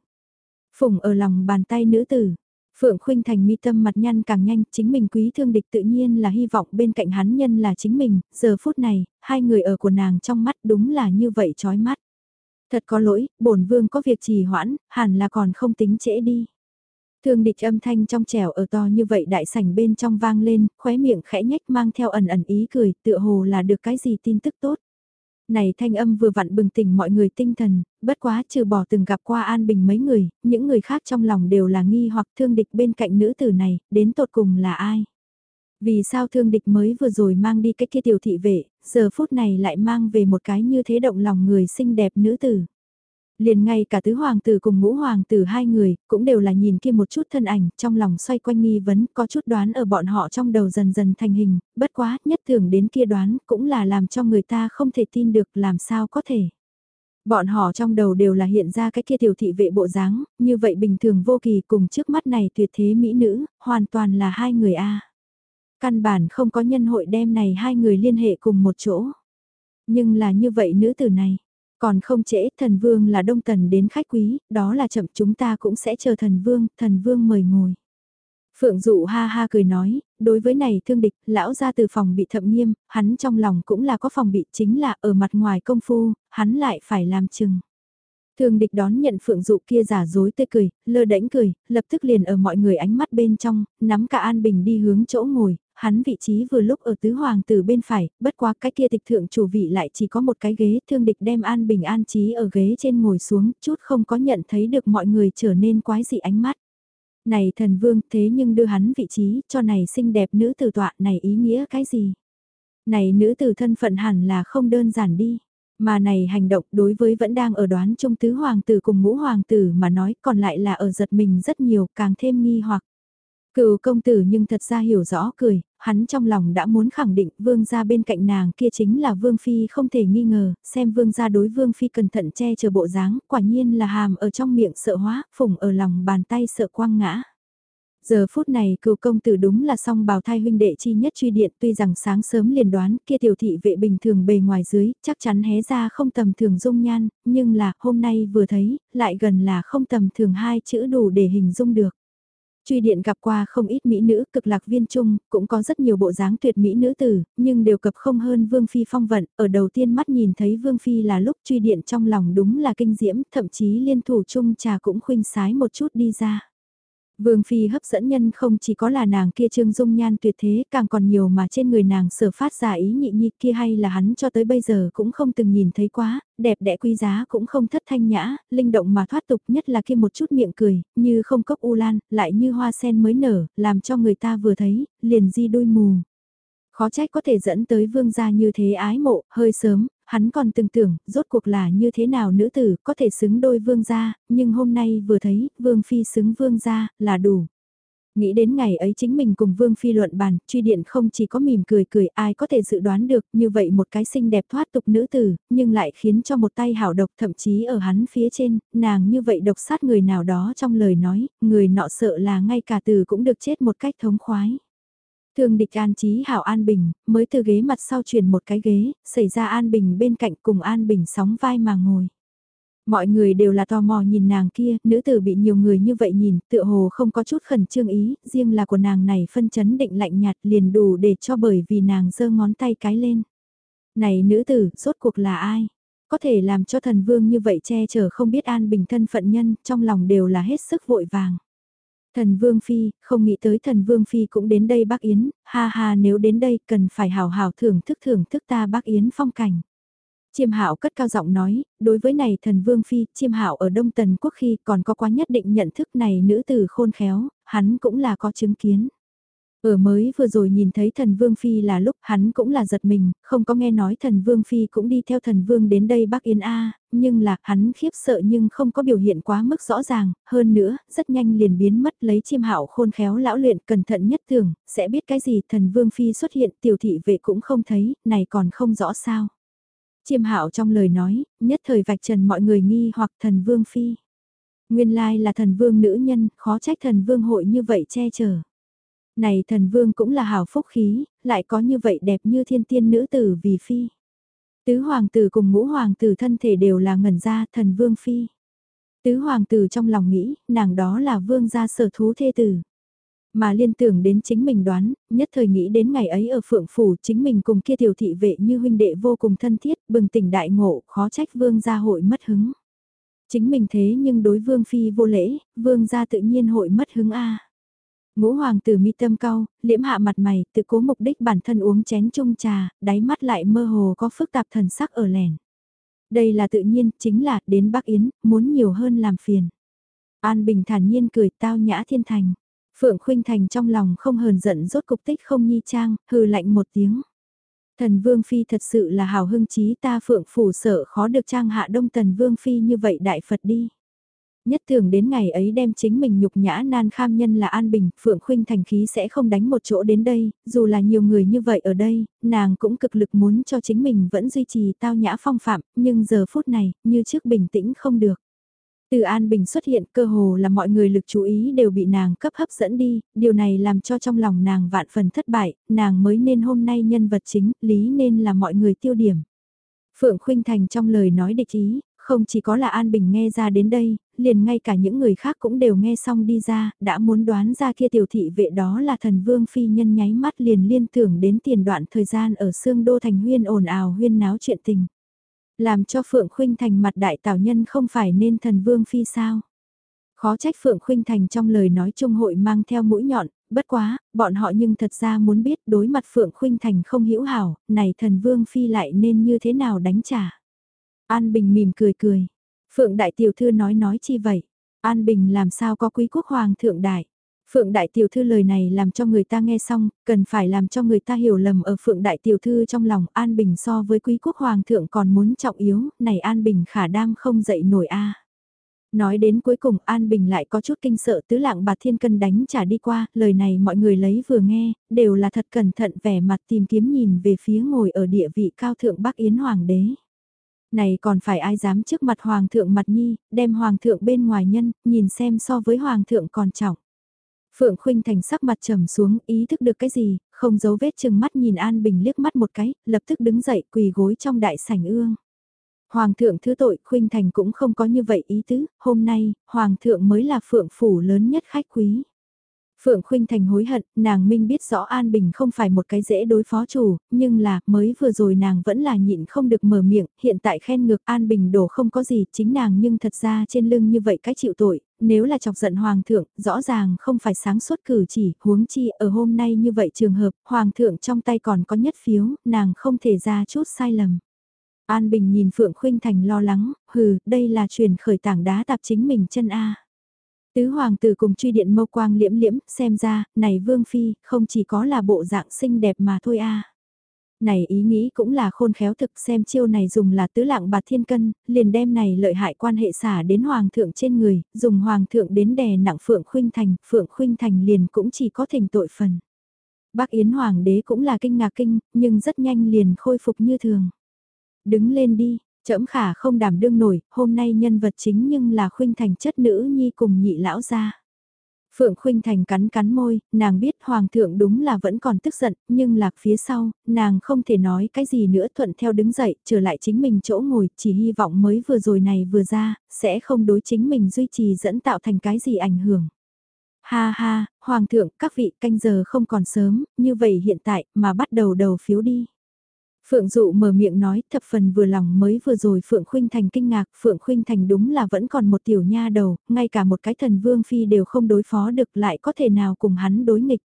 Phủng ở lòng bàn tay nữ tử, Phượng Khuynh Thành mi tâm mặt nhăn càng nhanh, chính mình quý thương địch tự nhiên là hy vọng bên cạnh hắn nhân là chính mình, giờ phút này, hai người ở của nàng trong mắt đúng là như vậy chói mắt. Thật có lỗi, bổn vương có việc trì hoãn, hẳn là còn không tính trễ đi. Thương địch âm thanh trong trẻo ở to như vậy đại sảnh bên trong vang lên, khóe miệng khẽ nhách mang theo ẩn ẩn ý cười, tựa hồ là được cái gì tin tức tốt. Này thanh âm vừa vặn bừng tỉnh mọi người tinh thần, bất quá trừ bỏ từng gặp qua An Bình mấy người, những người khác trong lòng đều là nghi hoặc thương địch bên cạnh nữ tử này, đến tột cùng là ai. Vì sao thương địch mới vừa rồi mang đi cái kia tiểu thị vệ, giờ phút này lại mang về một cái như thế động lòng người xinh đẹp nữ tử. Liền ngay cả tứ hoàng tử cùng ngũ hoàng tử hai người, cũng đều là nhìn kia một chút thân ảnh, trong lòng xoay quanh nghi vấn, có chút đoán ở bọn họ trong đầu dần dần thành hình, bất quá, nhất thường đến kia đoán, cũng là làm cho người ta không thể tin được làm sao có thể. Bọn họ trong đầu đều là hiện ra cái kia tiểu thị vệ bộ dáng, như vậy bình thường vô kỳ cùng trước mắt này tuyệt thế mỹ nữ, hoàn toàn là hai người A. Căn bản không có nhân hội đem này hai người liên hệ cùng một chỗ. Nhưng là như vậy nữ tử này, còn không trễ, thần vương là đông tần đến khách quý, đó là chậm chúng ta cũng sẽ chờ thần vương, thần vương mời ngồi. Phượng dụ ha ha cười nói, đối với này thương địch, lão ra từ phòng bị thậm nghiêm, hắn trong lòng cũng là có phòng bị chính là ở mặt ngoài công phu, hắn lại phải làm chừng. Thương địch đón nhận phượng dụ kia giả dối tươi cười, lơ đễnh cười, lập tức liền ở mọi người ánh mắt bên trong, nắm cả An Bình đi hướng chỗ ngồi, hắn vị trí vừa lúc ở tứ hoàng tử bên phải, bất quá cái kia tịch thượng chủ vị lại chỉ có một cái ghế, thương địch đem An Bình an trí ở ghế trên ngồi xuống, chút không có nhận thấy được mọi người trở nên quái dị ánh mắt. Này thần vương thế nhưng đưa hắn vị trí cho này xinh đẹp nữ tử tọa này ý nghĩa cái gì? Này nữ tử thân phận hẳn là không đơn giản đi. Mà này hành động đối với vẫn đang ở đoán trung tứ hoàng tử cùng ngũ hoàng tử mà nói còn lại là ở giật mình rất nhiều càng thêm nghi hoặc. Cựu công tử nhưng thật ra hiểu rõ cười, hắn trong lòng đã muốn khẳng định vương gia bên cạnh nàng kia chính là vương phi không thể nghi ngờ, xem vương gia đối vương phi cẩn thận che chở bộ dáng, quả nhiên là hàm ở trong miệng sợ hóa, phùng ở lòng bàn tay sợ quang ngã. Giờ phút này cựu công tử đúng là song bào thai huynh đệ chi nhất truy điện tuy rằng sáng sớm liền đoán kia tiểu thị vệ bình thường bề ngoài dưới, chắc chắn hé ra không tầm thường dung nhan, nhưng là hôm nay vừa thấy, lại gần là không tầm thường hai chữ đủ để hình dung được. Truy điện gặp qua không ít mỹ nữ cực lạc viên trung, cũng có rất nhiều bộ dáng tuyệt mỹ nữ tử, nhưng đều cập không hơn Vương Phi phong vận, ở đầu tiên mắt nhìn thấy Vương Phi là lúc truy điện trong lòng đúng là kinh diễm, thậm chí liên thủ chung trà cũng khuynh sái một chút đi ra. Vương Phi hấp dẫn nhân không chỉ có là nàng kia trương dung nhan tuyệt thế càng còn nhiều mà trên người nàng sở phát ra ý nhị nhị kia hay là hắn cho tới bây giờ cũng không từng nhìn thấy quá, đẹp đẽ quý giá cũng không thất thanh nhã, linh động mà thoát tục nhất là kia một chút miệng cười, như không cốc u lan, lại như hoa sen mới nở, làm cho người ta vừa thấy, liền di đôi mù. Khó trách có thể dẫn tới vương gia như thế ái mộ, hơi sớm, hắn còn từng tưởng, rốt cuộc là như thế nào nữ tử có thể xứng đôi vương gia, nhưng hôm nay vừa thấy, vương phi xứng vương gia, là đủ. Nghĩ đến ngày ấy chính mình cùng Vương Phi luận bàn, truy điện không chỉ có mỉm cười cười ai có thể dự đoán được như vậy một cái xinh đẹp thoát tục nữ tử, nhưng lại khiến cho một tay hảo độc thậm chí ở hắn phía trên, nàng như vậy độc sát người nào đó trong lời nói, người nọ sợ là ngay cả từ cũng được chết một cách thống khoái thường địch an trí hảo An Bình, mới từ ghế mặt sau chuyển một cái ghế, xảy ra An Bình bên cạnh cùng An Bình sóng vai mà ngồi. Mọi người đều là tò mò nhìn nàng kia, nữ tử bị nhiều người như vậy nhìn, tựa hồ không có chút khẩn trương ý, riêng là của nàng này phân chấn định lạnh nhạt liền đủ để cho bởi vì nàng giơ ngón tay cái lên. Này nữ tử, rốt cuộc là ai? Có thể làm cho thần vương như vậy che chở không biết an bình thân phận nhân, trong lòng đều là hết sức vội vàng. Thần Vương Phi, không nghĩ tới thần Vương Phi cũng đến đây bác Yến, ha ha nếu đến đây cần phải hào hào thưởng thức thưởng thức ta bác Yến phong cảnh. Chiêm Hạo cất cao giọng nói, đối với này thần Vương Phi, Chiêm Hạo ở Đông Tần Quốc khi còn có quá nhất định nhận thức này nữ tử khôn khéo, hắn cũng là có chứng kiến. Ở mới vừa rồi nhìn thấy thần Vương Phi là lúc hắn cũng là giật mình, không có nghe nói thần Vương Phi cũng đi theo thần Vương đến đây Bắc Yên A, nhưng là hắn khiếp sợ nhưng không có biểu hiện quá mức rõ ràng, hơn nữa, rất nhanh liền biến mất lấy chiêm hạo khôn khéo lão luyện cẩn thận nhất thường, sẽ biết cái gì thần Vương Phi xuất hiện tiểu thị vệ cũng không thấy, này còn không rõ sao. Chiêm hạo trong lời nói, nhất thời vạch trần mọi người nghi hoặc thần Vương Phi. Nguyên lai là thần Vương nữ nhân, khó trách thần Vương hội như vậy che chở. Này thần vương cũng là hào phúc khí, lại có như vậy đẹp như thiên tiên nữ tử vì phi. Tứ hoàng tử cùng ngũ hoàng tử thân thể đều là ngẩn ra thần vương phi. Tứ hoàng tử trong lòng nghĩ, nàng đó là vương gia sở thú thê tử. Mà liên tưởng đến chính mình đoán, nhất thời nghĩ đến ngày ấy ở phượng phủ chính mình cùng kia tiểu thị vệ như huynh đệ vô cùng thân thiết, bừng tỉnh đại ngộ, khó trách vương gia hội mất hứng. Chính mình thế nhưng đối vương phi vô lễ, vương gia tự nhiên hội mất hứng a. Ngũ hoàng tử mi tâm cau, liễm hạ mặt mày, tự cố mục đích bản thân uống chén chung trà, đáy mắt lại mơ hồ có phức tạp thần sắc ở lẻn. Đây là tự nhiên, chính là, đến Bắc Yến, muốn nhiều hơn làm phiền. An Bình thản nhiên cười tao nhã thiên thành. Phượng Khuynh Thành trong lòng không hờn giận rốt cục tích không nhi trang, hừ lạnh một tiếng. Thần Vương Phi thật sự là hào hưng trí ta Phượng Phủ sợ khó được trang hạ đông Tần Vương Phi như vậy đại Phật đi. Nhất thường đến ngày ấy đem chính mình nhục nhã nan kham nhân là An Bình, Phượng Khuynh thành khí sẽ không đánh một chỗ đến đây, dù là nhiều người như vậy ở đây, nàng cũng cực lực muốn cho chính mình vẫn duy trì tao nhã phong phạm, nhưng giờ phút này, như trước bình tĩnh không được. Từ An Bình xuất hiện cơ hồ là mọi người lực chú ý đều bị nàng cấp hấp dẫn đi, điều này làm cho trong lòng nàng vạn phần thất bại, nàng mới nên hôm nay nhân vật chính, lý nên là mọi người tiêu điểm. Phượng Khuynh Thành trong lời nói địch ý, không chỉ có là An Bình nghe ra đến đây, liền ngay cả những người khác cũng đều nghe xong đi ra, đã muốn đoán ra kia tiểu thị vệ đó là thần vương phi nhân nháy mắt liền liên tưởng đến tiền đoạn thời gian ở xương đô thành huyên ồn ào huyên náo chuyện tình. Làm cho Phượng Khuynh Thành mặt đại tảo nhân không phải nên thần vương phi sao. Khó trách Phượng Khuynh Thành trong lời nói trung hội mang theo mũi nhọn, bất quá, bọn họ nhưng thật ra muốn biết đối mặt Phượng Khuynh Thành không hiểu hảo, này thần vương phi lại nên như thế nào đánh trả. An Bình mỉm cười cười. Phượng Đại Tiểu Thư nói nói chi vậy? An Bình làm sao có quý quốc hoàng thượng đại? Phượng Đại Tiểu Thư lời này làm cho người ta nghe xong, cần phải làm cho người ta hiểu lầm ở Phượng Đại Tiểu Thư trong lòng An Bình so với quý quốc hoàng thượng còn muốn trọng yếu, này An Bình khả đang không dậy nổi a. Nói đến cuối cùng An Bình lại có chút kinh sợ tứ lạng bạc thiên cân đánh trả đi qua, lời này mọi người lấy vừa nghe, đều là thật cẩn thận vẻ mặt tìm kiếm nhìn về phía ngồi ở địa vị cao thượng Bắc Yến Hoàng đế này còn phải ai dám trước mặt hoàng thượng mặt nhi, đem hoàng thượng bên ngoài nhân, nhìn xem so với hoàng thượng còn trọng. Phượng Khuynh Thành sắc mặt trầm xuống, ý thức được cái gì, không giấu vết chừng mắt nhìn An Bình liếc mắt một cái, lập tức đứng dậy quỳ gối trong đại sảnh ương. Hoàng thượng thứ tội, Khuynh Thành cũng không có như vậy ý tứ, hôm nay, Hoàng thượng mới là Phượng Phủ lớn nhất khách quý. Phượng Khuynh Thành hối hận, nàng minh biết rõ An Bình không phải một cái dễ đối phó chủ, nhưng là, mới vừa rồi nàng vẫn là nhịn không được mở miệng, hiện tại khen ngược An Bình đổ không có gì, chính nàng nhưng thật ra trên lưng như vậy cái chịu tội, nếu là chọc giận Hoàng thượng, rõ ràng không phải sáng suốt cử chỉ, huống chi ở hôm nay như vậy trường hợp, Hoàng thượng trong tay còn có nhất phiếu, nàng không thể ra chút sai lầm. An Bình nhìn Phượng Khuynh Thành lo lắng, hừ, đây là truyền khởi tảng đá tạp chính mình chân A. Tứ hoàng tử cùng truy điện mâu quang liễm liễm, xem ra, này vương phi, không chỉ có là bộ dạng xinh đẹp mà thôi a. Này ý nghĩ cũng là khôn khéo thực xem chiêu này dùng là tứ lạng bạc thiên cân, liền đem này lợi hại quan hệ xả đến hoàng thượng trên người, dùng hoàng thượng đến đè nặng phượng khuynh thành, phượng khuynh thành liền cũng chỉ có thành tội phần. Bác Yến Hoàng đế cũng là kinh ngạc kinh, nhưng rất nhanh liền khôi phục như thường. Đứng lên đi, Trẫm khả không đảm đương nổi, hôm nay nhân vật chính nhưng là khuynh thành chất nữ nhi cùng nhị lão gia. Phượng Khuynh Thành cắn cắn môi, nàng biết Hoàng thượng đúng là vẫn còn tức giận, nhưng lạc phía sau, nàng không thể nói cái gì nữa thuận theo đứng dậy, trở lại chính mình chỗ ngồi, chỉ hy vọng mới vừa rồi này vừa ra, sẽ không đối chính mình duy trì dẫn tạo thành cái gì ảnh hưởng. Ha ha, Hoàng thượng, các vị canh giờ không còn sớm, như vậy hiện tại, mà bắt đầu đầu phiếu đi. Phượng Dụ mở miệng nói thập phần vừa lòng mới vừa rồi Phượng Khuynh Thành kinh ngạc, Phượng Khuynh Thành đúng là vẫn còn một tiểu nha đầu, ngay cả một cái thần vương phi đều không đối phó được lại có thể nào cùng hắn đối nghịch.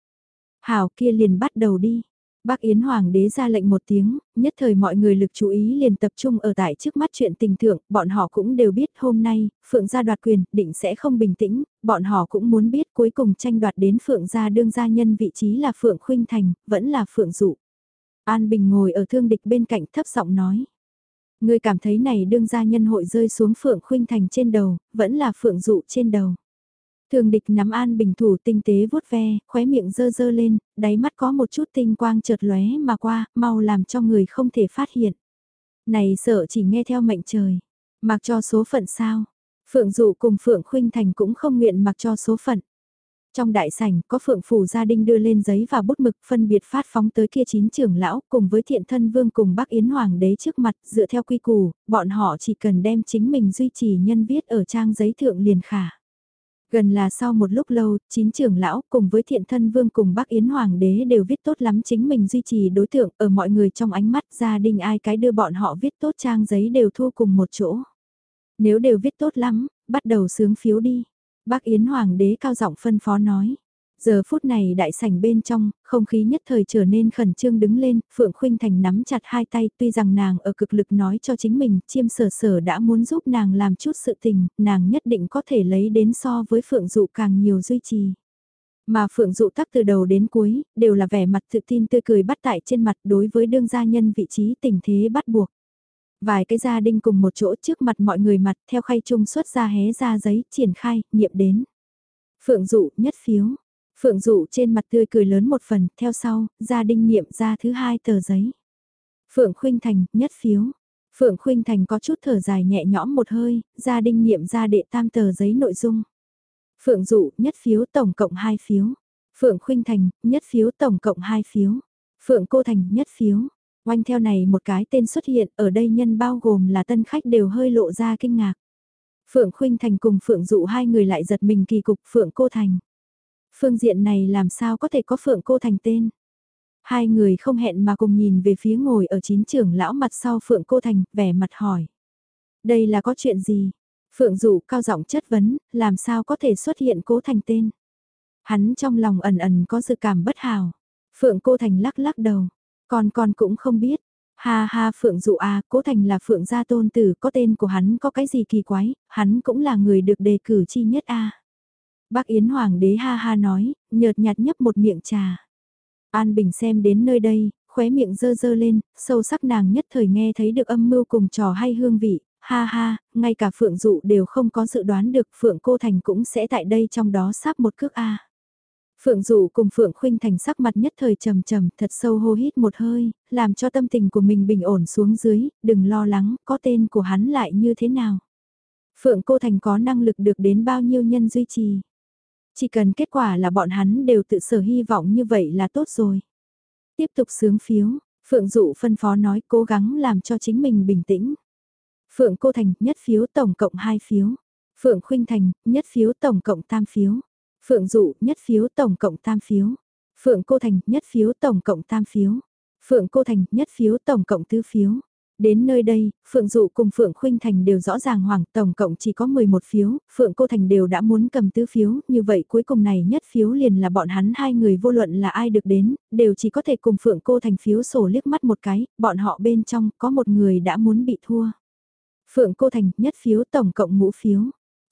Hảo kia liền bắt đầu đi. Bác Yến Hoàng đế ra lệnh một tiếng, nhất thời mọi người lực chú ý liền tập trung ở tại trước mắt chuyện tình thượng, bọn họ cũng đều biết hôm nay, Phượng gia đoạt quyền, định sẽ không bình tĩnh, bọn họ cũng muốn biết cuối cùng tranh đoạt đến Phượng gia đương gia nhân vị trí là Phượng Khuynh Thành, vẫn là Phượng Dụ. An Bình ngồi ở thương địch bên cạnh thấp giọng nói. Ngươi cảm thấy này đương gia nhân hội rơi xuống Phượng Khuynh Thành trên đầu, vẫn là Phượng Dụ trên đầu. Thường địch nắm An Bình thủ tinh tế vuốt ve, khóe miệng dơ dơ lên, đáy mắt có một chút tinh quang chợt lóe mà qua, mau làm cho người không thể phát hiện. Này sợ chỉ nghe theo mệnh trời, mặc cho số phận sao. Phượng Dụ cùng Phượng Khuynh Thành cũng không nguyện mặc cho số phận. Trong đại sảnh có phượng phủ gia đình đưa lên giấy và bút mực phân biệt phát phóng tới kia chín trưởng lão cùng với thiện thân vương cùng bác Yến Hoàng đế trước mặt dựa theo quy củ, bọn họ chỉ cần đem chính mình duy trì nhân viết ở trang giấy thượng liền khả. Gần là sau một lúc lâu, chín trưởng lão cùng với thiện thân vương cùng bác Yến Hoàng đế đều viết tốt lắm chính mình duy trì đối tượng ở mọi người trong ánh mắt gia đình ai cái đưa bọn họ viết tốt trang giấy đều thu cùng một chỗ. Nếu đều viết tốt lắm, bắt đầu sướng phiếu đi. Bác Yến Hoàng đế cao giọng phân phó nói. Giờ phút này đại sảnh bên trong, không khí nhất thời trở nên khẩn trương đứng lên, Phượng Khuynh Thành nắm chặt hai tay tuy rằng nàng ở cực lực nói cho chính mình, chiêm sở sở đã muốn giúp nàng làm chút sự tình, nàng nhất định có thể lấy đến so với Phượng Dụ càng nhiều duy trì. Mà Phượng Dụ tắc từ đầu đến cuối, đều là vẻ mặt tự tin tươi cười bắt tại trên mặt đối với đương gia nhân vị trí tình thế bắt buộc. Vài cái gia đình cùng một chỗ trước mặt mọi người mặt theo khay chung xuất ra hé ra giấy, triển khai, nghiệm đến. Phượng Dụ nhất phiếu. Phượng Dụ trên mặt tươi cười lớn một phần, theo sau, gia đình nghiệm ra thứ hai tờ giấy. Phượng Khuynh Thành, nhất phiếu. Phượng Khuynh Thành có chút thở dài nhẹ nhõm một hơi, gia đình nghiệm ra đệ tam tờ giấy nội dung. Phượng Dụ, nhất phiếu tổng cộng 2 phiếu. Phượng Khuynh Thành, nhất phiếu tổng cộng 2 phiếu. Phượng Cô Thành, nhất phiếu. Oanh theo này một cái tên xuất hiện ở đây nhân bao gồm là tân khách đều hơi lộ ra kinh ngạc. Phượng Khuynh Thành cùng Phượng Dụ hai người lại giật mình kỳ cục Phượng Cô Thành. Phương diện này làm sao có thể có Phượng Cô Thành tên. Hai người không hẹn mà cùng nhìn về phía ngồi ở chín trưởng lão mặt sau Phượng Cô Thành, vẻ mặt hỏi. Đây là có chuyện gì? Phượng Dụ cao giọng chất vấn, làm sao có thể xuất hiện cố thành tên. Hắn trong lòng ẩn ẩn có dự cảm bất hào. Phượng Cô Thành lắc lắc đầu, con con cũng không biết. Ha ha Phượng Dụ à, Cố Thành là Phượng gia tôn tử, có tên của hắn có cái gì kỳ quái, hắn cũng là người được đề cử chi nhất a. À. Bác Yến Hoàng đế ha ha nói, nhợt nhạt nhấp một miệng trà. An Bình xem đến nơi đây, khóe miệng dơ dơ lên, sâu sắc nàng nhất thời nghe thấy được âm mưu cùng trò hay hương vị, ha ha, ngay cả Phượng Dụ đều không có dự đoán được Phượng Cô Thành cũng sẽ tại đây trong đó sắp một cước A. Phượng Dụ cùng Phượng Khuynh Thành sắc mặt nhất thời trầm trầm thật sâu hô hít một hơi, làm cho tâm tình của mình bình ổn xuống dưới, đừng lo lắng, có tên của hắn lại như thế nào. Phượng Cô Thành có năng lực được đến bao nhiêu nhân duy trì. Chỉ cần kết quả là bọn hắn đều tự sở hy vọng như vậy là tốt rồi. Tiếp tục sướng phiếu, Phượng Dụ phân phó nói cố gắng làm cho chính mình bình tĩnh. Phượng Cô Thành, nhất phiếu tổng cộng 2 phiếu. Phượng Khuynh Thành, nhất phiếu tổng cộng tam phiếu. Phượng Dụ, nhất phiếu tổng cộng tam phiếu. Phượng Cô Thành, nhất phiếu tổng cộng tam phiếu. Phượng Cô Thành, nhất phiếu tổng cộng tứ phiếu. Đến nơi đây, Phượng Dụ cùng Phượng Khuynh Thành đều rõ ràng hoàng tổng cộng chỉ có 11 phiếu, Phượng Cô Thành đều đã muốn cầm tứ phiếu, như vậy cuối cùng này nhất phiếu liền là bọn hắn hai người vô luận là ai được đến, đều chỉ có thể cùng Phượng Cô Thành phiếu sổ liếc mắt một cái, bọn họ bên trong có một người đã muốn bị thua. Phượng Cô Thành nhất phiếu tổng cộng ngũ phiếu.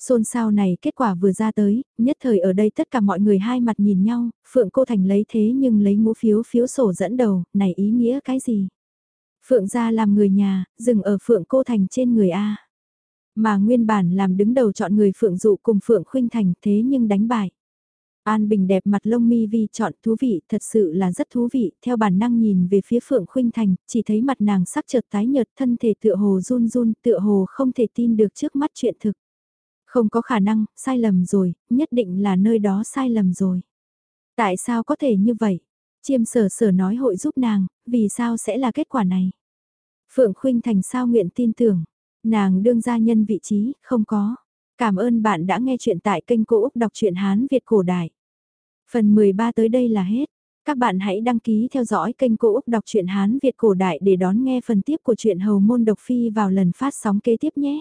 Xôn xao này kết quả vừa ra tới, nhất thời ở đây tất cả mọi người hai mặt nhìn nhau, Phượng Cô Thành lấy thế nhưng lấy ngũ phiếu phiếu sổ dẫn đầu, này ý nghĩa cái gì? Phượng gia làm người nhà, dừng ở Phượng Cô Thành trên người A. Mà nguyên bản làm đứng đầu chọn người Phượng Dụ cùng Phượng Khuynh Thành thế nhưng đánh bại. An Bình đẹp mặt lông mi vi chọn thú vị, thật sự là rất thú vị, theo bản năng nhìn về phía Phượng Khuynh Thành, chỉ thấy mặt nàng sắc chợt tái nhợt thân thể tựa hồ run run, tựa hồ không thể tin được trước mắt chuyện thực. Không có khả năng, sai lầm rồi, nhất định là nơi đó sai lầm rồi. Tại sao có thể như vậy? Chiêm sở sở nói hội giúp nàng, vì sao sẽ là kết quả này? Phượng Khuynh Thành sao nguyện tin tưởng, nàng đương gia nhân vị trí, không có. Cảm ơn bạn đã nghe chuyện tại kênh Cô Úc Đọc truyện Hán Việt Cổ Đại. Phần 13 tới đây là hết. Các bạn hãy đăng ký theo dõi kênh Cô Úc Đọc truyện Hán Việt Cổ Đại để đón nghe phần tiếp của truyện Hầu Môn Độc Phi vào lần phát sóng kế tiếp nhé.